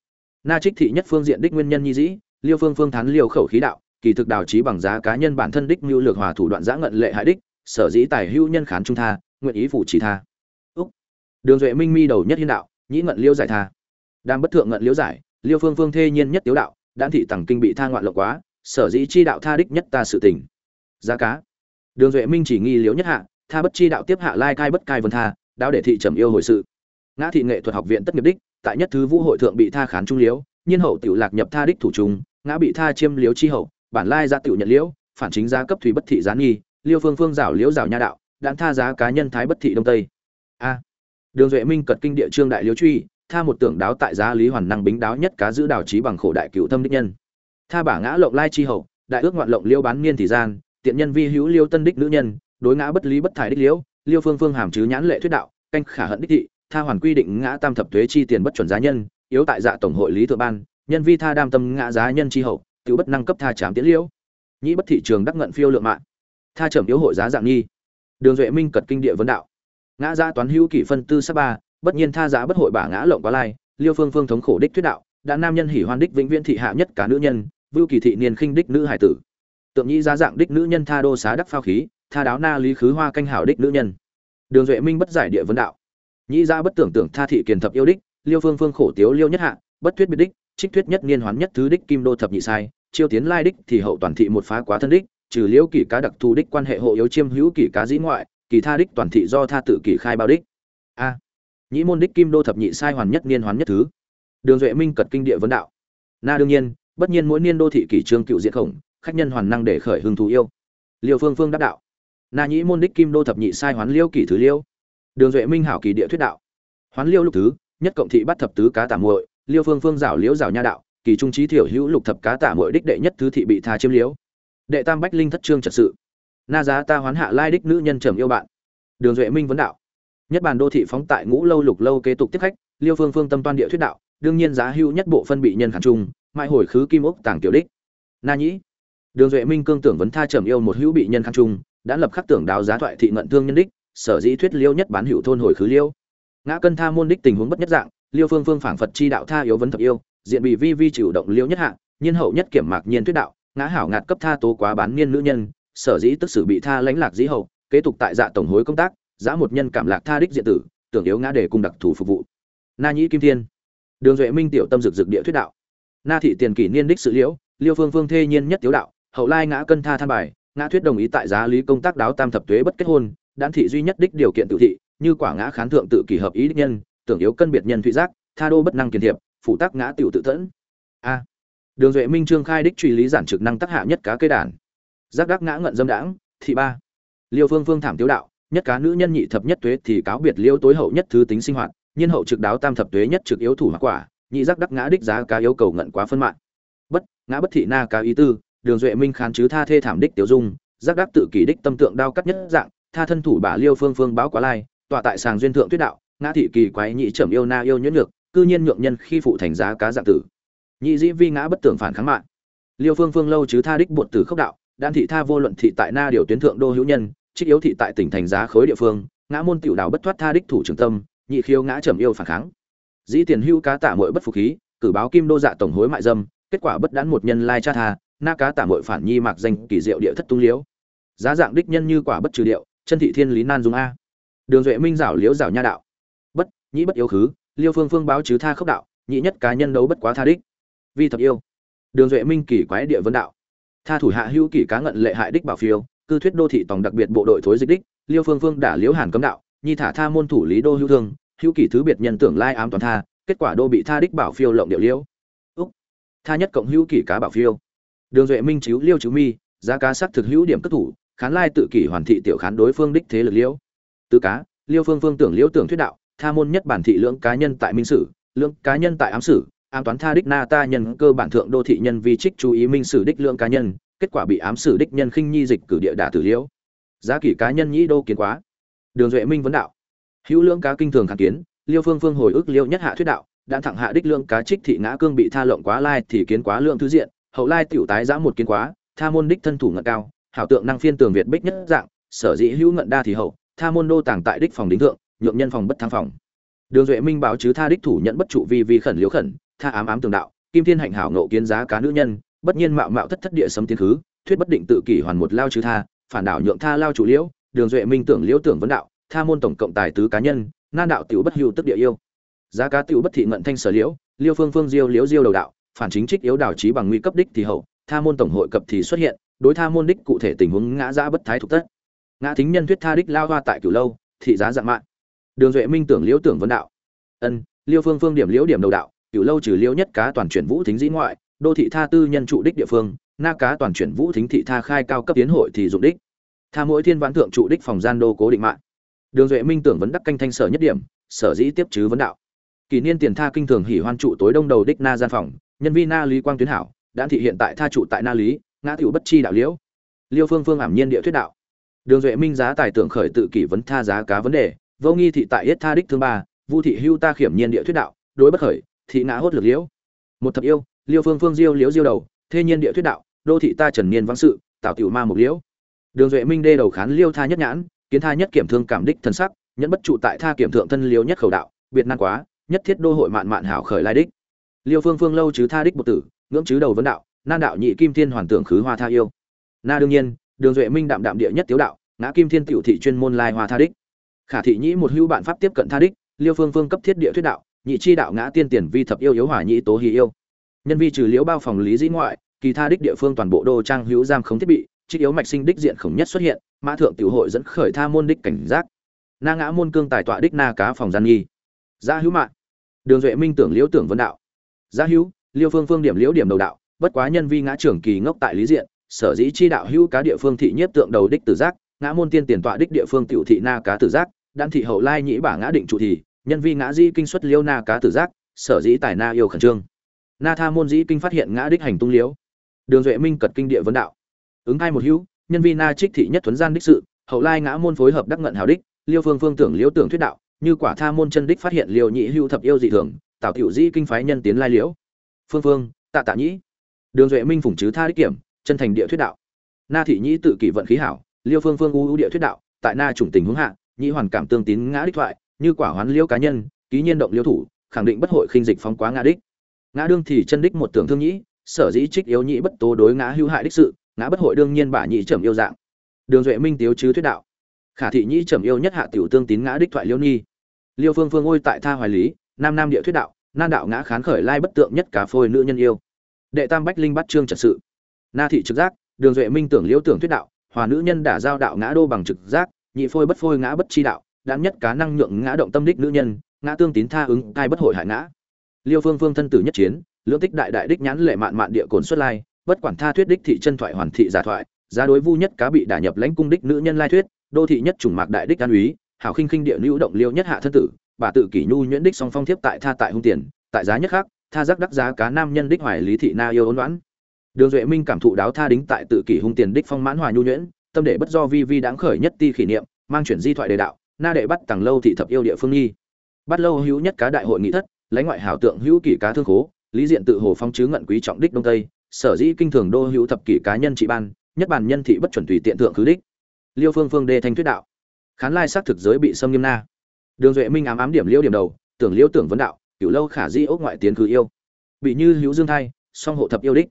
Na trích thị nhất phương diện đích nguyên nhân nhi dĩ, liêu phương phương thán liêu khẩu khí đạo, kỳ thực đào trí bằng giá cá nhân bản thân đích mưu lược hòa thủ đoạn giã ngận lệ hại đích, sở dĩ tài hữu nhân khán trung tha, nguyện ý phủ chỉ tha. Úc. Đường duệ minh mi đầu nhất hiên đạo, nhĩ ngận liêu giải tha. Đang bất thượng ngận liêu giải, liêu phương phương thê nhiên nhất tiếu đạo đan thị tằng kinh bị tha ngoạn lộc quá, sở dĩ chi đạo tha đích nhất ta sự tình. Giá cá đường duệ minh chỉ nghi liếu nhất hạ, tha bất chi đạo tiếp hạ lai cai bất cai vân tha, đáo để thị trầm yêu hồi sự. Ngã thị nghệ thuật học viện tất nghiệp đích, tại nhất thứ vũ hội thượng bị tha khán trung liếu nhiên hậu tiểu lạc nhập tha đích thủ trung, ngã bị tha chiêm liếu chi hậu, bản lai gia tiểu nhận liễu, phản chính gia cấp thủy bất thị gián nghi, liêu phương phương rảo liễu rảo nha đạo đạn tha giá cá nhân thái bất thị đông tây. A. Đường duệ minh cật kinh địa trương đại liếu truy, tha một tưởng đáo tại giá lý hoàn năng bính đáo nhất cá giữ đảo trí bằng khổ đại cựu thâm đích nhân. Tha bả ngã lộng lai chi hậu, đại ước ngoạn lộng liêu bán niên thì gian tiện nhân vi hữu liêu tân đích nữ nhân, đối ngã bất lý bất thải đích liễu liêu phương phương hàm chứ nhãn lệ thuyết đạo, canh khả hận đích thị, tha hoàn quy định ngã tam thập thuế chi tiền bất chuẩn giá nhân, yếu tại dạ tổng hội lý thượng ban, nhân vi tha đam tâm ngã giá nhân chi hậu, tiểu bất năng cấp tha trảm tiến liễu nhĩ bất thị trường đắc ngận phiêu lượng mạng. Tha trầm yếu hội giá dạng nghi. Đường duệ minh cật kinh địa vấn đạo. Ngã giá toán hữu kỷ phân tư sắc ba, bất nhiên tha giá bất hội bả ngã lộng quá lai, liêu phương phương thống khổ đích thuyết đạo, đã nam nhân hỉ hoan đích vĩnh viễn thị hạ nhất cả nữ nhân, vưu kỳ thị niên khinh đích nữ hải tử tượng nhĩ giá dạng đích nữ nhân tha đô xá đắc phao khí, tha đáo na lý khứ hoa canh hảo đích nữ nhân. Đường duệ minh bất giải địa vấn đạo. Nhĩ giá bất tưởng tưởng tha thị kiền thập yêu đích, liêu phương phương khổ tiếu liêu nhất hạ, bất thuyết biệt đích, trích thuyết nhất niên hoán nhất thứ đích kim đô thập nhị sai chiêu tiến lai đích thì hậu toàn thị một phá quá thân đích, trừ liễu kỷ cá đặc thù đích quan hệ hộ yếu chiêm hữu kỷ cá dĩ ngoại kỳ tha đích toàn thị do tha tự kỷ khai bao đích. A. Nhĩ môn đích kim đô thập nhị sai hoàn nhất niên hoán nhất thứ. Đường duệ minh cật kinh địa vấn đạo. Na đương nhiên, bất nhiên mỗi niên đô thị kỷ trương cựu diện khổng khách nhân hoàn năng để khởi hưng thú yêu. Liêu phương phương đáp đạo. Na nhĩ môn đích kim đô thập nhị sai hoán liêu kỷ thứ liêu. Đường duệ minh hảo kỳ địa thuyết đạo. Hoán liêu lục thứ, nhất cộng thị bắt thập tứ cá tả muội. Liêu phương phương rảo liễu rảo nha đạo. Kỳ trung trí thiểu hữu lục thập cá tả muội đích đệ nhất thứ thị bị tha chiếm liễu. Đệ tam bách linh thất trương trật sự. Na giá ta hoán hạ lai đích nữ nhân trầm yêu bạn. Đường duệ minh vấn đạo. Nhất bản đô thị phóng tại ngũ lâu lục lâu kế tục tiếp khách. Liêu phương phương tâm toan địa thuyết đạo. Đương nhiên giá hữu nhất bộ phân bị nhân khẳng trung. Mãi hồi khứ kim ốc tàng tiểu đích. Na nhĩ đường duệ minh cương tưởng vấn tha trầm yêu một hữu bị nhân khăn trung đã lập khắc tưởng đào giá thoại thị ngận thương nhân đích, sở dĩ thuyết liêu nhất bán hữu thôn hồi khứ liêu. Ngã cân tha môn đích tình huống bất nhất dạng, liêu phương phương phảng phật chi đạo tha yếu vấn thập yêu, diện bị vi vi chịu động liêu nhất hạng nhiên hậu nhất kiểm mạc nhiên thuyết đạo, ngã hảo ngạt cấp tha tố quá bán niên nữ nhân, sở dĩ tức sự bị tha lãnh lạc dĩ hậu, kế tục tại dạ tổng hối công tác, giá một nhân cảm lạc tha đích diện tử, tưởng yếu ngã để cung đặc thủ phục vụ. Na nhĩ kim thiên. Đường duệ minh tiểu tâm dực dực địa thuyết đạo. Na thị tiền kỷ niên đích sự liễu, liêu phương phương thê nhiên nhất tiếu đạo hậu lai ngã cân tha than bài, ngã thuyết đồng ý tại giá lý công tác đáo tam thập tuế bất kết hôn đan thị duy nhất đích điều kiện tự thị, như quả ngã khán thượng tự kỷ hợp ý đích nhân, tưởng yếu cân biệt nhân thụy giác, tha đô bất năng kiền thiệp phụ tác ngã tiểu tự tẫn a. Đường duệ minh trương khai đích truy lý giản trực năng tác hạ nhất cá cây đàn giác đắc ngã ngận dâm đãng, thị ba. Liêu phương phương thảm tiếu đạo, nhất cá nữ nhân nhị thập nhất tuế thì cáo biệt liêu tối hậu nhất thứ tính sinh hoạt, nhiên hậu trực đáo tam thập tuế nhất trực yếu thủ hoặc quả, nhị giác đắc ngã đích giá cá yêu cầu ngận quá phân mạng. Bất, ngã bất thị na cá ý tư đường duệ minh khán chứ tha thê thảm đích tiểu dung, giác đắc tự kỷ đích tâm tượng đao cắt nhất dạng, tha thân thủ bả liêu phương phương báo quá lai, tọa tại sàng duyên thượng tuyết đạo, ngã thị kỳ quái nhị trầm yêu na yêu nhuyễn ngược cư nhiên nhượng nhân khi phụ thành giá cá dạng tử. Nhị dĩ vi ngã bất tưởng phản kháng mạng. Liêu phương phương lâu chứ tha đích bột tử khốc đạo, đan thị tha vô luận thị tại na điều tuyến thượng đô hữu nhân, trích yếu thị tại tỉnh thành giá khối địa phương, ngã môn tiểu đảo bất thoát tha đích thủ trường tâm, nhị khiêu ngã trầm yêu phản kháng. Dĩ tiền hữu cá tả mội bất phục khí, cử báo kim đô dạ tổng hối mại dâm, kết quả bất đán một nhân lai cha tha na cá tả mội phản nhi mạc danh kỳ diệu địa thất tung liễu. Giá dạng đích nhân như quả bất trừ điệu, chân thị thiên lý nan dung a. Đường duệ minh rảo liễu rảo nha đạo. Bất, nhĩ bất yếu khứ, liêu phương phương báo chứ tha khốc đạo nhị nhất cá nhân đấu bất quá tha đích. Vi thập yêu. Đường duệ minh kỳ quái địa vấn đạo. Tha thủ hạ hữu kỳ cá ngận lệ hại đích bảo phiêu, cư thuyết đô thị tổng đặc biệt bộ đội thối dịch đích, liêu phương phương đả liễu hàn cấm đạo, nhi thả tha môn thủ lý đô hữu thương, hữu kỳ thứ biệt nhân tưởng lai ám toàn tha, kết quả đô bị tha đích bảo phiêu lộng điệu liễu. Úc. Tha nhất cộng hữu kỳ cá bảo phiêu đường duệ minh chiếu liêu chiếu mi, giá cá sắc thực hữu điểm cất thủ, khán lai tự kỷ hoàn thị tiểu khán đối phương đích thế lực liễu tứ cá, liêu phương phương tưởng liễu tưởng thuyết đạo, tha môn nhất bản thị lưỡng cá nhân tại minh sử, lưỡng cá nhân tại ám sử, ám toán tha đích na ta nhân cơ bản thượng đô thị nhân vi trích chú ý minh sử đích lưỡng cá nhân, kết quả bị ám sử đích nhân khinh nhi dịch cử địa đả tử liễu giá kỷ cá nhân nhĩ đô kiến quá. Đường duệ minh vấn đạo. Hữu lưỡng cá kinh thường kháng kiến, liêu phương phương hồi ức liêu nhất hạ thuyết đạo đã thẳng hạ đích lưỡng cá trích thị ngã cương bị tha lộng quá lai thì kiến quá lượng thứ diện hậu lai tiểu tái giã một kiến quá, tha môn đích thân thủ ngận cao, hảo tượng năng phiên tường việt bích nhất dạng, sở dĩ hữu ngận đa thì hậu, tha môn đô tàng tại đích phòng đính thượng, nhượng nhân phòng bất thang phòng. Đường duệ minh báo chứ tha đích thủ nhận bất trụ vi vi khẩn liếu khẩn, tha ám ám tường đạo, kim thiên hạnh hảo ngộ kiến giá cá nữ nhân, bất nhiên mạo mạo thất thất địa sấm tiến khứ, thuyết bất định tự kỷ hoàn một lao chứ tha, phản đảo nhượng tha lao chủ liễu, đường duệ minh tưởng liễu tưởng vấn đạo, tha môn tổng cộng tài tứ cá nhân, nan đạo tiểu bất hữu tức địa yêu. Giá cá tiểu bất thị ngận thanh sở liễu, liêu phương phương diêu liễu diêu đầu đạo phản chính trích yếu đảo trí bằng nguy cấp đích thì hậu, tha môn tổng hội cập thì xuất hiện, đối tha môn đích cụ thể tình huống ngã giã bất thái thuộc tất ngã thính nhân thuyết tha đích lao hoa tại cửu lâu, thị giá dạng mạng đường duệ minh tưởng liễu tưởng vấn đạo. Ân, liêu phương phương điểm liễu điểm đầu đạo, cửu lâu trừ liễu nhất cá toàn chuyển vũ thính dĩ ngoại, đô thị tha tư nhân trụ đích địa phương, na cá toàn chuyển vũ thính thị tha khai cao cấp tiến hội thì dụng đích. Tha mỗi thiên vãn thượng trụ đích phòng gian đô cố định mạng đường duệ minh tưởng vấn đắc canh thanh sở nhất điểm, sở dĩ tiếp chứ vấn đạo. Kỷ niên tiền tha kinh thường hỉ hoan trụ tối đông đầu đích na gian phòng nhân vi na lý quang tuyến hảo đã thị hiện tại tha trụ tại na lý, ngã tiểu bất chi đạo liễu. Liêu phương phương ảm nhiên địa thuyết đạo. Đường duệ minh giá tài tưởng khởi tự kỷ vấn tha giá cá vấn đề, vô nghi thị tại yết tha đích thương ba, vu thị hưu ta khiểm nhiên địa thuyết đạo, đối bất khởi, thị ngã hốt lực liễu. Một thập yêu, liêu phương phương diêu liễu diêu đầu thê nhiên địa thuyết đạo, đô thị ta trần niên vắng sự tạo tiểu ma mục liễu. Đường duệ minh đê đầu khán liêu tha nhất nhãn, kiến tha nhất kiểm thương cảm đích thân sắc, nhẫn bất trụ tại tha kiểm thượng thân liêu nhất khẩu đạo, biệt nan quá, nhất thiết đô hội mạn mạn hảo khởi lai đích liêu phương phương lâu chứ tha đích bột tử, ngưỡng chứ đầu vấn đạo, nan đạo nhị kim thiên hoàn tưởng khứ hoa tha yêu. Na đương nhiên, đường duệ minh đạm đạm địa nhất tiếu đạo, ngã kim thiên tiểu thị chuyên môn lai hoa tha đích. Khả thị nhĩ một hữu bạn pháp tiếp cận tha đích, liêu phương phương cấp thiết địa thuyết đạo, nhị chi đạo ngã tiên tiền vi thập yêu yếu hỏa nhị tố hì yêu. Nhân vi trừ liễu bao phòng lý dĩ ngoại, kỳ tha đích địa phương toàn bộ đô trang hữu giam không thiết bị, trích yếu mạch sinh đích diện khổng nhất xuất hiện, mã thượng tiểu hội dẫn khởi tha môn đích cảnh giác. Na ngã môn cương tài tọa đích na cá phòng gian nghi. Gia hữu mạng đường duệ minh tưởng liễu tưởng vân đạo gia hữu, liêu phương phương điểm liễu điểm đầu đạo, bất quá nhân vi ngã trưởng kỳ ngốc tại lý diện, sở dĩ chi đạo hữu cá địa phương thị nhiếp tượng đầu đích tử giác, ngã môn tiên tiền tọa đích địa phương tiểu thị na cá tử giác, đan thị hậu lai nhĩ bả ngã định trụ thì, nhân vi ngã di kinh xuất liêu na cá tử giác, sở dĩ tài na yêu khẩn trương. Na tha môn dĩ kinh phát hiện ngã đích hành tung liễu. Đường duệ minh cật kinh địa vấn đạo. Ứng hai một hữu, nhân vi na trích thị nhất thuấn gian đích sự, hậu lai ngã môn phối hợp đắc ngận hào đích, liêu phương phương tưởng liễu tưởng thuyết đạo, như quả tha môn chân đích phát hiện liều nhị hữu thập yêu dị thường tạo tiểu dĩ kinh phái nhân tiến lai liễu. Phương phương, tạ tạ nhĩ. Đường duệ minh phủng chứ tha đích kiểm, chân thành địa thuyết đạo. Na thị nhĩ tự kỷ vận khí hảo, liêu phương phương u ưu địa thuyết đạo, tại na chủng tình hướng hạ, nhĩ hoàn cảm tương tín ngã đích thoại, như quả hoán liêu cá nhân, ký nhiên động liêu thủ, khẳng định bất hội khinh dịch phóng quá ngã đích. Ngã đương thì chân đích một tưởng thương nhĩ, sở dĩ trích yếu nhĩ bất tố đối ngã hữu hại đích sự, ngã bất hội đương nhiên bả nhĩ trầm yêu dạng. Đường duệ minh tiếu chứ thuyết đạo. Khả thị nhĩ trầm yêu nhất hạ tiểu tương tín ngã đích thoại liêu nhi. Liêu phương phương ôi tại tha hoài lý nam nam địa thuyết đạo, nan đạo ngã khán khởi lai bất tượng nhất cá phôi nữ nhân yêu. Đệ tam bách linh bắt trương trật sự. Na thị trực giác, đường duệ minh tưởng liễu tưởng thuyết đạo, hòa nữ nhân đả giao đạo ngã đô bằng trực giác, nhị phôi bất phôi ngã bất chi đạo đáng nhất cá năng nhượng ngã động tâm đích nữ nhân, ngã tương tín tha ứng, cai bất hội hại ngã. Liêu phương phương thân tử nhất chiến, lưỡng tích đại đại đích nhãn lệ mạn mạn địa cồn xuất lai, bất quản tha thuyết đích thị chân thoại hoàn thị giả thoại, giá đối vu nhất cá bị đả nhập lãnh cung đích nữ nhân lai thuyết, đô thị nhất trùng mạc đại đích an úy, hảo khinh khinh địa lưu động liêu nhất hạ thân tử bà tự kỷ nhu nhuyễn đích song phong thiếp tại tha tại hung tiền, tại giá nhất khác, tha giác đắc giá cá nam nhân đích hoài lý thị na yêu ôn đoán. Đường duệ minh cảm thụ đáo tha đính tại tự kỷ hung tiền đích phong mãn hòa nhu nhuyễn, tâm đệ bất do vi vi đáng khởi nhất ti kỷ niệm, mang chuyển di thoại đề đạo, na đệ bắt tàng lâu thị thập yêu địa phương nghi. Bắt lâu hữu nhất cá đại hội nghị thất, lãnh ngoại hảo tượng hữu kỷ cá thương khố, lý diện tự hồ phong chứ ngận quý trọng đích đông tây, sở dĩ kinh thường đô hữu thập kỷ cá nhân trị ban, nhất bản nhân thị bất chuẩn tùy tiện thượng khứ đích. Liêu phương phương đê thanh thuyết đạo. Khán lai xác thực giới bị xâm nghiêm na đường duệ minh ám ám điểm liêu điểm đầu, tưởng liêu tưởng vấn đạo cửu lâu khả di ốc ngoại tiến cứ yêu. Bị như hữu dương thai song hộ thập yêu đích.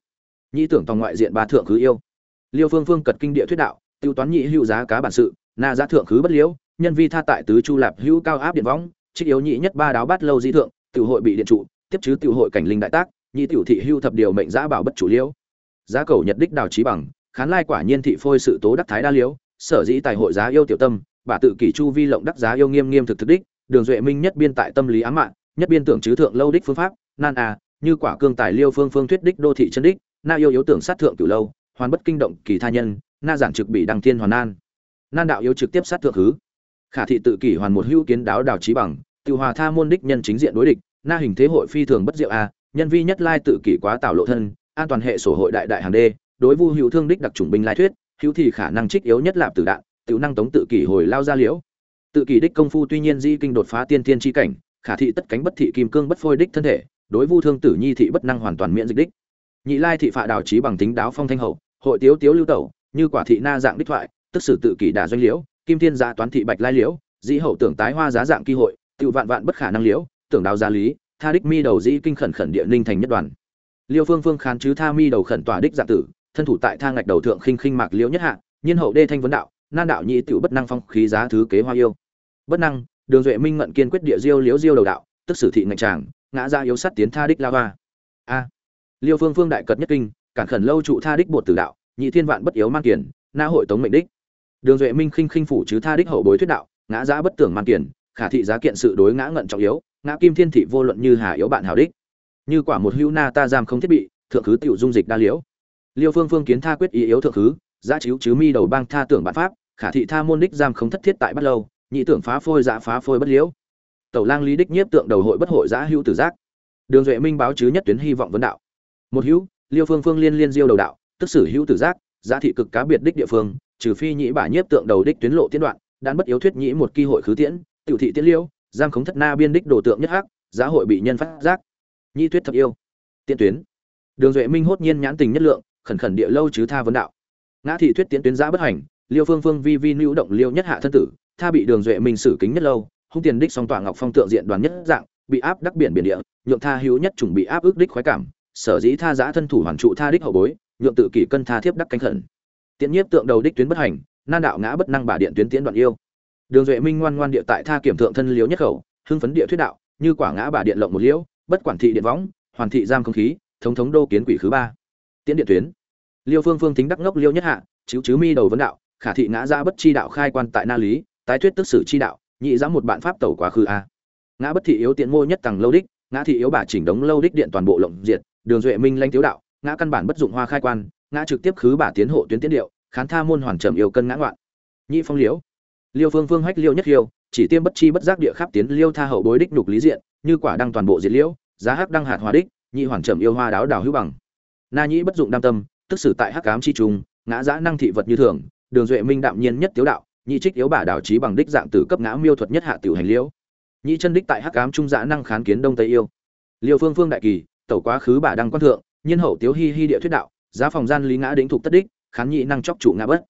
Nhĩ tưởng tòng ngoại diện ba thượng cứ yêu. Liêu phương phương cật kinh địa thuyết đạo, tiêu toán nhị hữu giá cá bản sự, na giá thượng khứ bất liễu, nhân vi tha tại tứ chu lạp hữu cao áp điện võng, trích yếu nhị nhất ba đáo bát lâu di thượng, tiểu hội bị điện trụ, tiếp chứ tiểu hội cảnh linh đại tác, nhị tiểu thị hưu thập điều mệnh giá bảo bất chủ liễu. Giá cầu nhật đích đào trí bằng, khán lai quả nhiên thị phôi sự tố đắc thái đa liễu, sở dĩ tài hội giá yêu tiểu tâm bà tự kỷ chu vi lộng đắc giá yêu nghiêm nghiêm thực thực đích, đường duệ minh nhất biên tại tâm lý ám mạng, nhất biên tưởng chứ thượng lâu đích phương pháp, nan à như quả cương tài liêu phương phương thuyết đích đô thị chân đích, na yêu yếu tưởng sát thượng cửu lâu, hoàn bất kinh động kỳ tha nhân, na giản trực bị đăng thiên hoàn nan. Nan đạo yếu trực tiếp sát thượng hứ. Khả thị tự kỷ hoàn một hữu kiến đáo đào trí bằng tự hòa tha môn đích nhân chính diện đối địch, na hình thế hội phi thường bất diệu a nhân vi nhất lai tự kỷ quá tạo lộ thân, an toàn hệ sổ hội đại đại hàng đê, đối vu hữu thương đích đặc trùng binh lai thuyết, hữu thì khả năng trích yếu nhất lạp tử đạn Tiểu năng tống tự kỷ hồi lao ra liễu. Tự kỷ đích công phu tuy nhiên di kinh đột phá tiên tiên chi cảnh, khả thị tất cánh bất thị kim cương bất phôi đích thân thể, đối vu thương tử nhi thị bất năng hoàn toàn miễn dịch đích. Nhị lai thị phạ đào trí bằng tính đáo phong thanh hậu, hội tiếu tiếu lưu tẩu, như quả thị na dạng đích thoại, tức sử tự kỷ đà doanh liễu, kim thiên giả toán thị bạch lai liễu, dĩ hậu tưởng tái hoa giá dạng kỳ hội tự vạn vạn bất khả năng liễu, tưởng đào gia lý, tha đích mi đầu dĩ kinh khẩn khẩn địa ninh thành nhất đoàn. Liêu phương phương khán chứ tha mi đầu khẩn tỏa đích dạng tử, thân thủ tại tha ngạch đầu thượng khinh khinh mạc liễu nhất hạ, nhiên hậu đê thanh vấn đạo nan đạo nhị tiểu bất năng phong khí giá thứ kế hoa yêu. Bất năng, đường duệ minh ngận kiên quyết địa diêu liếu diêu đầu đạo, tức sử thị ngạch tràng, ngã ra yếu sắt tiến tha đích la hoa. A. Liêu phương phương đại cật nhất kinh, cản khẩn lâu trụ tha đích bột tử đạo, nhị thiên vạn bất yếu man kiển na hội tống mệnh đích. Đường duệ minh khinh khinh phủ chứ tha đích hậu bối thuyết đạo, ngã giá bất tưởng man kiển khả thị giá kiện sự đối ngã ngận trọng yếu, ngã kim thiên thị vô luận như hà yếu bạn hảo đích. Như quả một hữu na ta giam không thiết bị, thượng khứ tiểu dung dịch đa liễu. Liêu phương phương kiến tha quyết ý yếu thượng khứ, giá chiếu chứ mi đầu bang tha tưởng bản pháp khả thị tha môn đích giam không thất thiết tại bắt lâu, nhị tưởng phá phôi dạ phá phôi bất liễu. Tẩu lang lý đích nhiếp tượng đầu hội bất hội giã hữu tử giác. Đường duệ minh báo chứ nhất tuyến hy vọng vấn đạo. Một hữu, liêu phương phương liên liên diêu đầu đạo, tức sử hữu tử giác giá thị cực cá biệt đích địa phương, trừ phi nhĩ bả nhiếp tượng đầu đích tuyến lộ tiến đoạn, đan bất yếu thuyết nhĩ một kỳ hội khứ tiễn, tiểu thị tiễn liêu, giam khống thất na biên đích đồ tượng nhất hắc giá hội bị nhân phát giác. Nhĩ thuyết thập yêu, tiễn tuyến. Đường duệ minh hốt nhiên nhãn tình nhất lượng, khẩn khẩn địa lâu chứ tha vấn đạo. Ngã thị thuyết tiễn tuyến giá bất hành liêu phương phương vi vi nữ động liêu nhất hạ thân tử, tha bị đường duệ minh xử kính nhất lâu, hung tiền đích song tỏa ngọc phong tượng diện đoàn nhất dạng, bị áp đắc biển biển địa, nhượng tha hữu nhất chủng bị áp ước đích khoái cảm, sở dĩ tha giã thân thủ hoàn trụ tha đích hậu bối, nhượng tự kỷ cân tha thiếp đắc cánh khẩn. Tiện nhiếp tượng đầu đích tuyến bất hành, nan đạo ngã bất năng bà điện tuyến tiến đoạn yêu. Đường duệ minh ngoan ngoan địa tại tha kiểm thượng thân liếu nhất khẩu, hưng phấn địa thuyết đạo, như quả ngã bà điện lộng một liễu, bất quản thị điện võng, hoàn thị giam không khí, thống thống đô kiến quỷ khứ ba. Tiễn điện tuyến. Liêu phương phương tính đắc ngốc liêu nhất hạ, chiếu chứ mi đầu vấn đạo khả thị ngã ra bất chi đạo khai quan tại na lý, tái thuyết tức sử chi đạo, nhị ra một bạn pháp tẩu quá khứ a. Ngã bất thị yếu tiện mô nhất tầng lâu đích, ngã thị yếu bà chỉnh đống lâu đích điện toàn bộ lộng diệt, đường duệ minh lanh tiếu đạo, ngã căn bản bất dụng hoa khai quan, ngã trực tiếp khứ bà tiến hộ tuyến tiến điệu, khán tha môn hoàn trầm yêu cân ngã ngoạn. Nhị phong liễu. Liêu phương phương hách liêu nhất liêu, chỉ tiêm bất chi bất giác địa khắp tiến liêu tha hậu bối đích nhục lý diện, như quả đăng toàn bộ diệt liễu, giá hắc đăng hạt hòa đích, nhị hoàn trầm yêu hoa đáo đào hữu bằng. Na nhĩ bất dụng đam tâm, tức sử tại hắc cám chi trùng ngã giã năng thị vật như thường đường duệ minh đạm nhiên nhất tiếu đạo, nhị trích yếu bà đảo trí bằng đích dạng tử cấp ngã miêu thuật nhất hạ tiểu hành liễu. Nhị chân đích tại hắc ám trung dã năng khán kiến đông tây yêu. Liêu phương phương đại kỳ, tẩu quá khứ bà đăng quan thượng, nhiên hậu tiếu hi hi địa thuyết đạo, giá phòng gian lý ngã đỉnh thục tất đích, khán nhị năng chóc trụ ngã bất.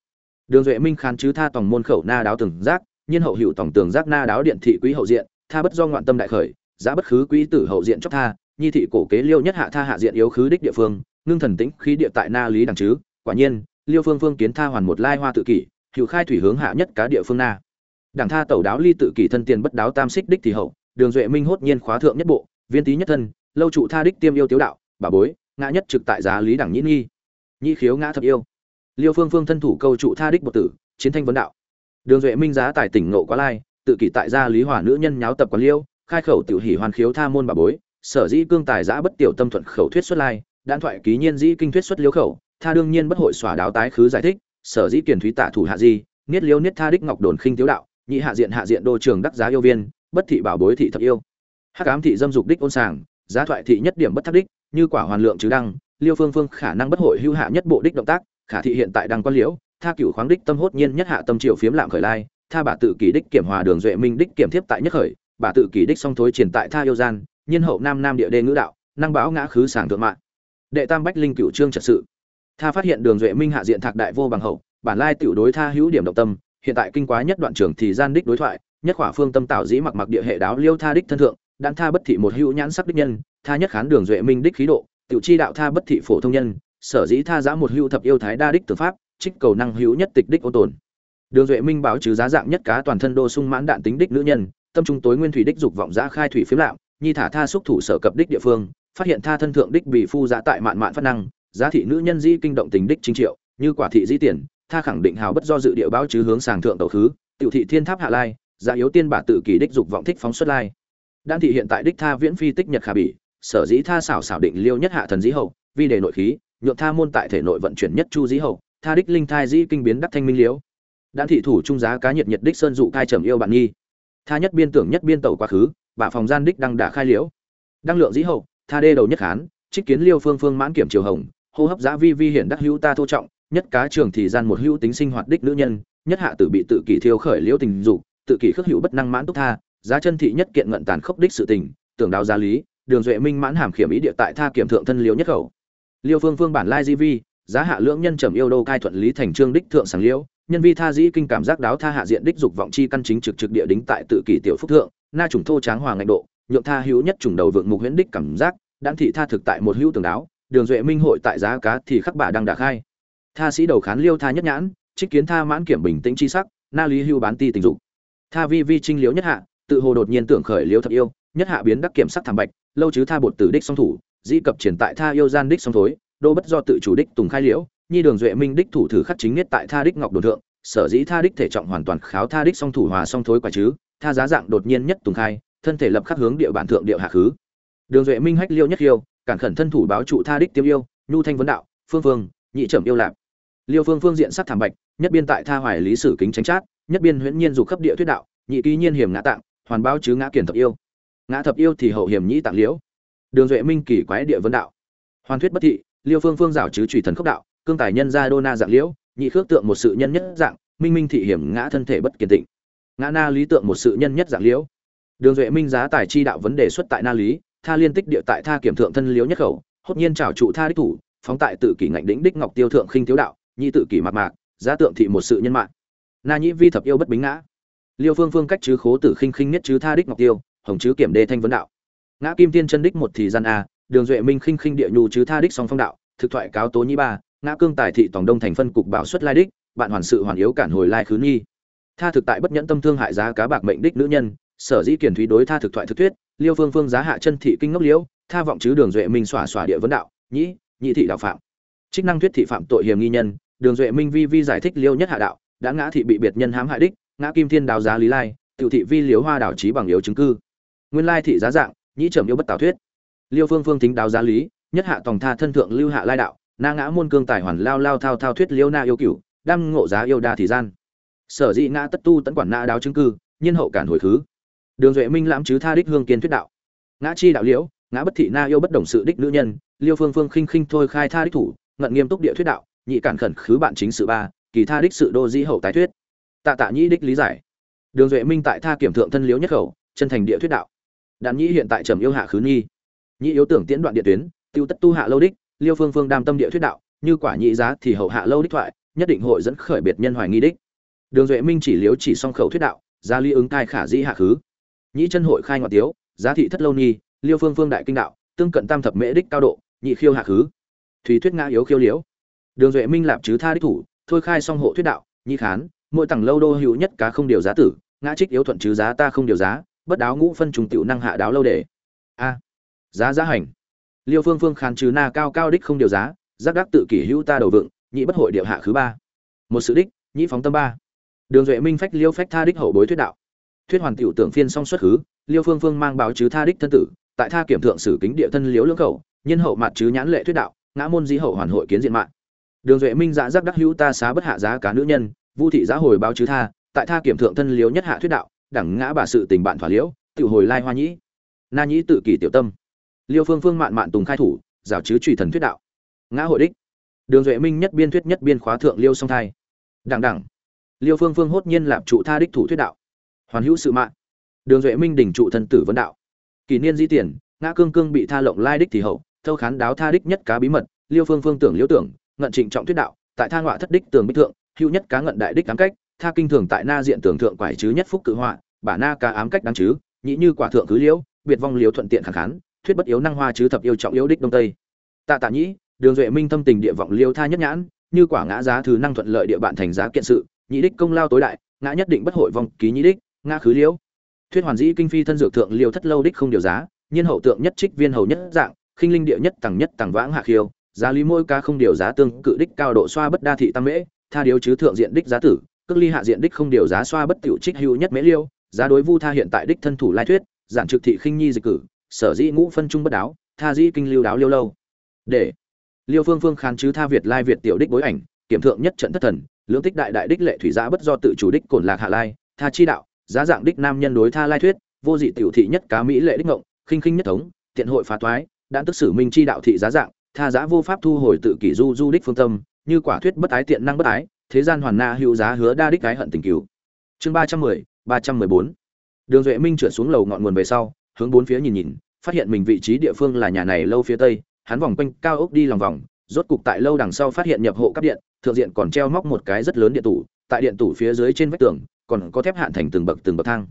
Đường duệ minh khán chứ tha tòng môn khẩu na đáo từng giác, nhiên hậu hữu tổng tường giác na đáo điện thị quý hậu diện, tha bất do ngoạn tâm đại khởi, giá bất khứ quý tử hậu diện chóc tha, nhi thị cổ kế liêu nhất hạ tha hạ diện yếu khứ đích địa phương, ngưng thần tĩnh khí địa tại na lý đằng chứ, quả nhiên liêu phương phương kiến tha hoàn một lai hoa tự kỷ, hữu khai thủy hướng hạ nhất cá địa phương na. Đảng tha tẩu đáo ly tự kỷ thân tiền bất đáo tam xích đích thì hậu, đường duệ minh hốt nhiên khóa thượng nhất bộ, viên tý nhất thân, lâu trụ tha đích tiêm yêu tiếu đạo, bà bối, ngã nhất trực tại giá lý đẳng nhĩ nghi nhĩ khiếu ngã thập yêu. Liêu phương phương thân thủ câu trụ tha đích bột tử, chiến thanh vấn đạo. Đường duệ minh giá tài tỉnh nộ quá lai, tự kỷ tại gia lý hỏa nữ nhân nháo tập quán liêu, khai khẩu tiểu hỉ hoàn khiếu tha môn bà bối, sở dĩ cương tài giã bất tiểu tâm thuận khẩu thuyết xuất lai đan thoại ký nhiên dĩ kinh thuyết xuất liếu khẩu tha đương nhiên bất hội xòa đáo tái khứ giải thích, sở dĩ kiền thúy tạ thủ hạ di, niết liêu niết tha đích ngọc đồn khinh thiếu đạo, nhị hạ diện hạ diện đô trường đắc giá yêu viên, bất thị bảo bối thị thập yêu. Hắc ám thị dâm dục đích ôn sàng, giá thoại thị nhất điểm bất thắc đích, như quả hoàn lượng chứ đăng, liêu phương phương khả năng bất hội hưu hạ nhất bộ đích động tác, khả thị hiện tại đang quan liễu, tha cửu khoáng đích tâm hốt nhiên nhất hạ tâm triệu phiếm lạm khởi lai, tha bà tự kỷ đích kiểm hòa đường duệ minh đích kiểm thiếp tại nhất khởi, bà tự kỷ đích song thối triển tại tha yêu gian, nhiên hậu nam nam địa đê ngữ đạo, năng báo ngã khứ sàng thượng mạng. Đệ tam bách linh cửu trương trật sự tha phát hiện đường duệ minh hạ diện thạc đại vô bằng hậu, bản lai tiểu đối tha hữu điểm động tâm, hiện tại kinh quá nhất đoạn trường thì gian đích đối thoại, nhất khỏa phương tâm tạo dĩ mặc mặc địa hệ đáo liêu tha đích thân thượng, đan tha bất thị một hữu nhãn sắc đích nhân, tha nhất khán đường duệ minh đích khí độ, tiểu chi đạo tha bất thị phổ thông nhân, sở dĩ tha giã một hữu thập yêu thái đa đích tử pháp, trích cầu năng hữu nhất tịch đích ô tồn. Đường duệ minh báo trừ giá dạng nhất cá toàn thân đô sung mãn đạn tính đích nữ nhân, tâm trung tối nguyên thủy đích dục vọng giã khai thủy phiếm lạm, nhi thả tha xúc thủ sở cập đích địa phương, phát hiện tha thân thượng đích bị phu giã tại mạn mạn phát năng giá thị nữ nhân dĩ kinh động tình đích chính triệu, như quả thị dĩ tiền, tha khẳng định hào bất do dự địa báo chứ hướng sàng thượng tẩu khứ, tiểu thị thiên tháp hạ lai, giá yếu tiên bà tự kỷ đích dục vọng thích phóng xuất lai. Đan thị hiện tại đích tha viễn phi tích nhật khả bỉ, sở dĩ tha xảo xảo định liêu nhất hạ thần dĩ hậu vi đề nội khí, nhượng tha môn tại thể nội vận chuyển nhất chu dĩ hậu, tha đích linh thai dĩ kinh biến đắc thanh minh liễu. Đan thị thủ trung giá cá nhiệt nhiệt đích sơn dụ thai trầm yêu bạn nghi. Tha nhất biên tưởng nhất biên tẩu quá khứ, bà phòng gian đích đăng đả khai liễu. Đăng lượng dĩ hậu, tha đê đầu nhất hán trích kiến liêu phương phương mãn kiểm triều hồng hô hấp giá vi vi hiển đắc hữu ta thô trọng, nhất cá trường thì gian một hữu tính sinh hoạt đích nữ nhân, nhất hạ tử bị tự kỷ thiêu khởi liễu tình dục, tự kỷ khước hữu bất năng mãn túc tha, giá chân thị nhất kiện ngận tàn khốc đích sự tình, tưởng đào gia lý, đường duệ minh mãn hàm khiểm ý địa tại tha kiểm thượng thân liễu nhất khẩu. Liêu phương phương bản lai di vi, giá hạ lưỡng nhân trầm yêu đô cai thuận lý thành trương đích thượng sàng liễu, nhân vi tha dĩ kinh cảm giác đáo tha hạ diện đích dục vọng chi căn chính trực trực địa đính tại tự kỷ tiểu phúc thượng, na trùng thô tráng hoàng ngạnh độ, nhượng tha hữu nhất trùng đầu vượng mục huyễn đích cảm giác đan thị tha thực tại một hữu tường đáo đường duệ minh hội tại giá cá thì khắc bà đang đả khai. Tha sĩ đầu khán liêu tha nhất nhãn, trích kiến tha mãn kiểm bình tĩnh chi sắc, na lý hưu bán ti tình dục. Tha vi vi trinh liếu nhất hạ, tự hồ đột nhiên tưởng khởi liếu thật yêu, nhất hạ biến đắc kiểm sắc thảm bạch, lâu chứ tha bột tử đích song thủ di cập triển tại tha yêu gian đích song thối, đô bất do tự chủ đích tùng khai liễu, nhi đường duệ minh đích thủ thử khắc chính nhất tại tha đích ngọc đồn thượng, sở dĩ tha đích thể trọng hoàn toàn kháo tha đích song thủ hòa song thối quả chứ, tha giá dạng đột nhiên nhất tùng khai, thân thể lập khắc hướng địa bản thượng địa hạ khứ. Đường duệ minh hách liêu nhất liêu cản khẩn thân thủ báo trụ tha đích tiêu yêu, nhu thanh vấn đạo, phương phương, nhị trầm yêu lạp. Liêu phương phương diện sắc thảm bạch, nhất biên tại tha hoài lý sử kính tránh chát, nhất biên huyễn nhiên dục khắp địa thuyết đạo, nhị ký nhiên hiểm ngã tạng, hoàn báo chứ ngã kiển thập yêu. Ngã thập yêu thì hậu hiểm nhĩ tạng liễu. Đường duệ minh kỳ quái địa vấn đạo. Hoàn thuyết bất thị, liêu phương phương giảo chứ trùy thần khốc đạo, cương tài nhân gia đô na dạng liễu, nhị khước tượng một sự nhân nhất dạng, minh minh thị hiểm ngã thân thể bất kiên tịnh. Ngã na lý tượng một sự nhân nhất dạng liễu. Đường duệ minh giá tài chi đạo vấn đề xuất tại na lý tha liên tích địa tại tha kiểm thượng thân liếu nhất khẩu, hốt nhiên trảo trụ tha đích thủ, phóng tại tự kỷ ngạnh đỉnh đích ngọc tiêu thượng khinh thiếu đạo, nhị tự kỷ mạc mạc, giá tượng thị một sự nhân mạng. Na nhĩ vi thập yêu bất bính ngã. Liêu phương phương cách chứ khố tử khinh khinh nhất chứ tha đích ngọc tiêu, hồng chứ kiểm đê thanh vấn đạo. Ngã kim tiên chân đích một thì gian a, đường duệ minh khinh khinh địa nhu chứ tha đích song phong đạo, thực thoại cáo tố nhĩ ba, ngã cương tài thị tổng đông thành phân cục bảo xuất lai đích, bạn hoàn sự hoàn yếu cản hồi lai khứ nghi. Tha thực tại bất nhẫn tâm thương hại giá cá bạc mệnh đích nữ nhân, sở dĩ kiển thúy đối tha thực thoại thực thuyết liêu phương phương giá hạ chân thị kinh ngốc liễu, tha vọng chứ đường duệ minh xỏa xỏa địa vấn đạo, nhĩ, nhị thị đạo phạm. Chức năng thuyết thị phạm tội hiểm nghi nhân, đường duệ minh vi vi giải thích liêu nhất hạ đạo, đã ngã thị bị biệt nhân hãm hại đích, ngã kim thiên đào giá lý lai, tiểu thị vi liếu hoa đảo trí bằng yếu chứng cư. Nguyên lai thị giá dạng, nhĩ trầm yếu bất tào thuyết. Liêu phương phương tính đào giá lý, nhất hạ tòng tha thân thượng lưu hạ lai đạo, na ngã môn cương tài hoàn lao lao thao thao thuyết liêu na yêu cửu đăng ngộ giá yêu đa thì gian. Sở dĩ ngã tất tu tấn quản na đáo chứng cư nhân hậu cản hồi thứ đường duệ minh lãm chứ tha đích hương kiên thuyết đạo. Ngã chi đạo liễu, ngã bất thị na yêu bất đồng sự đích nữ nhân, liêu phương phương khinh khinh thôi khai tha đích thủ, ngận nghiêm túc địa thuyết đạo, nhị cản khẩn khứ bạn chính sự ba, kỳ tha đích sự đô dĩ hậu tái thuyết. Tạ tạ nhĩ đích lý giải. Đường duệ minh tại tha kiểm thượng thân liễu nhất khẩu, chân thành địa thuyết đạo. Đạn nhĩ hiện tại trầm yêu hạ khứ nghi nhị yếu tưởng tiễn đoạn địa tuyến, tiêu tất tu hạ lâu đích, liêu phương phương đam tâm địa thuyết đạo, như quả nhị giá thì hậu hạ lâu đích thoại, nhất định hội dẫn khởi biệt nhân hoài nghi đích. Đường duệ minh chỉ liếu chỉ song khẩu thuyết đạo, gia ly ứng cai khả dĩ hạ khứ nhĩ chân hội khai ngoại tiếu, giá thị thất lâu nhi liêu phương phương đại kinh đạo, tương cận tam thập mễ đích cao độ, nhị khiêu hạ khứ. Thủy thuyết ngã yếu khiêu liếu đường duệ minh lạp chứ tha đích thủ, thôi khai song hộ thuyết đạo nhị khán, mỗi tầng lâu đô hữu nhất cá không điều giá tử, ngã trích yếu thuận chứ giá ta không điều giá, bất đáo ngũ phân trùng tiểu năng hạ đáo lâu để a. Giá giá hành. Liêu phương phương khán chứ na cao cao đích không điều giá, giác đắc tự kỷ hữu ta đầu vựng nhị bất hội điệu hạ khứ ba. Một sự đích, nhị phóng tâm ba. Đường duệ minh phách liêu phách tha đích hậu bối thuyết đạo thuyết hoàn tiểu tưởng phiên song xuất khứ, liêu phương phương mang báo chứ tha đích thân tử, tại tha kiểm thượng sử kính địa thân liếu lưỡng khẩu, nhân hậu mặt chứ nhãn lệ thuyết đạo, ngã môn dĩ hậu hoàn hội kiến diện mạng đường duệ minh dạ giác đắc hữu ta xá bất hạ giá cá nữ nhân, vu thị giá hồi báo chứ tha, tại tha kiểm thượng thân liếu nhất hạ thuyết đạo, đẳng ngã bà sự tình bạn thỏa liễu, tự hồi lai hoa nhĩ. Na nhĩ tự kỷ tiểu tâm. Liêu phương phương mạn mạn tùng khai thủ, rào chứ trùy thần thuyết đạo. Ngã hội đích. Đường duệ minh nhất biên thuyết nhất biên khóa thượng liêu song thai. Đẳng đẳng. Liêu phương phương hốt nhiên lạp trụ tha đích thủ thuyết đạo hoàn hữu sự mạng. Đường duệ minh đỉnh trụ thân tử vấn đạo. Kỷ niên di tiền, ngã cương cương bị tha lộng lai đích thì hậu, thâu khán đáo tha đích nhất cá bí mật, liêu phương phương tưởng liêu tưởng, ngận trịnh trọng thuyết đạo, tại tha ngọa thất đích tường bích thượng, hữu nhất cá ngận đại đích ám cách, tha kinh thường tại na diện tưởng thượng quải chứ nhất phúc cự họa, bả na cá ám cách đáng chứ, nhĩ như quả thượng cứ liễu, biệt vong liễu thuận tiện khẳng khán, thuyết bất yếu năng hoa chứ thập yêu trọng yếu đích đông tây. Tạ tạ nhĩ, đường duệ minh tâm tình địa vọng liêu tha nhất nhãn, như quả ngã giá thứ năng thuận lợi địa bạn thành giá kiện sự, nhĩ đích công lao tối đại, ngã nhất định bất hội vong ký nhĩ đích ngã khứ liễu. Thuyết hoàn dĩ kinh phi thân dược thượng liêu thất lâu đích không điều giá, nhiên hậu tượng nhất trích viên hầu nhất dạng, khinh linh địa nhất tầng nhất tầng vãng hạ khiêu, giá lý môi ca không điều giá tương cự đích cao độ xoa bất đa thị tam mễ, tha điếu chứ thượng diện đích giá tử, cước ly hạ diện đích không điều giá xoa bất tiểu trích hữu nhất mễ liêu, giá đối vu tha hiện tại đích thân thủ lai thuyết, giản trực thị khinh nhi dịch cử, sở dĩ ngũ phân trung bất đáo, tha dĩ kinh lưu đáo liêu lâu. Để, liêu phương phương khán chứ tha việt lai việt tiểu đích bối ảnh, kiểm thượng nhất trận thất thần, lưỡng tích đại đại đích lệ thủy giã bất do tự chủ đích cổn lạc hạ lai, tha chi đạo giá dạng đích nam nhân đối tha lai thuyết, vô dị tiểu thị nhất cá mỹ lệ đích ngộng, khinh khinh nhất thống, tiện hội phá toái, đã tức sử minh chi đạo thị giá dạng, tha giá vô pháp thu hồi tự kỷ du du đích phương tâm, như quả thuyết bất ái tiện năng bất ái, thế gian hoàn na hữu giá hứa đa đích cái hận tình cứu chương ba trăm mười, ba trăm mười bốn. Đường duệ minh trượt xuống lầu ngọn nguồn về sau, hướng bốn phía nhìn nhìn, phát hiện mình vị trí địa phương là nhà này lâu phía tây, hắn vòng quanh cao ốc đi lòng vòng, rốt cục tại lâu đằng sau phát hiện nhập hộ cắp điện, thượng diện còn treo móc một cái rất lớn điện tủ, tại điện tủ phía dưới trên vách tường còn có thép hạn thành từng bậc từng bậc thang.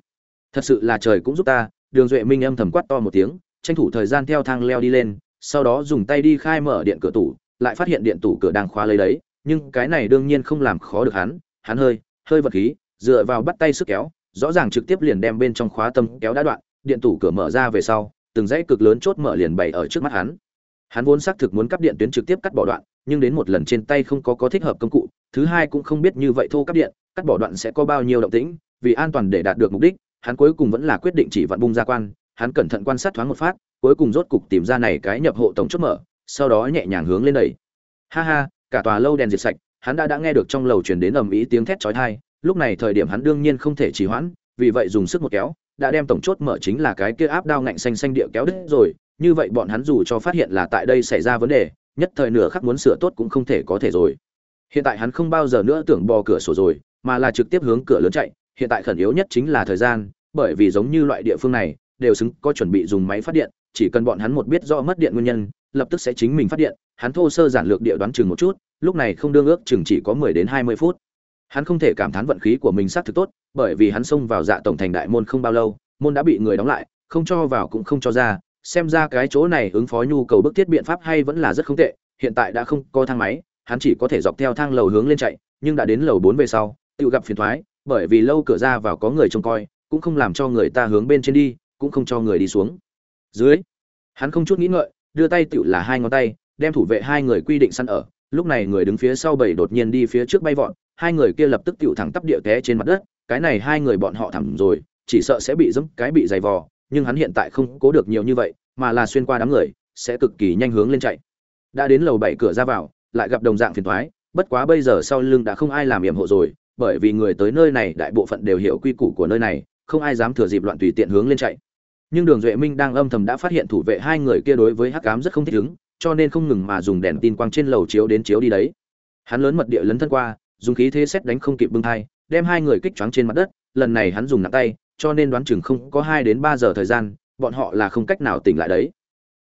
Thật sự là trời cũng giúp ta, đường duệ minh âm thầm quát to một tiếng, tranh thủ thời gian theo thang leo đi lên, sau đó dùng tay đi khai mở điện cửa tủ, lại phát hiện điện tủ cửa đang khóa lấy đấy, nhưng cái này đương nhiên không làm khó được hắn hắn hơi hơi vật khí, dựa vào bắt tay sức kéo, rõ ràng trực tiếp liền đem bên trong khóa tâm kéo đã đoạn, điện tủ cửa mở ra về sau, từng dãy cực lớn chốt mở liền bày ở trước mắt hắn. Hắn vốn xác thực muốn cắp điện tuyến trực tiếp cắt bỏ đoạn nhưng đến một lần trên tay không có có thích hợp công cụ, thứ hai cũng không biết như vậy thô cắp điện, cắt bỏ đoạn sẽ có bao nhiêu động tĩnh, vì an toàn để đạt được mục đích, hắn cuối cùng vẫn là quyết định chỉ vận bung ra quan, hắn cẩn thận quan sát thoáng một phát, cuối cùng rốt cục tìm ra này cái nhập hộ tổng chốt mở, sau đó nhẹ nhàng hướng lên đẩy. Ha ha, cả tòa lâu đèn diệt sạch, hắn đã đã nghe được trong lầu truyền đến ầm ĩ tiếng thét chói tai, lúc này thời điểm hắn đương nhiên không thể trì hoãn, vì vậy dùng sức một kéo, đã đem tổng chốt mở chính là cái kia áp đao ngạnh xanh xanh địa kéo đứt rồi, như vậy bọn hắn dù cho phát hiện là tại đây xảy ra vấn đề nhất thời nửa khắc muốn sửa tốt cũng không thể có thể rồi. Hiện tại hắn không bao giờ nữa tưởng bò cửa sổ rồi, mà là trực tiếp hướng cửa lớn chạy. Hiện tại khẩn yếu nhất chính là thời gian, bởi vì giống như loại địa phương này, đều xứng có chuẩn bị dùng máy phát điện, chỉ cần bọn hắn một biết rõ mất điện nguyên nhân, lập tức sẽ chính mình phát điện. Hắn thô sơ giản lược địa đoán chừng một chút, lúc này không đương ước chừng chỉ có mười đến hai mươi phút. Hắn không thể cảm thán vận khí của mình xác thực tốt, bởi vì hắn xông vào dạ tổng thành đại môn không bao lâu, môn đã bị người đóng lại, không cho vào cũng không cho ra xem ra cái chỗ này ứng phó nhu cầu bức thiết biện pháp hay vẫn là rất không tệ, hiện tại đã không có thang máy, hắn chỉ có thể dọc theo thang lầu hướng lên chạy, nhưng đã đến lầu bốn về sau, tự gặp phiền thoái, bởi vì lâu cửa ra vào có người trông coi, cũng không làm cho người ta hướng bên trên đi, cũng không cho người đi xuống. Dưới, hắn không chút nghĩ ngợi, đưa tay tựu là hai ngón tay, đem thủ vệ hai người quy định săn ở, lúc này người đứng phía sau bảy đột nhiên đi phía trước bay vọt, hai người kia lập tức tựu thẳng tắp địa té trên mặt đất, cái này hai người bọn họ thẳng rồi, chỉ sợ sẽ bị dẫm cái bị dày vò nhưng hắn hiện tại không cố được nhiều như vậy, mà là xuyên qua đám người, sẽ cực kỳ nhanh hướng lên chạy. Đã đến lầu bảy cửa ra vào, lại gặp đồng dạng phiền thoái bất quá bây giờ sau lưng đã không ai làm yểm hộ rồi, bởi vì người tới nơi này đại bộ phận đều hiểu quy củ của nơi này, không ai dám thừa dịp loạn tùy tiện hướng lên chạy. Nhưng đường duệ minh đang âm thầm đã phát hiện thủ vệ hai người kia đối với hắc cám rất không thích ứng, cho nên không ngừng mà dùng đèn tin quang trên lầu chiếu đến chiếu đi đấy. Hắn lớn mật địa lấn thân qua, dùng khí thế xét đánh không kịp bưng thai, đem hai người kích choáng trên mặt đất, lần này hắn dùng nặng tay cho nên đoán chừng không có hai đến ba giờ thời gian, bọn họ là không cách nào tỉnh lại đấy.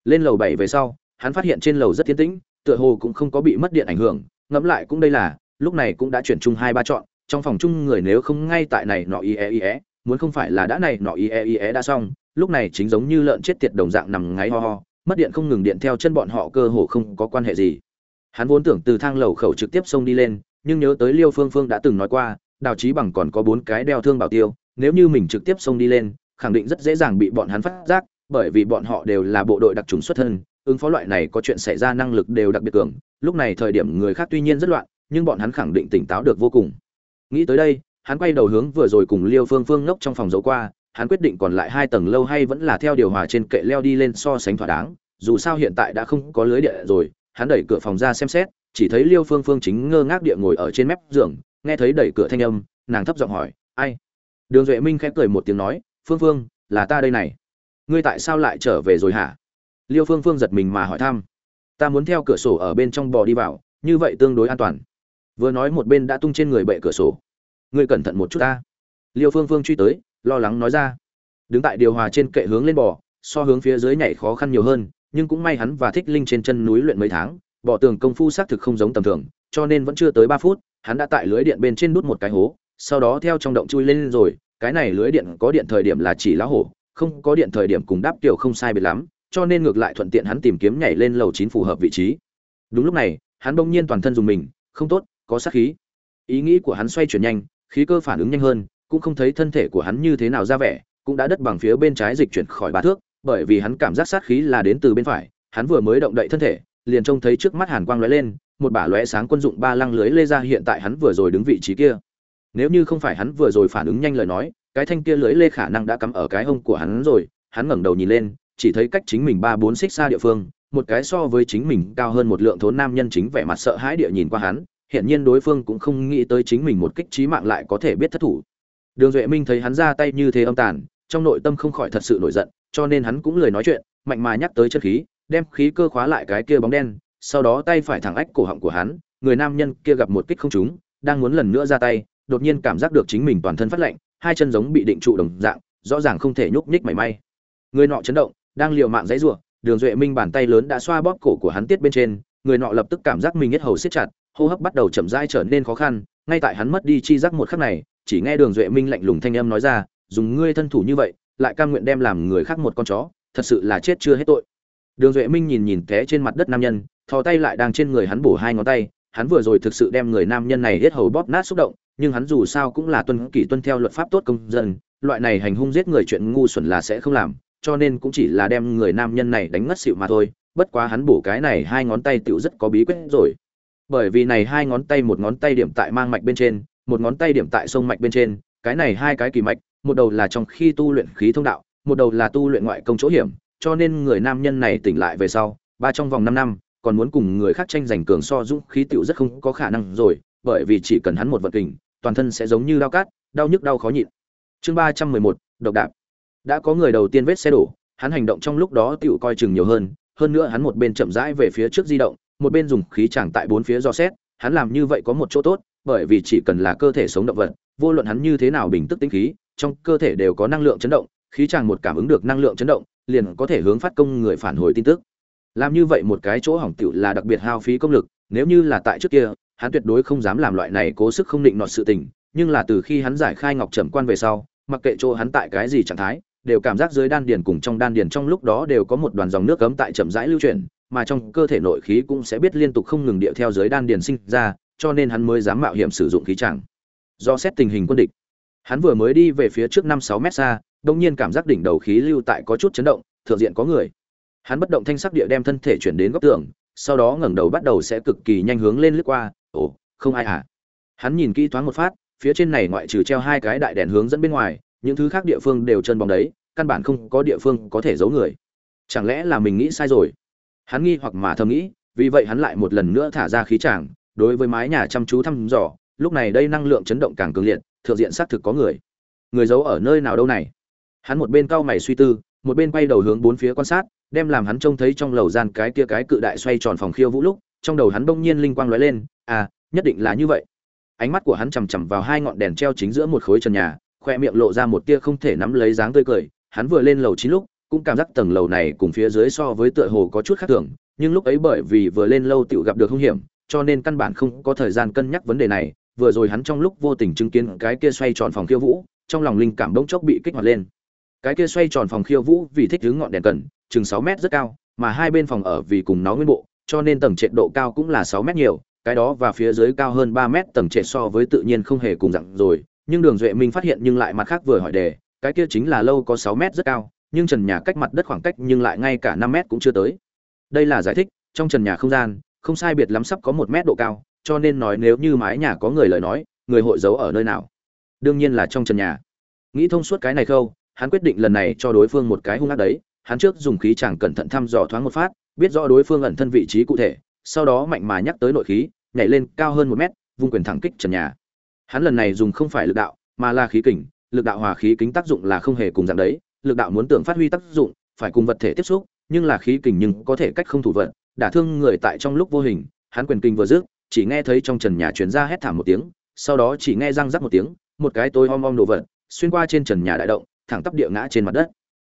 Lên lầu bảy về sau, hắn phát hiện trên lầu rất yên tĩnh, tựa hồ cũng không có bị mất điện ảnh hưởng, ngẫm lại cũng đây là, lúc này cũng đã chuyển chung hai ba chọn, trong phòng chung người nếu không ngay tại này nọ ie ie muốn không phải là đã này nọ ie ie đã xong, lúc này chính giống như lợn chết tiệt đồng dạng nằm ngáy ho ho, mất điện không ngừng điện theo chân bọn họ cơ hồ không có quan hệ gì. Hắn vốn tưởng từ thang lầu khẩu trực tiếp xông đi lên, nhưng nhớ tới liêu phương phương đã từng nói qua, đào trí bằng còn có bốn cái đeo thương bảo tiêu nếu như mình trực tiếp xông đi lên, khẳng định rất dễ dàng bị bọn hắn phát giác, bởi vì bọn họ đều là bộ đội đặc trùng xuất thân, ứng phó loại này có chuyện xảy ra năng lực đều đặc biệt cường, lúc này thời điểm người khác tuy nhiên rất loạn, nhưng bọn hắn khẳng định tỉnh táo được vô cùng. Nghĩ tới đây, hắn quay đầu hướng vừa rồi cùng liêu phương phương ngốc trong phòng giấu qua, hắn quyết định còn lại hai tầng lâu hay vẫn là theo điều hòa trên kệ leo đi lên so sánh thỏa đáng, dù sao hiện tại đã không có lưới địa rồi, hắn đẩy cửa phòng ra xem xét, chỉ thấy liêu phương phương chính ngơ ngác địa ngồi ở trên mép giường, nghe thấy đẩy cửa thanh âm, nàng thấp giọng hỏi, ai? Đường duệ minh khẽ cười một tiếng nói, phương phương, là ta đây này. Ngươi tại sao lại trở về rồi hả? Liêu phương phương giật mình mà hỏi thăm. Ta muốn theo cửa sổ ở bên trong bò đi vào, như vậy tương đối an toàn. Vừa nói một bên đã tung trên người bệ cửa sổ. Ngươi cẩn thận một chút ta. Liêu phương phương truy tới, lo lắng nói ra. Đứng tại điều hòa trên kệ hướng lên bò, so hướng phía dưới nhảy khó khăn nhiều hơn, nhưng cũng may hắn và thích linh trên chân núi luyện mấy tháng bỏ tường công phu xác thực không giống tầm thường, cho nên vẫn chưa tới ba phút, hắn đã tại lưới điện bên trên đút một cái hố sau đó theo trong động chui lên rồi, cái này lưới điện có điện thời điểm là chỉ lá hổ, không có điện thời điểm cùng đáp kiểu không sai biệt lắm, cho nên ngược lại thuận tiện hắn tìm kiếm nhảy lên lầu chín phù hợp vị trí. Đúng lúc này, hắn bỗng nhiên toàn thân dùng mình, không tốt, có sát khí. Ý nghĩ của hắn xoay chuyển nhanh, khí cơ phản ứng nhanh hơn, cũng không thấy thân thể của hắn như thế nào ra vẻ, cũng đã đất bằng phía bên trái dịch chuyển khỏi ba thước, bởi vì hắn cảm giác sát khí là đến từ bên phải, hắn vừa mới động đậy thân thể, liền trông thấy trước mắt hàn quang lóe lên, một bả lóe sáng quân dụng ba lăng lưới lê ra hiện tại hắn vừa rồi đứng vị trí kia nếu như không phải hắn vừa rồi phản ứng nhanh lời nói, cái thanh kia lưới lê khả năng đã cắm ở cái hông của hắn rồi, hắn ngẩng đầu nhìn lên, chỉ thấy cách chính mình ba bốn xích xa địa phương, một cái so với chính mình cao hơn một lượng thốn nam nhân chính vẻ mặt sợ hãi địa nhìn qua hắn hiện nhiên đối phương cũng không nghĩ tới chính mình một kích trí mạng lại có thể biết thất thủ. Đường duệ minh thấy hắn ra tay như thế âm tàn, trong nội tâm không khỏi thật sự nổi giận, cho nên hắn cũng lời nói chuyện, mạnh mà nhắc tới chất khí, đem khí cơ khóa lại cái kia bóng đen, sau đó tay phải thẳng ách cổ họng của hắn, người nam nhân kia gặp một kích không trúng, đang muốn lần nữa ra tay đột nhiên cảm giác được chính mình toàn thân phát lạnh, hai chân giống bị định trụ đồng dạng, rõ ràng không thể nhúc nhích mảy may. Người nọ chấn động, đang liều mạng dãy rủa, đường duệ minh bàn tay lớn đã xoa bóp cổ của hắn tiết bên trên, người nọ lập tức cảm giác mình hết hầu siết chặt, hô hấp bắt đầu chậm rãi trở nên khó khăn, ngay tại hắn mất đi chi giác một khắc này, chỉ nghe đường duệ minh lạnh lùng thanh âm nói ra, dùng ngươi thân thủ như vậy, lại cam nguyện đem làm người khác một con chó, thật sự là chết chưa hết tội. Đường duệ minh nhìn nhìn té trên mặt đất nam nhân, thò tay lại đang trên người hắn bổ hai ngón tay, hắn vừa rồi thực sự đem người nam nhân này hết hầu bóp nát xúc động nhưng hắn dù sao cũng là tuân kỷ tuân theo luật pháp tốt công dân, loại này hành hung giết người chuyện ngu xuẩn là sẽ không làm, cho nên cũng chỉ là đem người nam nhân này đánh ngất xịu mà thôi, bất quá hắn bổ cái này hai ngón tay tựu rất có bí quyết rồi. Bởi vì này hai ngón tay một ngón tay điểm tại mang mạch bên trên, một ngón tay điểm tại sông mạch bên trên, cái này hai cái kỳ mạch, một đầu là trong khi tu luyện khí thông đạo, một đầu là tu luyện ngoại công chỗ hiểm, cho nên người nam nhân này tỉnh lại về sau, ba trong vòng năm năm, còn muốn cùng người khác tranh giành cường so dũng khí tựu rất không có khả năng rồi bởi vì chỉ cần hắn một vật kình, toàn thân sẽ giống như đau cát, đau nhức, đau khó nhịn. Chương ba trăm mười một, độc đạp. Đã có người đầu tiên vết xe đổ, hắn hành động trong lúc đó tiểu coi chừng nhiều hơn hơn nữa hắn một bên chậm rãi về phía trước di động, một bên dùng khí chàng tại bốn phía do xét, hắn làm như vậy có một chỗ tốt, bởi vì chỉ cần là cơ thể sống động vật, vô luận hắn như thế nào bình tức tính khí, trong cơ thể đều có năng lượng chấn động, khí chàng một cảm ứng được năng lượng chấn động, liền có thể hướng phát công người phản hồi tin tức. Làm như vậy một cái chỗ hỏng tiểu là đặc biệt hao phí công lực, nếu như là tại trước kia hắn tuyệt đối không dám làm loại này cố sức không định nọt sự tình, nhưng là từ khi hắn giải khai ngọc trầm quan về sau, mặc kệ chỗ hắn tại cái gì trạng thái, đều cảm giác dưới đan điền cùng trong đan điền trong lúc đó đều có một đoàn dòng nước cấm tại chậm rãi lưu chuyển, mà trong cơ thể nội khí cũng sẽ biết liên tục không ngừng điệu theo dưới đan điền sinh ra, cho nên hắn mới dám mạo hiểm sử dụng khí chẳng do xét tình hình quân địch, hắn vừa mới đi về phía trước năm sáu mét xa đông nhiên cảm giác đỉnh đầu khí lưu tại có chút chấn động, thượng diện có người. Hắn bất động thanh sắc địa đem thân thể chuyển đến góc tường, sau đó ngẩng đầu bắt đầu sẽ cực kỳ nhanh hướng lên lướt qua ồ, không ai à? Hắn nhìn kỹ thoáng một phát, phía trên này ngoại trừ treo hai cái đại đèn hướng dẫn bên ngoài, những thứ khác địa phương đều chân bóng đấy, căn bản không có địa phương có thể giấu người. Chẳng lẽ là mình nghĩ sai rồi? Hắn nghi hoặc mà thầm nghĩ, vì vậy hắn lại một lần nữa thả ra khí tràng đối với mái nhà chăm chú thăm dò, lúc này đây năng lượng chấn động càng cường liệt, thượng diện xác thực có người. Người giấu ở nơi nào đâu này? Hắn một bên cau mày suy tư, một bên quay đầu hướng bốn phía quan sát, đem làm hắn trông thấy trong lầu gian cái kia cái cự đại xoay tròn phòng khiêu vũ lúc, trong đầu hắn bỗng nhiên linh quang lóe lên à nhất định là như vậy. Ánh mắt của hắn chằm chằm vào hai ngọn đèn treo chính giữa một khối trần nhà, khoe miệng lộ ra một tia không thể nắm lấy dáng tươi cười. Hắn vừa lên lầu chín lúc, cũng cảm giác tầng lầu này cùng phía dưới so với tựa hồ có chút khác thường, nhưng lúc ấy bởi vì vừa lên lâu tựu gặp được hung hiểm, cho nên căn bản không có thời gian cân nhắc vấn đề này. Vừa rồi hắn trong lúc vô tình chứng kiến cái kia xoay tròn phòng khiêu vũ, trong lòng linh cảm bỗng chốc bị kích hoạt lên. Cái kia xoay tròn phòng khiêu vũ vì thích hướng ngọn đèn cần, chừng sáu mét rất cao, mà hai bên phòng ở vì cùng nó nguyên bộ, cho nên tầng trệt độ cao cũng là sáu mét nhiều cái đó và phía dưới cao hơn ba mét tầng trệt so với tự nhiên không hề cùng dạng rồi, nhưng đường duệ minh phát hiện nhưng lại mặt khác vừa hỏi đề, cái kia chính là lâu có sáu mét rất cao, nhưng trần nhà cách mặt đất khoảng cách nhưng lại ngay cả năm mét cũng chưa tới. Đây là giải thích, trong trần nhà không gian, không sai biệt lắm sắp có một mét độ cao, cho nên nói nếu như mái nhà có người lời nói, người hội giấu ở nơi nào? Đương nhiên là trong trần nhà. Nghĩ thông suốt cái này khâu, hắn quyết định lần này cho đối phương một cái hung ác đấy, hắn trước dùng khí chẳng cẩn thận thăm dò thoáng một phát, biết rõ đối phương ẩn thân vị trí cụ thể sau đó mạnh mà nhắc tới nội khí, nhảy lên cao hơn một mét, vung quyền thẳng kích trần nhà. Hắn lần này dùng không phải lực đạo, mà là khí kình, lực đạo hòa khí kính tác dụng là không hề cùng dạng đấy, lực đạo muốn tưởng phát huy tác dụng, phải cùng vật thể tiếp xúc, nhưng là khí kình nhưng có thể cách không thủ vật, đả thương người tại trong lúc vô hình, hắn quyền kinh vừa dứt, chỉ nghe thấy trong trần nhà truyền ra hét thảm một tiếng, sau đó chỉ nghe răng rắc một tiếng, một cái tối om om đồ vật, xuyên qua trên trần nhà đại động, thẳng tắp địa ngã trên mặt đất.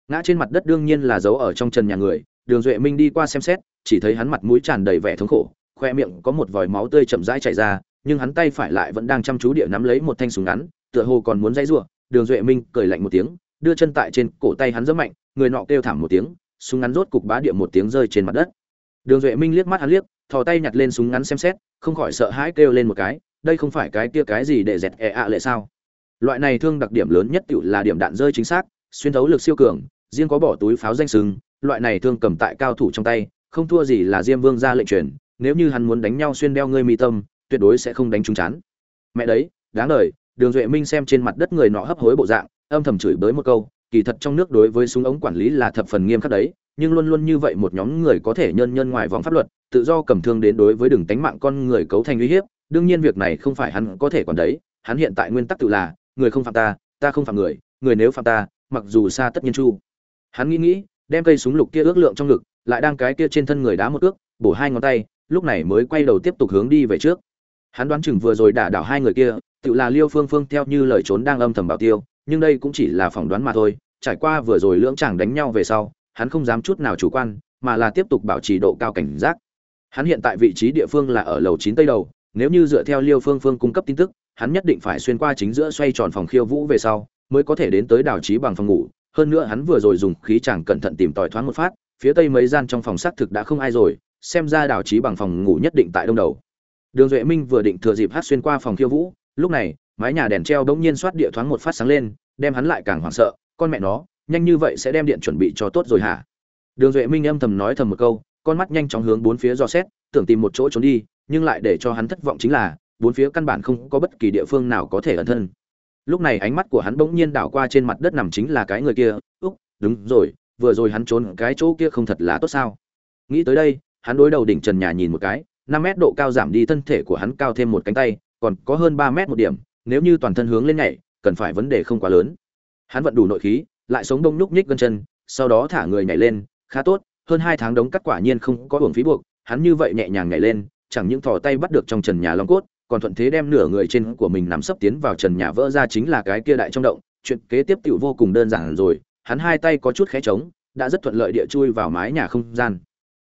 Ngã trên mặt đất đương nhiên là giấu ở trong trần nhà người đường duệ minh đi qua xem xét, chỉ thấy hắn mặt mũi tràn đầy vẻ thống khổ, khoe miệng có một vòi máu tươi chậm rãi chảy ra, nhưng hắn tay phải lại vẫn đang chăm chú địa nắm lấy một thanh súng ngắn, tựa hồ còn muốn dây rủa đường duệ minh cười lạnh một tiếng, đưa chân tại trên cổ tay hắn rất mạnh, người nọ kêu thảm một tiếng, súng ngắn rốt cục bá địa một tiếng rơi trên mặt đất. Đường duệ minh liếc mắt hắn liếc, thò tay nhặt lên súng ngắn xem xét, không khỏi sợ hãi kêu lên một cái, đây không phải cái kia cái gì để dẹt ẹ ạ lệ sao? Loại này thương đặc điểm lớn nhất tự là điểm đạn rơi chính xác, xuyên thấu lực siêu cường, riêng có bỏ túi pháo danh sừng loại này thương cầm tại cao thủ trong tay, không thua gì là diêm vương ra lệnh truyền, nếu như hắn muốn đánh nhau xuyên đeo ngươi mi tâm, tuyệt đối sẽ không đánh trúng chán. Mẹ đấy, đáng đời đường duệ minh xem trên mặt đất người nọ hấp hối bộ dạng, âm thầm chửi bới một câu, kỳ thật trong nước đối với súng ống quản lý là thập phần nghiêm khắc đấy, nhưng luôn luôn như vậy một nhóm người có thể nhân nhân ngoài vòng pháp luật, tự do cầm thương đến đối với đường tánh mạng con người cấu thành uy hiếp, đương nhiên việc này không phải hắn có thể quản đấy, hắn hiện tại nguyên tắc tự là, người không phạm ta ta không phạm người người nếu phạm ta, mặc dù xa tất nhiên chu. Hắn nghĩ nghĩ đem cây súng lục kia ước lượng trong ngực, lại đang cái kia trên thân người đá một ước, bổ hai ngón tay, lúc này mới quay đầu tiếp tục hướng đi về trước. Hắn đoán chừng vừa rồi đả đảo hai người kia, tự là liêu phương phương theo như lời trốn đang âm thầm bảo tiêu, nhưng đây cũng chỉ là phỏng đoán mà thôi, trải qua vừa rồi lưỡng chàng đánh nhau về sau, hắn không dám chút nào chủ quan, mà là tiếp tục bảo trì độ cao cảnh giác. Hắn hiện tại vị trí địa phương là ở lầu chín tây đầu, nếu như dựa theo liêu phương phương cung cấp tin tức, hắn nhất định phải xuyên qua chính giữa xoay tròn phòng khiêu vũ về sau, mới có thể đến tới đảo trí bằng phòng ngủ hơn nữa hắn vừa rồi dùng khí chàng cẩn thận tìm tòi thoáng một phát, phía tây mấy gian trong phòng xác thực đã không ai rồi, xem ra đào trí bằng phòng ngủ nhất định tại đông đầu. Đường duệ minh vừa định thừa dịp hát xuyên qua phòng khiêu vũ, lúc này, mái nhà đèn treo bỗng nhiên soát địa thoáng một phát sáng lên, đem hắn lại càng hoảng sợ, con mẹ nó, nhanh như vậy sẽ đem điện chuẩn bị cho tốt rồi hả? Đường duệ minh âm thầm nói thầm một câu, con mắt nhanh chóng hướng bốn phía dò xét, tưởng tìm một chỗ trốn đi, nhưng lại để cho hắn thất vọng chính là, bốn phía căn bản không có bất kỳ địa phương nào có thể ẩn thân lúc này ánh mắt của hắn bỗng nhiên đảo qua trên mặt đất nằm chính là cái người kia, úc, đúng rồi, vừa rồi hắn trốn cái chỗ kia không thật là tốt sao? Nghĩ tới đây, hắn đối đầu đỉnh trần nhà nhìn một cái, năm mét độ cao giảm đi thân thể của hắn cao thêm một cánh tay, còn có hơn ba mét một điểm, nếu như toàn thân hướng lên nhảy, cần phải vấn đề không quá lớn. Hắn vận đủ nội khí, lại sống đông nhúc nhích gân chân, sau đó thả người nhảy lên, khá tốt, hơn hai tháng đống cắt quả nhiên không có uổng phí buộc, hắn như vậy nhẹ nhàng nhảy lên, chẳng những thò tay bắt được trong trần nhà long cốt còn thuận thế đem nửa người trên của mình nằm sấp tiến vào trần nhà vỡ ra chính là cái kia đại trong động, chuyện kế tiếp tựu vô cùng đơn giản rồi, hắn hai tay có chút khẽ trống, đã rất thuận lợi địa chui vào mái nhà không gian.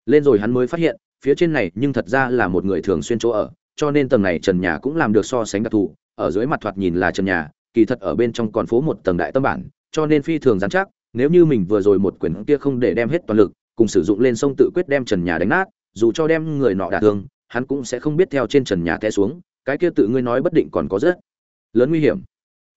Lên rồi hắn mới phát hiện, phía trên này nhưng thật ra là một người thường xuyên chỗ ở, cho nên tầng này trần nhà cũng làm được so sánh đặc thù, ở dưới mặt thoạt nhìn là trần nhà, kỳ thật ở bên trong còn phố một tầng đại tâm bản, cho nên phi thường dán chắc, nếu như mình vừa rồi một quyển kia không để đem hết toàn lực, cùng sử dụng lên sông tự quyết đem trần nhà đánh nát, dù cho đem người nọ đả thương hắn cũng sẽ không biết theo trên trần nhà té xuống, cái kia tự ngươi nói bất định còn có rất lớn nguy hiểm.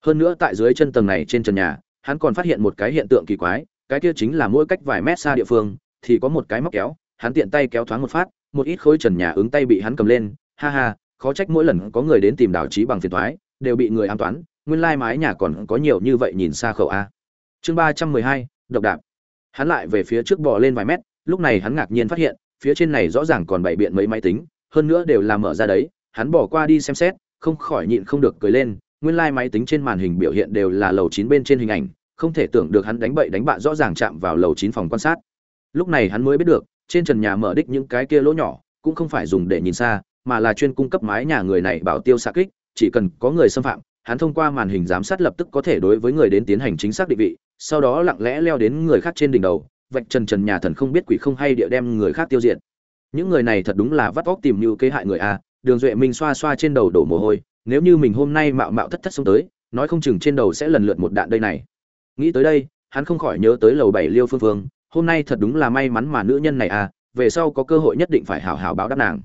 Hơn nữa tại dưới chân tầng này trên trần nhà, hắn còn phát hiện một cái hiện tượng kỳ quái, cái kia chính là mỗi cách vài mét xa địa phương, thì có một cái móc kéo, hắn tiện tay kéo thoáng một phát, một ít khối trần nhà ứng tay bị hắn cầm lên, ha ha, khó trách mỗi lần có người đến tìm đảo trí bằng phiền thoái, đều bị người an toán, nguyên lai mái nhà còn có nhiều như vậy nhìn xa khẩu a. Chương ba trăm mười hai, độc đạp. Hắn lại về phía trước bò lên vài mét, lúc này hắn ngạc nhiên phát hiện, phía trên này rõ ràng còn bày biện mấy máy tính hơn nữa đều là mở ra đấy, hắn bỏ qua đi xem xét, không khỏi nhịn không được cười lên, nguyên lai máy tính trên màn hình biểu hiện đều là lầu chín bên trên hình ảnh, không thể tưởng được hắn đánh bậy đánh bạ rõ ràng chạm vào lầu chín phòng quan sát. Lúc này hắn mới biết được, trên trần nhà mở đích những cái kia lỗ nhỏ, cũng không phải dùng để nhìn xa, mà là chuyên cung cấp mái nhà người này bảo tiêu xạ kích, chỉ cần có người xâm phạm, hắn thông qua màn hình giám sát lập tức có thể đối với người đến tiến hành chính xác định vị, sau đó lặng lẽ leo đến người khác trên đỉnh đầu, vạch trần trần nhà thần không biết quỷ không hay địa đem người khác tiêu diệt những người này thật đúng là vắt óc tìm như kế hại người a, đường duệ minh xoa xoa trên đầu đổ mồ hôi, nếu như mình hôm nay mạo mạo thất thất xông tới, nói không chừng trên đầu sẽ lần lượt một đạn đây này. Nghĩ tới đây, hắn không khỏi nhớ tới lầu bảy liêu phương phương, hôm nay thật đúng là may mắn mà nữ nhân này à về sau có cơ hội nhất định phải hảo hảo báo đáp nàng.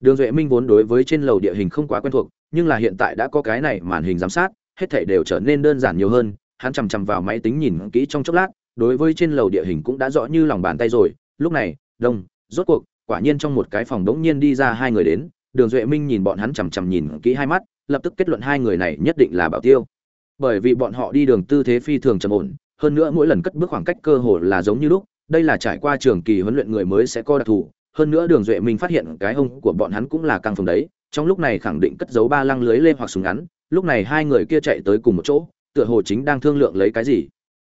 Đường duệ minh vốn đối với trên lầu địa hình không quá quen thuộc, nhưng là hiện tại đã có cái này màn hình giám sát, hết thảy đều trở nên đơn giản nhiều hơn, hắn chằm chằm vào máy tính nhìn kỹ trong chốc lát, đối với trên lầu địa hình cũng đã rõ như lòng bàn tay rồi, lúc này, đông, rốt cuộc quả nhiên trong một cái phòng đống nhiên đi ra hai người đến, đường duệ minh nhìn bọn hắn chằm chằm nhìn kỹ hai mắt, lập tức kết luận hai người này nhất định là bảo tiêu. Bởi vì bọn họ đi đường tư thế phi thường trầm ổn, hơn nữa mỗi lần cất bước khoảng cách cơ hồ là giống như lúc, đây là trải qua trường kỳ huấn luyện người mới sẽ có đặc thù, hơn nữa đường duệ minh phát hiện cái hông của bọn hắn cũng là căng phòng đấy, trong lúc này khẳng định cất giấu ba lăng lưới lê hoặc súng ngắn, lúc này hai người kia chạy tới cùng một chỗ, tựa hồ chính đang thương lượng lấy cái gì.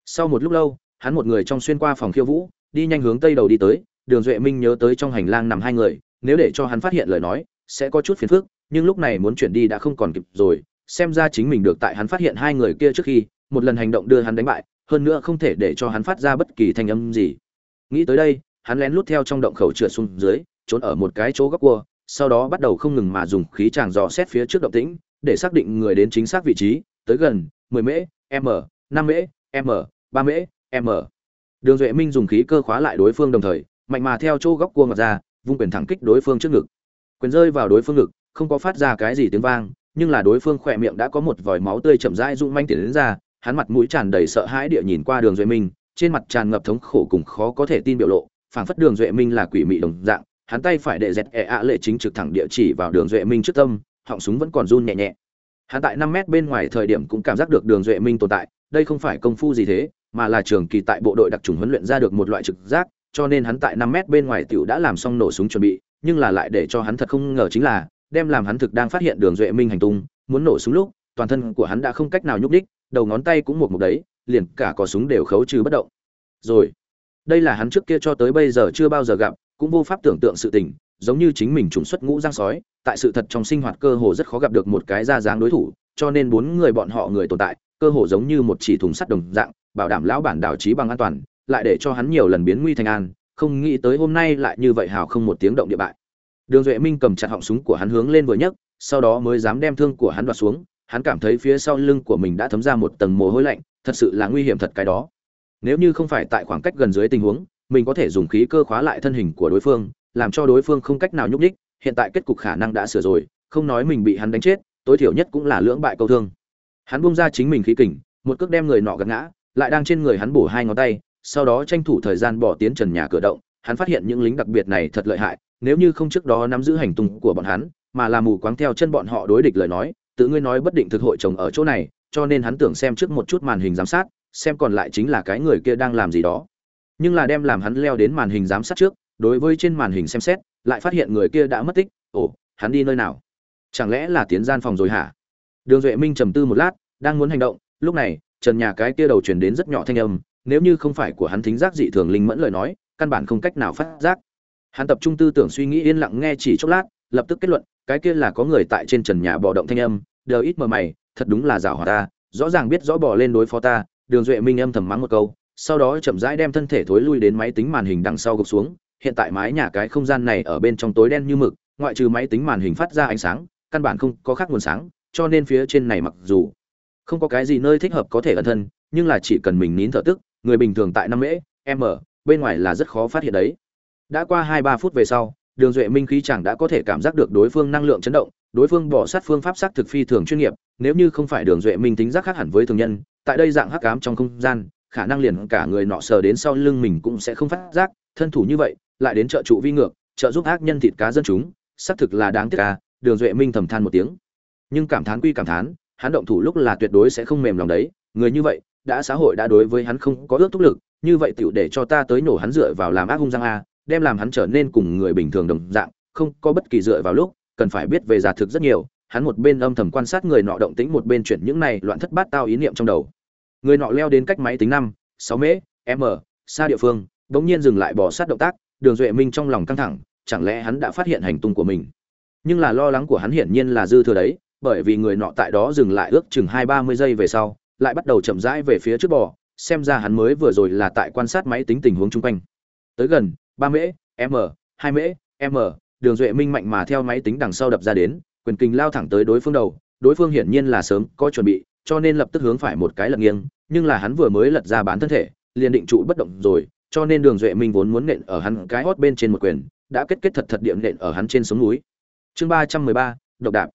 Sau một lúc lâu, hắn một người trong xuyên qua phòng khiêu vũ, đi nhanh hướng tây đầu đi tới đường duệ minh nhớ tới trong hành lang nằm hai người, nếu để cho hắn phát hiện lời nói, sẽ có chút phiền phức, nhưng lúc này muốn chuyển đi đã không còn kịp rồi, xem ra chính mình được tại hắn phát hiện hai người kia trước khi, một lần hành động đưa hắn đánh bại, hơn nữa không thể để cho hắn phát ra bất kỳ thanh âm gì. Nghĩ tới đây, hắn lén lút theo trong động khẩu trượt xuống dưới, trốn ở một cái chỗ góc cua, sau đó bắt đầu không ngừng mà dùng khí tràng dò xét phía trước động tĩnh, để xác định người đến chính xác vị trí, tới gần 10 mễ m 5 mễ m 3 mễ m đường duệ minh dùng khí cơ khóa lại đối phương đồng thời mạnh mà theo chỗ góc cua ngọt ra, vung quyền thẳng kích đối phương trước ngực. Quyền rơi vào đối phương ngực, không có phát ra cái gì tiếng vang, nhưng là đối phương khỏe miệng đã có một vòi máu tươi chậm rãi rung manh tiến đến ra, hắn mặt mũi tràn đầy sợ hãi địa nhìn qua đường duệ minh, trên mặt tràn ngập thống khổ cùng khó có thể tin biểu lộ, phảng phất đường duệ minh là quỷ mị đồng dạng, hắn tay phải đệ dẹt ẹ ạ lệ chính trực thẳng địa chỉ vào đường duệ minh trước tâm, họng súng vẫn còn run nhẹ nhẹ. Hắn tại năm mét bên ngoài thời điểm cũng cảm giác được đường duệ minh tồn tại, đây không phải công phu gì thế, mà là trường kỳ tại bộ đội đặc trùng huấn luyện ra được một loại trực giác cho nên hắn tại năm mét bên ngoài tiểu đã làm xong nổ súng chuẩn bị, nhưng là lại để cho hắn thật không ngờ chính là, đem làm hắn thực đang phát hiện đường duệ minh hành tung, muốn nổ súng lúc, toàn thân của hắn đã không cách nào nhúc đích đầu ngón tay cũng một mục đấy, liền cả cò súng đều khấu trừ bất động. Rồi, đây là hắn trước kia cho tới bây giờ chưa bao giờ gặp, cũng vô pháp tưởng tượng sự tình, giống như chính mình trùng xuất ngũ giang sói, tại sự thật trong sinh hoạt cơ hồ rất khó gặp được một cái ra dáng đối thủ, cho nên bốn người bọn họ người tồn tại, cơ hồ giống như một chỉ thùng sắt đồng dạng, bảo đảm lão bản đảo trí bằng an toàn lại để cho hắn nhiều lần biến nguy thành an, không nghĩ tới hôm nay lại như vậy hào không một tiếng động địa bại. Đường duệ minh cầm chặt họng súng của hắn hướng lên vừa nhấc, sau đó mới dám đem thương của hắn đoạt xuống, hắn cảm thấy phía sau lưng của mình đã thấm ra một tầng mồ hôi lạnh, thật sự là nguy hiểm thật cái đó. Nếu như không phải tại khoảng cách gần dưới tình huống, mình có thể dùng khí cơ khóa lại thân hình của đối phương, làm cho đối phương không cách nào nhúc nhích, hiện tại kết cục khả năng đã sửa rồi, không nói mình bị hắn đánh chết, tối thiểu nhất cũng là lưỡng bại câu thương. Hắn buông ra chính mình khí kình, một cước đem người nọ gật ngã, lại đang trên người hắn bổ hai ngón tay sau đó tranh thủ thời gian bỏ tiến trần nhà cửa động, hắn phát hiện những lính đặc biệt này thật lợi hại, nếu như không trước đó nắm giữ hành tung của bọn hắn, mà là mù quáng theo chân bọn họ đối địch lời nói, tự ngươi nói bất định thực hội chồng ở chỗ này, cho nên hắn tưởng xem trước một chút màn hình giám sát, xem còn lại chính là cái người kia đang làm gì đó. Nhưng là đem làm hắn leo đến màn hình giám sát trước, đối với trên màn hình xem xét, lại phát hiện người kia đã mất tích, ồ, hắn đi nơi nào? Chẳng lẽ là tiến gian phòng rồi hả? Đường duệ minh trầm tư một lát, đang muốn hành động, lúc này, trần nhà cái kia đầu chuyển đến rất nhỏ thanh âm nếu như không phải của hắn thính giác dị thường linh mẫn lời nói, căn bản không cách nào phát giác. Hắn tập trung tư tưởng suy nghĩ yên lặng nghe chỉ chốc lát, lập tức kết luận, cái kia là có người tại trên trần nhà bò động thanh âm đều ít mờ mày, thật đúng là giảo hoạt ta, rõ ràng biết rõ bỏ lên đối phó ta, đường duệ minh âm thầm mắng một câu, sau đó chậm rãi đem thân thể thối lui đến máy tính màn hình đằng sau gục xuống, hiện tại mái nhà cái không gian này ở bên trong tối đen như mực, ngoại trừ máy tính màn hình phát ra ánh sáng, căn bản không có khác nguồn sáng, cho nên phía trên này mặc dù không có cái gì nơi thích hợp có thể ẩn thân, nhưng là chỉ cần mình nín thở tức người bình thường tại năm mễ m bên ngoài là rất khó phát hiện đấy. Đã qua hai ba phút về sau, đường duệ minh khí chẳng đã có thể cảm giác được đối phương năng lượng chấn động, đối phương bỏ sát phương pháp xác thực phi thường chuyên nghiệp, nếu như không phải đường duệ minh tính giác khác hẳn với thường nhân, tại đây dạng hắc ám trong không gian, khả năng liền cả người nọ sờ đến sau lưng mình cũng sẽ không phát giác, thân thủ như vậy, lại đến trợ trụ vi ngược, trợ giúp ác nhân thịt cá dân chúng, xác thực là đáng tiếc ca đường duệ minh thầm than một tiếng. Nhưng cảm thán quy cảm thán, hắn động thủ lúc là tuyệt đối sẽ không mềm lòng đấy, người như vậy đã xã hội đã đối với hắn không có ước thúc lực, như vậy tựu để cho ta tới nổ hắn dựa vào làm ác hung giang a, đem làm hắn trở nên cùng người bình thường đồng dạng, không có bất kỳ dựa vào lúc, cần phải biết về giả thực rất nhiều, hắn một bên âm thầm quan sát người nọ động tĩnh, một bên chuyển những này loạn thất bát tao ý niệm trong đầu. Người nọ leo đến cách máy tính năm, sáu mễ m xa địa phương, bỗng nhiên dừng lại bỏ sát động tác, đường duệ minh trong lòng căng thẳng, chẳng lẽ hắn đã phát hiện hành tung của mình? Nhưng là lo lắng của hắn hiển nhiên là dư thừa đấy, bởi vì người nọ tại đó dừng lại ước chừng hai ba mươi giây về sau lại bắt đầu chậm rãi về phía trước bò, xem ra hắn mới vừa rồi là tại quan sát máy tính tình huống chung quanh. Tới gần, ba mễ m hai mễ m đường duệ minh mạnh mà theo máy tính đằng sau đập ra đến, quyền kình lao thẳng tới đối phương đầu, đối phương hiển nhiên là sớm có chuẩn bị, cho nên lập tức hướng phải một cái lật nghiêng, nhưng là hắn vừa mới lật ra bán thân thể, liền định trụ bất động rồi, cho nên đường duệ minh vốn muốn nện ở hắn cái hót bên trên một quyền, đã kết kết thật thật điểm nện ở hắn trên sống núi. Chương ba trăm mười ba, độc đạp.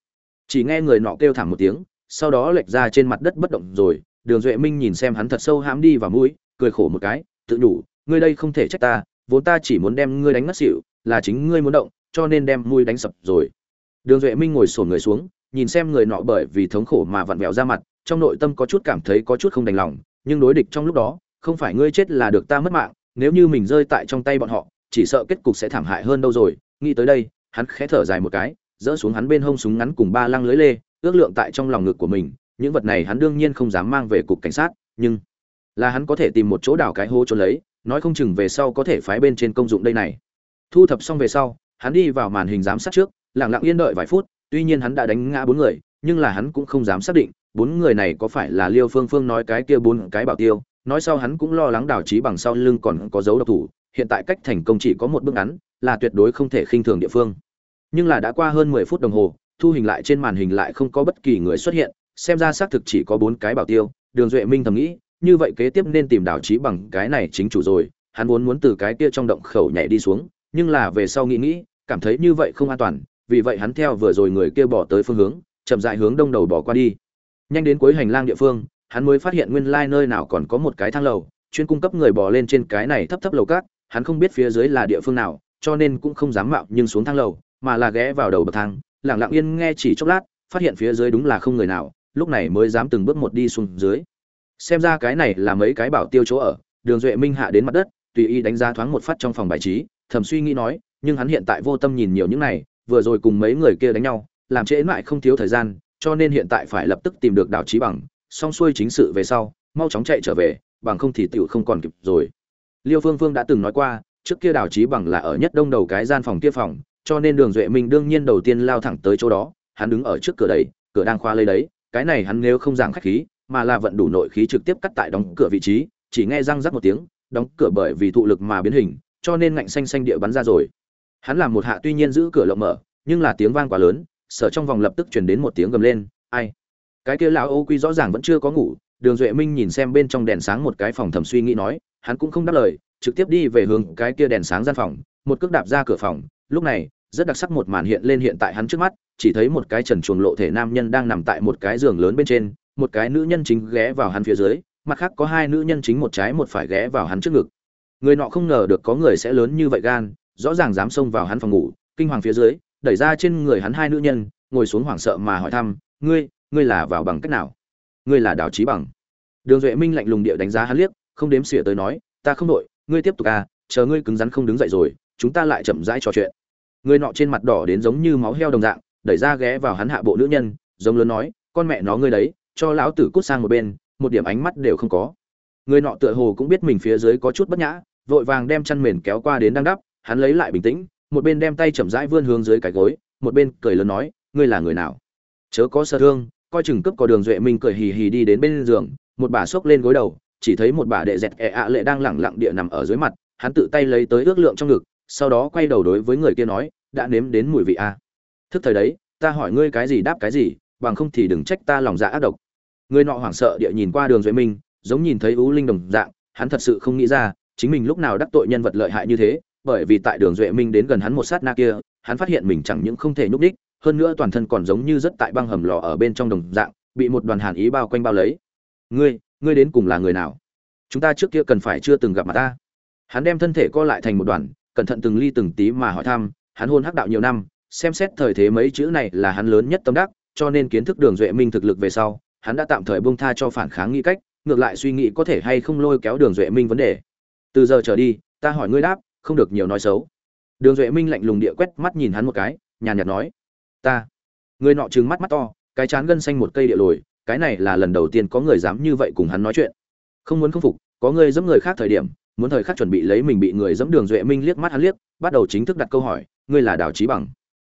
Chỉ nghe người nọ kêu thảm một tiếng sau đó lệch ra trên mặt đất bất động rồi, đường duệ minh nhìn xem hắn thật sâu hãm đi vào mũi, cười khổ một cái, tự nhủ, ngươi đây không thể trách ta, vốn ta chỉ muốn đem ngươi đánh ngất xỉu, là chính ngươi muốn động, cho nên đem mũi đánh sập rồi. Đường duệ minh ngồi sổn người xuống, nhìn xem người nọ bởi vì thống khổ mà vặn vẹo ra mặt, trong nội tâm có chút cảm thấy có chút không đành lòng, nhưng đối địch trong lúc đó, không phải ngươi chết là được ta mất mạng, nếu như mình rơi tại trong tay bọn họ, chỉ sợ kết cục sẽ thảm hại hơn đâu rồi. Nghĩ tới đây, hắn khẽ thở dài một cái, dỡ xuống hắn bên hông súng ngắn cùng ba lăng lưới lê ước lượng tại trong lòng ngực của mình, những vật này hắn đương nhiên không dám mang về cục cảnh sát, nhưng là hắn có thể tìm một chỗ đào cái hố trốn lấy, nói không chừng về sau có thể phái bên trên công dụng đây này. Thu thập xong về sau, hắn đi vào màn hình giám sát trước, lặng lặng yên đợi vài phút, tuy nhiên hắn đã đánh ngã bốn người, nhưng là hắn cũng không dám xác định, bốn người này có phải là liêu phương phương nói cái kia bốn cái bảo tiêu, nói sau hắn cũng lo lắng đào trí bằng sau lưng còn có dấu độc thủ, hiện tại cách thành công chỉ có một bước ngắn, là tuyệt đối không thể khinh thường địa phương. Nhưng là đã qua hơn mười phút đồng hồ thu hình lại trên màn hình lại không có bất kỳ người xuất hiện, xem ra xác thực chỉ có bốn cái bảo tiêu, đường duệ minh thầm nghĩ, như vậy kế tiếp nên tìm đảo trí bằng cái này chính chủ rồi, hắn muốn muốn từ cái kia trong động khẩu nhảy đi xuống, nhưng là về sau nghĩ nghĩ, cảm thấy như vậy không an toàn, vì vậy hắn theo vừa rồi người kia bỏ tới phương hướng, chậm dại hướng đông đầu bỏ qua đi. Nhanh đến cuối hành lang địa phương, hắn mới phát hiện nguyên lai nơi nào còn có một cái thang lầu, chuyên cung cấp người bỏ lên trên cái này thấp thấp lầu cát, hắn không biết phía dưới là địa phương nào, cho nên cũng không dám mạo nhưng xuống thang lầu, mà là ghé vào đầu bậc thang lặng lặng yên nghe chỉ chốc lát, phát hiện phía dưới đúng là không người nào, lúc này mới dám từng bước một đi xuống dưới. Xem ra cái này là mấy cái bảo tiêu chỗ ở, đường duệ minh hạ đến mặt đất, tùy ý đánh giá thoáng một phát trong phòng bài trí, thầm suy nghĩ nói, nhưng hắn hiện tại vô tâm nhìn nhiều những này, vừa rồi cùng mấy người kia đánh nhau, làm trễ lại không thiếu thời gian, cho nên hiện tại phải lập tức tìm được đảo trí bằng, xong xuôi chính sự về sau, mau chóng chạy trở về, bằng không thì tiểu không còn kịp rồi. Liêu phương phương đã từng nói qua, trước kia đảo trí bằng là ở nhất đông đầu cái gian phòng kia phòng cho nên đường duệ minh đương nhiên đầu tiên lao thẳng tới chỗ đó, hắn đứng ở trước cửa đấy cửa đang khoa lấy đấy, cái này hắn nếu không giảng khách khí, mà là vận đủ nội khí trực tiếp cắt tại đóng cửa vị trí, chỉ nghe răng rắc một tiếng, đóng cửa bởi vì thụ lực mà biến hình, cho nên ngạnh xanh xanh địa bắn ra rồi. Hắn làm một hạ tuy nhiên giữ cửa lộng mở, nhưng là tiếng vang quá lớn, sở trong vòng lập tức chuyển đến một tiếng gầm lên, ai? Cái kia lão ô quy rõ ràng vẫn chưa có ngủ, đường duệ minh nhìn xem bên trong đèn sáng một cái phòng thầm suy nghĩ nói, hắn cũng không đáp lời, trực tiếp đi về hướng cái kia đèn sáng gian phòng, một cước đạp ra cửa phòng, lúc này rất đặc sắc một màn hiện lên hiện tại hắn trước mắt, chỉ thấy một cái trần chuồng lộ thể nam nhân đang nằm tại một cái giường lớn bên trên, một cái nữ nhân chính ghé vào hắn phía dưới, mặt khác có hai nữ nhân chính một trái một phải ghé vào hắn trước ngực. Người nọ không ngờ được có người sẽ lớn như vậy gan, rõ ràng dám xông vào hắn phòng ngủ, kinh hoàng phía dưới, đẩy ra trên người hắn hai nữ nhân, ngồi xuống hoảng sợ mà hỏi thăm, ngươi ngươi là vào bằng cách nào? Ngươi là đào trí bằng? Đường duệ minh lạnh lùng địa đánh giá hắn liếc, không đếm xỉa tới nói, ta không đội ngươi tiếp tục à chờ ngươi cứng rắn không đứng dậy rồi, chúng ta lại chậm rãi trò chuyện người nọ trên mặt đỏ đến giống như máu heo đồng dạng, đẩy ra ghé vào hắn hạ bộ nữ nhân, giống lớn nói, con mẹ nó ngươi đấy, cho lão tử cút sang một bên, một điểm ánh mắt đều không có. Người nọ tựa hồ cũng biết mình phía dưới có chút bất nhã, vội vàng đem chăn mền kéo qua đến đang đắp, hắn lấy lại bình tĩnh, một bên đem tay chậm rãi vươn hướng dưới cái gối, một bên cười lớn nói, ngươi là người nào? Chớ có sơ thương, coi chừng cướp có đường duệ minh cười hì hì đi đến bên giường, một bà xốc lên gối đầu, chỉ thấy một bà đệ dẹt ẹ ạ lệ đang lẳng lặng địa nằm ở dưới mặt, hắn tự tay lấy tới ước lượng trong ngực sau đó quay đầu đối với người kia nói, đã nếm đến mùi vị a thức thời đấy, ta hỏi ngươi cái gì đáp cái gì, bằng không thì đừng trách ta lòng dạ ác độc. Người nọ hoảng sợ địa nhìn qua đường duệ minh, giống nhìn thấy ú linh đồng dạng, hắn thật sự không nghĩ ra, chính mình lúc nào đắc tội nhân vật lợi hại như thế, bởi vì tại đường duệ minh đến gần hắn một sát na kia, hắn phát hiện mình chẳng những không thể nhúc đích hơn nữa toàn thân còn giống như rất tại băng hầm lò ở bên trong đồng dạng, bị một đoàn hàn ý bao quanh bao lấy. Ngươi ngươi đến cùng là người nào? Chúng ta trước kia cần phải chưa từng gặp mặt ta. Hắn đem thân thể co lại thành một đoàn cẩn thận từng ly từng tí mà hỏi thăm, hắn hôn hắc đạo nhiều năm, xem xét thời thế mấy chữ này là hắn lớn nhất tâm đắc, cho nên kiến thức đường duệ minh thực lực về sau, hắn đã tạm thời buông tha cho phản kháng nghĩ cách, ngược lại suy nghĩ có thể hay không lôi kéo đường duệ minh vấn đề. Từ giờ trở đi, ta hỏi ngươi đáp, không được nhiều nói xấu. Đường duệ minh lạnh lùng địa quét mắt nhìn hắn một cái, nhàn nhạt nói, ta. Người nọ trừng mắt mắt to, cái chán gân xanh một cây địa lồi, cái này là lần đầu tiên có người dám như vậy cùng hắn nói chuyện. Không muốn không phục, có người dẫm người khác thời điểm muốn thời khắc chuẩn bị lấy mình bị người dẫm đường duệ minh liếc mắt hắn liếc, bắt đầu chính thức đặt câu hỏi, ngươi là đào trí bằng?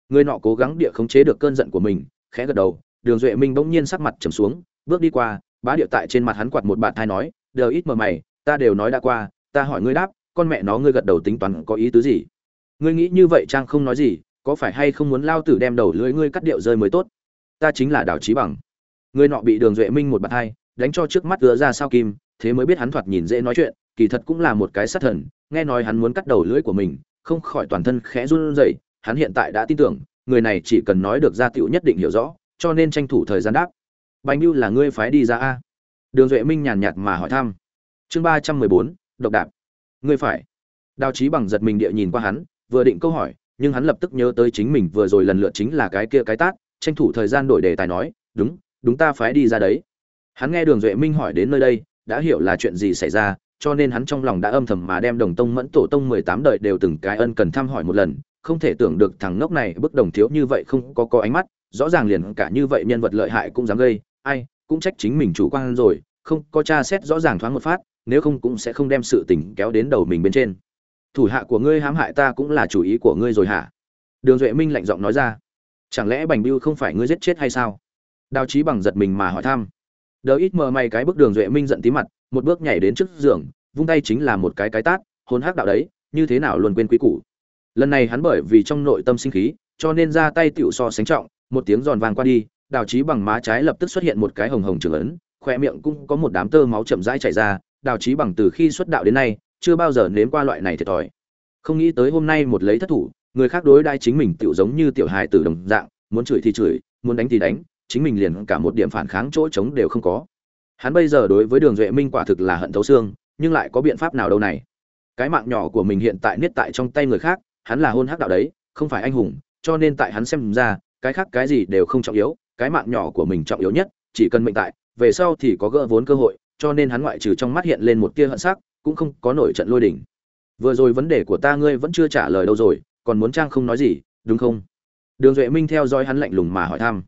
Người nọ cố gắng địa khống chế được cơn giận của mình, khẽ gật đầu, đường duệ minh bỗng nhiên sắc mặt trầm xuống, bước đi qua, bá địa tại trên mặt hắn quạt một bạn thai nói đều ít mờ mày, ta đều nói đã qua, ta hỏi ngươi đáp, con mẹ nó ngươi gật đầu tính toán có ý tứ gì? Ngươi nghĩ như vậy trang không nói gì, có phải hay không muốn lao tử đem đầu lưỡi ngươi cắt điệu rơi mới tốt? Ta chính là đào trí bằng. Người nọ bị đường duệ minh một bạn hai đánh cho trước mắt gỡ ra sao kim, thế mới biết hắn thoạt nhìn dễ nói chuyện kỳ thật cũng là một cái sát thần, nghe nói hắn muốn cắt đầu lưỡi của mình, không khỏi toàn thân khẽ run rẩy, hắn hiện tại đã tin tưởng, người này chỉ cần nói được ra Tiểu nhất định hiểu rõ, cho nên tranh thủ thời gian đáp. Bánh Nưu là ngươi phái đi ra a. Đường duệ minh nhàn nhạt mà hỏi thăm. Chương ba trăm mười bốn, độc đạp. Ngươi phải. Đào Chí bằng giật mình địa nhìn qua hắn, vừa định câu hỏi, nhưng hắn lập tức nhớ tới chính mình vừa rồi lần lượt chính là cái kia cái tát, tranh thủ thời gian đổi đề tài nói, đúng đúng ta phái đi ra đấy. Hắn nghe đường duệ minh hỏi đến nơi đây, đã hiểu là chuyện gì xảy ra cho nên hắn trong lòng đã âm thầm mà đem đồng tông mẫn tổ tông mười tám đời đều từng cái ân cần thăm hỏi một lần, không thể tưởng được thằng ngốc này bức đồng thiếu như vậy không có có ánh mắt, rõ ràng liền cả như vậy nhân vật lợi hại cũng dám gây, ai cũng trách chính mình chủ quan rồi, không có tra xét rõ ràng thoáng một phát, nếu không cũng sẽ không đem sự tình kéo đến đầu mình bên trên. Thủ hạ của ngươi hãm hại ta cũng là chủ ý của ngươi rồi hả? Đường duệ minh lạnh giọng nói ra. Chẳng lẽ bành biêu không phải ngươi giết chết hay sao? Đào trí bằng giật mình mà hỏi thăm. Đờ ít mờ may cái bức đường duệ minh giận tí mặt một bước nhảy đến trước giường, vung tay chính là một cái cái tát hôn hắc đạo đấy, như thế nào luôn quên quý củ. Lần này hắn bởi vì trong nội tâm sinh khí, cho nên ra tay tựu so sánh trọng, một tiếng giòn vàng qua đi, đào trí bằng má trái lập tức xuất hiện một cái hồng hồng trường ấn khoe miệng cũng có một đám tơ máu chậm rãi chảy ra, đào trí bằng từ khi xuất đạo đến nay, chưa bao giờ nếm qua loại này thiệt thòi. Không nghĩ tới hôm nay một lấy thất thủ, người khác đối đai chính mình tựu giống như tiểu hài tử đồng dạng, muốn chửi thì chửi, muốn đánh thì đánh, chính mình liền cả một điểm phản kháng chỗ trống đều không có hắn bây giờ đối với đường duệ minh quả thực là hận thấu xương, nhưng lại có biện pháp nào đâu này? Cái mạng nhỏ của mình hiện tại niết tại trong tay người khác, hắn là hôn hắc đạo đấy, không phải anh hùng, cho nên tại hắn xem ra, cái khác cái gì đều không trọng yếu, cái mạng nhỏ của mình trọng yếu nhất, chỉ cần mệnh tại, về sau thì có gỡ vốn cơ hội, cho nên hắn ngoại trừ trong mắt hiện lên một tia hận sắc, cũng không có nổi trận lôi đỉnh vừa rồi vấn đề của ta ngươi vẫn chưa trả lời đâu rồi, còn muốn trang không nói gì, đúng không? Đường duệ minh theo dõi hắn lạnh lùng mà hỏi thăm.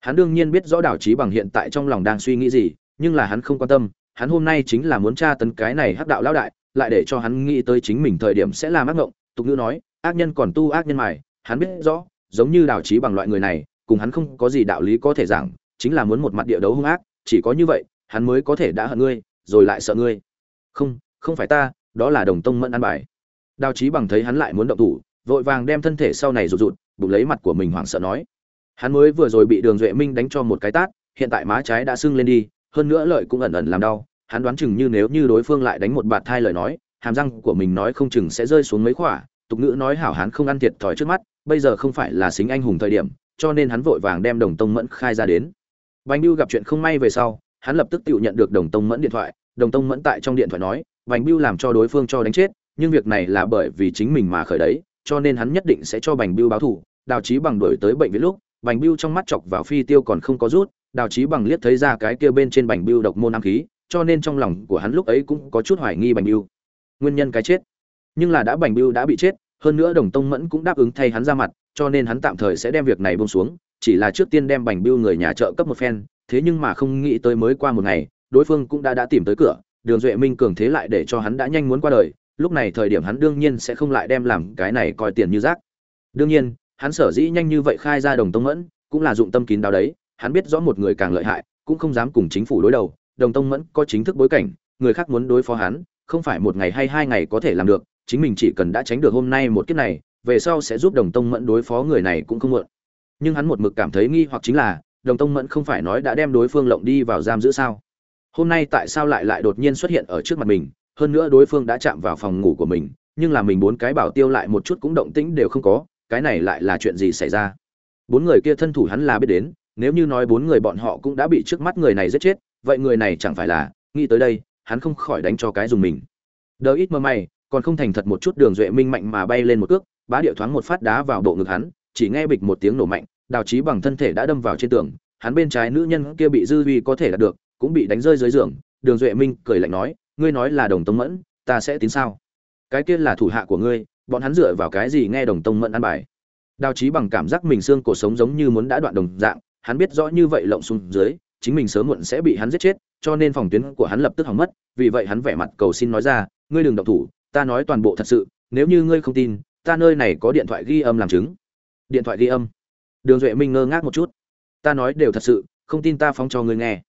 Hắn đương nhiên biết rõ đảo trí bằng hiện tại trong lòng đang suy nghĩ gì nhưng là hắn không quan tâm, hắn hôm nay chính là muốn tra tấn cái này hắc đạo lão đại, lại để cho hắn nghĩ tới chính mình thời điểm sẽ làm ác ngộng. Tục ngữ nói, ác nhân còn tu ác nhân mài, hắn biết rõ, giống như đạo trí bằng loại người này, cùng hắn không có gì đạo lý có thể giảng, chính là muốn một mặt địa đấu hung ác, chỉ có như vậy, hắn mới có thể đã hận ngươi, rồi lại sợ ngươi. Không không phải ta, đó là đồng tông mẫn ăn bài. Đào trí bằng thấy hắn lại muốn động thủ, vội vàng đem thân thể sau này rụt rụt, bụng lấy mặt của mình hoảng sợ nói. Hắn mới vừa rồi bị đường duệ minh đánh cho một cái tát, hiện tại má trái đã sưng lên đi hơn nữa lợi cũng ẩn ẩn làm đau, hắn đoán chừng như nếu như đối phương lại đánh một bạt thai lời nói, hàm răng của mình nói không chừng sẽ rơi xuống mấy khỏa, tục ngữ nói hảo hắn không ăn thiệt thòi trước mắt, bây giờ không phải là xính anh hùng thời điểm, cho nên hắn vội vàng đem đồng tông mẫn khai ra đến. Bánh biêu gặp chuyện không may về sau, hắn lập tức tự nhận được đồng tông mẫn điện thoại, đồng tông mẫn tại trong điện thoại nói bánh biêu làm cho đối phương cho đánh chết, nhưng việc này là bởi vì chính mình mà khởi đấy, cho nên hắn nhất định sẽ cho bành biêu báo thù, đào trí bằng đổi tới bệnh viện lúc, bành biêu trong mắt chọc vào phi tiêu còn không có rút đào chí bằng liếc thấy ra cái kia bên trên bành biêu độc môn ám khí, cho nên trong lòng của hắn lúc ấy cũng có chút hoài nghi bành biêu nguyên nhân cái chết. Nhưng là đã bành biêu đã bị chết, hơn nữa đồng tông mẫn cũng đáp ứng thay hắn ra mặt, cho nên hắn tạm thời sẽ đem việc này buông xuống, chỉ là trước tiên đem bành biêu người nhà trợ cấp một phen, thế nhưng mà không nghĩ tới mới qua một ngày, đối phương cũng đã đã tìm tới cửa, đường duệ minh cường thế lại để cho hắn đã nhanh muốn qua đời, lúc này thời điểm hắn đương nhiên sẽ không lại đem làm cái này coi tiền như rác. Đương nhiên, hắn sở dĩ nhanh như vậy khai ra đồng tông mẫn, cũng là dụng tâm kín đáo đấy hắn biết rõ một người càng lợi hại, cũng không dám cùng chính phủ đối đầu, đồng tông mẫn có chính thức bối cảnh, người khác muốn đối phó hắn, không phải một ngày hay hai ngày có thể làm được, chính mình chỉ cần đã tránh được hôm nay một kiếp này, về sau sẽ giúp đồng tông mẫn đối phó người này cũng không muộn. Nhưng hắn một mực cảm thấy nghi hoặc chính là, đồng tông mẫn không phải nói đã đem đối phương lộng đi vào giam giữ sao? Hôm nay tại sao lại lại đột nhiên xuất hiện ở trước mặt mình? Hơn nữa đối phương đã chạm vào phòng ngủ của mình, nhưng là mình bốn cái bảo tiêu lại một chút cũng động tĩnh đều không có, cái này lại là chuyện gì xảy ra? Bốn người kia thân thủ hắn là biết đến nếu như nói bốn người bọn họ cũng đã bị trước mắt người này giết chết, vậy người này chẳng phải là, nghĩ tới đây, hắn không khỏi đánh cho cái dùng mình. Đỡ ít mơ may còn không thành thật một chút đường duệ minh mạnh mà bay lên một cước, bá điệu thoáng một phát đá vào bộ ngực hắn, chỉ nghe bịch một tiếng nổ mạnh, đào trí bằng thân thể đã đâm vào trên tường, hắn bên trái nữ nhân kia bị dư uy có thể đạt được, cũng bị đánh rơi dưới giường, đường duệ minh cười lạnh nói, ngươi nói là đồng tông mẫn, ta sẽ tín sao? Cái kia là thủ hạ của ngươi, bọn hắn dựa vào cái gì nghe đồng tông mẫn ăn bài? Đào trí bằng cảm giác mình xương cổ sống giống như muốn đã đoạn đồng dạng hắn biết rõ như vậy lộng xuống dưới, chính mình sớm muộn sẽ bị hắn giết chết, cho nên phòng tuyến của hắn lập tức hỏng mất, vì vậy hắn vẻ mặt cầu xin nói ra, ngươi đừng động thủ, ta nói toàn bộ thật sự, nếu như ngươi không tin, ta nơi này có điện thoại ghi âm làm chứng. Điện thoại ghi âm. Đường duệ minh ngơ ngác một chút. Ta nói đều thật sự, không tin ta phóng cho ngươi nghe.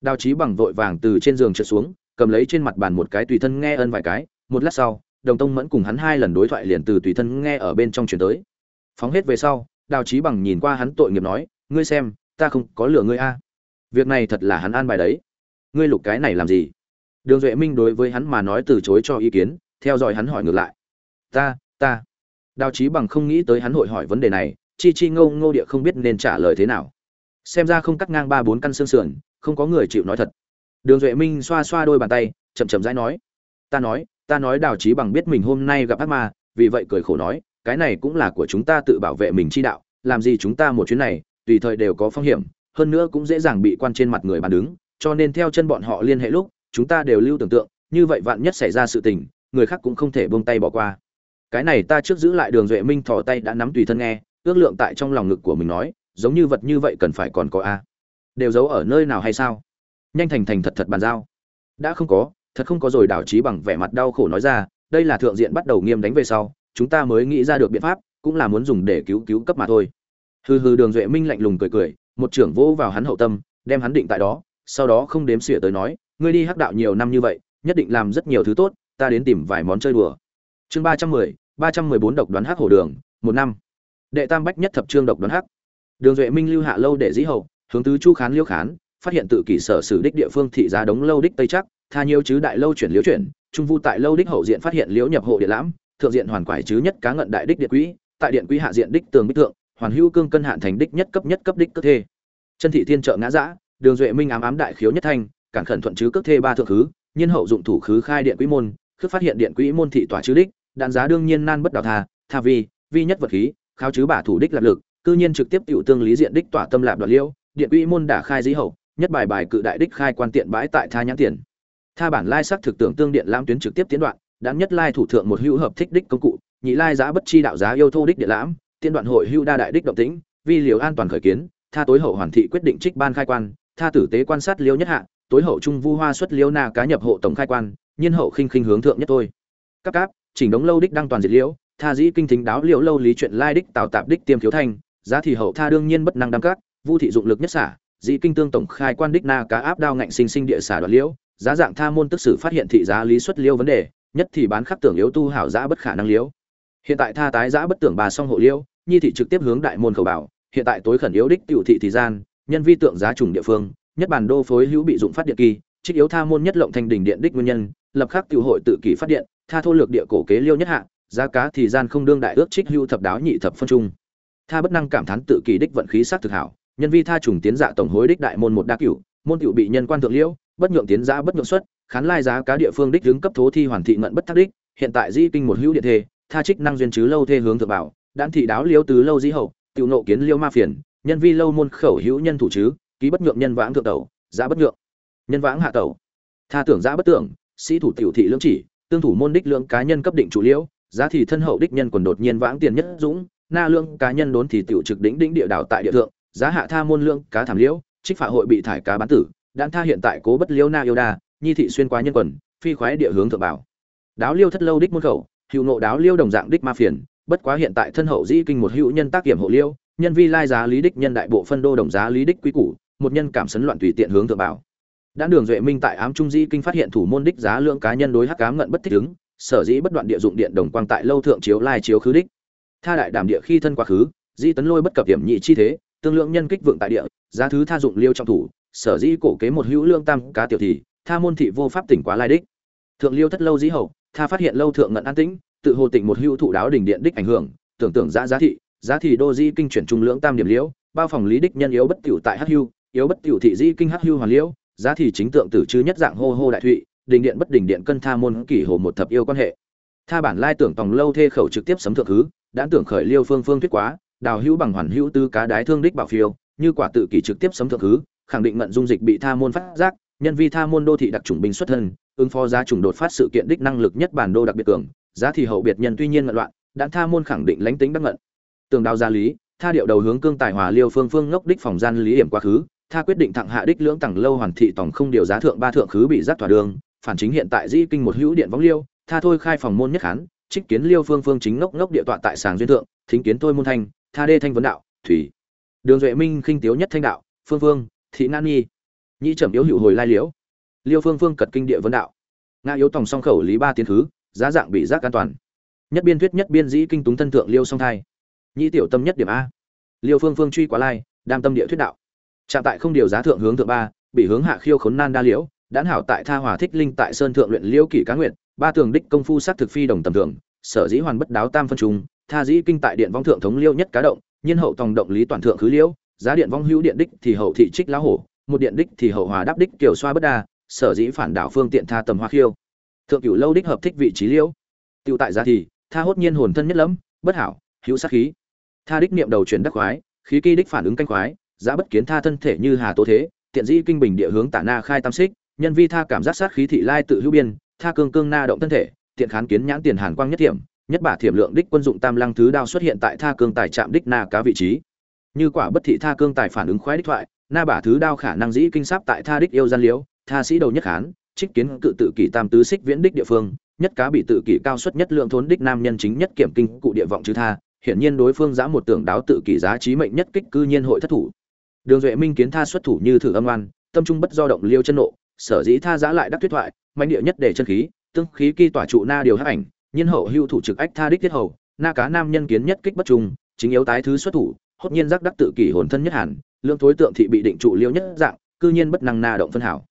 Đào trí bằng vội vàng từ trên giường trượt xuống, cầm lấy trên mặt bàn một cái tùy thân nghe ân vài cái, một lát sau, đồng tông mẫn cùng hắn hai lần đối thoại liền từ tùy thân nghe ở bên trong truyền tới. Phóng hết về sau, đào trí bằng nhìn qua hắn tội nghiệp nói ngươi xem, ta không có lừa ngươi a. Việc này thật là hắn an bài đấy. Ngươi lục cái này làm gì? Đường duệ minh đối với hắn mà nói từ chối cho ý kiến, theo dõi hắn hỏi ngược lại. Ta ta. Đào trí bằng không nghĩ tới hắn hội hỏi vấn đề này, chi chi ngâu ngô địa không biết nên trả lời thế nào. Xem ra không cắt ngang ba bốn căn xương sườn, không có người chịu nói thật. Đường duệ minh xoa xoa đôi bàn tay, chậm chậm rãi nói. Ta nói ta nói đào trí bằng biết mình hôm nay gặp ác ma, vì vậy cười khổ nói, cái này cũng là của chúng ta tự bảo vệ mình chi đạo, làm gì chúng ta một chuyến này tùy thời đều có phong hiểm, hơn nữa cũng dễ dàng bị quan trên mặt người bàn đứng, cho nên theo chân bọn họ liên hệ lúc, chúng ta đều lưu tưởng tượng, như vậy vạn nhất xảy ra sự tình, người khác cũng không thể buông tay bỏ qua. Cái này ta trước giữ lại đường duệ minh thò tay đã nắm tùy thân nghe, ước lượng tại trong lòng ngực của mình nói, giống như vật như vậy cần phải còn có a. Đều giấu ở nơi nào hay sao? Nhanh thành thành thật thật bàn giao. Đã không có, thật không có rồi đảo trí bằng vẻ mặt đau khổ nói ra, đây là thượng diện bắt đầu nghiêm đánh về sau, chúng ta mới nghĩ ra được biện pháp, cũng là muốn dùng để cứu cứu cấp mà thôi hừ hừ, đường duệ minh lạnh lùng cười cười, một trưởng vỗ vào hắn hậu tâm, đem hắn định tại đó, sau đó không đếm xỉa tới nói, ngươi đi hắc đạo nhiều năm như vậy, nhất định làm rất nhiều thứ tốt, ta đến tìm vài món chơi đùa. Chương ba trăm mười, ba trăm mười bốn độc đoán hắc hổ đường, một năm. Đệ tam bách nhất thập trương độc đoán hắc. Đường duệ minh lưu hạ lâu để dĩ hậu, hướng tứ chu khán liêu khán, phát hiện tự kỷ sở sử đích địa phương thị giá đống lâu đích tây chắc tha nhiêu chứ đại lâu chuyển liễu chuyển, trung vu tại lâu đích hậu diện phát hiện liễu nhập hộ địa lãm, thượng diện hoàn quải chứ nhất cá ngận đại đích địa quỹ, tại điện quỹ hạ diện đích tường bích thượng hoàn hữu cương cân hạn thành đích nhất cấp nhất cấp đích cước thê. Chân thị thiên trợ ngã dã đường duệ minh ám ám đại khiếu nhất thanh cản khẩn thuận chứ cước thê ba thượng khứ nhiên hậu dụng thủ khứ khai điện quỹ môn khước phát hiện điện quỹ môn thị tỏa chứ đích đạn giá đương nhiên nan bất đào tha tha vi vi nhất vật khí kháo chứ bả thủ đích lạc lực cư nhiên trực tiếp tiểu tương lý diện đích tỏa tâm lạp đoạt liêu, điện quỹ môn đả khai dĩ hậu nhất bài bài cự đại đích khai quan tiện bãi tại tha nhãn tiền. Tha bản lai sắc thực tưởng tương điện lãm tuyến trực tiếp tiến đoạn đám nhất lai thủ thượng một hữu hợp thích đích công cụ nhị lai giá bất chi đạo giá yêu thô đích điện lãm tiên đoạn hội hưu đa đại đích động tĩnh, vi liều an toàn khởi kiến, tha tối hậu hoàn thị quyết định trích ban khai quan, tha tử tế quan sát liêu nhất hạ, tối hậu trung vu hoa xuất liêu na cá nhập hộ tổng khai quan, nhiên hậu khinh khinh hướng thượng nhất thôi. các cáp, chỉnh đống lâu đích đăng toàn diệt liễu tha dĩ kinh thính đáo liễu lâu lý chuyện lai đích tạo tạp đích tiêm thiếu thanh, giá thì hậu tha đương nhiên bất năng đăng các, vu thị dụng lực nhất xả, dĩ kinh tương tổng khai quan đích na cá áp đao ngạnh sinh sinh địa xả đoạt liễu giá dạng tha môn tức sử phát hiện thị giá lý xuất liêu vấn đề, nhất thì bán khắc tưởng yếu tu hảo giá bất khả năng liễu hiện tại tha tái giã bất tưởng bà song hộ liêu nhi thị trực tiếp hướng đại môn khẩu bảo, hiện tại tối khẩn yếu đích tiểu thị thì gian, nhân vi tượng giá trùng địa phương, nhất bản đô phối hữu bị dụng phát điện kỳ, trích yếu tha môn nhất lộng thành đỉnh điện đích nguyên nhân, lập khắc tiểu hội tự kỷ phát điện, tha thô lược địa cổ kế liêu nhất hạ, giá cá thì gian không đương đại ước trích hữu thập đáo nhị thập phân trung. Tha bất năng cảm thán tự kỷ đích vận khí sát thực hảo, nhân vi tha trùng tiến dạ tổng hối đích đại môn một đa cửu, môn tiểu bị nhân quan thượng liễu, bất nhượng tiến giá bất nhượng xuất, khán lai giá cá địa phương đích đứng cấp thố thi hoàn thị ngận bất thác đích, hiện tại di kinh một hữu điện thê tha trích năng duyên chứ lâu thê hướng thượng bảo đản thị đáo liêu tứ lâu dĩ hậu, tiểu nộ kiến liêu ma phiền, nhân vi lâu môn khẩu hữu nhân thủ chứ, ký bất nhượng nhân vãng thượng tẩu, giá bất nhượng. Nhân vãng hạ tẩu. Tha tưởng giá bất tưởng, sĩ thủ tiểu thị lưỡng chỉ, tương thủ môn đích lượng cá nhân cấp định chủ liễu giá thì thân hậu đích nhân quần đột nhiên vãng tiền nhất dũng, na lượng cá nhân đốn thì tiểu trực đỉnh đỉnh địa đảo tại địa thượng, giá hạ tha môn lượng cá thảm liễu trích phạ hội bị thải cá bán tử đan tha hiện tại cố bất liễu na yêu đa, nhi thị xuyên qua nhân quần, phi khoái địa hướng thượng bảo. Đáo liêu thất lâu đích môn khẩu hữu nộ đáo liêu đồng dạng đích ma phiền, bất quá hiện tại thân hậu dĩ kinh một hữu nhân tác kiểm hộ liêu, nhân vi lai giá lý đích nhân đại bộ phân đô đồng giá lý đích quý củ, một nhân cảm sấn loạn tùy tiện hướng thượng bảo. Đã đường duệ minh tại ám trung dĩ kinh phát hiện thủ môn đích giá lượng cá nhân đối hắc ám ngận bất thích ứng, sở dĩ bất đoạn địa dụng điện đồng quang tại lâu thượng chiếu lai chiếu khứ đích. Tha đại đảm địa khi thân quá khứ, dĩ tấn lôi bất cập hiểm nhị chi thế, tương lượng nhân kích vượng tại địa, giá thứ tha dụng liêu trong thủ, sở dĩ cổ kế một hữu lương tam cá tiểu thì, tha môn thị vô pháp tỉnh quá lai đích thượng liêu thất lâu dĩ hậu tha phát hiện lâu thượng ngận an tĩnh tự hồ tịnh một hữu thụ đáo đỉnh điện đích ảnh hưởng tưởng tượng giá giá thị giá thị đô di kinh chuyển trung lưỡng tam điểm liễu bao phòng lý đích nhân yếu bất tiểu tại hắc hưu yếu bất tiểu thị di kinh hắc hưu hoàn liễu giá thị chính tượng tử chư nhất dạng hô hô đại thụy đỉnh điện bất đỉnh điện cân tha môn kỷ hồ một thập yêu quan hệ. Tha bản lai tưởng tòng lâu thê khẩu trực tiếp sấm thượng thứ, đã tưởng khởi liêu phương phương thuyết quá đào hữu bằng hoàn hữu tư cá đái thương đích bảo phiêu như quả tự kỷ trực tiếp sấm thượng thứ, khẳng định ngận dung dịch bị tha môn phát giác nhân vi tha môn đô thị đặc chủng binh xuất thân ứng phó giá trùng đột phát sự kiện đích năng lực nhất bản đô đặc biệt cường, giá thì hậu biệt nhân tuy nhiên ngận loạn đã tha môn khẳng định lãnh tính đắc ngận. Tường đào gia lý, tha điệu đầu hướng cương tài hòa liêu phương phương ngốc đích phòng gian lý hiểm quá khứ, tha quyết định thẳng hạ đích lưỡng tầng lâu hoàn thị tổng không điều giá thượng ba thượng khứ bị giác thỏa đường, phản chính hiện tại di kinh một hữu điện võng liêu, tha thôi khai phòng môn nhất khán, trích kiến liêu phương phương chính ngốc ngốc địa tọa tại sàng duyên thượng, thính kiến tôi môn thanh, tha đê thanh vấn đạo, thủy. Đường duệ minh khinh tiếu nhất thanh đạo, phương phương, thị nan nhi. Nhĩ trầm yếu hữu hồi lai liễu liêu phương phương cật kinh địa vấn đạo. Nga yếu tòng song khẩu lý ba tiến thứ giá dạng bị giác an toàn. Nhất biên thuyết nhất biên dĩ kinh túng thân thượng liêu song thai. Nhĩ tiểu tâm nhất điểm a. Liêu phương phương truy quá lai, đam tâm địa thuyết đạo. Trạng tại không điều giá thượng hướng thượng ba, bị hướng hạ khiêu khốn nan đa liễu, đãn hảo tại tha hòa thích linh tại sơn thượng luyện liễu kỷ cá nguyện, ba tường đích công phu sát thực phi đồng tầm thường, sở dĩ hoàn bất đáo tam phân trùng, tha dĩ kinh tại điện vong thượng thống liêu nhất cá động, nhiên hậu tòng động lý toàn thượng khứ liễu, giá điện vong hữu điện đích thì hậu thị trích lá hổ, một điện đích thì hậu hòa đáp đích kiểu xoa bất đa sở dĩ phản đảo phương tiện tha tầm hoa khiêu. Thượng cửu lâu đích hợp thích vị trí liễu. Tiêu tại gia thì, tha hốt nhiên hồn thân nhất lẫm, bất hảo, hữu sát khí. Tha đích niệm đầu chuyển đắc khoái, khí kỳ đích phản ứng canh khoái, giá bất kiến tha thân thể như hà tố thế, tiện dĩ kinh bình địa hướng tả na khai tam xích, nhân vi tha cảm giác sát khí thị lai tự hữu biên, tha cương cương na động thân thể, tiện khán kiến nhãn tiền hàn quang nhất thiểm, nhất bả thiểm lượng đích quân dụng tam lăng thứ đao xuất hiện tại tha cương tài trạm đích na cá vị trí. Như quả bất thị tha cương tài phản ứng khoái đích thoại, na bả thứ đao khả năng dĩ kinh sáp tại tha đích yêu gian liễu tha sĩ đầu nhất hán, trích kiến cự tự kỷ tam tứ xích viễn đích địa phương nhất cá bị tự kỷ cao suất nhất lượng thốn đích nam nhân chính nhất kiểm kinh cụ địa vọng chứ tha hiển nhiên đối phương giã một tưởng đáo tự kỷ giá trí mệnh nhất kích cư nhiên hội thất thủ. Đường duệ minh kiến tha xuất thủ như thử âm oan tâm trung bất do động liêu chân nộ sở dĩ tha giã lại đắc thuyết thoại mạnh địa nhất để chân khí tương khí kỳ tỏa trụ na điều hấp ảnh nhiên hậu hưu thủ trực ách tha đích tiết hầu na cá nam nhân kiến nhất kích bất trung chính yếu tái thứ xuất thủ hốt nhiên giác đắc tự kỷ hồn thân nhất hẳn lương thối tượng thị bị định trụ liêu nhất dạng cư nhiên bất năng na động phân hảo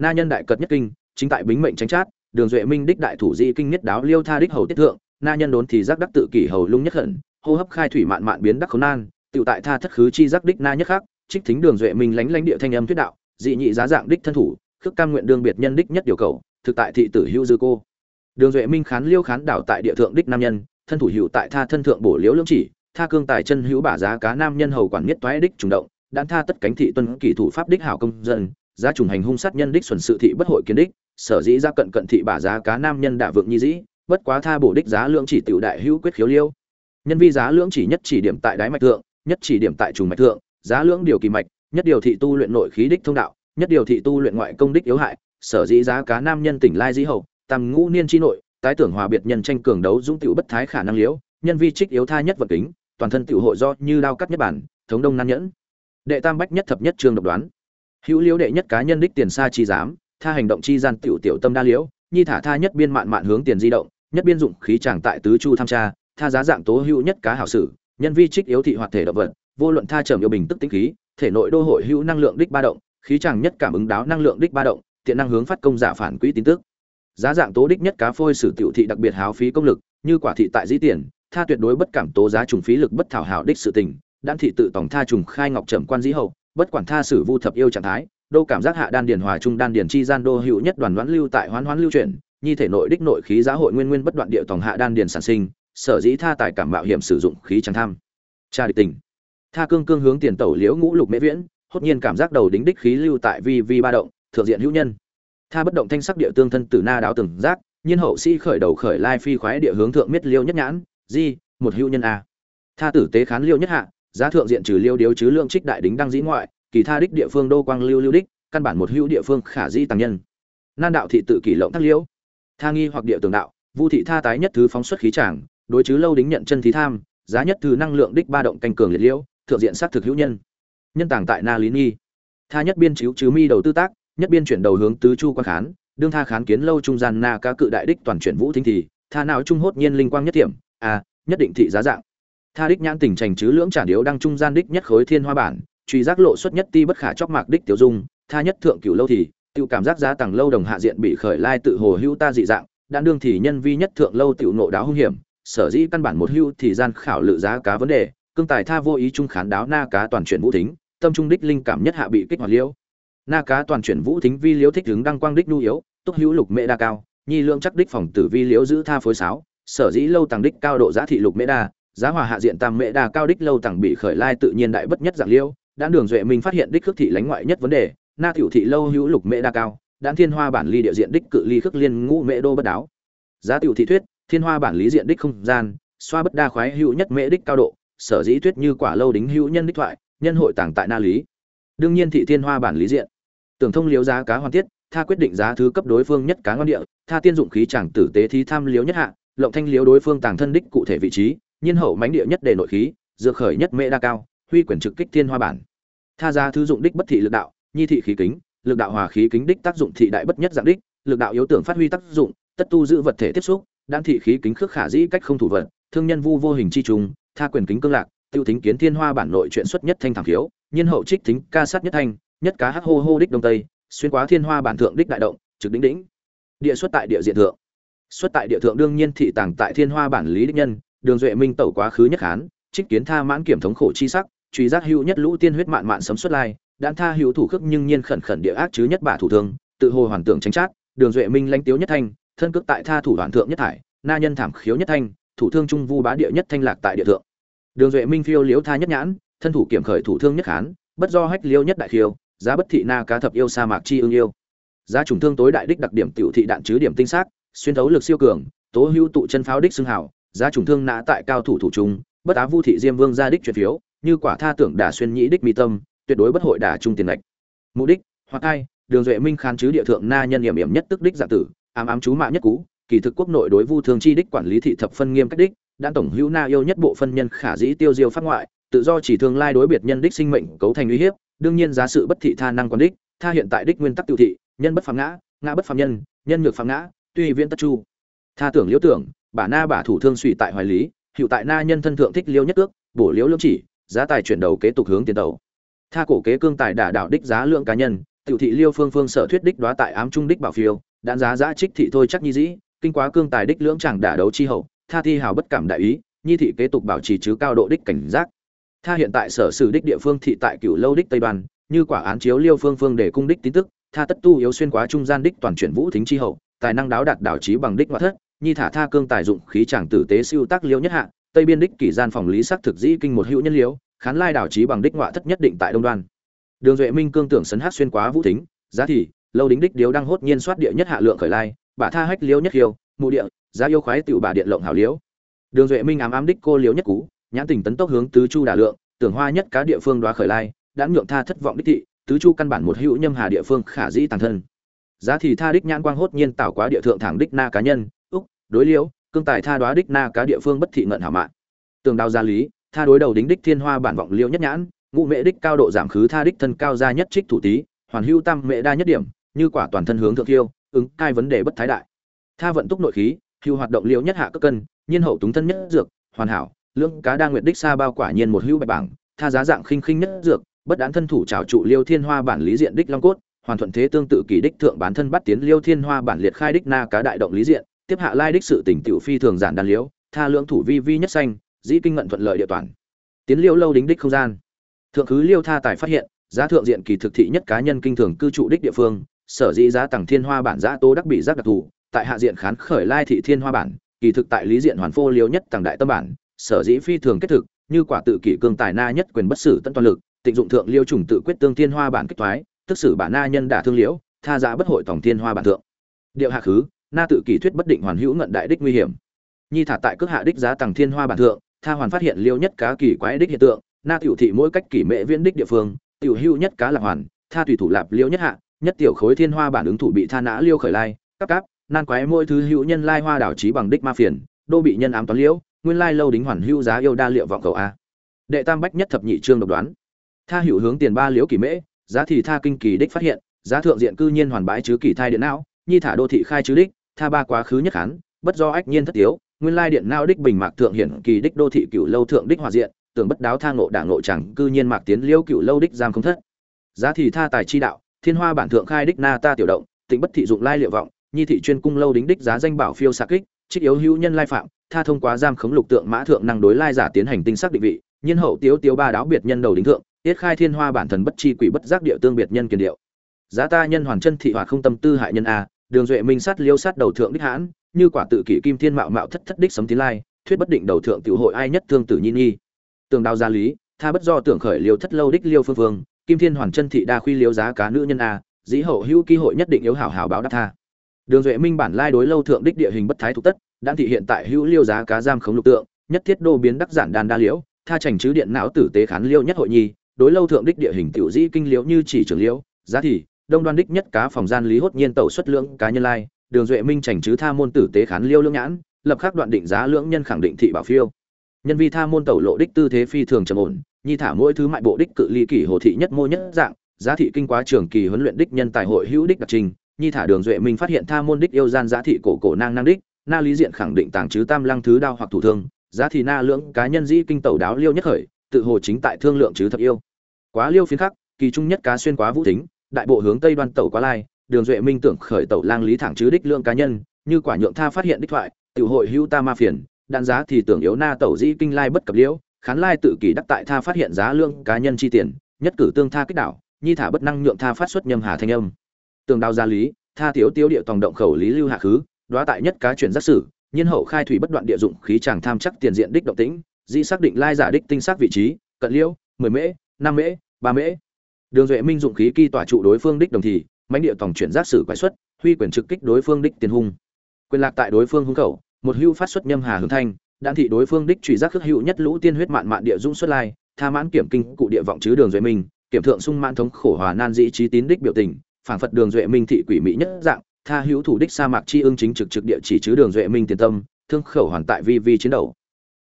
na nhân đại cật nhất kinh, chính tại bính mệnh tránh chát, đường duệ minh đích đại thủ di kinh nhất đáo liêu tha đích hầu tiết thượng, na nhân đốn thì giác đắc tự kỷ hầu lung nhất hận hô hấp khai thủy mạn mạn biến đắc khốn nan tự tại tha thất khứ chi giác đích na nhất khác, trích thính đường duệ minh lánh lánh địa thanh âm thuyết đạo, dị nhị giá dạng đích thân thủ, khước cam nguyện đương biệt nhân đích nhất điều cầu, thực tại thị tử hữu dư cô. Đường duệ minh khán liêu khán đảo tại địa thượng đích nam nhân, thân thủ hữu tại tha thân thượng bổ liễu lưỡng chỉ, tha cương tài chân hữu bả giá cá nam nhân hầu quản nhất toái đích trùng động đan tha tất cánh thị tuân kỷ thủ pháp đích hảo công dân giá trùng hành hung sát nhân đích xuẩn sự thị bất hội kiến đích, sở dĩ ra cận cận thị bả giá cá nam nhân đả vượng nhi dĩ, bất quá tha bổ đích giá lượng chỉ tiểu đại hữu quyết khiếu liêu. Nhân vi giá lượng chỉ nhất chỉ điểm tại đái mạch thượng, nhất chỉ điểm tại trùng mạch thượng, giá lượng điều kỳ mạch, nhất điều thị tu luyện nội khí đích thông đạo, nhất điều thị tu luyện ngoại công đích yếu hại, sở dĩ giá cá nam nhân tỉnh lai dĩ hậu, tam ngũ niên chi nội, tái tưởng hòa biệt nhân tranh cường đấu dũng tiểu bất thái khả năng liễu, nhân vi trích yếu tha nhất vật kính, toàn thân tiểu hội do như đao cắt nhất bản, thống đông nan nhẫn. Đệ tam bách nhất thập nhất trường độc đoán hữu liễu đệ nhất cá nhân đích tiền xa chi dám tha hành động chi gian tiểu tiểu tâm đa liễu, nhi thả tha nhất biên mạn mạn hướng tiền di động, nhất biên dụng khí chàng tại tứ chu tham tra, tha giá dạng tố hữu nhất cá hảo sử, nhân vi trích yếu thị hoạt thể động vật, vô luận tha trầm yêu bình tức tĩnh khí, thể nội đô hội hữu năng lượng đích ba động, khí chàng nhất cảm ứng đáo năng lượng đích ba động, tiện năng hướng phát công giả phản quỹ tin tức. Giá dạng tố đích nhất cá phôi sử tiểu thị đặc biệt háo phí công lực, như quả thị tại dĩ tiền, tha tuyệt đối bất cảm tố giá trùng phí lực bất thảo hảo đích sự tình, đan thị tự tổng tha trùng khai ngọc trầm quan dĩ hậu bất quản tha sử vu thập yêu trạng thái đô cảm giác hạ đan điền hòa trung đan điền chi gian đô hữu nhất đoàn đoán lưu tại hoán hoán lưu chuyển, nhi thể nội đích nội khí giá hội nguyên nguyên bất đoạn địa tòng hạ đan điền sản sinh, sở dĩ tha tài cảm mạo hiểm sử dụng khí chẳng tham. Tra địch tình. Tha cương cương hướng tiền tẩu liễu ngũ lục mễ viễn, hốt nhiên cảm giác đầu đính đích khí lưu tại vi vi ba động, thượng diện hữu nhân. Tha bất động thanh sắc địa tương thân từ na đáo từng giác, nhiên hậu sĩ khởi đầu khởi lai phi khoái địa hướng thượng miết liêu nhất nhãn, di, một hữu nhân a. Tha tử tế khán liêu nhất hạ giá thượng diện trừ liêu điếu chứ lượng trích đại đính đăng dĩ ngoại, kỳ tha đích địa phương đô quang lưu lưu đích, căn bản một hữu địa phương khả di tăng nhân. Nan đạo thị tự kỷ lộng thác liễu tha nghi hoặc địa tường đạo, vu thị tha tái nhất thứ phóng xuất khí tràng, đối chứ lâu đính nhận chân thí tham, giá nhất thứ năng lượng đích ba động canh cường liệt liễu thượng diện sát thực hữu nhân. Nhân tàng tại na lý nghi tha nhất biên chiếu chứ mi đầu tư tác, nhất biên chuyển đầu hướng tứ chu quan khán, đương tha khán kiến lâu trung gian na ca cự đại đích toàn chuyển vũ thính thì, tha nào trung hốt nhiên linh quang nhất điểm à nhất định thị giá dạng tha đích nhãn tình trành chứ lưỡng trả điếu đang trung gian đích nhất khối thiên hoa bản, truy giác lộ xuất nhất ti bất khả chóc mạc đích tiểu dung, tha nhất thượng cửu lâu thì tự cảm giác giá tăng lâu đồng hạ diện bị khởi lai tự hồ hữu ta dị dạng, đan đương thì nhân vi nhất thượng lâu tiểu nộ đáo hung hiểm, sở dĩ căn bản một hưu thì gian khảo lự giá cá vấn đề, cương tài tha vô ý trung khán đáo na cá toàn chuyển vũ thính, tâm trung đích linh cảm nhất hạ bị kích hoạt liễu. Na cá toàn chuyển vũ thính vi liễu thích hướng đăng quang đích nhu yếu, túc hữu lục mễ đa cao, nhi lượng chắc đích phòng tử vi liễu giữ tha phối sáo, sở dĩ lâu tàng đích cao độ giá thị lục mễ đa giá hòa hạ diện tam mễ đa cao đích lâu tàng bị khởi lai tự nhiên đại bất nhất dạng liêu đã đường duệ minh phát hiện đích khước thị lánh ngoại nhất vấn đề, na tiểu thị lâu hữu lục mễ đa cao đan thiên hoa bản ly địa diện đích cự ly khước liên ngũ mễ đô bất đáo. Giá tiểu thị thuyết, thiên hoa bản lý diện đích không gian, xoa bất đa khoái hữu nhất mễ đích cao độ, sở dĩ thuyết như quả lâu đính hữu nhân đích thoại, nhân hội tàng tại na lý. Đương nhiên thị thiên hoa bản lý diện. Tưởng thông liếu giá cá hoàn tiết, tha quyết định giá thứ cấp đối phương nhất cá ngon địa, tha tiên dụng khí chẳng tử tế thi tham liếu nhất hạ, lộng thanh liếu đối phương tàng thân đích cụ thể vị trí nhiên hậu mánh địa nhất đề nội khí, dược khởi nhất mễ đa cao, huy quyển trực kích thiên hoa bản. Tha ra thứ dụng đích bất thị lực đạo, nhi thị khí kính, lực đạo hòa khí kính đích tác dụng thị đại bất nhất dạng đích, lực đạo yếu tưởng phát huy tác dụng, tất tu giữ vật thể tiếp xúc, đan thị khí kính khước khả dĩ cách không thủ vật, thương nhân vu vô hình chi trùng, tha quyền kính cương lạc, tiêu thính kiến thiên hoa bản nội chuyện xuất nhất thanh thảm khiếu, nhiên hậu trích thính ca sát nhất thanh, nhất cá hắc hô hô đích đông tây, xuyên quá thiên hoa bản thượng đích đại động, trực đỉnh đỉnh địa xuất tại địa diện thượng. Xuất tại địa thượng đương nhiên thị tàng tại thiên hoa bản lý đích nhân đường duệ minh tẩu quá khứ nhất hán trích kiến tha mãn kiểm thống khổ chi sắc, truy giác hữu nhất lũ tiên huyết mạn mạn sấm xuất lai đan tha hữu thủ khước nhưng nhiên khẩn khẩn địa ác chứ nhất bả thủ thương tự hồ hoàn tưởng tránh chát, đường duệ minh lãnh tiếu nhất thanh, thân cước tại tha thủ đoạn thượng nhất thải, na nhân thảm khiếu nhất thanh, thủ thương trung vu bá địa nhất thanh lạc tại địa thượng. Đường duệ minh phiêu liếu tha nhất nhãn, thân thủ kiểm khởi thủ thương nhất khán, bất do hách liêu nhất đại khiêu, giá bất thị na cá thập yêu sa mạc chi ương yêu. Giá trùng thương tối đại đích đặc điểm tiểu thị đạn chứ điểm tinh xác, xuyên thấu lực siêu cường, tố hữu tụ chân pháo đích xưng hảo giá trùng thương nã tại cao thủ thủ trung, bất á vu thị diêm vương gia đích truyền phiếu, như quả tha tưởng đả xuyên nhĩ đích mi tâm, tuyệt đối bất hội đả trung tiền lệch. Mục đích, hoặc ai, đường duệ minh khán chứ địa thượng na nhân hiểm hiểm nhất tức đích giả tử, ám ám chú mạng nhất cũ, kỳ thực quốc nội đối vu thương chi đích quản lý thị thập phân nghiêm cách đích đan tổng hữu na yêu nhất bộ phân nhân khả dĩ tiêu diêu phát ngoại, tự do chỉ thương lai đối biệt nhân đích sinh mệnh cấu thành uy hiếp, đương nhiên giá sự bất thị tha năng quản đích, tha hiện tại đích nguyên tắc tiêu thị, nhân bất phạm ngã ngã bất phạm nhân nhân ngược phạm ngã, tuy viễn tất chu. Tha tưởng liễu tưởng bả na bả thủ thương suy tại hoài lý hiệu tại na nhân thân thượng thích liêu nhất ước, bổ liễu lưỡng chỉ, giá tài chuyển đầu kế tục hướng tiền tàu. Tha cổ kế cương tài đả đạo đích giá lượng cá nhân, tiểu thị liêu phương phương sở thuyết đích đoá tại ám trung đích bảo phiêu, đạn giá giá trích thị thôi chắc nhi dĩ, kinh quá cương tài đích lưỡng chẳng đả đấu chi hậu, tha thi hào bất cảm đại ý, nhi thị kế tục bảo trì chứ cao độ đích cảnh giác. Tha hiện tại sở sử đích địa phương thị tại cửu lâu đích tây đoàn như quả án chiếu liêu phương phương để cung đích tín tức, tha tất tu yếu xuyên quá trung gian đích toàn chuyển vũ thính chi hậu, tài năng đáo đạt đảo trí bằng đích ngoại thất nhi thả tha cương tài dụng khí chàng tử tế siêu tác liêu nhất hạ, tây biên đích kỷ gian phòng lý sắc thực dĩ kinh một hữu nhân liếu khán lai đảo trí bằng đích ngoại thất nhất định tại đông đoan. Đường duệ minh cương tưởng sấn hát xuyên quá vũ thính, giá thì, lâu đính đích điếu đang hốt nhiên soát địa nhất hạ lượng khởi lai, bả tha hách liêu nhất hiêu mụ địa, giá yêu khoái tiểu bà điện lộng hảo liếu đường duệ minh ám ám đích cô liếu nhất cú, nhãn tình tấn tốc hướng tứ chu đà lượng, tưởng hoa nhất cá địa phương đoá khởi lai, đã nhượng tha thất vọng đích thị, tứ chu căn bản một hữu nhâm hà địa phương khả dĩ tàng thân. Giá thì tha đích nhãn quang hốt nhiên tạo quá địa thượng thẳng đích na cá nhân đối liễu, cương tài tha đoá đích na cá địa phương bất thị ngận hảo mạng. Tường đao gia lý, tha đối đầu đính đích thiên hoa bản vọng liễu nhất nhãn ngụ mễ đích cao độ giảm khứ tha đích thân cao gia nhất trích thủ tý, hoàn hưu tam mễ đa nhất điểm, như quả toàn thân hướng thượng thiêu, ứng cai vấn đề bất thái đại. Tha vận túc nội khí, hưu hoạt động liễu nhất hạ cấp cân, nhiên hậu túng thân nhất dược, hoàn hảo, lưỡng cá đa nguyệt đích xa bao quả nhiên một hưu bạch bảng, tha giá dạng khinh khinh nhất dược, bất đán thân thủ trào trụ liêu thiên hoa bản lý diện đích long cốt, hoàn thuận thế tương tự kỳ đích thượng bán thân bắt tiến liêu thiên hoa bản liệt khai đích na cá đại động lý diện tiếp hạ lai đích sự tỉnh tiểu phi thường giản đàn liễu, tha lưỡng thủ vi vi nhất xanh dĩ kinh ngận thuận lợi địa toàn. Tiến liêu lâu đính đích không gian. Thượng khứ liêu tha tài phát hiện, giá thượng diện kỳ thực thị nhất cá nhân kinh thường cư trụ đích địa phương, sở dĩ giá tặng thiên hoa bản giá tố đắc bị giác đặc thù, tại hạ diện khán khởi lai thị thiên hoa bản, kỳ thực tại lý diện hoàn phô liêu nhất tặng đại tâm bản, sở dĩ phi thường kết thực, như quả tự kỷ cương tài na nhất quyền bất sử tân toàn lực, tịnh dụng thượng liêu trùng tự quyết tương thiên hoa bản kích thoái, tức sử bản na nhân đả thương liễu, tha giá bất hội tổng thiên hoa bản thượng. Điệu hạ khứ na tự kỷ thuyết bất định hoàn hữu ngận đại đích nguy hiểm. Nhi thả tại cước hạ đích giá tăng thiên hoa bản thượng, tha hoàn phát hiện liêu nhất cá kỳ quái đích hiện tượng, na tiểu thị mỗi cách kỷ mệ viễn đích địa phương, tiểu hữu nhất cá lạc hoàn, tha tùy thủ lạp liêu nhất hạ, nhất tiểu khối thiên hoa bản ứng thủ bị tha nã liêu khởi lai cắp cáp, nan quái mỗi thứ hữu nhân lai hoa đảo trí bằng đích ma phiền, đô bị nhân ám toán liễu, nguyên lai lâu đính hoàn hữu giá yêu đa liệu vọng cầu a. Đệ tam bách nhất thập nhị trương độc đoán. Tha hữu hướng tiền ba liễu kỳ mễ, giá thì tha kinh kỳ đích phát hiện, giá thượng diện cư nhiên hoàn bái chứ kỳ thai điện não, nhi thả đô thị khai chứ đích tha ba quá khứ nhất hán, bất do ách nhiên thất tiếu nguyên lai điện nao đích bình mạc thượng hiển kỳ đích đô thị cựu lâu thượng đích hòa diện tưởng bất đáo tha ngộ đảng ngộ chẳng cư nhiên mạc tiến liêu cựu lâu đích giam không thất. Giá thì tha tài chi đạo thiên hoa bản thượng khai đích na ta tiểu động tịnh bất thị dụng lai liệu vọng nhi thị chuyên cung lâu đính đích giá danh bảo phiêu xạ kích trích yếu hữu nhân lai phạm tha thông qua giam khống lục tượng mã thượng năng đối lai giả tiến hành tinh xác định vị nhân hậu tiếu tiếu ba đáo biệt nhân đầu đính thượng tiết khai thiên hoa bản thần bất chi quỷ bất giác địa tương biệt nhân kiền điệu. Giá ta nhân hoàn chân thị hoạt không tâm tư hại nhân a đường duệ minh sát liêu sát đầu thượng đích hãn, như quả tự kỷ kim thiên mạo mạo thất thất đích sấm tiến lai, thuyết bất định đầu thượng tiểu hội ai nhất thương tử nhi nhi. Tường đào gia lý, tha bất do tưởng khởi liêu thất lâu đích liêu phương phương kim thiên hoàn chân thị đa khuy liêu giá cá nữ nhân a, dĩ hậu hữu ký hội nhất định yếu hảo hảo báo đáp tha. Đường duệ minh bản lai đối lâu thượng đích địa hình bất thái thục tất đang thị hiện tại hữu liêu giá cá giam khống lục tượng, nhất thiết đô biến đắc giản đan đa liễu, tha trành chứ điện não tử tế khán liêu nhất hội nhi, đối lâu thượng đích địa hình tiểu dĩ kinh liễu như chỉ trường liễu, giá thì đông đoan đích nhất cá phòng gian lý hốt nhiên tẩu xuất lưỡng cá nhân lai, đường duệ minh chảnh chứ tha môn tử tế khán liêu lưỡng nhãn, lập khắc đoạn định giá lưỡng nhân khẳng định thị bảo phiêu. Nhân vi tha môn tẩu lộ đích tư thế phi thường trầm ổn, nhi thả mỗi thứ mại bộ đích cự ly kỷ hồ thị nhất mô nhất dạng, giá thị kinh quá trường kỳ huấn luyện đích nhân tài hội hữu đích đặc trình, nhi thả đường duệ minh phát hiện tha môn đích yêu gian giá thị cổ cổ nang năng đích, na lý diện khẳng định tàng chứ tam lăng thứ đao hoặc thủ thương, giá thị na lưỡng cá nhân dĩ kinh tẩu đáo liêu nhất khởi, tự hồ chính tại thương lượng chứ thật yêu. Quá liêu phiến khắc, kỳ trung nhất cá xuyên quá vũ tính đại bộ hướng tây đoan tẩu quá lai, đường duệ minh tưởng khởi tẩu lang lý thẳng chứ đích lượng cá nhân, như quả nhượng tha phát hiện đích thoại tự hội hữu ta ma phiền, đạn giá thì tưởng yếu na tẩu dĩ kinh lai bất cập liễu, khán lai tự kỷ đắc tại tha phát hiện giá lương cá nhân chi tiền, nhất cử tương tha kích đảo, nhi thả bất năng nhượng tha phát xuất nhâm hà thanh âm. Tường đao gia lý, tha thiếu tiêu địa tòng động khẩu lý lưu hạ khứ đoá tại nhất cá chuyển giác sử, nhiên hậu khai thủy bất đoạn địa dụng khí chàng tham chắc tiền diện đích động tĩnh di xác định lai giả đích tinh xác vị trí, cận liễu, mười mễ, năm mễ, ba mễ đường duệ minh dụng khí kỳ tỏa trụ đối phương đích đồng thì, mãnh địa tổng chuyển giác sử quái xuất, huy quyền trực kích đối phương đích tiền hung. Quyền lạc tại đối phương hung khẩu, một hưu phát xuất nhâm hà hướng thanh, đạn thị đối phương đích truy giác khước hữu nhất lũ tiên huyết mạn mạn địa dung xuất lai, tha mãn kiểm kinh cụ địa vọng chứ đường duệ minh, kiểm thượng sung mãn thống khổ hòa nan dĩ trí tín đích biểu tình, phảng phật đường duệ minh thị quỷ mỹ nhất dạng, tha hữu thủ đích sa mạc chi ương chính trực trực địa chỉ chứ đường duệ minh tiền tâm, thương khẩu hoàn tại vi vi chiến đấu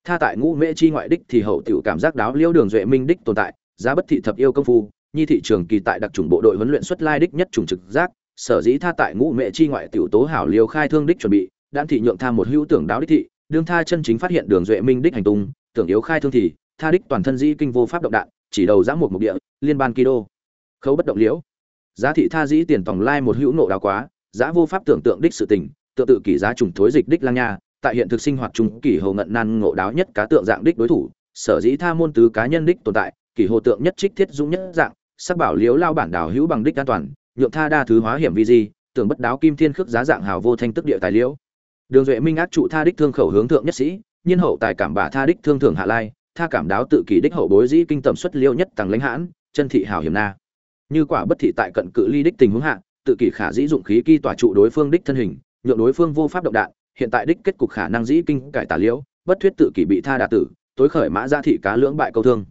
tha tại ngũ mễ chi ngoại đích thì hậu tiểu cảm giác đáo liêu đường duệ minh đích tồn tại, giá bất thị thập yêu công phu nhi thị trường kỳ tại đặc trùng bộ đội huấn luyện xuất lai đích nhất trùng trực giác sở dĩ tha tại ngũ mẹ chi ngoại tiểu tố hảo liều khai thương đích chuẩn bị đan thị nhượng tha một hữu tưởng đáo đích thị đương tha chân chính phát hiện đường duệ minh đích hành tung tưởng yếu khai thương thì tha đích toàn thân dĩ kinh vô pháp động đạn chỉ đầu giã một mục địa liên ban kido, khấu bất động liễu. Giá thị tha dĩ tiền tổng lai một hữu nộ đáo quá giá vô pháp tưởng tượng đích sự tình tự tự kỷ giá trùng thối dịch đích lang nha tại hiện thực sinh hoạt trùng kỷ hồ ngận nan ngộ đáo nhất cá tượng dạng đích đối thủ sở dĩ tha môn tứ cá nhân đích tồn tại kỷ hồ tượng nhất trích thiết dũng nhất dạng sắc bảo liếu lao bản đảo hữu bằng đích an toàn, nhượng tha đa thứ hóa hiểm vi di, tưởng bất đáo kim thiên khước giá dạng hào vô thanh tức địa tài liễu. Đường duệ minh át trụ tha đích thương khẩu hướng thượng nhất sĩ, nhiên hậu tài cảm bà tha đích thương thưởng hạ lai, tha cảm đáo tự kỷ đích hậu bối dĩ kinh tầm xuất liêu nhất tàng lãnh hãn, chân thị hào hiểm na. Như quả bất thị tại cận cự ly đích tình huống hạ, tự kỷ khả dĩ dụng khí kỳ tỏa trụ đối phương đích thân hình, nhượng đối phương vô pháp động đạn, hiện tại đích kết cục khả năng dĩ kinh cải tả liễu, bất thuyết tự kỷ bị tha đà tử, tối khởi mã gia thị cá lưỡng bại câu thương.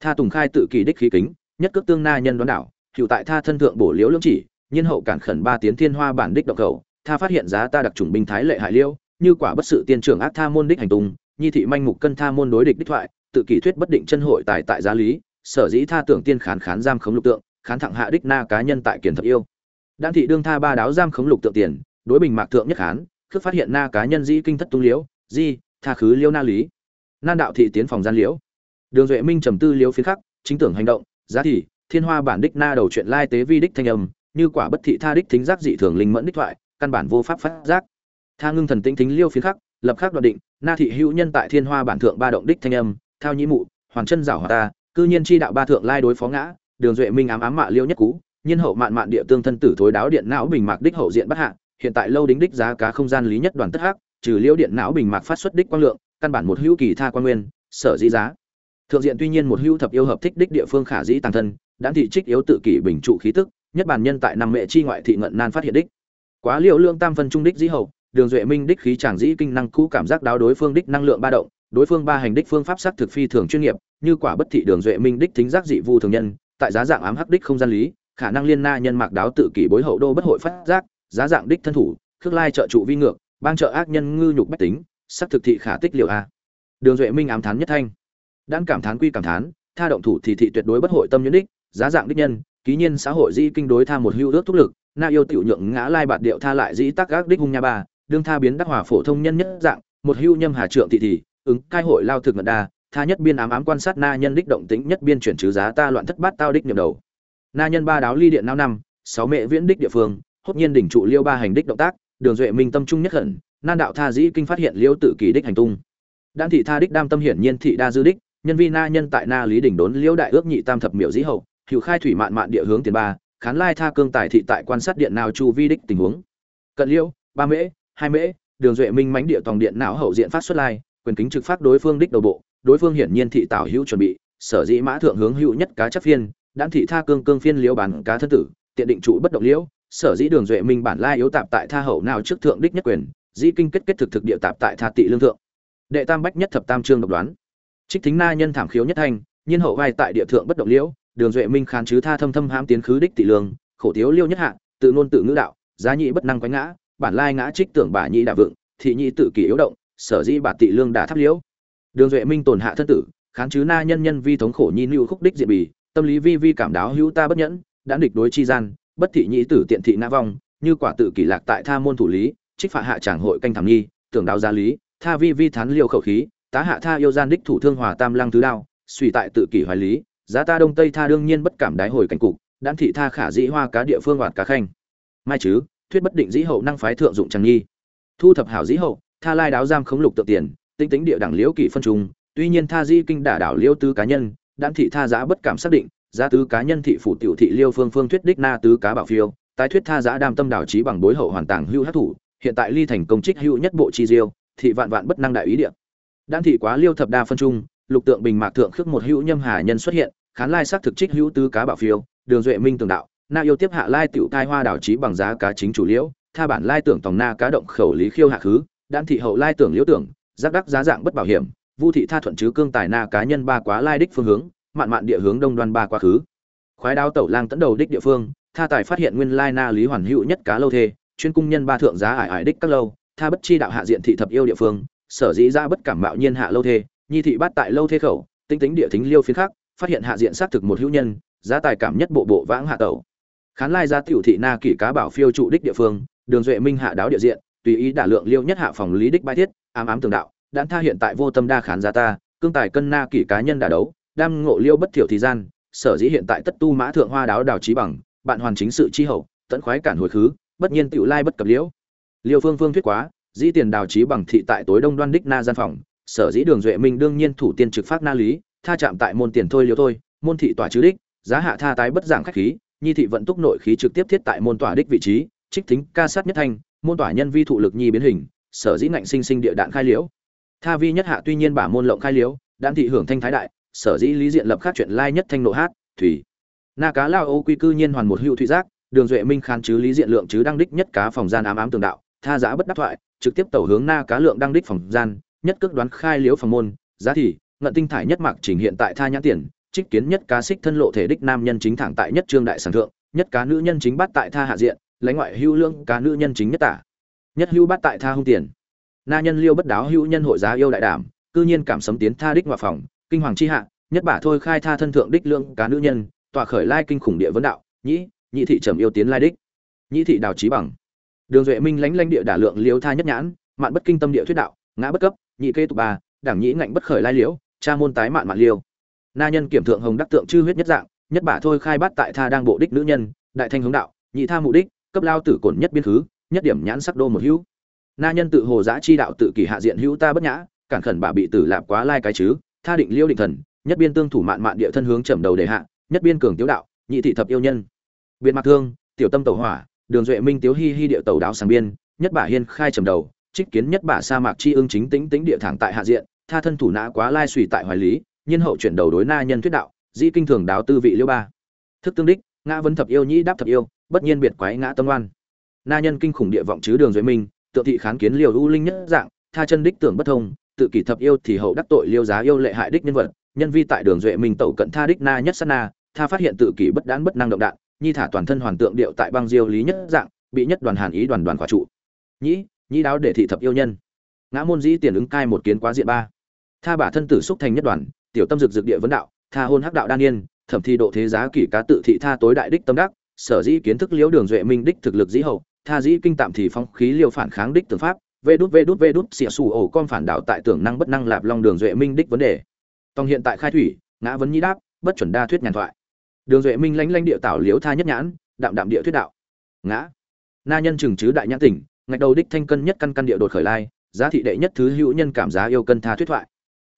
Tha tùng khai tự kỷ đích khí kính nhất cước tương na nhân đoán đảo hiệu tại tha thân thượng bổ liễu lưỡng chỉ nhiên hậu cản khẩn ba tiến thiên hoa bản đích độc khẩu tha phát hiện giá ta đặc trùng binh thái lệ hại liêu, như quả bất sự tiên trưởng ác tha môn đích hành tung nhi thị manh mục cân tha môn đối địch đích thoại tự kỷ thuyết bất định chân hội tài tại giá lý sở dĩ tha tưởng tiên khán khán giam khống lục tượng khán thẳng hạ đích na cá nhân tại kiền thập yêu. Đan thị đương tha ba đáo giam khống lục tượng tiền đối bình mạc thượng nhất khán khước phát hiện na cá nhân dĩ kinh thất tung liễu di tha khứ liêu na lý. Nan đạo thị tiến phòng gian liễu. Đường duệ minh trầm tư liễu phiến khắc chính tưởng hành động giá thị thiên hoa bản đích na đầu chuyện lai tế vi đích thanh âm, như quả bất thị tha đích thính giác dị thường linh mẫn đích thoại, căn bản vô pháp phát giác. Tha ngưng thần tĩnh thính liêu phiến khắc, lập khắc đoạn định, na thị hữu nhân tại thiên hoa bản thượng ba động đích thanh âm, thao nhĩ mụ hoàng chân giảo hòa ta, cư nhiên chi đạo ba thượng lai đối phó ngã, đường duệ minh ám ám mạ liêu nhất cú nhân hậu mạn mạn địa tương thân tử thối đáo điện não bình mạc đích hậu diện bất hạ, hiện tại lâu đính đích giá cá không gian lý nhất đoàn tất hắc, trừ liêu điện não bình mạc phát xuất đích quang lượng, căn bản một hữu kỳ tha quan nguyên, sở dĩ giá thượng diện tuy nhiên một hữu thập yêu hợp thích đích địa phương khả dĩ tàng thân đã thị trích yếu tự kỷ bình trụ khí tức, nhất bản nhân tại năm mẹ chi ngoại thị ngận nan phát hiện đích. Quá liệu lượng tam phân trung đích dĩ hậu, đường duệ minh đích khí chàng dĩ kinh năng cũ cảm giác đáo đối phương đích năng lượng ba động, đối phương ba hành đích phương pháp sắc thực phi thường chuyên nghiệp, như quả bất thị đường duệ minh đích thính giác dị vu thường nhân, tại giá dạng ám hắc đích không gian lý, khả năng liên na nhân mạc đáo tự kỷ bối hậu đô bất hội phát giác, giá dạng đích thân thủ, khước lai trợ trụ vi ngược, bang trợ ác nhân ngư nhục bách tính sắc thực thị khả tích liệu a. Đường duệ minh ám thán nhất thanh đan cảm thán quy cảm thán, tha động thủ thì thị tuyệt đối bất hội tâm nhuyễn đích, giá dạng đích nhân, ký nhiên xã hội di kinh đối tha một hưu ước thúc lực, na yêu tiểu nhượng ngã lai bạt điệu tha lại dĩ tác ác đích hung nha ba, đương tha biến đắc hòa phổ thông nhân nhất dạng, một hưu nhâm hà trượng thị thị ứng cai hội lao thực ngật đa, tha nhất biên ám ám quan sát na nhân đích động tĩnh nhất biên chuyển trừ giá ta loạn thất bát tao đích niệm đầu. Na nhân ba đáo ly điện nao năm, sáu mẹ viễn đích địa phương, hốt nhiên đỉnh trụ liêu ba hành đích động tác, đường duệ minh tâm trung nhất khẩn nan đạo tha dĩ kinh phát hiện liêu tự kỳ đích hành tung. Đan thị tha đích đam tâm hiển nhiên thị đa dư đích nhân vi na nhân tại na lý đỉnh đốn liễu đại ước nhị tam thập miệu dĩ hậu, hữu khai thủy mạn mạn địa hướng tiền ba, khán lai tha cương tài thị tại quan sát điện nào chu vi đích tình huống. Cận liễu, ba mễ, hai mễ, đường duệ minh mánh địa tòng điện não hậu diện phát xuất lai, quyền kính trực phát đối phương đích đầu bộ, đối phương hiển nhiên thị tảo hữu chuẩn bị, sở dĩ mã thượng hướng hữu nhất cá chất phiên đan thị tha cương cương phiên liễu bản cá thân tử, tiện định trụ bất động liễu, sở dĩ đường duệ minh bản lai yếu tạp tại tha hậu nào trước thượng đích nhất quyền, dĩ kinh kết kết thực thực địa tạp tại tha tị lương thượng. Đệ tam bách nhất thập tam trương độc đoán trích thính na nhân thảm khiếu nhất thanh, nhiên hậu vai tại địa thượng bất động liễu, đường duệ minh khán chứ tha thâm thâm hãm tiến khứ đích tỷ lương, khổ tiếu liêu nhất hạ, tự ngôn tự ngữ đạo, giá nhị bất năng quánh ngã, bản lai ngã trích tưởng bà nhị đả vượng, thị nhị tự kỷ yếu động, sở dĩ bà tỷ lương đã thắp liễu. Đường duệ minh tổn hạ thân tử, khán chứ na nhân nhân vi thống khổ nhi lưu khúc đích diện bì, tâm lý vi vi cảm đáo hữu ta bất nhẫn, đã địch đối chi gian, bất thị nhị tử tiện thị na vong, như quả tự kỷ lạc tại tha môn thủ lý, trích phạt hạ tràng hội canh thảm nhi tưởng đạo gia lý, tha vi vi thán liêu khẩu khí tá hạ tha yêu gian đích thủ thương hòa tam lăng thứ đao, suy tại tự kỷ hoài lý, giá ta đông tây tha đương nhiên bất cảm đái hồi cảnh cục đan thị tha khả dĩ hoa cá địa phương hoạt cá khanh. Mai chứ, thuyết bất định dĩ hậu năng phái thượng dụng trang nghi. Thu thập hảo dĩ hậu, tha lai đáo giam khống lục tự tiền, tinh tính địa đẳng liễu kỷ phân trùng tuy nhiên tha di kinh đả đảo liêu tứ cá nhân đan thị tha giá bất cảm xác định, giá tứ cá nhân thị phủ tiểu thị liêu phương phương thuyết đích na tứ cá bảo phiêu, tái thuyết tha giá đam tâm đảo trí bằng bối hậu hoàn tàng hưu hát thủ, hiện tại ly thành công trích hữu nhất bộ chi diêu, thị vạn vạn bất năng đại ý địa đan thị quá liêu thập đa phân trung, lục tượng bình mạc thượng khước một hữu nhâm hà nhân xuất hiện, khán lai sắc thực trích hữu tứ cá bảo phiêu, đường duệ minh tường đạo, na yêu tiếp hạ lai tiểu cai hoa đảo trí bằng giá cá chính chủ liễu, tha bản lai tưởng tòng na cá động khẩu lý khiêu hạ khứ, đan thị hậu lai tưởng liễu tưởng, giác đắc giá dạng bất bảo hiểm, vu thị tha thuận chứ cương tài na cá nhân ba quá lai đích phương hướng, mạn mạn địa hướng đông đoan ba quá khứ. Khoái đao tẩu lang tấn đầu đích địa phương, tha tài phát hiện nguyên lai na lý hoàn hữu nhất cá lâu thê, chuyên cung nhân ba thượng giá ải ải đích các lâu, tha bất chi đạo hạ diện thị thập yêu địa phương sở dĩ ra bất cảm mạo nhiên hạ lâu thê, nhi thị bắt tại lâu thê khẩu, tinh tính địa thính liêu phiến khác phát hiện hạ diện xác thực một hữu nhân, giá tài cảm nhất bộ bộ vãng hạ tẩu. Khán lai ra tiểu thị na kỷ cá bảo phiêu trụ đích địa phương, đường duệ minh hạ đáo địa diện, tùy ý đả lượng liêu nhất hạ phòng lý đích bài thiết, ám ám tường đạo đan tha hiện tại vô tâm đa khán gia ta, cương tài cân na kỷ cá nhân đả đấu, đam ngộ liêu bất thiểu thì gian, sở dĩ hiện tại tất tu mã thượng hoa đáo đào trí bằng, bạn hoàn chính sự chi hậu, tận khoái cản hồi khứ, bất nhiên tiểu lai bất cập liễu. Liêu phương phương thuyết quá dĩ tiền đào trí bằng thị tại tối đông đoan đích na gian phòng, sở dĩ đường duệ minh đương nhiên thủ tiên trực phát na lý, tha chạm tại môn tiền thôi liêu thôi, môn thị tỏa chứ đích, giá hạ tha tái bất giảng khách khí, nhi thị vận túc nội khí trực tiếp thiết tại môn tỏa đích vị trí, trích thính ca sát nhất thanh, môn tỏa nhân vi thụ lực nhi biến hình, sở dĩ ngạnh sinh sinh địa đạn khai liễu. Tha vi nhất hạ tuy nhiên bả môn lộng khai liễu, đạn thị hưởng thanh thái đại, sở dĩ lý diện lập khác chuyện lai nhất thanh nộ hát, thủy. Na cá lao ô quy cư nhiên hoàn một hữu thủy giác, đường duệ minh khán chứ lý diện lượng chứ đăng đích nhất cá phòng gian ám ám tường đạo, tha giá bất đắc thoại trực tiếp tẩu hướng na cá lượng đăng đích phòng gian, nhất cước đoán khai liếu phòng môn, giá thì, ngận tinh thải nhất mạc trình hiện tại tha nhãn tiền, trích kiến nhất cá xích thân lộ thể đích nam nhân chính thẳng tại nhất trương đại sản thượng, nhất cá nữ nhân chính bắt tại tha hạ diện, lãnh ngoại hữu lương cá nữ nhân chính nhất tả. Nhất hữu bắt tại tha hung tiền. Na nhân liêu bất đáo hữu nhân hội giá yêu đại đảm, cư nhiên cảm sấm tiến tha đích ngoại phòng, kinh hoàng chi hạ, nhất bả thôi khai tha thân thượng đích lương cá nữ nhân tọa khởi lai kinh khủng địa vấn đạo, nhĩ nhị thị trầm yêu tiến lai đích. Nhị thị đào trí bằng đường duệ minh lánh lánh địa đả lượng liêu tha nhất nhãn, mạn bất kinh tâm địa thuyết đạo, ngã bất cấp, nhị kê tục bà, đảng nhĩ ngạnh bất khởi lai liễu, cha môn tái mạn mạn liêu. Na nhân kiểm thượng hồng đắc tượng chư huyết nhất dạng, nhất bả thôi khai bắt tại tha đang bộ đích nữ nhân, đại thanh hướng đạo, nhị tha mục đích, cấp lao tử cổn nhất biên khứ, nhất điểm nhãn sắc đô một hữu. Na nhân tự hồ giã chi đạo tự kỷ hạ diện hữu ta bất nhã, cản khẩn bà bị tử lạp quá lai cái chứ, tha định liêu định thần, nhất biên tương thủ mạn mạn địa thân hướng trầm đầu đề hạ, nhất biên cường tiếu đạo, nhị thị thập yêu nhân. Biện mặc thương, tiểu tâm tẩu hỏa đường duệ minh tiếu hi hi địa tẩu đáo sang biên, nhất bả hiên khai trầm đầu, trích kiến nhất bả sa mạc chi ương chính tính tính địa thẳng tại hạ diện, tha thân thủ nã quá lai suy tại hoài lý, nhiên hậu chuyển đầu đối na nhân thuyết đạo, dĩ kinh thường đáo tư vị liêu ba. Thức tương đích, ngã vấn thập yêu nhĩ đáp thập yêu, bất nhiên biệt quái ngã tâm oan. Na nhân kinh khủng địa vọng chứ đường duệ minh tự thị khán kiến liều u linh nhất dạng, tha chân đích tưởng bất thông, tự kỷ thập yêu thì hậu đắc tội liêu giá yêu lệ hại đích nhân vật, nhân vi tại đường duệ minh tẩu cận tha đích na nhất sát na, tha phát hiện tự kỷ bất đán bất năng động đạn nhi thả toàn thân hoàn tượng điệu tại băng diêu lý nhất dạng, bị nhất đoàn hàn ý đoàn đoàn quả trụ. Nhĩ nhĩ đáo để thị thập yêu nhân. Ngã môn dĩ tiền ứng cai một kiến quá diện ba. Tha bả thân tử xúc thành nhất đoàn, tiểu tâm dực dực địa vấn đạo, tha hôn hắc đạo đan niên thẩm thi độ thế giá kỷ cá tự thị tha tối đại đích tâm đắc, sở dĩ kiến thức liễu đường duệ minh đích thực lực dĩ hậu, tha dĩ kinh tạm thì phong khí liêu phản kháng đích tưởng pháp, vê đút vê đút vê đút xỉa xù ổ con phản đạo tại tưởng năng bất năng lạp long đường duệ minh đích vấn đề. Tòng hiện tại khai thủy, ngã vấn nhi đáp, bất chuẩn đa thuyết nhàn thoại đường duệ minh lánh lánh địa tảo liếu tha nhất nhãn, đạm đạm địa thuyết đạo. Ngã. Na nhân chừng chứ đại nhãn tỉnh, ngạch đầu đích thanh cân nhất căn căn địa đột khởi lai, giá thị đệ nhất thứ hữu nhân cảm giá yêu cân tha thuyết thoại.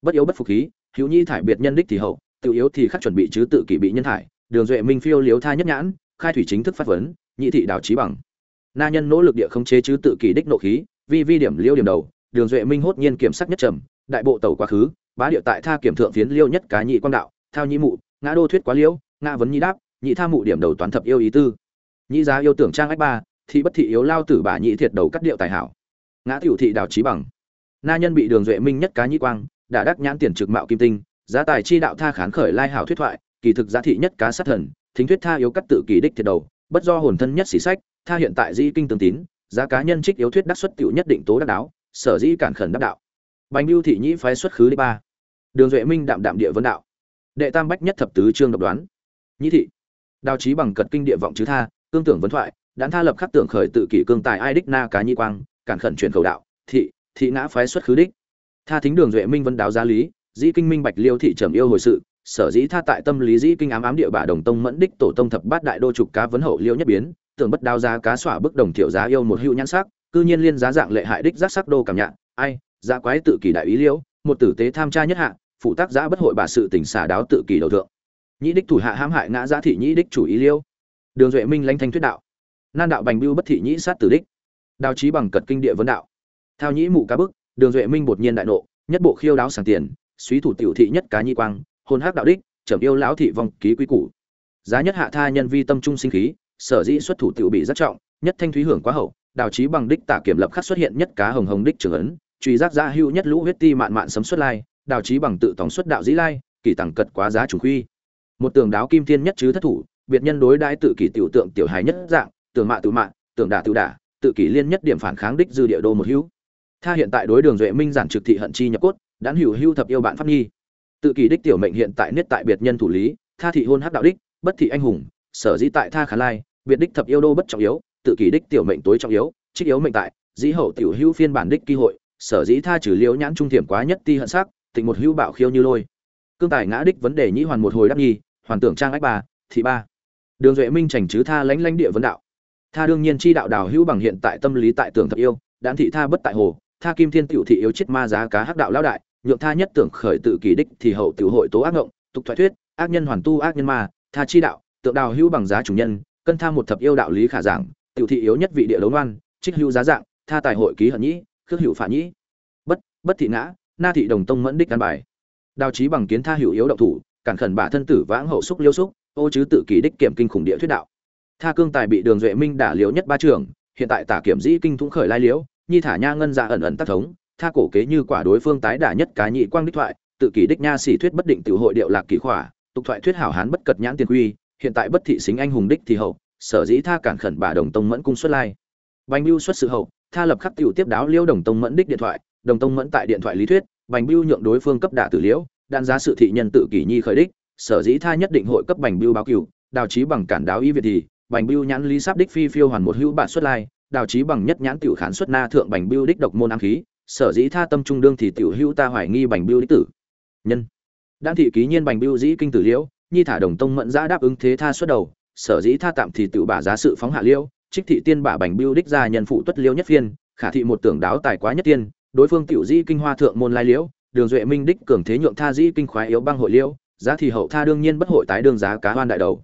Bất yếu bất phục khí, hữu nhi thải biệt nhân đích thì hậu, tự yếu thì khắc chuẩn bị chứ tự kỷ bị nhân thải. Đường duệ minh phiêu liếu tha nhất nhãn, khai thủy chính thức phát vấn, nhị thị đảo trí bằng. Na nhân nỗ lực địa không chế chứ tự kỷ đích nộ khí, vi vi điểm liêu điểm đầu, đường duệ minh hốt nhiên kiểm sắc nhất trầm, đại bộ tàu quá khứ, bá địa tại tha kiểm thượng phiến liêu nhất cá nhị quan đạo, thao nhị mụ, ngã đô thuyết quá liêu ngã vấn nhị đáp, nhị tha mụ điểm đầu toán thập yêu ý tư. Nhị giá yêu tưởng trang ách ba, thị bất thị yếu lao tử bà nhị thiệt đầu cắt điệu tài hảo. Ngã tiểu thị đào trí bằng. Na nhân bị đường duệ minh nhất cá nhị quang, đã đắc nhãn tiền trực mạo kim tinh, giá tài chi đạo tha khán khởi lai hảo thuyết thoại, kỳ thực giá thị nhất cá sát thần, thính thuyết tha yếu cắt tự kỳ đích thiệt đầu, bất do hồn thân nhất sĩ sách, tha hiện tại di kinh tương tín, giá cá nhân trích yếu thuyết đắc xuất tiểu nhất định tố đắc đáo, sở dĩ cản khẩn đắc đạo. Bánh lưu thị nhĩ phái xuất khứ đi ba. Đường duệ minh đạm đạm địa vấn đạo. Đệ tam bách nhất thập tứ chương độc đoán nhĩ thị. Đào trí bằng cật kinh địa vọng chứ tha cương tưởng vấn thoại đán tha lập khắc tưởng khởi tự kỷ cương tài ai đích na cá nhi quang, cản khẩn truyền khẩu đạo, thị thị ngã phái xuất khứ đích. Tha thính đường duệ minh vân đáo giá lý, dĩ kinh minh bạch liêu thị trầm yêu hồi sự, sở dĩ tha tại tâm lý dĩ kinh ám ám địa bà đồng tông mẫn đích tổ tông thập bát đại đô trục cá vấn hậu liêu nhất biến, tưởng bất đao giá cá xỏa bức đồng thiểu giá yêu một hữu nhãn sắc, cư nhiên liên giá dạng lệ hại đích giác sắc đô cảm nhạn, ai, giá quái tự kỷ đại ý liêu, một tử tế tham tra nhất hạ, phụ tác giá bất hội bà sự tỉnh xả đáo tự kỷ đầu thượng nhĩ đích thủ hạ hãm hại ngã giá thị nhĩ đích chủ ý liêu. Đường duệ minh lãnh thanh thuyết đạo. Nan đạo bành bưu bất thị nhĩ sát tử đích. Đào trí bằng cật kinh địa vấn đạo. Thao nhĩ mụ cá bức, đường duệ minh bột nhiên đại nộ, nhất bộ khiêu đáo sàng tiền, suý thủ tiểu thị nhất cá nhi quang, hôn hắc đạo đích, trầm yêu lão thị vong ký quý củ. Giá nhất hạ tha nhân vi tâm trung sinh khí, sở dĩ xuất thủ tiểu bị rất trọng, nhất thanh thúy hưởng quá hậu, đào trí bằng đích tả kiểm lập khắc xuất hiện nhất cá hồng hồng đích trưởng ấn, truy giác gia hưu nhất lũ huyết ti mạn mạn sấm xuất lai, đào trí bằng tự tổng xuất đạo dĩ lai, kỳ tặng cật quá giá chủ khuy một tường đáo kim thiên nhất chứ thất thủ, biệt nhân đối đãi tự kỷ tiểu tượng tiểu hài nhất dạng, tường mạ tự mạ, tường đả tự đả, tự kỷ liên nhất điểm phản kháng đích dư địa đô một hữu. Tha hiện tại đối đường duệ minh giản trực thị hận chi nhập cốt đán hữu hưu thập yêu bạn pháp nhi tự kỷ đích tiểu mệnh hiện tại niết tại biệt nhân thủ lý, tha thị hôn hắc đạo đích, bất thị anh hùng, sở dĩ tại tha khả lai, biệt đích thập yêu đô bất trọng yếu, tự kỷ đích tiểu mệnh tối trọng yếu, trích yếu mệnh tại, dĩ hậu tiểu hữu phiên bản đích kỳ hội, sở dĩ tha trừ liễu nhãn trung thiểm quá nhất ti hận sắc tịnh một hữu bạo khiêu như lôi. Cương tài ngã đích vấn đề nhĩ hoàn một hồi đắc nhi hoàn tưởng trang ách ba, thị ba. Đường duệ minh trành chứ tha lãnh lãnh địa vấn đạo. Tha đương nhiên chi đạo đào hữu bằng hiện tại tâm lý tại tưởng thập yêu đạn thị tha bất tại hồ, tha kim thiên tiểu thị yếu chết ma giá cá hắc đạo lão đại, nhượng tha nhất tưởng khởi tự kỳ đích thì hậu tiểu hội tố ác ngộng, tục thoại thuyết, ác nhân hoàn tu ác nhân ma, tha chi đạo, tượng đào hữu bằng giá chủ nhân, cân tha một thập yêu đạo lý khả giảng, tiểu thị yếu nhất vị địa đấu đoan trích hữu giá dạng, tha tài hội ký hận nhĩ, khước hữu phả nhĩ. Bất bất thị ngã, na thị đồng tông mẫn đích căn bài. Đào trí bằng kiến tha hữu yếu động thủ cản khẩn bả thân tử vãng hậu xúc liêu xúc, ô chứ tự kỷ đích kiểm kinh khủng địa thuyết đạo. Tha cương tài bị đường duệ minh đả liếu nhất ba trường, hiện tại tả kiểm dĩ kinh thúng khởi lai liếu nhi thả nha ngân ra ẩn ẩn tác thống, tha cổ kế như quả đối phương tái đả nhất cá nhị quang đích thoại, tự kỷ đích nha sĩ thuyết bất định tự hội điệu lạc kỳ khỏa, tục thoại thuyết hảo hán bất cật nhãn tiền quy, hiện tại bất thị xính anh hùng đích thì hậu, sở dĩ tha cản khẩn bà đồng tông mẫn cung xuất lai. Bành biêu xuất sự hậu, tha lập khắc tiểu tiếp đáo liêu đồng tông mẫn đích điện thoại, đồng tông mẫn tại điện thoại lý thuyết, bành biêu nhượng đối phương cấp đả tử liễu đan giá sự thị nhân tự kỷ nhi khởi đích, sở dĩ tha nhất định hội cấp bành biêu báo cửu, đào trí bằng cản đáo y việt thì, bành biêu nhãn lý sắp đích phi phiêu hoàn một hữu bản xuất lai, đào trí bằng nhất nhãn tiểu khán xuất na thượng bành biêu đích độc môn ám khí, sở dĩ tha tâm trung đương thì tiểu hữu ta hoài nghi bành biêu đích tử. Nhân. Đan thị ký nhiên bành biêu dĩ kinh tử liễu, nhi thả đồng tông mẫn giã đáp ứng thế tha xuất đầu, sở dĩ tha tạm thì tiểu bả giá sự phóng hạ liễu, trích thị tiên bả bành biêu đích ra nhân phụ tuất liễu nhất phiên, khả thị một tưởng đáo tài quá nhất tiên, đối phương tiểu dĩ kinh hoa thượng môn lai liễu đường duệ minh đích cường thế nhượng tha dĩ kinh khoái yếu băng hội liêu giá thì hậu tha đương nhiên bất hội tái đương giá cá hoan đại đầu.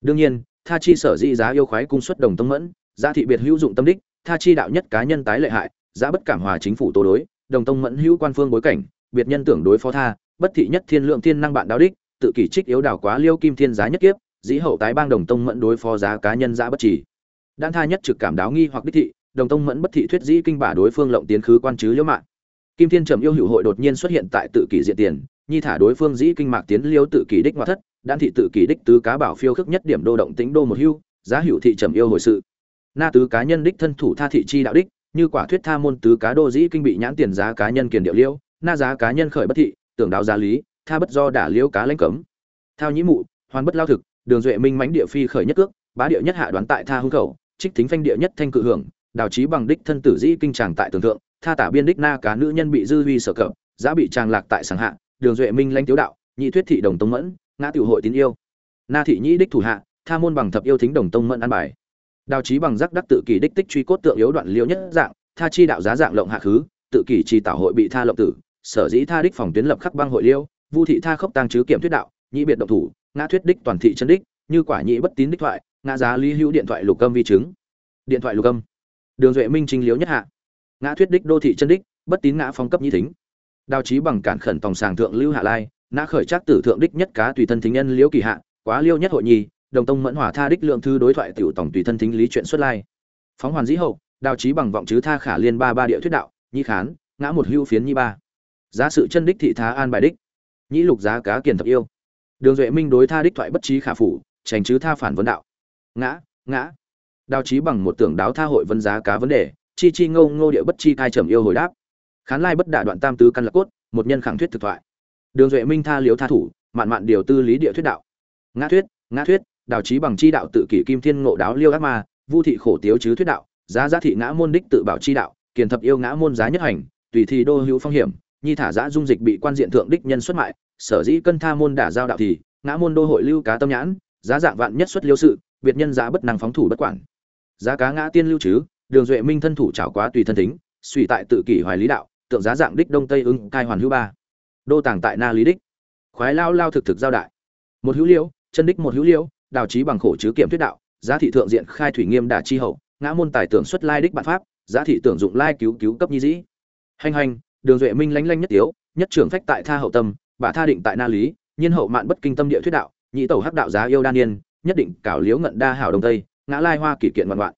Đương nhiên, tha chi sở dĩ giá yêu khoái cung xuất đồng tông mẫn, giá thị biệt hữu dụng tâm đích, tha chi đạo nhất cá nhân tái lệ hại, giá bất cảm hòa chính phủ tố đối, đồng tông mẫn hữu quan phương bối cảnh, biệt nhân tưởng đối phó tha, bất thị nhất thiên lượng thiên năng bạn đạo đích, tự kỷ trích yếu đảo quá liêu kim thiên giá nhất kiếp, dĩ hậu tái bang đồng tông mẫn đối phó giá cá nhân giá bất chỉ đan tha nhất trực cảm đáo nghi hoặc đích thị, đồng tông mẫn bất thị thuyết dĩ kinh bả đối phương lộng tiến khứ quan chứ liễu mạng kim thiên trầm yêu hữu hội đột nhiên xuất hiện tại tự kỷ diện tiền, nhi thả đối phương dĩ kinh mạc tiến liêu tự kỷ đích ngoại thất, đan thị tự kỷ đích tứ cá bảo phiêu khước nhất điểm đô động tính đô một hưu, giá hữu thị trầm yêu hồi sự. Na tứ cá nhân đích thân thủ tha thị chi đạo đích, như quả thuyết tha môn tứ cá đô dĩ kinh bị nhãn tiền giá cá nhân kiền điệu liêu, na giá cá nhân khởi bất thị, tưởng đạo giá lý, tha bất do đả liêu cá lãnh cấm. Thao nhĩ mụ, hoàn bất lao thực, đường duệ minh mãnh địa phi khởi nhất cước, bá địa nhất hạ đoán tại tha hung khẩu, trích thính phanh địa nhất thanh cự hưởng, đào trí bằng đích thân tử dĩ kinh tràng tại tường thượng tha tả biên đích na cá nữ nhân bị dư huy sở cập giá bị tràng lạc tại sàng hạ, đường duệ minh lãnh tiếu đạo, nhị thuyết thị đồng tông mẫn, ngã tiểu hội tín yêu. Na thị nhĩ đích thủ hạ, tha môn bằng thập yêu thính đồng tông mẫn an bài. Đào trí bằng giác đắc tự kỷ đích tích truy cốt tượng yếu đoạn liễu nhất dạng, tha chi đạo giá dạng lộng hạ khứ, tự kỷ trì tạo hội bị tha lộng tử, sở dĩ tha đích phòng tuyến lập khắc băng hội liêu, vu thị tha khốc tăng chứ kiểm thuyết đạo nhị biệt động thủ, ngã thuyết đích toàn thị chân đích, như quả nhị bất tín đích thoại, ngã giá lý hữu điện thoại lục âm vi chứng. Điện thoại lục âm. Đường duệ minh trình liếu nhất hạ ngã thuyết đích đô thị chân đích, bất tín ngã phong cấp nhi thính. Đào trí bằng cản khẩn tòng sàng thượng lưu hạ lai, nã khởi trác tử thượng đích nhất cá tùy thân thính nhân liễu kỳ hạ, quá liêu nhất hội nhi đồng tông mẫn hỏa tha đích lượng thư đối thoại tiểu tổng tùy thân thính lý chuyện xuất lai. Phóng hoàn dĩ hậu, đào trí bằng vọng chứ tha khả liên ba ba địa thuyết đạo, nhi khán, ngã một hưu phiến nhi ba. Giá sự chân đích thị thá an bài đích. Nhĩ lục giá cá kiền thập yêu. Đường duệ minh đối tha đích thoại bất trí khả phủ tránh chứ tha phản vấn đạo. Ngã ngã. Đào trí bằng một tưởng đáo tha hội vấn giá cá vấn đề chi chi ngô ngô địa bất chi thai trầm yêu hồi đáp. Khán lai bất đả đoạn tam tứ căn lạc cốt, một nhân khẳng thuyết thực thoại. Đường duệ minh tha liếu tha thủ, mạn mạn điều tư lý địa thuyết đạo. Ngã thuyết ngã thuyết, đào trí bằng chi đạo tự kỷ kim thiên ngộ đáo liêu ác ma, vu thị khổ tiếu chứ thuyết đạo, giá giá thị ngã môn đích tự bảo chi đạo, kiền thập yêu ngã môn giá nhất hành, tùy thì đô hữu phong hiểm, nhi thả giã dung dịch bị quan diện thượng đích nhân xuất mại, sở dĩ cân tha môn đả giao đạo thì, ngã môn đô hội lưu cá tâm nhãn, giá dạng vạn nhất xuất liêu sự, biệt nhân giá bất năng phóng thủ bất quản. Giá cá ngã tiên lưu chứ đường duệ minh thân thủ trảo quá tùy thân tính suy tại tự kỷ hoài lý đạo, tượng giá dạng đích đông tây ưng, cai hoàn hữu ba. Đô tàng tại na lý đích. Khoái lao lao thực thực giao đại. Một hữu liễu chân đích một hữu liễu đào trí bằng khổ chứ kiểm thuyết đạo, giá thị thượng diện khai thủy nghiêm đả chi hậu, ngã môn tài tưởng xuất lai đích bản pháp, giá thị tưởng dụng lai cứu cứu cấp nhi dĩ. Hành hành, đường duệ minh lánh lanh nhất tiếu, nhất trưởng phách tại tha hậu tâm, bà tha định tại na lý, nhiên hậu mạn bất kinh tâm địa thuyết đạo, nhị tẩu hắc đạo giá yêu đan niên, nhất định cảo liếu ngận đa hảo đông tây, ngã lai hoa kỷ kiện ngoạn ngoạn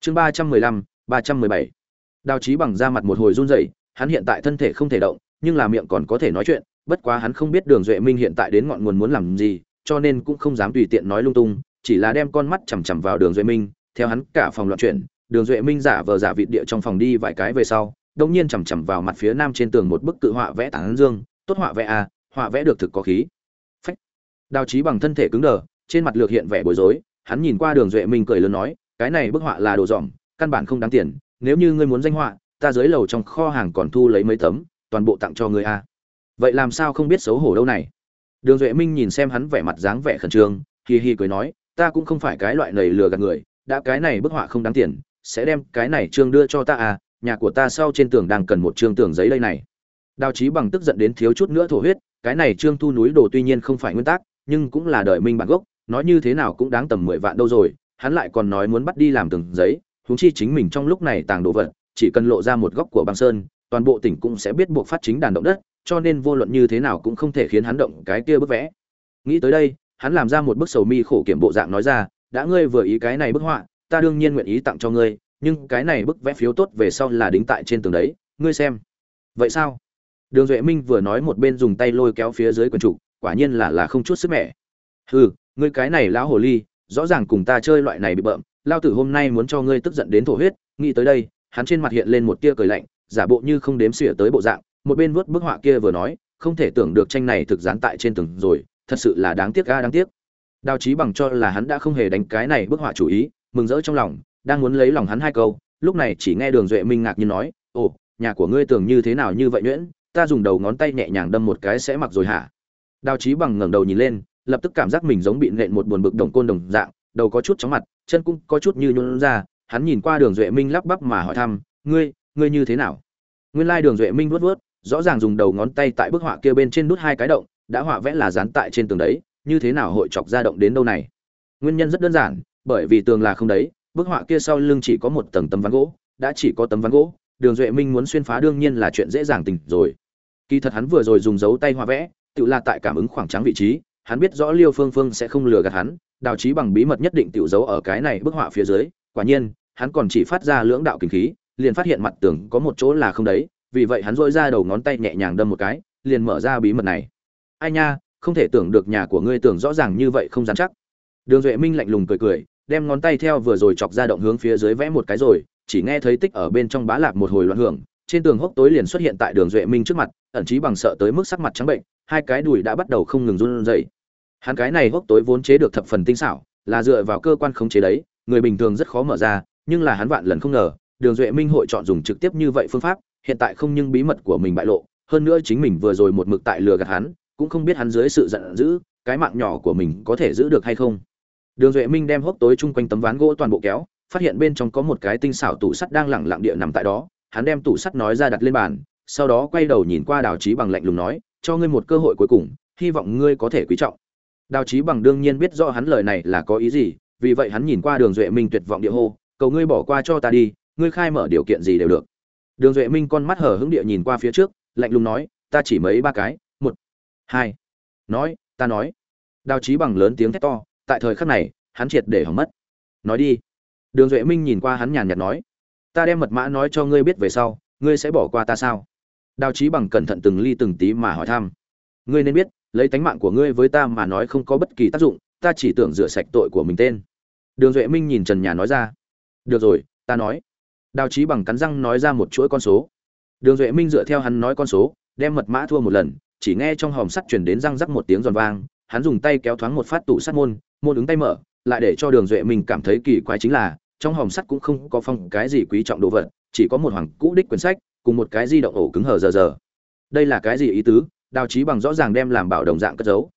chương ba trăm mười lăm, ba trăm mười bảy. Đào trí bằng ra mặt một hồi run rẩy, hắn hiện tại thân thể không thể động, nhưng là miệng còn có thể nói chuyện, bất quá hắn không biết đường duệ minh hiện tại đến ngọn nguồn muốn làm gì, cho nên cũng không dám tùy tiện nói lung tung, chỉ là đem con mắt chằm chằm vào đường duệ minh, theo hắn cả phòng loạn chuyển, đường duệ minh giả vờ giả vịt địa trong phòng đi vài cái về sau đông nhiên chằm chằm vào mặt phía nam trên tường một bức cự họa vẽ tảng dương, tốt họa vẽ à họa vẽ được thực có khí. Phách. Đào trí bằng thân thể cứng đờ, trên mặt lược hiện vẻ bối rối, hắn nhìn qua đường duệ minh cười lớn nói cái này bức họa là đồ dỏm căn bản không đáng tiền, nếu như ngươi muốn danh họa, ta dưới lầu trong kho hàng còn thu lấy mấy tấm, toàn bộ tặng cho ngươi a. Vậy làm sao không biết xấu hổ đâu này? Đường duệ minh nhìn xem hắn vẻ mặt dáng vẻ khẩn trương hì hì cười nói, ta cũng không phải cái loại lầy lừa gạt người, đã cái này bức họa không đáng tiền, sẽ đem cái này trương đưa cho ta à nhà của ta sau trên tường đang cần một trương tường giấy đây này. Đào trí bằng tức giận đến thiếu chút nữa thổ huyết, cái này trương thu núi đồ tuy nhiên không phải nguyên tắc, nhưng cũng là đời minh bản gốc, nói như thế nào cũng đáng tầm mười vạn đâu rồi hắn lại còn nói muốn bắt đi làm tường giấy, huống chi chính mình trong lúc này tàng đồ vật, chỉ cần lộ ra một góc của băng sơn, toàn bộ tỉnh cũng sẽ biết buộc phát chính đàn động đất, cho nên vô luận như thế nào cũng không thể khiến hắn động cái kia bức vẽ. Nghĩ tới đây, hắn làm ra một bức sầu mi khổ kiểm bộ dạng nói ra, đã ngươi vừa ý cái này bức họa, ta đương nhiên nguyện ý tặng cho ngươi, nhưng cái này bức vẽ phiếu tốt về sau là đính tại trên tường đấy, ngươi xem. Vậy sao? Đường duệ minh vừa nói một bên dùng tay lôi kéo phía dưới quần trục quả nhiên là là không chút sức mẻ. Hừ, ngươi cái này lão hồ ly rõ ràng cùng ta chơi loại này bị bợm, lao tử hôm nay muốn cho ngươi tức giận đến thổ huyết, nghĩ tới đây, hắn trên mặt hiện lên một tia cười lạnh, giả bộ như không đếm xỉa tới bộ dạng, một bên vuốt bức họa kia vừa nói, không thể tưởng được tranh này thực dán tại trên tường rồi, thật sự là đáng tiếc ga đáng tiếc. Đào chí bằng cho là hắn đã không hề đánh cái này bức họa chủ ý, mừng rỡ trong lòng, đang muốn lấy lòng hắn hai câu, lúc này chỉ nghe đường duệ minh ngạc nhiên nói, ồ, nhà của ngươi tưởng như thế nào như vậy nhuyễn, ta dùng đầu ngón tay nhẹ nhàng đâm một cái sẽ mặc rồi hả? Đào chí bằng ngẩng đầu nhìn lên lập tức cảm giác mình giống bị nện một buồn bực đồng côn đồng dạng, đầu có chút chóng mặt, chân cũng có chút như nhún ra, hắn nhìn qua đường duệ minh lắp bắp mà hỏi thăm, ngươi ngươi như thế nào? Nguyên lai đường duệ minh vuốt vuốt, rõ ràng dùng đầu ngón tay tại bức họa kia bên trên nút hai cái động, đã họa vẽ là dán tại trên tường đấy, như thế nào hội chọc ra động đến đâu này? Nguyên nhân rất đơn giản, bởi vì tường là không đấy, bức họa kia sau lưng chỉ có một tầng tấm ván gỗ, đã chỉ có tấm ván gỗ, đường duệ minh muốn xuyên phá đương nhiên là chuyện dễ dàng tình rồi. Kỳ thật hắn vừa rồi dùng dấu tay họa vẽ, tự là tại cảm ứng khoảng trắng vị trí hắn biết rõ liêu phương phương sẽ không lừa gạt hắn, đào trí bằng bí mật nhất định tiểu giấu ở cái này bức họa phía dưới. Quả nhiên, hắn còn chỉ phát ra lưỡng đạo kinh khí, liền phát hiện mặt tường có một chỗ là không đấy, vì vậy hắn rỗi ra đầu ngón tay nhẹ nhàng đâm một cái, liền mở ra bí mật này. Ai nha, không thể tưởng được nhà của ngươi tưởng rõ ràng như vậy không dám chắc. Đường duệ minh lạnh lùng cười cười, đem ngón tay theo vừa rồi chọc ra động hướng phía dưới vẽ một cái rồi, chỉ nghe thấy tích ở bên trong bá lạc một hồi loạn hưởng, trên tường hốc tối liền xuất hiện tại đường duệ minh trước mặt, ẩn chí bằng sợ tới mức sắc mặt trắng bệnh, hai cái đùi đã bắt đầu không ngừng run rẩy hắn cái này hốc tối vốn chế được thập phần tinh xảo, là dựa vào cơ quan khống chế đấy, người bình thường rất khó mở ra, nhưng là hắn vạn lần không ngờ, đường duệ minh hội chọn dùng trực tiếp như vậy phương pháp, hiện tại không nhưng bí mật của mình bại lộ, hơn nữa chính mình vừa rồi một mực tại lừa gạt hắn, cũng không biết hắn dưới sự giận dữ, cái mạng nhỏ của mình có thể giữ được hay không. Đường duệ minh đem hốc tối chung quanh tấm ván gỗ toàn bộ kéo, phát hiện bên trong có một cái tinh xảo tủ sắt đang lẳng lặng địa nằm tại đó. Hắn đem tủ sắt nói ra đặt lên bàn, sau đó quay đầu nhìn qua đào trí bằng lạnh lùng nói, cho ngươi một cơ hội cuối cùng, hy vọng ngươi có thể quý trọng đào trí bằng đương nhiên biết rõ hắn lời này là có ý gì, vì vậy hắn nhìn qua đường duệ minh tuyệt vọng địa hô, cầu ngươi bỏ qua cho ta đi, ngươi khai mở điều kiện gì đều được. Đường duệ minh con mắt hở hững địa nhìn qua phía trước, lạnh lùng nói, ta chỉ mấy ba cái, một, hai, nói, ta nói. Đào trí bằng lớn tiếng thét to, tại thời khắc này, hắn triệt để hỏng mất. Nói đi. Đường duệ minh nhìn qua hắn nhàn nhạt nói, ta đem mật mã nói cho ngươi biết về sau, ngươi sẽ bỏ qua ta sao? Đào trí bằng cẩn thận từng ly từng tí mà hỏi thăm, ngươi nên biết lấy tánh mạng của ngươi với ta mà nói không có bất kỳ tác dụng, ta chỉ tưởng rửa sạch tội của mình tên. Đường duệ minh nhìn trần nhà nói ra. Được rồi, ta nói. Đào trí bằng cắn răng nói ra một chuỗi con số. Đường duệ minh dựa theo hắn nói con số, đem mật mã thua một lần, chỉ nghe trong hòm sắt chuyển đến răng rắc một tiếng giòn vang, hắn dùng tay kéo thoáng một phát tủ sắt môn môn ứng tay mở, lại để cho đường duệ minh cảm thấy kỳ quái chính là, trong hòm sắt cũng không có phong cái gì quý trọng đồ vật, chỉ có một hoàng cũ đích quyển sách, cùng một cái di động ổ cứng hờ giờ giờ. Đây là cái gì ý tứ? Đào trí bằng rõ ràng đem làm bảo đồng dạng cất giấu.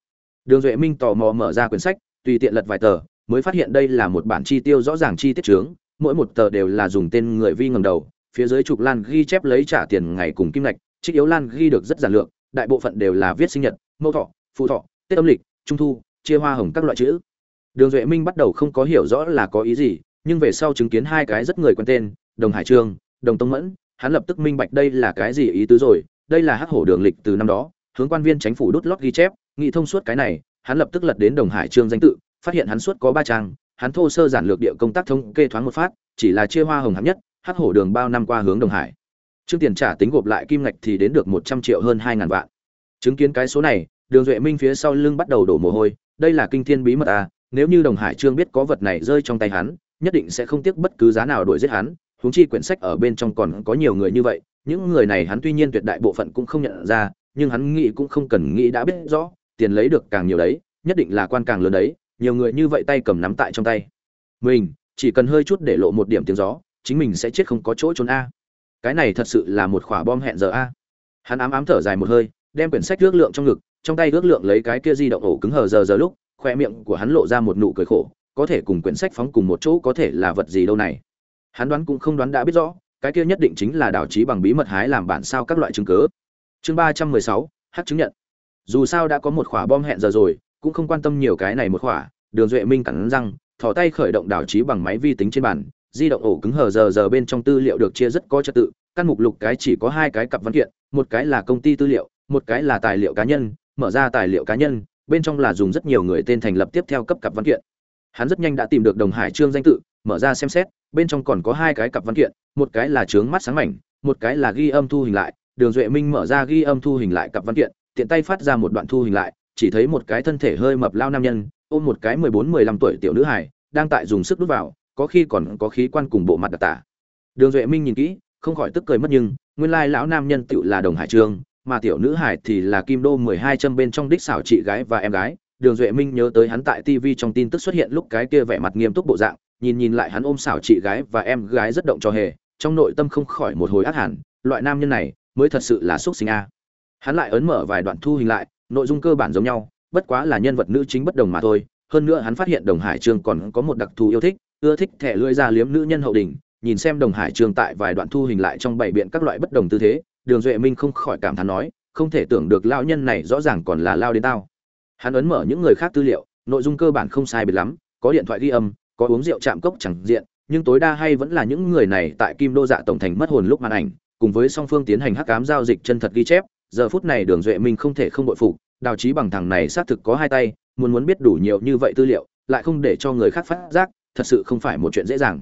Đường duệ minh tò mò mở ra quyển sách, tùy tiện lật vài tờ, mới phát hiện đây là một bản chi tiêu rõ ràng chi tiết trướng mỗi một tờ đều là dùng tên người vi ngầm đầu, phía dưới trục lan ghi chép lấy trả tiền ngày cùng kim ngạch, trích yếu lan ghi được rất giản lược, đại bộ phận đều là viết sinh nhật, mẫu thọ, phụ thọ, tết âm lịch, trung thu, chia hoa hồng các loại chữ. Đường duệ minh bắt đầu không có hiểu rõ là có ý gì, nhưng về sau chứng kiến hai cái rất người quen tên, đồng hải trương đồng tông mẫn, hắn lập tức minh bạch đây là cái gì ý tứ rồi, đây là hắc hổ đường lịch từ năm đó hướng quan viên chính phủ đút lót ghi chép, nghị thông suốt cái này, hắn lập tức lật đến đồng hải trương danh tự, phát hiện hắn suốt có ba trang, hắn thô sơ giản lược địa công tác thống kê thoáng một phát, chỉ là chia hoa hồng hạng nhất, hắc hổ đường bao năm qua hướng đồng hải. Trương tiền trả tính gộp lại kim ngạch thì đến được một trăm triệu hơn hai ngàn vạn. Chứng kiến cái số này, đường duệ minh phía sau lưng bắt đầu đổ mồ hôi, đây là kinh thiên bí mật à nếu như đồng hải trương biết có vật này rơi trong tay hắn, nhất định sẽ không tiếc bất cứ giá nào đuổi giết hắn, huống chi quyển sách ở bên trong còn có nhiều người như vậy, những người này hắn tuy nhiên tuyệt đại bộ phận cũng không nhận ra nhưng hắn nghĩ cũng không cần nghĩ đã biết rõ, tiền lấy được càng nhiều đấy, nhất định là quan càng lớn đấy, nhiều người như vậy tay cầm nắm tại trong tay. Mình, chỉ cần hơi chút để lộ một điểm tiếng gió, chính mình sẽ chết không có chỗ trốn a. Cái này thật sự là một quả bom hẹn giờ a. Hắn ám ám thở dài một hơi, đem quyển sách ước lượng trong ngực, trong tay ước lượng lấy cái kia di động ổ cứng hờ giờ giờ lúc, khoe miệng của hắn lộ ra một nụ cười khổ, có thể cùng quyển sách phóng cùng một chỗ có thể là vật gì đâu này. Hắn đoán cũng không đoán đã biết rõ, cái kia nhất định chính là đảo trí bằng bí mật hái làm bản sao các loại chứng cứ chương ba trăm mười sáu hát chứng nhận. Dù sao đã có một khỏa bom hẹn giờ rồi, cũng không quan tâm nhiều cái này một khỏa. Đường duệ minh cắn răng, thò tay khởi động đảo trí bằng máy vi tính trên bàn, di động ổ cứng hở giờ giờ bên trong tư liệu được chia rất có trật tự. Căn mục lục cái chỉ có hai cái cặp văn kiện, một cái là công ty tư liệu, một cái là tài liệu cá nhân, mở ra tài liệu cá nhân, bên trong là dùng rất nhiều người tên thành lập tiếp theo cấp cặp văn kiện. Hắn rất nhanh đã tìm được đồng hải trương danh tự, mở ra xem xét, bên trong còn có hai cái cặp văn kiện, một cái là trướng mắt sáng mảnh, một cái là ghi âm thu hình lại đường duệ minh mở ra ghi âm thu hình lại cặp văn kiện, tiện tay phát ra một đoạn thu hình lại, chỉ thấy một cái thân thể hơi mập lao nam nhân, ôm một cái mười bốn, mười lăm tuổi tiểu nữ hải đang tại dùng sức đút vào, có khi còn có khí quan cùng bộ mặt đặc tả. Đường duệ minh nhìn kỹ, không khỏi tức cười mất nhưng, nguyên lai lão nam nhân tựu là đồng hải trương mà tiểu nữ hải thì là kim đô mười hai châm bên trong đích xảo chị gái và em gái. Đường duệ minh nhớ tới hắn tại tv trong tin tức xuất hiện lúc cái kia vẻ mặt nghiêm túc bộ dạng, nhìn nhìn lại hắn ôm xảo chị gái và em gái rất động cho hề, trong nội tâm không khỏi một hồi ác hẳn, loại nam nhân này mới thật sự là xuất sinh a. Hắn lại ấn mở vài đoạn thu hình lại, nội dung cơ bản giống nhau, bất quá là nhân vật nữ chính bất đồng mà thôi. Hơn nữa hắn phát hiện đồng hải trương còn có một đặc thù yêu thích, ưa thích thẻ lưỡi ra liếm nữ nhân hậu đình nhìn xem đồng hải trương tại vài đoạn thu hình lại trong bảy biện các loại bất đồng tư thế, đường duệ minh không khỏi cảm thán nói, không thể tưởng được lao nhân này rõ ràng còn là lao đến tao. Hắn ấn mở những người khác tư liệu, nội dung cơ bản không sai biệt lắm, có điện thoại ghi âm, có uống rượu chạm cốc chẳng diện, nhưng tối đa hay vẫn là những người này tại kim đô dạ tổng thành mất hồn lúc màn ảnh cùng với song phương tiến hành hắc ám giao dịch chân thật ghi chép, giờ phút này đường duệ minh không thể không bội phục, đào trí bằng thằng này xác thực có hai tay, muốn muốn biết đủ nhiều như vậy tư liệu, lại không để cho người khác phát giác, thật sự không phải một chuyện dễ dàng.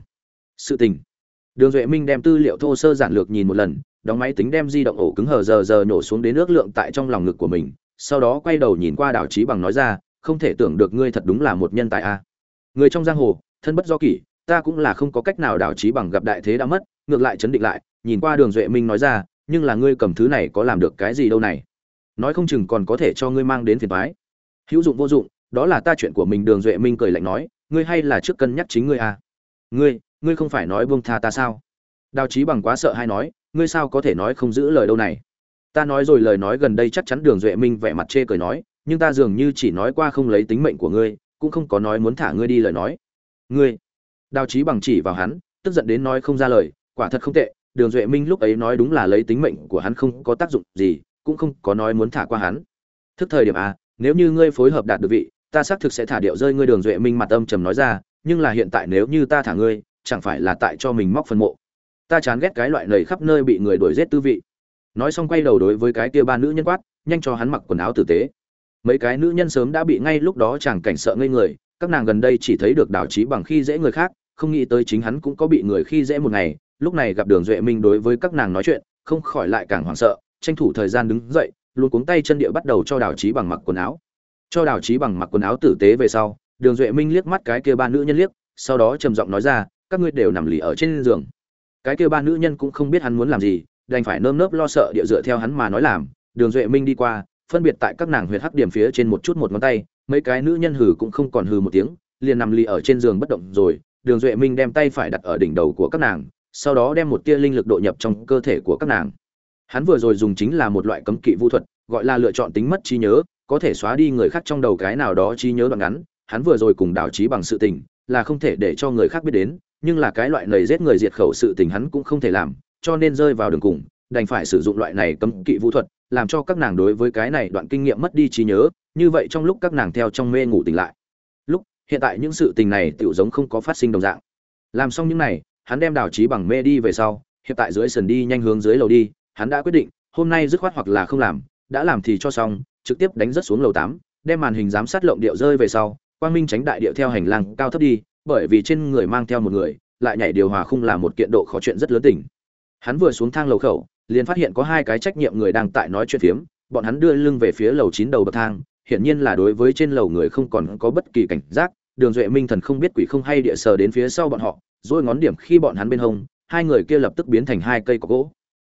Sự tình. Đường duệ minh đem tư liệu thô sơ giản lược nhìn một lần, đóng máy tính đem di động ổ cứng hờ giờ giờ nhổ xuống đến nước lượng tại trong lòng ngực của mình, sau đó quay đầu nhìn qua đào trí bằng nói ra, không thể tưởng được ngươi thật đúng là một nhân tài a. Người trong giang hồ, thân bất do kỷ ta cũng là không có cách nào đảo trí bằng gặp đại thế đã mất, ngược lại chấn định lại, nhìn qua đường duệ minh nói ra, nhưng là ngươi cầm thứ này có làm được cái gì đâu này? Nói không chừng còn có thể cho ngươi mang đến phiền thoái hữu dụng vô dụng, đó là ta chuyện của mình, đường duệ minh cười lạnh nói, ngươi hay là trước cân nhắc chính ngươi à? Ngươi ngươi không phải nói buông tha ta sao? Đào trí bằng quá sợ hay nói, ngươi sao có thể nói không giữ lời đâu này? Ta nói rồi lời nói gần đây chắc chắn đường duệ minh vẻ mặt chê cười nói, nhưng ta dường như chỉ nói qua không lấy tính mệnh của ngươi, cũng không có nói muốn thả ngươi đi lời nói. Ngươi đào trí bằng chỉ vào hắn, tức giận đến nói không ra lời, quả thật không tệ, đường duệ minh lúc ấy nói đúng là lấy tính mệnh của hắn không có tác dụng gì, cũng không có nói muốn thả qua hắn. Thức thời điểm a nếu như ngươi phối hợp đạt được vị, ta xác thực sẽ thả điệu rơi ngươi, đường duệ minh mặt âm trầm nói ra, nhưng là hiện tại nếu như ta thả ngươi, chẳng phải là tại cho mình móc phân mộ. Ta chán ghét cái loại lầy khắp nơi bị người đuổi giết tư vị. Nói xong quay đầu đối với cái kia ba nữ nhân quát, nhanh cho hắn mặc quần áo tử tế. Mấy cái nữ nhân sớm đã bị ngay lúc đó chàng cảnh sợ ngây người, các nàng gần đây chỉ thấy được đảo trí bằng khi dễ người khác không nghĩ tới chính hắn cũng có bị người khi dễ một ngày, lúc này gặp đường duệ minh đối với các nàng nói chuyện, không khỏi lại càng hoảng sợ, tranh thủ thời gian đứng dậy, luôn cuống tay chân địa bắt đầu cho đảo trí bằng mặc quần áo. Cho đảo trí bằng mặc quần áo tử tế về sau, đường duệ minh liếc mắt cái kia ba nữ nhân liếc, sau đó trầm giọng nói ra, các ngươi đều nằm lì ở trên giường. Cái kia ba nữ nhân cũng không biết hắn muốn làm gì, đành phải nơm nớp lo sợ địa dựa theo hắn mà nói làm. Đường duệ minh đi qua, phân biệt tại các nàng huyệt hắc điểm phía trên một chút một ngón tay, mấy cái nữ nhân hừ cũng không còn hừ một tiếng, liền nằm lì ở trên giường bất động rồi đường duệ minh đem tay phải đặt ở đỉnh đầu của các nàng, sau đó đem một tia linh lực độ nhập trong cơ thể của các nàng. Hắn vừa rồi dùng chính là một loại cấm kỵ vũ thuật, gọi là lựa chọn tính mất trí nhớ, có thể xóa đi người khác trong đầu cái nào đó trí nhớ đoạn ngắn. Hắn vừa rồi cùng đảo trí bằng sự tình, là không thể để cho người khác biết đến, nhưng là cái loại nầy giết người diệt khẩu sự tình hắn cũng không thể làm, cho nên rơi vào đường cùng, đành phải sử dụng loại này cấm kỵ vũ thuật, làm cho các nàng đối với cái này đoạn kinh nghiệm mất đi trí nhớ. Như vậy trong lúc các nàng theo trong mê ngủ tỉnh lại hiện tại những sự tình này tựu giống không có phát sinh đồng dạng. Làm xong những này, hắn đem đảo trí bằng mê đi về sau hiện tại dưới sườn đi nhanh hướng dưới lầu đi, hắn đã quyết định, hôm nay dứt khoát hoặc là không làm, đã làm thì cho xong, trực tiếp đánh rất xuống lầu tám, đem màn hình giám sát lộng điệu rơi về sau, quang minh tránh đại điệu theo hành lang cao thấp đi, bởi vì trên người mang theo một người, lại nhảy điều hòa khung là một kiện độ khó chuyện rất lớn tỉnh hắn vừa xuống thang lầu khẩu, liền phát hiện có hai cái trách nhiệm người đang tại nói chuyện phiếm, bọn hắn đưa lưng về phía lầu chín đầu bậc thang, hiển nhiên là đối với trên lầu người không còn có bất kỳ cảnh giác đường duệ minh thần không biết quỷ không hay địa sờ đến phía sau bọn họ rồi ngón điểm khi bọn hắn bên hông, hai người kia lập tức biến thành hai cây có gỗ.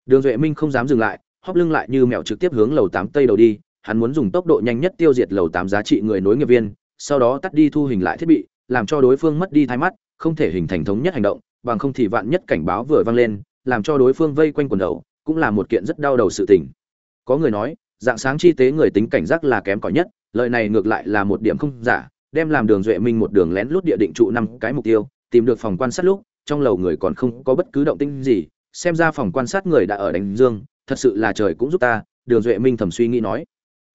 Đường duệ minh không dám dừng lại hóp lưng lại như mèo trực tiếp hướng lầu tám tây đầu đi, hắn muốn dùng tốc độ nhanh nhất tiêu diệt lầu tám giá trị người nối nghiệp viên, sau đó tắt đi thu hình lại thiết bị, làm cho đối phương mất đi thái mắt, không thể hình thành thống nhất hành động, bằng không thì vạn nhất cảnh báo vừa vang lên, làm cho đối phương vây quanh quần đầu, cũng là một kiện rất đau đầu sự tình. Có người nói, dạng sáng chi tế người tính cảnh giác là kém cỏi nhất lợi này ngược lại là một điểm không giả đem làm đường duệ minh một đường lén lút địa định trụ năm cái mục tiêu, tìm được phòng quan sát lúc, trong lầu người còn không có bất cứ động tĩnh gì, xem ra phòng quan sát người đã ở đánh dương, thật sự là trời cũng giúp ta, đường duệ minh thầm suy nghĩ nói.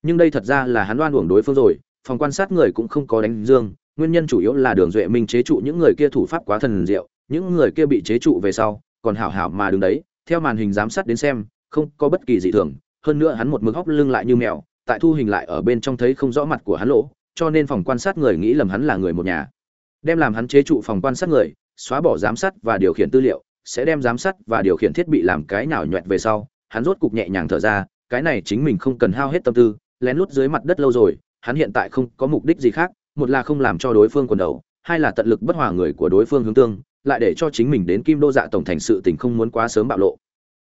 Nhưng đây thật ra là hắn đoan uổng đối phương rồi, phòng quan sát người cũng không có đánh dương, nguyên nhân chủ yếu là đường duệ minh chế trụ những người kia thủ pháp quá thần diệu, những người kia bị chế trụ về sau, còn hảo hảo mà đứng đấy, theo màn hình giám sát đến xem, không có bất kỳ dị thường, hơn nữa hắn một mực hóc lưng lại như mèo, tại thu hình lại ở bên trong thấy không rõ mặt của hắn lỗ cho nên phòng quan sát người nghĩ lầm hắn là người một nhà. Đem làm hắn chế trụ phòng quan sát người, xóa bỏ giám sát và điều khiển tư liệu, sẽ đem giám sát và điều khiển thiết bị làm cái nào nhuẹt về sau, hắn rốt cục nhẹ nhàng thở ra, cái này chính mình không cần hao hết tâm tư, lén lút dưới mặt đất lâu rồi, hắn hiện tại không có mục đích gì khác, một là không làm cho đối phương quần đầu, hai là tận lực bất hòa người của đối phương hướng tương, lại để cho chính mình đến kim đô dạ tổng thành sự tình không muốn quá sớm bạo lộ.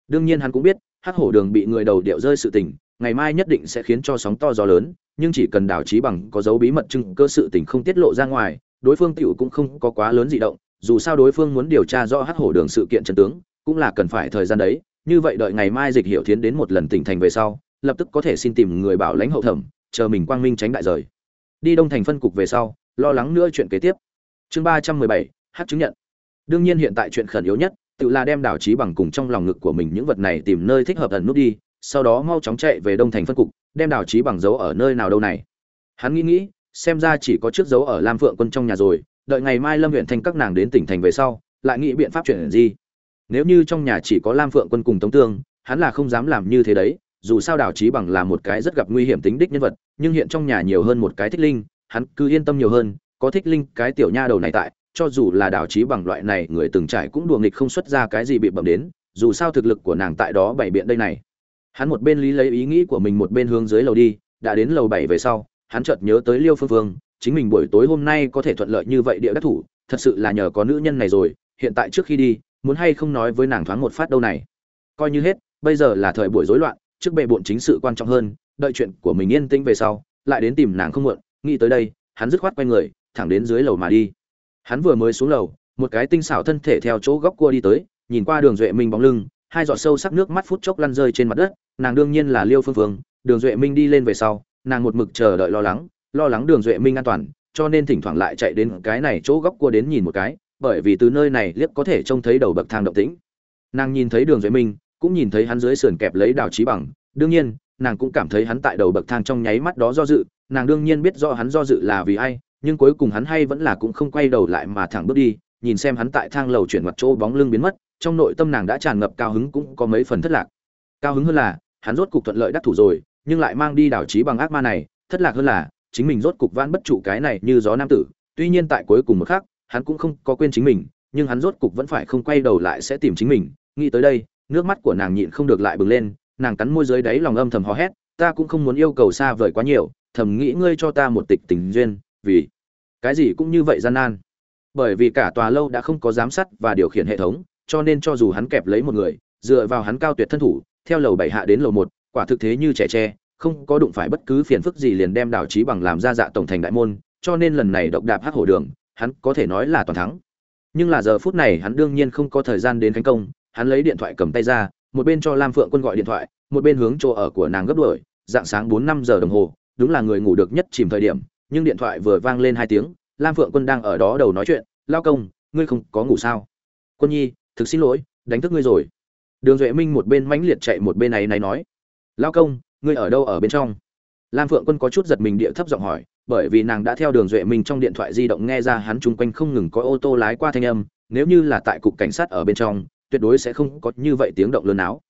Đương nhiên hắn cũng biết, hắc hổ đường bị người đầu điệu rơi sự tình ngày mai nhất định sẽ khiến cho sóng to gió lớn, nhưng chỉ cần đảo trí bằng có dấu bí mật chứng cơ sự tình không tiết lộ ra ngoài, đối phương tiểu cũng không có quá lớn gì động, dù sao đối phương muốn điều tra rõ hắc hổ đường sự kiện chân tướng, cũng là cần phải thời gian đấy, như vậy đợi ngày mai dịch hiệu thiến đến một lần tỉnh thành về sau, lập tức có thể xin tìm người bảo lãnh hậu thẩm, chờ mình quang minh tránh đại rời. Đi đông thành phân cục về sau, lo lắng nữa chuyện kế tiếp. Chương ba trăm mười bảy hát chứng nhận. Đương nhiên hiện tại chuyện khẩn yếu nhất tự là đem đảo trí bằng cùng trong lòng ngực của mình những vật này tìm nơi thích hợp ẩn nút đi sau đó mau chóng chạy về đông thành phân cục, đem Đào trí bằng giấu ở nơi nào đâu này. Hắn nghĩ nghĩ, xem ra chỉ có chiếc giấu ở lam phượng quân trong nhà rồi, đợi ngày mai lâm huyện thanh các nàng đến tỉnh thành về sau, lại nghĩ biện pháp chuyển gì nếu như trong nhà chỉ có lam phượng quân cùng tống tương, hắn là không dám làm như thế đấy, dù sao Đào trí bằng là một cái rất gặp nguy hiểm tính đích nhân vật, nhưng hiện trong nhà nhiều hơn một cái thích linh, hắn cứ yên tâm nhiều hơn, có thích linh, cái tiểu nha đầu này tại, cho dù là Đào trí bằng loại này người từng trải cũng đùa nghịch không xuất ra cái gì bị bẩm đến, dù sao thực lực của nàng tại đó bảy biện đây này hắn một bên lý lấy ý nghĩ của mình một bên hướng dưới lầu đi, đã đến lầu bảy về sau, hắn chợt nhớ tới liêu phương phương, chính mình buổi tối hôm nay có thể thuận lợi như vậy địa đắc thủ, thật sự là nhờ có nữ nhân này rồi, hiện tại trước khi đi, muốn hay không nói với nàng thoáng một phát đâu này. Coi như hết, bây giờ là thời buổi rối loạn, trước bệ bộn chính sự quan trọng hơn, đợi chuyện của mình yên tĩnh về sau, lại đến tìm nàng không muộn, nghĩ tới đây, hắn dứt khoát quay người, thẳng đến dưới lầu mà đi. Hắn vừa mới xuống lầu, một cái tinh xảo thân thể theo chỗ góc cua đi tới, nhìn qua đường duệ minh bóng lưng, hai giọt sâu sắc nước mắt phút chốc lăn rơi trên mặt đất nàng đương nhiên là liêu phương phương, đường duệ minh đi lên về sau, nàng một mực chờ đợi lo lắng lo lắng đường duệ minh an toàn, cho nên thỉnh thoảng lại chạy đến cái này chỗ góc cua đến nhìn một cái, bởi vì từ nơi này liếc có thể trông thấy đầu bậc thang động tĩnh. Nàng nhìn thấy đường duệ minh, cũng nhìn thấy hắn dưới sườn kẹp lấy đào trí bằng, đương nhiên, nàng cũng cảm thấy hắn tại đầu bậc thang trong nháy mắt đó do dự, nàng đương nhiên biết rõ hắn do dự là vì ai, nhưng cuối cùng hắn hay vẫn là cũng không quay đầu lại mà thẳng bước đi, nhìn xem hắn tại thang lầu chuyển mặt chỗ bóng lưng biến mất, trong nội tâm nàng đã tràn ngập cao hứng cũng có mấy phần thất lạc cao hứng hơn là, hắn rốt cục thuận lợi đắc thủ rồi, nhưng lại mang đi đảo trí bằng ác ma này, thất lạc hơn là, chính mình rốt cục vãn bất trụ cái này như gió nam tử. Tuy nhiên tại cuối cùng một khắc, hắn cũng không có quên chính mình, nhưng hắn rốt cục vẫn phải không quay đầu lại sẽ tìm chính mình. Nghĩ tới đây, nước mắt của nàng nhịn không được lại bừng lên, nàng cắn môi dưới đáy lòng âm thầm hò hét, ta cũng không muốn yêu cầu xa vời quá nhiều, thầm nghĩ ngươi cho ta một tịch tình duyên, vì cái gì cũng như vậy gian nan. Bởi vì cả tòa lâu đã không có giám sát và điều khiển hệ thống, cho nên cho dù hắn kẹp lấy một người, dựa vào hắn cao tuyệt thân thủ theo lầu bảy hạ đến lầu một, quả thực thế như trẻ tre, không có đụng phải bất cứ phiền phức gì liền đem đảo trí bằng làm ra dạ tổng thành đại môn, cho nên lần này độc đạp hắc hổ đường, hắn có thể nói là toàn thắng. Nhưng là giờ phút này hắn đương nhiên không có thời gian đến khánh công, hắn lấy điện thoại cầm tay ra, một bên cho lam phượng quân gọi điện thoại, một bên hướng chỗ ở của nàng gấp đuổi, dạng sáng bốn năm giờ đồng hồ, đúng là người ngủ được nhất chìm thời điểm, nhưng điện thoại vừa vang lên hai tiếng, lam phượng quân đang ở đó đầu nói chuyện, lao công, ngươi không có ngủ sao? Quân nhi, thực xin lỗi, đánh thức ngươi rồi đường duệ minh một bên mãnh liệt chạy một bên này này nói lao công, ngươi ở đâu ở bên trong? Lam phượng quân có chút giật mình địa thấp giọng hỏi, bởi vì nàng đã theo đường duệ minh trong điện thoại di động nghe ra hắn chung quanh không ngừng có ô tô lái qua thanh âm, nếu như là tại cục cảnh sát ở bên trong, tuyệt đối sẽ không có như vậy tiếng động lớn áo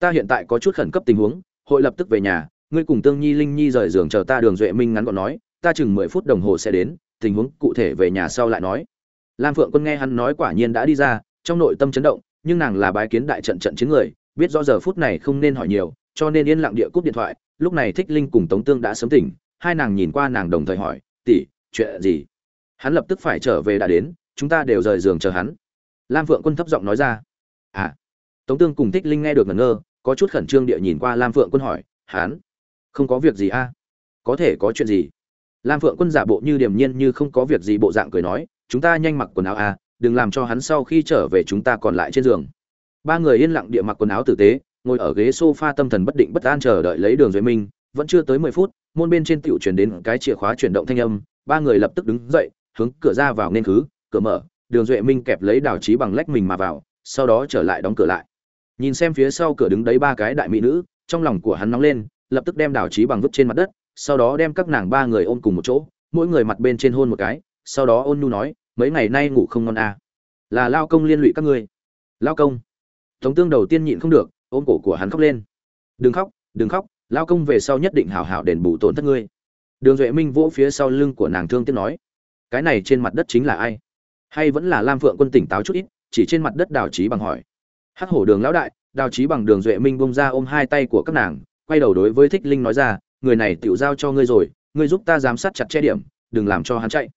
ta hiện tại có chút khẩn cấp tình huống, hội lập tức về nhà, ngươi cùng tương nhi linh nhi rời giường chờ ta. Đường duệ minh ngắn gọn nói, ta chừng mười phút đồng hồ sẽ đến, tình huống cụ thể về nhà sau lại nói. Lam phượng quân nghe hắn nói quả nhiên đã đi ra, trong nội tâm chấn động nhưng nàng là bái kiến đại trận trận chiến người biết rõ giờ phút này không nên hỏi nhiều cho nên yên lặng địa cúp điện thoại lúc này thích linh cùng tống tương đã sớm tỉnh hai nàng nhìn qua nàng đồng thời hỏi tỷ chuyện gì? Hắn lập tức phải trở về đã đến chúng ta đều rời giường chờ hắn. Lam phượng quân thấp giọng nói ra à. Tống tương cùng thích linh nghe được ngẩn ngơ có chút khẩn trương địa nhìn qua lam phượng quân hỏi hắn? Không có việc gì a à? có thể có chuyện gì? Lam phượng quân giả bộ như điềm nhiên như không có việc gì bộ dạng cười nói chúng ta nhanh mặc quần áo a à, đừng làm cho hắn sau khi trở về chúng ta còn lại trên giường. Ba người yên lặng địa mặc quần áo tử tế, ngồi ở ghế sofa tâm thần bất định bất an chờ đợi lấy đường duệ minh, vẫn chưa tới mười phút, môn bên trên tiểu chuyển đến cái chìa khóa chuyển động thanh âm, ba người lập tức đứng dậy, hướng cửa ra vào nên khứ, cửa mở, đường duệ minh kẹp lấy đào trí bằng lách mình mà vào, sau đó trở lại đóng cửa lại. Nhìn xem phía sau cửa đứng đấy ba cái đại mỹ nữ, trong lòng của hắn nóng lên, lập tức đem đào trí bằng vứt trên mặt đất, sau đó đem các nàng ba người ôm cùng một chỗ, mỗi người mặt bên trên hôn một cái, sau đó ôn nhu nói mấy ngày nay ngủ không ngon à. là lao công liên lụy các ngươi. Lao công. Tống tương đầu tiên nhịn không được, ôm cổ của hắn khóc lên. Đừng khóc đừng khóc, lao công về sau nhất định hào hào đền bù tổn thất ngươi. Đường duệ minh vỗ phía sau lưng của nàng thương tiếc nói, cái này trên mặt đất chính là ai? Hay vẫn là lam phượng quân tỉnh táo chút ít, chỉ trên mặt đất đào trí bằng hỏi. Hắc hổ đường lão đại, đào trí bằng đường duệ minh bông ra ôm hai tay của các nàng, quay đầu đối với thích linh nói ra, người này tựu giao cho ngươi rồi, ngươi giúp ta giám sát chặt che điểm, đừng làm cho hắn chạy.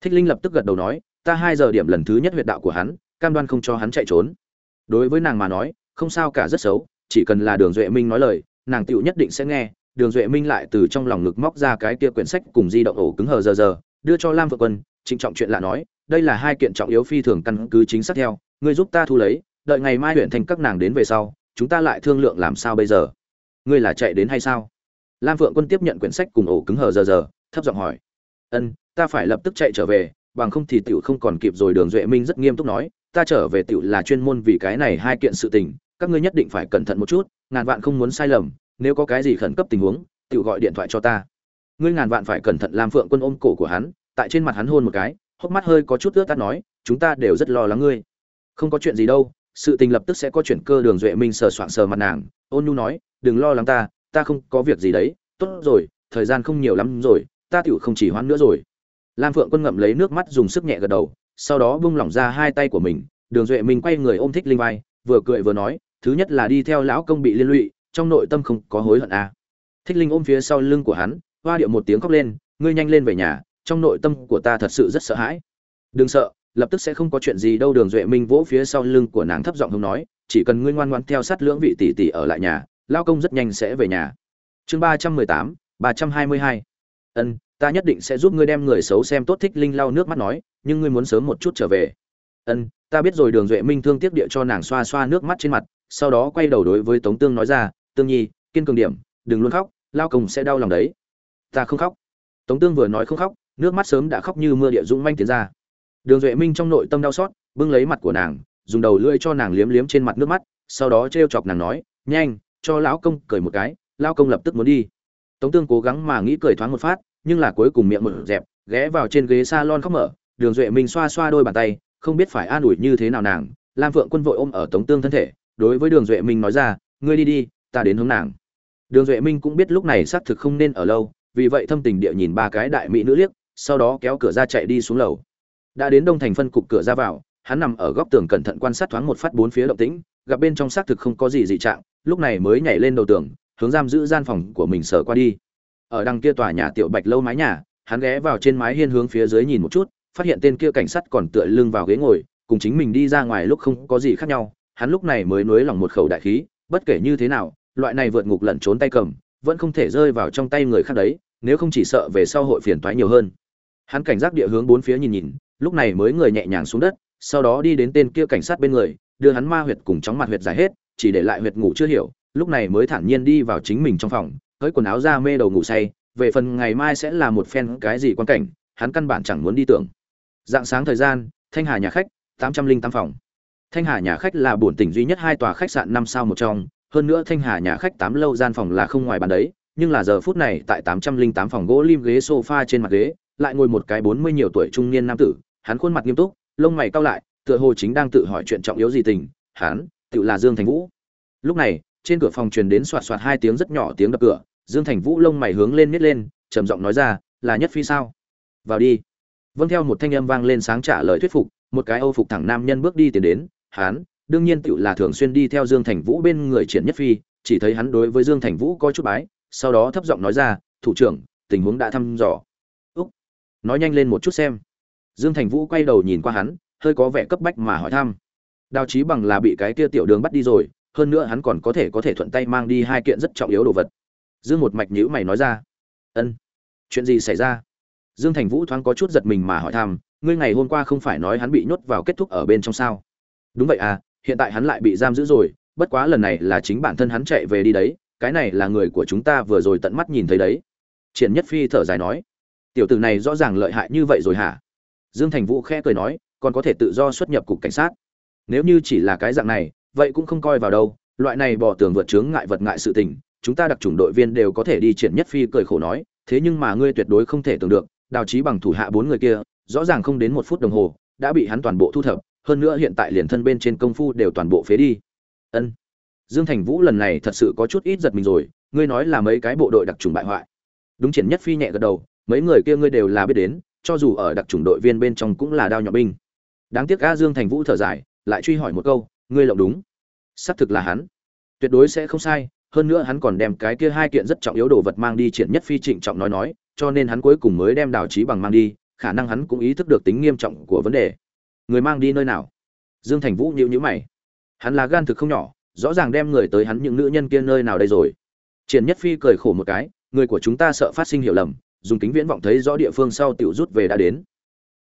Thích linh lập tức gật đầu nói ta hai giờ điểm lần thứ nhất huyệt đạo của hắn, cam đoan không cho hắn chạy trốn. Đối với nàng mà nói, không sao cả, rất xấu, chỉ cần là đường duệ minh nói lời, nàng tựu nhất định sẽ nghe, đường duệ minh lại từ trong lòng ngực móc ra cái kia quyển sách cùng di động ổ cứng hờ giờ giờ, đưa cho lam vợ quân, trịnh trọng chuyện lạ nói, đây là hai kiện trọng yếu phi thường căn cứ chính xác theo, ngươi giúp ta thu lấy, đợi ngày mai huyện thành các nàng đến về sau, chúng ta lại thương lượng làm sao bây giờ. Ngươi là chạy đến hay sao? Lam Vượng quân tiếp nhận quyển sách cùng ổ cứng hờ giờ giờ, thấp giọng hỏi. Ân, ta phải lập tức chạy trở về bằng không thì tiểu không còn kịp rồi, đường duệ minh rất nghiêm túc nói, ta trở về tiểu là chuyên môn vì cái này hai kiện sự tình, các ngươi nhất định phải cẩn thận một chút, ngàn vạn không muốn sai lầm, nếu có cái gì khẩn cấp tình huống, tiểu gọi điện thoại cho ta. Ngươi ngàn vạn phải cẩn thận làm phượng quân ôm cổ của hắn, tại trên mặt hắn hôn một cái, hốc mắt hơi có chút ướt tắt nói, chúng ta đều rất lo lắng ngươi. Không có chuyện gì đâu, sự tình lập tức sẽ có chuyển cơ, đường duệ minh sờ soạng sờ mặt nàng, ôn nhu nói, đừng lo lắng ta ta không có việc gì đấy, tốt rồi, thời gian không nhiều lắm rồi, ta tiểu không chỉ hoãn nữa rồi lam phượng quân ngậm lấy nước mắt dùng sức nhẹ gật đầu, sau đó bung lỏng ra hai tay của mình, đường duệ minh quay người ôm thích linh vai, vừa cười vừa nói, thứ nhất là đi theo lão công bị liên lụy, trong nội tâm không có hối hận à. thích linh ôm phía sau lưng của hắn, hoa điệu một tiếng khóc lên, ngươi nhanh lên về nhà, trong nội tâm của ta thật sự rất sợ hãi. Đừng sợ, lập tức sẽ không có chuyện gì đâu. Đường duệ minh vỗ phía sau lưng của nàng thấp giọng hông nói, chỉ cần ngươi ngoan ngoan theo sát lưỡng vị tỷ tỷ ở lại nhà lao công rất nhanh sẽ về nhà. Chương ba trăm mười tám, ba trăm hai mươi hai. Ân ta nhất định sẽ giúp ngươi đem người xấu xem tốt thích linh lau nước mắt nói, nhưng ngươi muốn sớm một chút trở về. Ân, ta biết rồi, đường duệ minh thương tiếc địa cho nàng xoa xoa nước mắt trên mặt, sau đó quay đầu đối với tống tương nói ra, tương nhi, kiên cường điểm, đừng luôn khóc, lao công sẽ đau lòng đấy. Ta không khóc. Tống tương vừa nói không khóc, nước mắt sớm đã khóc như mưa địa dũng manh tiến ra. Đường duệ minh trong nội tâm đau xót, bưng lấy mặt của nàng, dùng đầu lưỡi cho nàng liếm liếm trên mặt nước mắt, sau đó t chọc nàng nói, nhanh, cho lão công cười một cái lao công lập tức muốn đi. Tống tương cố gắng mà nghĩ cười thoáng một phát nhưng là cuối cùng miệng mở dẹp, ghé vào trên ghế salon khóc mở, đường duệ minh xoa xoa đôi bàn tay, không biết phải an ủi như thế nào nàng. Lam phượng quân vội ôm ở tống tương thân thể, đối với đường duệ minh nói ra, ngươi đi đi, ta đến hướng nàng. Đường duệ minh cũng biết lúc này xác thực không nên ở lâu, vì vậy thâm tình địa nhìn ba cái đại mỹ nữ liếc, sau đó kéo cửa ra chạy đi xuống lầu. Đã đến đông thành phân cục cửa ra vào, hắn nằm ở góc tường cẩn thận quan sát thoáng một phát bốn phía động tĩnh, gặp bên trong xác thực không có gì dị trạng, lúc này mới nhảy lên đầu tường, hướng giam giữ gian phòng của mình sở qua đi ở đằng kia tòa nhà tiểu bạch lâu mái nhà, hắn ghé vào trên mái hiên hướng phía dưới nhìn một chút, phát hiện tên kia cảnh sát còn tựa lưng vào ghế ngồi, cùng chính mình đi ra ngoài lúc không có gì khác nhau, hắn lúc này mới nuối lòng một khẩu đại khí, bất kể như thế nào, loại này vượt ngục lẩn trốn tay cầm, vẫn không thể rơi vào trong tay người khác đấy, nếu không chỉ sợ về sau hội phiền toái nhiều hơn. Hắn cảnh giác địa hướng bốn phía nhìn nhìn, lúc này mới người nhẹ nhàng xuống đất, sau đó đi đến tên kia cảnh sát bên người, đưa hắn ma huyệt cùng chóng mặt huyệt giải hết, chỉ để lại huyệt ngủ chưa hiểu, lúc này mới thản nhiên đi vào chính mình trong phòng hỡi quần áo ra mê đầu ngủ say, về phần ngày mai sẽ là một phen cái gì quan cảnh, hắn căn bản chẳng muốn đi tưởng. Dạng sáng thời gian, thanh hà nhà khách, tám trăm linh tám phòng. Thanh hà nhà khách là bổn tỉnh duy nhất hai tòa khách sạn năm sao một trong, hơn nữa thanh hà nhà khách tám lâu gian phòng là không ngoài bàn đấy, nhưng là giờ phút này tại tám trăm linh tám phòng gỗ lim ghế sofa trên mặt ghế, lại ngồi một cái bốn mươi nhiều tuổi trung niên nam tử, hắn khuôn mặt nghiêm túc, lông mày cau lại, tựa hồ chính đang tự hỏi chuyện trọng yếu gì tình, hắn, tự là dương thành vũ. Lúc này trên cửa phòng truyền đến soạt soạt hai tiếng rất nhỏ tiếng đập cửa, dương thành vũ lông mày hướng lên nít lên, trầm giọng nói ra, là nhất phi sao? Vào đi. Vâng theo một thanh âm vang lên sáng trả lời thuyết phục, một cái âu phục thẳng nam nhân bước đi tiến đến hắn đương nhiên tựu là thường xuyên đi theo dương thành vũ bên người triển nhất phi, chỉ thấy hắn đối với dương thành vũ có chút bái, sau đó thấp giọng nói ra, thủ trưởng, tình huống đã thăm dò. Úc. Nói nhanh lên một chút xem. Dương thành vũ quay đầu nhìn qua hắn, hơi có vẻ cấp bách mà hỏi thăm, đào trí bằng là bị cái kia tiểu đường bắt đi rồi hơn nữa hắn còn có thể có thể thuận tay mang đi hai kiện rất trọng yếu đồ vật. Dương một mạch nhữ mày nói ra. Ân, chuyện gì xảy ra? Dương thành vũ thoáng có chút giật mình mà hỏi thăm, ngươi ngày hôm qua không phải nói hắn bị nhốt vào kết thúc ở bên trong sao? Đúng vậy à hiện tại hắn lại bị giam giữ rồi, bất quá lần này là chính bản thân hắn chạy về đi đấy, cái này là người của chúng ta vừa rồi tận mắt nhìn thấy đấy. Triển nhất phi thở dài nói. Tiểu tử này rõ ràng lợi hại như vậy rồi hả? Dương thành vũ khẽ cười nói, còn có thể tự do xuất nhập cục cảnh sát. Nếu như chỉ là cái dạng này vậy cũng không coi vào đâu, loại này bỏ tường vượt chướng ngại vật ngại sự tình, chúng ta đặc chủng đội viên đều có thể đi triển nhất phi cười khổ nói, thế nhưng mà ngươi tuyệt đối không thể tưởng được, đào trí bằng thủ hạ bốn người kia, rõ ràng không đến một phút đồng hồ, đã bị hắn toàn bộ thu thập, hơn nữa hiện tại liền thân bên trên công phu đều toàn bộ phế đi. Ân. Dương thành vũ lần này thật sự có chút ít giật mình rồi, ngươi nói là mấy cái bộ đội đặc trùng bại hoại. Đúng triển nhất phi nhẹ gật đầu, mấy người kia ngươi đều là biết đến, cho dù ở đặc trùng đội viên bên trong cũng là đao nhọn binh. Đáng tiếc a dương thành vũ thở dài, lại truy hỏi một câu, ngươi lộng đúng xác thực là hắn. Tuyệt đối sẽ không sai, hơn nữa hắn còn đem cái kia hai kiện rất trọng yếu đồ vật mang đi triển nhất phi trịnh trọng nói nói, cho nên hắn cuối cùng mới đem đào trí bằng mang đi, khả năng hắn cũng ý thức được tính nghiêm trọng của vấn đề. Người mang đi nơi nào? Dương thành vũ nhịu nhữ mày. Hắn là gan thực không nhỏ, rõ ràng đem người tới hắn những nữ nhân kia nơi nào đây rồi. Triển nhất phi cười khổ một cái, người của chúng ta sợ phát sinh hiểu lầm, dùng kính viễn vọng thấy rõ địa phương sau tiểu rút về đã đến.